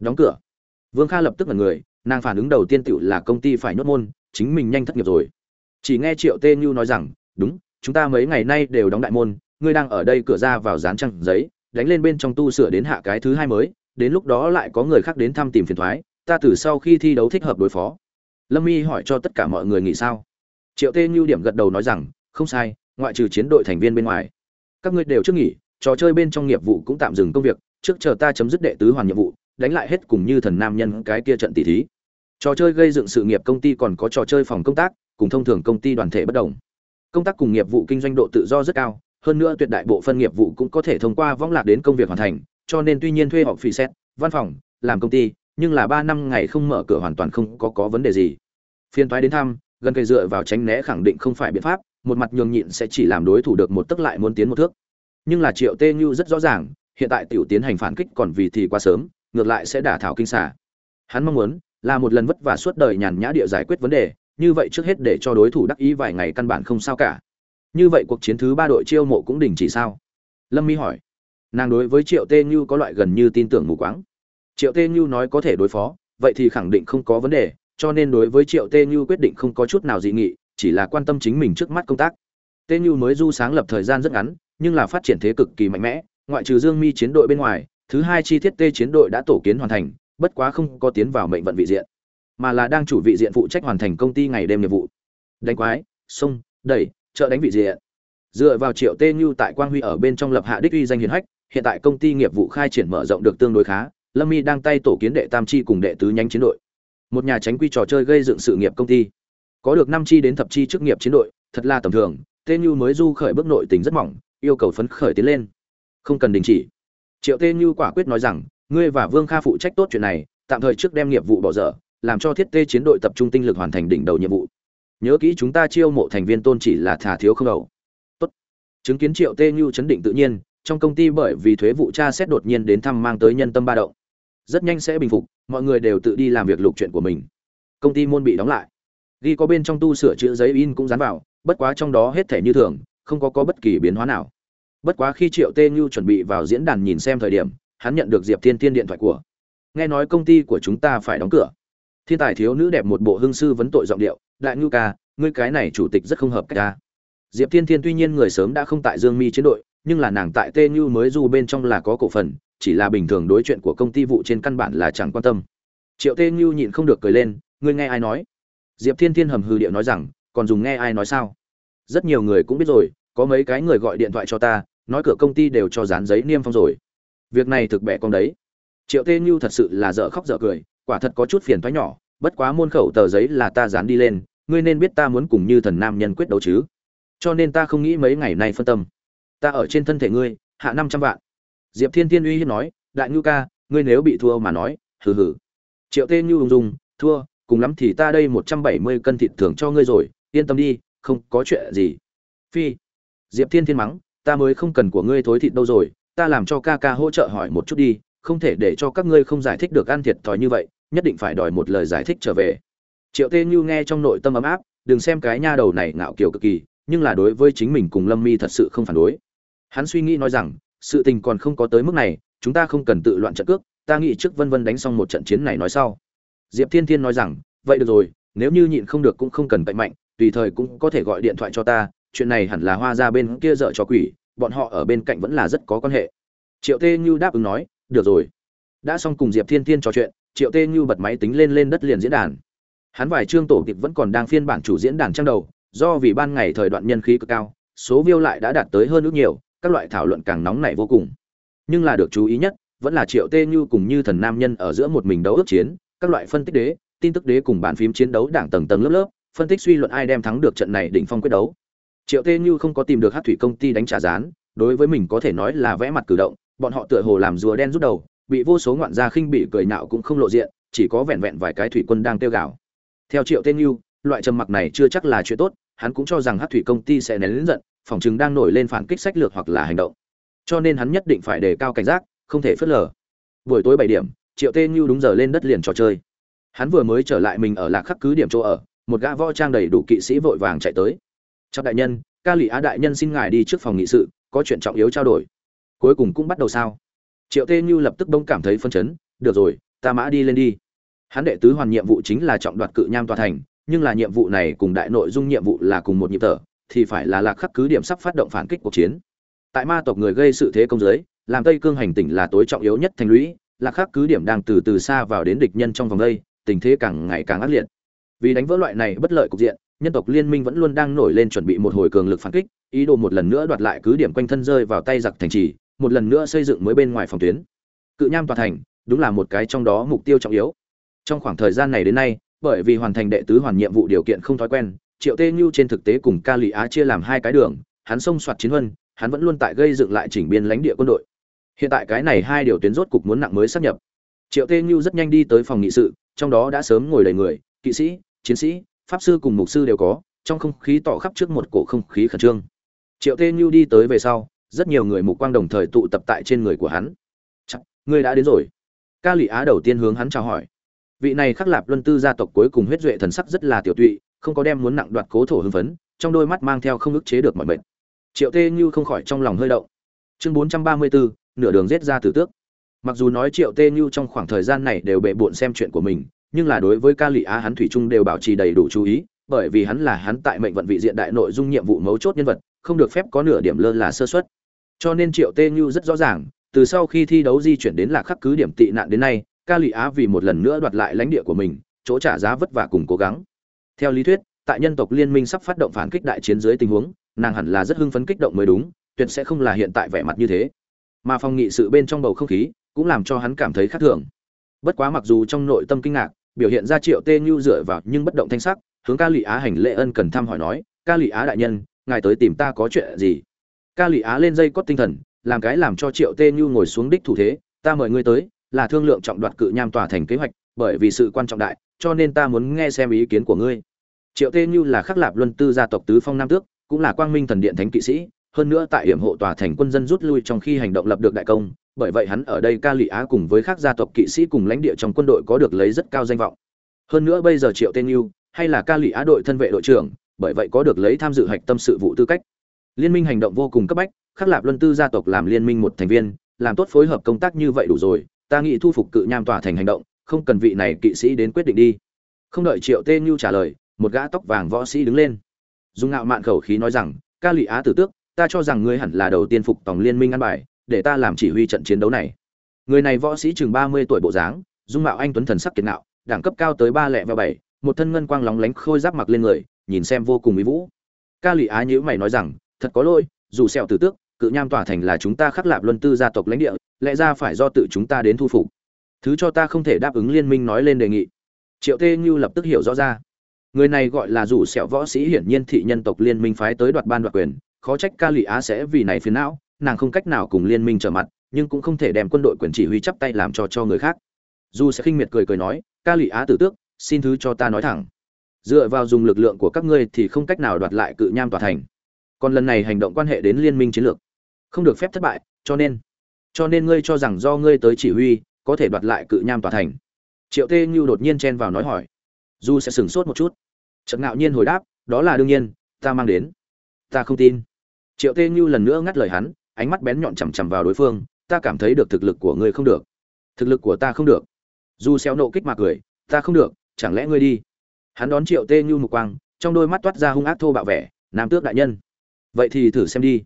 Đóng cửa. Vương kha lập tức là người, nàng phản ứng đầu tiên tựu là công ty phải nhốt môn, chính mình nhanh thất nghiệp rồi. Chỉ nghe triệu tê như nói rằng, đúng, chúng ta mấy ngày nay đều đóng đại môn, ngươi đang ở đây cửa ra vào dán trăng giấy, đánh lên bên trong tu sửa đến hạ cái thứ hai mới, đến lúc đó lại có người khác đến thăm tìm phiền thoái, ta từ sau khi thi đấu thích hợp đối phó. Lâm y hỏi cho tất cả mọi người nghĩ sao? Triệu tê như điểm gật đầu nói rằng, không sai, ngoại trừ chiến đội thành viên bên ngoài, các ngươi đều trước nghỉ trò chơi bên trong nghiệp vụ cũng tạm dừng công việc, trước chờ ta chấm dứt đệ tứ hoàn nhiệm vụ, đánh lại hết cùng như thần nam nhân cái kia trận tỷ thí. Trò chơi gây dựng sự nghiệp công ty còn có trò chơi phòng công tác, cùng thông thường công ty đoàn thể bất đồng. Công tác cùng nghiệp vụ kinh doanh độ tự do rất cao, hơn nữa tuyệt đại bộ phân nghiệp vụ cũng có thể thông qua võng lạc đến công việc hoàn thành, cho nên tuy nhiên thuê họ phì xét, văn phòng, làm công ty, nhưng là ba năm ngày không mở cửa hoàn toàn không có có vấn đề gì. Phiên thoái đến thăm, gần cây dựa vào tránh né khẳng định không phải biện pháp, một mặt nhường nhịn sẽ chỉ làm đối thủ được một tức lại muốn tiến một thước nhưng là triệu tê như rất rõ ràng, hiện tại tiểu tiến hành phản kích còn vì thì quá sớm, ngược lại sẽ đả thảo kinh xả hắn mong muốn là một lần vất vả suốt đời nhàn nhã địa giải quyết vấn đề, như vậy trước hết để cho đối thủ đắc ý vài ngày căn bản không sao cả. Như vậy cuộc chiến thứ ba đội chiêu mộ cũng đình chỉ sao? Lâm mi hỏi. Nàng đối với triệu tê như có loại gần như tin tưởng mù quáng. Triệu tê như nói có thể đối phó, vậy thì khẳng định không có vấn đề, cho nên đối với triệu tê như quyết định không có chút nào dị nghị, chỉ là quan tâm chính mình trước mắt công tác. Tê như mới du sáng lập thời gian rất ngắn nhưng là phát triển thế cực kỳ mạnh mẽ, ngoại trừ dương mi chiến đội bên ngoài, thứ hai chi thiết tê chiến đội đã tổ kiến hoàn thành, bất quá không có tiến vào mệnh vận vị diện, mà là đang chủ vị diện phụ trách hoàn thành công ty ngày đêm nhiệm vụ. Đánh quái sông đẩy chợ đánh vị diện. Dựa vào triệu tê như tại quang huy ở bên trong lập hạ đích uy danh hiền hách, hiện tại công ty nghiệp vụ khai triển mở rộng được tương đối khá, lâm mi đang tay tổ kiến đệ tam chi cùng đệ tứ nhánh chiến đội. Một nhà tránh quy trò chơi gây dựng sự nghiệp công ty. Có được năm chi đến thập chi chức nghiệp chiến đội, thật là tầm thường, tê như mới du khởi bước nội tình rất mỏng yêu cầu phấn khởi tiến lên. Không cần đình chỉ. Triệu tê như quả quyết nói rằng, ngươi và vương kha phụ trách tốt chuyện này, tạm thời trước đem nghiệp vụ bỏ dở, làm cho thiết tê chiến đội tập trung tinh lực hoàn thành đỉnh đầu nhiệm vụ. Nhớ kỹ chúng ta chiêu mộ thành viên tôn chỉ là thà thiếu không đầu. Tốt. Chứng kiến triệu tê như chấn định tự nhiên, trong công ty bởi vì thuế vụ tra xét đột nhiên đến thăm mang tới nhân tâm ba động. Rất nhanh sẽ bình phục, mọi người đều tự đi làm việc lục chuyện của mình. Công ty môn bị đóng lại. Ghi có bên trong tu sửa chữ giấy in cũng dán vào, bất quá trong đó hết thể như thường không có có bất kỳ biến hóa nào. Bất quá khi triệu tê Nhu chuẩn bị vào diễn đàn nhìn xem thời điểm, hắn nhận được diệp thiên thiên điện thoại của. Nghe nói công ty của chúng ta phải đóng cửa. Thiên tài thiếu nữ đẹp một bộ hưng sư vấn tội giọng điệu, đại Nhu ca, ngươi cái này chủ tịch rất không hợp cách ca diệp thiên thiên tuy nhiên người sớm đã không tại dương mi chiến đội, nhưng là nàng tại tê Nhu mới dù bên trong là có cổ phần, chỉ là bình thường đối chuyện của công ty vụ trên căn bản là chẳng quan tâm. Triệu tê Nhu nhịn không được cười lên, ngươi nghe ai nói? Diệp thiên thiên hầm hừ điệu nói rằng, còn dùng nghe ai nói sao? Rất nhiều người cũng biết rồi, có mấy cái người gọi điện thoại cho ta, nói cửa công ty đều cho dán giấy niêm phong rồi. Việc này thực bẻ con đấy. Triệu tê như thật sự là dở khóc dở cười, quả thật có chút phiền thoái nhỏ, bất quá môn khẩu tờ giấy là ta dán đi lên, ngươi nên biết ta muốn cùng như thần nam nhân quyết đấu chứ. Cho nên ta không nghĩ mấy ngày nay phân tâm. Ta ở trên thân thể ngươi, hạ năm trăm vạn. Diệp thiên tiên uy hiếp nói, đại ngưu ca, ngươi nếu bị thua mà nói, hừ hừ. Triệu tê như ung dung, thua, cùng lắm thì ta đây một trăm bảy mươi cân thịt thưởng cho ngươi rồi, yên tâm đi không có chuyện gì. Phi, diệp thiên thiên mắng, ta mới không cần của ngươi thối thịt đâu rồi, ta làm cho ca ca hỗ trợ hỏi một chút đi, không thể để cho các ngươi không giải thích được ăn thiệt thòi như vậy, nhất định phải đòi một lời giải thích trở về. Triệu tê như nghe trong nội tâm ấm áp, đừng xem cái nha đầu này ngạo kiều cực kỳ, nhưng là đối với chính mình cùng lâm mi thật sự không phản đối. Hắn suy nghĩ nói rằng, sự tình còn không có tới mức này, chúng ta không cần tự loạn trận cước, ta nghĩ trước vân vân đánh xong một trận chiến này nói sau. Diệp thiên thiên nói rằng, vậy được rồi, nếu như nhịn không được cũng không cần cậy mạnh tùy thời cũng có thể gọi điện thoại cho ta, chuyện này hẳn là hoa ra bên kia dợ cho quỷ, bọn họ ở bên cạnh vẫn là rất có quan hệ. Triệu tê như đáp ứng nói, được rồi. Đã xong cùng diệp thiên thiên trò chuyện, triệu tê như bật máy tính lên lên đất liền diễn đàn. Hắn vài chương tổ kịch vẫn còn đang phiên bản chủ diễn đàn trang đầu, do vì ban ngày thời đoạn nhân khí cực cao, số viêu lại đã đạt tới hơn ước nhiều, các loại thảo luận càng nóng nảy vô cùng. Nhưng là được chú ý nhất, vẫn là triệu tê như cùng như thần nam nhân ở giữa một mình đấu ước chiến, các loại phân tích đế, tin tức đế cùng bàn phím chiến đấu đảng tầng tầng lớp lớp phân tích suy luận ai đem thắng được trận này đỉnh phong quyết đấu. Triệu tê như không có tìm được Hắc thủy công ty đánh trả gián, đối với mình có thể nói là vẽ mặt cử động bọn họ tựa hồ làm rùa đen rút đầu bị vô số ngoạn gia khinh bị cười nạo cũng không lộ diện chỉ có vẹn vẹn vài cái thủy quân đang tiêu gạo theo triệu Tê như loại trầm mặc này chưa chắc là chuyện tốt hắn cũng cho rằng Hắc thủy công ty sẽ nén lớn giận phòng trường đang nổi lên phản kích sách lược hoặc là hành động. Cho nên hắn nhất định phải đề cao cảnh giác không thể phớt lờ. Buổi tối bảy điểm triệu Tê như đúng giờ lên đất liền trò chơi. Hắn vừa mới trở lại mình ở lạc khắc cứ điểm chỗ ở một gã võ trang đầy đủ kỵ sĩ vội vàng chạy tới. Trong đại nhân, ca lụy á đại nhân xin ngài đi trước phòng nghị sự, có chuyện trọng yếu trao đổi. Cuối cùng cũng bắt đầu sao? Triệu tê như lập tức bỗng cảm thấy phân chấn, được rồi, ta mã đi lên đi. Hắn đệ tứ hoàn nhiệm vụ chính là trọng đoạt cự nham tòa thành, nhưng là nhiệm vụ này cùng đại nội dung nhiệm vụ là cùng một nhịp thở, thì phải là lạc khắc cứ điểm sắp phát động phản kích cuộc chiến. Tại ma tộc người gây sự thế công giới, làm tây cương hành tỉnh là tối trọng yếu nhất thành lũy, lạc khắc cứ điểm đang từ từ xa vào đến địch nhân trong vòng đây, tình thế càng ngày càng ác liệt vì đánh vỡ loại này bất lợi cục diện, nhân tộc liên minh vẫn luôn đang nổi lên chuẩn bị một hồi cường lực phản kích, ý đồ một lần nữa đoạt lại cứ điểm quanh thân rơi vào tay giặc thành trì, một lần nữa xây dựng mới bên ngoài phòng tuyến. Cự nham tòa thành, đúng là một cái trong đó mục tiêu trọng yếu. Trong khoảng thời gian này đến nay, bởi vì hoàn thành đệ tứ hoàn nhiệm vụ điều kiện không thói quen, triệu tê Nhu trên thực tế cùng ca lụy á chia làm hai cái đường, hắn xông soạt chiến huân, hắn vẫn luôn tại gây dựng lại chỉnh biên lãnh địa quân đội. Hiện tại cái này hai điều tuyến rốt cục muốn nặng mới sắp nhập. Triệu tê Nhu rất nhanh đi tới phòng nghị sự, trong đó đã sớm ngồi đầy người, kỵ sĩ chiến sĩ pháp sư cùng mục sư đều có trong không khí tỏ khắp trước một cổ không khí khẩn trương. Triệu tê như đi tới về sau rất nhiều người mục quang đồng thời tụ tập tại trên người của hắn. Chắc, ngươi đã đến rồi. Ca lụy á đầu tiên hướng hắn chào hỏi. Vị này khắc lạp luân tư gia tộc cuối cùng huyết duệ thần sắc rất là tiểu tụy không có đem muốn nặng đoạt cố thổ hưng phấn trong đôi mắt mang theo không ức chế được mọi mệnh triệu tê như không khỏi trong lòng hơi động. Chương bốn trăm ba mươi bốn nửa đường rết ra tử tước. Mặc dù nói triệu tê như trong khoảng thời gian này đều bệ bộn xem chuyện của mình nhưng là đối với ca lị á hắn thủy trung đều bảo trì đầy đủ chú ý, bởi vì hắn là hắn tại mệnh vận vị diện đại nội dung nhiệm vụ mấu chốt nhân vật, không được phép có nửa điểm lơ là sơ xuất cho nên triệu tê như rất rõ ràng, từ sau khi thi đấu di chuyển đến lạc khắc cứ điểm tị nạn đến nay, ca lị á vì một lần nữa đoạt lại lãnh địa của mình, chỗ trả giá vất vả cùng cố gắng. Theo lý thuyết, tại nhân tộc liên minh sắp phát động phản kích đại chiến dưới tình huống, nàng hẳn là rất hưng phấn kích động mới đúng, tuyệt sẽ không là hiện tại vẻ mặt như thế. Mà phong nghị sự bên trong bầu không khí cũng làm cho hắn cảm thấy khác thường. Bất quá mặc dù trong nội tâm kinh ngạc biểu hiện ra triệu tê như dựa vào nhưng bất động thanh sắc, hướng ca lụy á hành lệ ân cần thăm hỏi nói, ca lụy á đại nhân, ngài tới tìm ta có chuyện gì? Ca lụy á lên dây cót tinh thần, làm cái làm cho triệu tê như ngồi xuống đích thủ thế, ta mời ngươi tới, là thương lượng trọng đoạt cự nham tòa thành kế hoạch, bởi vì sự quan trọng đại, cho nên ta muốn nghe xem ý kiến của ngươi. Triệu tê như là khắc lạp luân tư gia tộc tứ phong nam tước, cũng là quang minh thần điện thánh kỵ sĩ hơn nữa tại hiểm hộ tòa thành quân dân rút lui trong khi hành động lập được đại công, bởi vậy hắn ở đây ca lụy á cùng với các gia tộc kỵ sĩ cùng lãnh địa trong quân đội có được lấy rất cao danh vọng. Hơn nữa bây giờ triệu tên yêu, hay là ca lụy á đội thân vệ đội trưởng, bởi vậy có được lấy tham dự hạch tâm sự vụ tư cách. Liên minh hành động vô cùng cấp bách, khắc lạp luân tư gia tộc làm liên minh một thành viên, làm tốt phối hợp công tác như vậy đủ rồi, ta nghĩ thu phục cự nham tòa thành hành động, không cần vị này kỵ sĩ đến quyết định đi. Không đợi triệu tên yêu trả lời, một gã tóc vàng võ sĩ đứng lên. Dùng ngạo mạn khẩu khí nói rằng, ca lụy á tử tước ta cho rằng ngươi hẳn là đầu tiên phục tòng liên minh ăn bài, để ta làm chỉ huy trận chiến đấu này. Người này võ sĩ chừng ba mươi tuổi bộ dáng, dung mạo anh tuấn thần sắc kiệt nạo đẳng cấp cao tới ba lẻ và bảy, một thân ngân quang lóng lánh khôi giáp mặc lên người, nhìn xem vô cùng mỹ vũ. Ca lụy á nhữ mày nói rằng, thật có lỗi, dù sẹo tử tước, cự nham tỏa thành là chúng ta khắc lạp luân tư gia tộc lãnh địa, lẽ ra phải do tự chúng ta đến thu phục. Thứ cho ta không thể đáp ứng liên minh nói lên đề nghị. Triệu tê như lập tức hiểu rõ ra. Người này gọi là rủ sẹo võ sĩ hiển nhiên thị nhân tộc liên minh phái tới đoạt ban đoạt quyền khó trách ca lụy á sẽ vì này phiền não, nàng không cách nào cùng liên minh trở mặt, nhưng cũng không thể đem quân đội quyền chỉ huy chắp tay làm cho cho người khác. Dù sẽ khinh miệt cười cười nói, ca lụy á tử tước, xin thứ cho ta nói thẳng. Dựa vào dùng lực lượng của các ngươi thì không cách nào đoạt lại cự nham tòa thành. Còn lần này hành động quan hệ đến liên minh chiến lược, không được phép thất bại, cho nên cho nên ngươi cho rằng do ngươi tới chỉ huy, có thể đoạt lại cự nham tòa thành. Triệu tê như đột nhiên chen vào nói hỏi. Du sẽ sửng sốt một chút. Chợt ngạo nhiên hồi đáp, đó là đương nhiên, ta mang đến. Ta không tin triệu tê như lần nữa ngắt lời hắn, ánh mắt bén nhọn chằm chằm vào đối phương, ta cảm thấy được thực lực của ngươi không được. Thực lực của ta không được. Dù xéo nộ kích mà cười, ta không được, chẳng lẽ ngươi đi? Hắn đón triệu tê như mục quang, trong đôi mắt toát ra hung ác thô bạo vẻ, nam tước đại nhân. Vậy thì thử xem đi.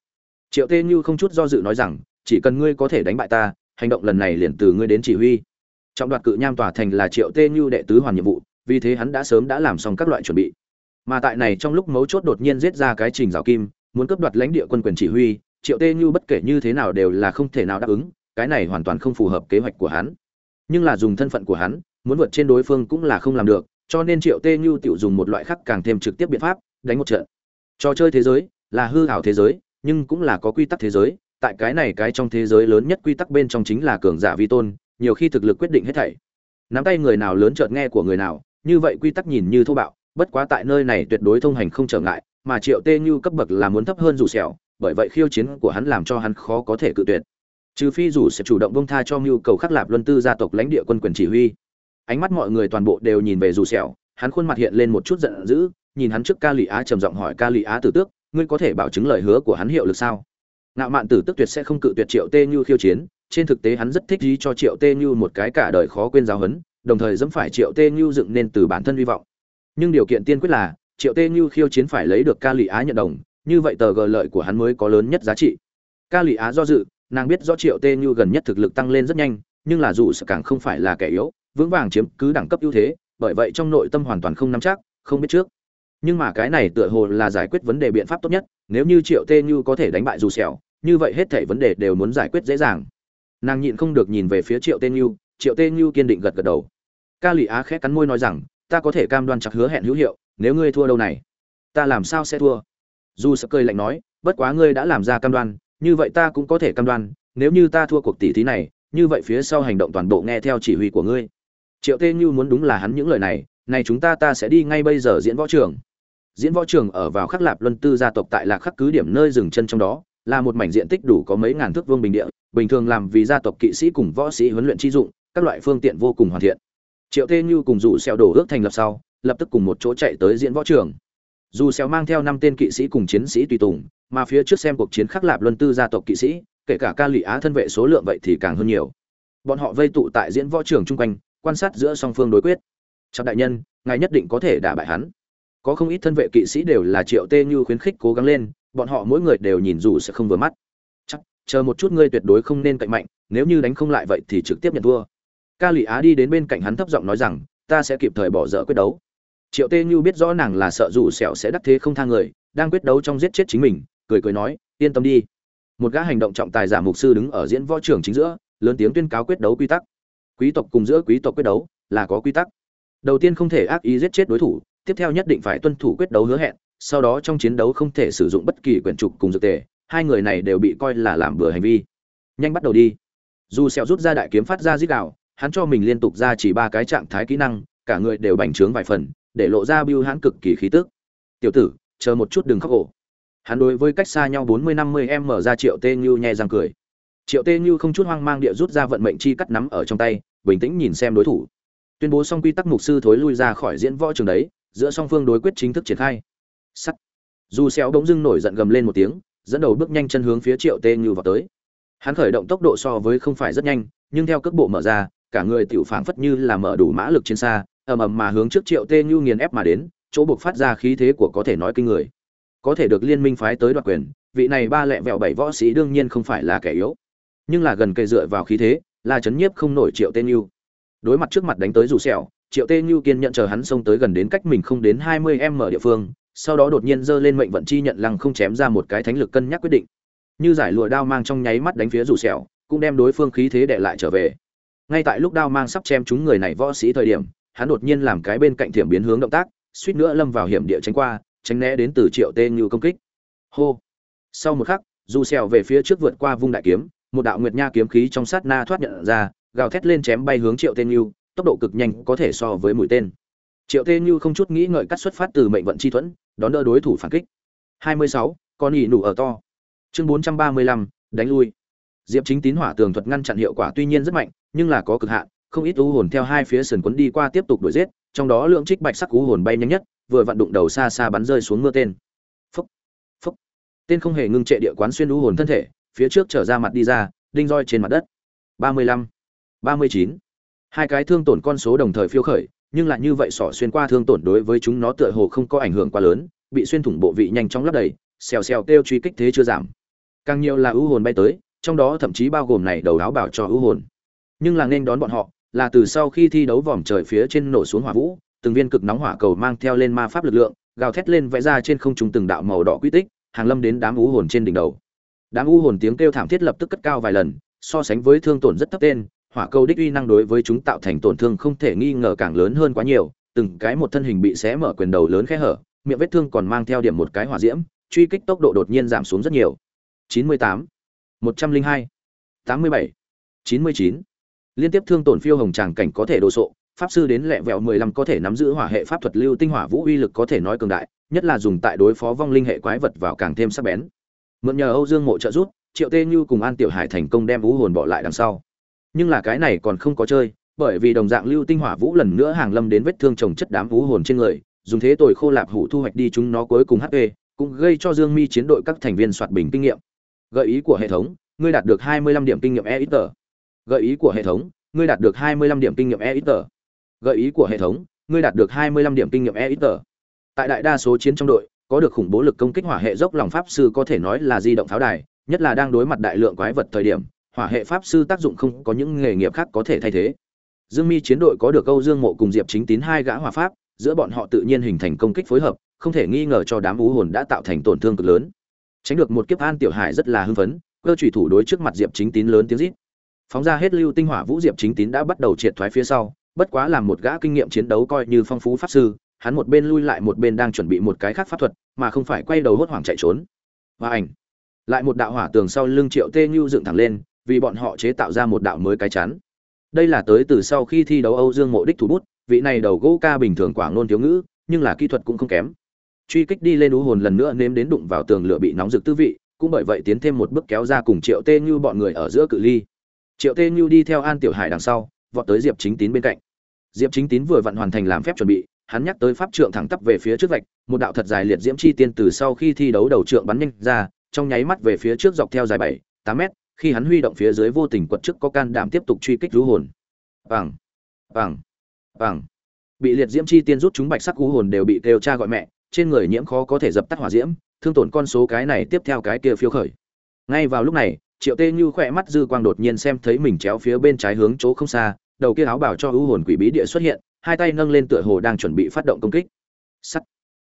Triệu tê như không chút do dự nói rằng, chỉ cần ngươi có thể đánh bại ta, hành động lần này liền từ ngươi đến chỉ huy. Trọng đoạt cự nham tòa thành là triệu tê như đệ tứ hoàn nhiệm vụ, vì thế hắn đã sớm đã làm xong các loại chuẩn bị. Mà tại này trong lúc mấu chốt đột nhiên giết ra cái trình rào kim muốn cướp đoạt lãnh địa quân quyền chỉ huy, triệu tê như bất kể như thế nào đều là không thể nào đáp ứng, cái này hoàn toàn không phù hợp kế hoạch của hắn. Nhưng là dùng thân phận của hắn, muốn vượt trên đối phương cũng là không làm được, cho nên triệu tê như tự dùng một loại khác càng thêm trực tiếp biện pháp, đánh một trận. Trò chơi thế giới là hư ảo thế giới, nhưng cũng là có quy tắc thế giới, tại cái này cái trong thế giới lớn nhất quy tắc bên trong chính là cường giả vi tôn, nhiều khi thực lực quyết định hết thảy. Nắm tay người nào lớn chợt nghe của người nào, như vậy quy tắc nhìn như thô bạo, bất quá tại nơi này tuyệt đối thông hành không trở ngại mà triệu tê như cấp bậc là muốn thấp hơn dù sẹo, bởi vậy khiêu chiến của hắn làm cho hắn khó có thể cự tuyệt. Trừ phi dù sẽ chủ động bông tha cho mưu cầu khắc lạp luân tư gia tộc lãnh địa quân quyền chỉ huy. Ánh mắt mọi người toàn bộ đều nhìn về dù sẹo, hắn khuôn mặt hiện lên một chút giận dữ, nhìn hắn trước ca lị á trầm giọng hỏi ca lị á tử tước, ngươi có thể bảo chứng lời hứa của hắn hiệu lực sao? Ngạo mạn tử tước tuyệt sẽ không cự tuyệt triệu tê như khiêu chiến, trên thực tế hắn rất thích ý cho triệu tê như một cái cả đời khó quên giáo hấn đồng thời dẫm phải triệu tê như dựng nên từ bản thân hy vọng. Nhưng điều kiện tiên quyết là triệu tê như khiêu chiến phải lấy được ca lụy á nhận đồng, như vậy tờ gờ lợi của hắn mới có lớn nhất giá trị. Ca lụy á do dự, nàng biết rõ triệu tê như gần nhất thực lực tăng lên rất nhanh, nhưng là dù sợ càng không phải là kẻ yếu, vững vàng chiếm cứ đẳng cấp ưu thế, bởi vậy trong nội tâm hoàn toàn không nắm chắc, không biết trước. Nhưng mà cái này tựa hồ là giải quyết vấn đề biện pháp tốt nhất, nếu như triệu tê như có thể đánh bại dù sẹo, như vậy hết thảy vấn đề đều muốn giải quyết dễ dàng. Nàng nhịn không được nhìn về phía triệu tê như, triệu tê như kiên định gật gật đầu. Ca lụy á khẽ cắn môi nói rằng, ta có thể cam đoan chặt hứa hẹn hữu hiệu nếu ngươi thua đâu này, ta làm sao sẽ thua? Dù sợ cười lạnh nói, bất quá ngươi đã làm ra cam đoan, như vậy ta cũng có thể cam đoan, nếu như ta thua cuộc tỷ thí này, như vậy phía sau hành động toàn bộ nghe theo chỉ huy của ngươi. Triệu tê như muốn đúng là hắn những lời này này chúng ta ta sẽ đi ngay bây giờ diễn võ trường. Diễn võ trường ở vào khắc lạp luân tư gia tộc tại lạc khắc cứ điểm nơi dừng chân trong đó, là một mảnh diện tích đủ có mấy ngàn thước vương bình địa, bình thường làm vì gia tộc kỵ sĩ cùng võ sĩ huấn luyện chi dụng, các loại phương tiện vô cùng hoàn thiện. Triệu tê như cùng dụ xeo đổ ước thành lập sau lập tức cùng một chỗ chạy tới diễn võ trường. Dù xéo mang theo năm tên kỵ sĩ cùng chiến sĩ tùy tùng, mà phía trước xem cuộc chiến khắc lạp luân tư gia tộc kỵ sĩ, kể cả ca lụy á thân vệ số lượng vậy thì càng hơn nhiều. Bọn họ vây tụ tại diễn võ trường chung quanh, quan sát giữa song phương đối quyết. Chắc đại nhân, ngài nhất định có thể đả bại hắn. Có không ít thân vệ kỵ sĩ đều là triệu tê như khuyến khích cố gắng lên, bọn họ mỗi người đều nhìn dù sẽ không vừa mắt. Chắc chờ một chút ngươi tuyệt đối không nên cạnh mạnh, nếu như đánh không lại vậy thì trực tiếp nhận thua. Ca lụy á đi đến bên cạnh hắn thấp giọng nói rằng, ta sẽ kịp thời bỏ dở quyết đấu triệu tê như biết rõ nàng là sợ dù sẹo sẽ đắc thế không thang người, đang quyết đấu trong giết chết chính mình, cười cười nói, yên tâm đi. Một gã hành động trọng tài giả mục sư đứng ở diễn võ trường chính giữa, lớn tiếng tuyên cáo quyết đấu quy tắc. Quý tộc cùng giữa quý tộc quyết đấu là có quy tắc. Đầu tiên không thể ác ý giết chết đối thủ, tiếp theo nhất định phải tuân thủ quyết đấu hứa hẹn, sau đó trong chiến đấu không thể sử dụng bất kỳ quyển trục cùng dược tề, hai người này đều bị coi là làm bừa hành vi. Nhanh bắt đầu đi. Dù sẹo rút ra đại kiếm phát ra giết đạo hắn cho mình liên tục ra chỉ ba cái trạng thái kỹ năng, cả người đều bành trướng vài phần để lộ ra bưu hãn cực kỳ khí tức. Tiểu tử, chờ một chút đừng khóc ổ. Hắn đối với cách xa nhau bốn mươi năm mươi em mở ra triệu tê như nhẹ răng cười. Triệu tê như không chút hoang mang địa rút ra vận mệnh chi cắt nắm ở trong tay, bình tĩnh nhìn xem đối thủ. Tuyên bố xong quy tắc mục sư thối lui ra khỏi diễn võ trường đấy, giữa song phương đối quyết chính thức triển khai. Sắt. Dù xéo bỗng dưng nổi giận gầm lên một tiếng, dẫn đầu bước nhanh chân hướng phía triệu tê như vào tới. Hắn khởi động tốc độ so với không phải rất nhanh, nhưng theo cước bộ mở ra, cả người tiểu phảng phất như là mở đủ mã lực trên xa ầm ầm mà hướng trước triệu tê nhu nghiền ép mà đến, chỗ buộc phát ra khí thế của có thể nói kinh người. Có thể được liên minh phái tới đoạt quyền, vị này ba lẹ vẹo bảy võ sĩ đương nhiên không phải là kẻ yếu. Nhưng là gần cây dựa vào khí thế, là chấn nhiếp không nổi triệu tê nhu. đối mặt trước mặt đánh tới rủ sẹo, triệu tê nhu kiên nhận chờ hắn xông tới gần đến cách mình không đến hai mươi m địa phương, sau đó đột nhiên giơ lên mệnh vận chi nhận lăng không chém ra một cái thánh lực cân nhắc quyết định. Như giải lụa đao mang trong nháy mắt đánh phía rủ sẹo, cũng đem đối phương khí thế đệ lại trở về. Ngay tại lúc đao mang sắp chém chúng người này võ sĩ thời điểm hắn đột nhiên làm cái bên cạnh thiểm biến hướng động tác suýt nữa lâm vào hiểm địa tránh qua tránh né đến từ triệu tê như công kích. Hô. Sau một khắc dù xèo về phía trước vượt qua vung đại kiếm một đạo nguyệt nha kiếm khí trong sát na thoát nhận ra gào thét lên chém bay hướng triệu tên như tốc độ cực nhanh có thể so với mũi tên. Triệu tên như không chút nghĩ ngợi cắt xuất phát từ mệnh vận chi thuẫn đón đỡ đối thủ phản kích. 26, con nhị nụ ở to. Chương 435, đánh lui. Diệp chính tín hỏa tường thuật ngăn chặn hiệu quả tuy nhiên rất mạnh nhưng là có cực hạn không ít u hồn theo hai phía sườn quấn đi qua tiếp tục đuổi giết, trong đó lượng trích bạch sắc u hồn bay nhanh nhất, vừa vặn đụng đầu xa xa bắn rơi xuống mưa tên. Phúc phúc. Tên không hề ngưng trệ địa quán xuyên u hồn thân thể, phía trước trở ra mặt đi ra, đinh roi trên mặt đất. Ba mươi lăm, ba mươi chín. Hai cái thương tổn con số đồng thời phiêu khởi, nhưng lại như vậy sỏ xuyên qua thương tổn đối với chúng nó tựa hồ không có ảnh hưởng quá lớn, bị xuyên thủng bộ vị nhanh chóng lấp đầy, xèo xèo kêu truy kích thế chưa giảm. Càng nhiều là u hồn bay tới, trong đó thậm chí bao gồm này đầu áo bảo cho u hồn. Nhưng là nên đón bọn họ là từ sau khi thi đấu vòm trời phía trên nổ xuống hỏa vũ từng viên cực nóng hỏa cầu mang theo lên ma pháp lực lượng gào thét lên vẽ ra trên không trung từng đạo màu đỏ quy tích hàng lâm đến đám u hồn trên đỉnh đầu đám u hồn tiếng kêu thảm thiết lập tức cất cao vài lần so sánh với thương tổn rất thấp tên hỏa cầu đích uy năng đối với chúng tạo thành tổn thương không thể nghi ngờ càng lớn hơn quá nhiều từng cái một thân hình bị xé mở quyền đầu lớn khe hở miệng vết thương còn mang theo điểm một cái hỏa diễm truy kích tốc độ đột nhiên giảm xuống rất nhiều 98, 102, 87, 99 liên tiếp thương tổn phiêu hồng tràng cảnh có thể đồ sộ, pháp sư đến lẹ vẹo 15 có thể nắm giữ hỏa hệ pháp thuật lưu tinh hỏa vũ uy lực có thể nói cường đại, nhất là dùng tại đối phó vong linh hệ quái vật vào càng thêm sắc bén. Mượn nhờ âu dương mộ trợ giúp, triệu tê như cùng an tiểu hải thành công đem vũ hồn bỏ lại đằng sau. Nhưng là cái này còn không có chơi, bởi vì đồng dạng lưu tinh hỏa vũ lần nữa hàng lâm đến vết thương trồng chất đám vũ hồn trên người, dùng thế tồi khô lạp hủ thu hoạch đi chúng nó cuối cùng hp cũng gây cho dương mi chiến đội các thành viên soạt bình kinh nghiệm. Gợi ý của hệ thống, ngươi đạt được 25 điểm kinh nghiệm e ít tờ gợi ý của hệ thống, ngươi đạt được 25 điểm kinh nghiệm e ít tờ. Gợi ý của hệ thống, ngươi đạt được 25 điểm kinh nghiệm e ít tờ. Tại đại đa số chiến trong đội, có được khủng bố lực công kích hỏa hệ dốc lòng pháp sư có thể nói là di động pháo đài, nhất là đang đối mặt đại lượng quái vật thời điểm, hỏa hệ pháp sư tác dụng không có những nghề nghiệp khác có thể thay thế. Dương mi chiến đội có được câu dương mộ cùng diệp chính tín hai gã hỏa pháp, giữa bọn họ tự nhiên hình thành công kích phối hợp, không thể nghi ngờ cho đám ú hồn đã tạo thành tổn thương cực lớn. Tránh được một kiếp an tiểu hải rất là hưng phấn, cơ thủy thủ đối trước mặt diệp chính tín lớn tiếng rít phóng ra hết lưu tinh hỏa vũ diệp chính tín đã bắt đầu triệt thoái phía sau, bất quá làm một gã kinh nghiệm chiến đấu coi như phong phú pháp sư, hắn một bên lui lại một bên đang chuẩn bị một cái khác pháp thuật, mà không phải quay đầu hốt hoảng chạy trốn. Và ảnh. Lại một đạo hỏa tường sau lưng triệu tê như dựng thẳng lên, vì bọn họ chế tạo ra một đạo mới cái chắn. Đây là tới từ sau khi thi đấu âu dương mộ đích thủ bút, vị này đầu gỗ ca bình thường quảng nôn thiếu ngữ, nhưng là kỹ thuật cũng không kém. Truy kích đi lên ú hồn lần nữa nếm đến đụng vào tường lửa bị nóng rực tư vị, cũng bởi vậy tiến thêm một bước kéo ra cùng triệu tê như bọn người ở giữa cự ly triệu tê như đi theo an tiểu hải đằng sau, vọt tới diệp chính tín bên cạnh. Diệp chính tín vừa vặn hoàn thành làm phép chuẩn bị, hắn nhắc tới pháp trượng thẳng tắp về phía trước vạch, một đạo thật dài liệt diễm chi tiên từ sau khi thi đấu đầu trượng bắn nhanh ra, trong nháy mắt về phía trước dọc theo dài bảy, tám mét, khi hắn huy động phía dưới vô tình quật trước có can đảm tiếp tục truy kích rú hồn. Bằng bằng bằng bị liệt diễm chi tiên rút chúng bạch sắc lũ hồn đều bị kêu cha gọi mẹ, trên người nhiễm khó có thể dập tắt hỏa diễm, thương tổn con số cái này tiếp theo cái kia phiêu khởi. Ngay vào lúc này triệu tê như khỏe mắt dư quang đột nhiên xem thấy mình chéo phía bên trái hướng chỗ không xa, đầu kia áo bảo cho ưu hồn quỷ bí địa xuất hiện, hai tay nâng lên tựa hồ đang chuẩn bị phát động công kích. Sắt.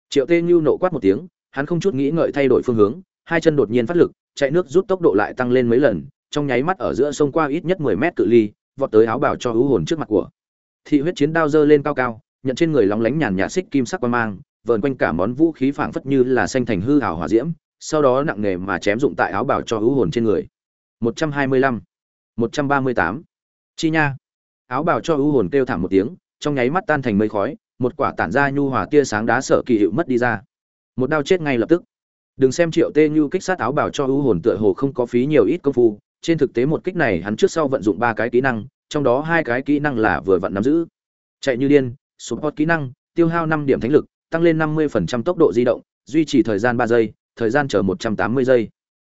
Triệu tê như nộ quát một tiếng, hắn không chút nghĩ ngợi thay đổi phương hướng, hai chân đột nhiên phát lực, chạy nước rút tốc độ lại tăng lên mấy lần, trong nháy mắt ở giữa sông qua ít nhất mười mét cự ly, vọt tới áo bảo cho ưu hồn trước mặt của. Thị huyết chiến đao dơ lên cao cao, nhận trên người lóng lánh nhàn nhạt xích kim sắc quan mang, vờn quanh cả món vũ khí phảng phất như là xanh thành hư hào hỏa diễm, sau đó nặng nề mà chém dụng tại áo bảo cho hữu hồn trên người một trăm hai mươi lăm. Một trăm ba mươi tám. Chi nha. Áo bào cho ưu hồn kêu thảm một tiếng trong nháy mắt tan thành mây khói một quả tản ra nhu hòa tia sáng đá sở kỳ hiệu mất đi ra. Một đao chết ngay lập tức. Đừng xem triệu tê như kích sát áo bào cho ưu hồn tựa hồ không có phí nhiều ít công phu trên thực tế một kích này hắn trước sau vận dụng ba cái kỹ năng trong đó hai cái kỹ năng là vừa vặn nắm giữ. Chạy như điên support kỹ năng tiêu hao năm điểm thánh lực tăng lên 50% tốc độ di động, duy trì thời gian 3 giây, thời gian chờ 180 giây.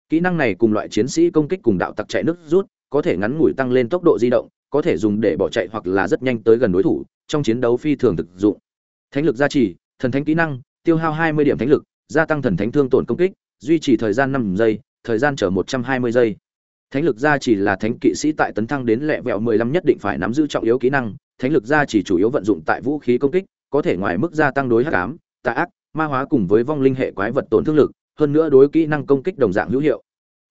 Kỹ năng này cùng loại chiến sĩ công kích cùng đạo tặc chạy nước rút, có thể ngắn ngủi tăng lên tốc độ di động, có thể dùng để bỏ chạy hoặc là rất nhanh tới gần đối thủ, trong chiến đấu phi thường thực dụng. Thánh lực gia trì, thần thánh kỹ năng, tiêu hao 20 điểm thánh lực, gia tăng thần thánh thương tổn công kích, duy trì thời gian 5 giây, thời gian chờ 120 giây. Thánh lực gia trì là thánh kỵ sĩ tại tấn thăng đến lẹ vẹo 15 nhất định phải nắm giữ trọng yếu kỹ năng, thánh lực gia trì chủ yếu vận dụng tại vũ khí công kích, có thể ngoài mức gia tăng đối hắc ám, tà ác, ma hóa cùng với vong linh hệ quái vật tổn thương lực, hơn nữa đối kỹ năng công kích đồng dạng hữu hiệu.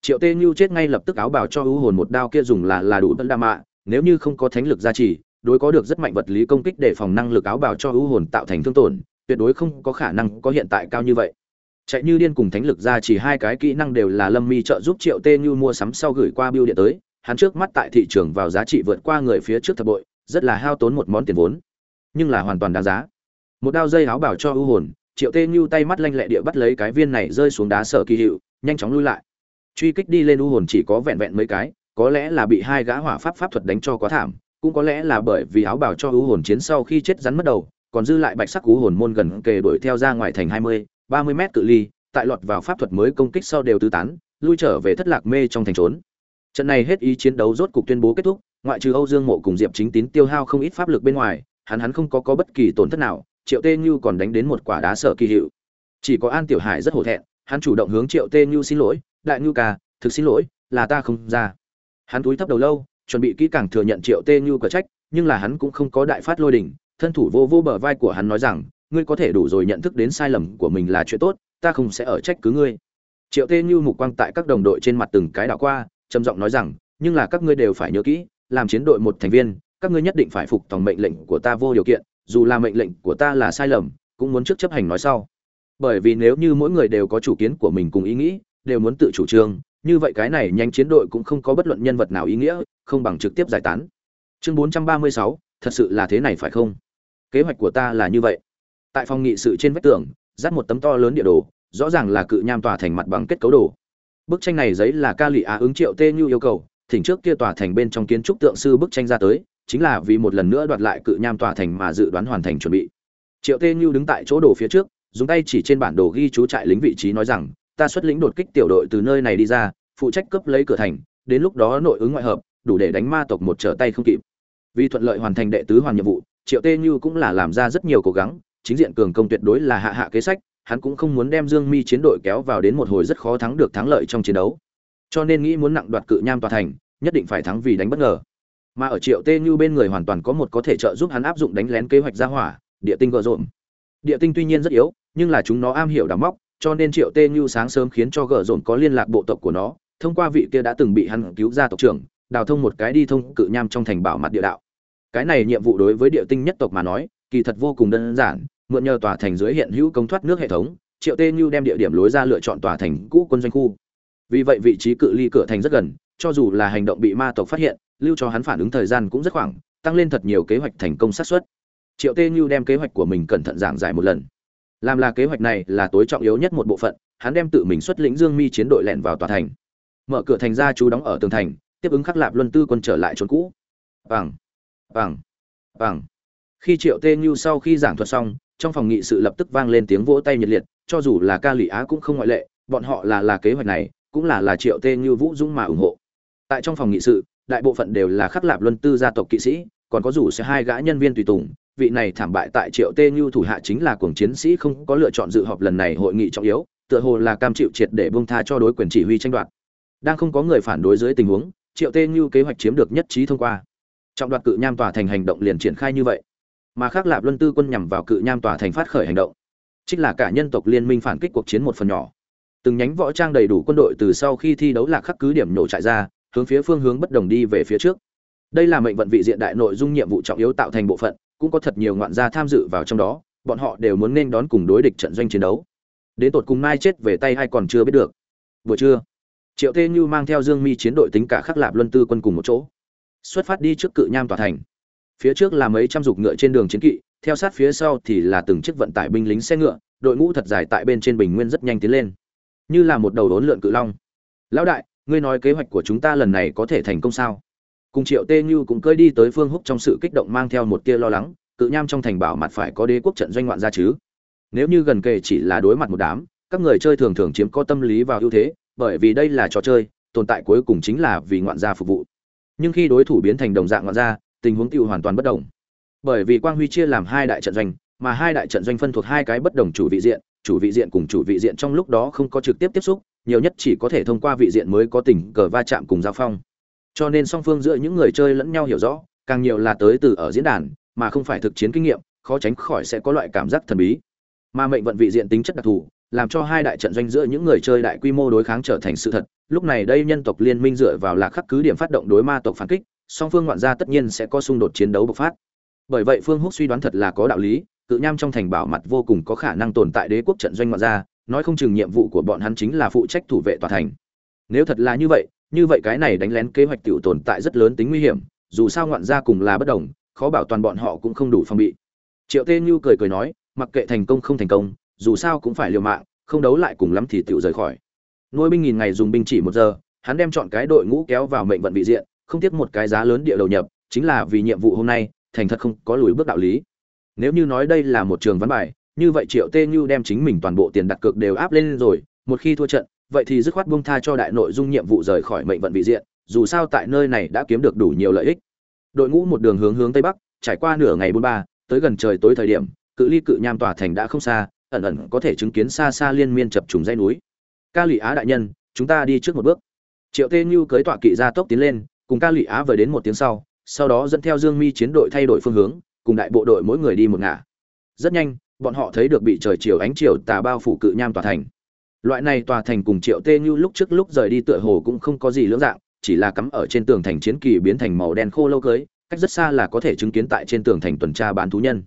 Triệu Tê như chết ngay lập tức áo bào cho ưu hồn một đao kia dùng là là đủ tấn đa mạ, nếu như không có thánh lực gia trì, đối có được rất mạnh vật lý công kích để phòng năng lực áo bào cho ưu hồn tạo thành thương tổn, tuyệt đối không có khả năng có hiện tại cao như vậy. Chạy như điên cùng thánh lực gia trì hai cái kỹ năng đều là Lâm Mi trợ giúp Triệu Tê như mua sắm sau gửi qua biêu điện tới, hắn trước mắt tại thị trường vào giá trị vượt qua người phía trước thập bội, rất là hao tốn một món tiền vốn, nhưng là hoàn toàn đáng giá. Một đao dây áo bảo cho ưu hồn, Triệu Tê như tay mắt lanh lẹ địa bắt lấy cái viên này rơi xuống đá sở kỳ hiệu, nhanh chóng lui lại. Truy kích đi lên u hồn chỉ có vẹn vẹn mấy cái, có lẽ là bị hai gã hỏa pháp pháp thuật đánh cho quá thảm, cũng có lẽ là bởi vì áo bảo cho u hồn chiến sau khi chết rắn mất đầu, còn dư lại bạch sắc u hồn môn gần kề đuổi theo ra ngoài thành 20, 30 mét cự ly, tại lọt vào pháp thuật mới công kích sau đều tứ tán, lui trở về thất lạc mê trong thành trốn. Trận này hết ý chiến đấu rốt cục tuyên bố kết thúc, ngoại trừ Âu Dương Mộ cùng Diệp Chính Tín tiêu hao không ít pháp lực bên ngoài, hắn hắn không có có bất kỳ tổn thất nào, Triệu Tê Như còn đánh đến một quả đá sở kỳ hiệu. Chỉ có An Tiểu Hải rất hổ thẹn, hắn chủ động hướng Triệu Tê Như xin lỗi, "Đại Như ca, thực xin lỗi, là ta không ra." Hắn túi thấp đầu lâu, chuẩn bị kỹ càng thừa nhận Triệu Tê Như có trách, nhưng là hắn cũng không có đại phát lôi đỉnh, thân thủ vô vô bờ vai của hắn nói rằng, "Ngươi có thể đủ rồi nhận thức đến sai lầm của mình là chuyện tốt, ta không sẽ ở trách cứ ngươi." Triệu Tê Như mục quang tại các đồng đội trên mặt từng cái đảo qua, trầm giọng nói rằng, "Nhưng là các ngươi đều phải nhớ kỹ, làm chiến đội một thành viên, các ngươi nhất định phải phục tòng mệnh lệnh của ta vô điều kiện, dù là mệnh lệnh của ta là sai lầm, cũng muốn trước chấp hành nói sau. Bởi vì nếu như mỗi người đều có chủ kiến của mình cùng ý nghĩ, đều muốn tự chủ trương, như vậy cái này nhanh chiến đội cũng không có bất luận nhân vật nào ý nghĩa, không bằng trực tiếp giải tán. Chương 436, thật sự là thế này phải không? Kế hoạch của ta là như vậy. Tại phòng nghị sự trên vách tường, dắt một tấm to lớn địa đồ, rõ ràng là cự nham tòa thành mặt bằng kết cấu đồ. Bức tranh này giấy là ca lụy á ứng triệu tê như yêu cầu, thỉnh trước kia tòa thành bên trong kiến trúc tượng sư bức tranh ra tới, chính là vì một lần nữa đoạt lại cự nham tòa thành mà dự đoán hoàn thành chuẩn bị. Triệu Tê Như đứng tại chỗ đồ phía trước, dùng tay chỉ trên bản đồ ghi chú trại lính vị trí nói rằng, ta xuất lĩnh đột kích tiểu đội từ nơi này đi ra, phụ trách cướp lấy cửa thành, đến lúc đó nội ứng ngoại hợp, đủ để đánh ma tộc một trở tay không kịp. Vì thuận lợi hoàn thành đệ tứ hoàn nhiệm vụ, Triệu Tê Như cũng là làm ra rất nhiều cố gắng, chính diện cường công tuyệt đối là hạ hạ kế sách, hắn cũng không muốn đem Dương Mi chiến đội kéo vào đến một hồi rất khó thắng được thắng lợi trong chiến đấu. Cho nên nghĩ muốn nặng đoạt cự nham tòa thành, nhất định phải thắng vì đánh bất ngờ. Mà ở Triệu Tê Như bên người hoàn toàn có một có thể trợ giúp hắn áp dụng đánh lén kế hoạch ra hỏa, địa tinh gờ rộn. Địa tinh tuy nhiên rất yếu, nhưng là chúng nó am hiểu đắm móc, cho nên Triệu Tê Như sáng sớm khiến cho gờ rộn có liên lạc bộ tộc của nó, thông qua vị kia đã từng bị hắn cứu ra tộc trưởng, đào thông một cái đi thông cự nham trong thành bảo mặt địa đạo. Cái này nhiệm vụ đối với địa tinh nhất tộc mà nói, kỳ thật vô cùng đơn giản, mượn nhờ tòa thành dưới hiện hữu công thoát nước hệ thống, Triệu Tê Như đem địa điểm lối ra lựa chọn tòa thành cũ quân doanh khu. Vì vậy vị trí cự ly cửa thành rất gần, cho dù là hành động bị ma tộc phát hiện, lưu cho hắn phản ứng thời gian cũng rất khoảng, tăng lên thật nhiều kế hoạch thành công xác suất. Triệu Tê Như đem kế hoạch của mình cẩn thận giảng giải một lần. Làm là kế hoạch này là tối trọng yếu nhất một bộ phận, hắn đem tự mình xuất lĩnh Dương Mi chiến đội lẻn vào tòa thành. Mở cửa thành ra chú đóng ở tường thành, tiếp ứng khắc lạp luân tư quân trở lại chốn cũ. Bằng, bằng, bằng. Khi Triệu Tê Như sau khi giảng thuật xong, trong phòng nghị sự lập tức vang lên tiếng vỗ tay nhiệt liệt, cho dù là ca lỷ á cũng không ngoại lệ, bọn họ là là kế hoạch này, cũng là là Triệu Tê Như Vũ Dũng mà ủng hộ. Tại trong phòng nghị sự, đại bộ phận đều là khắc lạp luân tư gia tộc kỵ sĩ, còn có rủ sẽ hai gã nhân viên tùy tùng, vị này thảm bại tại Triệu Tê Như thủ hạ chính là cuồng chiến sĩ không có lựa chọn dự họp lần này hội nghị trọng yếu, tựa hồ là cam chịu triệt để buông tha cho đối quyền chỉ huy tranh đoạt. Đang không có người phản đối dưới tình huống, Triệu Tê Như kế hoạch chiếm được nhất trí thông qua. Trọng đoạt cự nham tòa thành hành động liền triển khai như vậy. Mà khác Lạp Luân Tư quân nhằm vào cự nham tòa thành phát khởi hành động. Chính là cả nhân tộc liên minh phản kích cuộc chiến một phần nhỏ. Từng nhánh võ trang đầy đủ quân đội từ sau khi thi đấu lạc khắc cứ điểm nổ trại ra, hướng phía phương hướng bất đồng đi về phía trước. Đây là mệnh vận vị diện đại nội dung nhiệm vụ trọng yếu tạo thành bộ phận, cũng có thật nhiều ngoạn gia tham dự vào trong đó, bọn họ đều muốn nên đón cùng đối địch trận doanh chiến đấu. Đến tột cùng mai chết về tay hay còn chưa biết được. Vừa chưa. triệu tê như mang theo dương mi chiến đội tính cả khắc lạp luân tư quân cùng một chỗ, xuất phát đi trước cự nham tòa thành. Phía trước là mấy trăm dục ngựa trên đường chiến kỵ, theo sát phía sau thì là từng chiếc vận tải binh lính xe ngựa, đội ngũ thật dài tại bên trên bình nguyên rất nhanh tiến lên. Như là một đầu đốn lượn cự long. Lão đại ngươi nói kế hoạch của chúng ta lần này có thể thành công sao? Cùng triệu tê như cũng cơi đi tới phương húc trong sự kích động mang theo một tia lo lắng, cự nham trong thành bảo mặt phải có đế quốc trận doanh ngoạn ra chứ? Nếu như gần kề chỉ là đối mặt một đám, các người chơi thường thường chiếm có tâm lý vào ưu thế, bởi vì đây là trò chơi, tồn tại cuối cùng chính là vì ngoạn gia phục vụ. Nhưng khi đối thủ biến thành đồng dạng ngoạn gia, tình huống tiêu hoàn toàn bất đồng. Bởi vì quang huy chia làm hai đại trận doanh, mà hai đại trận doanh phân thuộc hai cái bất đồng chủ vị diện chủ vị diện cùng chủ vị diện trong lúc đó không có trực tiếp tiếp xúc, nhiều nhất chỉ có thể thông qua vị diện mới có tình cờ va chạm cùng giao phong. Cho nên song phương giữa những người chơi lẫn nhau hiểu rõ, càng nhiều là tới từ ở diễn đàn, mà không phải thực chiến kinh nghiệm, khó tránh khỏi sẽ có loại cảm giác thần bí. Mà mệnh vận vị diện tính chất đặc thù, làm cho hai đại trận doanh giữa những người chơi đại quy mô đối kháng trở thành sự thật. Lúc này đây nhân tộc liên minh dựa vào lạc khắc cứ điểm phát động đối ma tộc phản kích, song phương ngoạn gia tất nhiên sẽ có xung đột chiến đấu bộc phát. Bởi vậy phương húc suy đoán thật là có đạo lý cự nham trong thành bảo mặt vô cùng có khả năng tồn tại đế quốc trận doanh ngoại gia, nói không chừng nhiệm vụ của bọn hắn chính là phụ trách thủ vệ tòa thành. Nếu thật là như vậy như vậy cái này đánh lén kế hoạch tiểu tồn tại rất lớn tính nguy hiểm, dù sao ngoạn gia cùng là bất đồng, khó bảo toàn bọn họ cũng không đủ phòng bị. Triệu tê như cười cười nói, mặc kệ thành công không thành công, dù sao cũng phải liều mạng, không đấu lại cùng lắm thì tiểu rời khỏi. Nuôi binh nghìn ngày dùng binh chỉ một giờ, hắn đem chọn cái đội ngũ kéo vào mệnh vận vị diện, không tiếc một cái giá lớn địa đầu nhập, chính là vì nhiệm vụ hôm nay, thành thật không có lùi bước đạo lý nếu như nói đây là một trường văn bài, như vậy triệu tê như đem chính mình toàn bộ tiền đặt cược đều áp lên rồi, một khi thua trận, vậy thì dứt khoát buông tha cho đại nội dung nhiệm vụ rời khỏi mệnh vận vị diện, dù sao tại nơi này đã kiếm được đủ nhiều lợi ích. Đội ngũ một đường hướng hướng tây bắc, trải qua nửa ngày bốn ba, tới gần trời tối thời điểm, cự ly cự nham tòa thành đã không xa, ẩn ẩn có thể chứng kiến xa xa liên miên chập trùng dây núi. Ca lụy á đại nhân, chúng ta đi trước một bước. Triệu tê như cưới tọa kỵ ra tốc tiến lên, cùng ca lụy á vừa đến một tiếng sau sau đó dẫn theo dương mi chiến đội thay đổi phương hướng cùng đại bộ đội mỗi người đi một ngả. Rất nhanh, bọn họ thấy được bị trời chiều ánh chiều tà bao phủ cự nham tòa thành. Loại này tòa thành cùng triệu tê như lúc trước lúc rời đi tựa hồ cũng không có gì lưỡng dạng, chỉ là cắm ở trên tường thành chiến kỳ biến thành màu đen khô lâu cưới, cách rất xa là có thể chứng kiến tại trên tường thành tuần tra bán thú nhân.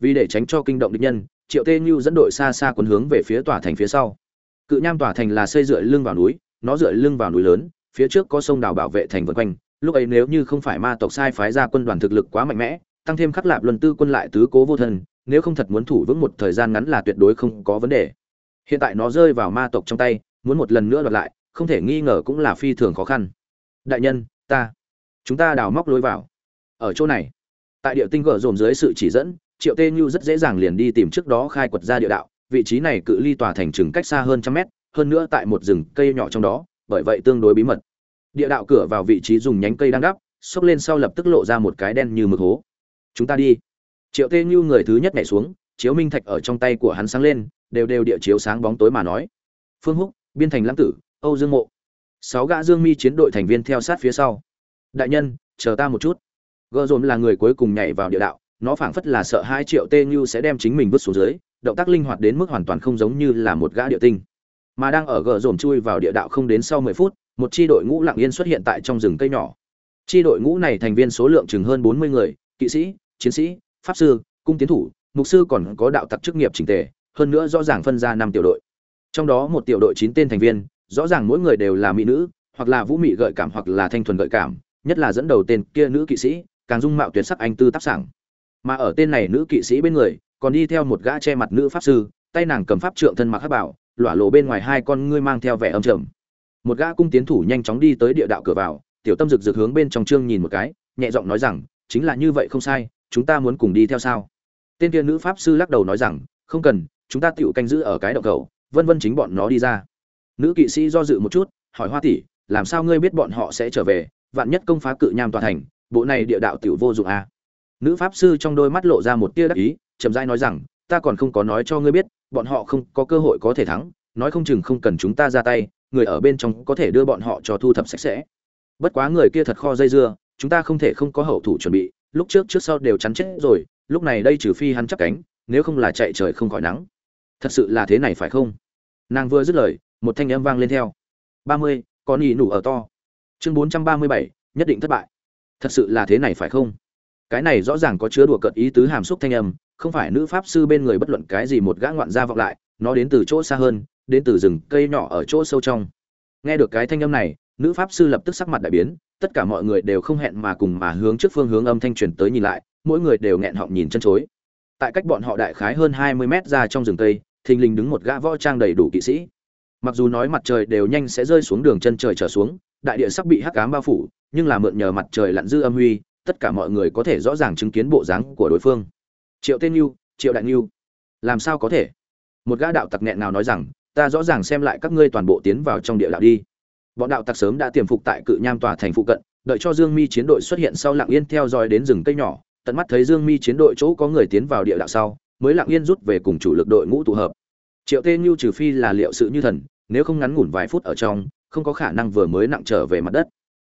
Vì để tránh cho kinh động địch nhân, triệu tê như dẫn đội xa xa quân hướng về phía tòa thành phía sau. Cự nham tòa thành là xây dựa lưng vào núi, nó dựa lưng vào núi lớn, phía trước có sông đào bảo vệ thành vân quanh, lúc ấy nếu như không phải ma tộc sai phái ra quân đoàn thực lực quá mạnh mẽ tăng thêm khắc lạp luân tư quân lại tứ cố vô thân, nếu không thật muốn thủ vững một thời gian ngắn là tuyệt đối không có vấn đề. Hiện tại nó rơi vào ma tộc trong tay, muốn một lần nữa đoạt lại, không thể nghi ngờ cũng là phi thường khó khăn. Đại nhân, ta, chúng ta đào móc lối vào. Ở chỗ này, tại địa tinh gở dồn dưới sự chỉ dẫn, triệu tê như rất dễ dàng liền đi tìm trước đó khai quật ra địa đạo, vị trí này cự ly tòa thành chừng cách xa hơn trăm mét, hơn nữa tại một rừng cây nhỏ trong đó, bởi vậy tương đối bí mật. Địa đạo cửa vào vị trí dùng nhánh cây đang đắp, xốc lên sau lập tức lộ ra một cái đen như mực hố chúng ta đi. Triệu tê như người thứ nhất nhảy xuống, chiếu minh thạch ở trong tay của hắn sáng lên, đều đều địa chiếu sáng bóng tối mà nói. Phương húc, biên thành lãng tử, âu dương mộ. Sáu gã dương mi chiến đội thành viên theo sát phía sau. Đại nhân, chờ ta một chút. Gợ dồn là người cuối cùng nhảy vào địa đạo, nó phảng phất là sợ hai triệu tê như sẽ đem chính mình vứt xuống dưới, động tác linh hoạt đến mức hoàn toàn không giống như là một gã địa tinh. Mà đang ở gờ dồn chui vào địa đạo không đến sau mười phút, một chi đội ngũ lặng yên xuất hiện tại trong rừng cây nhỏ. Chi đội ngũ này thành viên số lượng chừng hơn bốn mươi người, kỵ sĩ chiến sĩ, pháp sư, cung tiến thủ, mục sư còn có đạo tặc chức nghiệp trình tề, hơn nữa rõ ràng phân ra năm tiểu đội. Trong đó một tiểu đội chín tên thành viên, rõ ràng mỗi người đều là mỹ nữ, hoặc là vũ mị gợi cảm hoặc là thanh thuần gợi cảm, nhất là dẫn đầu tên kia nữ kỵ sĩ, càng dung mạo tuyệt sắc anh tư tác sảng. Mà ở tên này nữ kỵ sĩ bên người, còn đi theo một gã che mặt nữ pháp sư, tay nàng cầm pháp trượng thân mặc hắc bảo, lỏa lộ bên ngoài hai con ngươi mang theo vẻ âm trầm. Một gã cung tiến thủ nhanh chóng đi tới địa đạo cửa vào, tiểu tâm rực rực hướng bên trong trương nhìn một cái, nhẹ giọng nói rằng, chính là như vậy không sai chúng ta muốn cùng đi theo sao? Tên kia nữ pháp sư lắc đầu nói rằng, không cần, chúng ta tựu canh giữ ở cái động cầu, vân vân chính bọn nó đi ra. Nữ kỵ sĩ do dự một chút, hỏi hoa tỷ, làm sao ngươi biết bọn họ sẽ trở về? Vạn nhất công phá cự nham tòa thành, bộ này địa đạo tiểu vô dụng à. nữ pháp sư trong đôi mắt lộ ra một tia đắc ý, chậm rãi nói rằng, ta còn không có nói cho ngươi biết, bọn họ không có cơ hội có thể thắng, nói không chừng không cần chúng ta ra tay, người ở bên trong có thể đưa bọn họ cho thu thập sạch sẽ. Bất quá người kia thật kho dây dưa, chúng ta không thể không có hậu thủ chuẩn bị lúc trước trước sau đều chắn chết rồi, lúc này đây trừ phi hắn chắc cánh, nếu không là chạy trời không khỏi nắng. Thật sự là thế này phải không? Nàng vừa dứt lời, một thanh âm vang lên theo. Ba mươi con nhị nủ ở to. Chương bốn trăm ba mươi bảy, nhất định thất bại. Thật sự là thế này phải không? Cái này rõ ràng có chứa đùa cợt ý tứ hàm xúc thanh âm, không phải nữ pháp sư bên người bất luận cái gì một gã ngoạn gia vọng lại, nó đến từ chỗ xa hơn, đến từ rừng cây nhỏ ở chỗ sâu trong. Nghe được cái thanh âm này, nữ pháp sư lập tức sắc mặt đại biến tất cả mọi người đều không hẹn mà cùng mà hướng trước phương hướng âm thanh truyền tới nhìn lại mỗi người đều nghẹn họng nhìn chân chối. Tại cách bọn họ đại khái hơn hai mươi mét ra trong rừng tây, thình lình đứng một gã võ trang đầy đủ kỵ sĩ. Mặc dù nói mặt trời đều nhanh sẽ rơi xuống đường chân trời trở xuống đại địa sắp bị hắc ám bao phủ nhưng là mượn nhờ mặt trời lặn dư âm huy tất cả mọi người có thể rõ ràng chứng kiến bộ dáng của đối phương. Triệu tên Nưu, triệu đại Nưu, làm sao có thể? Một gã đạo tặc nghẹn nào nói rằng ta rõ ràng xem lại các ngươi toàn bộ tiến vào trong địa đạo đi bọn đạo tặc sớm đã tiềm phục tại cự nham tòa thành phụ cận, đợi cho dương mi chiến đội xuất hiện sau lặng yên theo dõi đến rừng cây nhỏ, tận mắt thấy dương mi chiến đội chỗ có người tiến vào địa đạo sau, mới lặng yên rút về cùng chủ lực đội ngũ tụ hợp. Triệu tê như trừ phi là liệu sự như thần, nếu không ngắn ngủn vài phút ở trong, không có khả năng vừa mới nặng trở về mặt đất.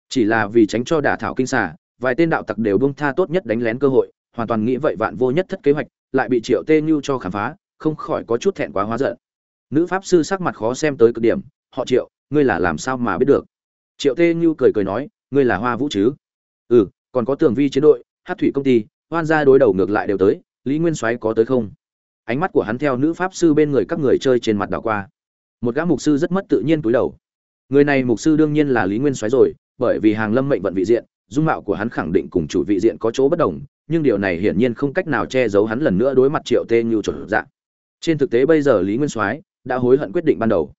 Chỉ là vì tránh cho đả thảo kinh xà, vài tên đạo tặc đều bông tha tốt nhất đánh lén cơ hội, hoàn toàn nghĩ vậy vạn vô nhất thất kế hoạch, lại bị triệu tê như cho khám phá, không khỏi có chút thẹn quá hóa giận. Nữ pháp sư sắc mặt khó xem tới cực điểm, họ triệu ngươi là làm sao mà biết được? Triệu tê như cười cười nói, ngươi là hoa vũ chứ? Ừ còn có tường vi chiến đội, hát thủy công ty, hoan gia đối đầu ngược lại đều tới, lý nguyên soái có tới không? Ánh mắt của hắn theo nữ pháp sư bên người các người chơi trên mặt đảo qua. Một gã mục sư rất mất tự nhiên túi đầu. Người này mục sư đương nhiên là lý nguyên soái rồi, bởi vì hàng lâm mệnh vận vị diện, dung mạo của hắn khẳng định cùng chủ vị diện có chỗ bất đồng, nhưng điều này hiển nhiên không cách nào che giấu hắn lần nữa đối mặt triệu tê như chuẩn dạng. Trên thực tế bây giờ lý nguyên soái đã hối hận quyết định ban đầu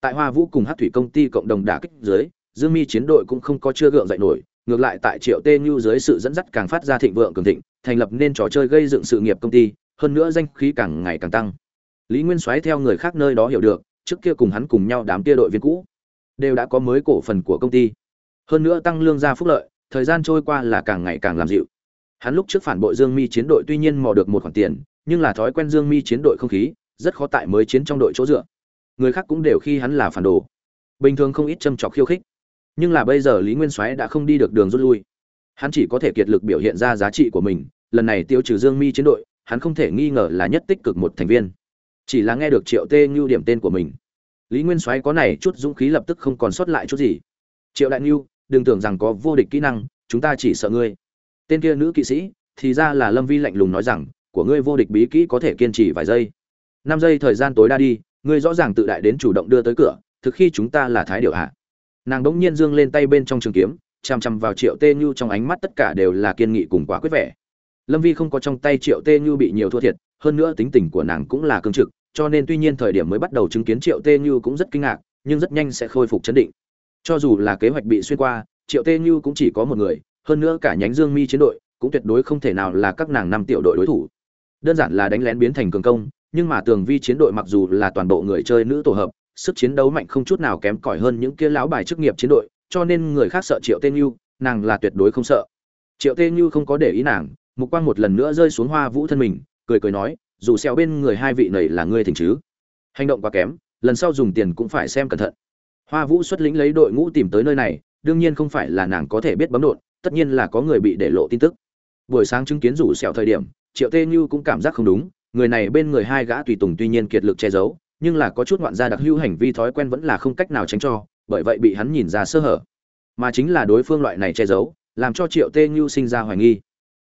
tại hoa vũ cùng hát thủy công ty cộng đồng đả kích dưới, dương mi chiến đội cũng không có chưa gượng dậy nổi, ngược lại tại triệu tê như dưới sự dẫn dắt càng phát ra thịnh vượng cường thịnh, thành lập nên trò chơi gây dựng sự nghiệp công ty, hơn nữa danh khí càng ngày càng tăng. Lý nguyên soái theo người khác nơi đó hiểu được, trước kia cùng hắn cùng nhau đám kia đội viên cũ, đều đã có mới cổ phần của công ty. Hơn nữa tăng lương ra phúc lợi, thời gian trôi qua là càng ngày càng làm dịu. Hắn lúc trước phản bội dương mi chiến đội tuy nhiên mò được một khoản tiền, nhưng là thói quen dương mi chiến đội không khí, rất khó tại mới chiến trong đội chỗ dựa người khác cũng đều khi hắn là phản đồ. Bình thường không ít châm trọc khiêu khích. Nhưng là bây giờ lý nguyên soái đã không đi được đường rút lui. Hắn chỉ có thể kiệt lực biểu hiện ra giá trị của mình, lần này tiêu trừ dương mi chiến đội, hắn không thể nghi ngờ là nhất tích cực một thành viên. Chỉ là nghe được triệu tê ngưu điểm tên của mình. Lý nguyên soái có này chút dũng khí lập tức không còn sót lại chút gì. Triệu đại ngưu, đừng tưởng rằng có vô địch kỹ năng, chúng ta chỉ sợ ngươi. Tên kia nữ kỵ sĩ thì ra là lâm vi lạnh lùng nói rằng, của ngươi vô địch bí kỹ có thể kiên trì vài giây. Năm giây thời gian tối đa đi ngươi rõ ràng tự đại đến chủ động đưa tới cửa, thực khi chúng ta là thái điệu hạ nàng đống nhiên dương lên tay bên trong trường kiếm, chằm chằm vào triệu tê nhu trong ánh mắt tất cả đều là kiên nghị cùng quá quyết vẻ. Lâm vi không có trong tay triệu tê nhu bị nhiều thua thiệt, hơn nữa tính tình của nàng cũng là cương trực, cho nên tuy nhiên thời điểm mới bắt đầu chứng kiến triệu tê nhu cũng rất kinh ngạc, nhưng rất nhanh sẽ khôi phục chấn định. Cho dù là kế hoạch bị xuyên qua, triệu tê nhu cũng chỉ có một người, hơn nữa cả nhánh dương mi chiến đội, cũng tuyệt đối không thể nào là các nàng năm tiểu đội đối thủ. Đơn giản là đánh lén biến thành cường công nhưng mà tường vi chiến đội mặc dù là toàn bộ người chơi nữ tổ hợp, sức chiến đấu mạnh không chút nào kém cỏi hơn những kia lão bài chức nghiệp chiến đội, cho nên người khác sợ triệu tên như nàng là tuyệt đối không sợ. Triệu tên như không có để ý nàng, mục quang một lần nữa rơi xuống hoa vũ thân mình, cười cười nói, dù xeo bên người hai vị này là ngươi thỉnh chứ. Hành động quá kém, lần sau dùng tiền cũng phải xem cẩn thận. Hoa vũ xuất lĩnh lấy đội ngũ tìm tới nơi này, đương nhiên không phải là nàng có thể biết bấm đột, tất nhiên là có người bị để lộ tin tức. Buổi sáng chứng kiến rủ xẻo thời điểm, triệu tê như cũng cảm giác không đúng người này bên người hai gã tùy tùng tuy nhiên kiệt lực che giấu, nhưng là có chút ngoạn gia đặc hữu hành vi thói quen vẫn là không cách nào tránh cho, bởi vậy bị hắn nhìn ra sơ hở. Mà chính là đối phương loại này che giấu, làm cho triệu tê như sinh ra hoài nghi.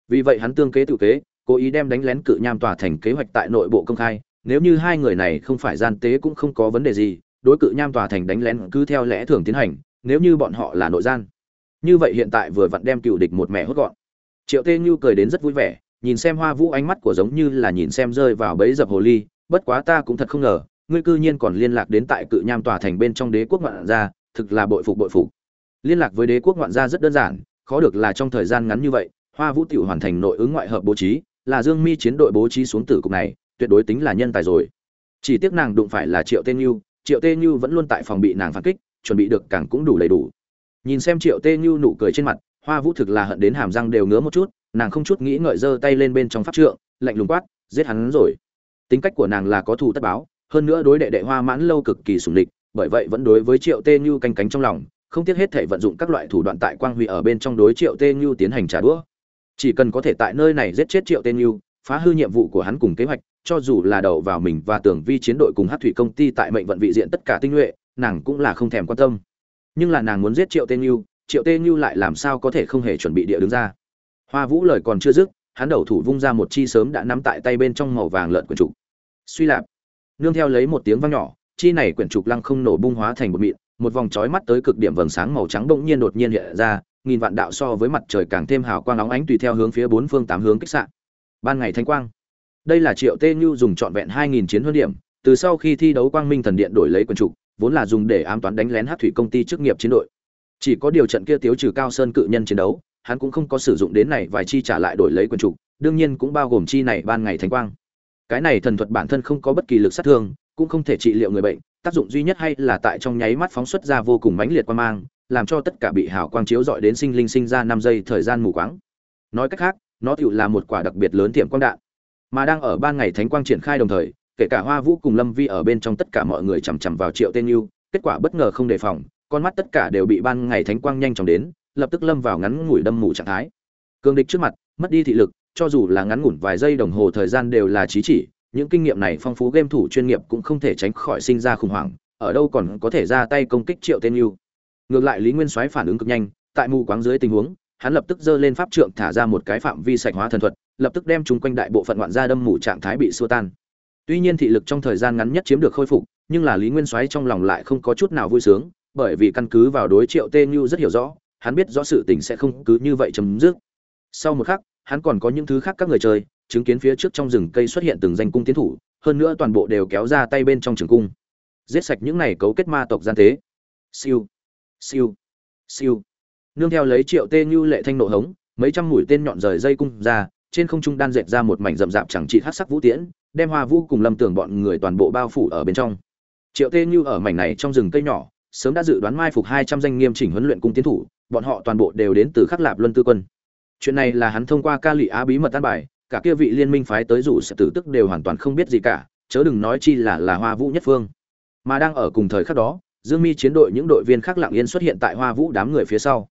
Vì vậy hắn tương kế tự kế, cố ý đem đánh lén cự nham tòa thành kế hoạch tại nội bộ công khai, nếu như hai người này không phải gian tế cũng không có vấn đề gì, đối cự nham tòa thành đánh lén cứ theo lẽ thường tiến hành, nếu như bọn họ là nội gian. Như vậy hiện tại vừa vặn đem cựu địch một mẹ hốt gọn. Triệu tê như cười đến rất vui vẻ nhìn xem hoa vũ ánh mắt của giống như là nhìn xem rơi vào bẫy dập hồ ly, bất quá ta cũng thật không ngờ, ngươi cư nhiên còn liên lạc đến tại cự nham tòa thành bên trong đế quốc ngoạn gia, thực là bội phục bội phục. Liên lạc với đế quốc ngoạn gia rất đơn giản, khó được là trong thời gian ngắn như vậy, hoa vũ tiểu hoàn thành nội ứng ngoại hợp bố trí, là dương mi chiến đội bố trí xuống tử cục này, tuyệt đối tính là nhân tài rồi. Chỉ tiếc nàng đụng phải là triệu tên như triệu tên như vẫn luôn tại phòng bị nàng phản kích, chuẩn bị được càng cũng đủ đầy đủ. Nhìn xem triệu tê như nụ cười trên mặt, hoa vũ thực là hận đến hàm răng đều ngứa một chút nàng không chút nghĩ ngợi giơ tay lên bên trong pháp trượng, lạnh lùng quát, giết hắn rồi. Tính cách của nàng là có thù tất báo, hơn nữa đối đệ đệ hoa mãn lâu cực kỳ sủng địch, bởi vậy vẫn đối với triệu tê như canh cánh trong lòng, không tiếc hết thể vận dụng các loại thủ đoạn tại quang huy ở bên trong đối triệu tê như tiến hành trả đũa. Chỉ cần có thể tại nơi này giết chết triệu tê như, phá hư nhiệm vụ của hắn cùng kế hoạch, cho dù là đầu vào mình và tưởng vi chiến đội cùng hát thủy công ty tại mệnh vận vị diện tất cả tinh nhuệ, nàng cũng là không thèm quan tâm. Nhưng là nàng muốn giết triệu tê như, triệu tê như lại làm sao có thể không hề chuẩn bị địa đứng ra? Hoa vũ lời còn chưa dứt, hắn đầu thủ vung ra một chi sớm đã nắm tại tay bên trong màu vàng lợn quyển trục. Suy lạp. Nương theo lấy một tiếng vang nhỏ, chi này quyển trục lăng không nổ bung hóa thành một mịn, một vòng trói mắt tới cực điểm vầng sáng màu trắng bỗng nhiên đột nhiên hiện ra, nghìn vạn đạo so với mặt trời càng thêm hào quang óng ánh tùy theo hướng phía bốn phương tám hướng kích sạn ban ngày thanh quang. Đây là triệu tê như dùng trọn vẹn hai nghìn chiến huấn điểm, từ sau khi thi đấu quang minh thần điện đổi lấy quyển trục, vốn là dùng để ám toán đánh lén hát thủy công ty chức nghiệp chiến đội. Chỉ có điều trận kia tiếu trừ cao sơn cự nhân chiến đấu hắn cũng không có sử dụng đến này vài chi trả lại đổi lấy quyền trục đương nhiên cũng bao gồm chi này ban ngày thánh quang. Cái này thần thuật bản thân không có bất kỳ lực sát thương, cũng không thể trị liệu người bệnh, tác dụng duy nhất hay là tại trong nháy mắt phóng xuất ra vô cùng mãnh liệt quan mang, làm cho tất cả bị hào quang chiếu dọi đến sinh linh sinh ra năm giây thời gian mù quáng. Nói cách khác, nó tựu là một quả đặc biệt lớn tiệm quang đạn, mà đang ở ban ngày thánh quang triển khai đồng thời, kể cả hoa vũ cùng lâm vi ở bên trong tất cả mọi người chằm chằm vào triệu tên yêu kết quả bất ngờ không đề phòng, con mắt tất cả đều bị ban ngày thánh quang nhanh chóng đến lập tức lâm vào ngắn ngủi đâm mù trạng thái. Cường địch trước mặt, mất đi thị lực, cho dù là ngắn ngủn vài giây đồng hồ thời gian đều là trí chỉ, những kinh nghiệm này phong phú game thủ chuyên nghiệp cũng không thể tránh khỏi sinh ra khủng hoảng, ở đâu còn có thể ra tay công kích triệu tên yêu. Ngược lại lý nguyên soái phản ứng cực nhanh, tại mù quáng dưới tình huống, hắn lập tức giơ lên pháp trượng thả ra một cái phạm vi sạch hóa thần thuật, lập tức đem chúng quanh đại bộ phận ngoạn gia đâm mù trạng thái bị xua tan. Tuy nhiên thị lực trong thời gian ngắn nhất chiếm được khôi phục, nhưng là lý nguyên soái trong lòng lại không có chút nào vui sướng, bởi vì căn cứ vào đối triệu tê như rất hiểu rõ hắn biết rõ sự tình sẽ không cứ như vậy chấm dứt. Sau một khắc, hắn còn có những thứ khác các người chơi, chứng kiến phía trước trong rừng cây xuất hiện từng danh cung tiến thủ, hơn nữa toàn bộ đều kéo ra tay bên trong trường cung. Giết sạch những này cấu kết ma tộc gian tế. Siêu. Siêu. Siêu. Nương theo lấy triệu tê như lệ thanh nộ hống, mấy trăm mũi tên nhọn rời dây cung ra, trên không trung đan dệt ra một mảnh rậm rạp chẳng trị hắc sắc vũ tiễn, đem hoa vũ cùng lâm tưởng bọn người toàn bộ bao phủ ở bên trong. Triệu tê như ở mảnh này trong rừng cây nhỏ sớm đã dự đoán mai phục hai trăm danh nghiêm chỉnh huấn luyện cung tiến thủ, bọn họ toàn bộ đều đến từ Khắc Lạp Luân Tư quân. Chuyện này là hắn thông qua ca lị á bí mật tán bài, cả kia vị liên minh phái tới dụ sẽ tử tức đều hoàn toàn không biết gì cả, chớ đừng nói chi là là Hoa Vũ nhất phương. Mà đang ở cùng thời khắc đó, Dương Mi chiến đội những đội viên khác lặng yên xuất hiện tại Hoa Vũ đám người phía sau.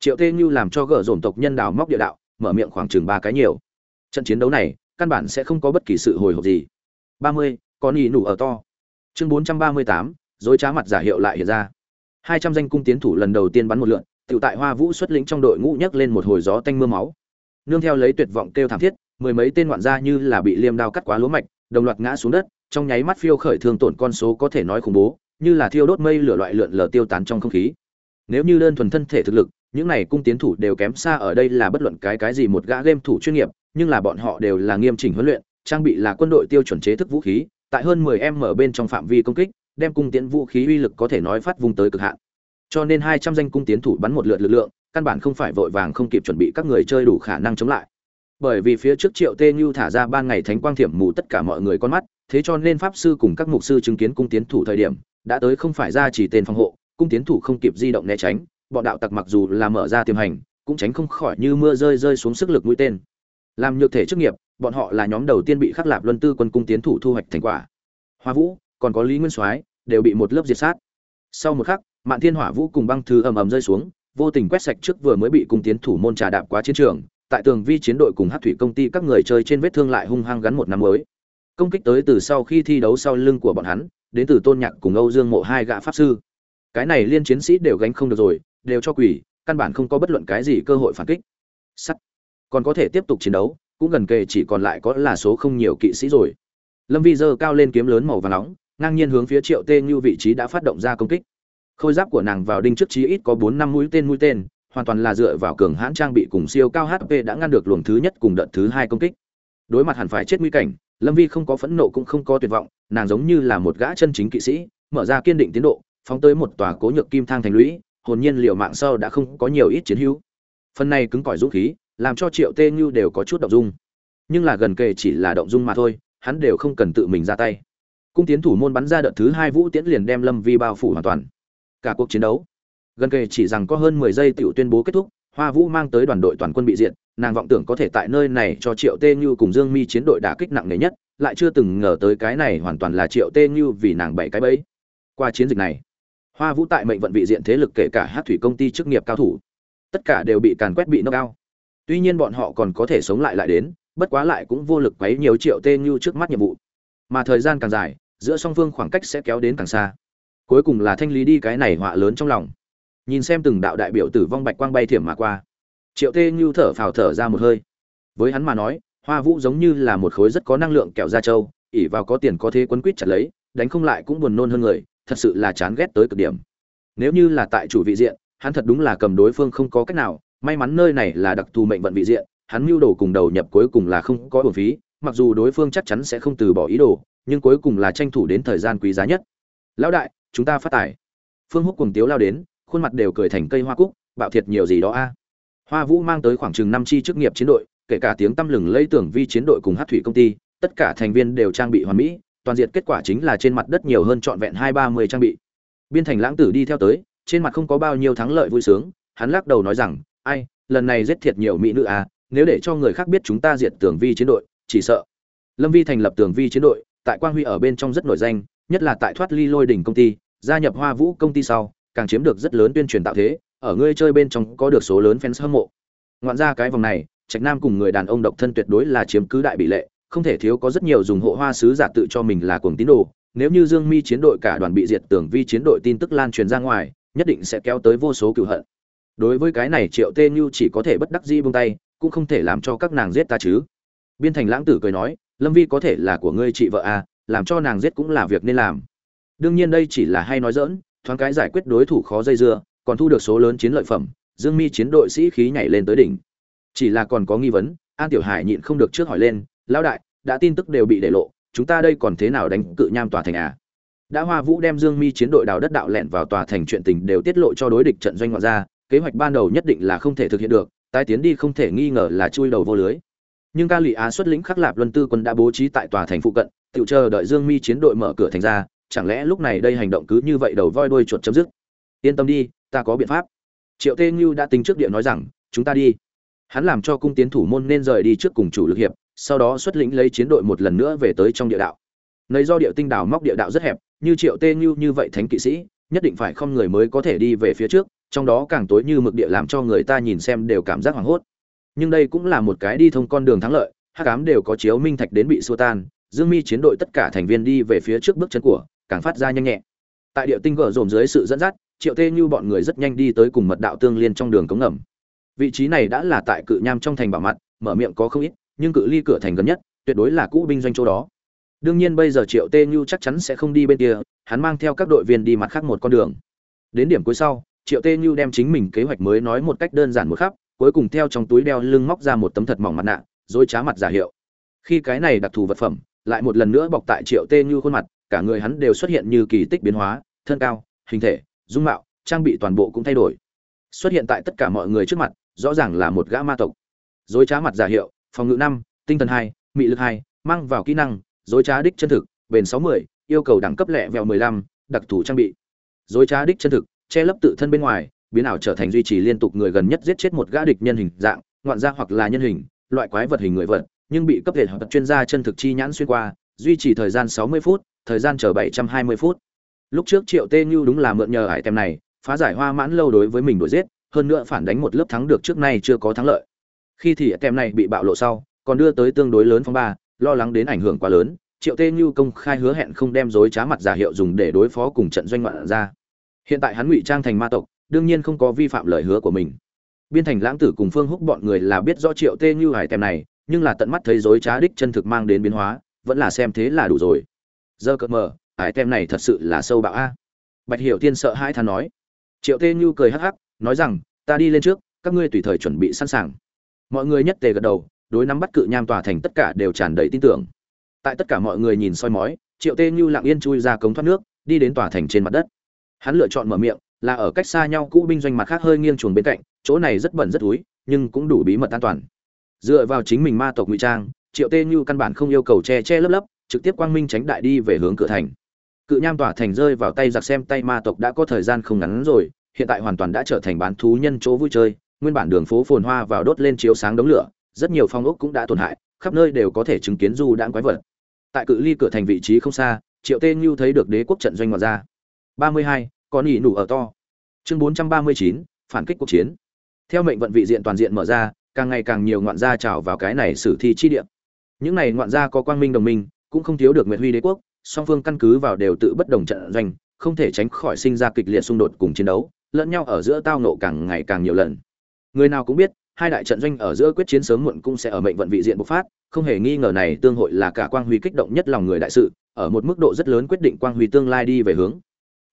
Triệu Tê Như làm cho gỡ dồn tộc nhân đào móc địa đạo, mở miệng khoảng chừng ba cái nhiều. Trận chiến đấu này, căn bản sẽ không có bất kỳ sự hồi hộp gì. 30, có ý nủ ở to. Chương 438, dối trá mặt giả hiệu lại hiện ra. Hai trăm danh cung tiến thủ lần đầu tiên bắn một lượn tự tại hoa vũ xuất lĩnh trong đội ngũ nhấc lên một hồi gió tanh mưa máu. Nương theo lấy tuyệt vọng kêu thảm thiết, mười mấy tên ngoạn gia như là bị liêm đao cắt quá lúa mạch, đồng loạt ngã xuống đất, trong nháy mắt phiêu khởi thương tổn con số có thể nói khủng bố, như là thiêu đốt mây lửa loại lượn lờ tiêu tán trong không khí. Nếu như đơn thuần thân thể thực lực, những này cung tiến thủ đều kém xa ở đây là bất luận cái cái gì một gã game thủ chuyên nghiệp, nhưng là bọn họ đều là nghiêm chỉnh huấn luyện, trang bị là quân đội tiêu chuẩn chế thức vũ khí, tại hơn 10 em ở bên trong phạm vi công kích đem cung tiến vũ khí uy lực có thể nói phát vùng tới cực hạn. Cho nên 200 danh cung tiến thủ bắn một lượt lực lượng, căn bản không phải vội vàng không kịp chuẩn bị các người chơi đủ khả năng chống lại. Bởi vì phía trước triệu tê như thả ra ban ngày thánh quang thiểm mù tất cả mọi người con mắt, thế cho nên pháp sư cùng các mục sư chứng kiến cung tiến thủ thời điểm, đã tới không phải ra chỉ tên phòng hộ, cung tiến thủ không kịp di động né tránh, bọn đạo tặc mặc dù là mở ra tiềm hành, cũng tránh không khỏi như mưa rơi rơi xuống sức lực mũi tên. Làm nhược thể chức nghiệp, bọn họ là nhóm đầu tiên bị khắc lạp luân tư quân cung tiến thủ thu hoạch thành quả. Hoa vũ còn có lý nguyên soái, đều bị một lớp diệt sát. Sau một khắc, mạn thiên hỏa vũ cùng băng thư ầm ầm rơi xuống, vô tình quét sạch trước vừa mới bị cung tiến thủ môn trà đạp quá chiến trường, tại tường vi chiến đội cùng hát thủy công ty các người chơi trên vết thương lại hung hăng gắn một năm mới. Công kích tới từ sau khi thi đấu sau lưng của bọn hắn, đến từ tôn nhạc cùng âu dương mộ hai gã pháp sư. Cái này liên chiến sĩ đều gánh không được rồi, đều cho quỷ, căn bản không có bất luận cái gì cơ hội phản kích. Sắt. Còn có thể tiếp tục chiến đấu, cũng gần kề chỉ còn lại có là số không nhiều kỵ sĩ rồi. Lâm vi dơ cao lên kiếm lớn màu và nóng ngang nhiên hướng phía triệu tê như vị trí đã phát động ra công kích. Khôi giáp của nàng vào đinh trước chí ít có bốn năm mũi tên mũi tên, hoàn toàn là dựa vào cường hãn trang bị cùng siêu cao hp đã ngăn được luồng thứ nhất cùng đợt thứ hai công kích. Đối mặt hẳn phải chết nguy cảnh, lâm vi không có phẫn nộ cũng không có tuyệt vọng, nàng giống như là một gã chân chính kỵ sĩ, mở ra kiên định tiến độ, phóng tới một tòa cố nhược kim thang thành lũy, hồn nhiên liệu mạng sau đã không có nhiều ít chiến hữu. Phần này cứng cỏi dũng khí, làm cho triệu tê như đều có chút động dung. Nhưng là gần kề chỉ là động dung mà thôi, hắn đều không cần tự mình ra tay cung tiến thủ môn bắn ra đợt thứ hai vũ tiễn liền đem lâm vi bao phủ hoàn toàn. Cả cuộc chiến đấu, gần kề chỉ rằng có hơn mười giây tiểu tuyên bố kết thúc, hoa vũ mang tới đoàn đội toàn quân bị diện nàng vọng tưởng có thể tại nơi này cho triệu tê như cùng dương mi chiến đội đả kích nặng nề nhất, lại chưa từng ngờ tới cái này hoàn toàn là triệu tê như vì nàng bảy cái bẫy. Qua chiến dịch này, hoa vũ tại mệnh vận vị diện thế lực kể cả hát thủy công ty chức nghiệp cao thủ, tất cả đều bị càn quét bị nâng cao. Tuy nhiên bọn họ còn có thể sống lại lại đến, bất quá lại cũng vô lực quấy nhiều triệu tê như trước mắt nhiệm vụ. Mà thời gian càng dài giữa song phương khoảng cách sẽ kéo đến càng xa. Cuối cùng là thanh lý đi cái này họa lớn trong lòng. Nhìn xem từng đạo đại biểu tử vong bạch quang bay thiểm mà qua. Triệu tê như thở phào thở ra một hơi. Với hắn mà nói, hoa vũ giống như là một khối rất có năng lượng kẹo da trâu, ỉ vào có tiền có thế quấn quýt chặt lấy, đánh không lại cũng buồn nôn hơn người, thật sự là chán ghét tới cực điểm. Nếu như là tại chủ vị diện, hắn thật đúng là cầm đối phương không có cách nào, may mắn nơi này là đặc thù mệnh vận vị diện, hắn mưu đồ cùng đầu nhập cuối cùng là không có bổn phí, mặc dù đối phương chắc chắn sẽ không từ bỏ ý đồ nhưng cuối cùng là tranh thủ đến thời gian quý giá nhất. Lão đại, chúng ta phát tài. Phương húc cùng tiếu lao đến, khuôn mặt đều cười thành cây hoa cúc, bạo thiệt nhiều gì đó a. Hoa vũ mang tới khoảng chừng năm chi chức nghiệp chiến đội, kể cả tiếng tăm lừng lây tưởng vi chiến đội cùng hát thủy công ty, tất cả thành viên đều trang bị hoàn mỹ, toàn diện kết quả chính là trên mặt đất nhiều hơn trọn vẹn hai ba mươi trang bị. Biên thành lãng tử đi theo tới, trên mặt không có bao nhiêu thắng lợi vui sướng, hắn lắc đầu nói rằng, ai, lần này giết thiệt nhiều mỹ nữ à nếu để cho người khác biết chúng ta diệt tường vi chiến đội, chỉ sợ. Lâm vi thành lập tường vi chiến đội tại quang huy ở bên trong rất nổi danh, nhất là tại thoát ly lôi đỉnh công ty, gia nhập hoa vũ công ty sau, càng chiếm được rất lớn tuyên truyền tạo thế, ở ngươi chơi bên trong có được số lớn fans hâm mộ. Ngoạn ra cái vòng này, trạch nam cùng người đàn ông độc thân tuyệt đối là chiếm cứ đại bị lệ, không thể thiếu có rất nhiều dùng hộ hoa sứ giả tự cho mình là cuồng tín đồ. Nếu như dương mi chiến đội cả đoàn bị diệt tưởng vi chiến đội tin tức lan truyền ra ngoài, nhất định sẽ kéo tới vô số cựu hận. Đối với cái này triệu tê như chỉ có thể bất đắc dĩ buông tay, cũng không thể làm cho các nàng giết ta chứ. Biên thành lãng tử cười nói lâm vi có thể là của ngươi chị vợ à làm cho nàng giết cũng là việc nên làm. Đương nhiên đây chỉ là hay nói dỡn thoáng cái giải quyết đối thủ khó dây dưa, còn thu được số lớn chiến lợi phẩm, dương mi chiến đội sĩ khí nhảy lên tới đỉnh. Chỉ là còn có nghi vấn, an tiểu hải nhịn không được trước hỏi lên, lão đại, đã tin tức đều bị để lộ, chúng ta đây còn thế nào đánh cự nham tòa thành à? Đã hoa vũ đem dương mi chiến đội đào đất đạo lẹn vào tòa thành chuyện tình đều tiết lộ cho đối địch trận doanh ngoại ra kế hoạch ban đầu nhất định là không thể thực hiện được, tái tiến đi không thể nghi ngờ là chui đầu vô lưới nhưng ca lụy á xuất lĩnh khắc lạp luân tư quân đã bố trí tại tòa thành phụ cận tự chờ đợi dương mi chiến đội mở cửa thành ra, chẳng lẽ lúc này đây hành động cứ như vậy đầu voi đuôi chuột chấm dứt? Yên tâm đi, ta có biện pháp. Triệu tê như đã tính trước địa nói rằng, chúng ta đi. Hắn làm cho cung tiến thủ môn nên rời đi trước cùng chủ lực hiệp, sau đó xuất lĩnh lấy chiến đội một lần nữa về tới trong địa đạo. Nơi do địa tinh đào móc địa đạo rất hẹp, như triệu tê như như vậy thánh kỵ sĩ, nhất định phải không người mới có thể đi về phía trước, trong đó càng tối như mực địa làm cho người ta nhìn xem đều cảm giác hoảng hốt nhưng đây cũng là một cái đi thông con đường thắng lợi, hắc ám đều có chiếu minh thạch đến bị xua tan, dương mi chiến đội tất cả thành viên đi về phía trước bước chân của, càng phát ra nhanh nhẹ. Tại địa tinh gở dồn dưới sự dẫn dắt, triệu tê như bọn người rất nhanh đi tới cùng mật đạo tương liên trong đường cống ngầm. Vị trí này đã là tại cự nham trong thành bảo mặt, mở miệng có không ít, nhưng cự ly cửa thành gần nhất, tuyệt đối là cũ binh doanh chỗ đó. Đương nhiên bây giờ triệu tê như chắc chắn sẽ không đi bên kia, hắn mang theo các đội viên đi mặt khác một con đường. Đến điểm cuối sau, triệu tê như đem chính mình kế hoạch mới nói một cách đơn giản một khắp cuối cùng theo trong túi đeo lưng móc ra một tấm thật mỏng mặt nạ rồi trá mặt giả hiệu. Khi cái này đặc thù vật phẩm, lại một lần nữa bọc tại triệu tê như khuôn mặt, cả người hắn đều xuất hiện như kỳ tích biến hóa, thân cao, hình thể, dung mạo, trang bị toàn bộ cũng thay đổi. Xuất hiện tại tất cả mọi người trước mặt, rõ ràng là một gã ma tộc. Dối trá mặt giả hiệu, phòng ngự năm, tinh thần hai, mị lực hai, mang vào kỹ năng, dối trá đích chân thực, bền sáu mươi yêu cầu đẳng cấp lẹ vẹo mười lăm, đặc thù trang bị. Dối trá đích chân thực, che lấp tự thân bên ngoài biến ảo trở thành duy trì liên tục người gần nhất giết chết một gã địch nhân hình dạng, ngoạn gia hoặc là nhân hình, loại quái vật hình người vật, nhưng bị cấp thể hoặc chuyên gia chân thực chi nhãn xuyên qua, duy trì thời gian sáu mươi phút, thời gian chờ bảy trăm hai mươi phút. Lúc trước triệu tê như đúng là mượn nhờ hải tem này, phá giải hoa mãn lâu đối với mình đuổi giết, hơn nữa phản đánh một lớp thắng được trước nay chưa có thắng lợi. Khi thì tem này bị bạo lộ sau, còn đưa tới tương đối lớn phong ba, lo lắng đến ảnh hưởng quá lớn, triệu tê như công khai hứa hẹn không đem dối trá mặt giả hiệu dùng để đối phó cùng trận doanh ngoạn ra hiện tại hắn ngụy trang thành ma tộc đương nhiên không có vi phạm lời hứa của mình. Biên thành lãng tử cùng phương húc bọn người là biết rõ triệu tê như hải tem này, nhưng là tận mắt thấy dối trá đích chân thực mang đến biến hóa, vẫn là xem thế là đủ rồi. Giờ cợt mờ, hải tem này thật sự là sâu bạo a. Bạch hiểu tiên sợ hai thán nói. Triệu tê như cười hắc hắc, nói rằng, ta đi lên trước, các ngươi tùy thời chuẩn bị sẵn sàng. Mọi người nhất tề gật đầu, đối nắm bắt cự nham tòa thành tất cả đều tràn đầy tin tưởng. Tại tất cả mọi người nhìn soi mói, triệu tê như lặng yên chui ra cống thoát nước, đi đến tòa thành trên mặt đất. Hắn lựa chọn mở miệng là ở cách xa nhau cũ binh doanh mặt khác hơi nghiêng chuồng bên cạnh chỗ này rất bẩn rất túi nhưng cũng đủ bí mật an toàn. Dựa vào chính mình ma tộc ngụy trang triệu tê như căn bản không yêu cầu che che lấp lấp trực tiếp quang minh tránh đại đi về hướng cửa thành. Cự nham tỏa thành rơi vào tay giặc xem tay ma tộc đã có thời gian không ngắn rồi hiện tại hoàn toàn đã trở thành bán thú nhân chỗ vui chơi nguyên bản đường phố phồn hoa vào đốt lên chiếu sáng đống lửa rất nhiều phong ốc cũng đã tổn hại khắp nơi đều có thể chứng kiến du đãng quái vật. Tại cự ly cửa thành vị trí không xa triệu tê như thấy được đế quốc trận doanh ngoài ra 32, có nỉ nụ ở to. Chương 439, phản kích cuộc chiến. Theo mệnh vận vị diện toàn diện mở ra càng ngày càng nhiều ngoạn gia trào vào cái này sử thi chi địa. Những này ngoạn gia có quang minh đồng minh cũng không thiếu được nguyệt huy đế quốc song phương căn cứ vào đều tự bất đồng trận doanh không thể tránh khỏi sinh ra kịch liệt xung đột cùng chiến đấu lẫn nhau ở giữa tao nộ càng ngày càng nhiều lần. Người nào cũng biết hai đại trận doanh ở giữa quyết chiến sớm muộn cũng sẽ ở mệnh vận vị diện bộc phát không hề nghi ngờ này tương hội là cả quang huy kích động nhất lòng người đại sự ở một mức độ rất lớn quyết định quang huy tương lai đi về hướng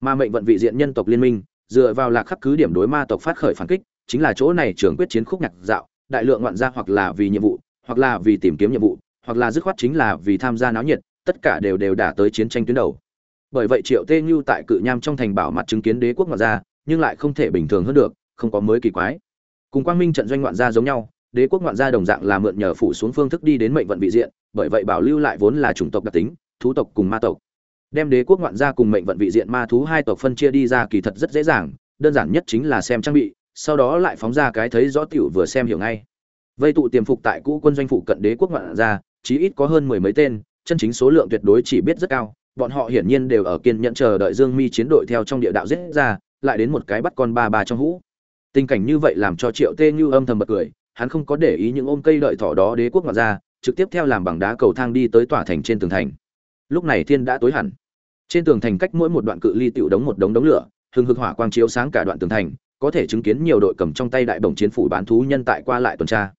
mà mệnh vận vị diện nhân tộc liên minh, dựa vào lạc khắc cứ điểm đối ma tộc phát khởi phản kích, chính là chỗ này trường quyết chiến khúc nhạc dạo, đại lượng ngoạn gia hoặc là vì nhiệm vụ, hoặc là vì tìm kiếm nhiệm vụ, hoặc là dứt khoát chính là vì tham gia náo nhiệt, tất cả đều đều đả tới chiến tranh tuyến đầu. Bởi vậy triệu tê như tại cự nham trong thành bảo mặt chứng kiến đế quốc ngoạn gia, nhưng lại không thể bình thường hơn được, không có mới kỳ quái. Cùng quang minh trận doanh ngoạn gia giống nhau, đế quốc ngoạn gia đồng dạng là mượn nhờ phủ xuống phương thức đi đến mệnh vận vị diện, bởi vậy bảo lưu lại vốn là chủng tộc đặc tính, thú tộc cùng ma tộc đem đế quốc ngoạn gia cùng mệnh vận vị diện ma thú hai tộc phân chia đi ra kỳ thật rất dễ dàng, đơn giản nhất chính là xem trang bị, sau đó lại phóng ra cái thấy rõ tiểu vừa xem hiểu ngay. Vây tụ tiềm phục tại cũ quân doanh phụ cận đế quốc ngoạn gia, chí ít có hơn mười mấy tên, chân chính số lượng tuyệt đối chỉ biết rất cao, bọn họ hiển nhiên đều ở kiên nhẫn chờ đợi dương mi chiến đội theo trong địa đạo giết ra, lại đến một cái bắt con ba ba trong hũ. Tình cảnh như vậy làm cho triệu tê như âm thầm bật cười, hắn không có để ý những ôm cây đợi thỏ đó đế quốc ngoạn gia, trực tiếp theo làm bằng đá cầu thang đi tới tòa thành trên tường thành lúc này thiên đã tối hẳn. Trên tường thành cách mỗi một đoạn cự ly tiểu đống một đống đống lửa, hừng hực hỏa quang chiếu sáng cả đoạn tường thành, có thể chứng kiến nhiều đội cầm trong tay đại bổng chiến phủ bán thú nhân tại qua lại tuần tra.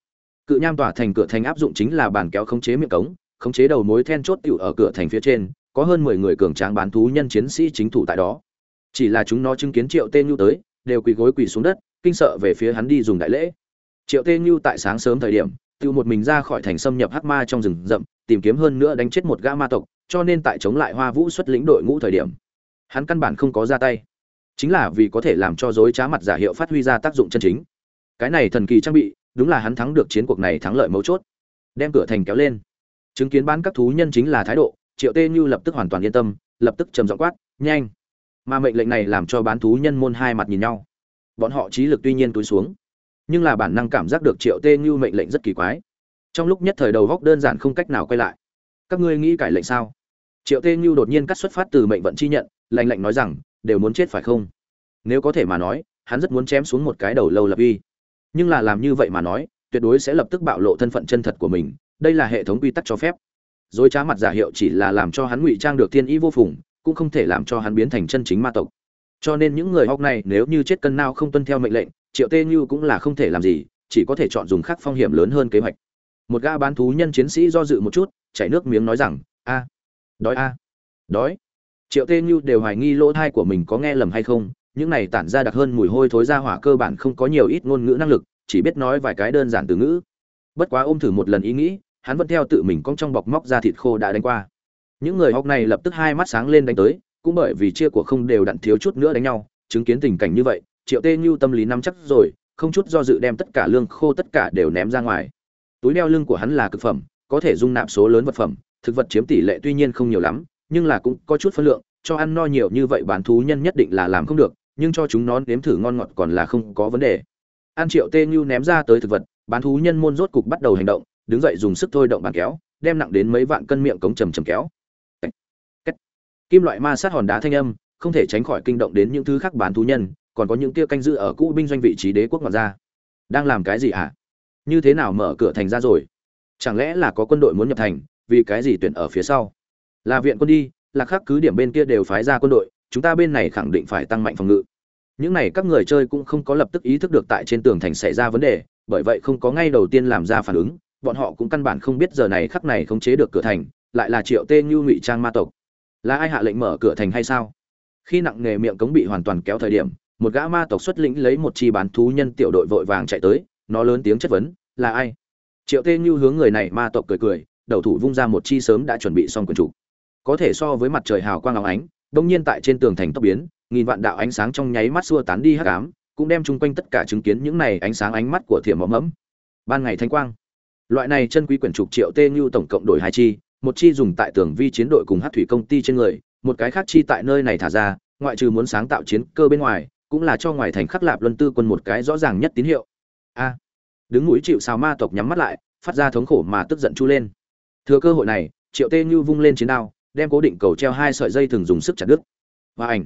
Cự nham tòa thành cửa thành áp dụng chính là bàn kéo khống chế miệng cống, khống chế đầu mối then chốt tiểu ở cửa thành phía trên, có hơn mười người cường tráng bán thú nhân chiến sĩ chính thủ tại đó. Chỉ là chúng nó chứng kiến triệu tên nhu tới, đều quỳ gối quỳ xuống đất, kinh sợ về phía hắn đi dùng đại lễ. Triệu tên nhu tại sáng sớm thời điểm tự một mình ra khỏi thành xâm nhập hắc ma trong rừng rậm, tìm kiếm hơn nữa đánh chết một gã ma tộc cho nên tại chống lại hoa vũ xuất lĩnh đội ngũ thời điểm, hắn căn bản không có ra tay. Chính là vì có thể làm cho dối trá mặt giả hiệu phát huy ra tác dụng chân chính. Cái này thần kỳ trang bị, đúng là hắn thắng được chiến cuộc này thắng lợi mấu chốt. Đem cửa thành kéo lên. Chứng kiến bán các thú nhân chính là thái độ, triệu tê như lập tức hoàn toàn yên tâm, lập tức trầm giọng quát, nhanh! Mà mệnh lệnh này làm cho bán thú nhân môn hai mặt nhìn nhau. Bọn họ trí lực tuy nhiên túi xuống, nhưng là bản năng cảm giác được triệu tê như mệnh lệnh rất kỳ quái. Trong lúc nhất thời đầu góc đơn giản không cách nào quay lại. Các ngươi nghĩ cải lệnh sao? Triệu tê như đột nhiên cắt xuất phát từ mệnh vận chi nhận, lạnh lệnh nói rằng, đều muốn chết phải không? Nếu có thể mà nói, hắn rất muốn chém xuống một cái đầu lâu lập uy. Nhưng là làm như vậy mà nói, tuyệt đối sẽ lập tức bạo lộ thân phận chân thật của mình, đây là hệ thống quy tắc cho phép. Dối trá mặt giả hiệu chỉ là làm cho hắn ngụy trang được thiên ý vô phùng, cũng không thể làm cho hắn biến thành chân chính ma tộc. Cho nên những người hóc này nếu như chết cân nào không tuân theo mệnh lệnh, triệu tê như cũng là không thể làm gì, chỉ có thể chọn dùng khác phong hiểm lớn hơn kế hoạch. Một gã bán thú nhân chiến sĩ do dự một chút, chảy nước miếng nói rằng, a đói a. Đói. Triệu tê như đều hoài nghi lỗ thai của mình có nghe lầm hay không, những này tản ra đặc hơn mùi hôi thối ra hỏa cơ bản không có nhiều ít ngôn ngữ năng lực, chỉ biết nói vài cái đơn giản từ ngữ. Bất quá ôm thử một lần ý nghĩ, hắn vẫn theo tự mình cong trong bọc móc ra thịt khô đã đánh qua. Những người học này lập tức hai mắt sáng lên đánh tới, cũng bởi vì chia của không đều đặn thiếu chút nữa đánh nhau, chứng kiến tình cảnh như vậy, triệu tê như tâm lý nắm chắc rồi, không chút do dự đem tất cả lương khô tất cả đều ném ra ngoài. Túi đeo lưng của hắn là cực phẩm, có thể dung nạp số lớn vật phẩm thực vật chiếm tỷ lệ tuy nhiên không nhiều lắm, nhưng là cũng có chút phân lượng, cho ăn no nhiều như vậy bán thú nhân nhất định là làm không được, nhưng cho chúng nó nếm thử ngon ngọt còn là không có vấn đề. An triệu tê như ném ra tới thực vật, bán thú nhân môn rốt cục bắt đầu hành động, đứng dậy dùng sức thôi động bàn kéo, đem nặng đến mấy vạn cân miệng cống trầm trầm kéo. Kim loại ma sát hòn đá thanh âm, không thể tránh khỏi kinh động đến những thứ khác bán thú nhân, còn có những kia canh giữ ở cũ binh doanh vị trí đế quốc ngoại ra đang làm cái gì ạ à? như thế nào mở cửa thành ra rồi? Chẳng lẽ là có quân đội muốn nhập thành? Vì cái gì tuyển ở phía sau? Là viện quân đi, là khác cứ điểm bên kia đều phái ra quân đội, chúng ta bên này khẳng định phải tăng mạnh phòng ngự. Những này các người chơi cũng không có lập tức ý thức được tại trên tường thành xảy ra vấn đề, bởi vậy không có ngay đầu tiên làm ra phản ứng, bọn họ cũng căn bản không biết giờ này khắc này không chế được cửa thành, lại là triệu tê như ngụy trang ma tộc. Là ai hạ lệnh mở cửa thành hay sao? Khi nặng nghề miệng cống bị hoàn toàn kéo thời điểm, một gã ma tộc xuất lĩnh lấy một chi bán thú nhân tiểu đội vội vàng chạy tới, nó lớn tiếng chất vấn, là ai? Triệu tê như hướng người này ma tộc cười cười đầu thủ vung ra một chi sớm đã chuẩn bị xong quần chủ. Có thể so với mặt trời hào quang óng ánh, đông nhiên tại trên tường thành tốc biến, nghìn vạn đạo ánh sáng trong nháy mắt xua tán đi hắc ám, cũng đem chung quanh tất cả chứng kiến những này ánh sáng ánh mắt của thiểm mẫm mẫm. Ban ngày thanh quang. Loại này chân quý quyển trục triệu tê như tổng cộng đổi hai chi, một chi dùng tại tường vi chiến đội cùng hát thủy công ty trên người, một cái khác chi tại nơi này thả ra, ngoại trừ muốn sáng tạo chiến cơ bên ngoài, cũng là cho ngoài thành khắc lạp luân tư quân một cái rõ ràng nhất tín hiệu. A. Đứng mũi chịu xào ma tộc nhắm mắt lại, phát ra thống khổ mà tức giận chu lên thừa cơ hội này, triệu tê như vung lên chiến đao, đem cố định cầu treo hai sợi dây thường dùng sức chặt đứt. Và ảnh.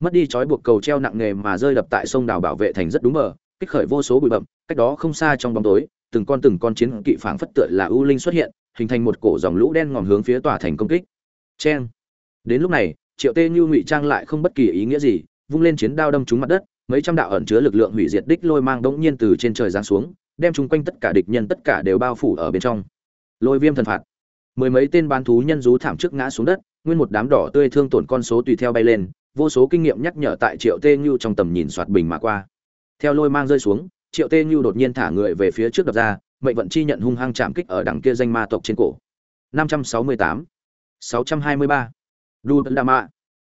Mất đi trói buộc cầu treo nặng nề mà rơi đập tại sông đào bảo vệ thành rất đúng mờ kích khởi vô số bụi bậm cách đó không xa trong bóng tối, từng con từng con chiến kỵ phảng phất tựa là ưu linh xuất hiện, hình thành một cổ dòng lũ đen ngòm hướng phía tòa thành công kích. Cheng. Đến lúc này, triệu tê như ngụy trang lại không bất kỳ ý nghĩa gì, vung lên chiến đao đâm trúng mặt đất, mấy trăm đạo ẩn chứa lực lượng hủy diệt đích lôi mang đống nhiên từ trên trời giáng xuống, đem chúng quanh tất cả địch nhân tất cả đều bao phủ ở bên trong. Lôi viêm thần phạt mười mấy tên bán thú nhân rú thảm trước ngã xuống đất nguyên một đám đỏ tươi thương tổn con số tùy theo bay lên vô số kinh nghiệm nhắc nhở tại triệu tê như trong tầm nhìn soạt bình mà qua. Theo lôi mang rơi xuống triệu tê như đột nhiên thả người về phía trước đập ra mệnh vận chi nhận hung hăng chạm kích ở đằng kia danh ma tộc trên cổ. 568 623 Đu đà mạ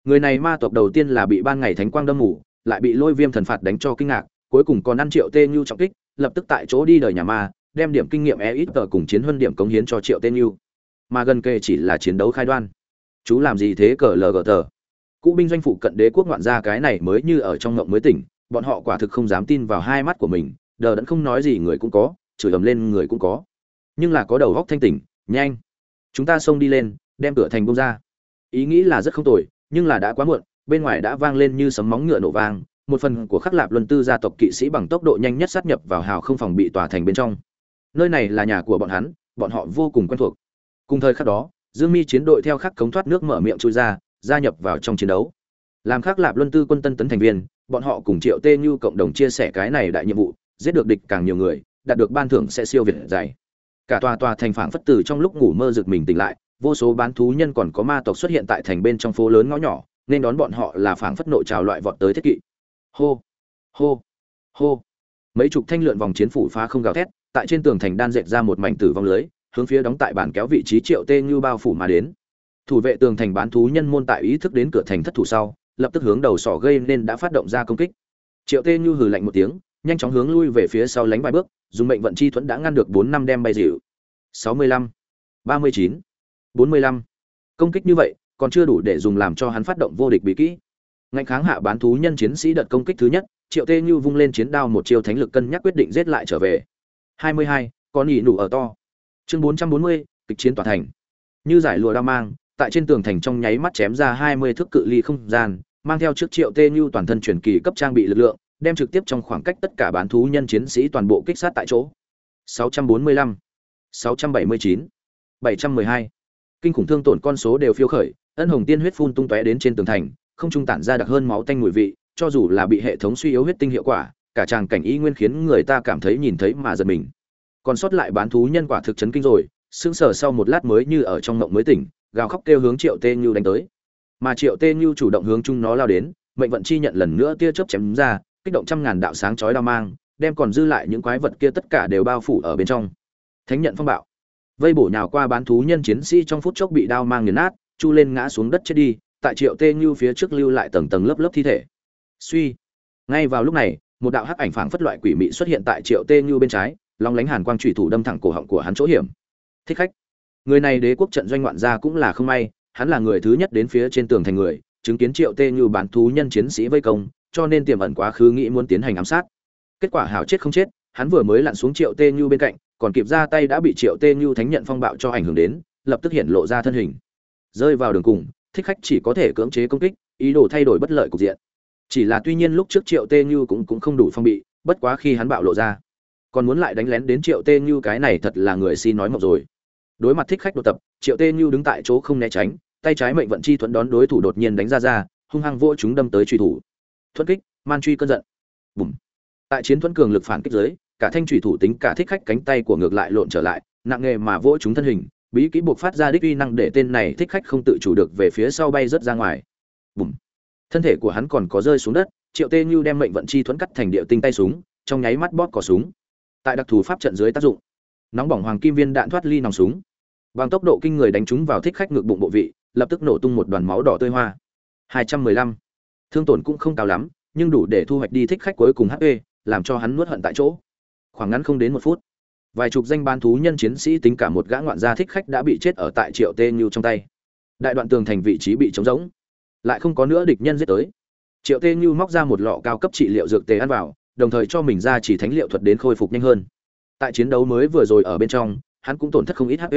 Người này ma tộc đầu tiên là bị ban ngày thánh quang đâm ngủ, lại bị lôi viêm thần phạt đánh cho kinh ngạc, cuối cùng còn ăn triệu tê như trọng kích, lập tức tại chỗ đi đời nhà ma, đem điểm kinh nghiệm e ít tờ cùng chiến huân điểm cống hiến cho triệu tê như mà gần kề chỉ là chiến đấu khai đoan. Chú làm gì thế cờ lờ gờ tờ? Cụ binh doanh phụ cận đế quốc ngoạn gia cái này mới như ở trong ngộng mới tỉnh, bọn họ quả thực không dám tin vào hai mắt của mình, đờ đẫn không nói gì người cũng có, chửi ầm lên người cũng có. Nhưng là có đầu góc thanh tỉnh, nhanh. Chúng ta xông đi lên, đem cửa thành bông ra. Ý nghĩ là rất không tồi, nhưng là đã quá muộn, bên ngoài đã vang lên như sấm móng ngựa nổ vang, một phần của khắc lạp luân tư gia tộc kỵ sĩ bằng tốc độ nhanh nhất sát nhập vào hào không phòng bị tòa thành bên trong. Nơi này là nhà của bọn hắn, bọn họ vô cùng quen thuộc cùng thời khắc đó, dương mi chiến đội theo khắc cống thoát nước mở miệng chui ra, gia nhập vào trong chiến đấu. Làm khắc lạp luân tư quân tân tấn thành viên, bọn họ cùng triệu tê như cộng đồng chia sẻ cái này đại nhiệm vụ, giết được địch càng nhiều người, đạt được ban thưởng sẽ siêu việt dày. Cả tòa tòa thành phảng phất tử trong lúc ngủ mơ rực mình tỉnh lại, vô số bán thú nhân còn có ma tộc xuất hiện tại thành bên trong phố lớn ngõ nhỏ, nên đón bọn họ là phảng phất nội trào loại vọt tới thiết kỵ. Hô hô hô. Mấy chục thanh lượn vòng chiến phủ phá không gào thét, tại trên tường thành đan dệt ra một mảnh tử vong lưới hướng phía đóng tại bản kéo vị trí triệu tê như bao phủ mà đến. Thủ vệ tường thành bán thú nhân môn tại ý thức đến cửa thành thất thủ sau, lập tức hướng đầu sỏ gây nên đã phát động ra công kích. Triệu tê như hừ lạnh một tiếng, nhanh chóng hướng lui về phía sau lánh vài bước, dùng mệnh vận chi thuẫn đã ngăn được bốn năm đem bay dịu. Sáu mươi lăm, ba mươi chín, bốn mươi lăm. Công kích như vậy, còn chưa đủ để dùng làm cho hắn phát động vô địch bí kỹ. Ngạnh kháng hạ bán thú nhân chiến sĩ đợt công kích thứ nhất, triệu tê như vung lên chiến đao một chiêu thánh lực cân nhắc quyết định giết lại trở về. Hai mươi hai, con nhị nụ ở to chương bốn trăm bốn mươi kịch chiến tòa thành. Như giải lụa đao mang tại trên tường thành trong nháy mắt chém ra hai mươi thước cự ly không gian mang theo trước triệu tê như toàn thân truyền kỳ cấp trang bị lực lượng đem trực tiếp trong khoảng cách tất cả bán thú nhân chiến sĩ toàn bộ kích sát tại chỗ. 645, 679, 712. kinh khủng thương tổn con số đều phiêu khởi ân hồng tiên huyết phun tung tóe đến trên tường thành không trung tản ra đặc hơn máu tanh mùi vị cho dù là bị hệ thống suy yếu huyết tinh hiệu quả cả tràng cảnh y nguyên khiến người ta cảm thấy nhìn thấy mà giật mình còn sót lại bán thú nhân quả thực chấn kinh rồi, sững sờ sau một lát mới như ở trong mộng mới tỉnh, gào khóc kêu hướng triệu tê như đánh tới. Mà triệu tê như chủ động hướng chung nó lao đến, mệnh vận chi nhận lần nữa tia chớp chém ra, kích động trăm ngàn đạo sáng chói đao mang, đem còn dư lại những quái vật kia tất cả đều bao phủ ở bên trong. Thánh nhận phong bạo. Vây bổ nhào qua bán thú nhân chiến sĩ trong phút chốc bị đao mang nghiền nát, chu lên ngã xuống đất chết đi, tại triệu tê như phía trước lưu lại tầng tầng lớp lớp thi thể. Suy. Ngay vào lúc này, một đạo hắc ảnh phảng phất loại quỷ mị xuất hiện tại triệu tê như bên trái long lánh hàn quang trùy thủ đâm thẳng cổ họng của hắn chỗ hiểm. Thích khách. Người này đế quốc trận doanh ngoạn gia cũng là không may, hắn là người thứ nhất đến phía trên tường thành người, chứng kiến triệu tê như bán thú nhân chiến sĩ vây công, cho nên tiềm ẩn quá khứ nghĩ muốn tiến hành ám sát. Kết quả hảo chết không chết, hắn vừa mới lặn xuống triệu tê như bên cạnh, còn kịp ra tay đã bị triệu tê như thánh nhận phong bạo cho ảnh hưởng đến, lập tức hiện lộ ra thân hình. Rơi vào đường cùng, thích khách chỉ có thể cưỡng chế công kích, ý đồ thay đổi bất lợi cục diện. Chỉ là tuy nhiên lúc trước triệu tê như cũng cũng không đủ phong bị, bất quá khi hắn bạo lộ ra còn muốn lại đánh lén đến triệu tê như cái này thật là người xin nói mộng rồi. Đối mặt thích khách đột tập, triệu tê như đứng tại chỗ không né tránh, tay trái mệnh vận chi thuẫn đón đối thủ đột nhiên đánh ra ra, hung hăng vỗ chúng đâm tới truy thủ. Thuẫn kích, man truy cơn giận. Bùm. Tại chiến thuẫn cường lực phản kích giới cả thanh truy thủ tính cả thích khách cánh tay của ngược lại lộn trở lại, nặng nghề mà vỗ chúng thân hình, bí kỹ buộc phát ra đích uy năng để tên này thích khách không tự chủ được về phía sau bay rớt ra ngoài. Bùm. Thân thể của hắn còn có rơi xuống đất, triệu tê như đem mệnh vận chi thuẫn cắt thành địa tinh tay súng, trong nháy mắt bóp cỏ súng tại đặc thù pháp trận dưới tác dụng. Nóng bỏng hoàng kim viên đạn thoát ly nòng súng. Bằng tốc độ kinh người đánh trúng vào thích khách ngược bụng bộ vị, lập tức nổ tung một đoàn máu đỏ tươi hoa. 215. thương tổn cũng không cao lắm, nhưng đủ để thu hoạch đi thích khách cuối cùng hp làm cho hắn nuốt hận tại chỗ. Khoảng ngắn không đến một phút, vài chục danh ban thú nhân chiến sĩ tính cả một gã ngoạn gia thích khách đã bị chết ở tại triệu tê như trong tay. Đại đoạn tường thành vị trí bị trống rỗng, lại không có nữa địch nhân giết tới. Triệu tê như móc ra một lọ cao cấp trị liệu dược tề ăn vào đồng thời cho mình ra chỉ thánh liệu thuật đến khôi phục nhanh hơn. Tại chiến đấu mới vừa rồi ở bên trong, hắn cũng tổn thất không ít hp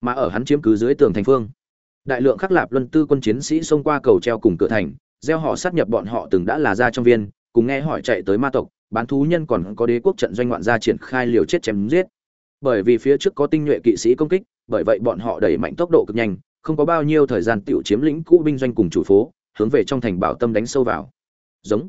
mà ở hắn chiếm cứ dưới tường thành phương. Đại lượng khắc lạp luân tư quân chiến sĩ xông qua cầu treo cùng cửa thành, gieo họ sát nhập bọn họ từng đã là ra trong viên, cùng nghe hỏi chạy tới ma tộc, bán thú nhân còn có đế quốc trận doanh ngoạn gia triển khai liều chết chém giết. Bởi vì phía trước có tinh nhuệ kỵ sĩ công kích, bởi vậy bọn họ đẩy mạnh tốc độ cực nhanh, không có bao nhiêu thời gian tiểu chiếm lĩnh cũ binh doanh cùng chủ phố, hướng về trong thành bảo tâm đánh sâu vào. Giống.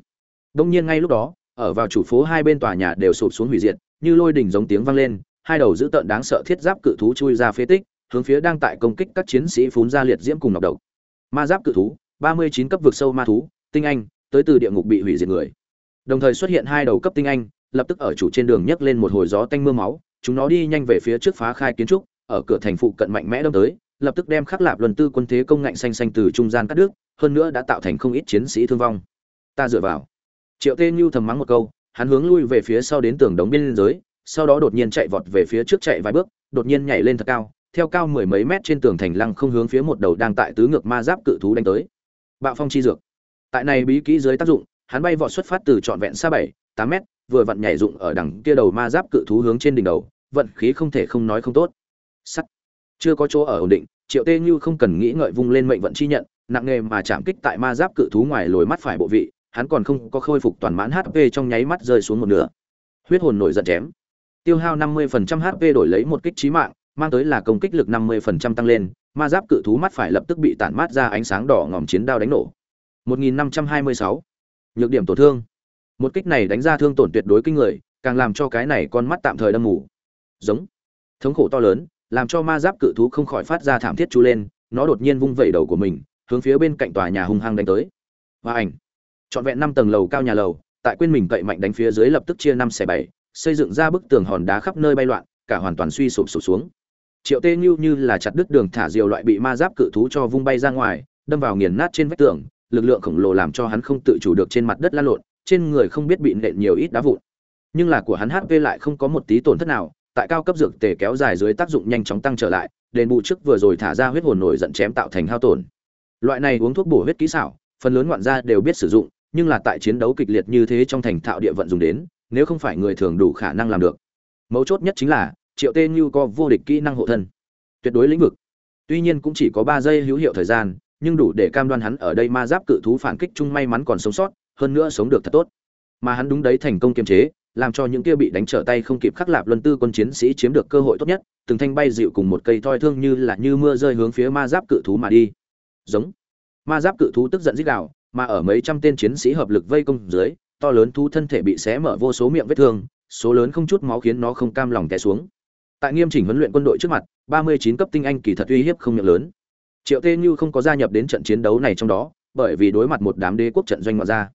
Đông nhiên ngay lúc đó ở vào chủ phố hai bên tòa nhà đều sụp xuống hủy diệt, như lôi đỉnh giống tiếng vang lên, hai đầu dữ tợn đáng sợ thiết giáp cự thú chui ra phế tích, hướng phía đang tại công kích các chiến sĩ phún ra liệt diễm cùng nọc độc. Ma giáp cự thú, ba mươi chín cấp vực sâu ma thú, tinh anh, tới từ địa ngục bị hủy diệt người. Đồng thời xuất hiện hai đầu cấp tinh anh, lập tức ở chủ trên đường nhấc lên một hồi gió tanh mưa máu, chúng nó đi nhanh về phía trước phá khai kiến trúc, ở cửa thành phụ cận mạnh mẽ đâm tới, lập tức đem khắc lạp luân tư quân thế công ngạnh xanh xanh từ trung gian cắt đứt, hơn nữa đã tạo thành không ít chiến sĩ thương vong. Ta dựa vào triệu tê như thầm mắng một câu, hắn hướng lui về phía sau đến tường đống biên giới, sau đó đột nhiên chạy vọt về phía trước chạy vài bước, đột nhiên nhảy lên thật cao, theo cao mười mấy mét trên tường thành lăng không hướng phía một đầu đang tại tứ ngược ma giáp cự thú đánh tới. Bạo phong chi dược. Tại này bí kỹ dưới tác dụng, hắn bay vọt xuất phát từ trọn vẹn xa bảy, tám mét, vừa vặn nhảy dụng ở đằng kia đầu ma giáp cự thú hướng trên đỉnh đầu, vận khí không thể không nói không tốt. Sắt. Chưa có chỗ ở ổn định, triệu tê như không cần nghĩ ngợi vung lên mệnh vận chi nhận, nặng nề mà chạm kích tại ma giáp cự thú ngoài lồi mắt phải bộ vị hắn còn không có khôi phục toàn mãn hp trong nháy mắt rơi xuống một nửa. Huyết hồn nổi giận chém. Tiêu hao 50% hp đổi lấy một kích chí mạng, mang tới là công kích lực 50% tăng lên, ma giáp cự thú mắt phải lập tức bị tản mát ra ánh sáng đỏ ngòm chiến đao đánh nổ. 1526. nhược điểm tổn thương. Một kích này đánh ra thương tổn tuyệt đối kinh người, càng làm cho cái này con mắt tạm thời đâm mù. Giống. Thống khổ to lớn, làm cho ma giáp cự thú không khỏi phát ra thảm thiết chú lên, nó đột nhiên vung vẩy đầu của mình, hướng phía bên cạnh tòa nhà hung hăng đánh tới. Và ảnh trọn vẹn năm tầng lầu cao nhà lầu, tại quên mình cậy mạnh đánh phía dưới lập tức chia năm xẻ bảy, xây dựng ra bức tường hòn đá khắp nơi bay loạn, cả hoàn toàn suy sụp sụp xuống. Triệu tê như như là chặt đứt đường thả diều loại bị ma giáp cự thú cho vung bay ra ngoài, đâm vào nghiền nát trên vách tường, lực lượng khổng lồ làm cho hắn không tự chủ được trên mặt đất lăn lộn, trên người không biết bị nện nhiều ít đá vụn. Nhưng là của hắn hp lại không có một tí tổn thất nào, tại cao cấp dược tề kéo dài dưới tác dụng nhanh chóng tăng trở lại, đền bù trước vừa rồi thả ra huyết hồn nổi giận chém tạo thành hao tổn. Loại này uống thuốc bổ huyết kỹ xảo phần lớn ngoạn gia đều biết sử dụng, nhưng là tại chiến đấu kịch liệt như thế trong thành thạo địa vận dùng đến, nếu không phải người thường đủ khả năng làm được. Mấu chốt nhất chính là, triệu tê như có vô địch kỹ năng hộ thân. Tuyệt đối lĩnh vực. Tuy nhiên cũng chỉ có ba giây hữu hiệu thời gian, nhưng đủ để cam đoan hắn ở đây ma giáp cự thú phản kích chung may mắn còn sống sót, hơn nữa sống được thật tốt. Mà hắn đúng đấy thành công kiềm chế, làm cho những kia bị đánh trở tay không kịp khắc lạp luân tư quân chiến sĩ chiếm được cơ hội tốt nhất, từng thanh bay dịu cùng một cây thoi thương như là như mưa rơi hướng phía ma giáp cự thú mà đi. Giống ma giáp cự thú tức giận rít gào mà ở mấy trăm tên chiến sĩ hợp lực vây công dưới to lớn thú thân thể bị xé mở vô số miệng vết thương số lớn không chút máu khiến nó không cam lòng té xuống. Tại nghiêm chỉnh huấn luyện quân đội trước mặt 39 cấp tinh anh kỳ thật uy hiếp không miệng lớn. Triệu tê như không có gia nhập đến trận chiến đấu này trong đó bởi vì đối mặt một đám đế quốc trận doanh ngoại ra,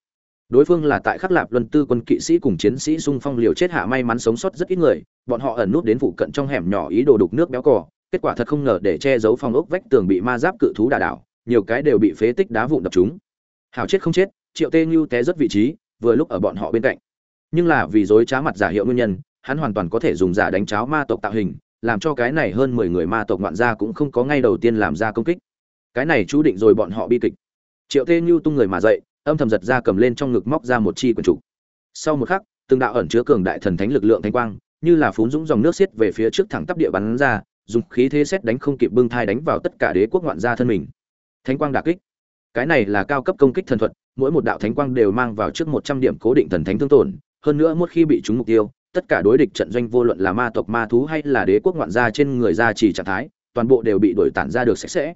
đối phương là tại khắc lạp luân tư quân kỵ sĩ cùng chiến sĩ xung phong liều chết hạ may mắn sống sót rất ít người bọn họ ẩn nút đến phụ cận trong hẻm nhỏ ý đồ đục nước béo cò kết quả thật không ngờ để che giấu phòng ốc vách tường bị ma giáp cự thú đà đảo nhiều cái đều bị phế tích đá vụn đập chúng. Hảo chết không chết, triệu tê như té rất vị trí, vừa lúc ở bọn họ bên cạnh. Nhưng là vì dối trá mặt giả hiệu nguyên nhân, hắn hoàn toàn có thể dùng giả đánh cháo ma tộc tạo hình, làm cho cái này hơn mười người ma tộc ngoạn gia cũng không có ngay đầu tiên làm ra công kích. Cái này chú định rồi bọn họ bi kịch. Triệu tê như tung người mà dậy, âm thầm giật ra cầm lên trong ngực móc ra một chi quần trục sau một khắc, từng đạo ẩn chứa cường đại thần thánh lực lượng thanh quang, như là phún dũng dòng nước xiết về phía trước thẳng tắp địa bắn ra, dùng khí thế xét đánh không kịp bưng thai đánh vào tất cả đế quốc ngoạn gia thân mình thánh quang đả kích. Cái này là cao cấp công kích thần thuật, mỗi một đạo thánh quang đều mang vào trước một trăm điểm cố định thần thánh thương tổn. Hơn nữa một khi bị trúng mục tiêu, tất cả đối địch trận doanh vô luận là ma tộc, ma thú hay là đế quốc ngoạn gia trên người gia trì trạng thái, toàn bộ đều bị đổi tản ra được sạch sẽ.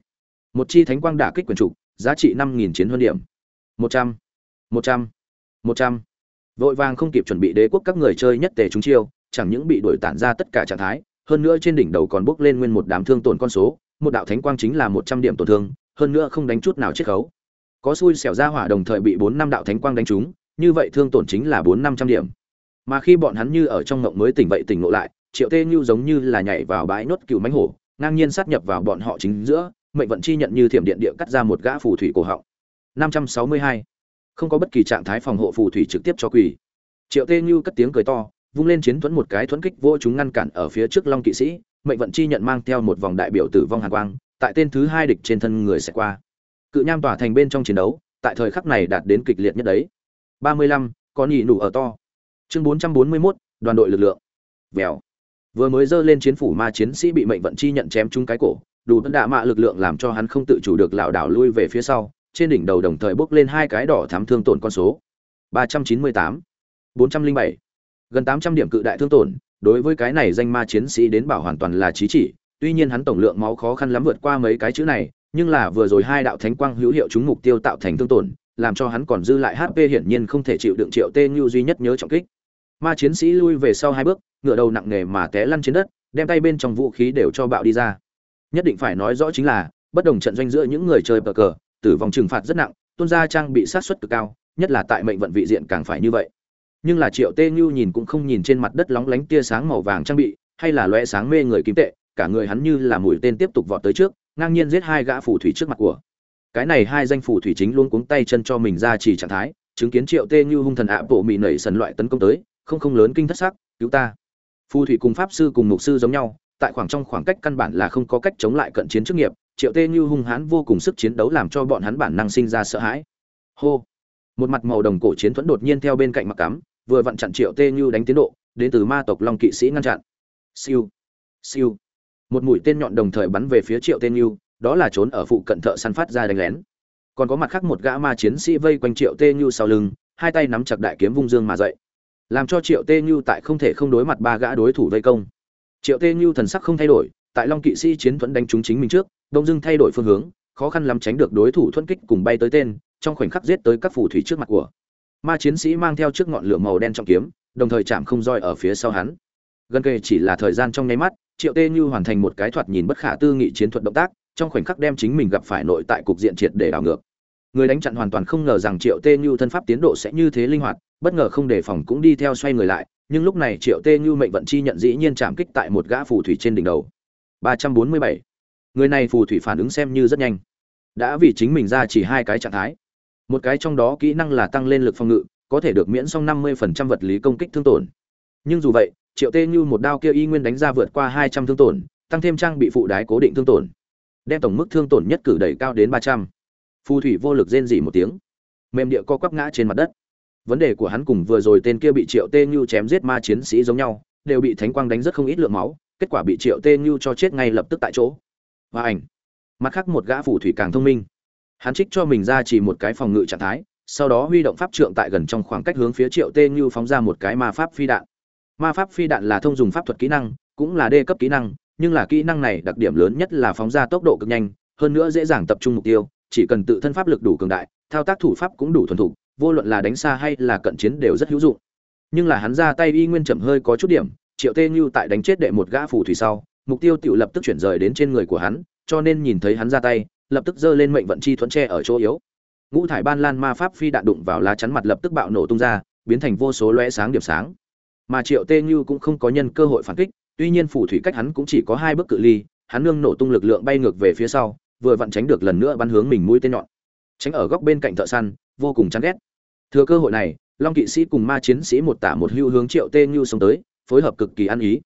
Một chi thánh quang đả kích quyền trục, giá trị năm nghìn chiến huân điểm. Một trăm một trăm một trăm. Vội vàng không kịp chuẩn bị đế quốc các người chơi nhất tề chúng chiêu, chẳng những bị đuổi tản ra tất cả trạng thái, hơn nữa trên đỉnh đầu còn bốc lên nguyên một đám thương tổn con số. Một đạo thánh quang chính là một trăm điểm tổn thương hơn nữa không đánh chút nào chiết khấu. Có xui xẻo ra hỏa đồng thời bị bốn năm đạo thánh quang đánh trúng, như vậy thương tổn chính là bốn năm trăm điểm. Mà khi bọn hắn như ở trong ngộng mới tỉnh vậy tỉnh ngộ lại, triệu tê như giống như là nhảy vào bãi nốt cựu mánh hổ, ngang nhiên sát nhập vào bọn họ chính giữa, mệnh vận chi nhận như thiểm điện địa cắt ra một gã phù thủy cổ họng. 562. không có bất kỳ trạng thái phòng hộ phù thủy trực tiếp cho quỳ. Triệu tê như cất tiếng cười to, vung lên chiến thuẫn một cái thuẫn kích vô chúng ngăn cản ở phía trước long kỵ sĩ, mệnh vận chi nhận mang theo một vòng đại biểu tử vong hàn quang tại tên thứ hai địch trên thân người sẽ qua. Cự nham tỏa thành bên trong chiến đấu tại thời khắc này đạt đến kịch liệt nhất đấy. 35, con nhị nụ ở to. Chương 441, đoàn đội lực lượng. Vèo. Vừa mới dơ lên chiến phủ ma chiến sĩ bị mệnh vận chi nhận chém trúng cái cổ đủ tất đạ mạ lực lượng làm cho hắn không tự chủ được lảo đảo lui về phía sau trên đỉnh đầu đồng thời bốc lên hai cái đỏ thám thương tổn con số. 398, 407, gần 800 điểm cự đại thương tổn đối với cái này danh ma chiến sĩ đến bảo hoàn toàn là trí chỉ tuy nhiên hắn tổng lượng máu khó khăn lắm vượt qua mấy cái chữ này, nhưng là vừa rồi hai đạo thánh quang hữu hiệu chúng mục tiêu tạo thành thương tổn, làm cho hắn còn dư lại hp hiển nhiên không thể chịu đựng triệu tê như duy nhất nhớ trọng kích. Ma chiến sĩ lui về sau hai bước, ngửa đầu nặng nề mà té lăn trên đất, đem tay bên trong vũ khí đều cho bạo đi ra. Nhất định phải nói rõ chính là, bất đồng trận doanh giữa những người chơi bờ cờ tử vong trừng phạt rất nặng tuôn ra trang bị sát suất cực cao, nhất là tại mệnh vận vị diện càng phải như vậy. Nhưng là triệu tê Nhu nhìn cũng không nhìn trên mặt đất lóng lánh tia sáng màu vàng trang bị, hay là lóe sáng mê người kim tệ cả người hắn như là mũi tên tiếp tục vọt tới trước, ngang nhiên giết hai gã phù thủy trước mặt của. Cái này hai danh phù thủy chính luôn cuống tay chân cho mình ra chỉ trạng thái, chứng kiến triệu tê như hung thần ạ bộ mị nảy sần loại tấn công tới, không không lớn kinh thất sắc, cứu ta. Phù thủy cùng pháp sư cùng mục sư giống nhau, tại khoảng trong khoảng cách căn bản là không có cách chống lại cận chiến chức nghiệp, triệu tê như hung hãn vô cùng sức chiến đấu làm cho bọn hắn bản năng sinh ra sợ hãi. Hô! Một mặt màu đồng cổ chiến thuẫn đột nhiên theo bên cạnh mặc cắm, vừa vặn chặn triệu tê như đánh tiến độ, đến từ ma tộc long kỵ sĩ ngăn chặn. Siêu! Siêu! Một mũi tên nhọn đồng thời bắn về phía triệu tê như đó là trốn ở phụ cận thợ săn phát ra đánh lén. Còn có mặt khác một gã ma chiến sĩ vây quanh triệu tê như sau lưng, hai tay nắm chặt đại kiếm vung dương mà dậy. Làm cho triệu tê như tại không thể không đối mặt ba gã đối thủ vây công. Triệu tê như thần sắc không thay đổi, tại long kỵ sĩ chiến thuẫn đánh trúng chính mình trước, đông dưng thay đổi phương hướng, khó khăn lắm tránh được đối thủ thuẫn kích cùng bay tới tên, trong khoảnh khắc giết tới các phù thủy trước mặt của. Ma chiến sĩ mang theo trước ngọn lửa màu đen trong kiếm, đồng thời chạm không roi ở phía sau hắn. Gần kề chỉ là thời gian trong nháy mắt triệu tê như hoàn thành một cái thoạt nhìn bất khả tư nghị chiến thuật động tác, trong khoảnh khắc đem chính mình gặp phải nội tại cục diện triệt để đảo ngược. Người đánh chặn hoàn toàn không ngờ rằng triệu tê như thân pháp tiến độ sẽ như thế linh hoạt, bất ngờ không đề phòng cũng đi theo xoay người lại, nhưng lúc này triệu tê như mệnh vận chi nhận dĩ nhiên chạm kích tại một gã phù thủy trên đỉnh đầu. ba trăm bốn mươi bảy. Người này phù thủy phản ứng xem như rất nhanh. Đã vì chính mình ra chỉ hai cái trạng thái. Một cái trong đó kỹ năng là tăng lên lực phòng ngự, có thể được miễn xong năm mươi phần trăm vật lý công kích thương tổn. Nhưng dù vậy triệu tê như một đao kia y nguyên đánh ra vượt qua hai trăm thương tổn, tăng thêm trang bị phụ đái cố định thương tổn. Đem tổng mức thương tổn nhất cử đẩy cao đến ba trăm. Phù thủy vô lực rên dỉ một tiếng. Mềm địa co quắp ngã trên mặt đất. Vấn đề của hắn cùng vừa rồi tên kia bị triệu tê như chém giết ma chiến sĩ giống nhau, đều bị thánh quang đánh rất không ít lượng máu, kết quả bị triệu tê như cho chết ngay lập tức tại chỗ. Và ảnh. Mặt khác một gã phù thủy càng thông minh. Hắn trích cho mình ra chỉ một cái phòng ngự trạng thái, sau đó huy động pháp trượng tại gần trong khoảng cách hướng phía triệu tê như phóng ra một cái ma pháp phi đạn ma pháp phi đạn là thông dùng pháp thuật kỹ năng, cũng là đê cấp kỹ năng, nhưng là kỹ năng này đặc điểm lớn nhất là phóng ra tốc độ cực nhanh, hơn nữa dễ dàng tập trung mục tiêu, chỉ cần tự thân pháp lực đủ cường đại, thao tác thủ pháp cũng đủ thuần thục, vô luận là đánh xa hay là cận chiến đều rất hữu dụng. Nhưng là hắn ra tay y nguyên chậm hơi có chút điểm, triệu tê như tại đánh chết đệ một gã phù thủy sau, mục tiêu tự lập tức chuyển rời đến trên người của hắn, cho nên nhìn thấy hắn ra tay, lập tức giơ lên mệnh vận chi thuẫn tre ở chỗ yếu. Ngũ thải ban lan ma pháp phi đạn đụng vào lá chắn mặt lập tức bạo nổ tung ra, biến thành vô số lóe sáng điểm sáng mà triệu tê như cũng không có nhân cơ hội phản kích, tuy nhiên phù thủy cách hắn cũng chỉ có hai bước cự ly, hắn nương nổ tung lực lượng bay ngược về phía sau, vừa vặn tránh được lần nữa bắn hướng mình mũi tên nhọn. Tránh ở góc bên cạnh thợ săn, vô cùng chán ghét. Thừa cơ hội này, long kỵ sĩ cùng ma chiến sĩ một tả một hưu hướng triệu tê như xông tới, phối hợp cực kỳ ăn ý.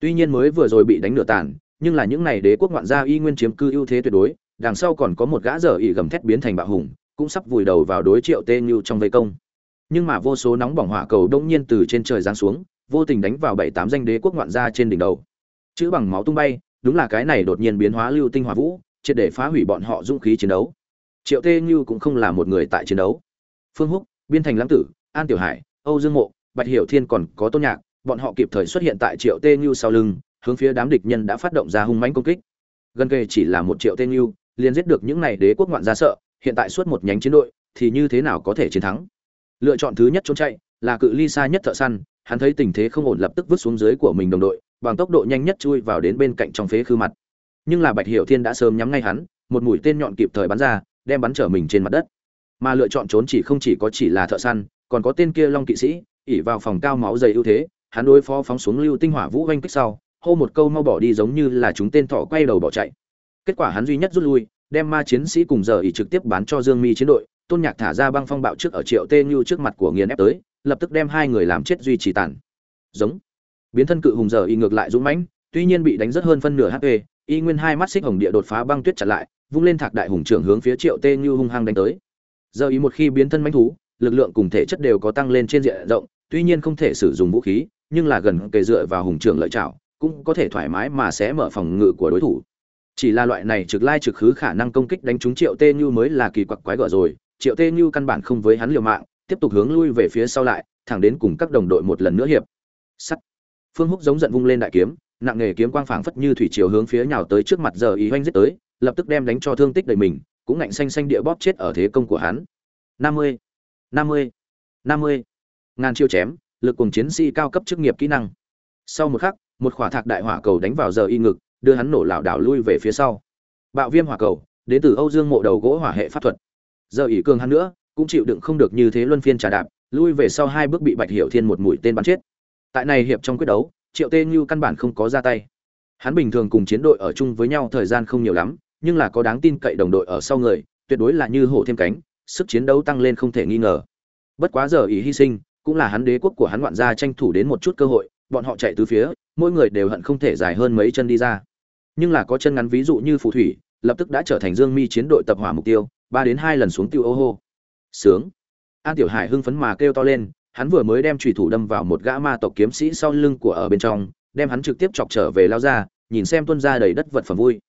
Tuy nhiên mới vừa rồi bị đánh nửa tàn, nhưng là những này đế quốc ngoạn gia y nguyên chiếm cư ưu thế tuyệt đối, đằng sau còn có một gã dở ỉ gầm thét biến thành bạo hùng, cũng sắp vùi đầu vào đối triệu tê như trong vây công nhưng mà vô số nóng bỏng hỏa cầu đông nhiên từ trên trời giáng xuống, vô tình đánh vào bảy tám danh đế quốc ngoạn gia trên đỉnh đầu. Chữ bằng máu tung bay, đúng là cái này đột nhiên biến hóa lưu tinh hỏa vũ, triệt để phá hủy bọn họ dũng khí chiến đấu. Triệu tê như cũng không là một người tại chiến đấu. Phương húc, biên thành lãng tử, an tiểu hải, âu dương mộ, bạch hiểu thiên còn có tôn nhạc, bọn họ kịp thời xuất hiện tại triệu tê như sau lưng, hướng phía đám địch nhân đã phát động ra hung mãnh công kích. Gần kề chỉ là một triệu tê như, liền giết được những này đế quốc ngoạn gia sợ, hiện tại suốt một nhánh chiến đội, thì như thế nào có thể chiến thắng? Lựa chọn thứ nhất trốn chạy là cự ly xa nhất thợ săn, hắn thấy tình thế không ổn lập tức vứt xuống dưới của mình đồng đội, bằng tốc độ nhanh nhất chui vào đến bên cạnh trong phế khư mặt. Nhưng là bạch hiểu thiên đã sớm nhắm ngay hắn, một mũi tên nhọn kịp thời bắn ra, đem bắn trở mình trên mặt đất. Mà lựa chọn trốn chỉ không chỉ có chỉ là thợ săn, còn có tên kia long kỵ sĩ ỉ vào phòng cao máu dày ưu thế, hắn đối phó phóng xuống lưu tinh hỏa vũ oanh kích sau, hô một câu mau bỏ đi giống như là chúng tên thọ quay đầu bỏ chạy. Kết quả hắn duy nhất rút lui, đem ma chiến sĩ cùng giờ ỉ trực tiếp bán cho dương mi chiến đội tôn nhạc thả ra băng phong bạo trước ở triệu tê như trước mặt của nghiền ép tới, lập tức đem hai người làm chết duy trì tàn. Giống. Biến thân cự hùng giờ y ngược lại dũng mãnh, tuy nhiên bị đánh rất hơn phân nửa hp y nguyên hai mắt xích hồng địa đột phá băng tuyết chặn lại, vung lên thạc đại hùng trưởng hướng phía triệu tê như hung hăng đánh tới. Giờ ý một khi biến thân mãnh thú, lực lượng cùng thể chất đều có tăng lên trên diện rộng, tuy nhiên không thể sử dụng vũ khí, nhưng là gần kề dựa vào hùng trưởng lợi chảo cũng có thể thoải mái mà sẽ mở phòng ngự của đối thủ. Chỉ là loại này trực lai trực khứ khả năng công kích đánh trúng triệu tê như mới là kỳ quặc quái gở rồi triệu tê như căn bản không với hắn liều mạng, tiếp tục hướng lui về phía sau lại, thẳng đến cùng các đồng đội một lần nữa hiệp. Sắt. Phương húc giống giận vung lên đại kiếm, nặng nghề kiếm quang phảng phất như thủy chiều hướng phía nhào tới trước mặt giờ ý oanh giết tới, lập tức đem đánh cho thương tích đầy mình, cũng ngạnh xanh xanh địa bóp chết ở thế công của hắn. Năm mươi. Năm mươi. Năm mươi. Ngàn chiêu chém, lực cùng chiến sĩ cao cấp chức nghiệp kỹ năng. Sau một khắc, một khỏa thạc đại hỏa cầu đánh vào giờ y ngực, đưa hắn nổ lảo đảo lui về phía sau. Bạo viêm hỏa cầu, đến từ âu dương mộ đầu gỗ hỏa hệ pháp thuật giờ ỷ cường hắn nữa, cũng chịu đựng không được như thế luân phiên trà đạp, lui về sau hai bước bị bạch hiểu thiên một mũi tên bắn chết. Tại này hiệp trong quyết đấu, triệu tê như căn bản không có ra tay. Hắn bình thường cùng chiến đội ở chung với nhau thời gian không nhiều lắm, nhưng là có đáng tin cậy đồng đội ở sau người, tuyệt đối là như hổ thêm cánh, sức chiến đấu tăng lên không thể nghi ngờ. Bất quá giờ ý hy sinh, cũng là hắn đế quốc của hắn ngoạn gia tranh thủ đến một chút cơ hội, bọn họ chạy từ phía, mỗi người đều hận không thể dài hơn mấy chân đi ra. Nhưng là có chân ngắn ví dụ như phù thủy, lập tức đã trở thành dương mi chiến đội tập hỏa mục tiêu ba đến hai lần xuống tiêu ô hô. Sướng. An tiểu hải hưng phấn mà kêu to lên, hắn vừa mới đem trùy thủ đâm vào một gã ma tộc kiếm sĩ sau lưng của ở bên trong, đem hắn trực tiếp chọc trở về lao ra, nhìn xem tuân ra đầy đất vật phẩm vui.